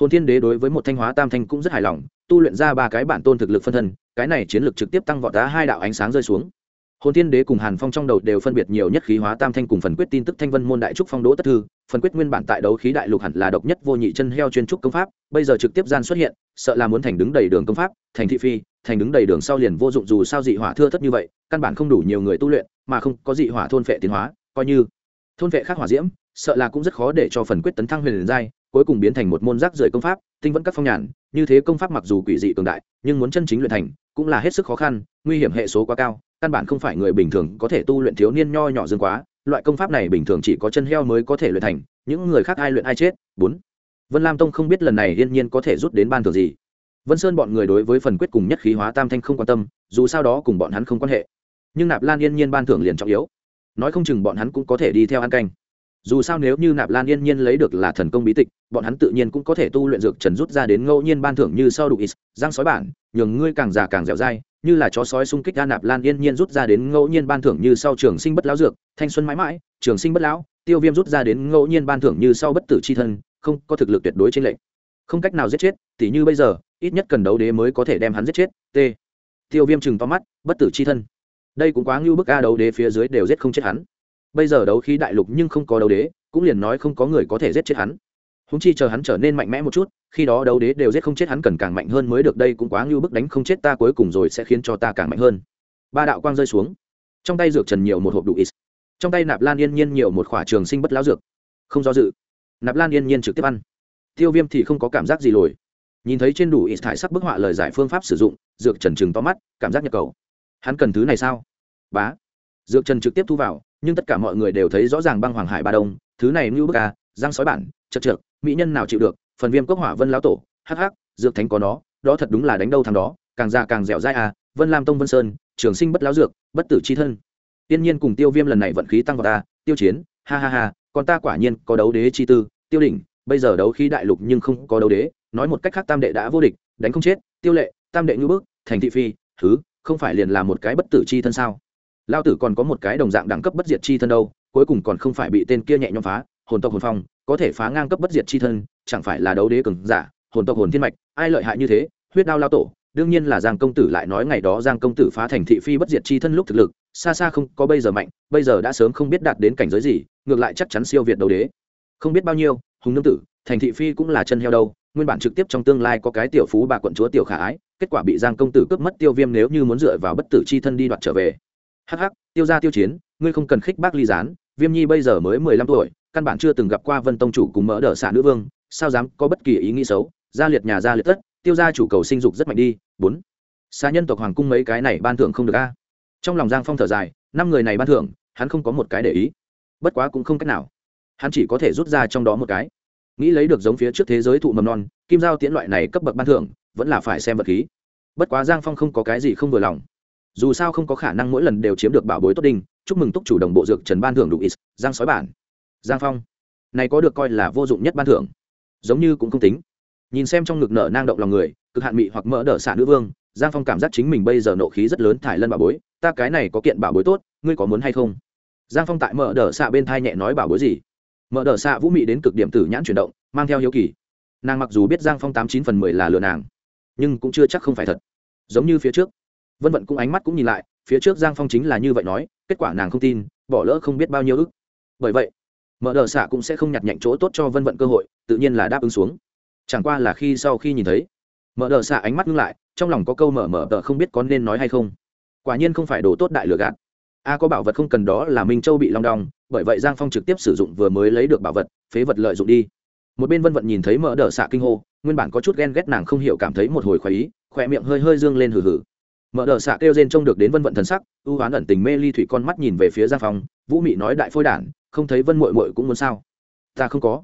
Hồn thiên đế đối với một thanh hóa tam thanh cũng rất hài lòng, tu luyện ra ba cái bản tôn thực lực phân thân, cái này chiến lược trực tiếp tăng vọt đá hai đạo ánh sáng rơi xuống. Hồn thiên đế cùng hàn phong trong đầu đều phân biệt nhiều nhất khí hóa tam thanh cùng phần quyết tin tức thanh vân môn đại trúc phong đỗ tất thư phần quyết nguyên bản tại đấu khí đại lục hẳn là độc nhất vô nhị chân heo chuyên trúc công pháp, bây giờ trực tiếp gian xuất hiện, sợ là muốn thành đứng đầy đường công pháp, thành thị phi, thành đứng đầy đường sau liền vô dụng dù sao dị hỏa thưa thất như vậy, căn bản không đủ nhiều người tu luyện, mà không có dị hỏa thôn phệ tiến hóa, coi như thôn phệ khác hỏa diễm, sợ là cũng rất khó để cho phần quyết tấn thăng huyền giai, cuối cùng biến thành một môn rác rưởi công pháp, tinh vẫn các phong nhàn, như thế công pháp mặc dù quỷ dị cường đại, nhưng muốn chân chính luyện thành, cũng là hết sức khó khăn, nguy hiểm hệ số quá cao căn bản không phải người bình thường có thể tu luyện thiếu niên nho nhỏ dương quá, loại công pháp này bình thường chỉ có chân heo mới có thể luyện thành, những người khác ai luyện ai chết? Bốn. Vân lam tông không biết lần này yên nhiên có thể rút đến ban thường gì. Vân sơn bọn người đối với phần quyết cùng nhất khí hóa tam thanh không quan tâm, dù sao đó cùng bọn hắn không quan hệ. Nhưng nạp lan yên nhiên ban thưởng liền trọng yếu. Nói không chừng bọn hắn cũng có thể đi theo ăn canh. Dù sao nếu như nạp lan yên nhiên lấy được là thần công bí tịch, bọn hắn tự nhiên cũng có thể tu luyện dược trần rút ra đến ngẫu nhiên ban thưởng như sau đủ ít, giang sói bản, nhường ngươi càng già càng dẻo dai như là chó sói xung kích ra nạp lan yên nhiên rút ra đến ngẫu nhiên ban thưởng như sau trường sinh bất lão dược, thanh xuân mãi mãi, trường sinh bất lão, tiêu viêm rút ra đến ngẫu nhiên ban thưởng như sau bất tử c h i thân, không có thực lực tuyệt đối trên lệnh không cách nào giết chết, tỉ như bây giờ, ít nhất cần đấu đế mới có thể đem hắn giết chết, t. Tiêu viêm chừng to mắt, bất tử c h i thân. Đây cũng quá ngưu bức a, đấu đế phía dưới đều giết không chết hắn. Bây giờ đấu khí đại lục nhưng không có đấu đế, cũng liền nói không có người có thể giết chết hắn húng chi chờ hắn trở nên mạnh mẽ một chút, khi đó đấu đế đều giết không chết hắn cần càng mạnh hơn mới được, đây cũng quá ngưu bức đánh không chết ta cuối cùng rồi sẽ khiến cho ta càng mạnh hơn. Ba đạo quang rơi xuống. Trong tay dược trần nhiều một hộp đủ ít. Trong tay nạp lan yên nhiên nhiều một khỏa trường sinh bất lão dược. Không do dự. Nạp lan yên nhiên trực tiếp ăn. Tiêu viêm thì không có cảm giác gì lồi nhìn thấy trên đủ ít thải sắc bức họa lời giải phương pháp sử dụng, dược trần trừng to mắt, cảm giác nhập cầu. Hắn cần thứ này sao? Bá. Dược trần trực tiếp thu vào, nhưng tất cả mọi người đều thấy rõ ràng băng hoàng hải ba đông. Thứ này ngưu bức à giang sói bản, chật trượt mỹ nhân nào chịu được, phần viêm cốc hỏa vân lão tổ, hắc hắc, dược thánh có nó, đó thật đúng là đánh đâu thằng đó, càng già càng dẻo dai à vân lam tông vân sơn, trường sinh bất lão dược, bất tử c h i thân. Tiên nhiên cùng tiêu viêm lần này vận khí tăng vào ta tiêu chiến, ha ha ha còn ta quả nhiên có đấu đế chi tư, tiêu đỉnh, bây giờ đấu khí đại lục nhưng không có đấu đế, nói một cách khác tam đệ đã vô địch, đánh không chết, tiêu lệ, tam đệ ngữ bước, thành thị phi thứ không phải liền là một cái bất tử chi thân sao? Lao tử còn có một cái đồng dạng đẳng cấp bất diệt chi thân đâu, cuối cùng còn không phải bị tên kia nhẹ nhõm phá, hồn tộc hồn phong có thể phá ngang cấp bất diệt chi thân chẳng phải là đấu đế cường giả hồn tộc hồn thiên mạch ai lợi hại như thế huyết đao lao tổ đương nhiên là giang công tử lại nói ngày đó giang công tử phá thành thị phi bất diệt chi thân lúc thực lực xa xa không có bây giờ mạnh bây giờ đã sớm không biết đạt đến cảnh giới gì ngược lại chắc chắn siêu việt đấu đế. Không biết bao nhiêu hùng nương tử thành thị phi cũng là chân heo đâu nguyên bản trực tiếp trong tương lai có cái tiểu phú bà quận chúa tiểu khả ái kết quả bị giang công tử cướp mất tiêu viêm nếu như muốn dựa vào bất tử chi thân đi đoạt trở về. Hắc hắc, tiêu ra tiêu chiến ngươi không cần khích bác ly gián viêm nhi bây giờ mới mười lăm tuổi căn bản chưa từng gặp qua vân tông chủ cùng mỡ đỡ xạ nữ vương, sao dám có bất kỳ ý nghĩ xấu? Gia liệt nhà gia liệt tất, tiêu gia chủ cầu sinh dục rất mạnh đi. Bốn. Xa nhân tộc hoàng cung mấy cái này ban thưởng không được a? Trong lòng giang phong thở dài, năm người này ban thưởng, hắn không có một cái để ý. Bất quá cũng không cách nào. Hắn chỉ có thể rút ra trong đó một cái. Nghĩ lấy được giống phía trước thế giới thụ mầm non, kim giao tiễn loại này cấp bậc ban thưởng, vẫn là phải xem vật khí. Bất quá giang phong không có cái gì không vừa lòng. Dù sao không có khả năng mỗi lần đều chiếm được bảo bối tốt đinh chúc mừng túc chủ đồng bộ dược trần ban thưởng đủ ít, giang sói bản giang phong, này có được coi là vô dụng nhất ban thưởng. Giống như cũng không tính. Nhìn xem trong ngực nở nang động lòng người, cực hạn mị hoặc mỡ đỡ xạ nữ vương, giang phong cảm giác chính mình bây giờ nộ khí rất lớn thải lân bảo bối, ta cái này có kiện bảo bối tốt, ngươi có muốn hay không? Giang phong tại mỡ đỡ xạ bên thai nhẹ nói bảo bối gì? Mỡ đỡ xạ vũ mị đến cực điểm tử nhãn chuyển động, mang theo hiếu kỳ. Nàng mặc dù biết giang phong tám chín phần mười là lừa nàng, nhưng cũng chưa chắc không phải thật. Giống như phía trước, vân vận cũng ánh mắt cũng nhìn lại, phía trước giang phong chính là như vậy nói, kết quả nàng không tin, bỏ lỡ không biết bao nhiêu ức. Bởi vậy mở đờ xạ cũng sẽ không nhặt nhạnh chỗ tốt cho vân vận cơ hội, tự nhiên là đáp ứng xuống. Chẳng qua là khi sau khi nhìn thấy, mở đờ xạ ánh mắt ngưng lại, trong lòng có câu mở mở tờ không biết có nên nói hay không. Quả nhiên không phải đồ tốt đại lừa gạt. A, có bảo vật không cần đó là minh châu bị long đong, bởi vậy giang phong trực tiếp sử dụng vừa mới lấy được bảo vật, phế vật lợi dụng đi. Một bên vân vận nhìn thấy mở đờ xạ kinh hô, nguyên bản có chút ghen ghét nàng không hiểu cảm thấy một hồi khoái ý, khỏe miệng hơi hơi dương lên hừ hừ. Mở đờ xạ kêu rên trông được đến vân vận thần sắc, ưu hoán ẩn tình mê ly thủy con mắt nhìn về phía giang phong, vũ mị nói đại phôi đản không thấy vân mội mội cũng muốn sao? Ta không có.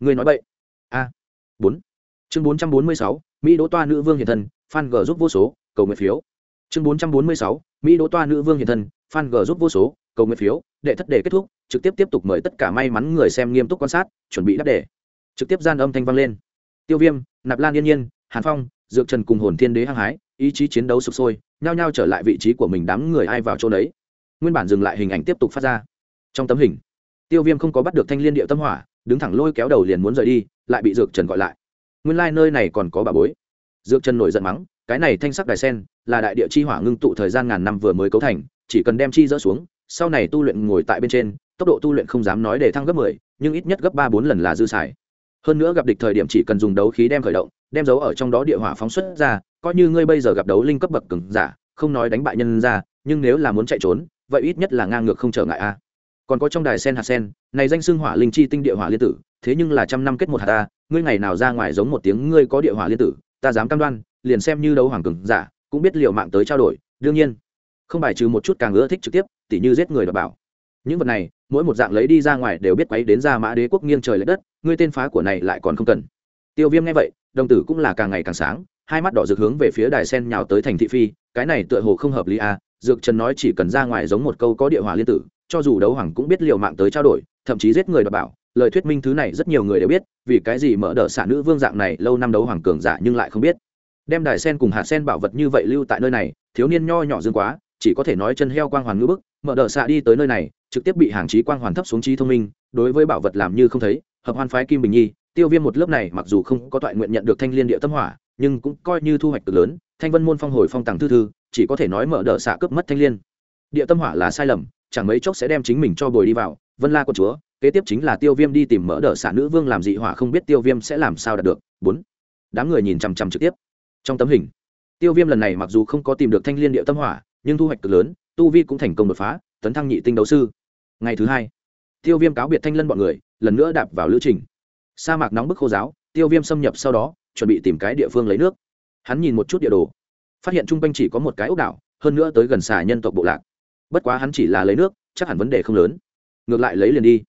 Người nói vậy a. Bốn. Chương bốn trăm bốn mươi sáu, mỹ đỗ toa nữ vương hiện thân fan g giúp vô số, cầu nguyện phiếu. Chương bốn trăm bốn mươi sáu, mỹ đỗ toa nữ vương hiện thân fan g giúp vô số, cầu nguyện phiếu. Đệ thất đề kết thúc, trực tiếp tiếp tục mời tất cả may mắn người xem nghiêm túc quan sát, chuẩn bị đáp đề. Trực tiếp gian âm thanh vang lên. Tiêu viêm, nạp lan yên nhiên, hàn phong, dược trần cùng hồn thiên đế hăng hái, ý chí chiến đấu sụp sôi, nhao nhao trở lại vị trí của mình đám người ai vào chỗ đấy. Nguyên bản dừng lại hình ảnh tiếp tục phát ra. Trong tấm hình tiêu viêm không có bắt được thanh liên điệu tâm hỏa, đứng thẳng lôi kéo đầu liền muốn rời đi, lại bị dược trần gọi lại. Nguyên lai、like、nơi này còn có bà bối. Dược trần nổi giận mắng, cái này thanh sắc đài sen, là đại địa chi hỏa ngưng tụ thời gian ngàn năm vừa mới cấu thành, chỉ cần đem chi dỡ xuống, sau này tu luyện ngồi tại bên trên, tốc độ tu luyện không dám nói để thăng gấp mười, nhưng ít nhất gấp ba bốn lần là dư xài. Hơn nữa gặp địch thời điểm chỉ cần dùng đấu khí đem khởi động, đem dấu ở trong đó địa hỏa phóng xuất ra, coi như ngươi bây giờ gặp đấu linh cấp bậc cứng giả, không nói đánh bại nhân ra, nhưng nếu là muốn chạy trốn, vậy ít nhất là ngang ngược không trở ngại a còn có trong đài sen hạt sen, này danh xưng hỏa linh chi tinh địa hỏa liên tử, thế nhưng là trăm năm kết một hạt ta, ngươi ngày nào ra ngoài giống một tiếng ngươi có địa hỏa liên tử, ta dám cam đoan, liền xem như đấu hoàng cường giả, cũng biết liệu mạng tới trao đổi, đương nhiên, không bài trừ một chút càng ưa thích trực tiếp, tỉ như giết người đ bảo. Những vật này, mỗi một dạng lấy đi ra ngoài đều biết quấy đến ra mã đế quốc nghiêng trời l ệ đất, ngươi tên phá của này lại còn không cần. Tiêu viêm nghe vậy, đồng tử cũng là càng ngày càng sáng, hai mắt đỏ rực hướng về phía đài sen nhào tới thành thị phi, cái này tựa hồ không hợp lý à dược trần nói chỉ cần ra ngoài giống một câu có địa hỏa liên tử cho dù đấu hoàng cũng biết liều mạng tới trao đổi, thậm chí giết người đảm bảo, lời thuyết minh thứ này rất nhiều người đều biết, vì cái gì mở đỡ xạ nữ vương dạng này, lâu năm đấu hoàng cường giả nhưng lại không biết. Đem đài sen cùng hạt sen bảo vật như vậy lưu tại nơi này, thiếu niên nho nhỏ dương quá, chỉ có thể nói chân heo quang hoàn ngữ bức, mở đỡ xạ đi tới nơi này, trực tiếp bị hàng trí quang hoàn thấp xuống trí thông minh, đối với bảo vật làm như không thấy, hợp hoan phái kim bình nhi, tiêu viêm một lớp này mặc dù không có toại nguyện nhận được thanh liên địa tâm hỏa, nhưng cũng coi như thu hoạch cực lớn, thanh vân môn phong hồi phong tàng thư thư, chỉ có thể nói mở đỡ xạ cướp mất thanh liên. Địa tâm hỏa là sai lầm chẳng mấy chốc sẽ đem chính mình cho bồi đi vào, vân la quân chúa, kế tiếp chính là tiêu viêm đi tìm mỡ đỡ xả nữ vương làm dị hỏa không biết tiêu viêm sẽ làm sao đạt được. Bốn, đám người nhìn chằm chằm trực tiếp. Trong tấm hình, tiêu viêm lần này mặc dù không có tìm được thanh liên địa tâm hỏa, nhưng thu hoạch cực lớn, tu vi cũng thành công đột phá, tấn thăng nhị tinh đấu sư. Ngày thứ hai, tiêu viêm cáo biệt thanh lân bọn người, lần nữa đạp vào lữ trình. Sa mạc nóng bức khô giáo, tiêu viêm xâm nhập sau đó, chuẩn bị tìm cái địa phương lấy nước. Hắn nhìn một chút địa đồ, phát hiện chung quanh chỉ có một cái ốc đảo, hơn nữa tới gần xà nhân tộc bộ lạc bất quá hắn chỉ là lấy nước, chắc hẳn vấn đề không lớn. Ngược lại lấy liền đi.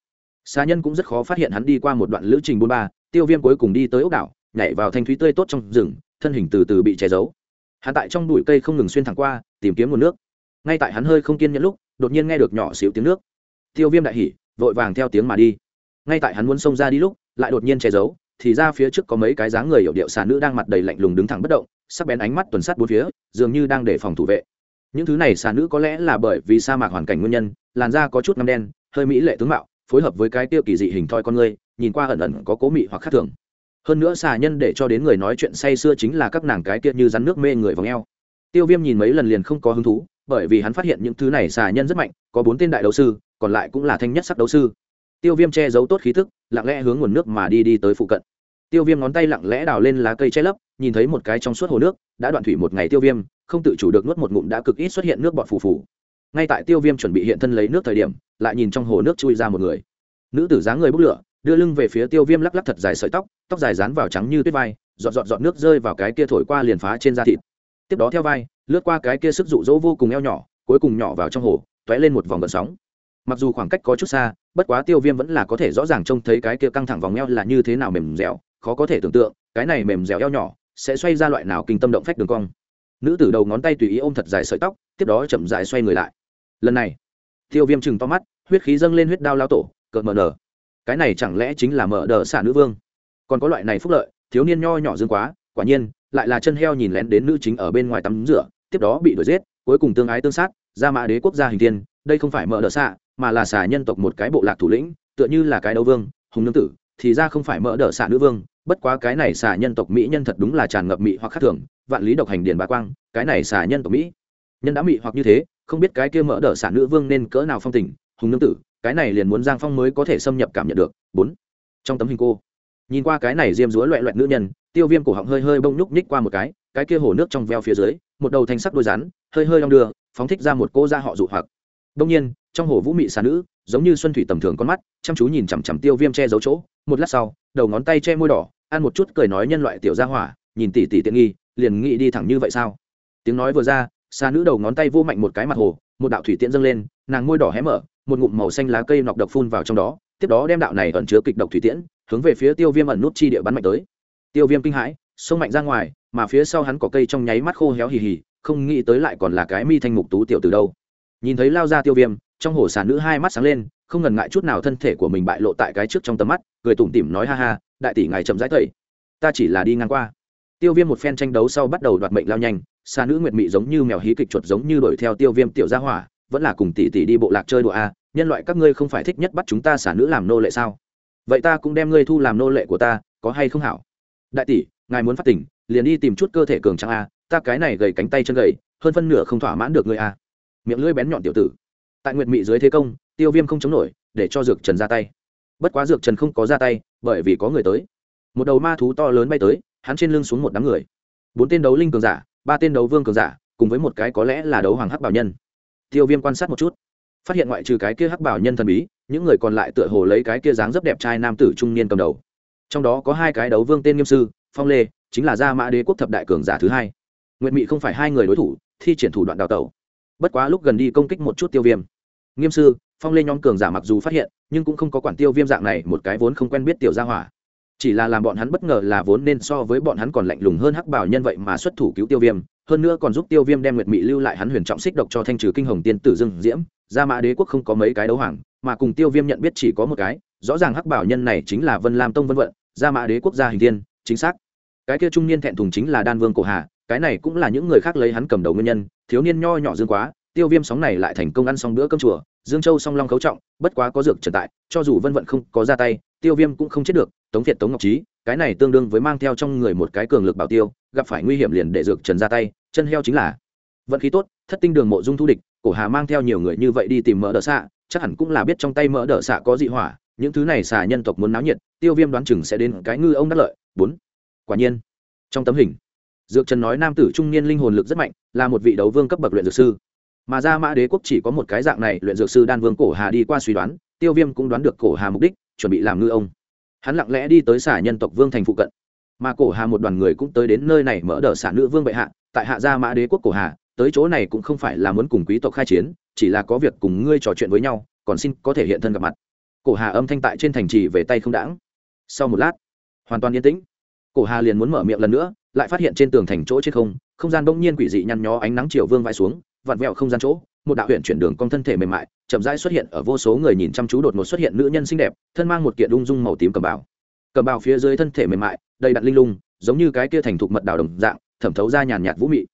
Xà nhân cũng rất khó phát hiện hắn đi qua một đoạn lữ trình bốn ba, tiêu viêm cuối cùng đi tới ốc đảo, nhảy vào thanh thúy tươi tốt trong rừng, thân hình từ từ bị che giấu. Hắn tại trong bụi cây không ngừng xuyên thẳng qua, tìm kiếm nguồn nước. Ngay tại hắn hơi không kiên nhẫn lúc, đột nhiên nghe được nhỏ xíu tiếng nước. Tiêu viêm đại hỉ, vội vàng theo tiếng mà đi. Ngay tại hắn muốn xông ra đi lúc, lại đột nhiên che giấu, thì ra phía trước có mấy cái dáng người hiểu điệu xà nữ đang mặt đầy lạnh lùng đứng thẳng bất động, sắc bén ánh mắt tuần sát bốn phía, dường như đang để phòng thủ vệ những thứ này xà nữ có lẽ là bởi vì sa mạc hoàn cảnh nguyên nhân, làn da có chút ngăm đen, hơi mỹ lệ tướng mạo, phối hợp với cái tiêu kỳ dị hình thoi con người, nhìn qua ẩn ẩn có cố mị hoặc khác thường. Hơn nữa xà nhân để cho đến người nói chuyện say xưa chính là các nàng cái kia như rắn nước mê người vòng eo. Tiêu viêm nhìn mấy lần liền không có hứng thú, bởi vì hắn phát hiện những thứ này xà nhân rất mạnh, có bốn tên đại đấu sư, còn lại cũng là thanh nhất sắc đấu sư. Tiêu viêm che giấu tốt khí thức lặng lẽ hướng nguồn nước mà đi đi tới phụ cận. Tiêu viêm ngón tay lặng lẽ đào lên lá cây che lấp nhìn thấy một cái trong suốt hồ nước, đã đoạn thủy một ngày tiêu viêm, không tự chủ được nuốt một ngụm đã cực ít xuất hiện nước bọt phù phù. Ngay tại tiêu viêm chuẩn bị hiện thân lấy nước thời điểm, lại nhìn trong hồ nước chui ra một người. Nữ tử dáng người bốc lửa, đưa lưng về phía tiêu viêm lắc lắc thật dài sợi tóc tóc dài dán vào trắng như tuyết vai, giọt giọt dọn nước rơi vào cái kia thổi qua liền phá trên da thịt. Tiếp đó theo vai, lướt qua cái kia sức rụ rỗ vô cùng eo nhỏ, cuối cùng nhỏ vào trong hồ t ó é lên một vòng gợn sóng. Mặc dù khoảng cách có chút xa, bất quá tiêu viêm vẫn là có thể rõ ràng trông thấy cái kia căng thẳng vòng eo là như thế nào mềm dẻo, khó có thể tưởng tượng, cái này mềm dẻo eo nhỏ sẽ xoay ra loại nào kinh tâm động phách đường cong. Nữ tử đầu ngón tay tùy ý ôm thật dài sợi tóc, tiếp đó chậm dài xoay người lại. Lần này, tiêu viêm chừng to mắt, huyết khí dâng lên huyết đao lao tổ, cợt mờ nở. Cái này chẳng lẽ chính là mở đờ xả nữ vương? Còn có loại này phúc lợi, thiếu niên nho nhỏ dương quá, quả nhiên, lại là chân heo nhìn lén đến nữ chính ở bên ngoài tắm rửa, tiếp đó bị đuổi giết, cuối cùng tương ái tương sát, ra mã đế quốc gia hình tiên đây không phải mở đờ xạ, mà là xả nhân tộc một cái bộ lạc thủ lĩnh, tựa như là cái đấu vương, hùng nương tử, thì ra không phải mở đờ xạ nữ vương bất quá cái này xả nhân tộc mỹ nhân thật đúng là tràn ngập mỹ hoặc khác thường, vạn lý độc hành điền bá quang, cái này xả nhân tộc mỹ. Nhân đã mỹ hoặc như thế, không biết cái kia mở đỡ xả nữ vương nên cỡ nào phong tình, hùng nương tử, cái này liền muốn giang phong mới có thể xâm nhập cảm nhận được. Bốn. Trong tấm hình cô, nhìn qua cái này diêm dúa loẹ loẹt nữ nhân, tiêu viêm cổ họng hơi hơi bông nhúc nhích qua một cái cái kia hồ nước trong veo phía dưới, một đầu thanh sắc đôi rắn, hơi hơi đong đưa, phóng thích ra một cô ra họ dụ hoặc. Đông nhiên, trong hồ vũ mị xà nữ giống như xuân thủy tầm thường con mắt, chăm chú nhìn chằm chằm tiêu viêm che giấu chỗ. Một lát sau, đầu ngón tay che môi đỏ, ăn một chút cười nói nhân loại tiểu gia hỏa, nhìn tỉ tỉ tiện nghi, liền nghĩ đi thẳng như vậy sao? Tiếng nói vừa ra xa nữ đầu ngón tay vô mạnh một cái mặt hồ, một đạo thủy tiễn dâng lên, nàng môi đỏ hé mở, một ngụm màu xanh lá cây nọc độc phun vào trong đó, tiếp đó đem đạo này ẩn chứa kịch độc thủy tiễn, hướng về phía tiêu viêm ẩn nút chi địa bắn mạnh tới. Tiêu viêm kinh hãi, xông mạnh ra ngoài, mà phía sau hắn có cây trong nháy mắt khô héo hì hì, không nghĩ tới lại còn là cái mi thanh mục tú tiểu từ đâu. Nhìn thấy lao ra tiêu viêm trong hồ sàn nữ hai mắt sáng lên, không ngần ngại chút nào thân thể của mình bại lộ tại cái trước trong tầm mắt, cười tủm tỉm nói ha ha, đại tỷ ngài chậm rãi thầy ta chỉ là đi ngang qua. Tiêu viêm một phen tranh đấu sau bắt đầu đoạt mệnh lao nhanh xa nữ nguyệt mị giống như mèo hí kịch chuột giống như đuổi theo tiêu viêm tiểu gia hỏa, vẫn là cùng tỷ tỷ đi bộ lạc chơi đùa a, nhân loại các ngươi không phải thích nhất bắt chúng ta xả nữ làm nô lệ sao? Vậy ta cũng đem ngươi thu làm nô lệ của ta, có hay không hảo? Đại tỷ, ngài muốn phát tỉnh, liền đi tìm chút cơ thể cường trang a, ta cái này gầy cánh tay chân gầy, hơn phân nửa không thỏa mãn được ngươi a. Miệng lưỡi bén nhọn tiểu tử tại nguyệt mị dưới thế công, tiêu viêm không chống nổi, để cho dược trần ra tay. Bất quá dược trần không có ra tay, bởi vì có người tới. Một đầu ma thú to lớn bay tới, hắn trên lưng xuống một đám người. Bốn tên đấu linh cường giả, ba tên đấu vương cường giả, cùng với một cái có lẽ là đấu hoàng hắc bảo nhân. Tiêu viêm quan sát một chút, phát hiện ngoại trừ cái kia hắc bảo nhân thần bí, những người còn lại tựa hồ lấy cái kia dáng rất đẹp trai nam tử trung niên cầm đầu. Trong đó có hai cái đấu vương tên nghiêm sư, phong lê, chính là gia mã đế quốc thập đại cường giả thứ hai. Nguyện mị không phải hai người đối thủ, thi triển thủ đoạn đào tẩu bất quá lúc gần đi công kích một chút tiêu viêm. Nghiêm sư, phong lê nhóm cường giả mặc dù phát hiện, nhưng cũng không có quản tiêu viêm dạng này một cái vốn không quen biết tiểu gia hỏa. Chỉ là làm bọn hắn bất ngờ là vốn nên so với bọn hắn còn lạnh lùng hơn hắc bảo nhân vậy mà xuất thủ cứu tiêu viêm, hơn nữa còn giúp tiêu viêm đem nguyệt mị lưu lại hắn huyền trọng xích độc cho thanh trừ kinh hồng tiên tử dương diễm, gia mã đế quốc không có mấy cái đấu hoàng, mà cùng tiêu viêm nhận biết chỉ có một cái, rõ ràng hắc bảo nhân này chính là vân lam tông vân vận, gia mã đế quốc gia hình tiên chính xác. Cái kia trung niên thẹn thùng chính là đan vương cổ hà cái này cũng là những người khác lấy hắn cầm đầu nguyên nhân, thiếu niên nho nhỏ dương quá, tiêu viêm sóng này lại thành công ăn xong bữa cơm chùa, dương châu song long khấu trọng, bất quá có dược trần tại, cho dù vân vận không có ra tay, tiêu viêm cũng không chết được, tống việt tống ngọc trí cái này tương đương với mang theo trong người một cái cường lực bảo tiêu, gặp phải nguy hiểm liền để dược trần ra tay, chân heo chính là vận khí tốt, thất tinh đường mộ dung thu địch, cổ hà mang theo nhiều người như vậy đi tìm mỡ đỡ xạ, chắc hẳn cũng là biết trong tay mỡ đỡ xạ có dị hỏa, những thứ này xà nhân tộc muốn náo nhiệt, tiêu viêm đoán chừng sẽ đến cái ngư ông đắc lợi, bốn. Quả nhiên, trong tấm hình dược trần nói nam tử trung niên linh hồn lực rất mạnh, là một vị đấu vương cấp bậc luyện dược sư. Mà ra mã đế quốc chỉ có một cái dạng này, luyện dược sư đan vương cổ hà đi qua suy đoán, tiêu viêm cũng đoán được cổ hà mục đích, chuẩn bị làm ngư ông. Hắn lặng lẽ đi tới xả nhân tộc vương thành phụ cận. Mà cổ hà một đoàn người cũng tới đến nơi này mở đờ xả nữ vương bệ hạ, tại hạ gia mã đế quốc cổ hà, tới chỗ này cũng không phải là muốn cùng quý tộc khai chiến, chỉ là có việc cùng ngươi trò chuyện với nhau, còn xin có thể hiện thân gặp mặt. Cổ hà âm thanh tại trên thành trì về tay không đãng. Sau một lát, hoàn toàn yên tĩnh. Cổ hà liền muốn mở miệng lần nữa lại phát hiện trên tường thành chỗ trên không không gian bỗng nhiên quỷ dị nhăn nhó ánh nắng chiều vương vãi xuống, vặn vẹo không gian chỗ, một đạo huyện chuyển đường cong thân thể mềm mại, chậm rãi xuất hiện ở vô số người nhìn chăm chú đột ngột xuất hiện nữ nhân xinh đẹp, thân mang một kiện ung dung màu tím cầm bào. Cầm bào phía dưới thân thể mềm mại, đầy đặn linh lung, giống như cái kia thành thục mật đào đồng dạng, thẩm thấu ra nhàn nhạt vũ mị.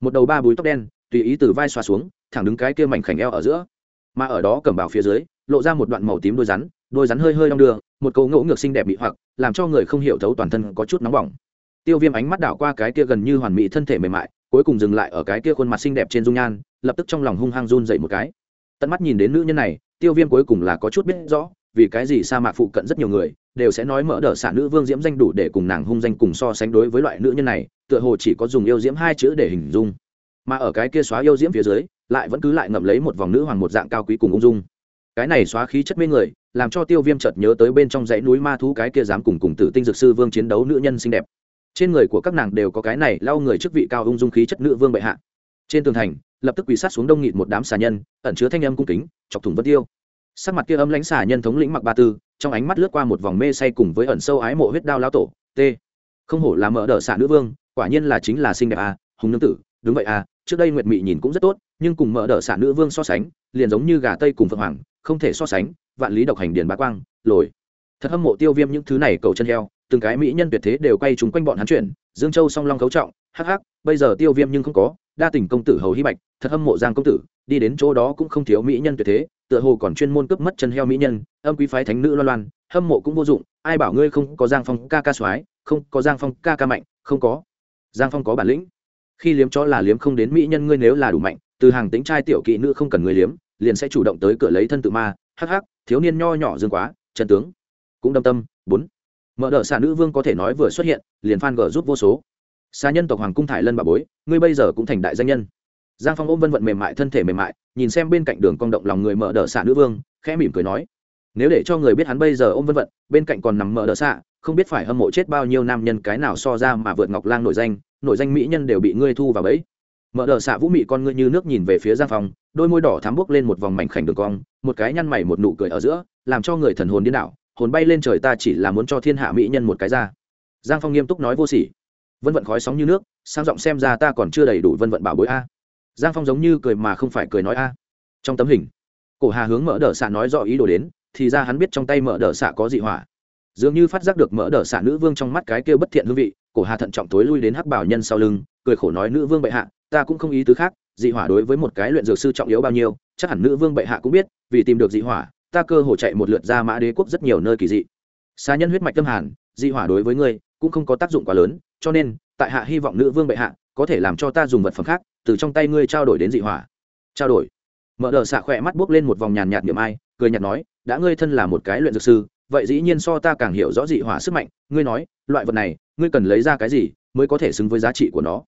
Một đầu ba búi tóc đen, tùy ý từ vai xoa xuống, thẳng đứng cái kia mảnh khảnh eo ở giữa. Mà ở đó cầm bào phía dưới, lộ ra một đoạn màu tím đôi rắn đôi rắn hơi hơi đong đưa, một câu ngỗ ngược xinh đẹp bị hoặc, làm cho người không hiểu thấu toàn thân có chút nóng bỏng tiêu viêm ánh mắt đảo qua cái kia gần như hoàn mỹ thân thể mềm mại, cuối cùng dừng lại ở cái kia khuôn mặt xinh đẹp trên dung nhan, lập tức trong lòng hung hăng run dậy một cái. Tận mắt nhìn đến nữ nhân này, tiêu viêm cuối cùng là có chút biết rõ, vì cái gì sa mạc phụ cận rất nhiều người, đều sẽ nói mở đờ xả nữ vương diễm danh đủ để cùng nàng hung danh cùng so sánh đối với loại nữ nhân này, tựa hồ chỉ có dùng yêu diễm hai chữ để hình dung. Mà ở cái kia xóa yêu diễm phía dưới, lại vẫn cứ lại ngậm lấy một vòng nữ hoàng một dạng cao quý cùng ung dung. Cái này xóa khí chất mê người, làm cho tiêu viêm chợt nhớ tới bên trong dãy núi ma thú cái kia dám cùng cùng tử tinh dược sư vương chiến đấu nữ nhân xinh đẹp trên người của các nàng đều có cái này lau người chức vị cao ung dung khí chất nữ vương bệ hạ. Trên tường thành lập tức quỳ sát xuống đông nghịt một đám xà nhân ẩn chứa thanh âm cung kính chọc thủng vân tiêu. Sắc mặt kia âm lãnh xà nhân thống lĩnh mặc ba tư trong ánh mắt lướt qua một vòng mê say cùng với ẩn sâu ái mộ huyết đao lao tổ t. Không hổ là mở đờ xà nữ vương quả nhiên là chính là xinh đẹp à, hùng nương tử đúng vậy à trước đây nguyệt mị nhìn cũng rất tốt nhưng cùng mở đờ xà nữ vương so sánh liền giống như gà tây cùng phượng hoàng không thể so sánh vạn lý độc hành điền bá quang lồi. Thật hâm mộ tiêu viêm những thứ này cầu chân heo từng cái mỹ nhân tuyệt thế đều quay chúng quanh bọn hắn chuyển, dương châu song long cấu trọng, hắc hắc, bây giờ tiêu viêm nhưng không có, đa tình công tử hầu hy bạch, thật hâm mộ giang công tử, đi đến chỗ đó cũng không thiếu mỹ nhân tuyệt thế, tựa hồ còn chuyên môn cướp mất chân heo mỹ nhân, âm quý phái thánh nữ loan loan, hâm mộ cũng vô dụng, ai bảo ngươi không có giang phong ca ca soái, không có giang phong ca ca mạnh, không có. Giang phong có bản lĩnh. Khi liếm cho là liếm không đến mỹ nhân ngươi nếu là đủ mạnh, từ hàng tính trai tiểu kỵ nữ không cần người liếm, liền sẽ chủ động tới cửa lấy thân tự ma, hắc hắc, thiếu niên nho nhỏ dương quá, chân tướng. Cũng đâm tâm. Bốn mở đ ợ xà nữ vương có thể nói vừa xuất hiện, liền phan gờ giúp vô số. Xà nhân tộc hoàng cung thải lân bà bối, ngươi bây giờ cũng thành đại danh nhân. Giang phong ôm vân vận mềm mại, thân thể mềm mại, nhìn xem bên cạnh đường cong động lòng người mở đ ợ xà nữ vương, khẽ mỉm cười nói, nếu để cho người biết hắn bây giờ ôm vân vận, bên cạnh còn nằm mở đ ợ xạ, không biết phải hâm mộ chết bao nhiêu nam nhân cái nào so ra mà vượt ngọc lang nổi danh nổi danh mỹ nhân đều bị ngươi thu vào bẫy. Mở đờ xạ vũ mị con ngươi như nước nhìn về phía giang phong, đôi môi đỏ thắm bốc lên một vòng mảnh khảnh đường cong, một cái nhăn mày một nụ cười ở giữa, làm cho người thần hồn điên đảo hồn bay lên trời ta chỉ là muốn cho thiên hạ mỹ nhân một cái ra. Giang phong nghiêm túc nói vô sỉ. Vân vận khói sóng như nước, sang giọng xem ra ta còn chưa đầy đủ vân vận bảo bối a. Giang phong giống như cười mà không phải cười nói a. Trong tấm hình, cổ hà hướng mở đờ xạ nói rõ ý đồ đến, thì ra hắn biết trong tay mở đờ xạ có dị hỏa. Dường như phát giác được mở đờ xạ nữ vương trong mắt cái kêu bất thiện hương vị, cổ hà thận trọng tối lui đến hắc bảo nhân sau lưng, cười khổ nói nữ vương bệ hạ, ta cũng không ý tứ khác, dị hỏa đối với một cái luyện dược sư trọng yếu bao nhiêu, chắc hẳn nữ vương bệ hạ cũng biết, vì tìm được dị hỏa ta cơ hồ chạy một lượt ra mã đế quốc rất nhiều nơi kỳ dị. Xa nhân huyết mạch tâm hàn, dị hỏa đối với ngươi cũng không có tác dụng quá lớn, cho nên, tại hạ hy vọng nữ vương bệ hạ có thể làm cho ta dùng vật phẩm khác, từ trong tay ngươi trao đổi đến dị hỏa. Trao đổi. Mở đờ xạ khỏe mắt buốc lên một vòng nhàn nhạt niệm ai, cười nhạt nói, đã ngươi thân là một cái luyện dược sư, vậy dĩ nhiên so ta càng hiểu rõ dị hỏa sức mạnh. Ngươi nói, loại vật này, ngươi cần lấy ra cái gì mới có thể xứng với giá trị của nó?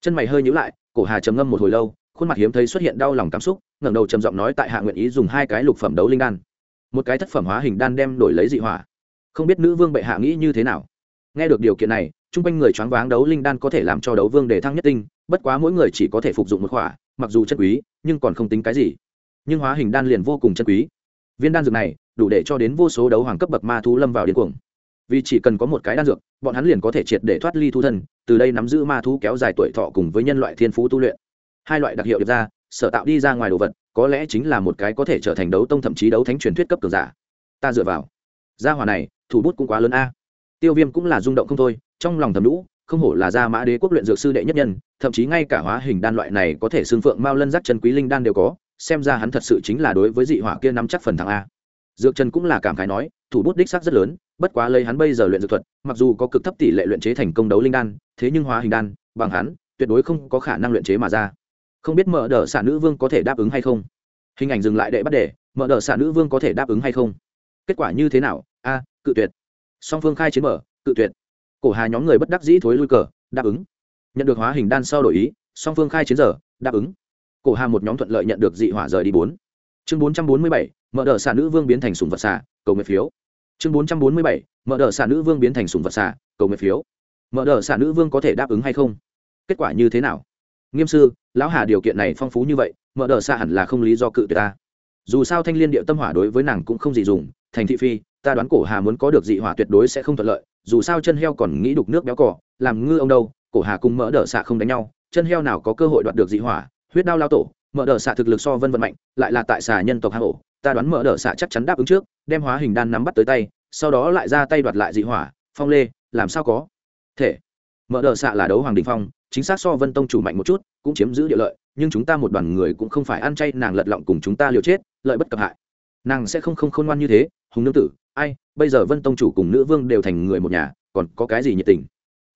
Chân mày hơi nhíu lại, cổ hà trầm ngâm một hồi lâu, khuôn mặt hiếm thấy xuất hiện đau lòng cảm xúc, ngẩng đầu trầm giọng nói tại hạ nguyện ý dùng hai cái lục phẩm đấu linh đan một cái thất phẩm hóa hình đan đem đổi lấy dị hỏa. Không biết nữ vương bệ hạ nghĩ như thế nào. Nghe được điều kiện này, chung quanh người choáng váng đấu linh đan có thể làm cho đấu vương đề thăng nhất tinh, bất quá mỗi người chỉ có thể phục dụng một khỏa, mặc dù chất quý, nhưng còn không tính cái gì. Nhưng hóa hình đan liền vô cùng chất quý. Viên đan dược này, đủ để cho đến vô số đấu hoàng cấp bậc ma thú lâm vào điên cuồng. Vì chỉ cần có một cái đan dược, bọn hắn liền có thể triệt để thoát ly thu thân, từ đây nắm giữ ma thú kéo dài tuổi thọ cùng với nhân loại thiên phú tu luyện. Hai loại đặc hiệu được ra, sở tạo đi ra ngoài đồ vật có lẽ chính là một cái có thể trở thành đấu tông thậm chí đấu thánh truyền thuyết cấp cường giả. Ta dựa vào. Gia hỏa này, thủ bút cũng quá lớn a. Tiêu viêm cũng là rung động không thôi, trong lòng thầm lũ, không hổ là gia mã đế quốc luyện dược sư đệ nhất nhân, thậm chí ngay cả hóa hình đan loại này có thể xương phượng mao lân giác chân quý linh đan đều có, xem ra hắn thật sự chính là đối với dị hỏa kia nắm chắc phần thằng a. Dược trần cũng là cảm khái nói, thủ bút đích xác rất lớn, bất quá lấy hắn bây giờ luyện dược thuật, mặc dù có cực thấp tỷ lệ luyện chế thành công đấu linh đan, thế nhưng hóa hình đan, bằng hắn, tuyệt đối không có khả năng luyện chế mà ra không biết mở đờ xạ nữ vương có thể đáp ứng hay không? Hình ảnh dừng lại đệ bắt đề. mở đờ xạ nữ vương có thể đáp ứng hay không? Kết quả như thế nào? A, cự tuyệt. Song phương khai chiến mở, cự tuyệt. Cổ hà nhóm người bất đắc dĩ thối lui cờ, đáp ứng. Nhận được hóa hình đan sau đổi ý, song phương khai chiến giờ, đáp ứng. Cổ hà một nhóm thuận lợi nhận được dị hỏa rời đi bốn. Chương bốn trăm bốn mươi bảy, mở đờ xạ nữ vương biến thành sùng vật xạ, cầu nguyện phiếu. Chương bốn trăm bốn mươi bảy, mở đờ xạ nữ vương biến thành sùng vật xạ, cầu nguyện phiếu. Mở đờ xạ nữ vương có thể đáp ứng hay không? Kết quả như thế nào? Nghiêm sư, lão hà điều kiện này phong phú như vậy, mở đờ xạ hẳn là không lý do cự tuyệt ta. Dù sao thanh liên địa tâm hỏa đối với nàng cũng không gì dùng, thành thị phi, ta đoán cổ hà muốn có được dị hỏa tuyệt đối sẽ không thuận lợi, dù sao chân heo còn nghĩ đục nước béo cỏ làm ngư ông đâu, cổ hà cùng mỡ đờ xạ không đánh nhau, chân heo nào có cơ hội đoạt được dị hỏa, huyết đao lao tổ mỡ đờ xạ thực lực so vân vận mạnh, lại là tại xà nhân tộc hà hổ, ta đoán mỡ đờ xạ chắc chắn đáp ứng trước, đem hóa hình đan nắm bắt tới tay, sau đó lại ra tay đoạt lại dị hỏa, phong lê, làm sao có thể? Mỡ đờ xạ là đấu hoàng đình phong chính xác so vân tông chủ mạnh một chút, cũng chiếm giữ địa lợi, nhưng chúng ta một đoàn người cũng không phải ăn chay, nàng lật lọng cùng chúng ta liều chết, lợi bất cập hại. Nàng sẽ không không khôn ngoan như thế, hùng nương tử, ai, bây giờ vân tông chủ cùng nữ vương đều thành người một nhà, còn có cái gì nhiệt tình?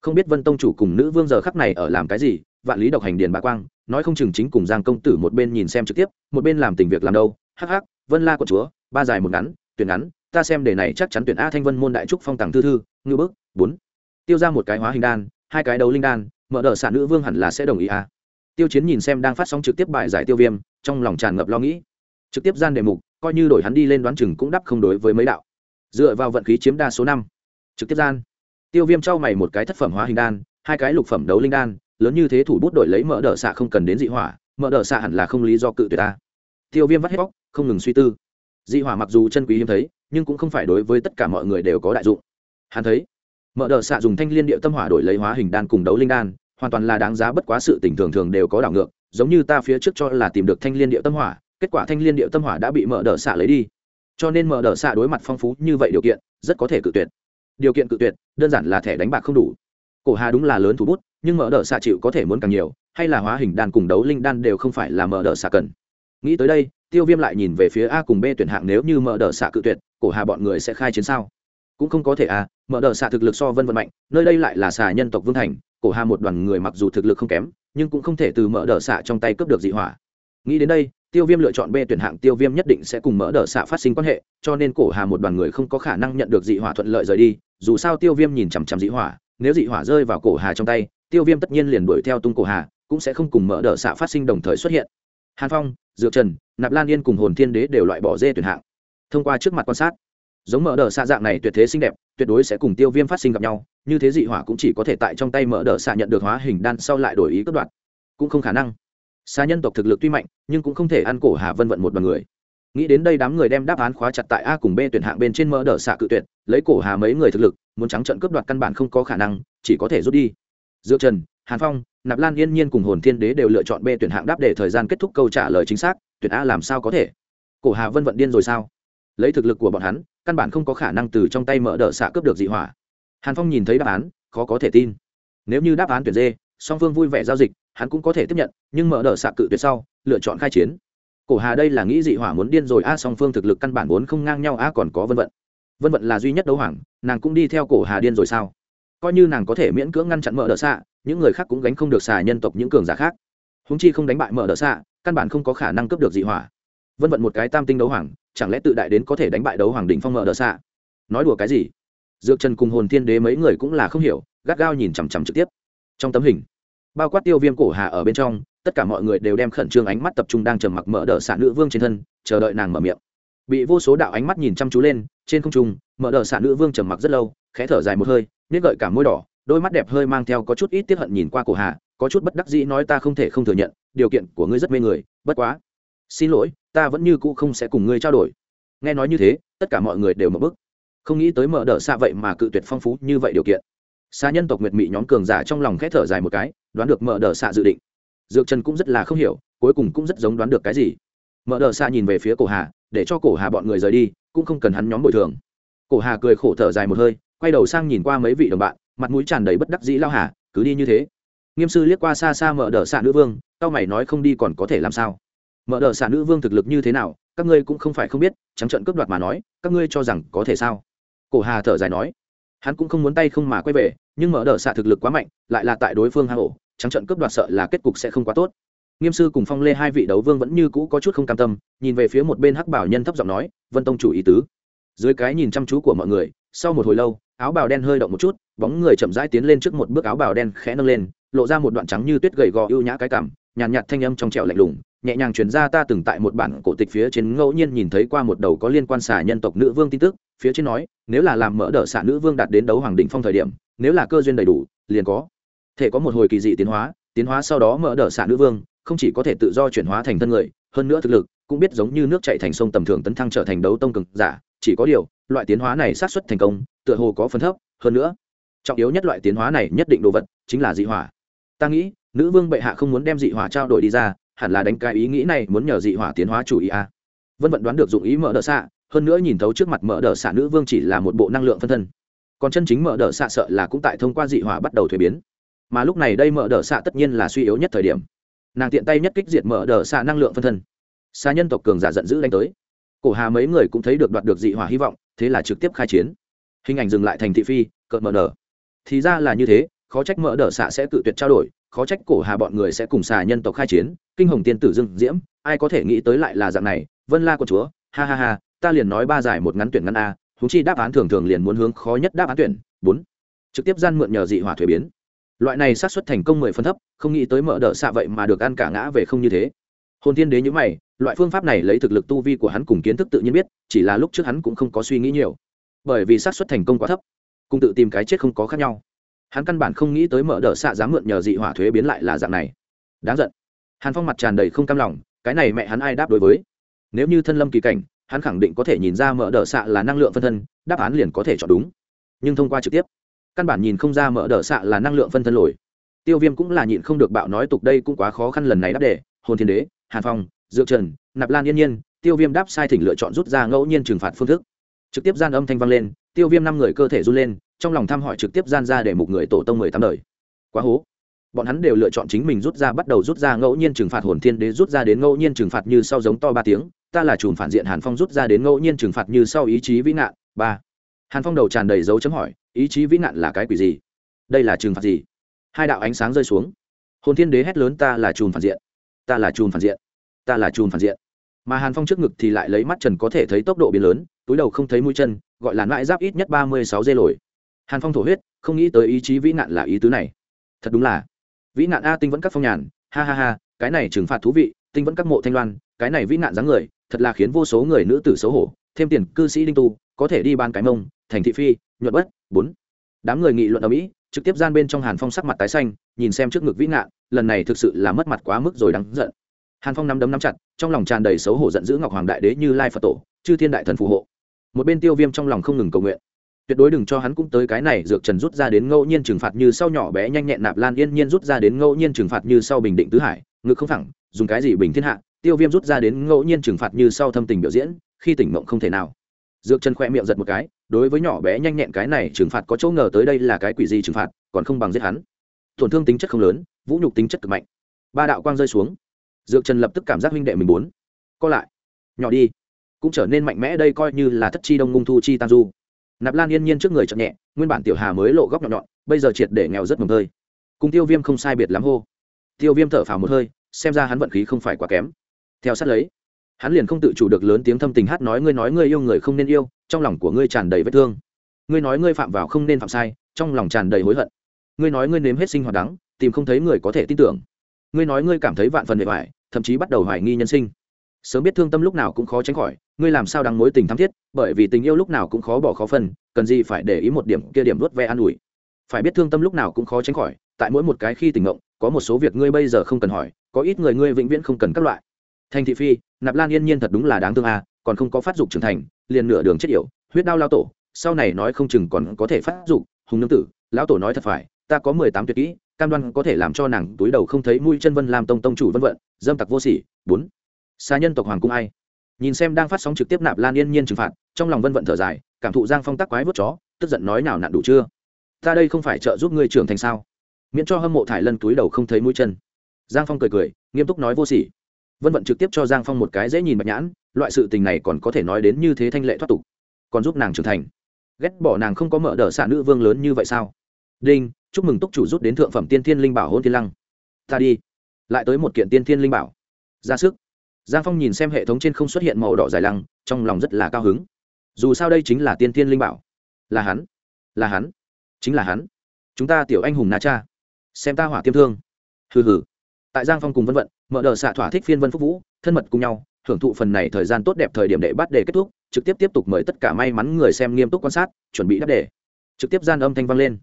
Không biết vân tông chủ cùng nữ vương giờ khắc này ở làm cái gì, vạn lý độc hành điền bá quang, nói không chừng chính cùng giang công tử một bên nhìn xem trực tiếp, một bên làm tình việc làm đâu. Hắc hắc, vân la quận chúa, ba dài một ngắn, tuyển ngắn, ta xem đề này chắc chắn tuyển a thanh vân môn đại trúc phong tàng thư thư, ngư bức, bốn. Tiêu ra một cái hóa hình đan, hai cái đầu linh đan mở đờ xạ nữ vương hẳn là sẽ đồng ý à? tiêu chiến nhìn xem đang phát sóng trực tiếp bài giải tiêu viêm, trong lòng tràn ngập lo nghĩ. Trực tiếp gian đề mục, coi như đổi hắn đi lên đoán chừng cũng đắp không đối với mấy đạo. Dựa vào vận khí chiếm đa số năm. Trực tiếp gian. Tiêu viêm trao mày một cái thất phẩm hóa hình đan, hai cái lục phẩm đấu linh đan, lớn như thế thủ bút đổi lấy mở đỡ xạ không cần đến dị hỏa, Mở đỡ xạ hẳn là không lý do cự tuyệt ta. Tiêu viêm vắt hết bóc không ngừng suy tư. Dị hỏa mặc dù chân quý hiếm thấy, nhưng cũng không phải đối với tất cả mọi người đều có đại dụng. Hắn thấy Mở đờ xạ dùng thanh liên địa tâm hỏa đổi lấy hóa hình đan cùng đấu linh đan, hoàn toàn là đáng giá bất quá sự tình thường thường đều có đảo ngược, giống như ta phía trước cho là tìm được thanh liên địa tâm hỏa, kết quả thanh liên địa tâm hỏa đã bị mở đờ xạ lấy đi. Cho nên mở đờ xạ đối mặt phong phú như vậy điều kiện, rất có thể cự tuyệt. Điều kiện cự tuyệt, đơn giản là thẻ đánh bạc không đủ. Cổ hà đúng là lớn thủ bút, nhưng mở đờ xạ chịu có thể muốn càng nhiều, hay là hóa hình đan cùng đấu linh đan đều không phải là mở đờ xạ cần. Nghĩ tới đây, tiêu viêm lại nhìn về phía a cùng b tuyển hạng nếu như mở đờ xạ cự tuyệt, cổ hà bọn người sẽ khai chiến sao? Cũng không có thể à? Mở đờ xạ thực lực so vân vận mạnh, nơi đây lại là xà nhân tộc vương thành, cổ hà một đoàn người mặc dù thực lực không kém, nhưng cũng không thể từ mở đờ xạ trong tay cướp được dị hỏa. Nghĩ đến đây, tiêu viêm lựa chọn b tuyển hạng, tiêu viêm nhất định sẽ cùng mở đờ xạ phát sinh quan hệ, cho nên cổ hà một đoàn người không có khả năng nhận được dị hỏa thuận lợi rời đi, dù sao tiêu viêm nhìn chằm chằm dị hỏa, nếu dị hỏa rơi vào cổ hà trong tay, tiêu viêm tất nhiên liền đuổi theo tung cổ hà, cũng sẽ không cùng mở đờ xạ phát sinh đồng thời xuất hiện. Hàn phong, dược trần, nạp lan yên cùng hồn thiên đế đều loại bỏ dê tuyển hạng. Thông qua trước mặt quan sát giống mở đờ xạ dạng này tuyệt thế xinh đẹp tuyệt đối sẽ cùng tiêu viêm phát sinh gặp nhau như thế dị hỏa cũng chỉ có thể tại trong tay mở đờ xạ nhận được hóa hình đan sau lại đổi ý cất đoạt, cũng không khả năng. Xa nhân tộc thực lực tuy mạnh nhưng cũng không thể ăn cổ hà vân vận một đ o à n người. Nghĩ đến đây đám người đem đáp án khóa chặt tại a cùng b tuyển hạng bên trên mỡ đỡ xạ cự tuyệt lấy cổ hà mấy người thực lực muốn trắng trận cướp đoạt căn bản không có khả năng chỉ có thể rút đi. Giữa trần hàn phong nạp lan yên nhiên cùng hồn thiên đế đều lựa chọn b tuyển hạng đáp để thời gian kết thúc câu trả lời chính xác tuyển a làm sao có thể? Cổ hà vân vận điên rồi sao? Lấy thực lực của bọn hắn căn bản không có khả năng từ trong tay mở đỡ xạ cướp được dị hỏa. Hàn phong nhìn thấy đáp án khó có thể tin. Nếu như đáp án tuyển dê, song phương vui vẻ giao dịch hắn cũng có thể tiếp nhận nhưng mở đờ xạ cự tuyệt sau lựa chọn khai chiến. Cổ hà đây là nghĩ dị hỏa muốn điên rồi a song phương thực lực căn bản vốn không ngang nhau a còn có vân vận. Vân vận là duy nhất đấu hoàng nàng cũng đi theo cổ hà điên rồi sao? Coi như nàng có thể miễn cưỡng ngăn chặn mở đờ xạ những người khác cũng gánh không được xà nhân tộc những cường giả khác. Húng chi không đánh bại mở đờ xạ căn bản không có khả năng cướp được dị hỏa. Vân vận một cái tam tinh đấu hoàng chẳng lẽ tự đại đến có thể đánh bại đấu hoàng đỉnh phong mở đờ xạ? Nói đùa cái gì? Dược trần cùng hồn thiên đế mấy người cũng là không hiểu, gắt gao nhìn chằm chằm trực tiếp. Trong tấm hình, bao quát tiêu viêm cổ hà ở bên trong, tất cả mọi người đều đem khẩn trương ánh mắt tập trung đang trầm mặc mở đờ xạ nữ vương trên thân, chờ đợi nàng mở miệng. Bị vô số đạo ánh mắt nhìn chăm chú lên, trên không trung, mở đờ xạ nữ vương trầm mặc rất lâu, khẽ thở dài một hơi nhét gợi cả môi đỏ, đôi mắt đẹp hơi mang theo có chút ít tiếp hận nhìn qua cổ hà, có chút bất đắc dĩ nói ta không thể không thừa nhận, điều kiện của ngươi rất mê người, bất quá xin lỗi, ta vẫn như cũ không sẽ cùng ngươi trao đổi. Nghe nói như thế, tất cả mọi người đều mở bức. Không nghĩ tới mở đờ xa vậy mà cự tuyệt phong phú như vậy điều kiện. Xa nhân tộc nguyệt mị nhóm cường giả trong lòng khẽ thở dài một cái, đoán được mở đờ xa dự định. Dược trần cũng rất là không hiểu, cuối cùng cũng rất giống đoán được cái gì. Mở đờ xa nhìn về phía cổ hà, để cho cổ hà bọn người rời đi, cũng không cần hắn nhóm bồi thường. Cổ hà cười khổ thở dài một hơi, quay đầu sang nhìn qua mấy vị đồng bạn, mặt mũi tràn đầy bất đắc dĩ lao hà, cứ đi như thế. Nghiêm sư liếc qua xa xa mở đờ xa nữ vương, tao mày nói không đi còn có thể làm sao? Mở đờ xạ nữ vương thực lực như thế nào, các ngươi cũng không phải không biết, trắng trận cướp đoạt mà nói, các ngươi cho rằng có thể sao? Cổ hà thở dài nói. Hắn cũng không muốn tay không mà quay về, nhưng mở đờ xạ thực lực quá mạnh, lại là tại đối phương hà hổ trắng trận cướp đoạt sợ là kết cục sẽ không quá tốt. Nghiêm sư cùng phong lê hai vị đấu vương vẫn như cũ có chút không cam tâm, nhìn về phía một bên hắc bảo nhân thấp giọng nói, vân tông chủ ý tứ. Dưới cái nhìn chăm chú của mọi người, sau một hồi lâu, áo bào đen hơi động một chút, bóng người chậm rãi tiến lên trước một bước áo bào đen khẽ nâng lên, lộ ra một đoạn trắng như tuyết gầy gò ưu nhã cái cảm nhàn nhạt, nhạt thanh âm trong trẻo lạnh lùng nhẹ nhàng truyền ra ta từng tại một bản cổ tịch phía trên ngẫu nhiên nhìn thấy qua một đầu có liên quan xả nhân tộc nữ vương tin tức phía trên nói nếu là làm mỡ đỡ xả nữ vương đạt đến đấu hoàng đỉnh phong thời điểm nếu là cơ duyên đầy đủ liền có thể có một hồi kỳ dị tiến hóa tiến hóa sau đó mỡ đỡ xả nữ vương không chỉ có thể tự do chuyển hóa thành thân người hơn nữa thực lực cũng biết giống như nước chạy thành sông tầm thường tấn thăng trở thành đấu tông cực giả chỉ có điều loại tiến hóa này sát xuất thành công tựa hồ có phần thấp hơn nữa trọng yếu nhất loại tiến hóa này nhất định đồ vật chính là dị hỏa. Ta nghĩ nữ vương bệ hạ không muốn đem dị hỏa trao đổi đi ra, hẳn là đánh cái ý nghĩ này muốn nhờ dị hỏa tiến hóa chủ ý a à. vân vận đoán được dụng ý mở đỡ xạ, hơn nữa nhìn thấu trước mặt mở đỡ xạ nữ vương chỉ là một bộ năng lượng phân thân. Còn chân chính mở đỡ xạ sợ là cũng tại thông qua dị hỏa bắt đầu thuế biến. Mà lúc này đây mở đỡ xạ tất nhiên là suy yếu nhất thời điểm. Nàng tiện tay nhất kích diệt mở đỡ xạ năng lượng phân thân. Xa nhân tộc cường giả giận dữ đánh tới. Cổ hà mấy người cũng thấy được đoạt được dị hỏa hy vọng, thế là trực tiếp khai chiến. Hình ảnh dừng lại thành thị phi, cợt mở đờ thì ra là như thế, khó trách mở đỡ xạ sẽ cự tuyệt trao đổi khó trách cổ hà bọn người sẽ cùng xà nhân tộc khai chiến, kinh hồng tiên tử dưng diễm, ai có thể nghĩ tới lại là dạng này, vân la của chúa, ha ha ha, ta liền nói ba giải một ngắn tuyển ngắn a thú chi đáp án thường thường liền muốn hướng khó nhất đáp án tuyển, bốn, trực tiếp gian mượn nhờ dị hỏa thuế biến. Loại này xác suất thành công mười phân thấp, không nghĩ tới mở đỡ xạ vậy mà được ăn cả ngã về không như thế. Hồn tiên đế nhữ mày, loại phương pháp này lấy thực lực tu vi của hắn cùng kiến thức tự nhiên biết, chỉ là lúc trước hắn cũng không có suy nghĩ nhiều. Bởi vì xác suất thành công quá thấp, cùng tự tìm cái chết không có khác nhau hắn căn bản không nghĩ tới mở đỡ xạ dám mượn nhờ dị hỏa thuế biến lại là dạng này. Đáng giận. Hàn phong mặt tràn đầy không cam lòng, cái này mẹ hắn ai đáp đối với? Nếu như thân lâm kỳ cảnh, hắn khẳng định có thể nhìn ra mở đỡ xạ là năng lượng phân thân, đáp án liền có thể chọn đúng. Nhưng thông qua trực tiếp, căn bản nhìn không ra mở đỡ xạ là năng lượng phân thân lồi. Tiêu viêm cũng là nhịn không được bạo nói tục đây cũng quá khó khăn lần này đáp đề, hồn thiên đế, hàn phong, dược trần, nạp lan yên nhiên, tiêu viêm đáp sai thỉnh lựa chọn rút ra ngẫu nhiên trừng phạt phương thức. Trực tiếp gian âm thanh vang lên, tiêu viêm năm người cơ thể run lên trong lòng thăm hỏi trực tiếp gian ra để một người tổ tông mười tám đời. Quá hố. Bọn hắn đều lựa chọn chính mình rút ra, bắt đầu rút ra ngẫu nhiên trừng phạt hồn thiên đế, rút ra đến ngẫu nhiên trừng phạt như sau giống to ba tiếng. Ta là chùm phản diện hàn phong rút ra đến ngẫu nhiên trừng phạt như sau ý chí vĩ nạn, ba. Hàn phong đầu tràn đầy dấu chấm hỏi, ý chí vĩ nạn là cái quỷ gì? Đây là trừng phạt gì? Hai đạo ánh sáng rơi xuống. Hồn thiên đế hét lớn, ta là chùm phản diện. Ta là chùm phản diện. Ta là chùm phản diện. Mà hàn phong trước ngực thì lại lấy mắt trần có thể thấy tốc độ biến lớn, túi đầu không thấy mũi chân, gọi là mãi giáp ít nhất ba mươi sáu dây lồi hàn phong thổ huyết, không nghĩ tới ý chí vĩ nạn là ý tứ này. Thật đúng là, vĩ nạn a tinh vẫn các phong nhàn, ha ha ha, cái này trừng phạt thú vị, tinh vẫn các mộ thanh loan, cái này vĩ nạn dáng người, thật là khiến vô số người nữ tử xấu hổ, thêm tiền cư sĩ đinh tu, có thể đi ban cái mông, thành thị phi, nhuận bất, bốn. Đám người nghị luận ở mỹ, trực tiếp gian bên trong hàn phong sắc mặt tái xanh, nhìn xem trước ngực vĩ nạn, lần này thực sự là mất mặt quá mức rồi đáng giận. Hàn phong nắm đấm nắm chặt, trong lòng tràn đầy xấu hổ giận dữ ngọc hoàng đại đế như lai phật tổ, chư thiên đại thần phù hộ. Một bên tiêu viêm trong lòng không ngừng cầu nguyện tuyệt đối đừng cho hắn cũng tới cái này, dược trần rút ra đến ngẫu nhiên trừng phạt như sau nhỏ bé nhanh nhẹn nạp lan yên nhiên rút ra đến ngẫu nhiên trừng phạt như sau bình định tứ hải, ngực không thẳng dùng cái gì bình thiên hạ, tiêu viêm rút ra đến ngẫu nhiên trừng phạt như sau thâm tình biểu diễn, khi tỉnh mộng không thể nào. Dược trần khoe miệng giật một cái, đối với nhỏ bé nhanh nhẹn cái này trừng phạt có chỗ ngờ tới đây là cái quỷ gì trừng phạt, còn không bằng giết hắn. Tổn thương tính chất không lớn, vũ nhục tính chất cực mạnh. Ba đạo quang rơi xuống. Dược trần lập tức cảm giác huynh đệ mình muốn co lại. Nhỏ đi. Cũng trở nên mạnh mẽ đây coi như là thất chi đông ngung thu chi tam du nạp lan yên nhiên trước người chậm nhẹ nguyên bản tiểu hà mới lộ góc nhọn nhọn bây giờ triệt để nghèo rất mồm hơi. cùng tiêu viêm không sai biệt lắm hô tiêu viêm thở phào một hơi xem ra hắn vận khí không phải quá kém theo sát lấy hắn liền không tự chủ được lớn tiếng thâm tình hát nói ngươi nói ngươi yêu người không nên yêu trong lòng của ngươi tràn đầy vết thương ngươi nói ngươi phạm vào không nên phạm sai trong lòng tràn đầy hối hận ngươi nói ngươi nếm hết sinh hoạt đắng tìm không thấy người có thể tin tưởng ngươi nói ngươi cảm thấy vạn phần bề ngoài thậm chí bắt đầu hoài nghi nhân sinh sớm biết thương tâm lúc nào cũng khó tránh khỏi ngươi làm sao đáng mối tình thắm thiết, bởi vì tình yêu lúc nào cũng khó bỏ khó phân, cần gì phải để ý một điểm kia điểm vớt ve an ủi. Phải biết thương tâm lúc nào cũng khó tránh khỏi, tại mỗi một cái khi tình ngộng, có một số việc ngươi bây giờ không cần hỏi, có ít người ngươi vĩnh viễn không cần các loại. Thành thị phi, nạp lan yên nhiên thật đúng là đáng thương à còn không có phát dục trưởng thành, liền nửa đường chết yểu, huyết đau lao tổ, sau này nói không chừng còn có thể phát dục, hùng nương tử, lão tổ nói thật phải, ta có mười tám tuyệt kỹ, cam đoan có thể làm cho nàng túi đầu không thấy mũi chân vân làm tông tông chủ vân vận, dâm tặc vô sỉ. Bốn xa nhân tộc hoàng cung ai? Nhìn xem đang phát sóng trực tiếp nạp lan yên nhiên trừng phạt, trong lòng vân vận thở dài, cảm thụ giang phong tắc quái vớt chó, tức giận nói nào nặn đủ chưa? Ta đây không phải trợ giúp ngươi trưởng thành sao? Miễn cho hâm mộ thải lân túi đầu không thấy mũi chân. Giang phong cười cười, nghiêm túc nói vô sỉ. Vân vận trực tiếp cho giang phong một cái dễ nhìn bạch nhãn, loại sự tình này còn có thể nói đến như thế thanh lệ thoát tục. Còn giúp nàng trưởng thành. Ghét bỏ nàng không có mở đờ xạ nữ vương lớn như vậy sao? Đinh, chúc mừng túc chủ rút đến thượng phẩm tiên thiên linh bảo hôn thiên lăng. Ta đi. Lại tới một kiện tiên thiên linh bảo. Ra sức giang phong nhìn xem hệ thống trên không xuất hiện màu đỏ dài lăng, trong lòng rất là cao hứng. Dù sao đây chính là tiên thiên linh bảo. Là hắn. Là hắn. Chính là hắn. Chúng ta tiểu anh hùng na cha. Xem ta hỏa tiêm thương. Hừ hừ. Tại giang phong cùng vân vận, mở đờ xạ thỏa thích phiên vân phúc vũ, thân mật cùng nhau hưởng thụ phần này thời gian tốt đẹp thời điểm để bắt đề kết thúc, trực tiếp tiếp tục mời tất cả may mắn người xem nghiêm túc quan sát, chuẩn bị đáp đề. Trực tiếp gian âm thanh vang lên.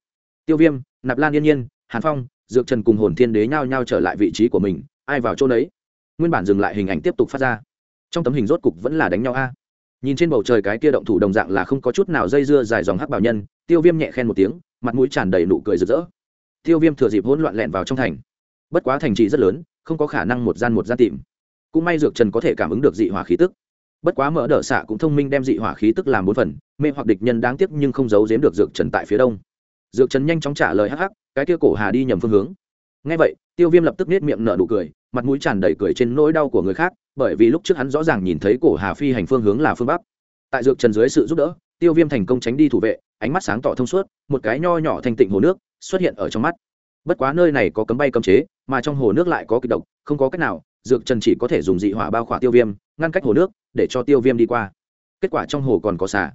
Tiêu viêm, nạp lan yên nhiên, hàn phong, dược trần cùng hồn thiên đế nhao nhao trở lại vị trí của mình, ai vào chỗ đấy? Nguyên bản dừng lại hình ảnh tiếp tục phát ra. Trong tấm hình rốt cục vẫn là đánh nhau a. Nhìn trên bầu trời cái kia động thủ đồng dạng là không có chút nào dây dưa dài dòng hắc bảo nhân, tiêu viêm nhẹ khen một tiếng, mặt mũi tràn đầy nụ cười rực rỡ. Tiêu viêm thừa dịp hỗn loạn lẹn vào trong thành. Bất quá thành trì rất lớn, không có khả năng một gian một gian tìm. Cũng may dược trần có thể cảm ứng được dị hỏa khí tức. Bất quá mở đỡ xạ cũng thông minh đem dị hỏa khí tức làm bốn phần, mê hoặc địch nhân đáng tiếc nhưng không giấu giếm được dược trần tại phía đông. Dược trần nhanh chóng trả lời hắc hắc, cái kia cổ hà đi nhầm phương hướng. Ngay vậy tiêu viêm lập tức nết miệng nở nụ cười, mặt mũi tràn đầy cười trên nỗi đau của người khác, bởi vì lúc trước hắn rõ ràng nhìn thấy cổ hà phi hành phương hướng là phương bắc. Tại dược trần dưới sự giúp đỡ, tiêu viêm thành công tránh đi thủ vệ, ánh mắt sáng tỏ thông suốt, một cái nho nhỏ thanh tịnh hồ nước xuất hiện ở trong mắt. Bất quá nơi này có cấm bay cấm chế, mà trong hồ nước lại có kịch độc, không có cách nào, dược trần chỉ có thể dùng dị hỏa bao khỏa tiêu viêm, ngăn cách hồ nước, để cho tiêu viêm đi qua. Kết quả trong hồ còn có xả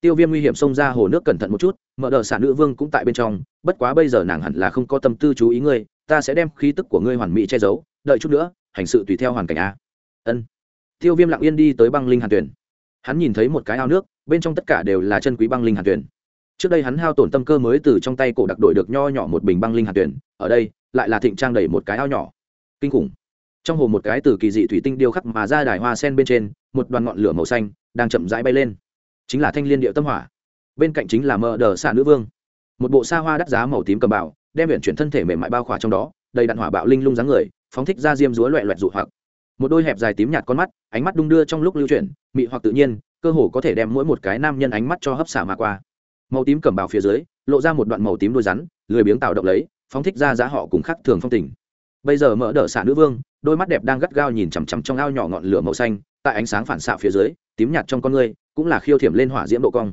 tiêu viêm nguy hiểm xông ra hồ nước cẩn thận một chút, mở đờ xả nữ vương cũng tại bên trong, bất quá bây giờ nàng hẳn là không có tâm tư chú ý ngươi ta sẽ đem khí tức của ngươi hoàn mỹ che giấu, đợi chút nữa, hành sự tùy theo hoàn cảnh a. Ân. Tiêu viêm lặng yên đi tới băng linh hàn tuyển. Hắn nhìn thấy một cái ao nước, bên trong tất cả đều là chân quý băng linh hàn tuyển. Trước đây hắn hao tổn tâm cơ mới từ trong tay cổ đặc đội được nho nhỏ một bình băng linh hàn tuyển, ở đây, lại là thịnh trang đầy một cái ao nhỏ. Kinh khủng. Trong hồ một cái từ kỳ dị thủy tinh điêu khắc mà ra đài hoa sen bên trên, một đoàn ngọn lửa màu xanh đang chậm rãi bay lên. Chính là thanh liên điệu tâm hỏa. Bên cạnh chính là mờ đờ xạ nữ vương. Một bộ xa hoa đắt giá màu tím cầm bảo đem viện chuyển thân thể mềm mại bao khỏa trong đó, đầy đạn hỏa bạo linh lung dáng người, phóng thích ra diêm rúa loẹ loẹt dụ hoặc. Một đôi hẹp dài tím nhạt con mắt, ánh mắt đung đưa trong lúc lưu chuyển, mị hoặc tự nhiên, cơ hồ có thể đem mỗi một cái nam nhân ánh mắt cho hấp xả mà qua. Màu tím cầm bào phía dưới, lộ ra một đoạn màu tím đôi rắn, lười biếng tạo động lấy, phóng thích ra giá họ cùng khắc thường phong tình. Bây giờ mở đỡ xạ nữ vương, đôi mắt đẹp đang gắt gao nhìn chằm chằm trong ao nhỏ ngọn lửa màu xanh, tại ánh sáng phản xạ phía dưới, tím nhạt trong con ngươi cũng là khiêu thiểm lên hỏa diễm độ cong.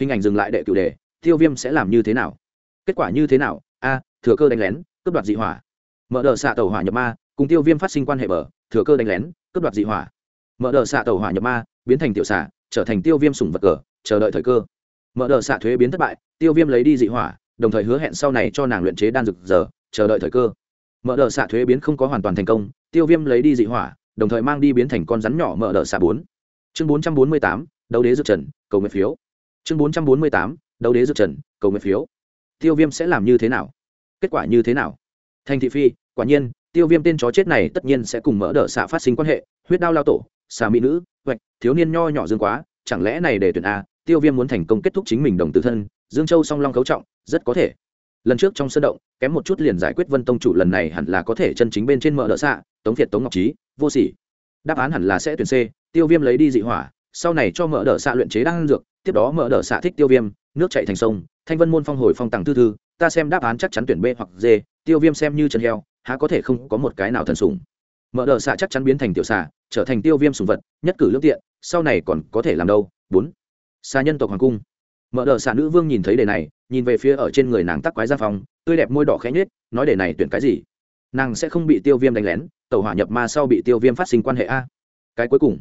Hình ảnh dừng lại đệ cửu đề, tiêu viêm sẽ làm như thế nào? Kết quả như thế nào? A, thừa cơ đánh lén, cướp đoạt dị hỏa. Mở đờ xạ tàu hỏa nhập ma, cùng tiêu viêm phát sinh quan hệ bờ, thừa cơ đánh lén, cướp đoạt dị hỏa. Mở đờ xạ tàu hỏa nhập ma, biến thành tiểu xạ trở thành tiêu viêm sủng vật cờ, chờ đợi thời cơ. Mở đờ xạ thuế biến thất bại, tiêu viêm lấy đi dị hỏa, đồng thời hứa hẹn sau này cho nàng luyện chế đan dược giờ, chờ đợi thời cơ. Mở đờ xạ thuế biến không có hoàn toàn thành công, tiêu viêm lấy đi dị hỏa, đồng thời mang đi biến thành con rắn nhỏ mở đờ xạ bốn. Chương bốn trăm bốn mươi tám, đấu đế dược trần, cầu nguyện phiếu. Chương bốn trăm bốn mươi tám, đấu đế dược trần, cầu nguyện phiếu tiêu viêm sẽ làm như thế nào? Kết quả như thế nào? Thành thị phi, quả nhiên, tiêu viêm tên chó chết này tất nhiên sẽ cùng mở đ ợ xạ phát sinh quan hệ. Huyết đao lao tổ xà mỹ nữ, hoạch, thiếu niên nho nhỏ dương quá, chẳng lẽ này để tuyển a, tiêu viêm muốn thành công kết thúc chính mình đồng tử thân, dương châu song long cấu trọng, rất có thể. Lần trước trong sân động, kém một chút liền giải quyết vân tông chủ lần này hẳn là có thể chân chính bên trên mở đ ợ xạ, tống việt tống ngọc trí vô sỉ. Đáp án hẳn là sẽ tuyển c, tiêu viêm lấy đi dị hỏa, sau này cho mở đ ợ xạ luyện chế đan dược, tiếp đó mở đ ợ xạ thích tiêu viêm nước chạy thành sông, thanh vân môn phong hồi phong tàng tư thư, ta xem đáp án chắc chắn tuyển b hoặc d, tiêu viêm xem như chân heo, há có thể không có một cái nào thần sủng. Mở đờ xạ chắc chắn biến thành tiểu xạ trở thành tiêu viêm sùng vật, nhất cử lương tiện, sau này còn có thể làm đâu? Bốn. Xa nhân tộc hoàng cung. Mở đờ xạ nữ vương nhìn thấy đề này, nhìn về phía ở trên người nàng tắc quái gia phòng tươi đẹp môi đỏ khẽ nhết nói đề này tuyển cái gì? Nàng sẽ không bị tiêu viêm đánh lén tàu hỏa nhập ma sau bị tiêu viêm phát sinh quan hệ a. Cái cuối cùng.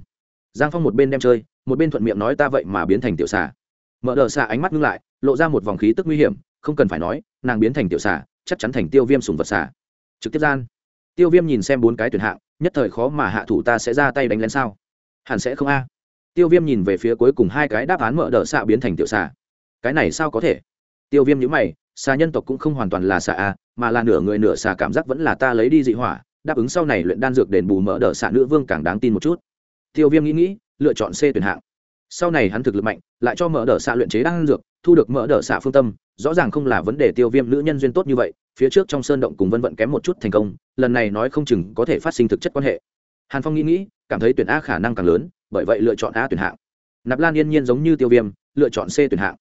Giang phong một bên đem chơi, một bên thuận miệng nói ta vậy mà biến thành tiểu xà mở đờ xạ ánh mắt ngưng lại, lộ ra một vòng khí tức nguy hiểm, không cần phải nói, nàng biến thành tiểu xạ chắc chắn thành tiêu viêm sùng vật xạ trực tiếp gian, tiêu viêm nhìn xem bốn cái tuyển hạng, nhất thời khó mà hạ thủ ta sẽ ra tay đánh lén sao? Hẳn sẽ không a. Tiêu viêm nhìn về phía cuối cùng hai cái đáp án mở Đờ xạ biến thành tiểu xạ cái này sao có thể? Tiêu viêm nhữ mày, xà nhân tộc cũng không hoàn toàn là xà a, mà là nửa người nửa xà cảm giác vẫn là ta lấy đi dị hỏa, đáp ứng sau này luyện đan dược đền bù mở đỡ xạ nữ vương càng đáng tin một chút. Tiêu viêm nghĩ nghĩ, lựa chọn c tuyển hạng sau này hắn thực lực mạnh, lại cho mở đỡ xạ luyện chế đan dược, thu được mở đỡ xạ phương tâm, rõ ràng không là vấn đề tiêu viêm nữ nhân duyên tốt như vậy, phía trước trong sơn động cùng vân vận kém một chút thành công, lần này nói không chừng có thể phát sinh thực chất quan hệ. Hàn phong nghĩ nghĩ, cảm thấy tuyển a khả năng càng lớn, bởi vậy lựa chọn a tuyển hạng. Nạp lan yên nhiên giống như tiêu viêm, lựa chọn c tuyển hạng.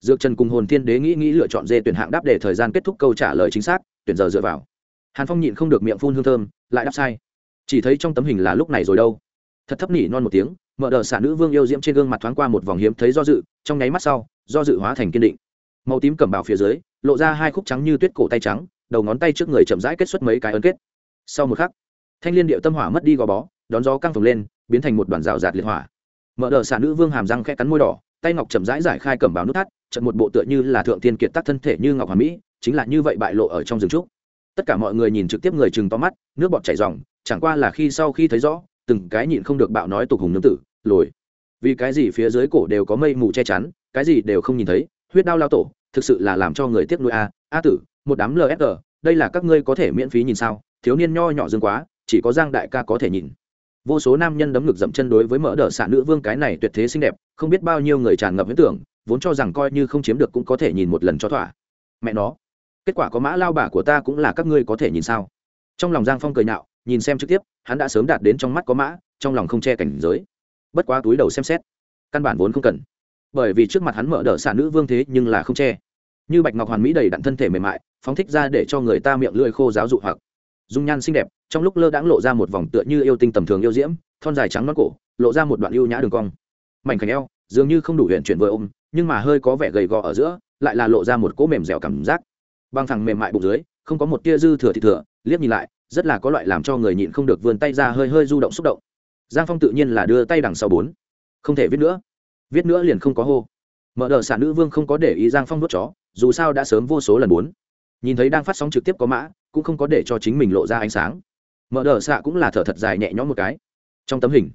Dược trần cùng hồn thiên đế nghĩ nghĩ lựa chọn d tuyển hạng đáp để thời gian kết thúc câu trả lời chính xác, tuyển giờ dựa vào. Hàn phong nhịn không được miệng phun hương thơm, lại đáp sai. Chỉ thấy trong tấm hình là lúc này rồi đâu. Thật thấp nỉ non một tiếng mở đờ xả nữ vương yêu diễm trên gương mặt thoáng qua một vòng hiếm thấy do dự, trong nháy mắt sau, do dự hóa thành kiên định. Màu tím cầm bào phía dưới, lộ ra hai khúc trắng như tuyết cổ tay trắng, đầu ngón tay trước người chậm rãi kết xuất mấy cái ấn kết. Sau một khắc, thanh liên điệu tâm hỏa mất đi gò bó, đón gió căng phồng lên, biến thành một đoàn rào rạt liệt hỏa. Mở đờ xả nữ vương hàm răng khẽ cắn môi đỏ, tay ngọc chậm rãi giải khai cầm bào nút thắt trận một bộ tựa như là thượng tiên kiệt tác thân thể như ngọc hà mỹ, chính là như vậy bại lộ ở trong rừng trúc. Tất cả mọi người nhìn trực tiếp người chừng to mắt, nước bọt chảy ròng, chẳng qua là khi sau khi thấy rõ từng cái nhịn không được bạo nói tục hùng nương tử, lồi, vì cái gì phía dưới cổ đều có mây mù che chắn, cái gì đều không nhìn thấy, huyết đao lao tổ, thực sự là làm cho người tiếc nuôi a. A tử, một đám lsg đây là các ngươi có thể miễn phí nhìn sao? Thiếu niên nho nhỏ dương quá, chỉ có giang đại ca có thể nhìn. Vô số nam nhân đấm ngực dậm chân đối với mỡ đỡ xạ nữ vương cái này tuyệt thế xinh đẹp, không biết bao nhiêu người tràn ngập huyết tưởng, vốn cho rằng coi như không chiếm được cũng có thể nhìn một lần cho thỏa. Mẹ nó, kết quả có mã lao bà của ta cũng là các ngươi có thể nhìn sao? Trong lòng giang phong cười nhạo nhìn xem trực tiếp, hắn đã sớm đạt đến trong mắt có mã, trong lòng không che cảnh giới. Bất quá túi đầu xem xét, căn bản vốn không cần. Bởi vì trước mặt hắn mở đỡ xả nữ vương thế nhưng là không che. Như bạch ngọc hoàn mỹ đầy đặn thân thể mềm mại, phóng thích ra để cho người ta miệng lưỡi khô giáo dụ hoặc dung nhan xinh đẹp, trong lúc lơ đãng lộ ra một vòng tựa như yêu tinh tầm thường yêu diễm, thon dài trắng non cổ, lộ ra một đoạn yêu nhã đường cong. Mảnh khảnh eo, dường như không đủ huyện chuyển vừa ôm, nhưng mà hơi có vẻ gầy gò ở giữa, lại là lộ ra một cỗ mềm dẻo cảm giác. Băng thẳng mềm mại bụng dưới, không có một tia dư thừa thì thừa, liếc nhìn lại rất là có loại làm cho người nhịn không được vươn tay ra hơi hơi du động xúc động. Giang phong tự nhiên là đưa tay đằng sau bốn. Không thể viết nữa. Viết nữa liền không có hô. Mở đờ xả nữ vương không có để ý giang phong đốt chó, dù sao đã sớm vô số lần bốn. Nhìn thấy đang phát sóng trực tiếp có mã, cũng không có để cho chính mình lộ ra ánh sáng. Mở đờ xạ cũng là thở thật dài nhẹ nhõm một cái. Trong tấm hình,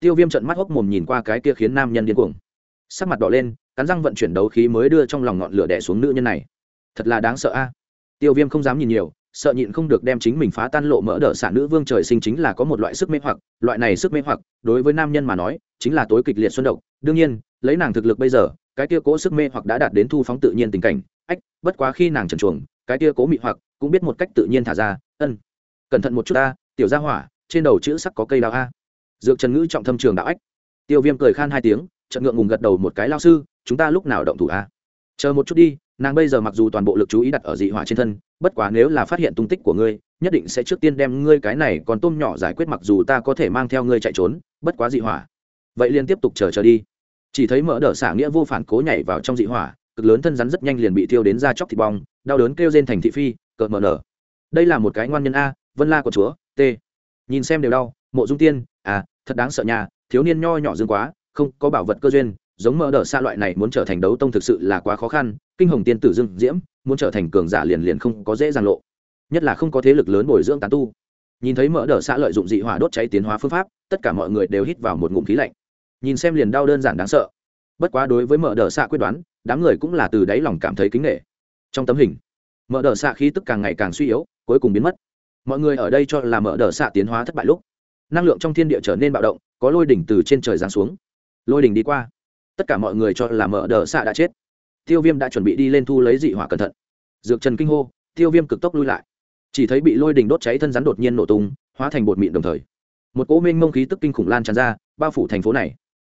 tiêu viêm trận mắt hốc mồm nhìn qua cái kia khiến nam nhân điên cuồng. Sắc mặt đỏ lên, cắn răng vận chuyển đấu khí mới đưa trong lòng ngọn lửa đẻ xuống nữ nhân này. Thật là đáng sợ a. Tiêu viêm không dám nhìn nhiều sợ nhịn không được đem chính mình phá tan lộ mỡ đỡ xả nữ vương trời sinh chính là có một loại sức mê hoặc, loại này sức mê hoặc, đối với nam nhân mà nói, chính là tối kịch liệt xuân độc. Đương nhiên, lấy nàng thực lực bây giờ, cái kia cố sức mê hoặc đã đạt đến thu phóng tự nhiên tình cảnh. Ách, bất quá khi nàng trần chuồng, cái kia cố mị hoặc cũng biết một cách tự nhiên thả ra. Ân, cẩn thận một chút ta, tiểu gia hỏa, trên đầu chữ sắc có cây đào a. Dược trần ngữ trọng thâm trường đạo ách. Tiêu viêm cười khan hai tiếng trận ngượng ngùng gật đầu một cái lao sư, chúng ta lúc nào động thủ a? Chờ một chút đi, nàng bây giờ mặc dù toàn bộ lực chú ý đặt ở dị hỏa trên thân bất quá nếu là phát hiện tung tích của ngươi, nhất định sẽ trước tiên đem ngươi cái này còn tôm nhỏ giải quyết mặc dù ta có thể mang theo ngươi chạy trốn, bất quá dị hỏa. Vậy liền tiếp tục chờ chờ đi. Chỉ thấy mỡ đỡ xả nghĩa vô phản cố nhảy vào trong dị hỏa, cực lớn thân rắn rất nhanh liền bị thiêu đến ra chóc thịt bong, đau đớn kêu rên thành thị phi, cợt mờ nở. Đây là một cái ngoan nhân a, vân la của chúa, t. Nhìn xem đều đau, mộ dung tiên à thật đáng sợ nhà thiếu niên nho nhỏ dương quá, không có bảo vật cơ duyên, giống mỡ đỡ xa loại này muốn trở thành đấu tông thực sự là quá khó khăn, kinh hồng tiên tử dương diễm muốn trở thành cường giả liền liền không có dễ dàng lộ. Nhất là không có thế lực lớn bồi dưỡng tán tu. Nhìn thấy mỡ đỡ xã lợi dụng dị hỏa đốt cháy tiến hóa phương pháp, tất cả mọi người đều hít vào một ngụm khí lạnh. Nhìn xem liền đau đơn giản đáng sợ. Bất quá đối với mỡ đỡ xã quyết đoán, đám người cũng là từ đáy lòng cảm thấy kính nghệ trong tấm hình, mỡ đỡ xã khí tức càng ngày càng suy yếu, cuối cùng biến mất. Mọi người ở đây cho là mỡ đỡ xã tiến hóa thất bại lúc, năng lượng trong thiên địa trở nên bạo động, có lôi đỉnh từ trên trời giáng xuống. Lôi đỉnh đi qua, tất cả mọi người cho là mỡ đỡ xã đã chết tiêu viêm đã chuẩn bị đi lên thu lấy dị hỏa cẩn thận. Dược trần kinh hô, tiêu viêm cực tốc lui lại. Chỉ thấy bị lôi đỉnh đốt cháy thân rắn đột nhiên nổ tung, hóa thành bột mịn đồng thời. Một cỗ minh mông khí tức kinh khủng lan tràn ra, bao phủ thành phố này.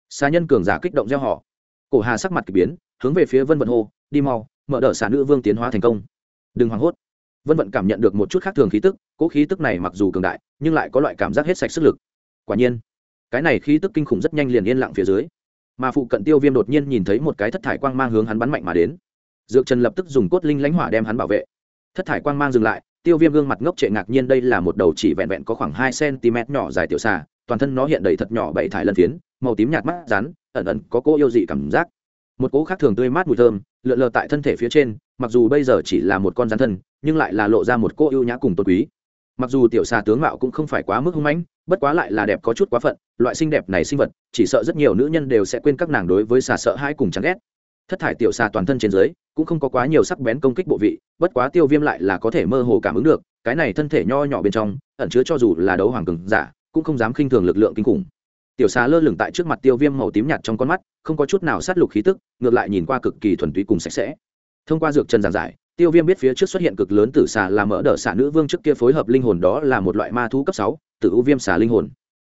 Xà nhân cường giả kích động gieo họ. Cổ hà sắc mặt k ỳ biến, hướng về phía vân vận hô, đi mau, mở đ ợ nữ vương tiến hóa thành công. Đừng hoảng hốt. Vân vận cảm nhận được một chút khác thường khí tức, cỗ khí tức này mặc dù cường đại, nhưng lại có loại cảm giác hết sạch sức lực. Quả nhiên, cái này khí tức kinh khủng rất nhanh liền yên lặng phía dưới mà phụ cận tiêu viêm đột nhiên nhìn thấy một cái thất thải quang mang hướng hắn bắn mạnh mà đến. Dược trần lập tức dùng cốt linh lãnh hỏa đem hắn bảo vệ. Thất thải quang mang dừng lại, tiêu viêm gương mặt ngốc trệ ngạc nhiên, đây là một đầu chỉ vẹn vẹn có khoảng hai cm nhỏ dài tiểu xà, toàn thân nó hiện đầy thật nhỏ bảy thải lân phiến, màu tím nhạt mắt rắn, ẩn ẩn có cô yêu dị cảm giác. Một cỗ khác thường tươi mát mùi thơm, lượn lờ tại thân thể phía trên, mặc dù bây giờ chỉ là một con rắn thân, nhưng lại là lộ ra một cô yêu nhã cùng tôn quý. Mặc dù tiểu xà tướng mạo cũng không phải quá mức hung mãnh bất quá lại là đẹp có chút quá phận, loại xinh đẹp này sinh vật, chỉ sợ rất nhiều nữ nhân đều sẽ quên các nàng đối với xà sợ hãi cùng chán ghét. Thất thải tiểu xà toàn thân trên dưới, cũng không có quá nhiều sắc bén công kích bộ vị, bất quá tiêu viêm lại là có thể mơ hồ cảm ứng được, cái này thân thể nho nhỏ bên trong, ẩn chứa cho dù là đấu hoàng cường giả, cũng không dám khinh thường lực lượng kinh khủng. Tiểu xà lơ lửng tại trước mặt tiêu viêm màu tím nhạt trong con mắt, không có chút nào sát lục khí tức, ngược lại nhìn qua cực kỳ thuần túy cùng sạch sẽ. Thông qua dược chân giảng giải, tiêu viêm biết phía trước xuất hiện cực lớn tử xà là mỡ đỡ xà nữ vương trước kia phối hợp linh hồn đó là một loại ma thú cấp sáu tử u viêm xà linh hồn.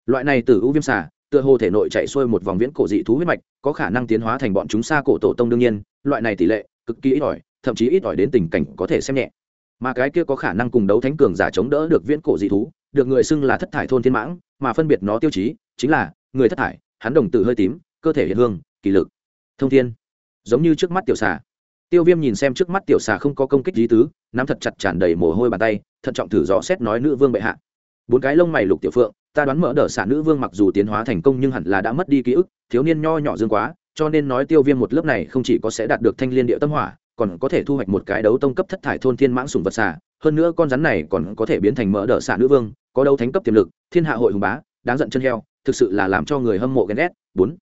Loại này tử u viêm xà, tựa hồ thể nội chạy xuôi một vòng viễn cổ dị thú huyết mạch, có khả năng tiến hóa thành bọn chúng xa cổ tổ tông đương nhiên, loại này tỷ lệ cực kỳ ít ỏi, thậm chí ít ỏi đến tình cảnh có thể xem nhẹ. Mà cái kia có khả năng cùng đấu thánh cường giả chống đỡ được viễn cổ dị thú, được người xưng là thất thải thôn thiên mãng, mà phân biệt nó tiêu chí chính là người thất thải, hắn đồng tử hơi tím, cơ thể hiện hương, kỳ lực, thông thiên. Giống như trước mắt tiểu xà. Tiêu viêm nhìn xem trước mắt tiểu xà không có công kích lý tứ, nắm thật chặt tràn đầy mồ hôi bàn tay, thận trọng thử rõ xét nói nữ vương bệ hạ bốn cái lông mày lục tiểu phượng, ta đoán mở đờ xả nữ vương mặc dù tiến hóa thành công nhưng hẳn là đã mất đi ký ức, thiếu niên nho nhỏ dương quá, cho nên nói tiêu viêm một lớp này không chỉ có sẽ đạt được thanh liên địa tâm hỏa, còn có thể thu hoạch một cái đấu tông cấp thất thải thôn thiên mãng sùng vật xà hơn nữa con rắn này còn có thể biến thành mỡ đỡ xả nữ vương, có đấu thánh cấp tiềm lực, thiên hạ hội hùng bá, đáng giận chân heo, thực sự là làm cho người hâm mộ ghen ghét. Bốn,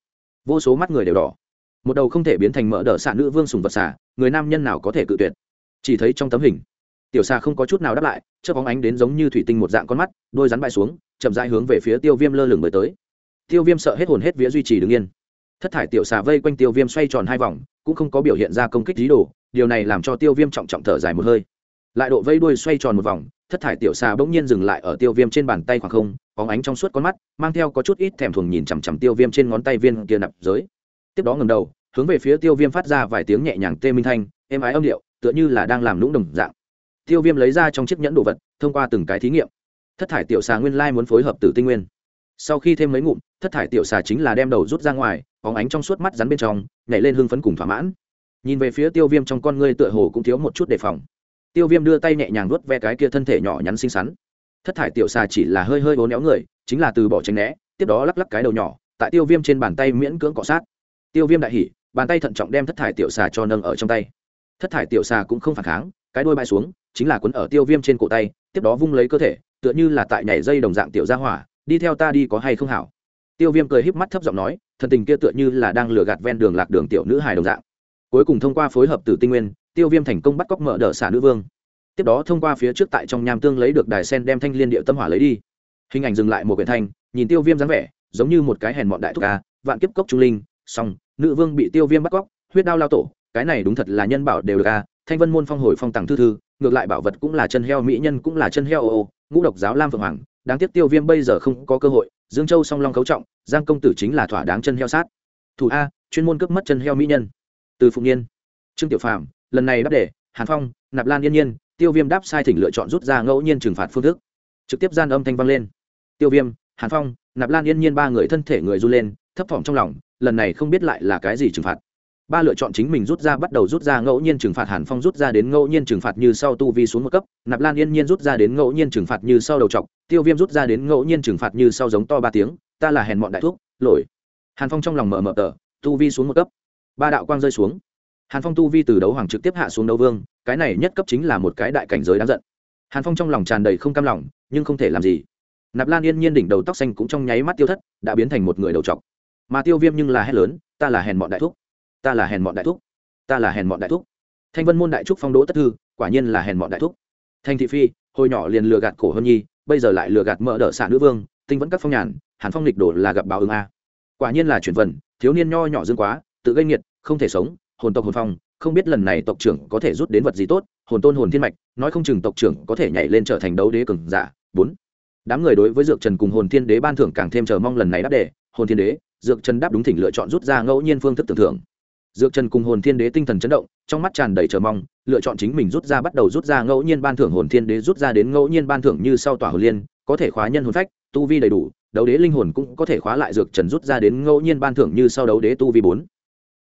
vô số mắt người đều đỏ. Một đầu không thể biến thành mỡ đỡ xả nữ vương sùng vật xà người nam nhân nào có thể cự tuyệt? Chỉ thấy trong tấm hình tiểu xà không có chút nào đáp lại, chớp bóng ánh đến giống như thủy tinh một dạng con mắt, đôi rắn bay xuống, chậm rãi hướng về phía tiêu viêm lơ lửng mới tới. Tiêu viêm sợ hết hồn hết vía duy trì đứng yên. Thất thải tiểu xà vây quanh tiêu viêm xoay tròn hai vòng, cũng không có biểu hiện ra công kích dí đồ, điều này làm cho tiêu viêm trọng trọng thở dài một hơi. Lại độ vây đuôi xoay tròn một vòng, thất thải tiểu xà bỗng nhiên dừng lại ở tiêu viêm trên bàn tay khoảng không, bóng ánh trong suốt con mắt, mang theo có chút ít thèm thuồng nhìn chằm chằm tiêu viêm trên ngón tay viên kia nạp giới. Tiếp đó ngầm đầu, hướng về phía tiêu viêm phát ra vài tiếng nhẹ nhàng tê minh thanh, êm ái âm điệu, tựa như là đang làm lũng đồng dạng tiêu viêm lấy ra trong chiếc nhẫn đồ vật, thông qua từng cái thí nghiệm. Thất thải tiểu xà nguyên lai muốn phối hợp tử tinh nguyên. Sau khi thêm mấy ngụm, thất thải tiểu xà chính là đem đầu rút ra ngoài, bóng ánh trong suốt mắt rắn bên trong, nhảy lên hưng phấn cùng thỏa mãn. Nhìn về phía tiêu viêm trong con ngươi tựa hồ cũng thiếu một chút đề phòng. Tiêu viêm đưa tay nhẹ nhàng nuốt ve cái kia thân thể nhỏ nhắn xinh xắn. Thất thải tiểu xà chỉ là hơi hơi bố néo người, chính là từ bỏ tránh né, tiếp đó lắc lắc cái đầu nhỏ, tại tiêu viêm trên bàn tay miễn cưỡng cọ sát. Tiêu viêm đại hỉ, bàn tay thận trọng đem thất thải tiểu xà cho nâng ở trong tay. Thất thải tiểu xà cũng không phản kháng, cái đôi bay xuống chính là quấn ở tiêu viêm trên cổ tay, tiếp đó vung lấy cơ thể, tựa như là tại nhảy dây đồng dạng tiểu gia hỏa, đi theo ta đi có hay không hảo. Tiêu viêm cười híp mắt thấp giọng nói, thần tình kia tựa như là đang lừa gạt ven đường lạc đường tiểu nữ hài đồng dạng. Cuối cùng thông qua phối hợp từ tinh nguyên, tiêu viêm thành công bắt cóc mở đỡ xả nữ vương. Tiếp đó thông qua phía trước tại trong nham tương lấy được đài sen đem thanh liên điệu tâm hỏa lấy đi. Hình ảnh dừng lại một quyển thanh, nhìn tiêu viêm dáng vẻ, giống như một cái hèn mọn đại thúc ca vạn kiếp cốc trung linh song nữ vương bị tiêu viêm bắt cóc, huyết đao lao tổ, cái này đúng thật là nhân bảo đều được a, thanh vân môn phong hồi phong tặng thư thư ngược lại bảo vật cũng là chân heo, mỹ nhân cũng là chân heo, ô ô. Ngũ độc giáo lam phượng hoàng, đáng tiếc tiêu viêm bây giờ không có cơ hội. Dương châu song long cấu trọng, giang công tử chính là thỏa đáng chân heo sát. Thủ a, chuyên môn cướp mất chân heo mỹ nhân. Từ phụng niên, trương tiểu phàm, lần này đáp đề, hàn phong, nạp lan yên nhiên, tiêu viêm đáp sai thỉnh lựa chọn rút ra ngẫu nhiên trừng phạt phương thức. Trực tiếp gian âm thanh vang lên. Tiêu viêm, hàn phong, nạp lan yên nhiên ba người thân thể người r u lên, thấp thỏm trong lòng, lần này không biết lại là cái gì trừng phạt ba lựa chọn chính mình rút ra bắt đầu rút ra ngẫu nhiên trừng phạt hàn phong rút ra đến ngẫu nhiên trừng phạt như sau tu vi xuống một cấp, nạp lan yên nhiên rút ra đến ngẫu nhiên trừng phạt như sau đầu t tiêu viêm rút ra đến ngẫu nhiên trừng phạt như sau giống to ba tiếng, ta là hèn mọn đại thuốc lỗi. Hàn phong trong lòng mở mở tờ, tu vi xuống một cấp. Ba đạo quang rơi xuống. Hàn phong tu vi từ đấu hoàng trực tiếp hạ xuống đấu vương, cái này nhất cấp chính là một cái đại cảnh giới đáng giận. Hàn phong trong lòng tràn đầy không cam lòng, nhưng không thể làm gì. Nạp lan yên nhiên đỉnh đầu tóc xanh cũng trong nháy mắt tiêu thất, đã biến thành một người đầu t mà tiêu viêm nhưng là hét lớn, ta là hèn mọn đại thúc ta là hèn mọn đại thúc. Ta là hèn mọn đại thúc. Thanh vân môn đại trúc phong đỗ tất thư, quả nhiên là hèn mọn đại thúc. Thanh thị phi, hồi nhỏ liền lừa gạt cổ hơn nhi, bây giờ lại lừa gạt mỡ đỡ xạ nữ vương, tinh vẫn các phong nhàn, hàn phong lịch đổ là gặp báo ứng a. Quả nhiên là chuyển vần, thiếu niên nho nhỏ dương quá, tự gây nghiệt, không thể sống, hồn tộc hồn phong, không biết lần này tộc trưởng có thể rút đến vật gì tốt, hồn tôn hồn thiên mạch, nói không chừng tộc trưởng có thể nhảy lên trở thành đấu đế cường giả. Bốn. Đám người đối với dược trần cùng hồn thiên đế ban thưởng càng thêm chờ mong lần này đáp đề, hồn thiên đế, dược trần đáp đúng thỉnh lựa chọn rút ra ngẫu nhiên phương thức tưởng thưởng dược trần cùng hồn thiên đế tinh thần chấn động, trong mắt tràn đầy chờ mong, lựa chọn chính mình rút ra bắt đầu rút ra ngẫu nhiên ban thưởng hồn thiên đế rút ra đến ngẫu nhiên ban thưởng như sau tỏa hồn liên, có thể khóa nhân hồn phách, tu vi đầy đủ, đấu đế linh hồn cũng có thể khóa lại dược trần rút ra đến ngẫu nhiên ban thưởng như sau đấu đế tu vi bốn.